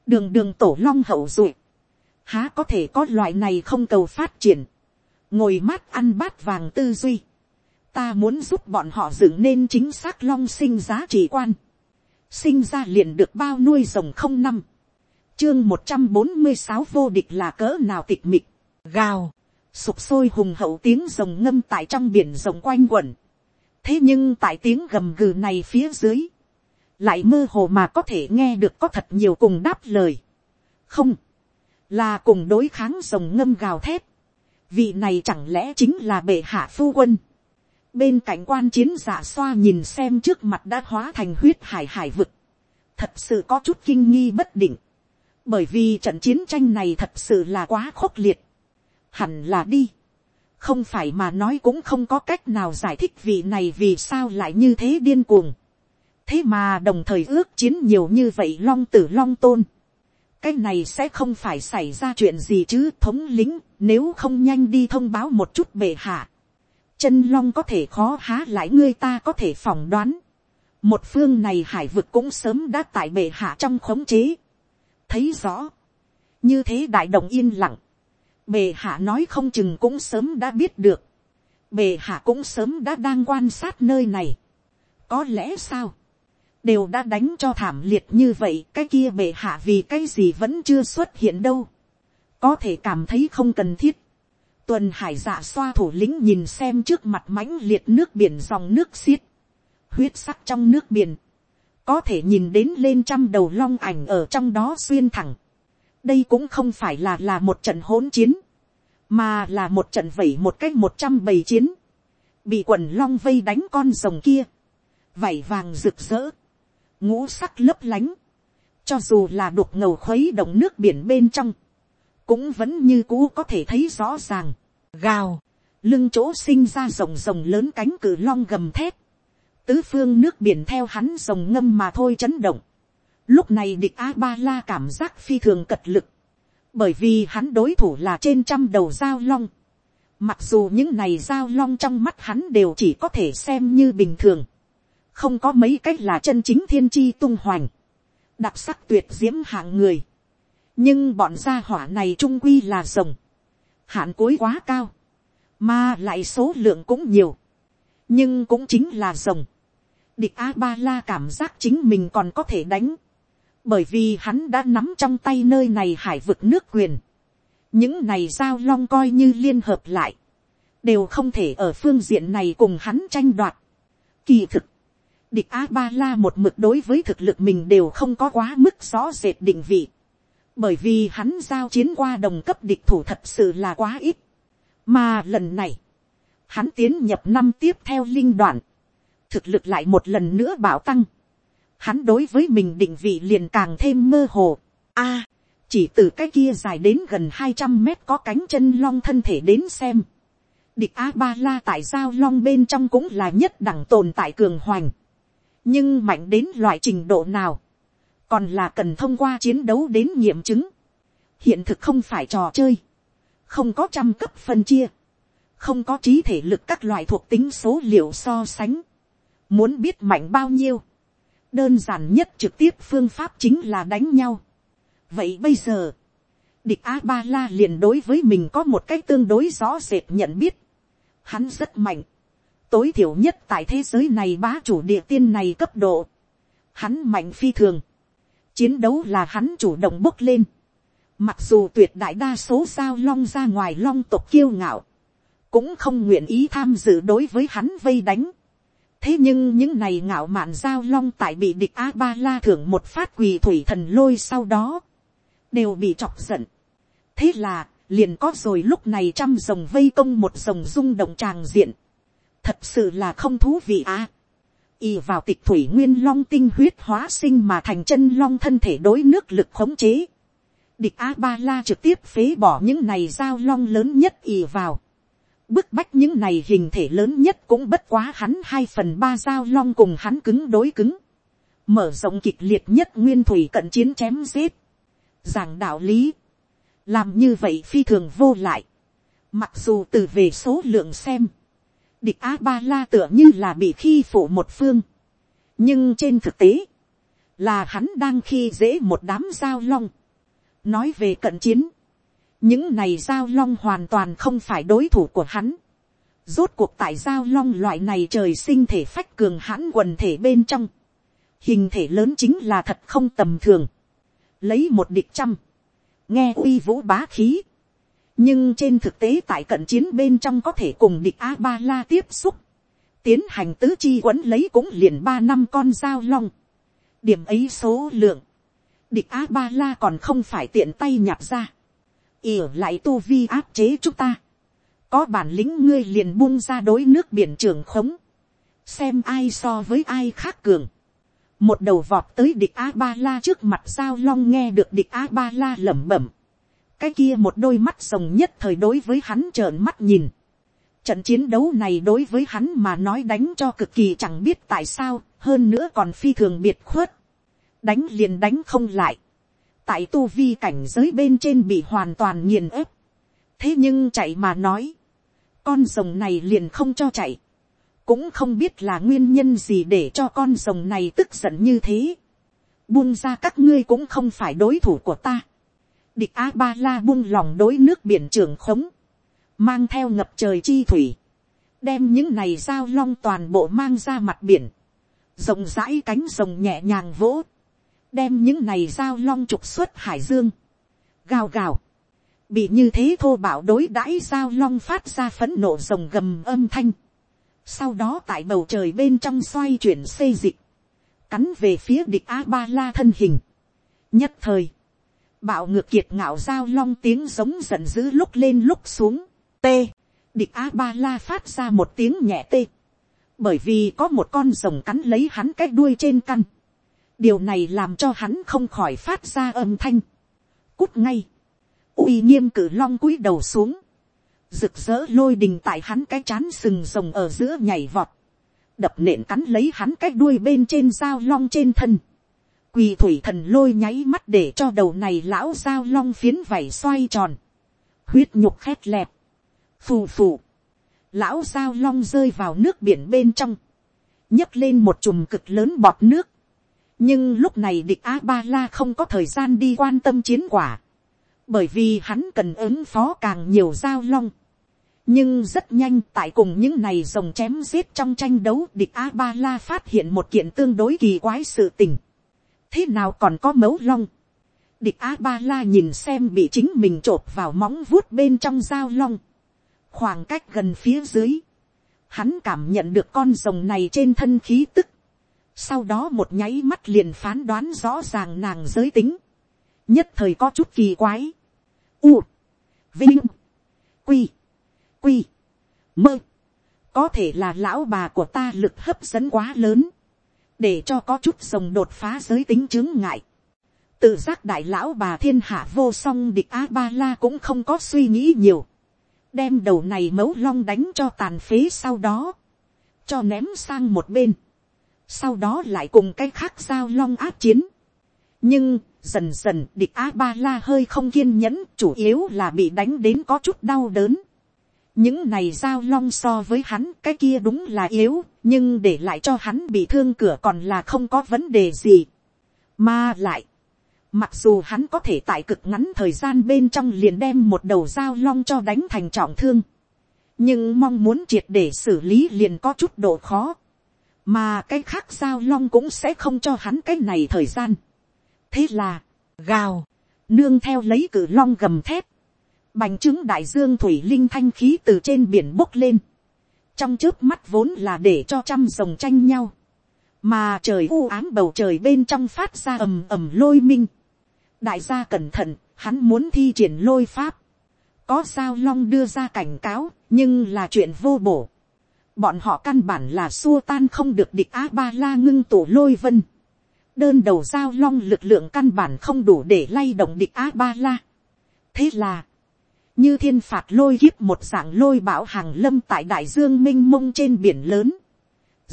đường đường tổ long hậu duệ há có thể có loại này không cầu phát triển. ngồi mát ăn bát vàng tư duy. ta muốn giúp bọn họ dựng nên chính xác long sinh giá trị quan. Sinh ra liền được bao nuôi rồng không năm, chương một trăm bốn mươi sáu vô địch là cỡ nào tịch mịch, gào, sụp sôi hùng hậu tiếng rồng ngâm tại trong biển rồng quanh quẩn, thế nhưng tại tiếng gầm gừ này phía dưới, lại mơ hồ mà có thể nghe được có thật nhiều cùng đáp lời, không, là cùng đối kháng rồng ngâm gào thét, vị này chẳng lẽ chính là bệ hạ phu quân, bên cạnh quan chiến giả xoa nhìn xem trước mặt đã hóa thành huyết hải hải vực, thật sự có chút kinh nghi bất định, bởi vì trận chiến tranh này thật sự là quá khốc liệt, hẳn là đi, không phải mà nói cũng không có cách nào giải thích vị này vì sao lại như thế điên cuồng, thế mà đồng thời ước chiến nhiều như vậy long tử long tôn, cái này sẽ không phải xảy ra chuyện gì chứ, thống lính, nếu không nhanh đi thông báo một chút bệ hạ chân long có thể khó há lại ngươi ta có thể phỏng đoán. một phương này hải vực cũng sớm đã tại bệ hạ trong khống chế. thấy rõ. như thế đại đồng yên lặng. bệ hạ nói không chừng cũng sớm đã biết được. bệ hạ cũng sớm đã đang quan sát nơi này. có lẽ sao đều đã đánh cho thảm liệt như vậy cái kia bệ hạ vì cái gì vẫn chưa xuất hiện đâu. có thể cảm thấy không cần thiết. Tuần hải dạ xoa thủ lĩnh nhìn xem trước mặt mãnh liệt nước biển dòng nước xiết, huyết sắc trong nước biển, có thể nhìn đến lên trăm đầu long ảnh ở trong đó xuyên thẳng. đây cũng không phải là là một trận hỗn chiến, mà là một trận vẩy một cách một trăm bầy chiến, bị quần long vây đánh con rồng kia, vảy vàng rực rỡ, ngũ sắc lấp lánh, cho dù là đục ngầu khuấy động nước biển bên trong, cũng vẫn như cũ có thể thấy rõ ràng. Gào, lưng chỗ sinh ra rồng rồng lớn cánh cử long gầm thép. Tứ phương nước biển theo hắn rồng ngâm mà thôi chấn động. Lúc này địch A-ba-la cảm giác phi thường cật lực. Bởi vì hắn đối thủ là trên trăm đầu dao long. Mặc dù những này dao long trong mắt hắn đều chỉ có thể xem như bình thường. Không có mấy cách là chân chính thiên chi tung hoành. Đặc sắc tuyệt diễm hạng người nhưng bọn gia hỏa này trung quy là rồng, hạn cuối quá cao, mà lại số lượng cũng nhiều, nhưng cũng chính là rồng, địch a ba la cảm giác chính mình còn có thể đánh, bởi vì hắn đã nắm trong tay nơi này hải vực nước quyền, những này giao long coi như liên hợp lại, đều không thể ở phương diện này cùng hắn tranh đoạt. Kỳ thực, địch a ba la một mực đối với thực lực mình đều không có quá mức rõ rệt định vị, bởi vì hắn giao chiến qua đồng cấp địch thủ thật sự là quá ít, mà lần này, hắn tiến nhập năm tiếp theo linh đoạn, thực lực lại một lần nữa bảo tăng, hắn đối với mình định vị liền càng thêm mơ hồ. A, chỉ từ cái kia dài đến gần hai trăm mét có cánh chân long thân thể đến xem. Địch A Ba La tại giao long bên trong cũng là nhất đẳng tồn tại cường hoành. Nhưng mạnh đến loại trình độ nào. Còn là cần thông qua chiến đấu đến nghiệm chứng. Hiện thực không phải trò chơi. Không có trăm cấp phân chia. Không có trí thể lực các loại thuộc tính số liệu so sánh. Muốn biết mạnh bao nhiêu đơn giản nhất trực tiếp phương pháp chính là đánh nhau. vậy bây giờ, địch a ba la liền đối với mình có một cái tương đối rõ rệt nhận biết. hắn rất mạnh, tối thiểu nhất tại thế giới này bá chủ địa tiên này cấp độ. hắn mạnh phi thường, chiến đấu là hắn chủ động bốc lên. mặc dù tuyệt đại đa số sao long ra ngoài long tộc kiêu ngạo, cũng không nguyện ý tham dự đối với hắn vây đánh thế nhưng những này ngạo mạn giao long tại bị địch a ba la thưởng một phát quỳ thủy thần lôi sau đó, đều bị chọc giận. thế là, liền có rồi lúc này trăm rồng vây công một rồng rung động tràng diện thật sự là không thú vị à. y vào tịch thủy nguyên long tinh huyết hóa sinh mà thành chân long thân thể đối nước lực khống chế. địch a ba la trực tiếp phế bỏ những này giao long lớn nhất y vào bức bách những này hình thể lớn nhất cũng bất quá hắn hai phần ba giao long cùng hắn cứng đối cứng. Mở rộng kịch liệt nhất nguyên thủy cận chiến chém giết. Giảng đạo lý. Làm như vậy phi thường vô lại. Mặc dù từ về số lượng xem. Địch A-ba-la tựa như là bị khi phụ một phương. Nhưng trên thực tế. Là hắn đang khi dễ một đám giao long. Nói về cận chiến những này giao long hoàn toàn không phải đối thủ của hắn. rốt cuộc tại giao long loại này trời sinh thể phách cường hãn quần thể bên trong. hình thể lớn chính là thật không tầm thường. lấy một địch trăm, nghe uy vũ bá khí nhưng trên thực tế tại cận chiến bên trong có thể cùng địch a ba la tiếp xúc. tiến hành tứ chi quấn lấy cũng liền ba năm con dao long. điểm ấy số lượng. địch a ba la còn không phải tiện tay nhặt ra ỉa lại tu vi áp chế chúng ta. có bản lĩnh ngươi liền buông ra đối nước biển trường khống. xem ai so với ai khác cường. một đầu vọt tới địch a ba la trước mặt dao long nghe được địch a ba la lẩm bẩm cái kia một đôi mắt rồng nhất thời đối với hắn trợn mắt nhìn. trận chiến đấu này đối với hắn mà nói đánh cho cực kỳ chẳng biết tại sao, hơn nữa còn phi thường biệt khuất. đánh liền đánh không lại tại tu vi cảnh giới bên trên bị hoàn toàn nghiền ép. thế nhưng chạy mà nói, con rồng này liền không cho chạy, cũng không biết là nguyên nhân gì để cho con rồng này tức giận như thế. buông ra các ngươi cũng không phải đối thủ của ta địch a ba la buông lòng đối nước biển trường khống, mang theo ngập trời chi thủy, đem những này giao long toàn bộ mang ra mặt biển, rộng rãi cánh rồng nhẹ nhàng vỗ, đem những này giao long trục xuất hải dương, gào gào, bị như thế thô Bảo đối đãi giao long phát ra phấn nộ rồng gầm âm thanh, sau đó tại bầu trời bên trong xoay chuyển xây dịch, cắn về phía địch a ba la thân hình, nhất thời, bạo ngược kiệt ngạo giao long tiếng giống giận dữ lúc lên lúc xuống, t, địch a ba la phát ra một tiếng nhẹ tê, bởi vì có một con rồng cắn lấy hắn cái đuôi trên căn, điều này làm cho hắn không khỏi phát ra âm thanh. cút ngay, uy nghiêm cử long cúi đầu xuống, rực rỡ lôi đình tại hắn cái chán sừng rồng ở giữa nhảy vọt, đập nện cắn lấy hắn cái đuôi bên trên dao long trên thân. Quỳ thủy thần lôi nháy mắt để cho đầu này lão dao long phiến vảy xoay tròn. Huyết nhục khét lẹp Phù phù. Lão dao long rơi vào nước biển bên trong. nhấc lên một chùm cực lớn bọt nước nhưng lúc này địch a ba la không có thời gian đi quan tâm chiến quả, bởi vì hắn cần ứng phó càng nhiều giao long. nhưng rất nhanh tại cùng những này rồng chém giết trong tranh đấu địch a ba la phát hiện một kiện tương đối kỳ quái sự tình thế nào còn có mấu long. địch a ba la nhìn xem bị chính mình t r ộ p vào móng vuốt bên trong dao long. khoảng cách gần phía dưới. hắn cảm nhận được con rồng này trên thân khí tức. sau đó một nháy mắt liền phán đoán rõ ràng nàng giới tính. nhất thời có chút kỳ quái. u, vinh, quy, quy, mơ, có thể là lão bà của ta lực hấp dẫn quá lớn, để cho có chút rồng đột phá giới tính chứng ngại. tự giác đại lão bà thiên hạ vô song địch a ba la cũng không có suy nghĩ nhiều, đem đầu này mấu long đánh cho tàn phế sau đó, cho ném sang một bên, sau đó lại cùng cái khác giao long áp chiến. nhưng, dần dần địch a ba la hơi không kiên nhẫn chủ yếu là bị đánh đến có chút đau đớn những này giao long so với hắn cái kia đúng là yếu, nhưng để lại cho hắn bị thương cửa còn là không có vấn đề gì. Mà lại, mặc dù hắn có thể tại cực ngắn thời gian bên trong liền đem một đầu giao long cho đánh thành trọng thương, nhưng mong muốn triệt để xử lý liền có chút độ khó, mà cái khác giao long cũng sẽ không cho hắn cái này thời gian. thế là, gào, nương theo lấy cử long gầm thép, Bành trướng đại dương thủy linh thanh khí từ trên biển bốc lên. Trong trước mắt vốn là để cho trăm rồng tranh nhau. Mà trời u ám bầu trời bên trong phát ra ầm ầm lôi minh. Đại gia cẩn thận, hắn muốn thi triển lôi pháp. Có sao long đưa ra cảnh cáo, nhưng là chuyện vô bổ. Bọn họ căn bản là xua tan không được địch A-ba-la ngưng tổ lôi vân. Đơn đầu giao long lực lượng căn bản không đủ để lay động địch A-ba-la. Thế là, như thiên phạt lôi kiếp một dạng lôi bão hàng lâm tại đại dương m i n h mông trên biển lớn,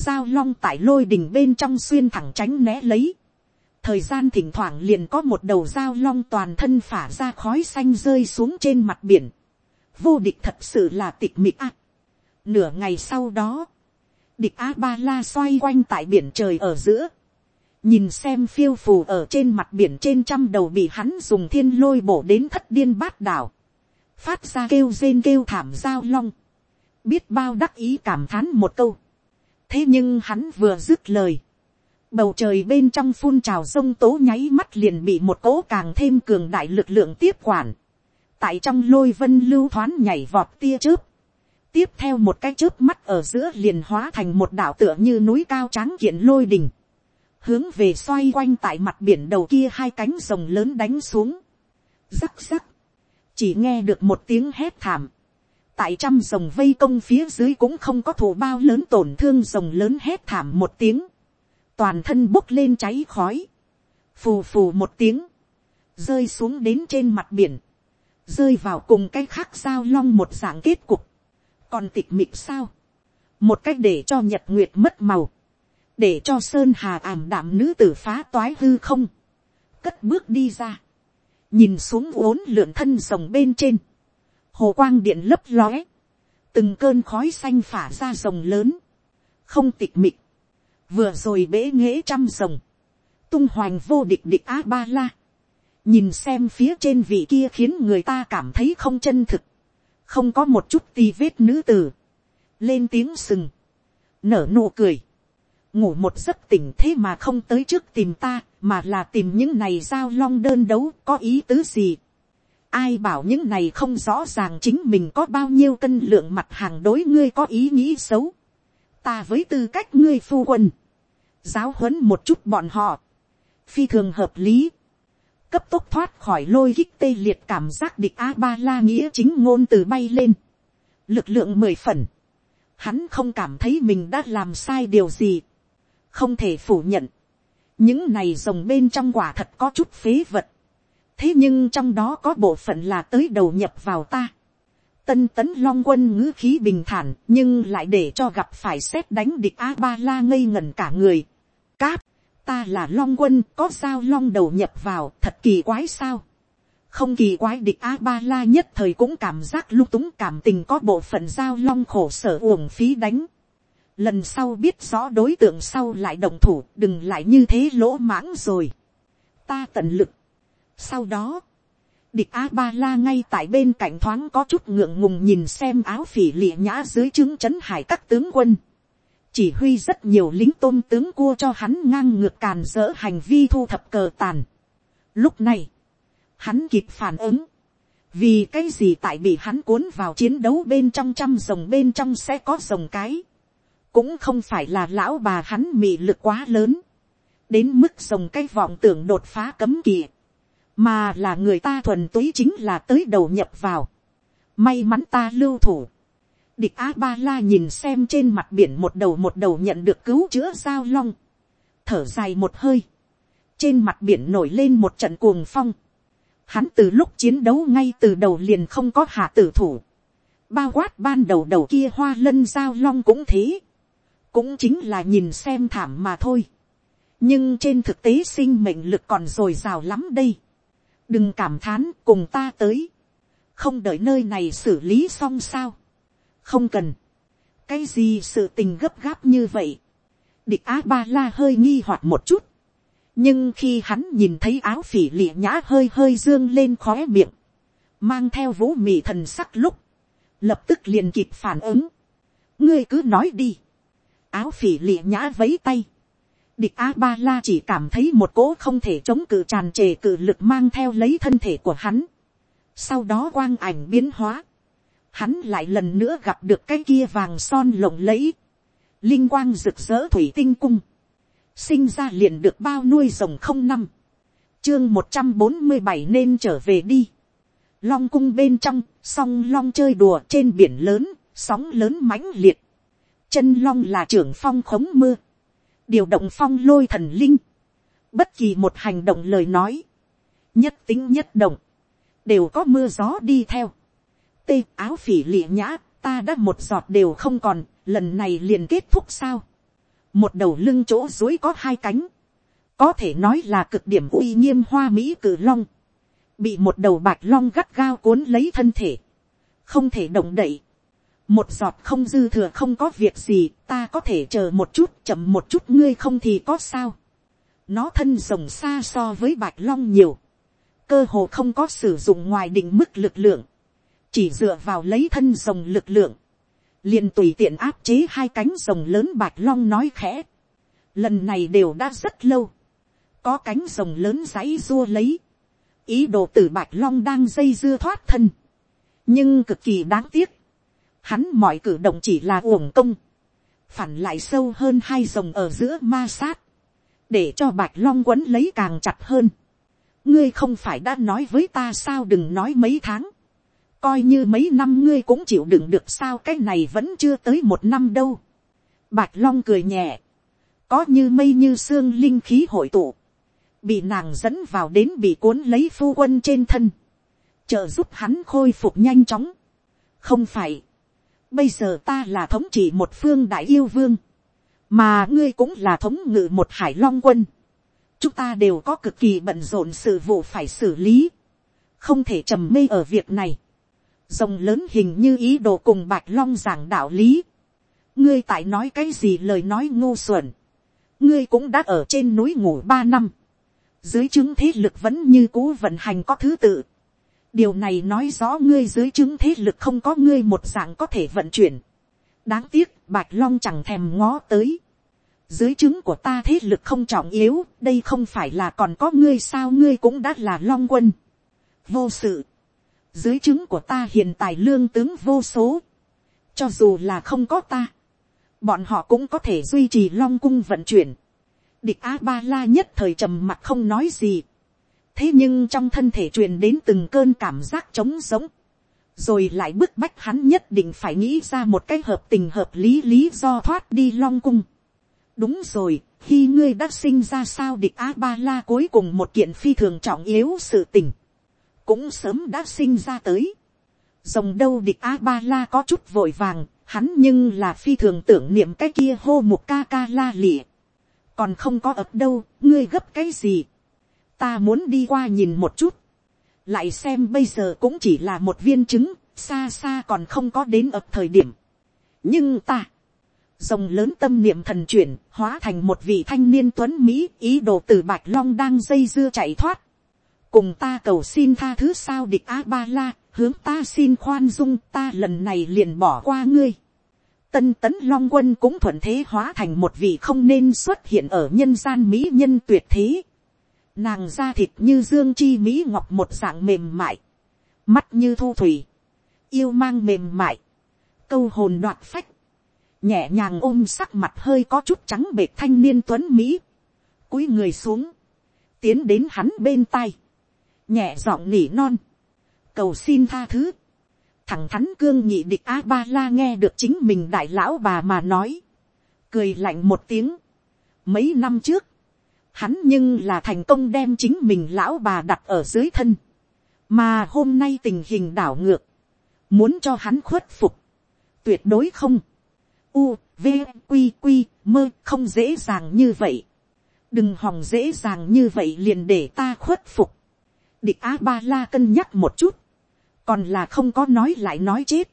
giao long tại lôi đình bên trong xuyên thẳng tránh né lấy, thời gian thỉnh thoảng liền có một đầu giao long toàn thân phả ra khói xanh rơi xuống trên mặt biển, vô địch thật sự là tịch mịch ác. nửa ngày sau đó, địch a ba la xoay quanh tại biển trời ở giữa, nhìn xem phiêu phù ở trên mặt biển trên trăm đầu bị hắn dùng thiên lôi bổ đến thất điên bát đảo, phát ra kêu rên kêu thảm giao long, biết bao đắc ý cảm thán một câu. thế nhưng hắn vừa dứt lời, bầu trời bên trong phun trào sông tố nháy mắt liền bị một cỗ càng thêm cường đại lực lượng tiếp quản, tại trong lôi vân lưu thoáng nhảy vọt tia chớp, tiếp theo một cái chớp mắt ở giữa liền hóa thành một đảo tựa như núi cao tráng kiện lôi đình, hướng về xoay quanh tại mặt biển đầu kia hai cánh rồng lớn đánh xuống, rắc rắc, chỉ nghe được một tiếng hét thảm, tại trăm rồng vây công phía dưới cũng không có thủ bao lớn tổn thương rồng lớn hét thảm một tiếng, toàn thân bốc lên cháy khói, phù phù một tiếng, rơi xuống đến trên mặt biển, rơi vào cùng cái khác sao long một dạng kết cục, còn tịch mịt sao, một cách để cho nhật nguyệt mất màu, để cho sơn hà ảm đạm nữ tử phá toái hư không, cất bước đi ra, nhìn xuống uốn lượn thân rồng bên trên, hồ quang điện lấp lóe, từng cơn khói xanh phả ra rồng lớn, không tịch mịch, vừa rồi bế nghễ trăm rồng, tung hoành vô địch địch a ba la, nhìn xem phía trên vị kia khiến người ta cảm thấy không chân thực, không có một chút tì vết nữ tử, lên tiếng sừng, nở nụ cười, ngủ một giấc tỉnh thế mà không tới trước tìm ta, mà là tìm những này giao long đơn đấu có ý tứ gì. ai bảo những này không rõ ràng chính mình có bao nhiêu cân lượng mặt hàng đối ngươi có ý nghĩ xấu. ta với tư cách ngươi phu quân, giáo huấn một chút bọn họ, phi thường hợp lý, cấp tốc thoát khỏi lôi kích tê liệt cảm giác địch a ba la nghĩa chính ngôn từ bay lên, lực lượng mười phần, hắn không cảm thấy mình đã làm sai điều gì, không thể phủ nhận, những này rồng bên trong quả thật có chút phế vật, thế nhưng trong đó có bộ phận là tới đầu nhập vào ta. Tân tấn long quân ngữ khí bình thản nhưng lại để cho gặp phải xét đánh địch a ba la ngây ngẩn cả người. Cáp, ta là long quân có sao long đầu nhập vào thật kỳ quái sao. không kỳ quái địch a ba la nhất thời cũng cảm giác lung túng cảm tình có bộ phận giao long khổ sở uổng phí đánh lần sau biết rõ đối tượng sau lại đồng thủ đừng lại như thế lỗ mãng rồi. ta tận lực. sau đó, Địch A-ba-la ngay tại bên cạnh thoáng có chút ngượng ngùng nhìn xem áo phỉ lịa nhã dưới trướng chấn hải các tướng quân. Chỉ huy rất nhiều lính tôm tướng cua cho hắn ngang ngược càn dỡ hành vi thu thập cờ tàn. Lúc này, hắn kịp phản ứng. Vì cái gì tại bị hắn cuốn vào chiến đấu bên trong trăm rồng bên trong sẽ có rồng cái. Cũng không phải là lão bà hắn mị lực quá lớn. Đến mức rồng cái vọng tưởng đột phá cấm kỳ mà là người ta thuần túy chính là tới đầu nhập vào. May mắn ta lưu thủ. Địch A Ba La nhìn xem trên mặt biển một đầu một đầu nhận được cứu chữa giao long. Thở dài một hơi. Trên mặt biển nổi lên một trận cuồng phong. Hắn từ lúc chiến đấu ngay từ đầu liền không có hạ tử thủ. Bao quát ban đầu đầu kia hoa lân giao long cũng thế. Cũng chính là nhìn xem thảm mà thôi. Nhưng trên thực tế sinh mệnh lực còn dồi dào lắm đây. Đừng cảm thán cùng ta tới, không đợi nơi này xử lý xong sao, không cần, cái gì sự tình gấp gáp như vậy, địch á ba la hơi nghi hoặc một chút, nhưng khi hắn nhìn thấy áo phỉ lịa nhã hơi hơi dương lên khóe miệng, mang theo vũ mị thần sắc lúc, lập tức liền kịp phản ứng, ngươi cứ nói đi, áo phỉ lịa nhã vấy tay, Địch A-ba-la chỉ cảm thấy một cỗ không thể chống cự tràn trề cự lực mang theo lấy thân thể của hắn. Sau đó quang ảnh biến hóa. Hắn lại lần nữa gặp được cái kia vàng son lộng lẫy. Linh quang rực rỡ thủy tinh cung. Sinh ra liền được bao nuôi rồng không năm. Chương một trăm bốn mươi bảy nên trở về đi. Long cung bên trong, song long chơi đùa trên biển lớn, sóng lớn mãnh liệt. Chân long là trưởng phong khống mưa. Điều động phong lôi thần linh, bất kỳ một hành động lời nói, nhất tính nhất động, đều có mưa gió đi theo. Tê áo phỉ lịa nhã, ta đã một giọt đều không còn, lần này liền kết thúc sao. Một đầu lưng chỗ dối có hai cánh, có thể nói là cực điểm uy nghiêm hoa mỹ cử long, bị một đầu bạch long gắt gao cuốn lấy thân thể, không thể động đậy, một giọt không dư thừa không có việc gì, ta có thể chờ một chút, chậm một chút ngươi không thì có sao. nó thân rồng xa so với bạch long nhiều, cơ hồ không có sử dụng ngoài định mức lực lượng, chỉ dựa vào lấy thân rồng lực lượng, liền tùy tiện áp chế hai cánh rồng lớn bạch long nói khẽ. lần này đều đã rất lâu, có cánh rồng lớn dãy dua lấy, ý đồ t bạch long đang dây dưa thoát thân, nhưng cực kỳ đáng tiếc, hắn mọi cử động chỉ là uổng công, phản lại sâu hơn hai rồng ở giữa ma sát, để cho bạch long quấn lấy càng chặt hơn. ngươi không phải đã nói với ta sao đừng nói mấy tháng, coi như mấy năm ngươi cũng chịu đựng được sao cái này vẫn chưa tới một năm đâu. bạch long cười nhẹ, có như mây như xương linh khí hội tụ, bị nàng dẫn vào đến bị cuốn lấy phu quân trên thân, trợ giúp hắn khôi phục nhanh chóng. không phải, Bây giờ ta là thống trị một phương đại yêu vương. Mà ngươi cũng là thống ngự một hải long quân. Chúng ta đều có cực kỳ bận rộn sự vụ phải xử lý. Không thể trầm mê ở việc này. Rồng lớn hình như ý đồ cùng bạch long giảng đạo lý. Ngươi tại nói cái gì lời nói ngu xuẩn. Ngươi cũng đã ở trên núi ngủ ba năm. Dưới chứng thế lực vẫn như cũ vận hành có thứ tự điều này nói rõ ngươi dưới chứng thế lực không có ngươi một dạng có thể vận chuyển. đáng tiếc bạch long chẳng thèm ngó tới. dưới chứng của ta thế lực không trọng yếu, đây không phải là còn có ngươi sao ngươi cũng đã là long quân. vô sự. dưới chứng của ta hiện tại lương tướng vô số. cho dù là không có ta, bọn họ cũng có thể duy trì long cung vận chuyển. địch a ba la nhất thời trầm mặt không nói gì thế nhưng trong thân thể truyền đến từng cơn cảm giác trống rỗng, rồi lại bức bách hắn nhất định phải nghĩ ra một cái hợp tình hợp lý lý do thoát đi long cung. đúng rồi, khi ngươi đã sinh ra sao địch a ba la cuối cùng một kiện phi thường trọng yếu sự tình, cũng sớm đã sinh ra tới. Rồng đâu địch a ba la có chút vội vàng, hắn nhưng là phi thường tưởng niệm cái kia hô một ca ca la lịa. còn không có ập đâu, ngươi gấp cái gì ta muốn đi qua nhìn một chút, lại xem bây giờ cũng chỉ là một viên trứng, xa xa còn không có đến ập thời điểm. nhưng ta, rồng lớn tâm niệm thần chuyển, hóa thành một vị thanh niên tuấn mỹ, ý đồ từ bạch long đang dây dưa chạy thoát. cùng ta cầu xin tha thứ sao địch a ba la, hướng ta xin khoan dung ta lần này liền bỏ qua ngươi. Tân tấn long quân cũng thuận thế hóa thành một vị không nên xuất hiện ở nhân gian mỹ nhân tuyệt thế. Nàng da thịt như dương chi mỹ ngọc một dạng mềm mại. Mắt như thu thủy. Yêu mang mềm mại. Câu hồn đoạt phách. Nhẹ nhàng ôm sắc mặt hơi có chút trắng bệt thanh niên tuấn Mỹ. cúi người xuống. Tiến đến hắn bên tay. Nhẹ giọng nỉ non. Cầu xin tha thứ. Thẳng thắn cương nhị địch A-ba-la nghe được chính mình đại lão bà mà nói. Cười lạnh một tiếng. Mấy năm trước hắn nhưng là thành công đem chính mình lão bà đặt ở dưới thân, mà hôm nay tình hình đảo ngược, muốn cho hắn khuất phục, tuyệt đối không, u, v, q q mơ không dễ dàng như vậy, đừng hòng dễ dàng như vậy liền để ta khuất phục, địch a ba la cân nhắc một chút, còn là không có nói lại nói chết,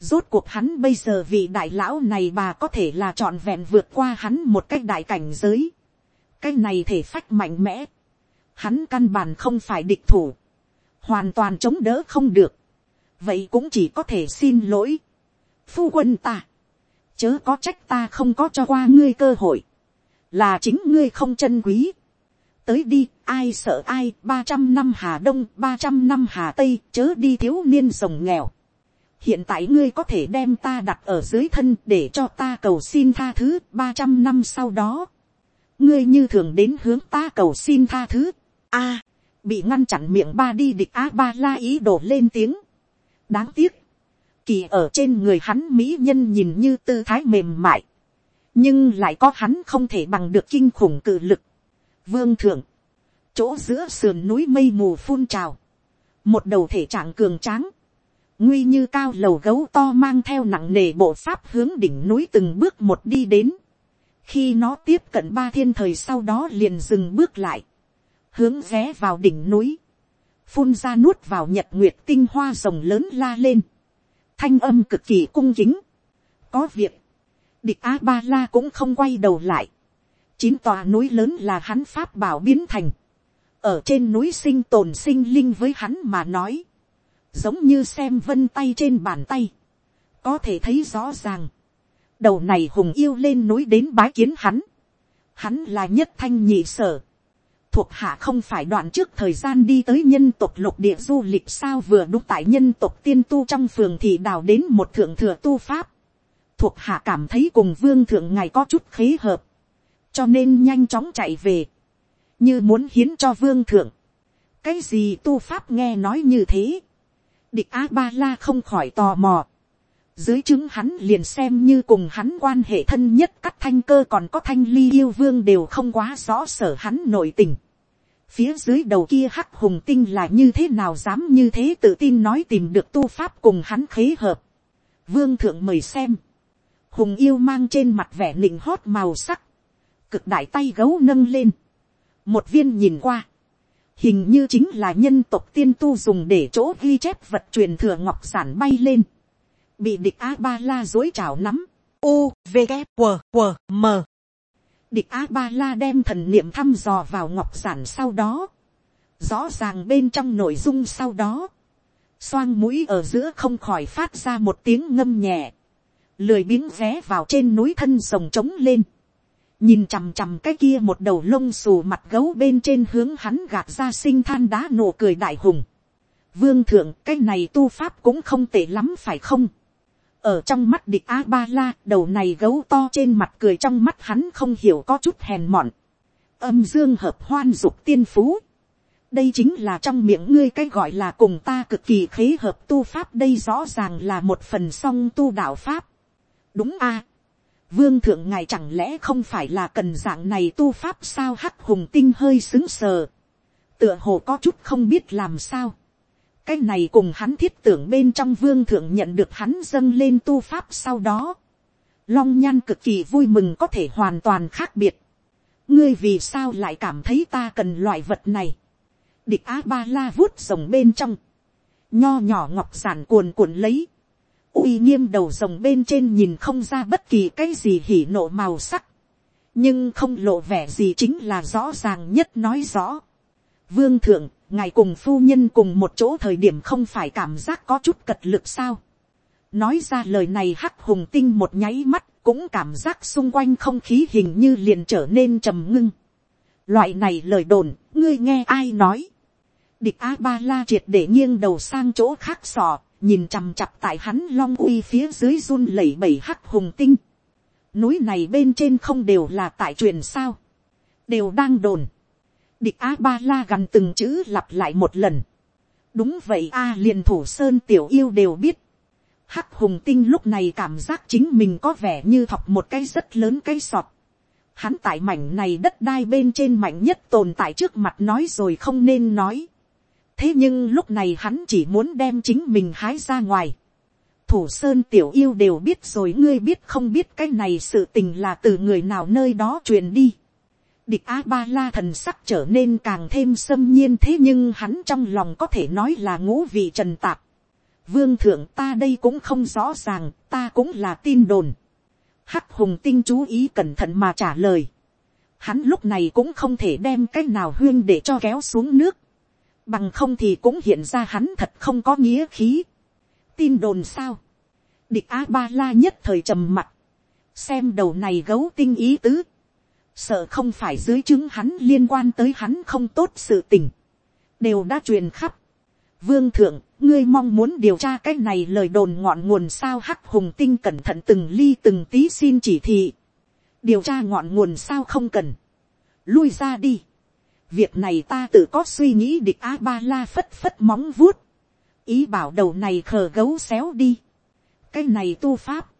rốt cuộc hắn bây giờ vì đại lão này bà có thể là trọn vẹn vượt qua hắn một cách đại cảnh giới, cái này thể phách mạnh mẽ, hắn căn bản không phải địch thủ, hoàn toàn chống đỡ không được, vậy cũng chỉ có thể xin lỗi, phu quân ta, chớ có trách ta không có cho qua ngươi cơ hội, là chính ngươi không chân quý, tới đi, ai sợ ai, ba trăm năm hà đông, ba trăm năm hà tây, chớ đi thiếu niên rồng nghèo. hiện tại ngươi có thể đem ta đặt ở dưới thân để cho ta cầu xin tha thứ ba trăm năm sau đó, ngươi như thường đến hướng ta cầu xin tha thứ. a, bị ngăn chặn miệng ba đi địch a ba la ý đổ lên tiếng. đáng tiếc, kỳ ở trên người hắn mỹ nhân nhìn như tư thái mềm mại, nhưng lại có hắn không thể bằng được kinh khủng cự lực. vương thượng, chỗ giữa sườn núi mây mù phun trào, một đầu thể trạng cường tráng, nguy như cao lầu gấu to mang theo nặng nề bộ pháp hướng đỉnh núi từng bước một đi đến khi nó tiếp cận ba thiên thời sau đó liền dừng bước lại, hướng ghé vào đỉnh núi, phun ra nuốt vào nhật nguyệt tinh hoa rồng lớn la lên, thanh âm cực kỳ cung kính, có việc, địch a ba la cũng không quay đầu lại, chín tòa núi lớn là hắn pháp bảo biến thành, ở trên núi sinh tồn sinh linh với hắn mà nói, giống như xem vân tay trên bàn tay, có thể thấy rõ ràng, đầu này hùng yêu lên núi đến bái kiến hắn, hắn là nhất thanh nhị sở, thuộc hạ không phải đoạn trước thời gian đi tới nhân tộc lục địa du lịch sao vừa đúng tại nhân tộc tiên tu trong phường thì đào đến một thượng thừa tu pháp, thuộc hạ cảm thấy cùng vương thượng ngài có chút khế hợp, cho nên nhanh chóng chạy về, như muốn hiến cho vương thượng. cái gì tu pháp nghe nói như thế, địch a ba la không khỏi tò mò, dưới chứng hắn liền xem như cùng hắn quan hệ thân nhất cắt thanh cơ còn có thanh ly yêu vương đều không quá rõ sở hắn nội tình. Phía dưới đầu kia hắc hùng tinh là như thế nào dám như thế tự tin nói tìm được tu pháp cùng hắn khế hợp. Vương thượng mời xem. Hùng yêu mang trên mặt vẻ nịnh hót màu sắc. Cực đại tay gấu nâng lên. Một viên nhìn qua. Hình như chính là nhân tộc tiên tu dùng để chỗ ghi chép vật truyền thừa ngọc sản bay lên bị địch a ba la dối chảo nắm, u v g q q m. Địch a ba la đem thần niệm thăm dò vào ngọc giản sau đó, rõ ràng bên trong nội dung sau đó, xoang mũi ở giữa không khỏi phát ra một tiếng ngâm nhẹ, lười biếng vé vào trên núi thân rồng trống lên, nhìn chằm chằm cái kia một đầu lông xù mặt gấu bên trên hướng hắn gạt ra sinh than đá nổ cười đại hùng. Vương thượng cái này tu pháp cũng không tệ lắm phải không? Ở trong mắt địch a ba la đầu này gấu to trên mặt cười trong mắt hắn không hiểu có chút hèn mọn. Âm dương hợp hoan dục tiên phú. Đây chính là trong miệng ngươi cái gọi là cùng ta cực kỳ khế hợp tu pháp, đây rõ ràng là một phần song tu đạo pháp. Đúng a. Vương thượng ngài chẳng lẽ không phải là cần dạng này tu pháp sao? Hắc hùng tinh hơi xứng sờ. Tựa hồ có chút không biết làm sao cái này cùng hắn thiết tưởng bên trong vương thượng nhận được hắn dâng lên tu pháp sau đó. Long nhan cực kỳ vui mừng có thể hoàn toàn khác biệt. ngươi vì sao lại cảm thấy ta cần loại vật này. địch a ba la vuốt rồng bên trong. nho nhỏ ngọc giản cuồn cuộn lấy. uy nghiêm đầu rồng bên trên nhìn không ra bất kỳ cái gì hỉ nộ màu sắc. nhưng không lộ vẻ gì chính là rõ ràng nhất nói rõ vương thượng, ngài cùng phu nhân cùng một chỗ thời điểm không phải cảm giác có chút cật lực sao. nói ra lời này hắc hùng tinh một nháy mắt cũng cảm giác xung quanh không khí hình như liền trở nên trầm ngưng. loại này lời đồn, ngươi nghe ai nói. địch a ba la triệt để nghiêng đầu sang chỗ khác sò, nhìn chằm chặp tại hắn long uy phía dưới run lẩy bẩy hắc hùng tinh. núi này bên trên không đều là tại truyền sao. đều đang đồn Địch A Ba La gần từng chữ lặp lại một lần. Đúng vậy, A liền thủ sơn tiểu yêu đều biết. Hắc hùng tinh lúc này cảm giác chính mình có vẻ như thọc một cái rất lớn cái sọt. Hắn tại mảnh này đất đai bên trên mảnh nhất tồn tại trước mặt nói rồi không nên nói. Thế nhưng lúc này hắn chỉ muốn đem chính mình hái ra ngoài. Thủ sơn tiểu yêu đều biết rồi, ngươi biết không biết cái này sự tình là từ người nào nơi đó truyền đi địch a ba la thần sắc trở nên càng thêm xâm nhiên thế nhưng hắn trong lòng có thể nói là ngũ vị trần tạp. vương thượng ta đây cũng không rõ ràng, ta cũng là tin đồn. hắc hùng tinh chú ý cẩn thận mà trả lời. hắn lúc này cũng không thể đem cái nào huyên để cho kéo xuống nước. bằng không thì cũng hiện ra hắn thật không có nghĩa khí. tin đồn sao. địch a ba la nhất thời trầm mặt. xem đầu này gấu tinh ý tứ sợ không phải dưới chứng hắn liên quan tới hắn không tốt sự tình, đều đã truyền khắp. Vương thượng, ngươi mong muốn điều tra cái này lời đồn ngọn nguồn sao hắc hùng tinh cẩn thận từng ly từng tí xin chỉ thị. điều tra ngọn nguồn sao không cần. lui ra đi. việc này ta tự có suy nghĩ địch a ba la phất phất móng vuốt. ý bảo đầu này khờ gấu xéo đi. cái này tu pháp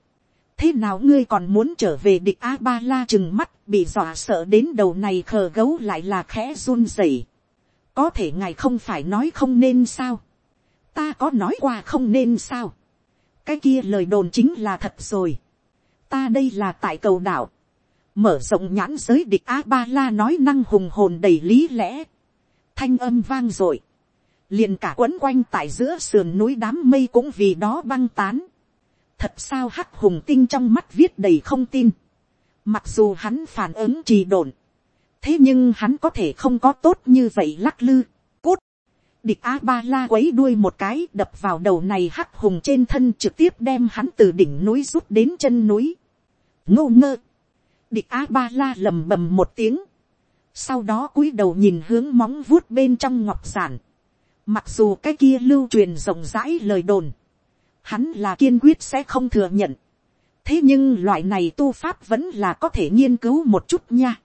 thế nào ngươi còn muốn trở về địch a ba la chừng mắt, bị dọa sợ đến đầu này khờ gấu lại là khẽ run rẩy. Có thể ngài không phải nói không nên sao? Ta có nói qua không nên sao? Cái kia lời đồn chính là thật rồi. Ta đây là tại cầu đảo mở rộng nhãn giới địch a ba la nói năng hùng hồn đầy lý lẽ. Thanh âm vang r ộ i liền cả quấn quanh tại giữa sườn núi đám mây cũng vì đó băng tán thật sao hắc hùng tinh trong mắt viết đầy không tin. mặc dù hắn phản ứng trì độn, thế nhưng hắn có thể không có tốt như vậy lắc lư, cút. địch a ba la quấy đuôi một cái đập vào đầu này hắc hùng trên thân trực tiếp đem hắn từ đỉnh núi rút đến chân núi. ngô ngơ. địch a ba la lầm bầm một tiếng. sau đó cúi đầu nhìn hướng móng vuốt bên trong ngọc giản. mặc dù cái kia lưu truyền rộng rãi lời đồn hắn là kiên quyết sẽ không thừa nhận. thế nhưng loại này tu pháp vẫn là có thể nghiên cứu một chút nha.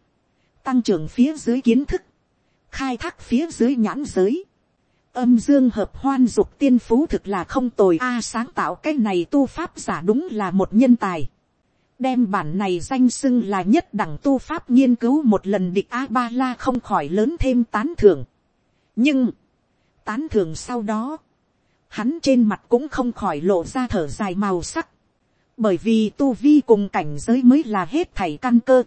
tăng trưởng phía dưới kiến thức, khai thác phía dưới nhãn giới. âm dương hợp hoan dục tiên phú thực là không tồi a sáng tạo cái này tu pháp giả đúng là một nhân tài. đem bản này danh xưng là nhất đẳng tu pháp nghiên cứu một lần địch a ba la không khỏi lớn thêm tán thưởng. nhưng, tán thưởng sau đó, hắn trên mặt cũng không khỏi lộ ra thở dài màu sắc, bởi vì tu vi cùng cảnh giới mới là hết thảy căn cơ,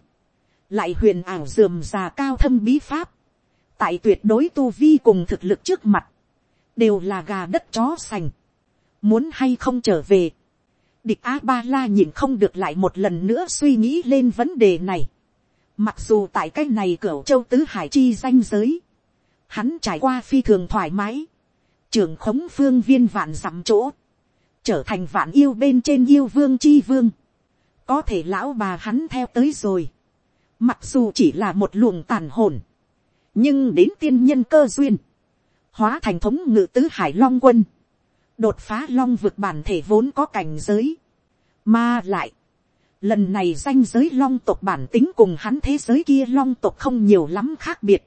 lại huyền ảo dườm già cao thâm bí pháp, tại tuyệt đối tu vi cùng thực lực trước mặt, đều là gà đất chó sành, muốn hay không trở về, địch a ba la nhìn không được lại một lần nữa suy nghĩ lên vấn đề này, mặc dù tại cái này cửa châu tứ hải chi danh giới, hắn trải qua phi thường thoải mái, trưởng khống phương viên vạn dặm chỗ, trở thành vạn yêu bên trên yêu vương chi vương, có thể lão bà hắn theo tới rồi, mặc dù chỉ là một luồng tàn hồn, nhưng đến tiên nhân cơ duyên, hóa thành thống ngự tứ hải long quân, đột phá long vực bản thể vốn có cảnh giới, mà lại, lần này danh giới long tộc bản tính cùng hắn thế giới kia long tộc không nhiều lắm khác biệt,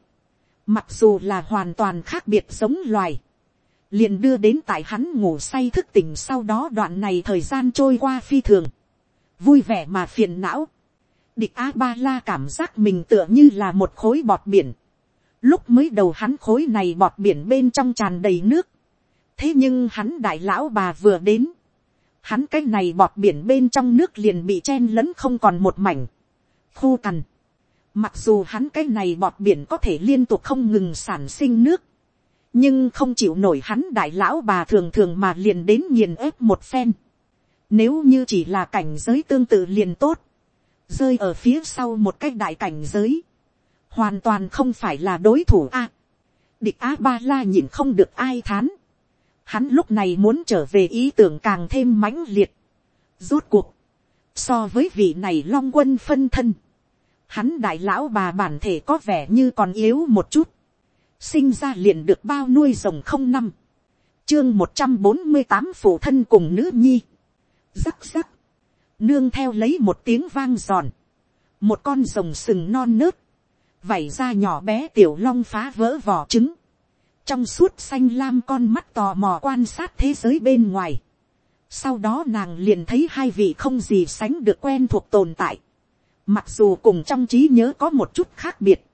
mặc dù là hoàn toàn khác biệt giống loài, liền đưa đến tại hắn ngủ say thức tỉnh sau đó đoạn này thời gian trôi qua phi thường, vui vẻ mà phiền não. Địch a ba la cảm giác mình tựa như là một khối bọt biển. Lúc mới đầu hắn khối này bọt biển bên trong tràn đầy nước. thế nhưng hắn đại lão bà vừa đến. hắn cái này bọt biển bên trong nước liền bị chen lẫn không còn một mảnh. khô cằn. Mặc dù hắn cái này bọt biển có thể liên tục không ngừng sản sinh nước nhưng không chịu nổi hắn đại lão bà thường thường mà liền đến nghiền ép một phen. Nếu như chỉ là cảnh giới tương tự liền tốt, rơi ở phía sau một cái đại cảnh giới, hoàn toàn không phải là đối thủ a. địch a ba la nhìn không được ai thán, hắn lúc này muốn trở về ý tưởng càng thêm mãnh liệt, rốt cuộc, so với vị này long quân phân thân, hắn đại lão bà bản thể có vẻ như còn yếu một chút, sinh ra liền được bao nuôi rồng không năm, chương một trăm bốn mươi tám phụ thân cùng nữ nhi, rắc rắc, nương theo lấy một tiếng vang giòn, một con rồng sừng non nớt, vảy ra nhỏ bé tiểu long phá vỡ vỏ trứng, trong suốt xanh lam con mắt tò mò quan sát thế giới bên ngoài, sau đó nàng liền thấy hai vị không gì sánh được quen thuộc tồn tại, mặc dù cùng trong trí nhớ có một chút khác biệt,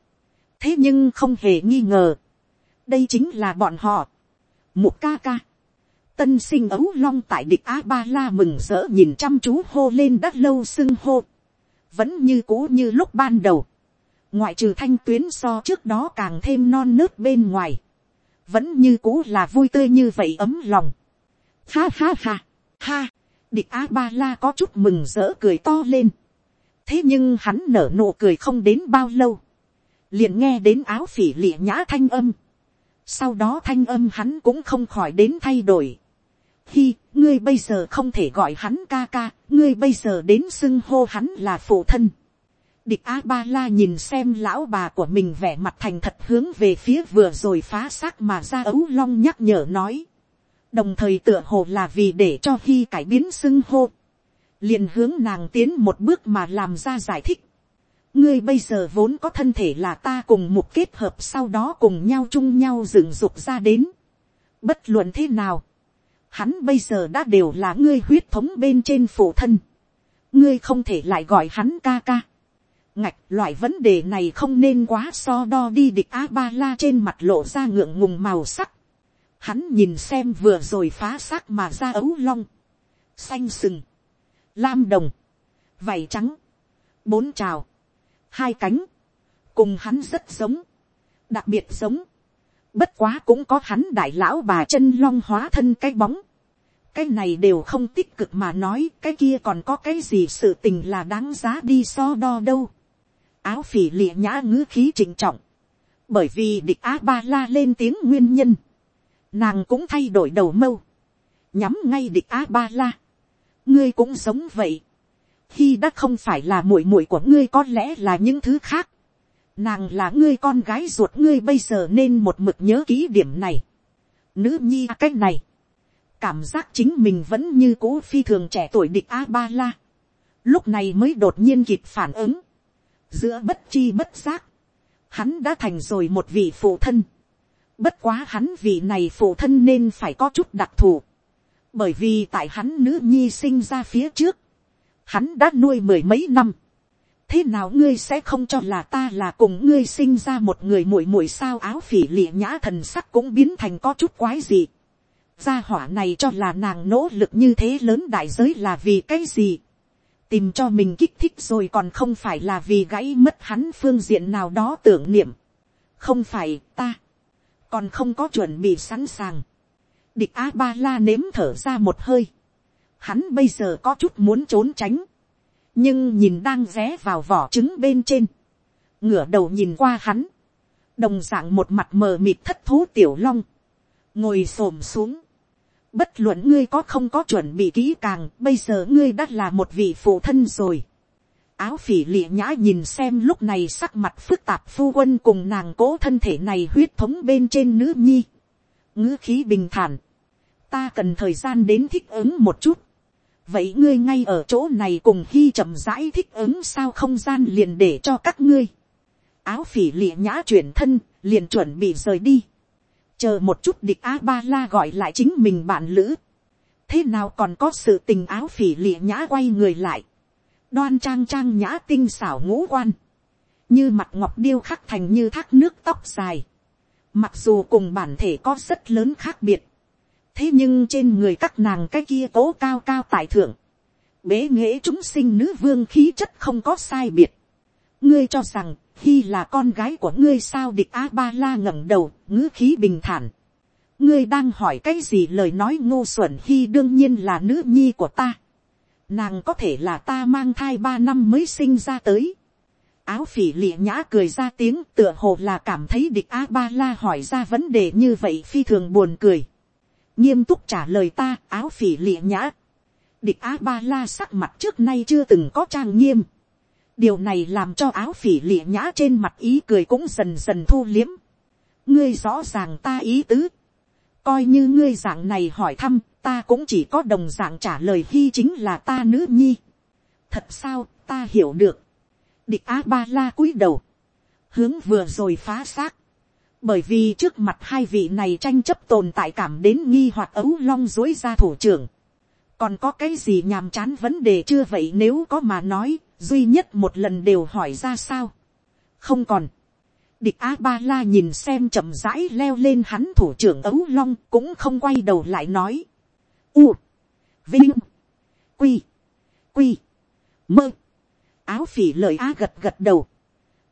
thế nhưng không hề nghi ngờ, đây chính là bọn họ, một ca ca, tân sinh ấu long tại địch a ba la mừng rỡ nhìn chăm chú hô lên đất lâu sưng hô, vẫn như cũ như lúc ban đầu, ngoại trừ thanh tuyến so trước đó càng thêm non nớt bên ngoài, vẫn như cũ là vui tươi như vậy ấm lòng. Ha ha ha, ha, địch a ba la có chút mừng rỡ cười to lên. thế nhưng hắn nở nụ cười không đến bao lâu, liền nghe đến áo phỉ lịa nhã thanh âm. sau đó thanh âm hắn cũng không khỏi đến thay đổi. Hi, ngươi bây giờ không thể gọi hắn ca ca, ngươi bây giờ đến xưng hô hắn là phụ thân. Địch A-ba-la nhìn xem lão bà của mình vẻ mặt thành thật hướng về phía vừa rồi phá xác mà ra ấu long nhắc nhở nói. Đồng thời tựa hồ là vì để cho Hi cải biến xưng hô. liền hướng nàng tiến một bước mà làm ra giải thích. Ngươi bây giờ vốn có thân thể là ta cùng một kết hợp sau đó cùng nhau chung nhau dựng dục ra đến. Bất luận thế nào hắn bây giờ đã đều là ngươi huyết thống bên trên phụ thân, ngươi không thể lại gọi hắn ca ca. ngạch loại vấn đề này không nên quá so đo đi địch a ba la trên mặt lộ ra ngượng ngùng màu sắc. hắn nhìn xem vừa rồi phá xác mà ra ấu long, xanh sừng, lam đồng, vảy trắng, bốn trào, hai cánh, cùng hắn rất giống, đặc biệt giống, bất quá cũng có hắn đại lão bà chân long hóa thân cái bóng, cái này đều không tích cực mà nói cái kia còn có cái gì sự tình là đáng giá đi so đo đâu. áo phỉ lịa nhã ngữ khí trịnh trọng, bởi vì địch á ba la lên tiếng nguyên nhân, nàng cũng thay đổi đầu mâu, nhắm ngay địch á ba la, ngươi cũng sống vậy, khi đã không phải là muội muội của ngươi có lẽ là những thứ khác, nàng là ngươi con gái ruột ngươi bây giờ nên một mực nhớ kỹ điểm này, nữ nhi cách này, cảm giác chính mình vẫn như cũ phi thường trẻ tuổi địch a ba la, lúc này mới đột nhiên kịp phản ứng, giữa bất chi bất giác, hắn đã thành rồi một vị phụ thân, bất quá hắn vị này phụ thân nên phải có chút đặc thù, bởi vì tại hắn nữ nhi sinh ra phía trước, hắn đã nuôi mười mấy năm, thế nào ngươi sẽ không cho là ta là cùng ngươi sinh ra một người muội muội sao áo phỉ lịa nhã thần sắc cũng biến thành có chút quái gì gia hỏa này cho là nàng nỗ lực như thế lớn đại giới là vì cái gì. tìm cho mình kích thích rồi còn không phải là vì gãy mất hắn phương diện nào đó tưởng niệm. không phải ta. còn không có chuẩn bị sẵn sàng. địch a ba la nếm thở ra một hơi hắn bây giờ có chút muốn trốn tránh. nhưng nhìn đang ré vào vỏ trứng bên trên. ngửa đầu nhìn qua hắn. đồng d ạ n g một mặt mờ mịt thất thú tiểu long ngồi s ổ m xuống, bất luận ngươi có không có chuẩn bị kỹ càng, bây giờ ngươi đã là một vị phụ thân rồi. áo phỉ lịa nhã nhìn xem lúc này sắc mặt phức tạp phu quân cùng nàng cố thân thể này huyết thống bên trên nữ nhi. ngữ khí bình thản. ta cần thời gian đến thích ứng một chút vậy ngươi ngay ở chỗ này cùng khi chậm rãi thích ứng sao không gian liền để cho các ngươi. áo phỉ lịa nhã chuyển thân liền chuẩn bị rời đi. Chờ một chút địch a ba la gọi lại chính mình bạn lữ, thế nào còn có sự tình áo phỉ lịa nhã quay người lại, đoan trang trang nhã tinh xảo ngũ quan, như mặt ngọc điêu khắc thành như thác nước tóc dài, mặc dù cùng bản thể có rất lớn khác biệt, thế nhưng trên người các nàng cái kia cố cao cao tại thượng, bế nghễ chúng sinh nữ vương khí chất không có sai biệt, ngươi cho rằng khi là con gái của ngươi sao địch a ba la ngẩng đầu ngữ khí bình thản. Ngươi đang hỏi cái gì lời nói ngô xuẩn khi đương nhiên là nữ nhi của ta. Nàng có thể là ta mang thai ba năm mới sinh ra tới. Áo phỉ lịa nhã cười ra tiếng tựa hồ là cảm thấy địch a ba la hỏi ra vấn đề như vậy phi thường buồn cười nghiêm túc trả lời ta, áo phỉ lịa nhã. địch a ba la sắc mặt trước nay chưa từng có trang nghiêm. điều này làm cho áo phỉ lịa nhã trên mặt ý cười cũng dần dần thu liếm. ngươi rõ ràng ta ý tứ. coi như ngươi dạng này hỏi thăm, ta cũng chỉ có đồng dạng trả lời khi chính là ta nữ nhi. thật sao, ta hiểu được Địch A Ba La cúi đầu. Hướng vừa rồi phá xác. Bởi vì trước mặt hai vị này tranh chấp tồn tại cảm đến nghi hoặc ấu long dối ra thủ trưởng. Còn có cái gì nhàm chán vấn đề chưa vậy nếu có mà nói, duy nhất một lần đều hỏi ra sao. Không còn. Địch A Ba La nhìn xem chậm rãi leo lên hắn thủ trưởng ấu long cũng không quay đầu lại nói. U. Vinh. Quy. Quy. Mơ áo phỉ lời á gật gật đầu.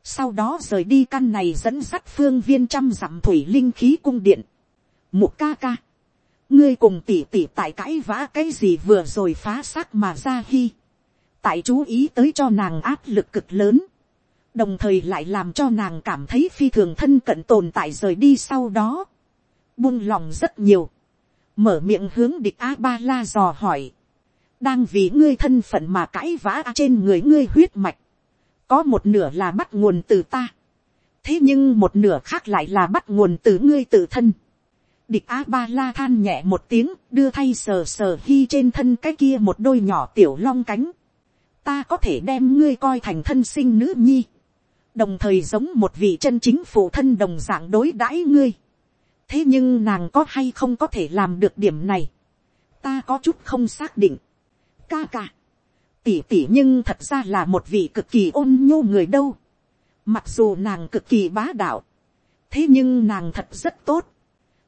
Sau đó rời đi căn này dẫn sắt phương viên trăm dặm thủy linh khí cung điện. Một ca ca. Ngươi cùng tỉ tỉ tại cãi vã cái gì vừa rồi phá xác mà ra hi. Tại chú ý tới cho nàng áp lực cực lớn. Đồng thời lại làm cho nàng cảm thấy phi thường thân cận tồn tại rời đi sau đó. Buông lòng rất nhiều. Mở miệng hướng địch A-ba-la dò hỏi đang vì ngươi thân phận mà cãi vã trên người ngươi huyết mạch, có một nửa là bắt nguồn từ ta, thế nhưng một nửa khác lại là bắt nguồn từ ngươi tự thân. Địch a ba la than nhẹ một tiếng đưa thay sờ sờ hy trên thân cái kia một đôi nhỏ tiểu long cánh. ta có thể đem ngươi coi thành thân sinh nữ nhi, đồng thời giống một vị chân chính phụ thân đồng dạng đối đãi ngươi. thế nhưng nàng có hay không có thể làm được điểm này, ta có chút không xác định ca ca. Tỷ tỷ nhưng thật ra là một vị cực kỳ ôn nhu người đâu. Mặc dù nàng cực kỳ bá đạo. Thế nhưng nàng thật rất tốt.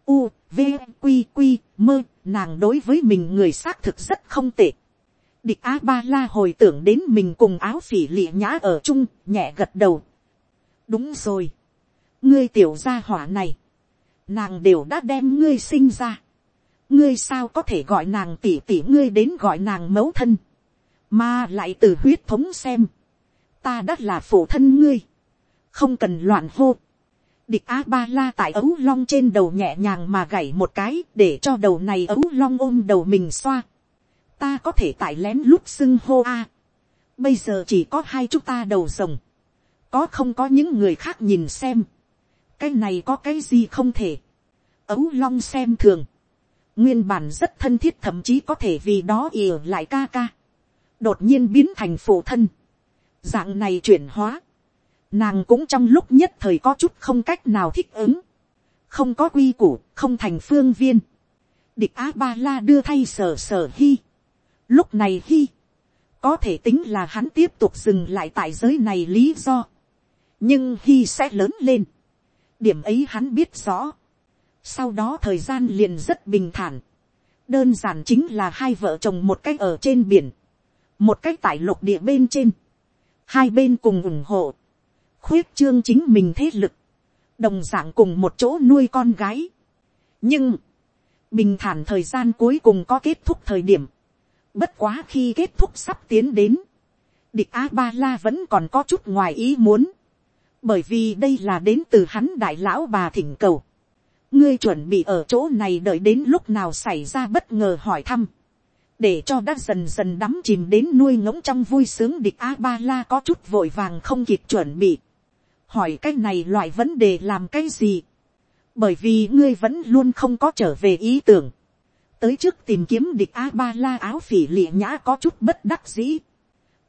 U, V, Quy, Quy, mơ, nàng đối với mình người xác thực rất không tệ. Địch A-ba-la hồi tưởng đến mình cùng áo phỉ lịa nhã ở chung, nhẹ gật đầu. Đúng rồi. Ngươi tiểu gia hỏa này. Nàng đều đã đem ngươi sinh ra ngươi sao có thể gọi nàng tỷ tỷ ngươi đến gọi nàng mẫu thân, mà lại từ huyết thống xem, ta đã là phụ thân ngươi, không cần loạn hô. Địch a ba la tại ấu long trên đầu nhẹ nhàng mà gảy một cái để cho đầu này ấu long ôm đầu mình xoa. ta có thể tại lén lúc xưng hô a. bây giờ chỉ có hai chúng ta đầu rồng, có không có những người khác nhìn xem, cái này có cái gì không thể. ấu long xem thường, nguyên bản rất thân thiết thậm chí có thể vì đó ỉa lại ca ca, đột nhiên biến thành phụ thân, dạng này chuyển hóa, nàng cũng trong lúc nhất thời có chút không cách nào thích ứng, không có quy củ, không thành phương viên, địch a ba la đưa thay sở sở hy, lúc này hy, có thể tính là hắn tiếp tục dừng lại tại giới này lý do, nhưng hy sẽ lớn lên, điểm ấy hắn biết rõ, sau đó thời gian liền rất bình thản. Đơn giản chính là hai vợ chồng một cách ở trên biển. Một cách tại lục địa bên trên. Hai bên cùng ủng hộ. Khuyết trương chính mình thế lực. Đồng dạng cùng một chỗ nuôi con gái. Nhưng. Bình thản thời gian cuối cùng có kết thúc thời điểm. Bất quá khi kết thúc sắp tiến đến. Địch A-ba-la vẫn còn có chút ngoài ý muốn. Bởi vì đây là đến từ hắn đại lão bà thỉnh cầu ngươi chuẩn bị ở chỗ này đợi đến lúc nào xảy ra bất ngờ hỏi thăm, để cho đã dần dần đắm chìm đến nuôi ngỗng trong vui sướng địch a ba la có chút vội vàng không kịp chuẩn bị, hỏi cái này loại vấn đề làm cái gì, bởi vì ngươi vẫn luôn không có trở về ý tưởng, tới trước tìm kiếm địch a ba la áo phỉ lịa nhã có chút bất đắc dĩ,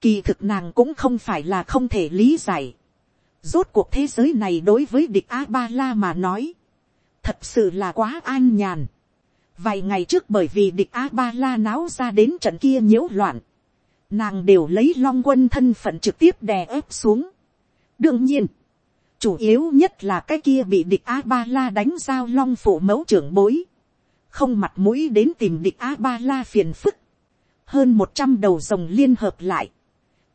kỳ thực nàng cũng không phải là không thể lý giải, rốt cuộc thế giới này đối với địch a ba la mà nói, thật sự là quá an nhàn vài ngày trước bởi vì địch a ba la náo ra đến trận kia nhiễu loạn, nàng đều lấy long quân thân phận trực tiếp đè ép xuống. đương nhiên, chủ yếu nhất là cái kia bị địch a ba la đánh giao long phủ mẫu trưởng bối, không mặt mũi đến tìm địch a ba la phiền phức, hơn một trăm đầu rồng liên hợp lại,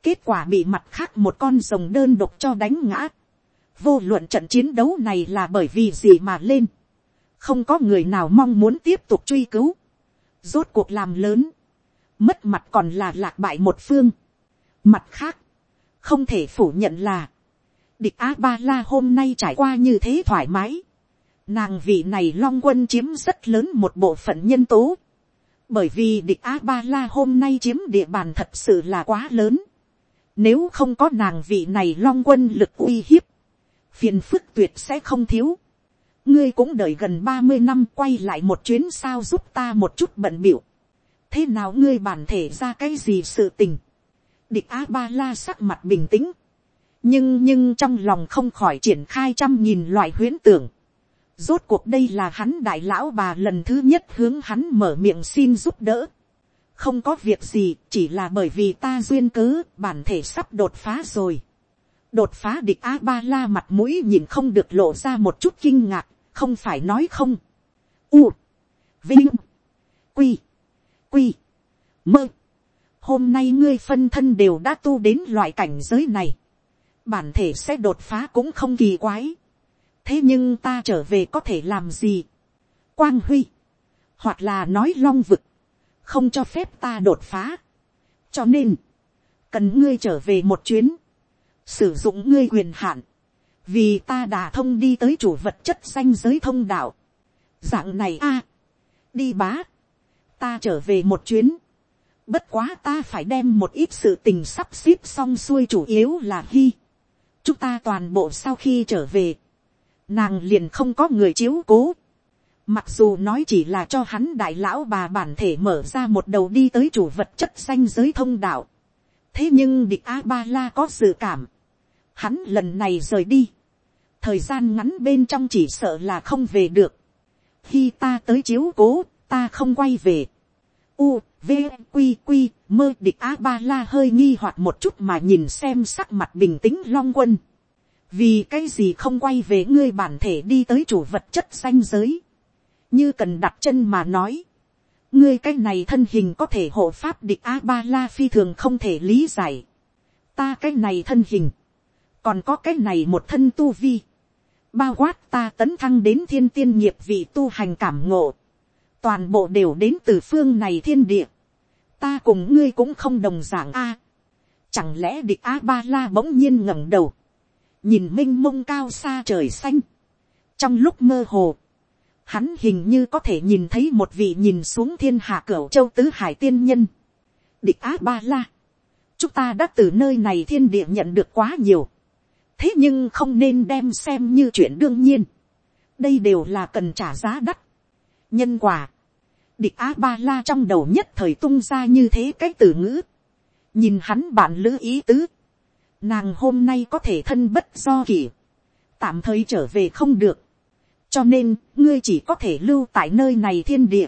kết quả bị mặt khác một con rồng đơn độc cho đánh ngã. vô luận trận chiến đấu này là bởi vì gì mà lên không có người nào mong muốn tiếp tục truy cứu, rốt cuộc làm lớn, mất mặt còn là lạc bại một phương. Mặt khác, không thể phủ nhận là, địch a ba la hôm nay trải qua như thế thoải mái, nàng vị này long quân chiếm rất lớn một bộ phận nhân tố, bởi vì địch a ba la hôm nay chiếm địa bàn thật sự là quá lớn, nếu không có nàng vị này long quân lực uy hiếp, phiền phức tuyệt sẽ không thiếu ngươi cũng đợi gần ba mươi năm quay lại một chuyến sao giúp ta một chút bận biểu. thế nào ngươi bản thể ra cái gì sự tình. địch a ba la sắc mặt bình tĩnh. nhưng nhưng trong lòng không khỏi triển khai trăm nghìn loại huyễn tưởng. rốt cuộc đây là hắn đại lão bà lần thứ nhất hướng hắn mở miệng xin giúp đỡ. không có việc gì, chỉ là bởi vì ta duyên cớ, bản thể sắp đột phá rồi đột phá địch a ba la mặt mũi nhìn không được lộ ra một chút kinh ngạc, không phải nói không. U, vinh, quy, quy, mơ. hôm nay ngươi phân thân đều đã tu đến loại cảnh giới này. bản thể sẽ đột phá cũng không kỳ quái. thế nhưng ta trở về có thể làm gì. quang huy, hoặc là nói long vực, không cho phép ta đột phá. cho nên, cần ngươi trở về một chuyến sử dụng ngươi quyền hạn, vì ta đà thông đi tới chủ vật chất danh giới thông đạo. dạng này a, đi bá, ta trở về một chuyến, bất quá ta phải đem một ít sự tình sắp xếp xong xuôi chủ yếu là hy. chúng ta toàn bộ sau khi trở về, nàng liền không có người chiếu cố. Mặc dù nói chỉ là cho hắn đại lão bà bản thể mở ra một đầu đi tới chủ vật chất danh giới thông đạo. Thế nhưng địch A-ba-la có sự cảm. Hắn lần này rời đi. Thời gian ngắn bên trong chỉ sợ là không về được. Khi ta tới chiếu cố, ta không quay về. U, V, Quy, Quy, mơ địch A-ba-la hơi nghi hoặc một chút mà nhìn xem sắc mặt bình tĩnh long quân. Vì cái gì không quay về ngươi bản thể đi tới chủ vật chất danh giới. Như cần đặt chân mà nói. Ngươi cái này thân hình có thể hộ pháp địch A-ba-la phi thường không thể lý giải. Ta cái này thân hình còn có cái này một thân tu vi, bao quát ta tấn thăng đến thiên tiên nghiệp vị tu hành cảm ngộ, toàn bộ đều đến từ phương này thiên địa, ta cùng ngươi cũng không đồng d ạ n g a, chẳng lẽ địch a ba la bỗng nhiên ngẩng đầu, nhìn m i n h mông cao xa trời xanh, trong lúc mơ hồ, hắn hình như có thể nhìn thấy một vị nhìn xuống thiên hạ cửa châu tứ hải tiên nhân, địch a ba la, chúng ta đã từ nơi này thiên địa nhận được quá nhiều, thế nhưng không nên đem xem như chuyện đương nhiên. đây đều là cần trả giá đắt. nhân quả, địch a ba la trong đầu nhất thời tung ra như thế cái từ ngữ. nhìn hắn bạn lữ ý tứ. nàng hôm nay có thể thân bất do kỳ, tạm thời trở về không được. cho nên, ngươi chỉ có thể lưu tại nơi này thiên địa.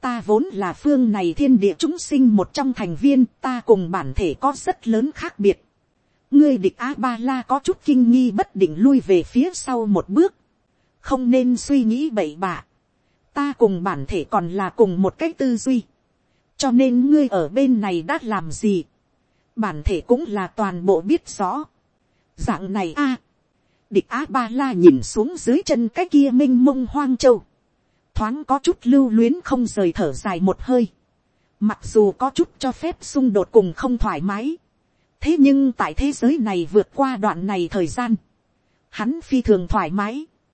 ta vốn là phương này thiên địa chúng sinh một trong thành viên, ta cùng bản thể có rất lớn khác biệt ngươi địch a ba la có chút kinh nghi bất định lui về phía sau một bước, không nên suy nghĩ bậy bạ, ta cùng bản thể còn là cùng một cách tư duy, cho nên ngươi ở bên này đã làm gì, bản thể cũng là toàn bộ biết rõ, dạng này a, địch a ba la nhìn xuống dưới chân cái kia m i n h mông hoang châu, thoáng có chút lưu luyến không rời thở dài một hơi, mặc dù có chút cho phép xung đột cùng không thoải mái, thế nhưng tại thế giới này vượt qua đoạn này thời gian, hắn phi thường thoải mái,